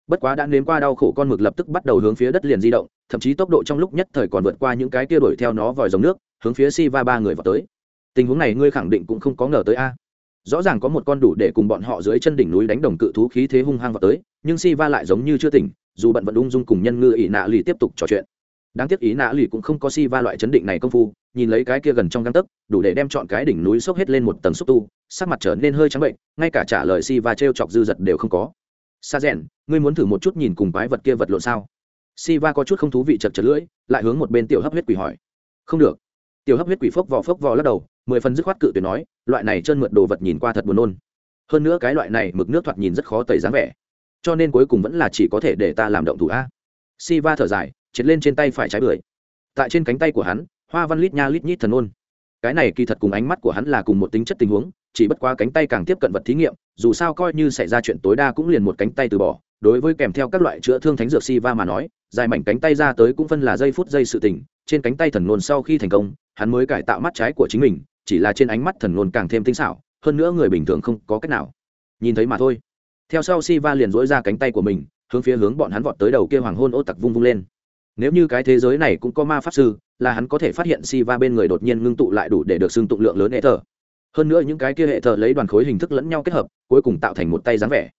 Bất quá đã nếm qua đau khổ con mực lập tức bắt đầu hướng phía đất liền di động, thậm chí tốc độ trong lúc nhất thời còn vượt qua những cái kia đuổi theo nó vòi dòng nước, hướng phía si va ba người vào tới. Tình huống này ngươi khẳng định cũng không có ngờ tới a. Rõ ràng có một con đủ để cùng bọn họ dưới chân đỉnh núi đánh đồng cự thú khí thế hung hăng vào tới, nhưng si va lại giống như chưa tỉnh, dù bận vẫn ung dung cùng nhân ngư ỷ nạ lì tiếp tục trò chuyện đáng tiếc ý nạ lì cũng không có si va loại chấn định này công phu, nhìn lấy cái kia gần trong găng tấc, đủ để đem chọn cái đỉnh núi xốc hết lên một tầng xúc tu, sắc mặt trở nên hơi trắng bệnh, ngay cả trả lời si va t r e o chọc dư giật đều không có. Sa rèn, ngươi muốn thử một chút nhìn cùng quái vật kia vật lộn sao? Si va có chút không thú vị chật chật lưỡi, lại hướng một bên tiểu hấp huyết quỷ hỏi. Không được. Tiểu hấp huyết quỷ phốc vò phốc vò lắc đầu, mười phần dứt khoát cự tuyệt nói, loại này trơn mượt đồ vật nhìn qua thật buồn nôn. Hơn nữa cái loại này mực nước thoạt nhìn rất khó tẩy dáng vẻ. Cho nên cuối cùng vẫn là chỉ có thể để ta làm động thủ a. Si va thở dài triệt lên trên tay phải trái bưởi. Tại trên cánh tay của hắn, hoa văn lít nha lít nhít thần ôn. Cái này kỳ thật cùng ánh mắt của hắn là cùng một tính chất tình huống, chỉ bất quá cánh tay càng tiếp cận vật thí nghiệm, dù sao coi như xảy ra chuyện tối đa cũng liền một cánh tay từ bỏ. Đối với kèm theo các loại chữa thương thánh dược si va mà nói, dài mảnh cánh tay ra tới cũng phân là giây phút giây sự tình, trên cánh tay thần nôn sau khi thành công, hắn mới cải tạo mắt trái của chính mình, chỉ là trên ánh mắt thần nôn càng thêm tinh xảo, hơn nữa người bình thường không có cách nào nhìn thấy mà thôi. Theo sau si va liền dỗi ra cánh tay của mình, hướng phía hướng bọn hắn vọt tới đầu kia hoàng hôn ô tặc vung vung lên nếu như cái thế giới này cũng có ma pháp sư, là hắn có thể phát hiện si va bên người đột nhiên ngưng tụ lại đủ để được xưng tụng lượng lớn hệ thờ. Hơn nữa những cái kia hệ thờ lấy đoàn khối hình thức lẫn nhau kết hợp, cuối cùng tạo thành một tay dáng vẻ.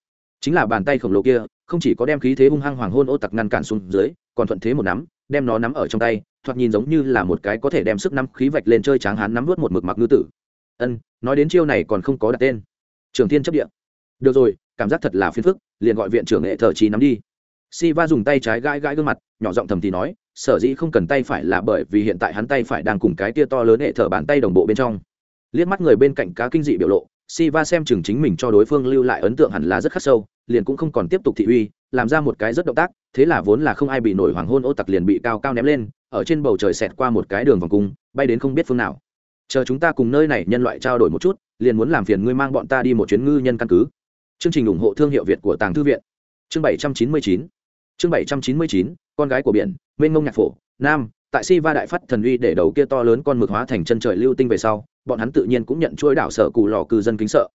Chính là bàn tay khổng lồ kia, không chỉ có đem khí thế hung hăng hoàng hôn ô tặc ngăn cản xuống dưới, còn thuận thế một nắm, đem nó nắm ở trong tay, thoạt nhìn giống như là một cái có thể đem sức nắm khí vạch lên chơi tráng hắn nắm vớt một mực mặc ngư tử. Ân, nói đến chiêu này còn không có đặt tên. Trường thiên chấp địa. được rồi, cảm giác thật là phiền phức, liền gọi viện trưởng hệ thờ trí nắm đi si va dùng tay trái gãi gãi gương mặt, nhỏ giọng thầm thì nói, sở dĩ không cần tay phải là bởi vì hiện tại hắn tay phải đang cùng cái tia to lớn hệ thở bàn tay đồng bộ bên trong. Liếc mắt người bên cạnh cá kinh dị biểu lộ si va xem chừng chính mình cho đối phương lưu lại ấn tượng hẳn là rất khắc sâu, liền cũng không còn tiếp tục thị uy, làm ra một cái rất động tác, thế là vốn là không ai bị nổi hoàng hôn ô tặc liền bị cao cao ném lên, ở trên bầu trời xẹt qua một cái đường vòng cung, bay đến không biết phương nào. Chờ chúng ta cùng nơi này nhân loại trao đổi một chút, liền muốn làm phiền ngươi mang bọn ta đi một chuyến ngư nhân căn cứ. Chương trình ủng hộ thương hiệu việt của tàng thư viện. Chương bảy trăm chín mươi chín chương bảy trăm chín mươi chín, con gái của biển, mênh ngông nhạc phổ, nam, tại si va đại phát thần uy để đầu kia to lớn con mực hóa thành chân trời lưu tinh về sau, bọn hắn tự nhiên cũng nhận chuỗi đảo sở cù lò cư dân kính sợ.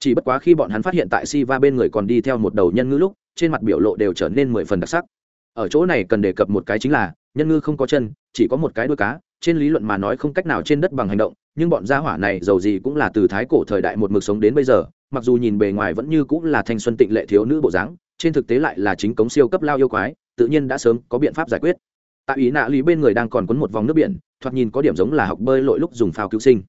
Chỉ bất quá khi bọn hắn phát hiện tại si va bên người còn đi theo một đầu nhân ngư lúc, trên mặt biểu lộ đều trở nên mười phần đặc sắc. Ở chỗ này cần đề cập một cái chính là, nhân ngư không có chân, chỉ có một cái đuôi cá, trên lý luận mà nói không cách nào trên đất bằng hành động, nhưng bọn gia hỏa này giàu gì cũng là từ thái cổ thời đại một mực sống đến bây giờ, mặc dù nhìn bề ngoài vẫn như cũng là thanh xuân tịnh lệ thiếu nữ bộ dáng trên thực tế lại là chính cống siêu cấp lao yêu quái, tự nhiên đã sớm có biện pháp giải quyết. Tại ý nạ lý bên người đang còn quấn một vòng nước biển, thoạt nhìn có điểm giống là học bơi lội lúc dùng phao cứu sinh.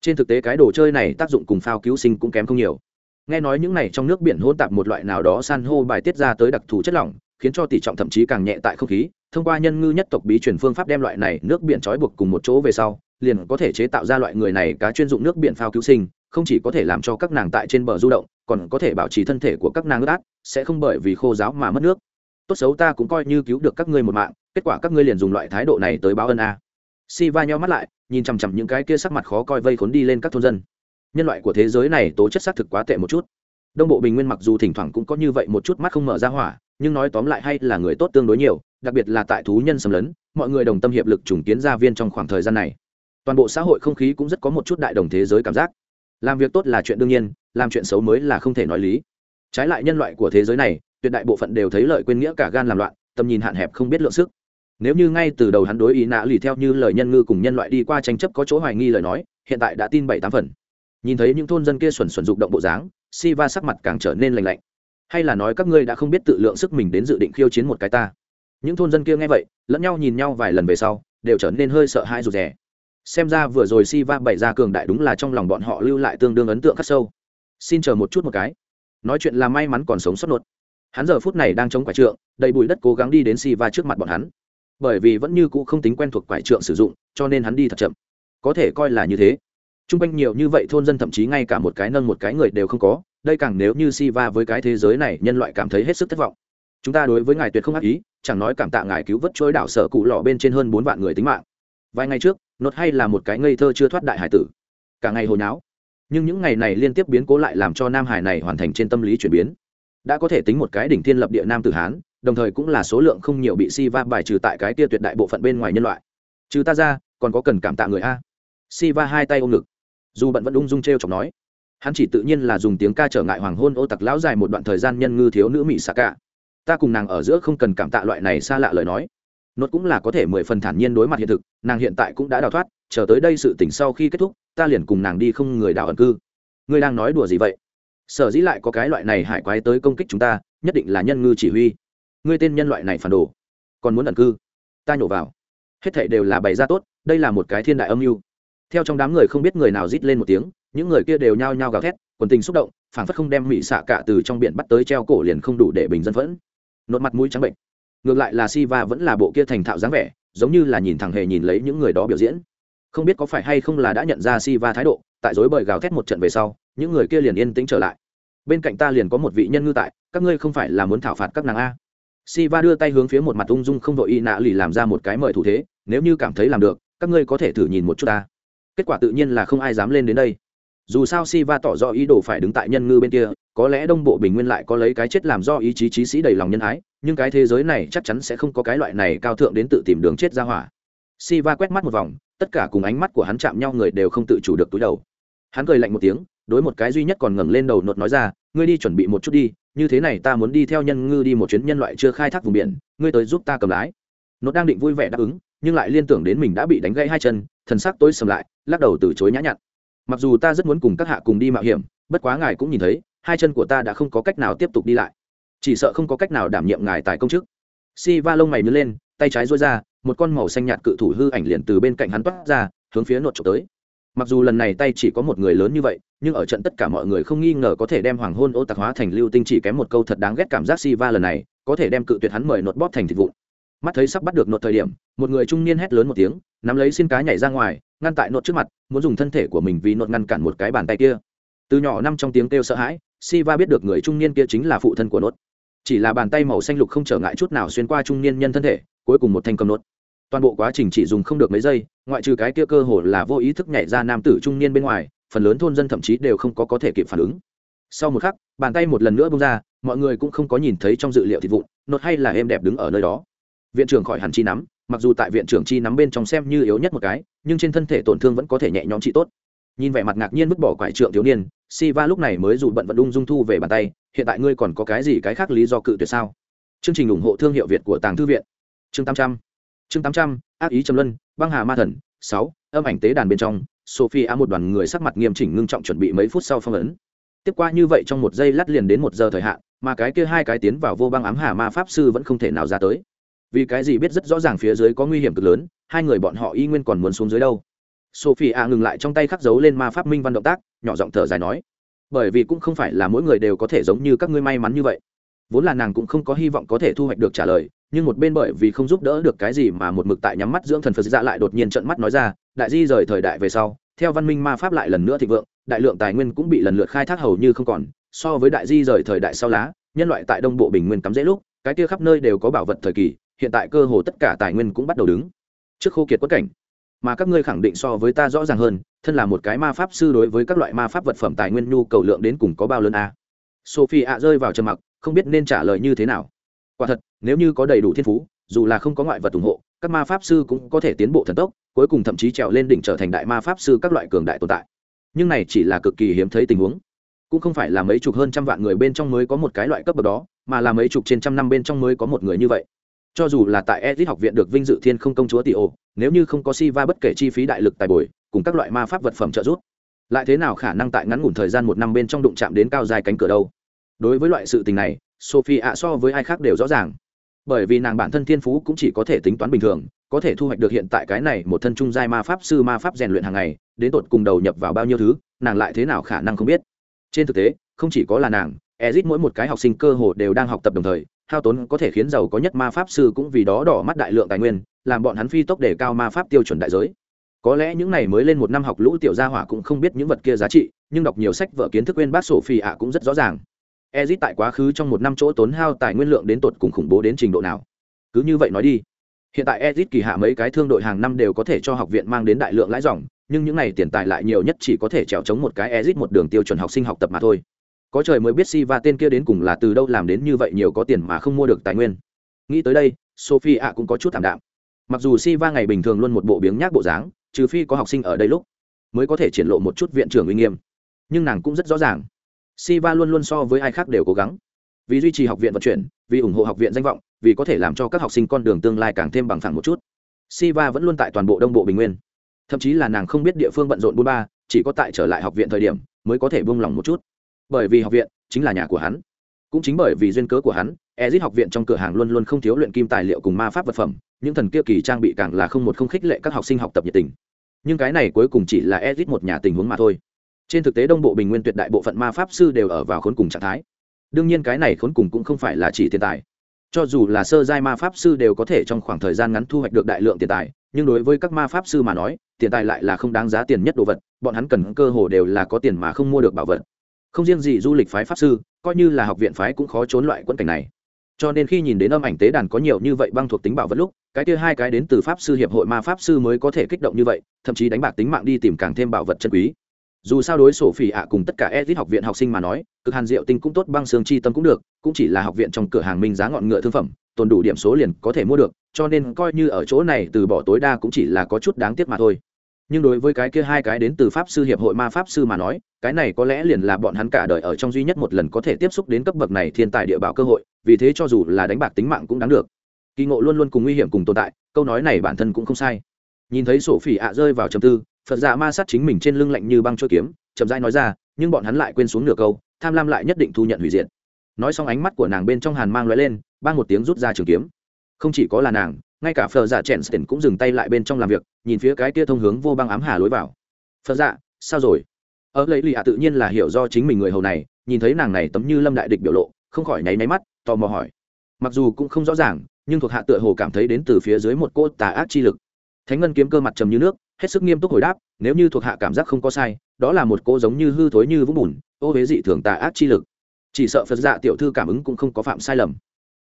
Trên thực tế cái đồ chơi này tác dụng cùng phao cứu sinh cũng kém không nhiều. Nghe nói những này trong nước biển hôn tạp một loại nào đó san hô bài tiết ra tới đặc thù chất lỏng, khiến cho tỷ trọng thậm chí càng nhẹ tại không khí, thông qua nhân ngư nhất tộc bí truyền phương pháp đem loại này nước biển trói buộc cùng một chỗ về sau, liền có thể chế tạo ra loại người này cá chuyên dụng nước biển phao cứu sinh, không chỉ có thể làm cho các nàng tại trên bờ du động còn có thể bảo trì thân thể của các nàng ướt át, sẽ không bởi vì khô giáo mà mất nước. Tốt xấu ta cũng coi như cứu được các ngươi một mạng, kết quả các ngươi liền dùng loại thái độ này tới báo ân a. Si va nhau mắt lại, nhìn chằm chằm những cái kia sắc mặt khó coi vây khốn đi lên các thôn dân. Nhân loại của thế giới này tố chất xác thực quá tệ một chút. Đông bộ bình nguyên mặc dù thỉnh thoảng cũng có như vậy một chút mắt không mở ra hỏa, nhưng nói tóm lại hay là người tốt tương đối nhiều, đặc biệt là tại thú nhân xâm lấn, mọi người đồng tâm hiệp lực trùng kiến gia viên trong khoảng thời gian này. Toàn bộ xã hội không khí cũng rất có một chút đại đồng thế giới cảm giác làm việc tốt là chuyện đương nhiên, làm chuyện xấu mới là không thể nói lý. Trái lại nhân loại của thế giới này, tuyệt đại bộ phận đều thấy lợi quên nghĩa cả gan làm loạn, tầm nhìn hạn hẹp không biết lượng sức. Nếu như ngay từ đầu hắn đối ý nạ lì theo như lời nhân ngư cùng nhân loại đi qua tranh chấp có chỗ hoài nghi lời nói, hiện tại đã tin bảy tám phần. Nhìn thấy những thôn dân kia xuẩn xuẩn dục động bộ dáng si va sắc mặt càng trở nên lành lạnh. Hay là nói các ngươi đã không biết tự lượng sức mình đến dự định khiêu chiến một cái ta? Những thôn dân kia nghe vậy, lẫn nhau nhìn nhau vài lần về sau, đều trở nên hơi sợ hãi rụt rè xem ra vừa rồi si va bày ra cường đại đúng là trong lòng bọn họ lưu lại tương đương ấn tượng khắc sâu. Xin chờ một chút một cái. Nói chuyện là may mắn còn sống sót nốt. Hắn giờ phút này đang chống quải trượng, đầy bụi đất cố gắng đi đến si va trước mặt bọn hắn. Bởi vì vẫn như cũ không tính quen thuộc quải trượng sử dụng, cho nên hắn đi thật chậm. Có thể coi là như thế. T r u n g quanh nhiều như vậy thôn dân thậm chí ngay cả một cái nâng một cái người đều không có, đây càng nếu như si va với cái thế giới này nhân loại cảm thấy hết sức thất vọng. Chúng ta đối với ngài tuyệt không ác ý, chẳng nói cảm tạ ngài cứu vớt trôi đảo sở cụ lọ bên trên hơn bốn vạn người tính mạng. Vài ngày trước nốt hay là một cái ngây thơ chưa thoát đại hải tử. Cả ngày hồi náo nhưng những ngày này liên tiếp biến cố lại làm cho nam hải này hoàn thành trên tâm lý chuyển biến. Đã có thể tính một cái đỉnh thiên lập địa nam tử hán, đồng thời cũng là số lượng không nhiều bị si va bài trừ tại cái tia tuyệt đại bộ phận bên ngoài nhân loại. Trừ ta ra, còn có cần cảm tạ người a. Si va hai tay ôm ngực. Dù bận vẫn ung dung t r e o chọc nói. Hắn chỉ tự nhiên là dùng tiếng ca trở ngại hoàng hôn ô tặc lão dài một đoạn thời gian nhân ngư thiếu nữ mỹ xạ cả. Ta cùng nàng ở giữa không cần cảm tạ loại này xa lạ lời nói nốt cũng là có thể mười phần thản nhiên đối mặt hiện thực, nàng hiện tại cũng đã đào thoát, chờ tới đây sự tỉnh sau khi kết thúc, ta liền cùng nàng đi không người đào ẩn cư. Ngươi đang nói đùa gì vậy? Sở dĩ lại có cái loại này hải quái tới công kích chúng ta, nhất định là nhân ngư chỉ huy. Ngươi tên nhân loại này phản đồ, còn muốn ẩn cư? Ta nhổ vào. Hết thảy đều là bày ra tốt, đây là một cái thiên đại âm mưu. Theo trong đám người không biết người nào rít lên một tiếng, những người kia đều nhao nhao gào thét, quần tình xúc động, phảng phất không đem mỹ xạ cả từ trong biển bắt tới treo cổ liền không đủ để bình dân phẫn. Nốt mặt mũi trắng bệnh ngược lại là si va vẫn là bộ kia thành thạo dáng vẻ, giống như là nhìn thẳng hề nhìn lấy những người đó biểu diễn. Không biết có phải hay không là đã nhận ra si va thái độ, tại dối bời gào thét một trận về sau, những người kia liền yên tĩnh trở lại. Bên cạnh ta liền có một vị nhân ngư tại, các ngươi không phải là muốn thảo phạt các nàng a? Si va đưa tay hướng phía một mặt ung dung không vội y nạ lì làm ra một cái mời thủ thế, nếu như cảm thấy làm được, các ngươi có thể thử nhìn một chút ta. Kết quả tự nhiên là không ai dám lên đến đây. Dù sao si va tỏ rõ ý đồ phải đứng tại nhân ngư bên kia, có lẽ đông bộ bình nguyên lại có lấy cái chết làm do ý chí trí sĩ đầy lòng nhân ái nhưng cái thế giới này chắc chắn sẽ không có cái loại này cao thượng đến tự tìm đường chết ra hỏa. Si va quét mắt một vòng, tất cả cùng ánh mắt của hắn chạm nhau người đều không tự chủ được túi đầu. Hắn cười lạnh một tiếng, đối một cái duy nhất còn ngẩng lên đầu nột nói ra, ngươi đi chuẩn bị một chút đi, như thế này ta muốn đi theo nhân ngư đi một chuyến nhân loại chưa khai thác vùng biển, ngươi tới giúp ta cầm lái. Nột đang định vui vẻ đáp ứng, nhưng lại liên tưởng đến mình đã bị đánh gãy hai chân, thần sắc tối sầm lại, lắc đầu từ chối nhã nhặn. Mặc dù ta rất muốn cùng các hạ cùng đi mạo hiểm, bất quá ngài cũng nhìn thấy, hai chân của ta đã không có cách nào tiếp tục đi lại chỉ sợ không có cách nào đảm nhiệm ngài tại công chức. Si va lông mày nứt lên, tay trái dối ra, một con màu xanh nhạt cự thủ hư ảnh liền từ bên cạnh hắn toát ra, hướng phía nột trộm tới. Mặc dù lần này tay chỉ có một người lớn như vậy, nhưng ở trận tất cả mọi người không nghi ngờ có thể đem hoàng hôn ô tạc hóa thành lưu tinh chỉ kém một câu thật đáng ghét cảm giác si va lần này, có thể đem cự tuyệt hắn mời nột bóp thành thịt vụn. Mắt thấy sắp bắt được nột thời điểm, một người trung niên hét lớn một tiếng, nắm lấy xin cá nhảy ra ngoài, ngăn tại nột trước mặt, muốn dùng thân thể của mình vì nột ngăn cản một cái bàn tay kia. Từ nhỏ năm trong tiếng kêu sợ hãi, si va biết được người trung niên kia chính là phụ thân của nốt chỉ là bàn tay màu xanh lục không trở ngại chút nào xuyên qua trung niên nhân thân thể, cuối cùng một thanh cầm nốt. Toàn bộ quá trình chỉ dùng không được mấy giây, ngoại trừ cái kia cơ hồ là vô ý thức nhảy ra nam tử trung niên bên ngoài, phần lớn thôn dân thậm chí đều không có có thể kịp phản ứng. Sau một khắc, bàn tay một lần nữa bung ra, mọi người cũng không có nhìn thấy trong dự liệu thịt vụn, nốt hay là êm đẹp đứng ở nơi đó. Viện trưởng khỏi hẳn chi nắm, mặc dù tại viện trưởng chi nắm bên trong xem như yếu nhất một cái, nhưng trên thân thể tổn thương vẫn có thể nhẹ nhõm trị tốt nhìn vẻ mặt ngạc nhiên vứt bỏ quải trượng thiếu niên Siva lúc này mới dù bận vận ung dung thu về bàn tay, hiện tại ngươi còn có cái gì cái khác lý do cự tuyệt sao? Chương trình ủng hộ thương hiệu Việt của Tàng Thư viện. Chương 800. Chương 800, ác ý trầm luân, băng hà ma thần, 6, âm ảnh tế đàn bên trong, Sophie A một đoàn người sắc mặt nghiêm chỉnh ngưng trọng chuẩn bị mấy phút sau phong ấn. Tiếp qua như vậy trong một giây lát liền đến một giờ thời hạn, mà cái kia hai cái tiến vào vô băng ám hà ma pháp sư vẫn không thể nào ra tới. Vì cái gì biết rất rõ ràng phía dưới có nguy hiểm cực lớn, hai người bọn họ y nguyên còn muốn xuống dưới đâu sophie ngừng lại trong tay khắc dấu lên ma pháp minh văn động tác, nhỏ giọng thở dài nói, bởi vì cũng không phải là mỗi người đều có thể giống như các ngươi may mắn như vậy. Vốn là nàng cũng không có hy vọng có thể thu hoạch được trả lời, nhưng một bên bởi vì không giúp đỡ được cái gì mà một mực tại nhắm mắt dưỡng thần phật dạ lại đột nhiên trận mắt nói ra, đại di rời thời đại về sau, theo văn minh ma pháp lại lần nữa thịnh vượng, đại lượng tài nguyên cũng bị lần lượt khai thác hầu như không còn, so với đại di rời thời đại sau lá, nhân loại tại đông bộ bình nguyên cắm dễ lúc, cái kia khắp nơi đều có bảo vật thời kỳ, hiện tại cơ hồ tất cả tài nguyên cũng bắt đầu đứng trước khô kiệt quất cảnh mà các ngươi khẳng định so với ta rõ ràng hơn, thân là một cái ma pháp sư đối với các loại ma pháp vật phẩm tài nguyên nhu cầu lượng đến cùng có bao lớn a? À? sophie ạ rơi vào trầm mặc, không biết nên trả lời như thế nào. Quả thật, nếu như có đầy đủ thiên phú, dù là không có ngoại vật ủng hộ, các ma pháp sư cũng có thể tiến bộ thần tốc, cuối cùng thậm chí trèo lên đỉnh trở thành đại ma pháp sư các loại cường đại tồn tại. Nhưng này chỉ là cực kỳ hiếm thấy tình huống. Cũng không phải là mấy chục hơn trăm vạn người bên trong mới có một cái loại cấp bậc đó, mà là mấy chục trên trăm năm bên trong mới có một người như vậy cho dù là tại Edith học viện được vinh dự thiên không công chúa tỷ ổ nếu như không có Siva bất kể chi phí đại lực tài bồi, cùng các loại ma pháp vật phẩm trợ giúp, lại thế nào khả năng tại ngắn ngủn thời gian một năm bên trong đụng chạm đến cao dài cánh cửa đâu? Đối với loại sự tình này, Sophie ạ so với ai khác đều rõ ràng. Bởi vì nàng bản thân thiên phú cũng chỉ có thể tính toán bình thường, có thể thu hoạch được hiện tại cái này một thân trung giai ma pháp sư ma pháp rèn luyện hàng ngày, đến tột cùng đầu nhập vào bao nhiêu thứ, nàng lại thế nào khả năng không biết. Trên thực tế, không chỉ có là nàng, Ezit mỗi một cái học sinh cơ hồ đều đang học tập đồng thời, hao tốn có thể khiến giàu có nhất ma pháp sư cũng vì đó đỏ mắt đại lượng tài nguyên, làm bọn hắn phi tốc để cao ma pháp tiêu chuẩn đại giới. Có lẽ những này mới lên một năm học lũ tiểu gia hỏa cũng không biết những vật kia giá trị, nhưng đọc nhiều sách vở kiến thức quên bác sổ phi ạ cũng rất rõ ràng. Ezit tại quá khứ trong một năm chỗ tốn hao tài nguyên lượng đến tột cùng khủng bố đến trình độ nào? Cứ như vậy nói đi. Hiện tại ezit kỳ hạ mấy cái thương đội hàng năm đều có thể cho học viện mang đến đại lượng lãi dòng, nhưng những n à y tiền tài lại nhiều nhất chỉ có thể trèo chống một cái ezit một đường tiêu chuẩn học sinh học tập mà thôi có trời mới biết si Va tên kia đến cùng là từ đâu làm đến như vậy nhiều có tiền mà không mua được tài nguyên. Nghĩ tới đây, sophie ạ cũng có chút thảm đạm. Mặc dù si va ngày bình thường luôn một bộ biếng nhác bộ dáng, trừ phi có học sinh ở đây lúc mới có thể triển lộ một chút viện trưởng uy nghiêm, nhưng nàng cũng rất rõ ràng. Si va luôn luôn so với ai khác đều cố gắng. Vì duy trì học viện vận chuyển, vì ủng hộ học viện danh vọng, vì có thể làm cho các học sinh con đường tương lai càng thêm bằng phẳng một chút. Si va vẫn luôn tại toàn bộ đông bộ bình nguyên. Thậm chí là nàng không biết địa phương bận rộn bôn ba, chỉ có tại trở lại học viện thời điểm mới có thể buông lỏng một chút bởi vì học viện chính là nhà của hắn. Cũng chính bởi vì duyên cớ của hắn ezit học viện trong cửa hàng luôn luôn không thiếu luyện kim tài liệu cùng ma pháp vật phẩm, những thần kia kỳ trang bị càng là không một không khích lệ các học sinh học tập nhiệt tình. Nhưng cái này cuối cùng chỉ là ezit một nhà tình huống mà thôi. Trên thực tế đông bộ bình nguyên tuyệt đại bộ phận ma pháp sư đều ở vào khốn cùng trạng thái. Đương nhiên cái này khốn cùng cũng không phải là chỉ tiền tài. Cho dù là sơ giai ma pháp sư đều có thể trong khoảng thời gian ngắn thu hoạch được đại lượng tiền tài, nhưng đối với các ma pháp sư mà nói, tiền tài lại là không đáng giá tiền nhất đồ vật, bọn hắn cần cơ hồ đều là có tiền mà không mua được bảo vật không riêng gì du lịch phái pháp sư, coi như là học viện phái cũng khó trốn loại quân cảnh này. Cho nên khi nhìn đến âm ảnh tế đàn có nhiều như vậy băng thuộc tính bảo vật lúc, cái kia hai cái đến từ pháp sư hiệp hội ma pháp sư mới có thể kích động như vậy, thậm chí đánh bạc tính mạng đi tìm càng thêm bảo vật chân quý. Dù sao đối sổ phỉ ạ cùng tất cả edit học viện học sinh mà nói, cực hàn diệu tinh cũng tốt, băng xương chi tâm cũng được, cũng chỉ là học viện trong cửa hàng minh giá ngọn ngựa thương phẩm, tồn đủ điểm số liền có thể mua được, cho nên coi như ở chỗ này từ bỏ tối đa cũng chỉ là có chút đáng tiếc mà thôi nhưng đối với cái kia hai cái đến từ pháp sư hiệp hội ma pháp sư mà nói, cái này có lẽ liền là bọn hắn cả đời ở trong duy nhất một lần có thể tiếp xúc đến cấp bậc này thiên tài địa bảo cơ hội, vì thế cho dù là đánh bạc tính mạng cũng đáng được. Kỳ ngộ luôn luôn cùng nguy hiểm cùng tồn tại, câu nói này bản thân cũng không sai. Nhìn thấy sổ phỉ ạ rơi vào trầm tư, phật giả ma sát chính mình trên lưng lạnh như băng trôi kiếm, chậm rãi nói ra, nhưng bọn hắn lại quên xuống nửa câu, tham lam lại nhất định thu nhận hủy diệt. Nói xong ánh mắt của nàng bên trong hàn mang lóe lên ban một tiếng rút ra trường kiếm. Không chỉ có là nàng ngay cả phờ dạ chèn sten cũng dừng tay lại bên trong làm việc, nhìn phía cái kia thông hướng vô băng ám hà lối vào. Phờ dạ sao rồi? Ở lấy lì ạ tự nhiên là hiểu do chính mình người hầu này, nhìn thấy nàng này tấm như lâm đại địch biểu lộ, không khỏi nháy máy mắt, tò mò hỏi. Mặc dù cũng không rõ ràng, nhưng thuộc hạ tựa hồ cảm thấy đến từ phía dưới một cô tà ác chi lực. Thánh ngân kiếm cơ mặt trầm như nước, hết sức nghiêm túc hồi đáp, nếu như thuộc hạ cảm giác không có sai, đó là một cô giống như hư thối như vũng bùn, ô huế dị thường tà ác chi lực. Chỉ sợ phật dạ tiểu thư cảm ứng cũng không có phạm sai lầm.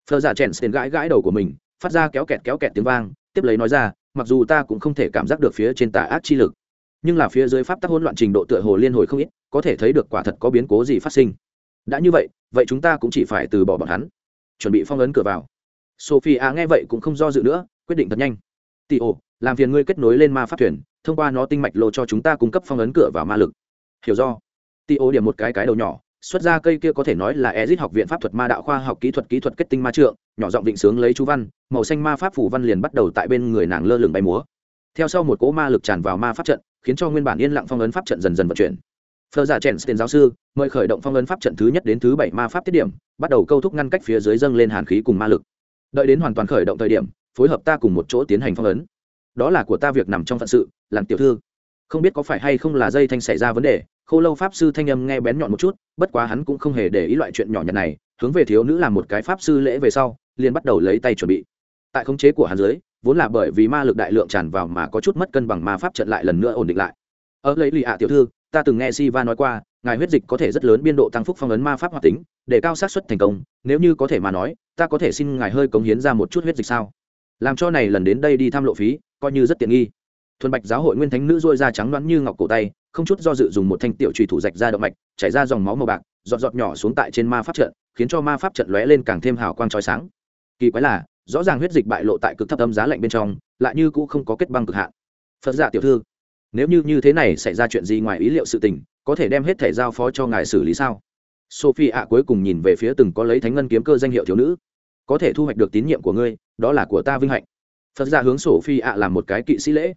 Phật dạ chèn tiền gãi gãi đầu của mình phát ra kéo kẹt kéo kẹt tiếng vang, tiếp lấy nói ra, mặc dù ta cũng không thể cảm giác được phía trên tà ác chi lực, nhưng là phía dưới pháp tắc hỗn loạn trình độ tựa hồ liên hồi không ít, có thể thấy được quả thật có biến cố gì phát sinh. Đã như vậy vậy chúng ta cũng chỉ phải từ bỏ bọn hắn. Chuẩn bị phong ấn cửa vào. Sophie nghe vậy cũng không do dự nữa, quyết định thật nhanh. Tị ồ làm phiền ngươi kết nối lên ma pháp thuyền, thông qua nó tinh mạch lộ cho chúng ta cung cấp phong ấn cửa vào ma lực. Hiểu do. Tị ồ điểm một cái cái đầu nhỏ xuất ra cây kia có thể nói là Ezic học viện pháp thuật ma đạo khoa học kỹ thuật kỹ thuật kết tinh ma trượng, nhỏ giọng vịnh sướng lấy chú văn, màu xanh ma pháp phủ văn liền bắt đầu tại bên người nàng lơ lửng bay múa. Theo sau một cỗ ma lực tràn vào ma pháp trận, khiến cho nguyên bản yên lặng phong ấn pháp trận dần dần vận chuyển. Phở giả chen tiền giáo sư, mời khởi động phong ấn pháp trận thứ nhất đến thứ bảy ma pháp tiết điểm, bắt đầu câu thúc ngăn cách phía dưới dâng lên hàn khí cùng ma lực. Đợi đến hoàn toàn khởi động thời điểm, phối hợp ta cùng một chỗ tiến hành phong ấn. Đó là của ta việc nằm trong phận sự, làm tiểu thư. Không biết có phải hay không là dây thanh xảy ra vấn đề, khô lâu pháp sư thanh âm nghe bén nhọn một chút, bất quá hắn cũng không hề để ý loại chuyện nhỏ nhặt này, hướng về thiếu nữ làm một cái pháp sư lễ về sau, liền bắt đầu lấy tay chuẩn bị. Tại khống chế của hắn dưới, vốn là bởi vì ma lực đại lượng tràn vào mà có chút mất cân bằng ma pháp trận lại lần nữa ổn định lại. Ở lấy lì ạ tiểu thư, ta từng nghe Siva nói qua, ngài huyết dịch có thể rất lớn biên độ tăng phúc phong ấn ma pháp hoạt tính, để cao xác suất thành công, nếu như có thể mà nói, ta có thể xin ngài hơi cống hiến ra một chút huyết dịch sao? Làm cho này lần đến đây đi thăm lộ phí, coi như rất tiện nghi. Thuần bạch giáo hội nguyên thánh nữ dôi da trắng đoán như ngọc cổ tay không chút do dự dùng một thanh tiểu trùy thủ rạch ra động mạch, chảy ra dòng máu màu bạc, giọt giọt nhỏ xuống tại trên ma pháp trận, khiến cho ma pháp trận lóe lên càng thêm hào quang trói sáng. Kỳ quái là, rõ ràng huyết dịch bại lộ tại cực thấp âm giá lạnh bên trong, lại như cũng không có kết băng cực hạn. Phật giả tiểu thư, nếu như như thế này xảy ra chuyện gì ngoài ý liệu sự tình, có thể đem hết thể giao phó cho ngài xử lý sao? Sophie ạ cuối cùng nhìn về phía từng có lấy thánh ngân kiếm cơ danh hiệu thiếu nữ. Có thể thu hoạch được tín nhiệm của ngươi, đó là của ta vinh hạnh. Phật giả hướng sophie ạ làm một cái kỵ sĩ lễ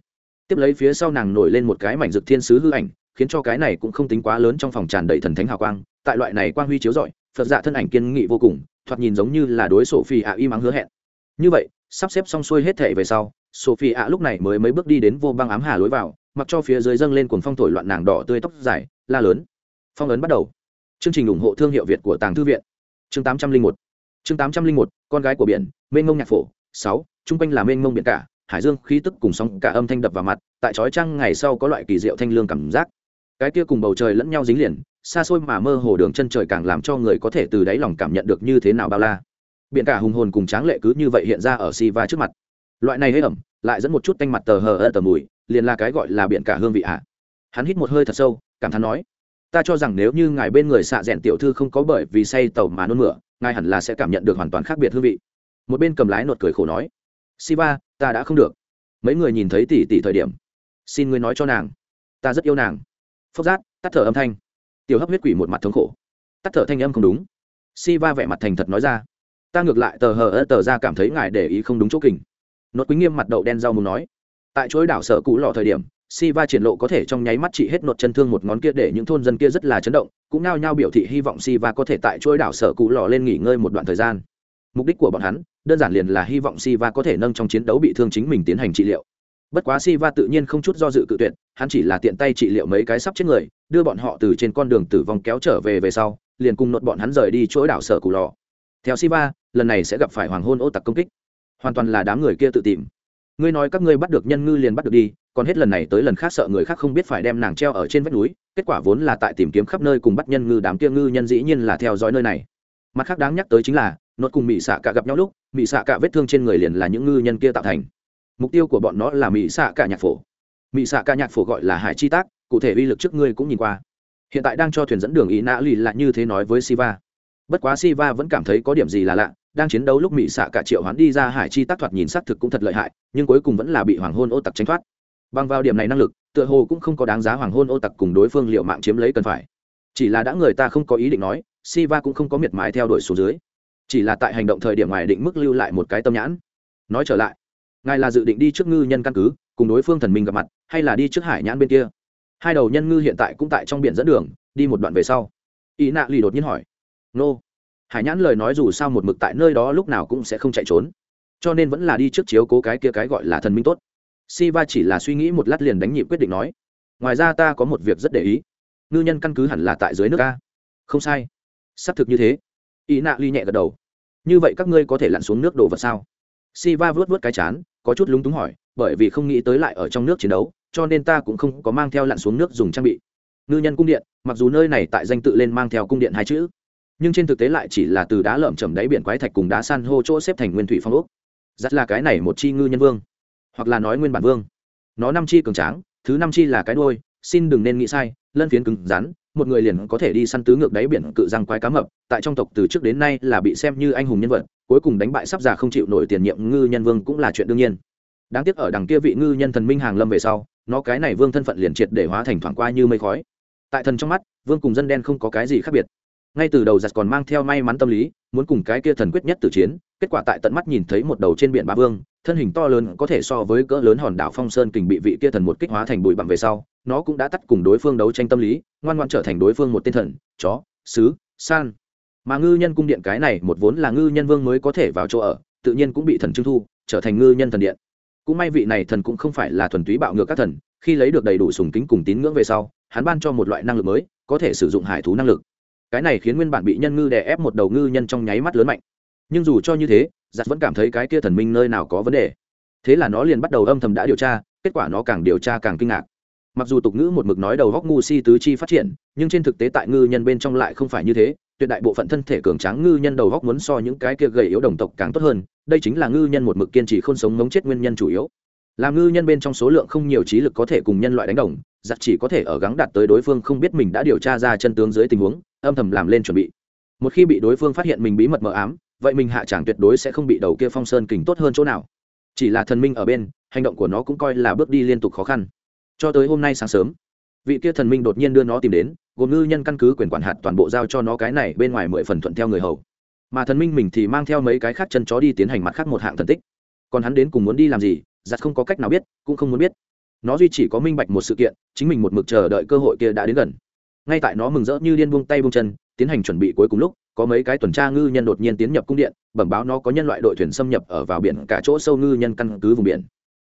tiếp lấy phía sau nàng nổi lên một cái mảnh rực thiên sứ hư ảnh, khiến cho cái này cũng không tính quá lớn trong phòng tràn đầy thần thánh hào quang. Tại loại này quang huy chiếu rọi, phật dạ thân ảnh kiên nghị vô cùng, thoạt nhìn giống như là đối sổ phi ạ y mắng hứa hẹn. Như vậy, sắp xếp xong xuôi hết thể về sau sổ phi ạ lúc này mới mấy bước đi đến vô băng ám hà lối vào, mặc cho phía dưới dâng lên cuồng phong thổi loạn nàng đỏ tươi tóc dài, la lớn. Phong ấn bắt đầu. Chương trình ủng hộ thương hiệu việt của tàng thư viện. Chương tám trăm linh một. Chương tám trăm linh một, con gái của biển, mênh ngông nhạc phổ. Sáu, chung quanh là mênh mông biển cả hải dương khí tức cùng sóng cả âm thanh đập vào mặt, tại chói trăng ngày sau có loại kỳ diệu thanh lương cảm giác. Cái kia cùng bầu trời lẫn nhau dính liền, xa xôi mà mơ hồ đường chân trời càng làm cho người có thể từ đáy lòng cảm nhận được như thế nào bao la. Biển cả hùng hồn cùng tráng lệ cứ như vậy hiện ra ở si va trước mặt. Loại này hơi ẩm, lại dẫn một chút tanh mặt tờ hờ ơ tờ mùi, liền là cái gọi là biển cả hương vị à hắn hít một hơi thật sâu, cảm thán nói, ta cho rằng nếu như ngài bên người xạ rẽn tiểu thư không có bởi vì say tàu mà nôn mửa, ngài hẳn là sẽ cảm nhận được hoàn toàn khác biệt hương vị. Một bên cầm lái nột cười khổ nói si va ta đã không được. Mấy người nhìn thấy tỷ tỷ thời điểm, xin ngươi nói cho nàng. Ta rất yêu nàng. Phốc giác tắt thở âm thanh. Tiểu hấp huyết quỷ một mặt thống khổ. Tắt thở thanh âm không đúng. Si va vẻ mặt thành thật nói ra. Ta ngược lại tờ hờ ơ tờ ra cảm thấy ngài để ý không đúng chỗ kình. Nốt quý nghiêm mặt đậu đen rau muốn nói. Tại chuỗi đảo sở cũ lọ thời điểm si va triển lộ có thể trong nháy mắt trị hết nốt chân thương một ngón kia để những thôn dân kia rất là chấn động, cũng nao nhao biểu thị hy vọng si va có thể tại chuỗi đảo sở cũ lọ lên nghỉ ngơi một đoạn thời gian. Mục đích của bọn hắn đơn giản liền là hy vọng si va có thể nâng trong chiến đấu bị thương chính mình tiến hành trị liệu. Bất quá si va tự nhiên không chút do dự cự tuyệt, hắn chỉ là tiện tay trị liệu mấy cái sắp chết người, đưa bọn họ từ trên con đường tử vong kéo trở về về sau, liền cùng nốt bọn hắn rời đi chỗ đảo sở cù lọ theo si va lần này sẽ gặp phải hoàng hôn ô tặc công kích. Hoàn toàn là đám người kia tự tìm. Ngươi nói các ngươi bắt được nhân ngư liền bắt được đi, còn hết lần này tới lần khác sợ người khác không biết phải đem nàng treo ở trên vách núi, kết quả vốn là tại tìm kiếm khắp nơi cùng bắt nhân ngư đám kia ngư nhân dĩ nhiên là theo dõi nơi này mặt khác đáng nhắc tới chính là, nốt cùng mỹ xạ cả gặp nhau lúc mỹ xạ cả vết thương trên người liền là những ngư nhân kia tạo thành. Mục tiêu của bọn nó là mỹ xạ cả nhạc phổ. Mỹ xạ cả nhạc phổ gọi là hải chi tác, cụ thể uy lực trước ngươi cũng nhìn qua. Hiện tại đang cho thuyền dẫn đường ý nã lì là như thế nói với siva. Bất quá siva vẫn cảm thấy có điểm gì là lạ, đang chiến đấu lúc mỹ xạ cả triệu hoán đi ra hải chi tác thoạt nhìn xác thực cũng thật lợi hại, nhưng cuối cùng vẫn là bị hoàng hôn ô tặc tránh thoát. Bằng vào điểm này năng lực, tựa hồ cũng không có đáng giá hoàng hôn ô tặc cùng đối phương liệu mạng chiếm lấy cần phải. Chỉ là đã người ta không có ý định nói siva cũng không có miệt mài theo đuổi xuống dưới. Chỉ là tại hành động thời điểm ngoài định mức lưu lại một cái tâm nhãn. Nói trở lại, ngài là dự định đi trước ngư nhân căn cứ, cùng đối phương thần minh gặp mặt, hay là đi trước hải nhãn bên kia? Hai đầu nhân ngư hiện tại cũng tại trong biển dẫn đường, đi một đoạn về sau. Ý nạ lì đột nhiên hỏi. Nô. Hải nhãn lời nói dù sao một mực tại nơi đó lúc nào cũng sẽ không chạy trốn. Cho nên vẫn là đi trước chiếu cố cái kia cái gọi là thần minh tốt. Siva chỉ là suy nghĩ một lát liền đánh nhịp quyết định nói. Ngoài ra ta có một việc rất để ý. Ngư nhân căn cứ hẳn là tại dưới nước a. Không sai xác thực như thế. Ý nạ ly nhẹ gật đầu. Như vậy các ngươi có thể lặn xuống nước đổ vật sao? Si va vớt vớt cái chán, có chút lúng túng hỏi, bởi vì không nghĩ tới lại ở trong nước chiến đấu, cho nên ta cũng không có mang theo lặn xuống nước dùng trang bị. Ngư nhân cung điện, mặc dù nơi này tại danh tự lên mang theo cung điện hai chữ, nhưng trên thực tế lại chỉ là từ đá lởm chầm đáy biển quái thạch cùng đá san hô chỗ xếp thành nguyên thủy phong ốc. Rất là cái này một chi ngư nhân vương, hoặc là nói nguyên bản vương. Nó năm chi cường tráng, thứ năm chi là cái đôi xin đừng nên nghĩ sai, lân phiến cứng rắn một người liền có thể đi săn tứ ngược đáy biển cự răng quái cá mập, tại trong tộc từ trước đến nay là bị xem như anh hùng nhân vật, cuối cùng đánh bại sắp già không chịu nổi tiền nhiệm ngư nhân vương cũng là chuyện đương nhiên. Đáng tiếc ở đằng kia vị ngư nhân thần minh hàng lâm về sau, nó cái này vương thân phận liền triệt để hóa thành thoảng qua như mây khói. Tại thần trong mắt, vương cùng dân đen không có cái gì khác biệt. Ngay từ đầu giặt còn mang theo may mắn tâm lý, muốn cùng cái kia thần quyết nhất tử chiến, kết quả tại tận mắt nhìn thấy một đầu trên biển ba vương, thân hình to lớn có thể so với cỡ lớn hòn đảo phong sơn kình bị vị kia thần một kích hóa thành bụi bặm về sau nó cũng đã tắt cùng đối phương đấu tranh tâm lý, ngoan ngoan trở thành đối phương một tên thần, chó, sứ, san. Mà ngư nhân cung điện cái này một vốn là ngư nhân vương mới có thể vào chỗ ở, tự nhiên cũng bị thần trưng thu, trở thành ngư nhân thần điện. Cũng may vị này thần cũng không phải là thuần túy bạo ngược các thần, khi lấy được đầy đủ sùng kính cùng tín ngưỡng về sau, hắn ban cho một loại năng lực mới, có thể sử dụng hải thú năng lực. Cái này khiến nguyên bản bị nhân ngư đè ép một đầu ngư nhân trong nháy mắt lớn mạnh. Nhưng dù cho như thế giặt vẫn cảm thấy cái kia thần minh nơi nào có vấn đề. Thế là nó liền bắt đầu âm thầm đã điều tra, kết quả nó càng điều tra càng kinh ngạc mặc dù tục ngữ một mực nói đầu góc ngu si tứ chi phát triển, nhưng trên thực tế tại ngư nhân bên trong lại không phải như thế. Tuyệt đại bộ phận thân thể cường tráng ngư nhân đầu góc muốn so những cái kia gầy yếu đồng tộc càng tốt hơn, đây chính là ngư nhân một mực kiên trì không sống mống chết nguyên nhân chủ yếu. Làm ngư nhân bên trong số lượng không nhiều trí lực có thể cùng nhân loại đánh đồng, giặc chỉ có thể ở gắng đạt tới đối phương không biết mình đã điều tra ra chân tướng dưới tình huống, âm thầm làm lên chuẩn bị. Một khi bị đối phương phát hiện mình bí mật mờ ám, vậy mình hạ chẳng tuyệt đối sẽ không bị đầu kia phong sơn kình tốt hơn chỗ nào. Chỉ là thần minh ở bên, hành động của nó cũng coi là bước đi liên tục khó khăn cho tới hôm nay sáng sớm, vị kia thần minh đột nhiên đưa nó tìm đến, gồm ngư nhân căn cứ quyền quản hạt toàn bộ giao cho nó cái này bên ngoài mười phần thuận theo người hầu. Mà thần minh mình thì mang theo mấy cái khác chân chó đi tiến hành mặt khác một hạng thần tích. Còn hắn đến cùng muốn đi làm gì giặt không có cách nào biết, cũng không muốn biết. Nó duy chỉ có minh bạch một sự kiện, chính mình một mực chờ đợi cơ hội kia đã đến gần. Ngay tại nó mừng rỡ như điên buông tay buông chân, tiến hành chuẩn bị cuối cùng lúc, có mấy cái tuần tra ngư nhân đột nhiên tiến nhập cung điện, bẩm báo nó có nhân loại đội thuyền xâm nhập ở vào biển cả chỗ sâu ngư nhân căn cứ vùng biển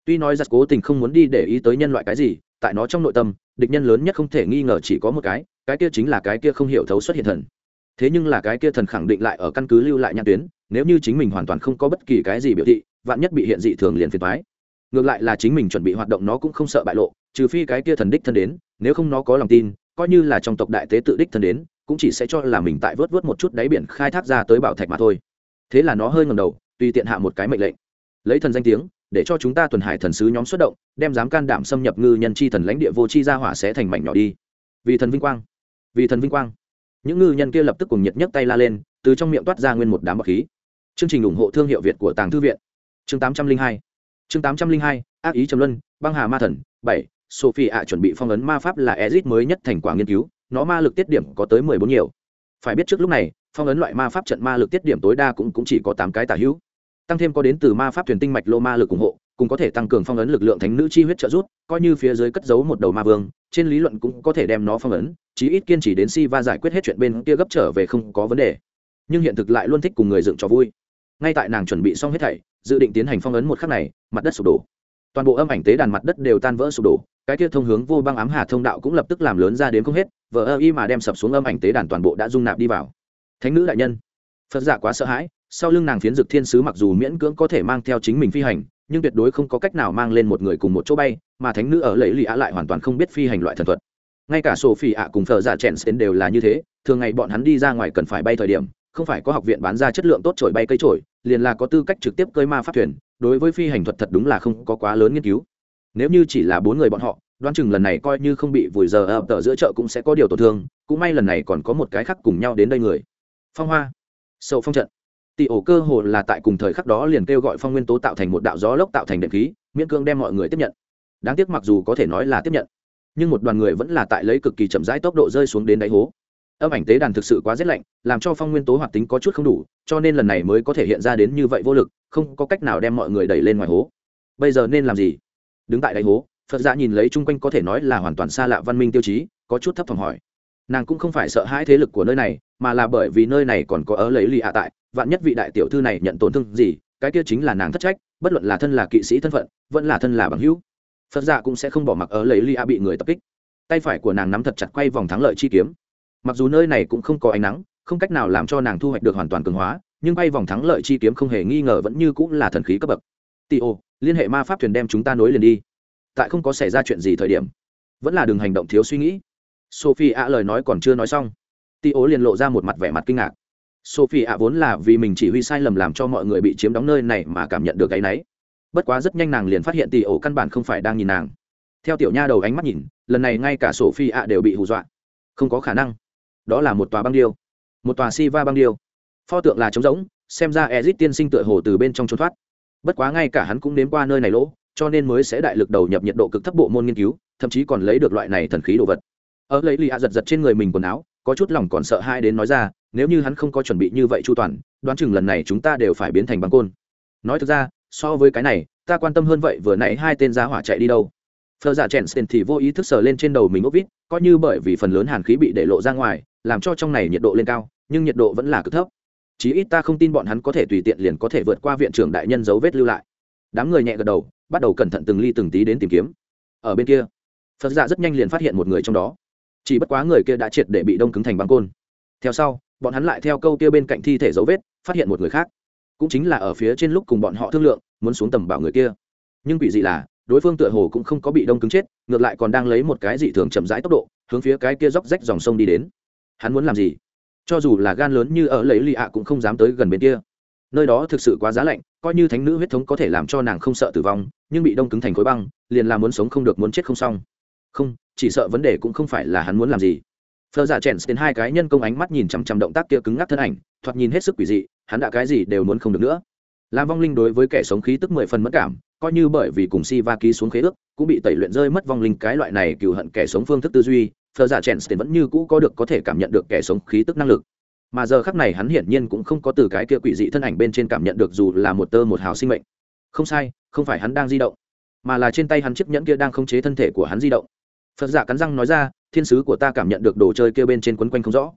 tuy nói giặc cố tình không muốn đi để ý tới nhân loại cái gì, tại nó trong nội tâm, địch nhân lớn nhất không thể nghi ngờ chỉ có một cái cái kia chính là cái kia không hiểu thấu xuất hiện thần. Thế nhưng là cái kia thần khẳng định lại ở căn cứ lưu lại nhãn tuyến, nếu như chính mình hoàn toàn không có bất kỳ cái gì biểu thị, vạn nhất bị hiện dị thường liền phiền thoái ngược lại là chính mình chuẩn bị hoạt động nó cũng không sợ bại lộ, trừ phi cái kia thần đích thân đến, nếu không nó có lòng tin, coi như là trong tộc đại tế tự đích thân đến, cũng chỉ sẽ cho là mình tại vớt vớt một chút đáy biển khai thác ra tới bảo thạch mà thôi. Thế là nó hơi ngầm đầu, tùy tiện hạ một cái mệnh lệnh. Lấy thần danh tiếng để cho chúng ta tuần hải thần sứ nhóm xuất động đem dám can đảm xâm nhập ngư nhân chi thần lãnh địa vô chi ra hỏa sẽ thành mảnh nhỏ đi. Vì thần vinh quang. Vì thần vinh quang. Những ngư nhân kia lập tức cùng nhiệt nhấc tay la lên từ trong miệng toát ra nguyên một đám bọc khí. Chương trình ủng hộ thương hiệu việt của tàng thư viện. Chương tám trăm linh hai. Chương tám trăm linh hai ác ý trầm luân băng hà ma thần bảy sophie ạ chuẩn bị phong ấn ma pháp là ezit mới nhất thành quả nghiên cứu nó ma lực tiết điểm có tới mười bốn nhiều. Phải biết trước lúc này phong ấn loại ma pháp trận ma lực tiết điểm tối đa cũng, cũng chỉ có tám cái tả hữu tăng thêm có đến từ ma pháp thuyền tinh mạch lô ma lực ủng hộ cũng có thể tăng cường phong ấn lực lượng thánh nữ chi huyết trợ rút coi như phía dưới cất giấu một đầu ma vương, trên lý luận cũng có thể đem nó phong ấn, chí ít kiên trì đến si va giải quyết hết chuyện bên kia gấp trở về không có vấn đề. Nhưng hiện thực lại luôn thích cùng người dựng cho vui. Ngay tại nàng chuẩn bị xong hết thảy, dự định tiến hành phong ấn một khắc này, mặt đất sụp đổ. Toàn bộ âm ảnh tế đàn mặt đất đều tan vỡ sụp đổ, cái kia thông hướng vô băng ám hà thông đạo cũng lập tức làm lớn ra đến không hết vỡ ơ y mà đem sập xuống âm ảnh tế đàn toàn bộ đã dung nạp đi vào. Thánh nữ đại nhân, phật giả quá sợ hãi sau lưng nàng phiến dực thiên sứ mặc dù miễn cưỡng có thể mang theo chính mình phi hành, nhưng tuyệt đối không có cách nào mang lên một người cùng một chỗ bay, mà thánh nữ ở lẫy lì ạ lại hoàn toàn không biết phi hành loại thần thuật. Ngay cả sổ phi ạ cùng thợ giả dạ chèn xến đều là như thế, thường ngày bọn hắn đi ra ngoài cần phải bay thời điểm, không phải có học viện bán ra chất lượng tốt trổi bay cây trổi, liền là có tư cách trực tiếp cơi ma pháp thuyền, đối với phi hành thuật thật đúng là không có quá lớn nghiên cứu. Nếu như chỉ là bốn người bọn họ, đoán chừng lần này coi như không bị vùi giờ ập tờ giữa chợ cũng sẽ có điều tổn thương, cũng may lần này còn có một cái khác cùng nhau đến đây người. Phong hoa. Sâu phong trận tỷ ổ cơ hồ là tại cùng thời khắc đó liền kêu gọi phong nguyên tố tạo thành một đạo gió lốc tạo thành đệm khí, miễn cương đem mọi người tiếp nhận. Đáng tiếc mặc dù có thể nói là tiếp nhận, nhưng một đoàn người vẫn là tại lấy cực kỳ chậm rãi tốc độ rơi xuống đến đáy hố. Âm ảnh tế đàn thực sự quá rét lạnh, làm cho phong nguyên tố hoạt tính có chút không đủ, cho nên lần này mới có thể hiện ra đến như vậy vô lực, không có cách nào đem mọi người đẩy lên ngoài hố. Bây giờ nên làm gì? Đứng tại đáy hố, phật giả nhìn lấy chung quanh có thể nói là hoàn toàn xa lạ văn minh tiêu chí, có chút thấp thỏm hỏi. Nàng cũng không phải sợ hãi thế lực của nơi này, mà là bởi vì nơi này còn có ở lấy lì hạ tại vạn nhất vị đại tiểu thư này nhận tổn thương gì, cái kia chính là nàng thất trách, bất luận là thân là kỵ sĩ thân phận, vẫn là thân là bằng hữu. Phật giả cũng sẽ không bỏ mặc ở lấy lia bị người tập kích. Tay phải của nàng nắm thật chặt quay vòng thắng lợi chi kiếm. Mặc dù nơi này cũng không có ánh nắng, không cách nào làm cho nàng thu hoạch được hoàn toàn cường hóa, nhưng bay vòng thắng lợi chi kiếm không hề nghi ngờ vẫn như cũng là thần khí cấp bậc. Tị ô liên hệ ma pháp thuyền đem chúng ta nối liền đi. Tại không có xảy ra chuyện gì thời điểm, vẫn là đường hành động thiếu suy nghĩ. Sophie ạ lời nói còn chưa nói xong tị ô liền lộ ra một mặt vẻ mặt kinh ngạc sophie ạ vốn là vì mình chỉ huy sai lầm làm cho mọi người bị chiếm đóng nơi này mà cảm nhận được cái náy bất quá rất nhanh nàng liền phát hiện tỷ ổ căn bản không phải đang nhìn nàng. Theo tiểu nha đầu ánh mắt nhìn, lần này ngay cả sophie ạ đều bị hù dọa. Không có khả năng. Đó là một tòa băng điêu. Một tòa si va băng điêu. Pho tượng là trống rỗng, xem ra ezit tiên sinh tựa hồ từ bên trong trốn thoát. Bất quá ngay cả hắn cũng đến qua nơi này lỗ, cho nên mới sẽ đại lực đầu nhập nhiệt độ cực thấp bộ môn nghiên cứu, thậm chí còn lấy được loại này thần khí đồ vật. Ở lấy lì ạ giật giật trên người mình quần áo, có chút lòng còn sợ hai đến nói ra nếu như hắn không có chuẩn bị như vậy chu toàn, đoán chừng lần này chúng ta đều phải biến thành băng côn. Nói thực ra, so với cái này, ta quan tâm hơn vậy vừa nãy hai tên giá hỏa chạy đi đâu. Phờ giả chèn thì vô ý thức sờ lên trên đầu mình ốc vít coi như bởi vì phần lớn hàn khí bị để lộ ra ngoài, làm cho trong này nhiệt độ lên cao, nhưng nhiệt độ vẫn là cực thấp. Chí ít ta không tin bọn hắn có thể tùy tiện liền có thể vượt qua viện trưởng đại nhân dấu vết lưu lại. Đám người nhẹ gật đầu, bắt đầu cẩn thận từng ly từng tí đến tìm kiếm. Ở bên kia, phật giả rất nhanh liền phát hiện một người trong đó. Chỉ bất quá người kia đã triệt để bị đông cứng thành băng côn. Theo sau bọn hắn lại theo câu kia bên cạnh thi thể dấu vết, phát hiện một người khác. Cũng chính là ở phía trên lúc cùng bọn họ thương lượng, muốn xuống tầm bảo người kia. Nhưng quỷ dị là, đối phương tựa hồ cũng không có bị đông cứng chết, ngược lại còn đang lấy một cái dị thường chậm rãi tốc độ, hướng phía cái kia róc rách dòng sông đi đến. Hắn muốn làm gì? Cho dù là gan lớn như ở lấy lì ạ cũng không dám tới gần bên kia. Nơi đó thực sự quá giá lạnh, coi như thánh nữ huyết thống có thể làm cho nàng không sợ tử vong, nhưng bị đông cứng thành khối băng, liền là muốn sống không được, muốn chết không xong. Không, chỉ sợ vấn đề cũng không phải là hắn muốn làm gì. Phở giả chèn đến hai cái nhân công ánh mắt nhìn chằm chằm động tác kia cứng ngắc thân ảnh, thoạt nhìn hết sức quỷ dị, hắn đã cái gì đều muốn không được nữa. Lam vong linh đối với kẻ sống khí tức mười phần mất cảm, coi như bởi vì cùng si va ký xuống khế ước, cũng bị tẩy luyện rơi mất vong linh cái loại này cừu hận kẻ sống phương thức tư duy, Phở giả chèn vẫn như cũ có được có thể cảm nhận được kẻ sống khí tức năng lực. Mà giờ khắc này hắn hiển nhiên cũng không có từ cái kia quỷ dị thân ảnh bên trên cảm nhận được dù là một tơ một hào sinh mệnh. Không sai, không phải hắn đang di động, mà là trên tay hắn chiếc nhẫn kia đang khống chế thân thể của hắn di động. Phật giả dạ cắn răng nói ra thiên sứ của ta cảm nhận được đồ chơi kia bên trên quấn quanh không rõ.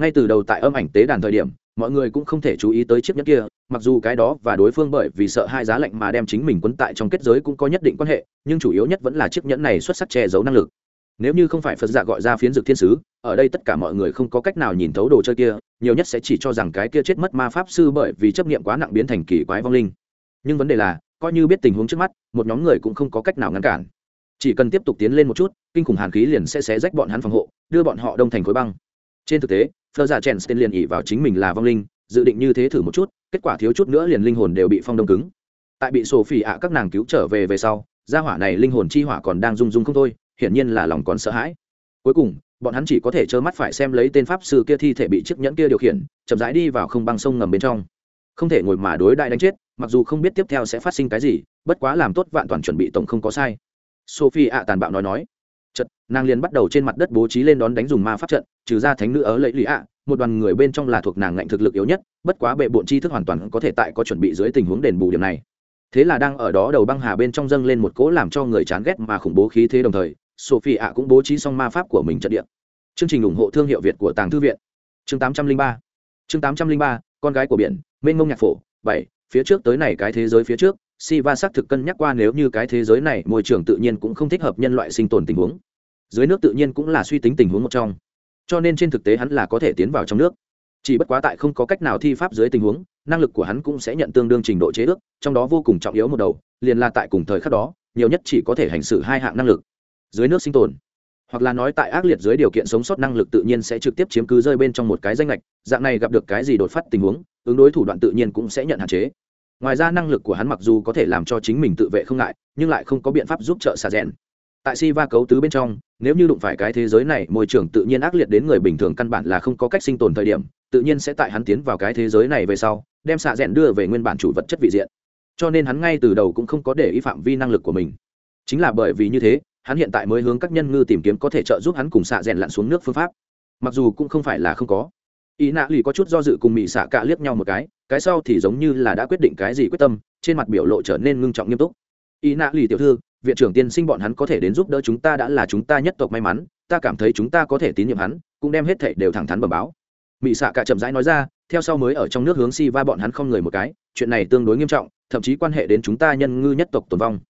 Ngay từ đầu tại âm ảnh tế đàn thời điểm, mọi người cũng không thể chú ý tới chiếc nhẫn kia, mặc dù cái đó và đối phương bởi vì sợ hai giá lạnh mà đem chính mình quấn tại trong kết giới cũng có nhất định quan hệ, nhưng chủ yếu nhất vẫn là chiếc nhẫn này xuất sắc che giấu năng lực. Nếu như không phải phật giả gọi ra phiến dược thiên sứ, ở đây tất cả mọi người không có cách nào nhìn thấu đồ chơi kia, nhiều nhất sẽ chỉ cho rằng cái kia chết mất ma pháp sư bởi vì chấp nghiệm quá nặng biến thành kỳ quái vong linh. Nhưng vấn đề là, coi như biết tình huống trước mắt, một nhóm người cũng không có cách nào ngăn cản chỉ cần tiếp tục tiến lên một chút, kinh khủng hàn khí liền sẽ xé rách bọn hắn phòng hộ, đưa bọn họ đông thành khối băng. Trên thực tế phờ giả chen tên liền ỉ vào chính mình là vong linh, dự định như thế thử một chút, kết quả thiếu chút nữa liền linh hồn đều bị phong đông cứng. Tại bị sổ phỉ ạ các nàng cứu trở về về sau, gia hỏa này linh hồn chi hỏa còn đang rung rung không thôi, hiển nhiên là lòng còn sợ hãi. Cuối cùng, bọn hắn chỉ có thể trơ mắt phải xem lấy tên pháp sư kia thi thể bị chiếc nhẫn kia điều khiển, chậm rãi đi vào không băng sông ngầm bên trong. Không thể ngồi mà đối đại đánh chết, mặc dù không biết tiếp theo sẽ phát sinh cái gì, bất quá làm tốt vạn toàn chuẩn bị tổng không có sai sophie ạ tàn bạo nói nói. Chật nàng liền bắt đầu trên mặt đất bố trí lên đón đánh dùng ma pháp trận, trừ ra thánh nữ ở lẫy lụy ạ, một đoàn người bên trong là thuộc nàng ngạnh thực lực yếu nhất, bất quá bệ bộn chi thức hoàn toàn có thể tại có chuẩn bị dưới tình huống đền bù điểm này. Thế là đang ở đó đầu băng hà bên trong dâng lên một cỗ làm cho người chán ghét mà khủng bố khí thế đồng thời sophie ạ cũng bố trí xong ma pháp của mình trận địa. Chương trình ủng hộ thương hiệu việt của tàng thư viện. Chương 803 chương 803 con gái của biển, mênh mông nhạc phổ, bảy, phía trước tới này cái thế giới phía trước Siva xác thực cân nhắc qua nếu như cái thế giới này môi trường tự nhiên cũng không thích hợp nhân loại sinh tồn tình huống. Dưới nước tự nhiên cũng là suy tính tình huống một trong. Cho nên trên thực tế hắn là có thể tiến vào trong nước. Chỉ bất quá tại không có cách nào thi pháp dưới tình huống, năng lực của hắn cũng sẽ nhận tương đương trình độ chế ước, trong đó vô cùng trọng yếu một đầu, liền là tại cùng thời khắc đó, nhiều nhất chỉ có thể hành xử hai hạng năng lực. Dưới nước sinh tồn, hoặc là nói tại ác liệt dưới điều kiện sống sót năng lực tự nhiên sẽ trực tiếp chiếm cứ rơi bên trong một cái danh lệch, dạng này gặp được cái gì đột phát tình huống, ứng đối thủ đoạn tự nhiên cũng sẽ nhận hạn chế ngoài ra năng lực của hắn mặc dù có thể làm cho chính mình tự vệ không ngại, nhưng lại không có biện pháp giúp trợ xà rẽn tại si va cấu tứ bên trong, nếu như đụng phải cái thế giới này, môi trường tự nhiên ác liệt đến người bình thường căn bản là không có cách sinh tồn thời điểm, tự nhiên sẽ tại hắn tiến vào cái thế giới này về sau, đem xạ rẽn đưa về nguyên bản chủ vật chất vị diện. Cho nên hắn ngay từ đầu cũng không có để ý phạm vi năng lực của mình. Chính là bởi vì như thế, hắn hiện tại mới hướng các nhân ngư tìm kiếm có thể trợ giúp hắn cùng xạ rẽn lặn xuống nước phương pháp. Mặc dù cũng không phải là không có. Ý nạ lì có chút do dự cùng mỹ xạ cạ liếc nhau một cái cái sau thì giống như là đã quyết định cái gì quyết tâm, trên mặt biểu lộ trở nên ngưng trọng nghiêm túc. Y nạ lì tiểu thư, viện trưởng tiên sinh bọn hắn có thể đến giúp đỡ chúng ta đã là chúng ta nhất tộc may mắn, ta cảm thấy chúng ta có thể tín nhiệm hắn, cũng đem hết thệ đều thẳng thắn bẩm báo. Mỹ xạ cả chậm rãi nói ra, theo sau mới ở trong nước hướng si va bọn hắn không người một cái, chuyện này tương đối nghiêm trọng, thậm chí quan hệ đến chúng ta nhân ngư nhất tộc tồn vong.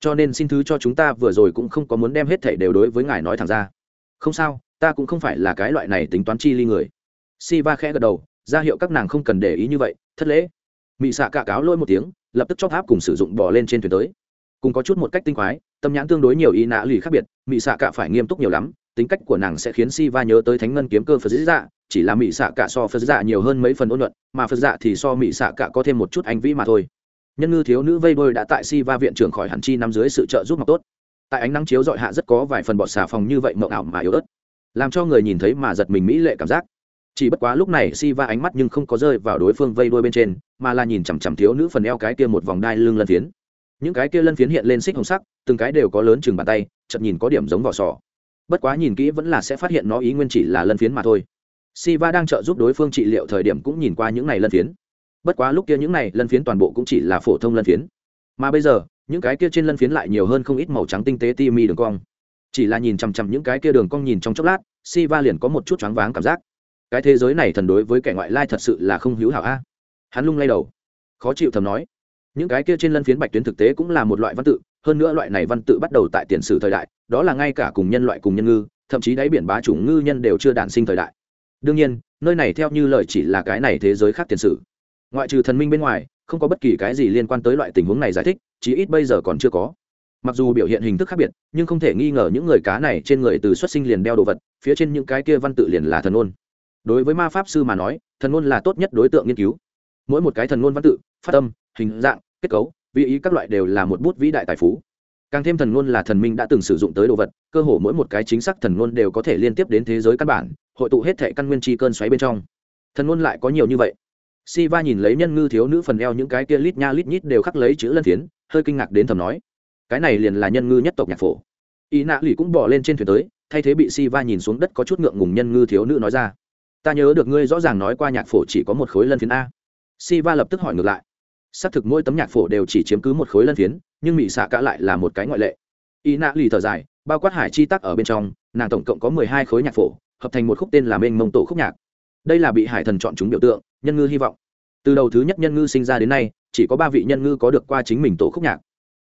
Cho nên xin thứ cho chúng ta vừa rồi cũng không có muốn đem hết thảy đều đối với ngài nói thẳng ra. Không sao, ta cũng không phải là cái loại này tính toán chi ly người. Si va khẽ gật đầu, ra hiệu các nàng không cần để ý như vậy thất lễ. Mị xạ cạ cáo lôi một tiếng, lập tức cho tháp cùng sử dụng bỏ lên trên thuyền tới. Cùng có chút một cách tinh khoái, tâm nhãn tương đối nhiều ý nã lì khác biệt, mị xạ cạ phải nghiêm túc nhiều lắm, tính cách của nàng sẽ khiến si va nhớ tới thánh ngân kiếm cơ phật dạ chỉ là mị xạ cạ so phật dạ nhiều hơn mấy phần ôn luận mà phật dạ thì so mị xạ cạ có thêm một chút anh vĩ mà thôi. Nhân ngư thiếu nữ vây bơi đã tại si va viện trưởng khỏi hẳn chi nằm dưới sự trợ giúp mọc tốt. Tại ánh nắng chiếu dọi hạ rất có vài phần bọt xà phòng như vậy mộng ảo mà yếu ớt, làm cho người nhìn thấy mà giật mình mỹ lệ cảm giác chỉ bất quá lúc này si va ánh mắt nhưng không có rơi vào đối phương vây đuôi bên trên, mà là nhìn chằm chằm thiếu nữ phần eo cái kia một vòng đai lưng lân phiến. Những cái kia lân phiến hiện lên xích hồng sắc, từng cái đều có lớn chừng bàn tay chậm nhìn có điểm giống vỏ sò. Bất quá nhìn kỹ vẫn là sẽ phát hiện nó ý nguyên chỉ là lân phiến mà thôi. Si va đang trợ giúp đối phương trị liệu thời điểm cũng nhìn qua những này lân phiến. Bất quá lúc kia những này lân phiến toàn bộ cũng chỉ là phổ thông lân phiến. Mà bây giờ, những cái kia trên lân phiến lại nhiều hơn không ít màu trắng tinh tế ti mi đường cong. Chỉ là nhìn chằm chằm những cái kia đường cong nhìn trong chốc lát si va liền có một chút choáng váng cảm giác cái thế giới này thần đối với kẻ ngoại lai thật sự là không hữu hảo a. Hắn lung lay đầu, khó chịu thầm nói, những cái kia trên lân phiến bạch tuyến thực tế cũng là một loại văn tự, hơn nữa loại này văn tự bắt đầu tại tiền sử thời đại, đó là ngay cả cùng nhân loại cùng nhân ngư, thậm chí đáy biển bá chủng ngư nhân đều chưa đản sinh thời đại. Đương nhiên, nơi này theo như lời chỉ là cái này thế giới khác tiền sử. Ngoại trừ thần minh bên ngoài, không có bất kỳ cái gì liên quan tới loại tình huống này giải thích, chí ít bây giờ còn chưa có. Mặc dù biểu hiện hình thức khác biệt, nhưng không thể nghi ngờ những người cá này trên người từ xuất sinh liền đeo đồ vật, phía trên những cái kia văn tự liền là thần ôn đối với ma pháp sư mà nói, thần ngôn là tốt nhất đối tượng nghiên cứu. Mỗi một cái thần ngôn văn tự, phát tâm hình dạng, kết cấu vị ý các loại đều là một bút vĩ đại tài phú. Càng thêm thần ngôn là thần minh đã từng sử dụng tới đồ vật, cơ hồ mỗi một cái chính xác thần ngôn đều có thể liên tiếp đến thế giới căn bản, hội tụ hết thệ căn nguyên chi cơn xoáy bên trong. Thần ngôn lại có nhiều như vậy. Si va nhìn lấy nhân ngư thiếu nữ phần eo những cái kia lít nha lít nhít đều khắc lấy chữ lân thiến, hơi kinh ngạc đến thầm nói, cái này liền là nhân ngư nhất tộc nhạc phổ. Y nạ lì cũng bỏ lên trên thuyền tới, thay thế bị si va nhìn xuống đất có chút ngượng ngùng nhân ngư thiếu nữ nói ra ta nhớ được ngươi rõ ràng nói qua nhạc phổ chỉ có một khối lân phiến a. Si va lập tức hỏi ngược lại. Xác thực mỗi tấm nhạc phổ đều chỉ chiếm cứ một khối lân phiến, nhưng mỹ xạ cả lại là một cái ngoại lệ. Y nạ lì thở dài, bao quát hải chi tắc ở bên trong, nàng tổng cộng có mười hai khối nhạc phổ, hợp thành một khúc tên là mênh mông tổ khúc nhạc. Đây là bị hải thần chọn chúng biểu tượng, nhân ngư hy vọng. Từ đầu thứ nhất nhân ngư sinh ra đến nay, chỉ có ba vị nhân ngư có được qua chính mình tổ khúc nhạc.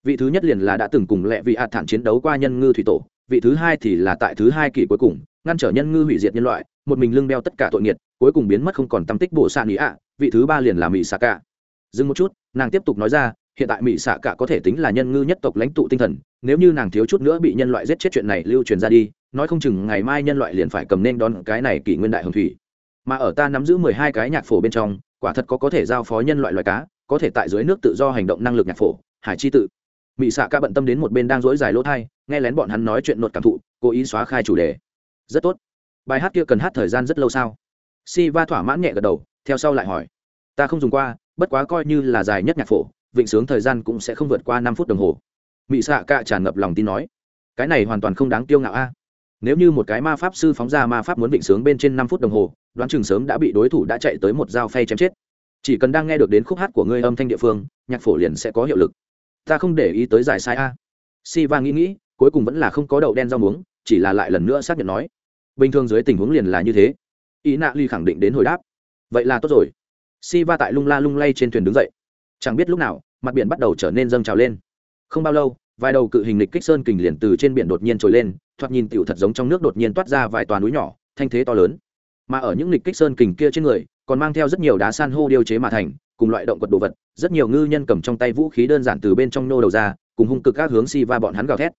Vị thứ nhất liền là đã từng cùng lẹ vị hạt thản chiến đấu qua nhân ngư thủy tổ, vị thứ hai thì là tại thứ hai kỷ cuối cùng ngăn trở nhân ngư hủy diệt nhân loại, một mình lưng đeo tất cả tội nghiệt, cuối cùng biến mất không còn tâm tích bộ xạ nghĩ ạ, vị thứ ba liền là mỹ xạ cả. Dừng một chút, nàng tiếp tục nói ra, hiện tại mỹ xạ cả có thể tính là nhân ngư nhất tộc lãnh tụ tinh thần, nếu như nàng thiếu chút nữa bị nhân loại giết chết chuyện này lưu truyền ra đi, nói không chừng ngày mai nhân loại liền phải cầm nên đón cái này kỷ nguyên đại hồng thủy. Mà ở ta nắm giữ mười hai cái nhạc phổ bên trong, quả thật có có thể giao phó nhân loại loài cá, có thể tại dưới nước tự do hành động năng lực nhạc phổ, hải chi tự. Mỹ xạ ca bận tâm đến một bên đang dối dài lỗ thai, nghe lén bọn hắn nói chuyện nột cảm thụ, cố ý xóa khai chủ đề rất tốt. Bài hát kia cần hát thời gian rất lâu sao? Si va thỏa mãn nhẹ gật đầu, theo sau lại hỏi. Ta không dùng qua, bất quá coi như là dài nhất nhạc phổ, vịnh sướng thời gian cũng sẽ không vượt qua năm phút đồng hồ. Mỹ xạ cạ tràn ngập lòng tin nói. Cái này hoàn toàn không đáng tiêu ngạo a. Nếu như một cái ma pháp sư phóng ra ma pháp muốn vịnh sướng bên trên năm phút đồng hồ, đoán chừng sớm đã bị đối thủ đã chạy tới một dao phay chém chết. Chỉ cần đang nghe được đến khúc hát của ngươi âm thanh địa phương, nhạc phổ liền sẽ có hiệu lực. Ta không để ý tới giải sai a. Si va nghĩ nghĩ, cuối cùng vẫn là không có đậu đen rau muống, chỉ là lại lần nữa xác nhận nói bình thường dưới tình huống liền là như thế. Ý nạ ly khẳng định đến hồi đáp. Vậy là tốt rồi. Si va tại lung la lung lay trên thuyền đứng dậy. Chẳng biết lúc nào, mặt biển bắt đầu trở nên dâng trào lên. Không bao lâu, vài đầu cự hình lịch kích sơn kình liền từ trên biển đột nhiên trồi lên, thoạt nhìn tựu thật giống trong nước đột nhiên toát ra vài toàn núi nhỏ, thanh thế to lớn. Mà ở những lịch kích sơn kình kia trên người, còn mang theo rất nhiều đá san hô điêu chế mà thành, cùng loại động vật đồ vật, rất nhiều ngư nhân cầm trong tay vũ khí đơn giản từ bên trong nô đầu ra, cùng hung cực các hướng si va bọn hắn gào thét.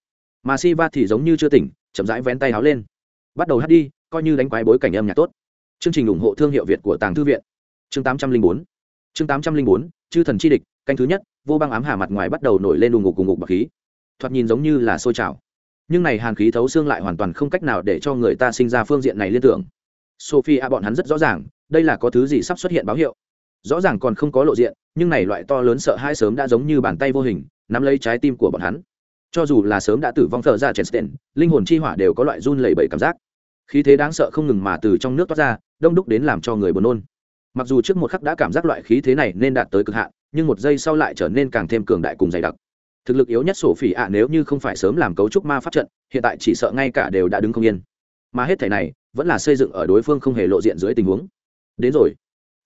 Mà si va thì giống như chưa tỉnh, chậm rãi vén tay háo lên bắt đầu hát đi, coi như đánh quái bối cảnh âm nhạc tốt. Chương trình ủng hộ thương hiệu việt của tàng thư viện. Chương tám trăm linh bốn. Chương tám trăm linh bốn, chư thần chi địch, canh thứ nhất, vô băng ám hà mặt ngoài bắt đầu nổi lên đùng ngục cùng ngục bạc khí. Thoạt nhìn giống như là sôi trào. Nhưng này hàn khí thấu xương lại hoàn toàn không cách nào để cho người ta sinh ra phương diện này liên tưởng. Sophie bọn hắn rất rõ ràng, đây là có thứ gì sắp xuất hiện báo hiệu. Rõ ràng còn không có lộ diện, nhưng này loại to lớn sợ hai sớm đã giống như bàn tay vô hình, nắm lấy trái tim của bọn hắn cho dù là sớm đã tử vong thợ ra chester, linh hồn chi hỏa đều có loại run lẩy bẩy cảm giác. Khí thế đáng sợ không ngừng mà từ trong nước toát ra, đông đúc đến làm cho người buồn nôn. Mặc dù trước một khắc đã cảm giác loại khí thế này nên đạt tới cực hạn, nhưng một giây sau lại trở nên càng thêm cường đại cùng dày đặc. Thực lực yếu nhất sổ phỉ ạ nếu như không phải sớm làm cấu trúc ma pháp trận, hiện tại chỉ sợ ngay cả đều đã đứng không yên. Mà hết thể này, vẫn là xây dựng ở đối phương không hề lộ diện dưới tình huống. Đến rồi.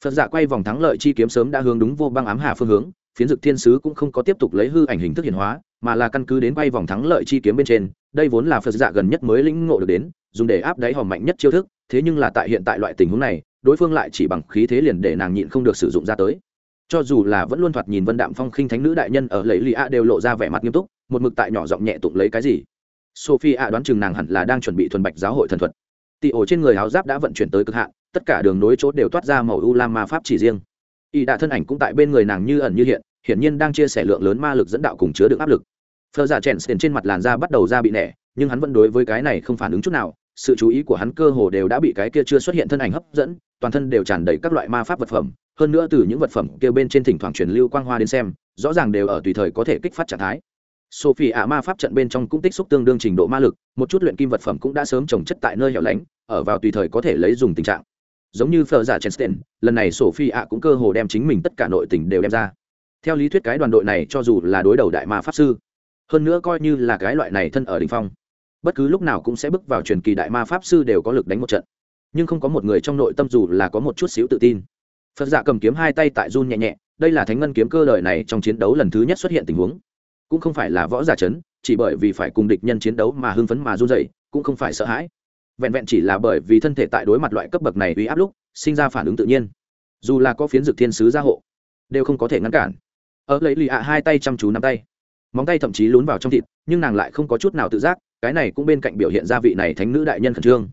Phật giả quay vòng thắng lợi chi kiếm sớm đã hướng đúng vô băng ám hà phương hướng phiến dực thiên sứ cũng không có tiếp tục lấy hư ảnh hình thức hiện hóa, mà là căn cứ đến bay vòng thắng lợi chi kiếm bên trên, đây vốn là phật giả gần nhất mới lĩnh ngộ được đến, dùng để áp đáy hòm mạnh nhất chiêu thức, thế nhưng là tại hiện tại loại tình huống này, đối phương lại chỉ bằng khí thế liền để nàng nhịn không được sử dụng ra tới. Cho dù là vẫn luôn thoạt nhìn vân đạm phong khinh thánh nữ đại nhân ở lấy lì a đều lộ ra vẻ mặt nghiêm túc, một mực tại nhỏ giọng nhẹ tụng lấy cái gì. Sophie a đoán chừng nàng hẳn là đang chuẩn bị thuần bạch giáo hội thần thuật. Tị ổ trên người áo giáp đã vận chuyển tới cực hạn, tất cả đường nối chốt đều toát ra màu u lam ma pháp chỉ riêng y đạ thân ảnh cũng tại bên người nàng như ẩn như hiện, hiển nhiên đang chia sẻ lượng lớn ma lực dẫn đạo cùng chứa đựng áp lực. Phờ giả chèn trên mặt làn da bắt đầu ra bị nẻ, nhưng hắn vẫn đối với cái này không phản ứng chút nào. Sự chú ý của hắn cơ hồ đều đã bị cái kia chưa xuất hiện thân ảnh hấp dẫn, toàn thân đều tràn đầy các loại ma pháp vật phẩm. Hơn nữa từ những vật phẩm kia bên trên thỉnh thoảng truyền lưu quang hoa đến xem, rõ ràng đều ở tùy thời có thể kích phát trạng thái. Sophie ạ ma pháp trận bên trong cũng tích xúc tương đương trình độ ma lực, một chút luyện kim vật phẩm cũng đã sớm trồng chất tại nơi hẻo lánh, ở vào tùy thời có thể lấy dùng tình trạng giống như phở giả chenstein lần này sophie ạ cũng cơ hồ đem chính mình tất cả nội tình đều đem ra. Theo lý thuyết cái đoàn đội này cho dù là đối đầu đại ma pháp sư, hơn nữa coi như là cái loại này thân ở đỉnh phong, bất cứ lúc nào cũng sẽ bước vào truyền kỳ đại ma pháp sư đều có lực đánh một trận. Nhưng không có một người trong nội tâm dù là có một chút xíu tự tin. Phật giả cầm kiếm hai tay tại run nhẹ nhẹ, đây là thánh ngân kiếm cơ đời này trong chiến đấu lần thứ nhất xuất hiện tình huống. Cũng không phải là võ giả chấn, chỉ bởi vì phải cùng địch nhân chiến đấu mà hưng phấn mà run dậy cũng không phải sợ hãi vẹn vẹn chỉ là bởi vì thân thể tại đối mặt loại cấp bậc này uy áp lúc, sinh ra phản ứng tự nhiên. Dù là có phiến dược thiên sứ gia hộ, đều không có thể ngăn cản. Ở lấy lì ạ hai tay chăm chú nắm tay. Móng tay thậm chí lún vào trong thịt, nhưng nàng lại không có chút nào tự giác, cái này cũng bên cạnh biểu hiện gia vị này thánh nữ đại nhân khẩn trương.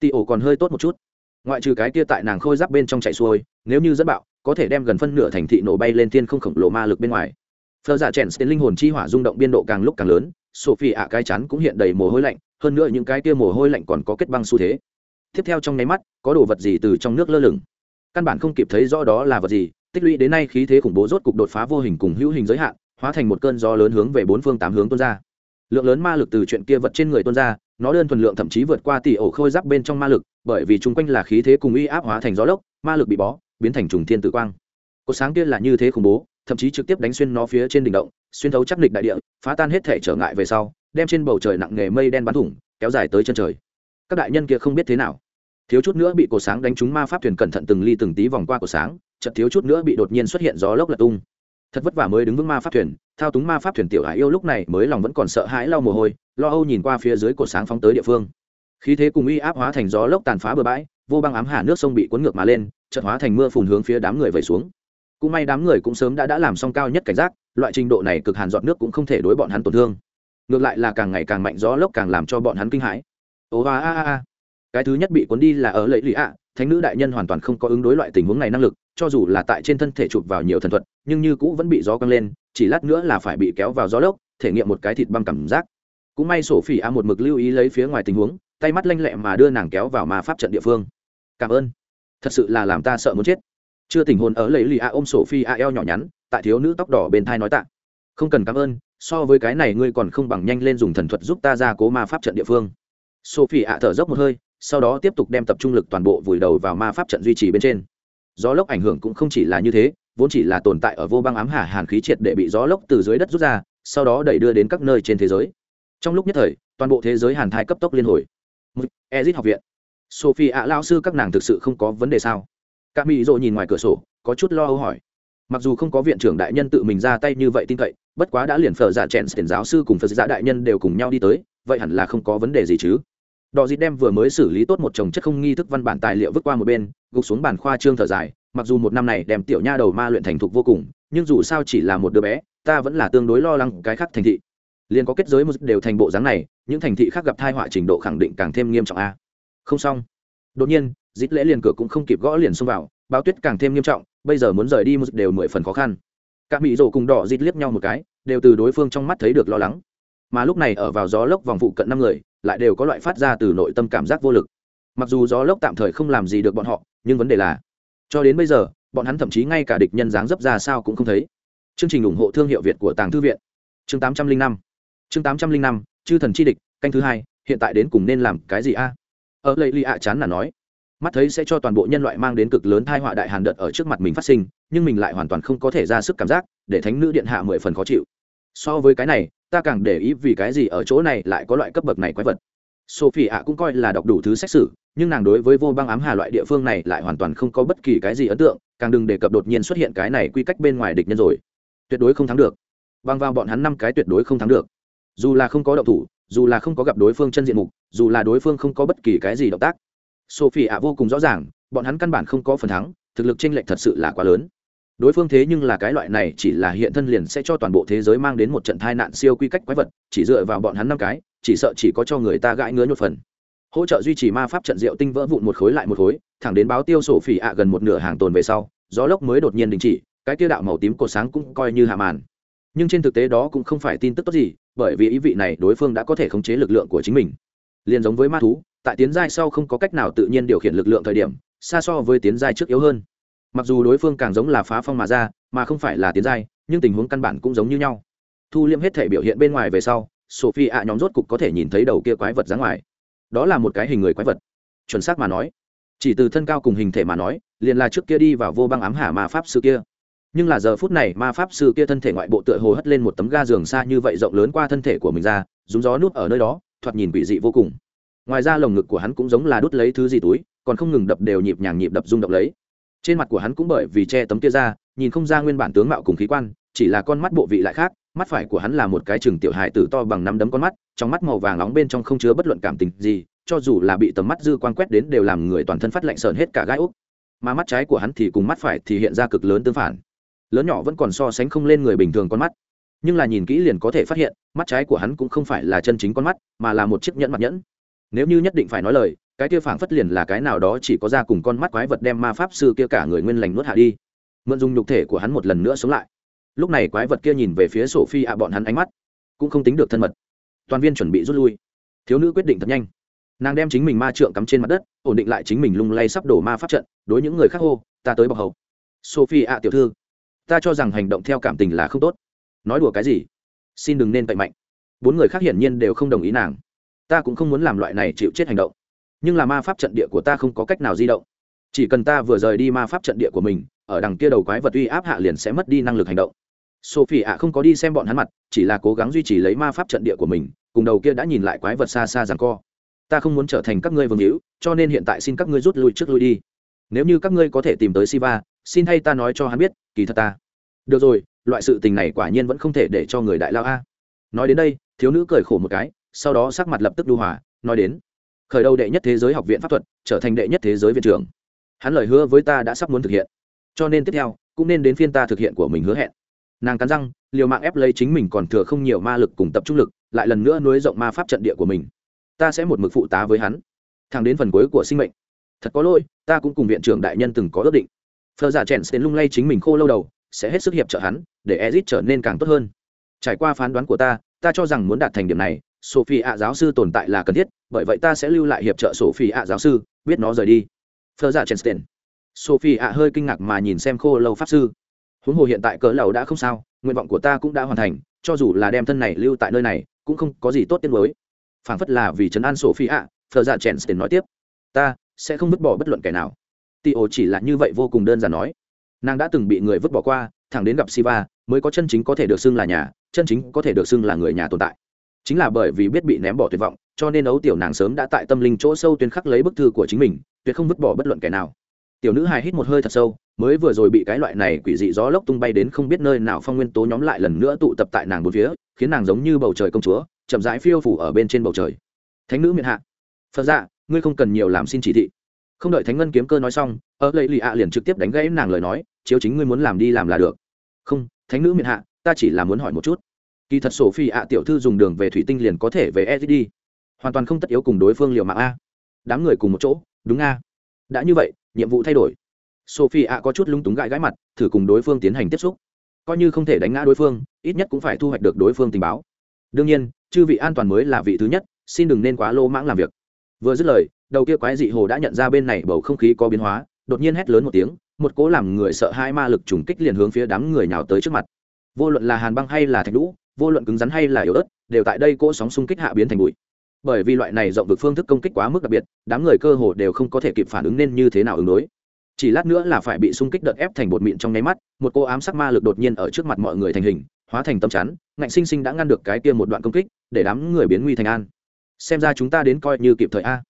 Tị ổ còn hơi tốt một chút. Ngoại trừ cái kia tại nàng khôi giáp bên trong chạy xuôi, nếu như dẫn bạo, có thể đem gần phân nửa thành thị nổ bay lên thiên không khổng lồ ma lực bên ngoài. Phờ giả chèn tên linh hồn chi hỏa rung động biên độ càng lúc càng lớn sophie ạ cái chắn cũng hiện đầy mồ hôi lạnh hơn nữa những cái kia mồ hôi lạnh còn có kết băng xu thế. Tiếp theo trong nháy mắt, có đồ vật gì từ trong nước lơ lửng? Căn bản không kịp thấy rõ đó là vật gì, tích lũy đến nay khí thế khủng bố rốt cục đột phá vô hình cùng hữu hình giới hạn, hóa thành một cơn gió lớn hướng về bốn phương tám hướng tuôn ra. Lượng lớn ma lực từ chuyện kia vật trên người tuôn ra, nó đơn thuần lượng thậm chí vượt qua tỷ ổ khôi giáp bên trong ma lực, bởi vì chung quanh là khí thế cùng uy áp hóa thành gió lốc, ma lực bị bó, biến thành trùng thiên tử quang. Có sáng kia là như thế khủng bố thậm chí trực tiếp đánh xuyên nó phía trên đỉnh động, xuyên thấu chắc lịch đại địa, phá tan hết thể trở ngại về sau, đem trên bầu trời nặng nghề mây đen bắn thủng, kéo dài tới chân trời. Các đại nhân kia không biết thế nào. Thiếu chút nữa bị cổ sáng đánh trúng ma pháp thuyền cẩn thận từng ly từng tí vòng qua cổ sáng, chợt thiếu chút nữa bị đột nhiên xuất hiện gió lốc lật tung. Thật vất vả mới đứng vững ma pháp thuyền, thao túng ma pháp thuyền tiểu hải yêu lúc này mới lòng vẫn còn sợ hãi lau mồ hôi, lo âu nhìn qua phía dưới cổ sáng phóng tới địa phương. Khí thế cùng uy áp hóa thành gió lốc tàn phá bừa bãi, vô băng ám hà nước sông bị cuốn ngược mà lên, chợt hóa thành mưa phùn hướng phía đám người vẩy xuống cũng may đám người cũng sớm đã đã làm xong cao nhất cảnh giác, loại trình độ này cực hàn dọn nước cũng không thể đối bọn hắn tổn thương. Ngược lại là càng ngày càng mạnh, gió lốc càng làm cho bọn hắn kinh hãi. Ồ, a a a cái thứ nhất bị cuốn đi là ở lẫy lì ạ. Thánh nữ đại nhân hoàn toàn không có ứng đối loại tình huống này năng lực, cho dù là tại trên thân thể chụp vào nhiều thần thuật, nhưng như cũ vẫn bị gió căng lên, chỉ lát nữa là phải bị kéo vào gió lốc, thể nghiệm một cái thịt băng cảm giác. Cũng may sổ phỉ a một mực lưu ý lấy phía ngoài tình huống, tay mắt lanh lẹ mà đưa nàng kéo vào ma pháp trận địa phương. Cảm ơn. Thật sự là làm ta sợ muốn chết chưa tình hồn ở lấy lì a ôm sổ phi a eo nhỏ nhắn, tại thiếu nữ tóc đỏ bên thai nói tạ. Không cần cảm ơn, so với cái này ngươi còn không bằng nhanh lên dùng thần thuật giúp ta ra cố ma pháp trận địa phương. Sophie ạ thở dốc một hơi, sau đó tiếp tục đem tập trung lực toàn bộ vùi đầu vào ma pháp trận duy trì bên trên. Gió lốc ảnh hưởng cũng không chỉ là như thế, vốn chỉ là tồn tại ở vô băng ám hà hàn khí triệt để bị gió lốc từ dưới đất rút ra, sau đó đẩy đưa đến các nơi trên thế giới. Trong lúc nhất thời, toàn bộ thế giới hàn thai cấp tốc liên hồi. Ezit học viện. Sophie ạ lao sư các nàng thực sự không có vấn đề sao? Cả mỹ dỗ nhìn ngoài cửa sổ, có chút lo âu hỏi. Mặc dù không có viện trưởng đại nhân tự mình ra tay như vậy tin cậy, bất quá đã liền phở giả chèn tiền giáo sư cùng phật giả dạ đại nhân đều cùng nhau đi tới, vậy hẳn là không có vấn đề gì chứ? Đò dịt đem vừa mới xử lý tốt một chồng chất không nghi thức văn bản tài liệu vứt qua một bên, gục xuống bàn khoa trương thở dài, mặc dù một năm này đem tiểu nha đầu ma luyện thành thục vô cùng, nhưng dù sao chỉ là một đứa bé, ta vẫn là tương đối lo lắng cái khác thành thị. Liền có kết giới một đều thành bộ dáng này, những thành thị khác gặp thai họa trình độ khẳng định càng thêm nghiêm trọng a. Không xong. Đột nhiên dít lễ liền cửa cũng không kịp gõ liền xông vào, báo tuyết càng thêm nghiêm trọng, bây giờ muốn rời đi một đều mười phần khó khăn. Các mỹ rổ cùng đỏ dít liếc nhau một cái, đều từ đối phương trong mắt thấy được lo lắng. Mà lúc này ở vào gió lốc vòng phụ cận năm người, lại đều có loại phát ra từ nội tâm cảm giác vô lực. Mặc dù gió lốc tạm thời không làm gì được bọn họ, nhưng vấn đề là, cho đến bây giờ, bọn hắn thậm chí ngay cả địch nhân dáng dấp ra sao cũng không thấy. Chương trình ủng hộ thương hiệu việt của tàng thư viện. Chương tám trăm linh năm. Chương tám trăm linh năm, chư thần chi địch, canh thứ hai, hiện tại đến cùng nên làm cái gì a? Ở lầy lì ạ chán là nói mắt thấy sẽ cho toàn bộ nhân loại mang đến cực lớn thai họa đại hàn đợt ở trước mặt mình phát sinh, nhưng mình lại hoàn toàn không có thể ra sức cảm giác, để thánh nữ điện hạ mười phần khó chịu. So với cái này, ta càng để ý vì cái gì ở chỗ này lại có loại cấp bậc này quái vật. Sophie ạ cũng coi là đọc đủ thứ xét xử, nhưng nàng đối với vô băng ám hà loại địa phương này lại hoàn toàn không có bất kỳ cái gì ấn tượng, càng đừng đề cập đột nhiên xuất hiện cái này quy cách bên ngoài địch nhân rồi. Tuyệt đối không thắng được. Băng vào bọn hắn năm cái tuyệt đối không thắng được. Dù là không có động thủ, dù là không có gặp đối phương chân diện mục, dù là đối phương không có bất kỳ cái gì động tác sophie ạ vô cùng rõ ràng, bọn hắn căn bản không có phần thắng, thực lực chênh lệch thật sự là quá lớn. Đối phương thế nhưng là cái loại này, chỉ là hiện thân liền sẽ cho toàn bộ thế giới mang đến một trận tai nạn siêu quy cách quái vật, chỉ dựa vào bọn hắn năm cái, chỉ sợ chỉ có cho người ta gãi ngứa nhột phần. Hỗ trợ duy trì ma pháp trận rượu tinh vỡ vụn một khối lại một khối, thẳng đến báo tiêu sổ phỉ ạ gần một nửa hàng tồn về sau, gió lốc mới đột nhiên đình chỉ, cái tiêu đạo màu tím cột sáng cũng coi như hạ màn. Nhưng trên thực tế đó cũng không phải tin tức tốt gì, bởi vì ý vị này đối phương đã có thể khống chế lực lượng của chính mình. Liền giống với ma thú tại tiến giai sau không có cách nào tự nhiên điều khiển lực lượng thời điểm, xa so với tiến giai trước yếu hơn. Mặc dù đối phương càng giống là phá phong mà ra, mà không phải là tiến giai, nhưng tình huống căn bản cũng giống như nhau. Thu liêm hết thể biểu hiện bên ngoài về sau, sophie ạ nhóm rốt cục có thể nhìn thấy đầu kia quái vật ra ngoài. Đó là một cái hình người quái vật. Chuẩn xác mà nói, chỉ từ thân cao cùng hình thể mà nói, liền là trước kia đi vào vô băng ám hà ma pháp sư kia. Nhưng là giờ phút này, ma pháp sư kia thân thể ngoại bộ tựa hồ hất lên một tấm ga giường xa như vậy rộng lớn qua thân thể của mình ra dùng gió nuốt ở nơi đó, thoạt nhìn quỷ dị vô cùng ngoài ra lồng ngực của hắn cũng giống là đút lấy thứ gì túi, còn không ngừng đập đều nhịp nhàng nhịp đập rung động lấy. Trên mặt của hắn cũng bởi vì che tấm kia ra, nhìn không ra nguyên bản tướng mạo cùng khí quan, chỉ là con mắt bộ vị lại khác, mắt phải của hắn là một cái chừng tiểu hài tử to bằng năm đấm con mắt, trong mắt màu vàng nóng bên trong không chứa bất luận cảm tình gì, cho dù là bị tầm mắt dư quan quét đến đều làm người toàn thân phát lạnh sờn hết cả gai úc. Mà mắt trái của hắn thì cùng mắt phải thì hiện ra cực lớn tương phản. Lớn nhỏ vẫn còn so sánh không lên người bình thường con mắt. Nhưng là nhìn kỹ liền có thể phát hiện, mắt trái của hắn cũng không phải là chân chính con mắt, mà là một chiếc nhẫn mặt nhẫn nếu như nhất định phải nói lời, cái kia phảng phất liền là cái nào đó chỉ có ra cùng con mắt quái vật đem ma pháp sư kia cả người nguyên lành nuốt hạ đi. Mượn dùng nhục thể của hắn một lần nữa sống lại. Lúc này quái vật kia nhìn về phía sổ phi ạ bọn hắn ánh mắt cũng không tính được thân mật. Toàn viên chuẩn bị rút lui. Thiếu nữ quyết định thật nhanh. Nàng đem chính mình ma trượng cắm trên mặt đất, ổn định lại chính mình lung lay sắp đổ ma pháp trận, đối những người khác hô, ta tới bọc hậu sophie ạ tiểu thư, ta cho rằng hành động theo cảm tình là không tốt. Nói đùa cái gì? Xin đừng nên tệ mạnh. Bốn người khác hiển nhiên đều không đồng ý nàng ta cũng không muốn làm loại này chịu chết hành động. Nhưng là ma pháp trận địa của ta không có cách nào di động. Chỉ cần ta vừa rời đi ma pháp trận địa của mình, ở đằng kia đầu quái vật uy áp hạ liền sẽ mất đi năng lực hành động. Sophie ạ không có đi xem bọn hắn mặt, chỉ là cố gắng duy trì lấy ma pháp trận địa của mình, cùng đầu kia đã nhìn lại quái vật xa xa rằng co. Ta không muốn trở thành các ngươi vương hữu, cho nên hiện tại xin các ngươi rút lui trước lui đi. Nếu như các ngươi có thể tìm tới siva, xin hay ta nói cho hắn biết, kỳ thật ta. Được rồi, loại sự tình này quả nhiên vẫn không thể để cho người đại lao a. Nói đến đây, thiếu nữ cười khổ một cái sau đó sắc mặt lập tức đu hòa, nói đến, khởi đầu đệ nhất thế giới học viện pháp thuật, trở thành đệ nhất thế giới viện trưởng. Hắn lời hứa với ta đã sắp muốn thực hiện. Cho nên tiếp theo, cũng nên đến phiên ta thực hiện của mình hứa hẹn. Nàng cắn răng, liều mạng ép lấy chính mình còn thừa không nhiều ma lực cùng tập trung lực, lại lần nữa nối rộng ma pháp trận địa của mình. Ta sẽ một mực phụ tá với hắn, thẳng đến phần cuối của sinh mệnh. Thật có lỗi, ta cũng cùng viện trưởng đại nhân từng có ước định. Phờ giả chèn đến lung lay chính mình khô lâu đầu, sẽ hết sức hiệp trợ hắn, để ezit trở nên càng tốt hơn. Trải qua phán đoán của ta ta cho rằng muốn đạt thành điểm này sophie ạ giáo sư tồn tại là cần thiết, bởi vậy ta sẽ lưu lại hiệp trợ sophie ạ giáo sư, biết nó rời đi. Phở dạ giả chenstein sophie ạ hơi kinh ngạc mà nhìn xem khô lâu pháp sư. Huống hồ hiện tại cỡ lầu đã không sao, nguyện vọng của ta cũng đã hoàn thành, cho dù là đem thân này lưu tại nơi này, cũng không có gì tốt tiên mới phảng phất là vì trấn an sophie ạ phờ giả dạ chèn nói tiếp. Ta sẽ không vứt bỏ bất luận kẻ nào. Tị ổ chỉ là như vậy vô cùng đơn giản nói. Nàng đã từng bị người vứt bỏ qua, thẳng đến gặp siva, mới có chân chính có thể được xưng là nhà, chân chính có thể được xưng là người nhà tồn tại chính là bởi vì biết bị ném bỏ tuyệt vọng, cho nên ấu tiểu nàng sớm đã tại tâm linh chỗ sâu tuyên khắc lấy bức thư của chính mình, tuyệt không vứt bỏ bất luận kẻ nào. Tiểu nữ hài hít một hơi thật sâu, mới vừa rồi bị cái loại này quỷ dị gió lốc tung bay đến không biết nơi nào phong nguyên tố nhóm lại lần nữa tụ tập tại nàng bốn phía, khiến nàng giống như bầu trời công chúa, chậm rãi phiêu phủ ở bên trên bầu trời. Thánh nữ miệng hạ. Phật dạ ngươi không cần nhiều làm xin chỉ thị. Không đợi thánh ngân kiếm cơ nói xong, ở lệ lì ạ liền trực tiếp đánh gãy nàng lời nói, chiếu chính ngươi muốn làm đi làm là được. Không, thánh nữ miệng hạ, ta chỉ là muốn hỏi một chút kỳ thật sổ phi ạ tiểu thư dùng đường về thủy tinh liền có thể về sd đi hoàn toàn không tất yếu cùng đối phương liều mạng a. Đám người cùng một chỗ, đúng a. Đã như vậy, nhiệm vụ thay đổi. Sophie ạ có chút lung túng gãi gãi mặt, thử cùng đối phương tiến hành tiếp xúc. Coi như không thể đánh ngã đối phương, ít nhất cũng phải thu hoạch được đối phương tình báo. Đương nhiên, chư vị an toàn mới là vị thứ nhất, xin đừng nên quá lô mãng làm việc. Vừa dứt lời, đầu kia quái dị hồ đã nhận ra bên này bầu không khí có biến hóa, đột nhiên hét lớn một tiếng, một cố làm người sợ hai ma lực trùng kích liền hướng phía đám người nào tới trước mặt. Vô luận là hàn băng hay là thạch lũ vô luận cứng rắn hay là yếu ớt, đều tại đây cỗ sóng xung kích hạ biến thành bụi. Bởi vì loại này rộng vực phương thức công kích quá mức đặc biệt, đám người cơ hồ đều không có thể kịp phản ứng nên như thế nào ứng đối. Chỉ lát nữa là phải bị xung kích đợt ép thành bột mịn trong nháy mắt, một cô ám sắc ma lực đột nhiên ở trước mặt mọi người thành hình, hóa thành tâm chắn, ngạnh sinh sinh đã ngăn được cái kia một đoạn công kích, để đám người biến nguy thành an. Xem ra chúng ta đến coi như kịp thời a.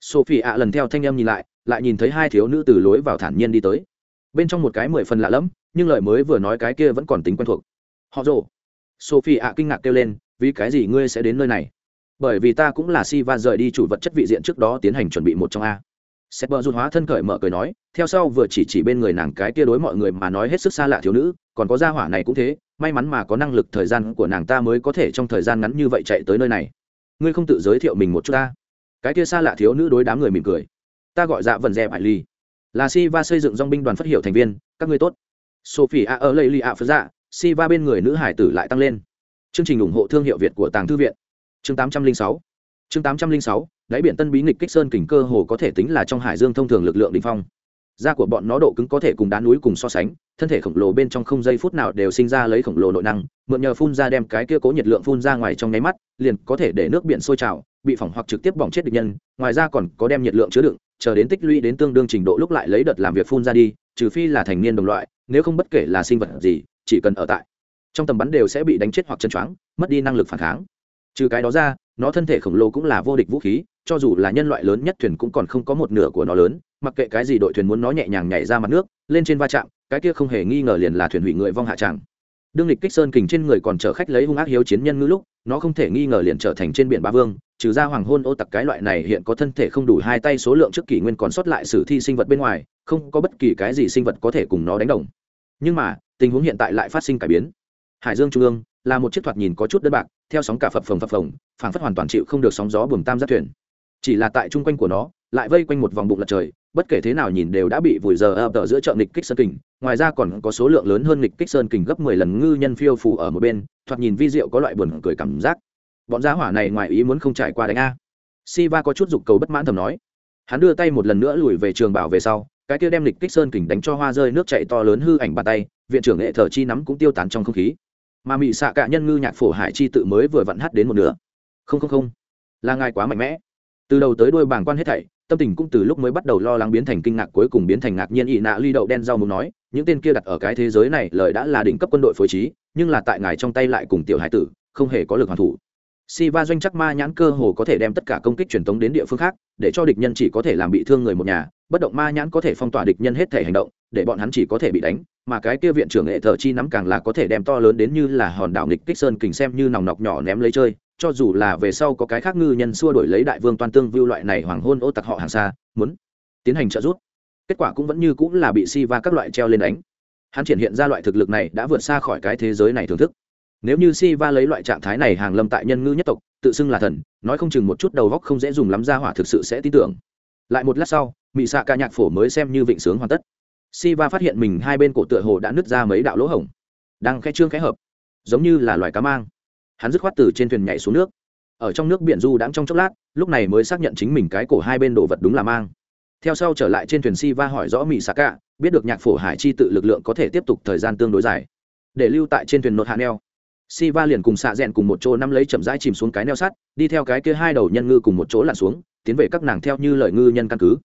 Sophie ạ lần theo thanh em nhìn lại lại nhìn thấy hai thiếu nữ từ lối vào thản nhiên đi tới. Bên trong một cái mười phần lạ lẫm, nhưng lời mới vừa nói cái kia vẫn còn tính quen thuộc. Họ rồ sophie ạ kinh ngạc kêu lên, vì cái gì ngươi sẽ đến nơi này? Bởi vì ta cũng là si va rời đi chủ vật chất vị diện trước đó tiến hành chuẩn bị một trong a. Sét bờ rụt hóa thân cởi mở cười nói, theo sau vừa chỉ chỉ bên người nàng cái kia đối mọi người mà nói hết sức xa lạ thiếu nữ, còn có gia hỏa này cũng thế, may mắn mà có năng lực thời gian của nàng ta mới có thể trong thời gian ngắn như vậy chạy tới nơi này. Ngươi không tự giới thiệu mình một chút ta? Cái kia xa lạ thiếu nữ đối đám người mỉm cười. Ta gọi dạ vần dè bại ly. Là si va xây dựng dong binh đoàn phát hiệu thành viên, các ngươi tốt. Sophie a ở lây li a phật dạ si va bên người nữ hải tử lại tăng lên. Chương trình ủng hộ thương hiệu việt của tàng thư viện. Chương tám trăm linh sáu. Chương tám trăm linh sáu, đáy biển tân bí nghịch kích sơn kình cơ hồ có thể tính là trong hải dương thông thường lực lượng đình phong. Da của bọn nó độ cứng có thể cùng đá núi cùng so sánh, thân thể khổng lồ bên trong không giây phút nào đều sinh ra lấy khổng lồ nội năng, mượn nhờ phun ra đem cái kia cố nhiệt lượng phun ra ngoài trong nháy mắt, liền có thể để nước biển sôi trào, bị phỏng hoặc trực tiếp bỏng chết địch nhân, ngoài ra còn có đem nhiệt lượng chứa đựng, chờ đến tích lũy đến tương đương trình độ lúc lại lấy đợt làm việc phun ra đi, trừ phi là thành niên đồng loại, nếu không bất kể là sinh vật gì chỉ cần ở tại. Trong tầm bắn đều sẽ bị đánh chết hoặc chân choáng, mất đi năng lực phản kháng. Trừ cái đó ra, nó thân thể khổng lồ cũng là vô địch vũ khí, cho dù là nhân loại lớn nhất thuyền cũng còn không có một nửa của nó lớn, mặc kệ cái gì đội thuyền muốn nó nhẹ nhàng nhảy ra mặt nước, lên trên va chạm, cái kia không hề nghi ngờ liền là thuyền hủy người vong hạ tràng. Đương lịch kích sơn kình trên người còn chở khách lấy hung ác hiếu chiến nhân ngữ lúc, nó không thể nghi ngờ liền trở thành trên biển ba vương, trừ ra hoàng hôn ô tặc cái loại này hiện có thân thể không đủ hai tay số lượng trước kỷ nguyên còn sót lại sử thi sinh vật bên ngoài, không có bất kỳ cái gì sinh vật có thể cùng nó đánh đồng nhưng mà, tình huống hiện tại lại phát sinh cải biến. Hải dương trung ương là một chiếc thoạt nhìn có chút đơn bạc, theo sóng cả phập phồng phập phồng, phảng phất hoàn toàn chịu không được sóng gió buồm tam giác thuyền. Chỉ là tại chung quanh của nó, lại vây quanh một vòng bụng lật trời, bất kể thế nào nhìn đều đã bị vùi giờ ập ở giữa chợ nghịch kích sơn kình, ngoài ra còn có số lượng lớn hơn nghịch kích sơn kình gấp mười lần ngư nhân phiêu phù ở một bên, thoạt nhìn vi diệu có loại buồn cười cảm giác. Bọn giá hỏa này ngoài ý muốn không trải qua đánh a. Siva có chút dục cầu bất mãn thầm nói. Hắn đưa tay một lần nữa lùi về trường bảo về sau cái kia đem lịch kích sơn kình đánh cho hoa rơi nước chảy to lớn hư ảnh bàn tay, viện trưởng nghệ thờ chi nắm cũng tiêu tán trong không khí. Mà mị xạ cả nhân ngư nhạc phổ hải chi tự mới vừa vặn hát đến một nửa. Không không không, là ngài quá mạnh mẽ. Từ đầu tới đuôi bảng quan hết thảy, tâm tình cũng từ lúc mới bắt đầu lo lắng biến thành kinh ngạc, cuối cùng biến thành ngạc nhiên ị nạ ly đậu đen rau muốn nói, những tên kia đặt ở cái thế giới này lời đã là đỉnh cấp quân đội phối trí, nhưng là tại ngài trong tay lại cùng tiểu hải tử, không hề có lực hoàn thủ. Si va doanh chắc ma nhãn cơ hồ có thể đem tất cả công kích truyền tống đến địa phương khác, để cho địch nhân chỉ có thể làm bị thương người một nhà bất động ma nhãn có thể phong tỏa địch nhân hết thể hành động, để bọn hắn chỉ có thể bị đánh, mà cái kia viện trưởng nghệ thờ chi nắm càng là có thể đem to lớn đến như là hòn đảo nghịch kích sơn kình xem như nòng nọc nhỏ ném lấy chơi, cho dù là về sau có cái khác ngư nhân xua đổi lấy đại vương toàn tương vưu loại này hoàng hôn ô tặc họ hàng xa, muốn tiến hành trợ giúp. Kết quả cũng vẫn như cũng là bị si va các loại treo lên đánh. Hắn triển hiện ra loại thực lực này đã vượt xa khỏi cái thế giới này thưởng thức. Nếu như si va lấy loại trạng thái này hàng lâm tại nhân ngư nhất tộc, tự xưng là thần, nói không chừng một chút đầu góc không dễ dùng lắm ra hỏa thực sự sẽ tin tưởng lại một lát sau mỹ xạ ca nhạc phổ mới xem như vịnh sướng hoàn tất. Si va phát hiện mình hai bên cổ tựa hồ đã nứt ra mấy đạo lỗ hổng. Đang khẽ trương khẽ hợp, giống như là loài cá mang. Hắn dứt khoát từ trên thuyền nhảy xuống nước. Ở trong nước biển du đãng trong chốc lát, lúc này mới xác nhận chính mình cái cổ hai bên đồ vật đúng là mang. Theo sau trở lại trên thuyền si va hỏi rõ mỹ xạ cả biết được nhạc phổ hải chi tự lực lượng có thể tiếp tục thời gian tương đối dài. Để lưu tại trên thuyền nốt hạ neo. Si va liền cùng xạ rèn cùng một chỗ nắm lấy chậm rãi chìm xuống cái neo sắt, đi theo cái kia hai đầu nhân ngư cùng một chỗ lặn xuống tiến về các nàng theo như lời ngư nhân căn cứ.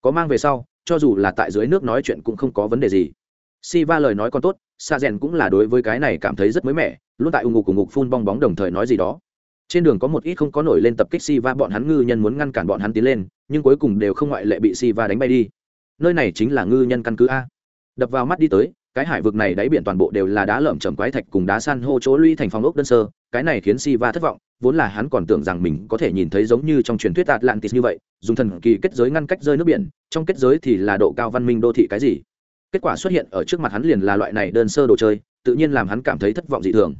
Có mang về sau, cho dù là tại dưới nước nói chuyện cũng không có vấn đề gì. Si va lời nói còn tốt, Sa Rèn cũng là đối với cái này cảm thấy rất mới mẻ, luôn tại ung ngục cùng ngục phun bong bóng đồng thời nói gì đó. Trên đường có một ít không có nổi lên tập kích si va bọn hắn ngư nhân muốn ngăn cản bọn hắn tiến lên, nhưng cuối cùng đều không ngoại lệ bị si va đánh bay đi. Nơi này chính là ngư nhân căn cứ a. Đập vào mắt đi tới, cái hải vực này đáy biển toàn bộ đều là đá lởm chởm quái thạch cùng đá san hô chỗ lũy thành phòng ốc đơn sơ cái này khiến si va thất vọng, vốn là hắn còn tưởng rằng mình có thể nhìn thấy giống như trong truyền thuyết atlantis như vậy, dùng thần kỳ kết giới ngăn cách rơi nước biển, trong kết giới thì là độ cao văn minh đô thị cái gì. Kết quả xuất hiện ở trước mặt hắn liền là loại này đơn sơ đồ chơi, tự nhiên làm hắn cảm thấy thất vọng dị thường.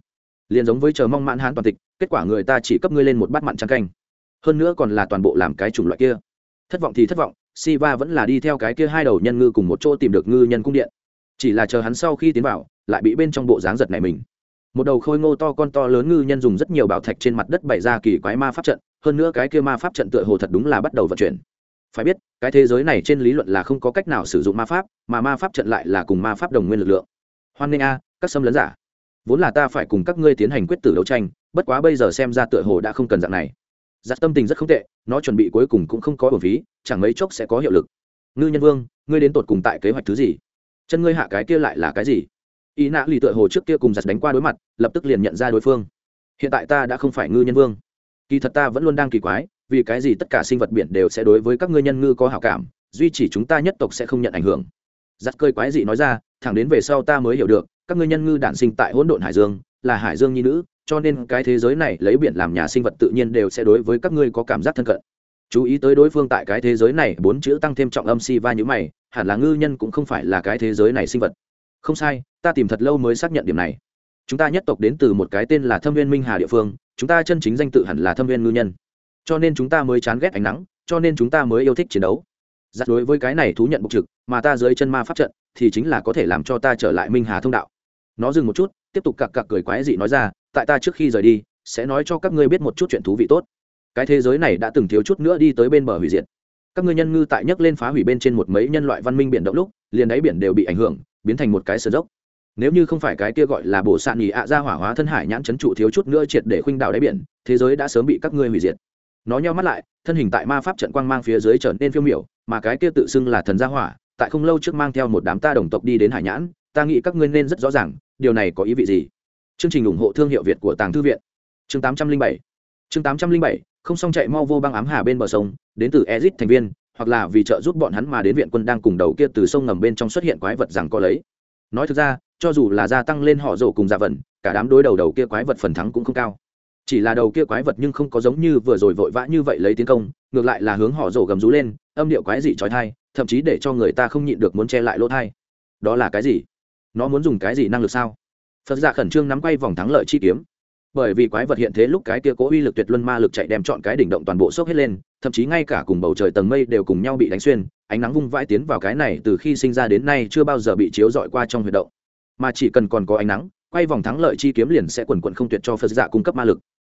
Liền giống với chờ mong mãn hắn toàn tịch, kết quả người ta chỉ cấp ngươi lên một bát mặn trắng canh. Hơn nữa còn là toàn bộ làm cái chủng loại kia. Thất vọng thì thất vọng, Siva vẫn là đi theo cái kia hai đầu nhân ngư cùng một chỗ tìm được ngư nhân cung điện. Chỉ là chờ hắn sau khi tiến vào, lại bị bên trong bộ dáng giật này mình một đầu khôi ngô to con to lớn ngư nhân dùng rất nhiều bảo thạch trên mặt đất bày ra kỳ quái ma pháp trận, hơn nữa cái kia ma pháp trận tựa hồ thật đúng là bắt đầu vận chuyển. Phải biết, cái thế giới này trên lý luận là không có cách nào sử dụng ma pháp, mà ma pháp trận lại là cùng ma pháp đồng nguyên lực lượng. Hoan nghênh a, các xâm lấn giả. Vốn là ta phải cùng các ngươi tiến hành quyết tử đấu tranh, bất quá bây giờ xem ra tựa hồ đã không cần dạng này. Giặc tâm tình rất không tệ, nó chuẩn bị cuối cùng cũng không có bổn phí, chẳng mấy chốc sẽ có hiệu lực. Ngư nhân vương, ngươi đến tột cùng tại kế hoạch thứ gì? Chân ngươi hạ cái kia lại là cái gì? Y nạ lì tựa hồ trước kia cùng giặt đánh qua đối mặt, lập tức liền nhận ra đối phương. Hiện tại ta đã không phải ngư nhân vương. Kỳ thật ta vẫn luôn đang kỳ quái, vì cái gì tất cả sinh vật biển đều sẽ đối với các ngư nhân ngư có hảo cảm, duy chỉ chúng ta nhất tộc sẽ không nhận ảnh hưởng. Giặt cơi quái dị nói ra, thẳng đến về sau ta mới hiểu được, các ngư nhân ngư đản sinh tại hỗn độn hải dương, là hải dương nhi nữ, cho nên cái thế giới này lấy biển làm nhà sinh vật tự nhiên đều sẽ đối với các ngươi có cảm giác thân cận. Chú ý tới đối phương tại cái thế giới này, bốn chữ tăng thêm trọng âm si va như mày, hẳn là ngư nhân cũng không phải là cái thế giới này sinh vật không sai, ta tìm thật lâu mới xác nhận điểm này. Chúng ta nhất tộc đến từ một cái tên là thâm viên minh hà địa phương, chúng ta chân chính danh tự hẳn là thâm viên ngư nhân. Cho nên chúng ta mới chán ghét ánh nắng, cho nên chúng ta mới yêu thích chiến đấu. Giặc đối với cái này thú nhận bục trực, mà ta dưới chân ma pháp trận, thì chính là có thể làm cho ta trở lại minh hà thông đạo. Nó dừng một chút, tiếp tục cặc cặc cười quái dị nói ra, tại ta trước khi rời đi, sẽ nói cho các ngươi biết một chút chuyện thú vị tốt. Cái thế giới này đã từng thiếu chút nữa đi tới bên bờ hủy diệt. Các ngươi nhân ngư tại nhấc lên phá hủy bên trên một mấy nhân loại văn minh biển động lúc, liền đáy biển đều bị ảnh hưởng biến thành một cái sườn dốc. Nếu như không phải cái kia gọi là bổ sạn nhì ạ ra hỏa hóa thân hải nhãn chấn trụ thiếu chút nữa triệt để khuynh đảo đáy biển, thế giới đã sớm bị các ngươi hủy diệt. Nó nheo mắt lại, thân hình tại ma pháp trận quang mang phía dưới trở nên phiêu miểu, mà cái kia tự xưng là thần gia hỏa, tại không lâu trước mang theo một đám ta đồng tộc đi đến hải nhãn, ta nghĩ các ngươi nên rất rõ ràng, điều này có ý vị gì? Chương trình ủng hộ thương hiệu việt của tàng thư viện. Chương 807 chương 807 không xong chạy mau vô băng ám hà bên bờ sông, đến từ ezit thành viên hoặc là vì trợ giúp bọn hắn mà đến viện quân đang cùng đầu kia từ sông ngầm bên trong xuất hiện quái vật rằng có lấy. Nói thực ra, cho dù là gia tăng lên họ rổ cùng dạ giả vần cả đám đối đầu đầu kia quái vật phần thắng cũng không cao. Chỉ là đầu kia quái vật nhưng không có giống như vừa rồi vội vã như vậy lấy tiến công, ngược lại là hướng họ rổ gầm rú lên, âm điệu quái dị trói thai, thậm chí để cho người ta không nhịn được muốn che lại lỗ thai. Đó là cái gì? Nó muốn dùng cái gì năng lực sao? Phật giả khẩn trương nắm quay vòng thắng lợi chi kiếm bởi vì quái vật hiện thế lúc cái kia cố uy lực tuyệt luân ma lực chạy đem chọn cái đỉnh động toàn bộ sốc hết lên, thậm chí ngay cả cùng bầu trời tầng mây đều cùng nhau bị đánh xuyên, ánh nắng vung vãi tiến vào cái này từ khi sinh ra đến nay chưa bao giờ bị chiếu dọi qua trong huyệt động. Mà chỉ cần còn có ánh nắng, quay vòng thắng lợi chi kiếm liền sẽ quần quận không tuyệt cho phật giả cung cấp ma lực.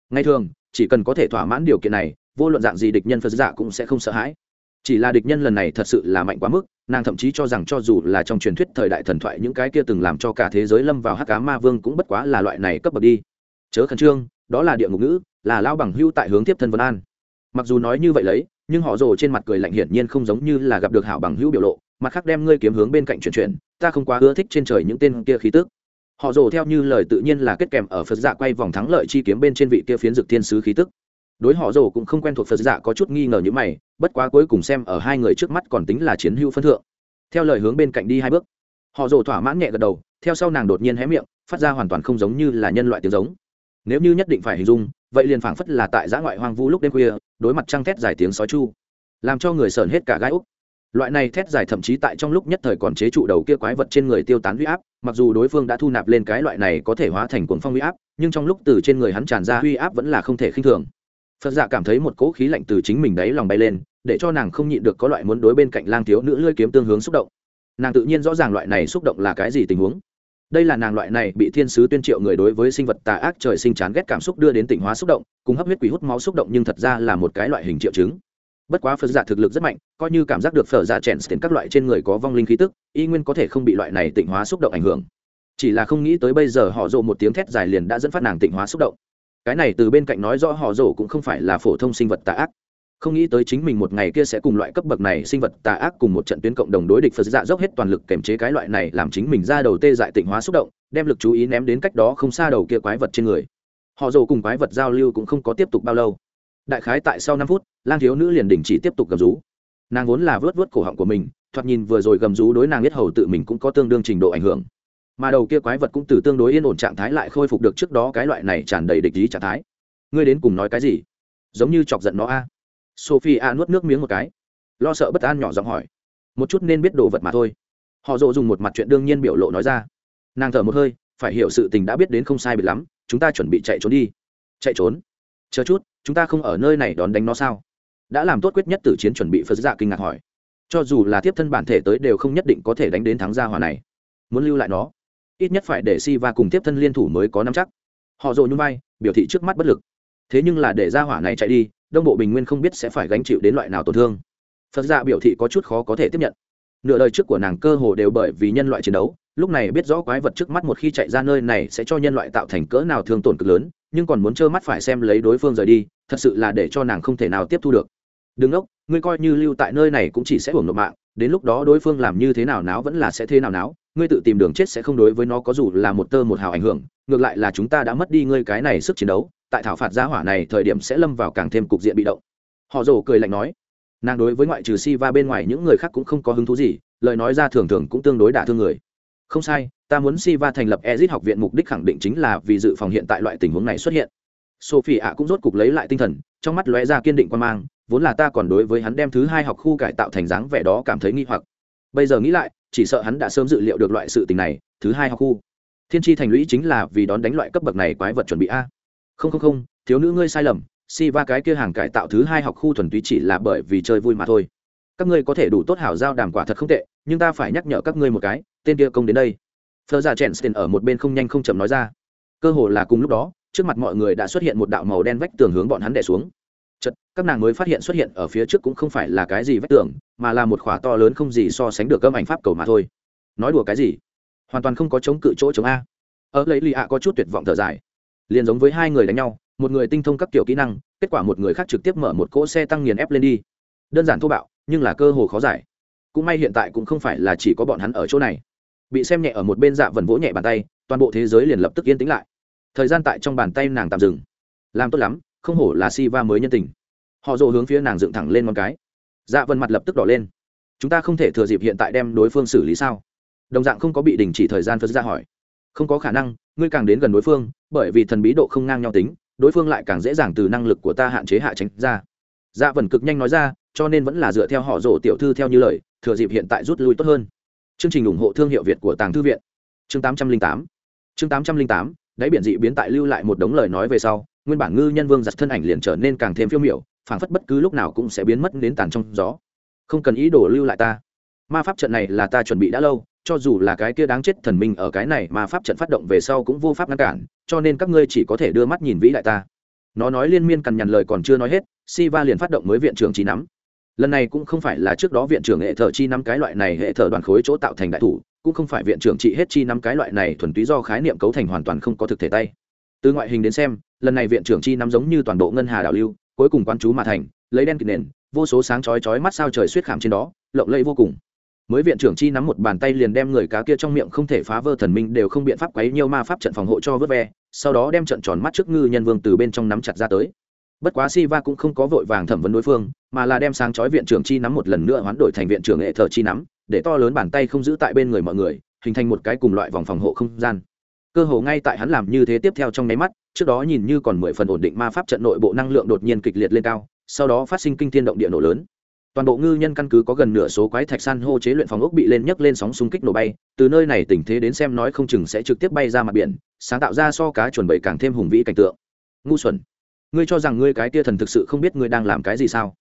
Ngay thường, chỉ cần có thể thỏa mãn điều kiện này, vô luận dạng gì địch nhân phật giả cũng sẽ không sợ hãi. Chỉ là địch nhân lần này thật sự là mạnh quá mức, nàng thậm chí cho rằng cho dù là trong truyền thuyết thời đại thần thoại những cái kia từng làm cho cả thế giới lâm vào hắc cá ma vương cũng bất quá là loại này cấp bậc đi chớ khẩn trương, đó là địa ngục ngữ, là lao bằng hưu tại hướng tiếp thân vân an. Mặc dù nói như vậy lấy, nhưng họ rồ trên mặt cười lạnh hiển nhiên không giống như là gặp được hảo bằng hữu biểu lộ, mặt khác đem ngươi kiếm hướng bên cạnh chuyển chuyển, ta không quá ưa thích trên trời những tên kia khí tức. Họ rồ theo như lời tự nhiên là kết kèm ở phật dạ quay vòng thắng lợi chi kiếm bên trên vị kia phiến dực thiên sứ khí tức. Đối họ rồ cũng không quen thuộc phật dạ có chút nghi ngờ như mày, bất quá cuối cùng xem ở hai người trước mắt còn tính là chiến hữu phân thượng. Theo lời hướng bên cạnh đi hai bước, họ rồ thỏa mãn nhẹ gật đầu, theo sau nàng đột nhiên hé miệng, phát ra hoàn toàn không giống như là nhân loại tiếng giống nếu như nhất định phải hình dung, vậy liền phảng phất là tại giã ngoại hoang vu lúc đêm khuya, đối mặt trăng thét dài tiếng sói chu, làm cho người sờn hết cả gai úc. Loại này thét dài thậm chí tại trong lúc nhất thời còn chế trụ đầu kia quái vật trên người tiêu tán huy áp, mặc dù đối phương đã thu nạp lên cái loại này có thể hóa thành cuồng phong huy áp, nhưng trong lúc từ trên người hắn tràn ra huy áp vẫn là không thể khinh thường. Phật dạ cảm thấy một cỗ khí lạnh từ chính mình đáy lòng bay lên, để cho nàng không nhịn được có loại muốn đối bên cạnh lang thiếu nữ lưỡi kiếm tương hướng xúc động. Nàng tự nhiên rõ ràng loại này xúc động là cái gì tình huống đây là nàng loại này bị thiên sứ tuyên triệu người đối với sinh vật tà ác trời sinh chán ghét cảm xúc đưa đến tỉnh hóa xúc động, cùng hấp huyết quỷ hút máu xúc động nhưng thật ra là một cái loại hình triệu chứng. Bất quá phật giả thực lực rất mạnh, coi như cảm giác được phở giả chèn tiền các loại trên người có vong linh khí tức, y nguyên có thể không bị loại này tỉnh hóa xúc động ảnh hưởng. Chỉ là không nghĩ tới bây giờ họ rộ một tiếng thét dài liền đã dẫn phát nàng tỉnh hóa xúc động. Cái này từ bên cạnh nói rõ họ rộ cũng không phải là phổ thông sinh vật tà ác không nghĩ tới chính mình một ngày kia sẽ cùng loại cấp bậc này sinh vật tà ác cùng một trận tuyến cộng đồng đối địch phật dạ dốc hết toàn lực kềm chế cái loại này làm chính mình ra đầu tê dại tịnh hóa xúc động, đem lực chú ý ném đến cách đó không xa đầu kia quái vật trên người. Họ dồ cùng quái vật giao lưu cũng không có tiếp tục bao lâu. Đại khái tại sau năm phút, lang thiếu nữ liền đình chỉ tiếp tục gầm rú. Nàng vốn là vớt vớt cổ họng của mình, thoạt nhìn vừa rồi gầm rú đối nàng biết hầu tự mình cũng có tương đương trình độ ảnh hưởng. Mà đầu kia quái vật cũng từ tương đối yên ổn trạng thái lại khôi phục được trước đó cái loại này tràn đầy địch ý trạng thái. Ngươi đến cùng nói cái gì? Giống như chọc giận nó a sophie a nuốt nước miếng một cái. Lo sợ bất an nhỏ giọng hỏi. Một chút nên biết đồ vật mà thôi. Họ dỗ dùng một mặt chuyện đương nhiên biểu lộ nói ra. Nàng thở một hơi, phải hiểu sự tình đã biết đến không sai biệt lắm, chúng ta chuẩn bị chạy trốn đi. Chạy trốn? Chờ chút, chúng ta không ở nơi này đón đánh nó sao? Đã làm tốt quyết nhất tử chiến chuẩn bị phật dạ kinh ngạc hỏi. Cho dù là tiếp thân bản thể tới đều không nhất định có thể đánh đến thắng gia hỏa này. Muốn lưu lại nó? Ít nhất phải để si va cùng tiếp thân liên thủ mới có nắm chắc. Họ dồ nhung vai, biểu thị trước mắt bất lực. Thế nhưng là để gia hỏa này chạy đi đông bộ bình nguyên không biết sẽ phải gánh chịu đến loại nào tổn thương. Phật dạ biểu thị có chút khó có thể tiếp nhận. Nửa đời trước của nàng cơ hồ đều bởi vì nhân loại chiến đấu, lúc này biết rõ quái vật trước mắt một khi chạy ra nơi này sẽ cho nhân loại tạo thành cỡ nào thương tổn cực lớn, nhưng còn muốn trơ mắt phải xem lấy đối phương rời đi, thật sự là để cho nàng không thể nào tiếp thu được. Đừng ốc ngươi coi như lưu tại nơi này cũng chỉ sẽ hưởng nộp mạng, đến lúc đó đối phương làm như thế nào náo vẫn là sẽ thế nào náo, ngươi tự tìm đường chết sẽ không đối với nó có dù là một tơ một hào ảnh hưởng, ngược lại là chúng ta đã mất đi ngươi cái này sức chiến đấu tại thảo phạt gia hỏa này thời điểm sẽ lâm vào càng thêm cục diện bị động. Họ rồ cười lạnh nói, nàng đối với ngoại trừ si va bên ngoài những người khác cũng không có hứng thú gì, lời nói ra thường thường cũng tương đối đả thương người. Không sai, ta muốn si va thành lập ezit học viện mục đích khẳng định chính là vì dự phòng hiện tại loại tình huống này xuất hiện. Sophie ạ cũng rốt cục lấy lại tinh thần, trong mắt lóe ra kiên định quan mang, vốn là ta còn đối với hắn đem thứ hai học khu cải tạo thành dáng vẻ đó cảm thấy nghi hoặc. Bây giờ nghĩ lại, chỉ sợ hắn đã sớm dự liệu được loại sự tình này, thứ hai học khu. Thiên tri thành lũy chính là vì đón đánh loại cấp bậc này quái vật chuẩn bị a không không không, thiếu nữ ngươi sai lầm si va cái kia hàng cải tạo thứ hai học khu thuần túy chỉ là bởi vì chơi vui mà thôi. Các ngươi có thể đủ tốt hảo giao đàm quả thật không tệ, nhưng ta phải nhắc nhở các ngươi một cái, tên kia công đến đây. Thơ ra chèn sten ở một bên không nhanh không chậm nói ra. Cơ hồ là cùng lúc đó, trước mặt mọi người đã xuất hiện một đạo màu đen vách tường hướng bọn hắn đè xuống. Chật các nàng mới phát hiện xuất hiện ở phía trước cũng không phải là cái gì vách tường, mà là một khỏa to lớn không gì so sánh được âm ảnh pháp cầu mà thôi. Nói đùa cái gì? Hoàn toàn không có chống cự chỗ chống a. Ở lấy lì ạ có chút tuyệt vọng thở dài liền giống với hai người đánh nhau, một người tinh thông các kiểu kỹ năng, kết quả một người khác trực tiếp mở một cỗ xe tăng nghiền ép lên đi. Đơn giản thô bạo, nhưng là cơ hồ khó giải. Cũng may hiện tại cũng không phải là chỉ có bọn hắn ở chỗ này. Bị xem nhẹ ở một bên dạ vần vỗ nhẹ bàn tay, toàn bộ thế giới liền lập tức yên tĩnh lại. Thời gian tại trong bàn tay nàng tạm dừng. Làm tốt lắm, không hổ là si va mới nhân tình. Họ dồ hướng phía nàng dựng thẳng lên một cái. Dạ vần mặt lập tức đỏ lên. Chúng ta không thể thừa dịp hiện tại đem đối phương xử lý sao? Đồng dạng không có bị đình chỉ thời gian, phật ra hỏi. Không có khả năng ngươi càng đến gần đối phương, bởi vì thần bí độ không ngang nhau tính, đối phương lại càng dễ dàng từ năng lực của ta hạn chế hạ tránh ra. Dạ vần cực nhanh nói ra, cho nên vẫn là dựa theo họ rổ tiểu thư theo như lời, thừa dịp hiện tại rút lui tốt hơn. Chương trình ủng hộ thương hiệu việt của tàng thư viện. Chương tám trăm linh tám. Chương tám trăm linh tám, đáy biển dị biến tại lưu lại một đống lời nói về sau, nguyên bản ngư nhân vương giặt thân ảnh liền trở nên càng thêm phiêu miểu, phảng phất bất cứ lúc nào cũng sẽ biến mất đến tàn trong gió. Không cần ý đồ lưu lại ta. Ma pháp trận này là ta chuẩn bị đã lâu cho dù là cái kia đáng chết thần minh ở cái này mà pháp trận phát động về sau cũng vô pháp ngăn cản, cho nên các ngươi chỉ có thể đưa mắt nhìn vĩ đại ta. Nó nói liên miên cằn nhằn lời còn chưa nói hết si va liền phát động mới viện trưởng trí nắm. Lần này cũng không phải là trước đó viện trưởng hệ thờ chi năm cái loại này hệ thờ đoàn khối chỗ tạo thành đại thủ, cũng không phải viện trưởng trị hết chi năm cái loại này thuần túy do khái niệm cấu thành hoàn toàn không có thực thể tay. Từ ngoại hình đến xem, lần này viện trưởng chi năm giống như toàn bộ ngân hà đảo lưu, cuối cùng quan chú mà thành, lấy đen kịt nền, vô số sáng chói chói mắt sao trời suýt khảm trên đó, lộng lẫy vô cùng mới viện trưởng chi nắm một bàn tay liền đem người cá kia trong miệng không thể phá vỡ thần minh đều không biện pháp quấy nhiều ma pháp trận phòng hộ cho vớt ve, sau đó đem trận tròn mắt trước ngư nhân vương từ bên trong nắm chặt ra tới. Bất quá si va cũng không có vội vàng thẩm vấn đối phương, mà là đem sáng chói viện trưởng chi nắm một lần nữa hoán đổi thành viện trưởng hệ thờ chi nắm, để to lớn bàn tay không giữ tại bên người mọi người, hình thành một cái cùng loại vòng phòng hộ không gian. Cơ hồ ngay tại hắn làm như thế tiếp theo trong nháy mắt, trước đó nhìn như còn mười phần ổn định ma pháp trận nội bộ năng lượng đột nhiên kịch liệt lên cao, sau đó phát sinh kinh thiên động địa nổ lớn toàn bộ ngư nhân căn cứ có gần nửa số quái thạch san hô chế luyện phòng ốc bị lên nhấc lên sóng xung kích nổ bay, từ nơi này tình thế đến xem nói không chừng sẽ trực tiếp bay ra mặt biển, sáng tạo ra so cá chuẩn bậy càng thêm hùng vĩ cảnh tượng. Ngu xuẩn. Ngươi cho rằng ngươi cái tia thần thực sự không biết ngươi đang làm cái gì sao?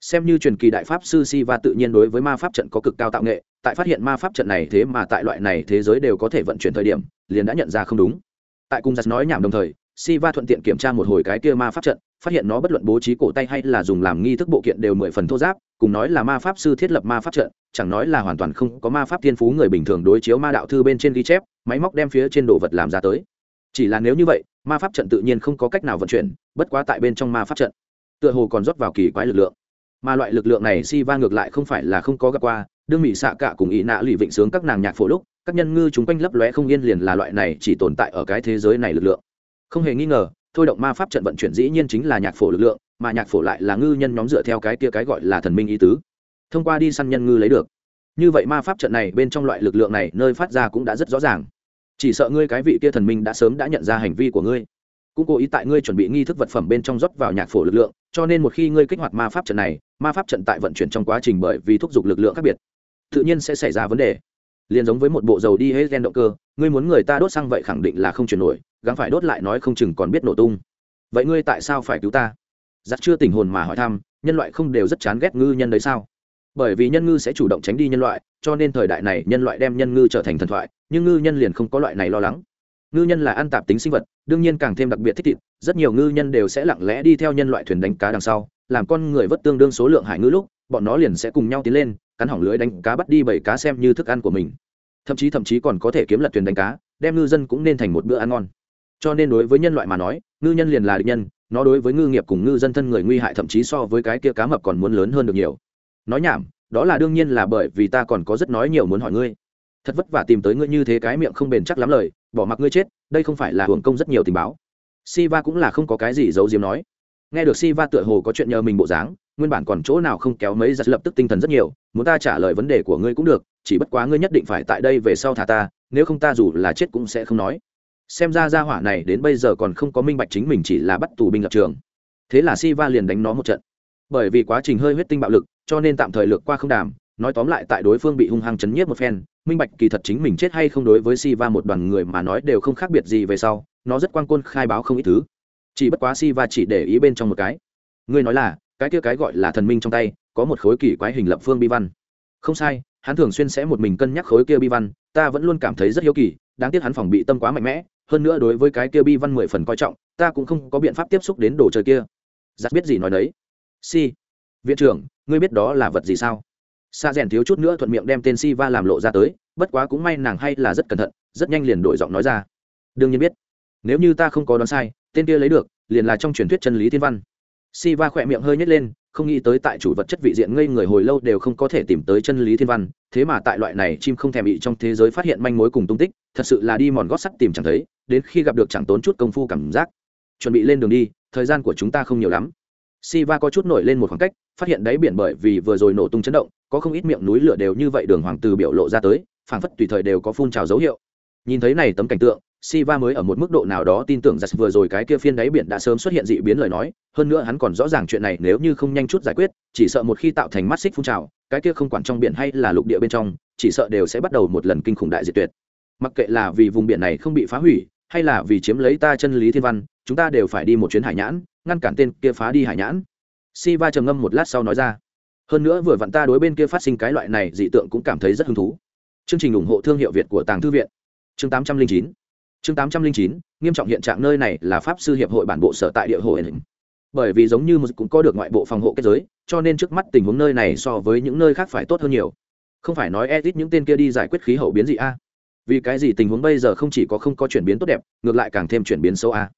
Xem như truyền kỳ đại pháp sư si va tự nhiên đối với ma pháp trận có cực cao tạo nghệ, tại phát hiện ma pháp trận này thế mà tại loại này thế giới đều có thể vận chuyển thời điểm, liền đã nhận ra không đúng. Tại cung giặt nói nhảm đồng thời si va thuận tiện kiểm tra một hồi cái kia ma pháp trận, phát hiện nó bất luận bố trí cổ tay hay là dùng làm nghi thức bộ kiện đều mười phần thô giáp, cùng nói là ma pháp sư thiết lập ma pháp trận, chẳng nói là hoàn toàn không có ma pháp thiên phú người bình thường đối chiếu ma đạo thư bên trên ghi chép, máy móc đem phía trên đồ vật làm ra tới. Chỉ là nếu như vậy, ma pháp trận tự nhiên không có cách nào vận chuyển, bất quá tại bên trong ma pháp trận, tựa hồ còn rót vào kỳ quái lực lượng. Mà loại lực lượng này si va ngược lại không phải là không có gặp qua, đương mỹ xạ cả cùng ý nạ lụy vịnh sướng các nàng nhạc phổ lúc, các nhân ngư chúng quanh lấp lóe không yên liền là loại này chỉ tồn tại ở cái thế giới này lực lượng không hề nghi ngờ, thôi động ma pháp trận vận chuyển dĩ nhiên chính là nhạc phổ lực lượng, mà nhạc phổ lại là ngư nhân nhóm dựa theo cái kia cái gọi là thần minh ý tứ. Thông qua đi săn nhân ngư lấy được. Như vậy ma pháp trận này bên trong loại lực lượng này nơi phát ra cũng đã rất rõ ràng. Chỉ sợ ngươi cái vị kia thần minh đã sớm đã nhận ra hành vi của ngươi. Cũng cố ý tại ngươi chuẩn bị nghi thức vật phẩm bên trong rót vào nhạc phổ lực lượng, cho nên một khi ngươi kích hoạt ma pháp trận này, ma pháp trận tại vận chuyển trong quá trình bởi vì thúc giục lực lượng khác biệt, tự nhiên sẽ xảy ra vấn đề. Liền giống với một bộ dầu đi hết gen động cơ ngươi muốn người ta đốt xăng vậy khẳng định là không chuyển nổi, gắng phải đốt lại nói không chừng còn biết nổ tung. Vậy ngươi tại sao phải cứu ta? Giặc chưa tình hồn mà hỏi thăm, nhân loại không đều rất chán ghét ngư nhân đấy sao? Bởi vì nhân ngư sẽ chủ động tránh đi nhân loại, cho nên thời đại này nhân loại đem nhân ngư trở thành thần thoại, nhưng ngư nhân liền không có loại này lo lắng. Ngư nhân là ăn tạp tính sinh vật, đương nhiên càng thêm đặc biệt thích thịt, rất nhiều ngư nhân đều sẽ lặng lẽ đi theo nhân loại thuyền đánh cá đằng sau, làm con người vất tương đương số lượng hải ngư lúc, bọn nó liền sẽ cùng nhau tiến lên, cắn hỏng lưới đánh cá bắt đi bảy cá xem như thức ăn của mình thậm chí thậm chí còn có thể kiếm lật thuyền đánh cá, đem ngư dân cũng nên thành một bữa ăn ngon. Cho nên đối với nhân loại mà nói, ngư nhân liền là địch nhân, nó đối với ngư nghiệp cùng ngư dân thân người nguy hại thậm chí so với cái kia cá mập còn muốn lớn hơn được nhiều. Nói nhảm, đó là đương nhiên là bởi vì ta còn có rất nói nhiều muốn hỏi ngươi. Thật vất vả tìm tới ngươi như thế cái miệng không bền chắc lắm lời, bỏ mặc ngươi chết, đây không phải là hưởng công rất nhiều tình báo. Siva cũng là không có cái gì giấu diếm nói. Nghe được siva tựa hồ có chuyện nhờ mình bộ dáng nguyên bản còn chỗ nào không kéo mấy giật lập tức tinh thần rất nhiều, muốn ta trả lời vấn đề của ngươi cũng được, chỉ bất quá ngươi nhất định phải tại đây về sau thả ta, nếu không ta dù là chết cũng sẽ không nói. Xem ra ra hỏa này đến bây giờ còn không có minh bạch chính mình chỉ là bắt tù binh lập trường. Thế là Siva liền đánh nó một trận. Bởi vì quá trình hơi huyết tinh bạo lực, cho nên tạm thời lược qua không đàm, nói tóm lại tại đối phương bị hung hăng chấn nhiếp một phen, minh bạch kỳ thật chính mình chết hay không đối với Siva một đoàn người mà nói đều không khác biệt gì về sau, nó rất quan côn khai báo không ít thứ. Chỉ bất quá Siva chỉ để ý bên trong một cái. Ngươi nói là cái kia cái gọi là thần minh trong tay, có một khối kỳ quái hình lập phương bi văn. Không sai, hắn thường xuyên sẽ một mình cân nhắc khối kia bi văn, ta vẫn luôn cảm thấy rất hiếu kỳ, đáng tiếc hắn phòng bị tâm quá mạnh mẽ, hơn nữa đối với cái kia bi văn mười phần coi trọng, ta cũng không có biện pháp tiếp xúc đến đồ chơi kia. Giặc biết gì nói đấy. Si, viện trưởng, ngươi biết đó là vật gì sao? Xa rèn thiếu chút nữa thuận miệng đem tên si va làm lộ ra tới, bất quá cũng may nàng hay là rất cẩn thận, rất nhanh liền đổi giọng nói ra. Đương nhiên biết, nếu như ta không có đoán sai, tên kia lấy được, liền là trong truyền thuyết chân lý thiên văn si va khỏe miệng hơi nhét lên không nghĩ tới tại chủ vật chất vị diện ngây người hồi lâu đều không có thể tìm tới chân lý thiên văn thế mà tại loại này chim không thèm bị trong thế giới phát hiện manh mối cùng tung tích thật sự là đi mòn gót sắt tìm chẳng thấy đến khi gặp được chẳng tốn chút công phu cảm giác chuẩn bị lên đường đi thời gian của chúng ta không nhiều lắm Siva có chút nổi lên một khoảng cách, phát hiện đáy biển bởi vì vừa rồi nổ tung chấn động, có không ít miệng núi lửa đều như vậy đường hoàng từ biểu lộ ra tới, phảng phất tùy thời đều có phun trào dấu hiệu. Nhìn thấy này tấm cảnh tượng, Siva mới ở một mức độ nào đó tin tưởng rằng vừa rồi cái kia phiên đáy biển đã sớm xuất hiện dị biến lời nói, hơn nữa hắn còn rõ ràng chuyện này nếu như không nhanh chút giải quyết, chỉ sợ một khi tạo thành mắt xích phun trào, cái kia không quản trong biển hay là lục địa bên trong, chỉ sợ đều sẽ bắt đầu một lần kinh khủng đại diệt tuyệt. Mặc kệ là vì vùng biển này không bị phá hủy, hay là vì chiếm lấy ta chân lý thiên văn, chúng ta đều phải đi một chuyến hải nhãn, ngăn cản tên kia phá đi hải nhãn. Siva trầm ngâm một lát sau nói ra. Hơn nữa vừa vặn ta đối bên kia phát sinh cái loại này dị tượng cũng cảm thấy rất hứng thú. Chương trình ủng hộ thương hiệu việt của tàng thư viện. Chương tám trăm linh chín chương tám trăm linh chín, nghiêm trọng hiện trạng nơi này là pháp sư hiệp hội bản bộ sở tại địa hội hình. Bởi vì giống như một cũng có được ngoại bộ phòng hộ kết giới, cho nên trước mắt tình huống nơi này so với những nơi khác phải tốt hơn nhiều. Không phải nói edit những tên kia đi giải quyết khí hậu biến dị a. Vì cái gì tình huống bây giờ không chỉ có không có chuyển biến tốt đẹp, ngược lại càng thêm chuyển biến xấu a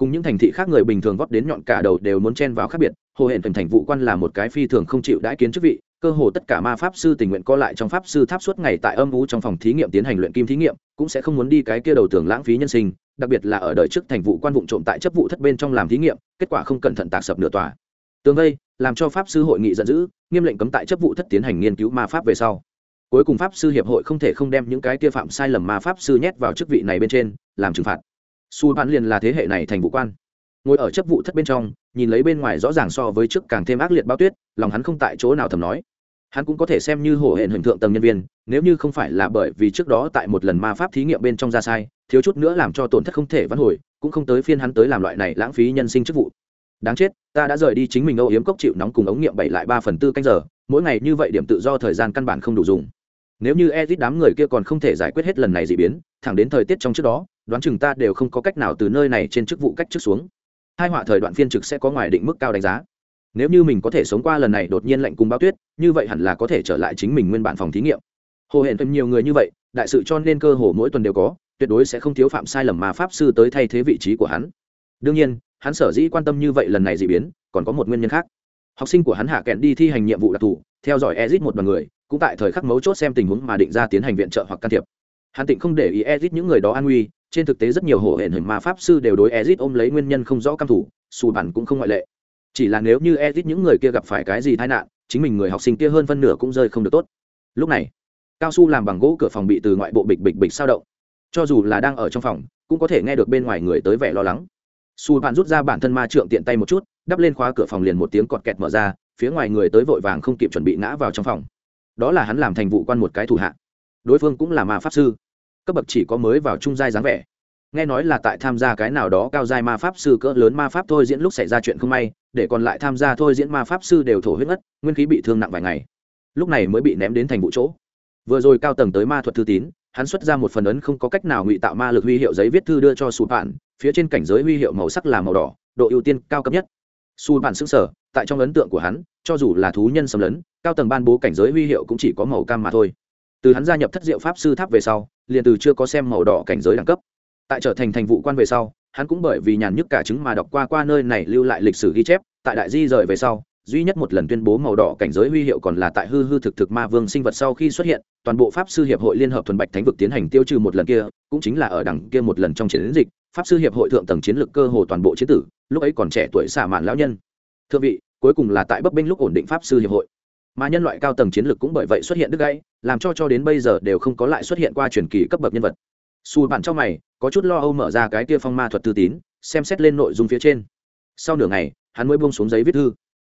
cùng những thành thị khác người bình thường vót đến nhọn cả đầu đều muốn chen vào khác biệt, hồ hển thành thành vụ quan là một cái phi thường không chịu đãi kiến chức vị, cơ hồ tất cả ma pháp sư tình nguyện co lại trong pháp sư tháp suốt ngày tại âm u trong phòng thí nghiệm tiến hành luyện kim thí nghiệm, cũng sẽ không muốn đi cái kia đầu tưởng lãng phí nhân sinh, đặc biệt là ở đời trước thành vụ quan vụ trộm tại chấp vụ thất bên trong làm thí nghiệm, kết quả không cẩn thận tạc sập nửa tòa. Tường vây làm cho pháp sư hội nghị giận dữ, nghiêm lệnh cấm tại chấp vụ thất tiến hành nghiên cứu ma pháp về sau. Cuối cùng pháp sư hiệp hội không thể không đem những cái kia phạm sai lầm ma pháp sư nhét vào chức vị này bên trên, làm trừng phạt su bạn liền là thế hệ này thành vụ quan. Ngồi ở chấp vụ thất bên trong, nhìn lấy bên ngoài rõ ràng so với trước càng thêm ác liệt bao tuyết, lòng hắn không tại chỗ nào thầm nói. Hắn cũng có thể xem như hổ hển hình thượng tầng nhân viên, nếu như không phải là bởi vì trước đó tại một lần ma pháp thí nghiệm bên trong ra sai, thiếu chút nữa làm cho tổn thất không thể vãn hồi, cũng không tới phiên hắn tới làm loại này lãng phí nhân sinh chức vụ. Đáng chết, ta đã rời đi chính mình âu yếm cốc chịu nóng cùng ống nghiệm bảy lại ba phần tư canh giờ, mỗi ngày như vậy điểm tự do thời gian căn bản không đủ dùng nếu như ezit đám người kia còn không thể giải quyết hết lần này dị biến, thẳng đến thời tiết trong trước đó, đoán chừng ta đều không có cách nào từ nơi này trên chức vụ cách trước xuống. Hai họa thời đoạn phiên trực sẽ có ngoài định mức cao đánh giá. Nếu như mình có thể sống qua lần này đột nhiên lạnh cùng bao tuyết, như vậy hẳn là có thể trở lại chính mình nguyên bản phòng thí nghiệm. Hồ hẹn thêm nhiều người như vậy, đại sự cho nên cơ hồ mỗi tuần đều có, tuyệt đối sẽ không thiếu phạm sai lầm mà pháp sư tới thay thế vị trí của hắn. Đương nhiên, hắn sở dĩ quan tâm như vậy lần này dị biến, còn có một nguyên nhân khác học sinh của hắn hạ kẹn đi thi hành nhiệm vụ đặc thù, theo dõi ezit một đoàn người, cũng tại thời khắc mấu chốt xem tình huống mà định ra tiến hành viện trợ hoặc can thiệp. Hắn tịnh không để ý ezit những người đó an nguy, trên thực tế rất nhiều hổ hển hình ma pháp sư đều đối ezit ôm lấy nguyên nhân không rõ căm thủ xù bản cũng không ngoại lệ. Chỉ là nếu như ezit những người kia gặp phải cái gì tai nạn, chính mình người học sinh kia hơn phân nửa cũng rơi không được tốt. Lúc này, cao su làm bằng gỗ cửa phòng bị từ ngoại bộ bịch bịch bịch sao động. Cho dù là đang ở trong phòng, cũng có thể nghe được bên ngoài người tới vẻ lo lắng. Su bạn rút ra bản thân ma trượng tiện tay một chút đắp lên khóa cửa phòng liền một tiếng cọt kẹt mở ra, phía ngoài người tới vội vàng không kịp chuẩn bị ngã vào trong phòng. Đó là hắn làm thành vụ quan một cái thủ hạ. Đối phương cũng là ma pháp sư. Cấp bậc chỉ có mới vào trung giai dáng vẻ. Nghe nói là tại tham gia cái nào đó cao giai ma pháp sư cỡ lớn ma pháp thôi diễn lúc xảy ra chuyện không may, để còn lại tham gia thôi diễn ma pháp sư đều thổ huyết ngất, nguyên khí bị thương nặng vài ngày. Lúc này mới bị ném đến thành vụ chỗ. Vừa rồi cao tầng tới ma thuật thư tín, hắn xuất ra một phần ấn không có cách nào ngụy tạo ma lực huy hiệu giấy viết thư đưa cho sụp bạn phía trên cảnh giới huy hiệu màu sắc là màu đỏ, độ ưu tiên cao cấp nhất su bản xứng sở tại trong ấn tượng của hắn, cho dù là thú nhân xâm lấn, cao tầng ban bố cảnh giới huy hiệu cũng chỉ có màu cam mà thôi. Từ hắn gia nhập thất diệu pháp sư tháp về sau, liền từ chưa có xem màu đỏ cảnh giới đẳng cấp. Tại trở thành thành vụ quan về sau, hắn cũng bởi vì nhàn nhức cả chứng mà đọc qua qua nơi này lưu lại lịch sử ghi chép, tại đại di rời về sau, duy nhất một lần tuyên bố màu đỏ cảnh giới huy hiệu còn là tại hư hư thực thực ma vương sinh vật sau khi xuất hiện, toàn bộ pháp sư hiệp hội liên hợp thuần bạch thánh vực tiến hành tiêu trừ một lần kia, cũng chính là ở đằng kia một lần trong chiến dịch pháp sư hiệp hội thượng tầng chiến lược cơ hồ toàn bộ chiến tử, lúc ấy còn trẻ tuổi xả mạn lão nhân. Thưa vị, cuối cùng là tại bấp bênh lúc ổn định pháp sư hiệp hội. Mà nhân loại cao tầng chiến lược cũng bởi vậy xuất hiện đứt gãy, làm cho cho đến bây giờ đều không có lại xuất hiện qua truyền kỳ cấp bậc nhân vật. Xù bản trong mày, có chút lo âu mở ra cái tia phong ma thuật tư tín, xem xét lên nội dung phía trên. Sau nửa ngày, hắn mới buông xuống giấy viết thư.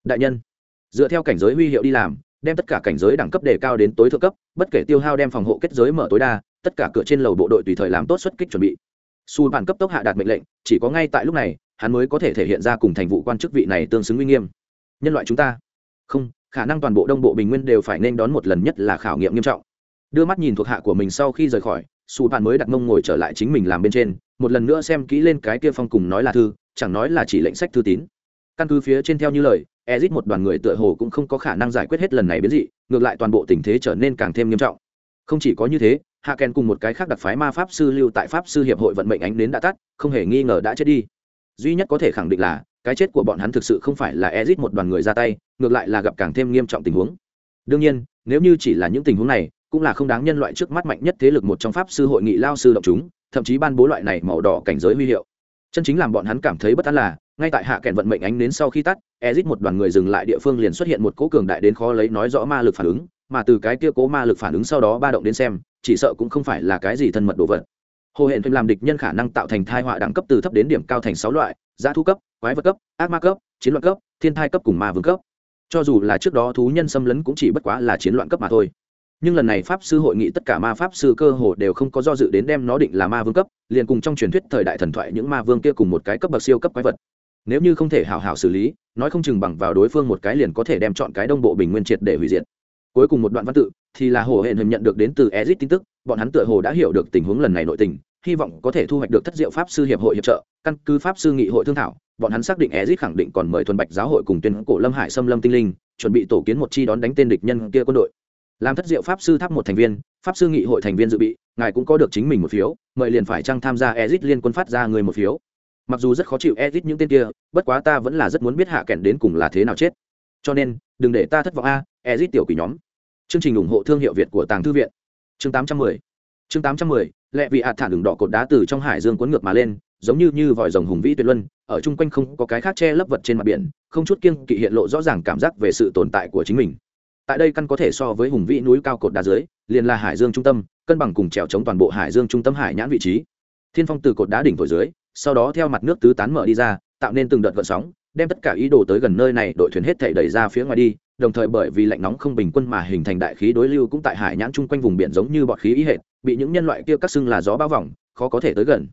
Đại nhân, dựa theo cảnh giới huy hiệu đi làm, đem tất cả cảnh giới đẳng cấp đề cao đến tối thượng cấp, bất kể tiêu hao đem phòng hộ kết giới mở tối đa, tất cả cửa trên lầu bộ đội tùy thời làm tốt xuất kích chuẩn bị su bản cấp tốc hạ đạt mệnh lệnh, chỉ có ngay tại lúc này, hắn mới có thể thể hiện ra cùng thành vụ quan chức vị này tương xứng uy nghiêm. Nhân loại chúng ta. Không, khả năng toàn bộ đông bộ bình nguyên đều phải nên đón một lần nhất là khảo nghiệm nghiêm trọng. Đưa mắt nhìn thuộc hạ của mình sau khi rời khỏi, su bản mới đặt mông ngồi trở lại chính mình làm bên trên, một lần nữa xem kỹ lên cái kia phong cùng nói là thư, chẳng nói là chỉ lệnh sách thư tín. Căn cứ phía trên theo như lời, ezit một đoàn người tựa hồ cũng không có khả năng giải quyết hết lần này biến dị, ngược lại toàn bộ tình thế trở nên càng thêm nghiêm trọng. Không chỉ có như thế hạ kèn cùng một cái khác đặc phái ma pháp sư lưu tại pháp sư hiệp hội vận mệnh ánh đến đã tắt, không hề nghi ngờ đã chết đi. Duy nhất có thể khẳng định là, cái chết của bọn hắn thực sự không phải là ezit một đoàn người ra tay, ngược lại là gặp càng thêm nghiêm trọng tình huống. Đương nhiên, nếu như chỉ là những tình huống này, cũng là không đáng nhân loại trước mắt mạnh nhất thế lực một trong pháp sư hội nghị lao sư động chúng, thậm chí ban bố loại này màu đỏ cảnh giới huy hiệu. Chân chính làm bọn hắn cảm thấy bất an là, ngay tại hạ kèn vận mệnh ánh đến sau khi tắt, ezit một đoàn người dừng lại địa phương liền xuất hiện một cố cường đại đến khó lấy nói rõ ma lực phản ứng, mà từ cái kia cố ma lực phản ứng sau đó ba động đến xem chỉ sợ cũng không phải là cái gì thân mật đồ vật. Hồ hẹn thêm làm địch nhân khả năng tạo thành thai họa đẳng cấp từ thấp đến điểm cao thành sáu loại giá thu cấp, quái vật cấp, ác ma cấp, chiến loạn cấp, thiên thai cấp cùng ma vương cấp. Cho dù là trước đó thú nhân xâm lấn cũng chỉ bất quá là chiến loạn cấp mà thôi. Nhưng lần này pháp sư hội nghị tất cả ma pháp sư cơ hồ đều không có do dự đến đem nó định là ma vương cấp, liền cùng trong truyền thuyết thời đại thần thoại những ma vương kia cùng một cái cấp bậc siêu cấp quái vật. Nếu như không thể hào hào xử lý, nói không chừng bằng vào đối phương một cái liền có thể đem chọn cái đông bộ bình nguyên triệt để hủy diệt cuối cùng một đoạn văn tự thì là hồ hển hình nhận được đến từ ezit tin tức, bọn hắn tựa hồ đã hiểu được tình huống lần này nội tình, hy vọng có thể thu hoạch được thất diệu pháp sư hiệp hội hiệp trợ, căn cứ pháp sư nghị hội thương thảo, bọn hắn xác định ezit khẳng định còn mời thuần bạch giáo hội cùng tuyên cổ lâm hải xâm lâm tinh linh, chuẩn bị tổ kiến một chi đón đánh tên địch nhân kia quân đội. Làm thất diệu pháp sư tháp một thành viên, pháp sư nghị hội thành viên dự bị, ngài cũng có được chính mình một phiếu, mời liền phải chăng tham gia ezit liên quân phát ra người một phiếu. Mặc dù rất khó chịu ezit những tên kia, bất quá ta vẫn là rất muốn biết hạ kèn đến cùng là thế nào chết. Cho nên, đừng để ta thất vọng a ezit tiểu quỷ nhóm. Chương trình ủng hộ thương hiệu việt của tàng thư viện. Chương 810 chương 810 lệ vị hạt thản đường đỏ cột đá từ trong hải dương cuốn ngược mà lên, giống như như vòi rồng hùng vĩ tuyệt luân, ở chung quanh không có cái khác che lấp vật trên mặt biển, không chút kiêng kỵ hiện lộ rõ ràng cảm giác về sự tồn tại của chính mình. Tại đây căn có thể so với hùng vĩ núi cao cột đá dưới, liền là hải dương trung tâm, cân bằng cùng trèo chống toàn bộ hải dương trung tâm hải nhãn vị trí. Thiên phong từ cột đá đỉnh thổi dưới, sau đó theo mặt nước tứ tán mở đi ra, tạo nên từng đợt gợn sóng, đem tất cả ý đồ tới gần nơi này đội thuyền hết thể đẩy ra phía ngoài đi đồng thời bởi vì lạnh nóng không bình quân mà hình thành đại khí đối lưu cũng tại hải nhãn chung quanh vùng biển giống như bọt khí ý hệt, bị những nhân loại kia cắt xưng là gió bao vòng, khó có thể tới gần.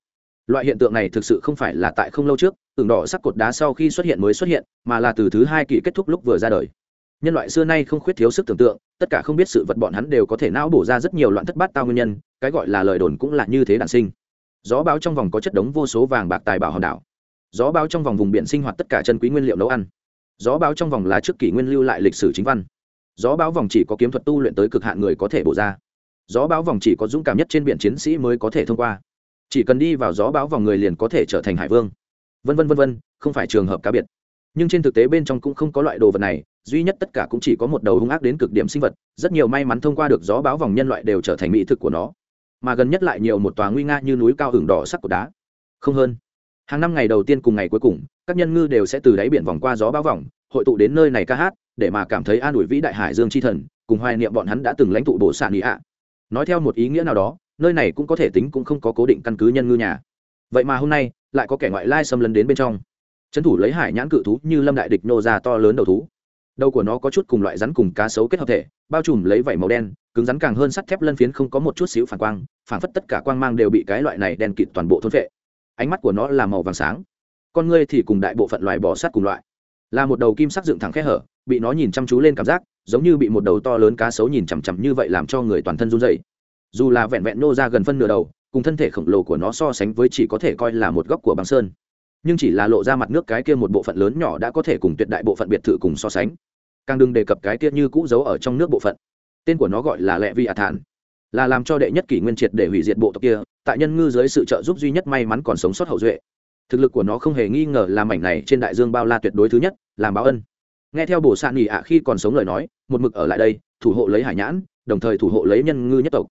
Loại hiện tượng này thực sự không phải là tại không lâu trước, tường đỏ sắc cột đá sau khi xuất hiện mới xuất hiện, mà là từ thứ hai kỳ kết thúc lúc vừa ra đời. Nhân loại xưa nay không khuyết thiếu sức tưởng tượng, tất cả không biết sự vật bọn hắn đều có thể não bổ ra rất nhiều loạn thất bát tao nguyên nhân, cái gọi là lời đồn cũng là như thế đản sinh. Gió báo trong vòng có chất đống vô số vàng bạc tài bảo hòn đảo. Gió báo trong vòng vùng biển sinh hoạt tất cả chân quý nguyên liệu nấu ăn gió báo trong vòng là trước kỷ nguyên lưu lại lịch sử chính văn. Gió báo vòng chỉ có kiếm thuật tu luyện tới cực hạn người có thể bổ ra. Gió báo vòng chỉ có dũng cảm nhất trên biển chiến sĩ mới có thể thông qua. Chỉ cần đi vào gió báo vòng người liền có thể trở thành hải vương. Vân vân vân vân, không phải trường hợp cá biệt. Nhưng trên thực tế bên trong cũng không có loại đồ vật này, duy nhất tất cả cũng chỉ có một đầu hung ác đến cực điểm sinh vật, rất nhiều may mắn thông qua được gió báo vòng nhân loại đều trở thành mỹ thực của nó. Mà gần nhất lại nhiều một tòa nguy nga như núi cao hưởng đỏ sắc của đá. Không hơn. Hàng năm ngày đầu tiên cùng ngày cuối cùng các nhân ngư đều sẽ từ đáy biển vòng qua gió bao vòng, hội tụ đến nơi này ca hát, để mà cảm thấy an ủi vĩ đại hải dương chi thần, cùng hoài niệm bọn hắn đã từng lãnh tụ bổ sản ý ạ. Nói theo một ý nghĩa nào đó, nơi này cũng có thể tính cũng không có cố định căn cứ nhân ngư nhà. Vậy mà hôm nay, lại có kẻ ngoại lai xâm lấn đến bên trong. Trấn thủ lấy hải nhãn cự thú như lâm đại địch nô ra to lớn đầu thú. Đầu của nó có chút cùng loại rắn cùng cá sấu kết hợp thể, bao trùm lấy vảy màu đen, cứng rắn càng hơn sắt thép lân phiến không có một chút xíu phản quang, phản phất tất cả quang mang đều bị cái loại này đen kịt toàn bộ thôn vệ ánh mắt của nó là màu vàng sáng con ngươi thì cùng đại bộ phận loài bò sát cùng loại. Là một đầu kim sắc dựng thẳng khe hở, bị nó nhìn chăm chú lên cảm giác, giống như bị một đầu to lớn cá sấu nhìn chằm chằm như vậy làm cho người toàn thân run dày dù là vẹn vẹn nô ra gần phân nửa đầu, cùng thân thể khổng lồ của nó so sánh với chỉ có thể coi là một góc của băng sơn. Nhưng chỉ là lộ ra mặt nước cái kia một bộ phận lớn nhỏ đã có thể cùng tuyệt đại bộ phận biệt thự cùng so sánh. Càng đừng đề cập cái kia như cũ giấu ở trong nước bộ phận. Tên của nó gọi là lẹ vi ạ thản. Là làm cho đệ nhất kỷ nguyên triệt để hủy diệt bộ tộc kia, tại nhân ngư dưới sự trợ giúp duy nhất may mắn còn sống sót hậu duệ thực lực của nó không hề nghi ngờ là mảnh này trên đại dương bao la tuyệt đối thứ nhất, làm báo ân. Nghe theo bổ sạn nghỉ ạ khi còn sống lời nói, một mực ở lại đây, thủ hộ lấy hải nhãn, đồng thời thủ hộ lấy nhân ngư nhất tộc.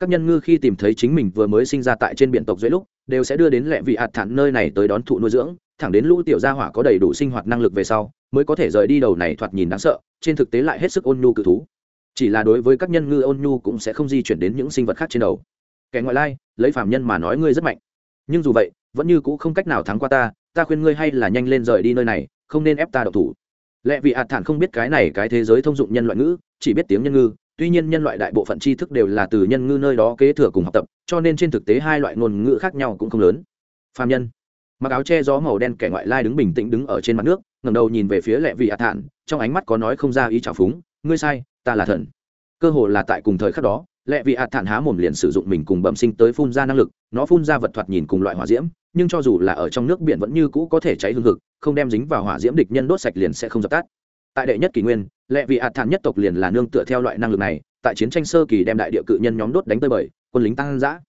Các nhân ngư khi tìm thấy chính mình vừa mới sinh ra tại trên biển tộc dưới lúc, đều sẽ đưa đến lẹ vị hạt thản nơi này tới đón thụ nuôi dưỡng, thẳng đến lũ tiểu gia hỏa có đầy đủ sinh hoạt năng lực về sau, mới có thể rời đi đầu này thoạt nhìn đáng sợ, trên thực tế lại hết sức ôn nhu cự thú. Chỉ là đối với các nhân ngư ôn nhu cũng sẽ không di chuyển đến những sinh vật khác trên đầu. Kẻ ngoại lai, lấy phạm nhân mà nói ngươi rất mạnh. Nhưng dù vậy vẫn như cũ không cách nào thắng qua ta ta khuyên ngươi hay là nhanh lên rời đi nơi này, không nên ép ta độc thủ. Lẽ vì hạt thản không biết cái này cái thế giới thông dụng nhân loại ngữ, chỉ biết tiếng nhân ngư, tuy nhiên nhân loại đại bộ phận tri thức đều là từ nhân ngư nơi đó kế thừa cùng học tập, cho nên trên thực tế hai loại ngôn ngữ khác nhau cũng không lớn. Phạm nhân. Mặc áo che gió màu đen kẻ ngoại lai đứng bình tĩnh đứng ở trên mặt nước ngầm đầu nhìn về phía lẹ vị hạ thản, trong ánh mắt có nói không ra ý trào phúng, ngươi sai, ta là thần. Cơ hồ là tại cùng thời khắc đó lẹ vị hạ thản há mồm liền sử dụng mình cùng bẩm sinh tới phun ra năng lực, nó phun ra vật thoạt nhìn cùng loại hỏa diễm nhưng cho dù là ở trong nước biển vẫn như cũ có thể cháy hương thực không đem dính vào hỏa diễm địch nhân đốt sạch liền sẽ không dập tắt. Tại đệ nhất kỷ nguyên, lệ vị hạt thản nhất tộc liền là nương tựa theo loại năng lực này, tại chiến tranh sơ kỳ đem đại địa cự nhân nhóm đốt đánh tới bời, quân lính tăng giã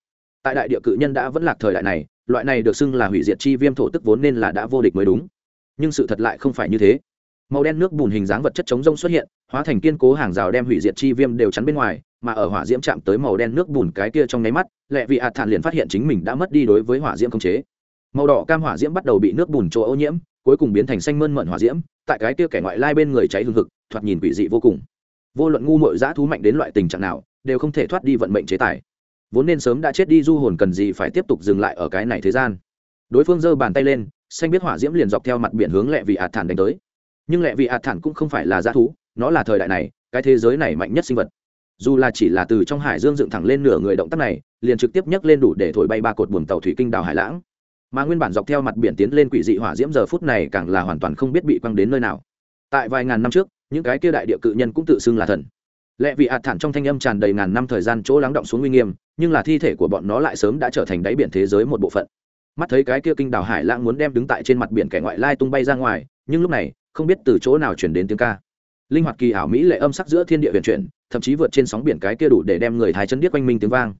tại đại địa cự nhân đã vẫn lạc thời đại này, loại này được xưng là hủy diệt chi viêm thổ tức vốn nên là đã vô địch mới đúng. Nhưng sự thật lại không phải như thế. Màu đen nước bùn hình dáng vật chất chống rông xuất hiện, hóa thành kiên cố hàng rào đem hủy diệt chi viêm đều chắn bên ngoài, mà ở hỏa diễm chạm tới màu đen nước bùn cái kia trong nháy mắt, lệ vị hạt thản liền phát hiện chính mình đã mất đi đối với hỏa diễm khống chế màu đỏ cam hỏa diễm bắt đầu bị nước bùn chỗ ô nhiễm, cuối cùng biến thành xanh mơn mận hỏa diễm, tại cái kia kẻ ngoại lai bên người cháy hương thực thoạt nhìn quỷ dị vô cùng. Vô luận ngu mội dã thú mạnh đến loại tình trạng nào, đều không thể thoát đi vận mệnh chế tài. Vốn nên sớm đã chết đi du hồn cần gì phải tiếp tục dừng lại ở cái này thế gian. Đối phương giơ bàn tay lên, xanh biết hỏa diễm liền dọc theo mặt biển hướng lẹ vị ạt thản đánh tới. Nhưng lẹ vị ạt thản cũng không phải là dã thú, nó là thời đại này, cái thế giới này mạnh nhất sinh vật. Dù là chỉ là từ trong hải dương dựng thẳng lên nửa người động tác này, liền trực tiếp nhấc lên đủ để thổi bay ba cột buồng tàu thủy kinh đào hải lãng mà nguyên bản dọc theo mặt biển tiến lên quỷ dị hỏa diễm giờ phút này càng là hoàn toàn không biết bị quăng đến nơi nào. Tại vài ngàn năm trước, những cái kia đại địa cự nhân cũng tự xưng là thần. Lẽ vì ạt thản trong thanh âm tràn đầy ngàn năm thời gian chỗ lắng động xuống nguy nghiêm, nhưng là thi thể của bọn nó lại sớm đã trở thành đáy biển thế giới một bộ phận. Mắt thấy cái kia kinh đảo hải lãng muốn đem đứng tại trên mặt biển kẻ ngoại lai tung bay ra ngoài, nhưng lúc này, không biết từ chỗ nào chuyển đến tiếng ca. Linh hoạt kỳ ảo mỹ lệ âm sắc giữa thiên địa huyền chuyển, thậm chí vượt trên sóng biển cái kia đủ để đem người thái chân điếc quanh minh tiếng vang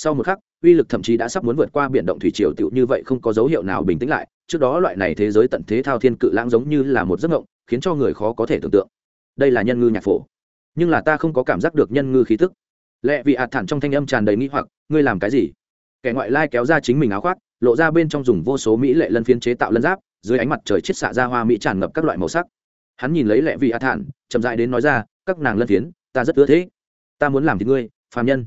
sau một khắc, uy lực thậm chí đã sắp muốn vượt qua biển động thủy triều tựu như vậy không có dấu hiệu nào bình tĩnh lại. Trước đó loại này thế giới tận thế thao thiên cự lãng giống như là một giấc mộng, khiến cho người khó có thể tưởng tượng. Đây là nhân ngư nhạc phổ. Nhưng là ta không có cảm giác được nhân ngư khí tức. Lẽ vì ạt thản trong thanh âm tràn đầy nghĩ hoặc, ngươi làm cái gì? Kẻ ngoại lai kéo ra chính mình áo khoác, lộ ra bên trong dùng vô số mỹ lệ lân phiến chế tạo lân giáp, dưới ánh mặt trời chiết xạ ra hoa mỹ tràn ngập các loại màu sắc. Hắn nhìn lấy lẹ vị ạt thản, chậm dại đến nói ra, các nàng lân phiến, ta rất ưa thế. Ta muốn làm thì ngươi, phàm nhân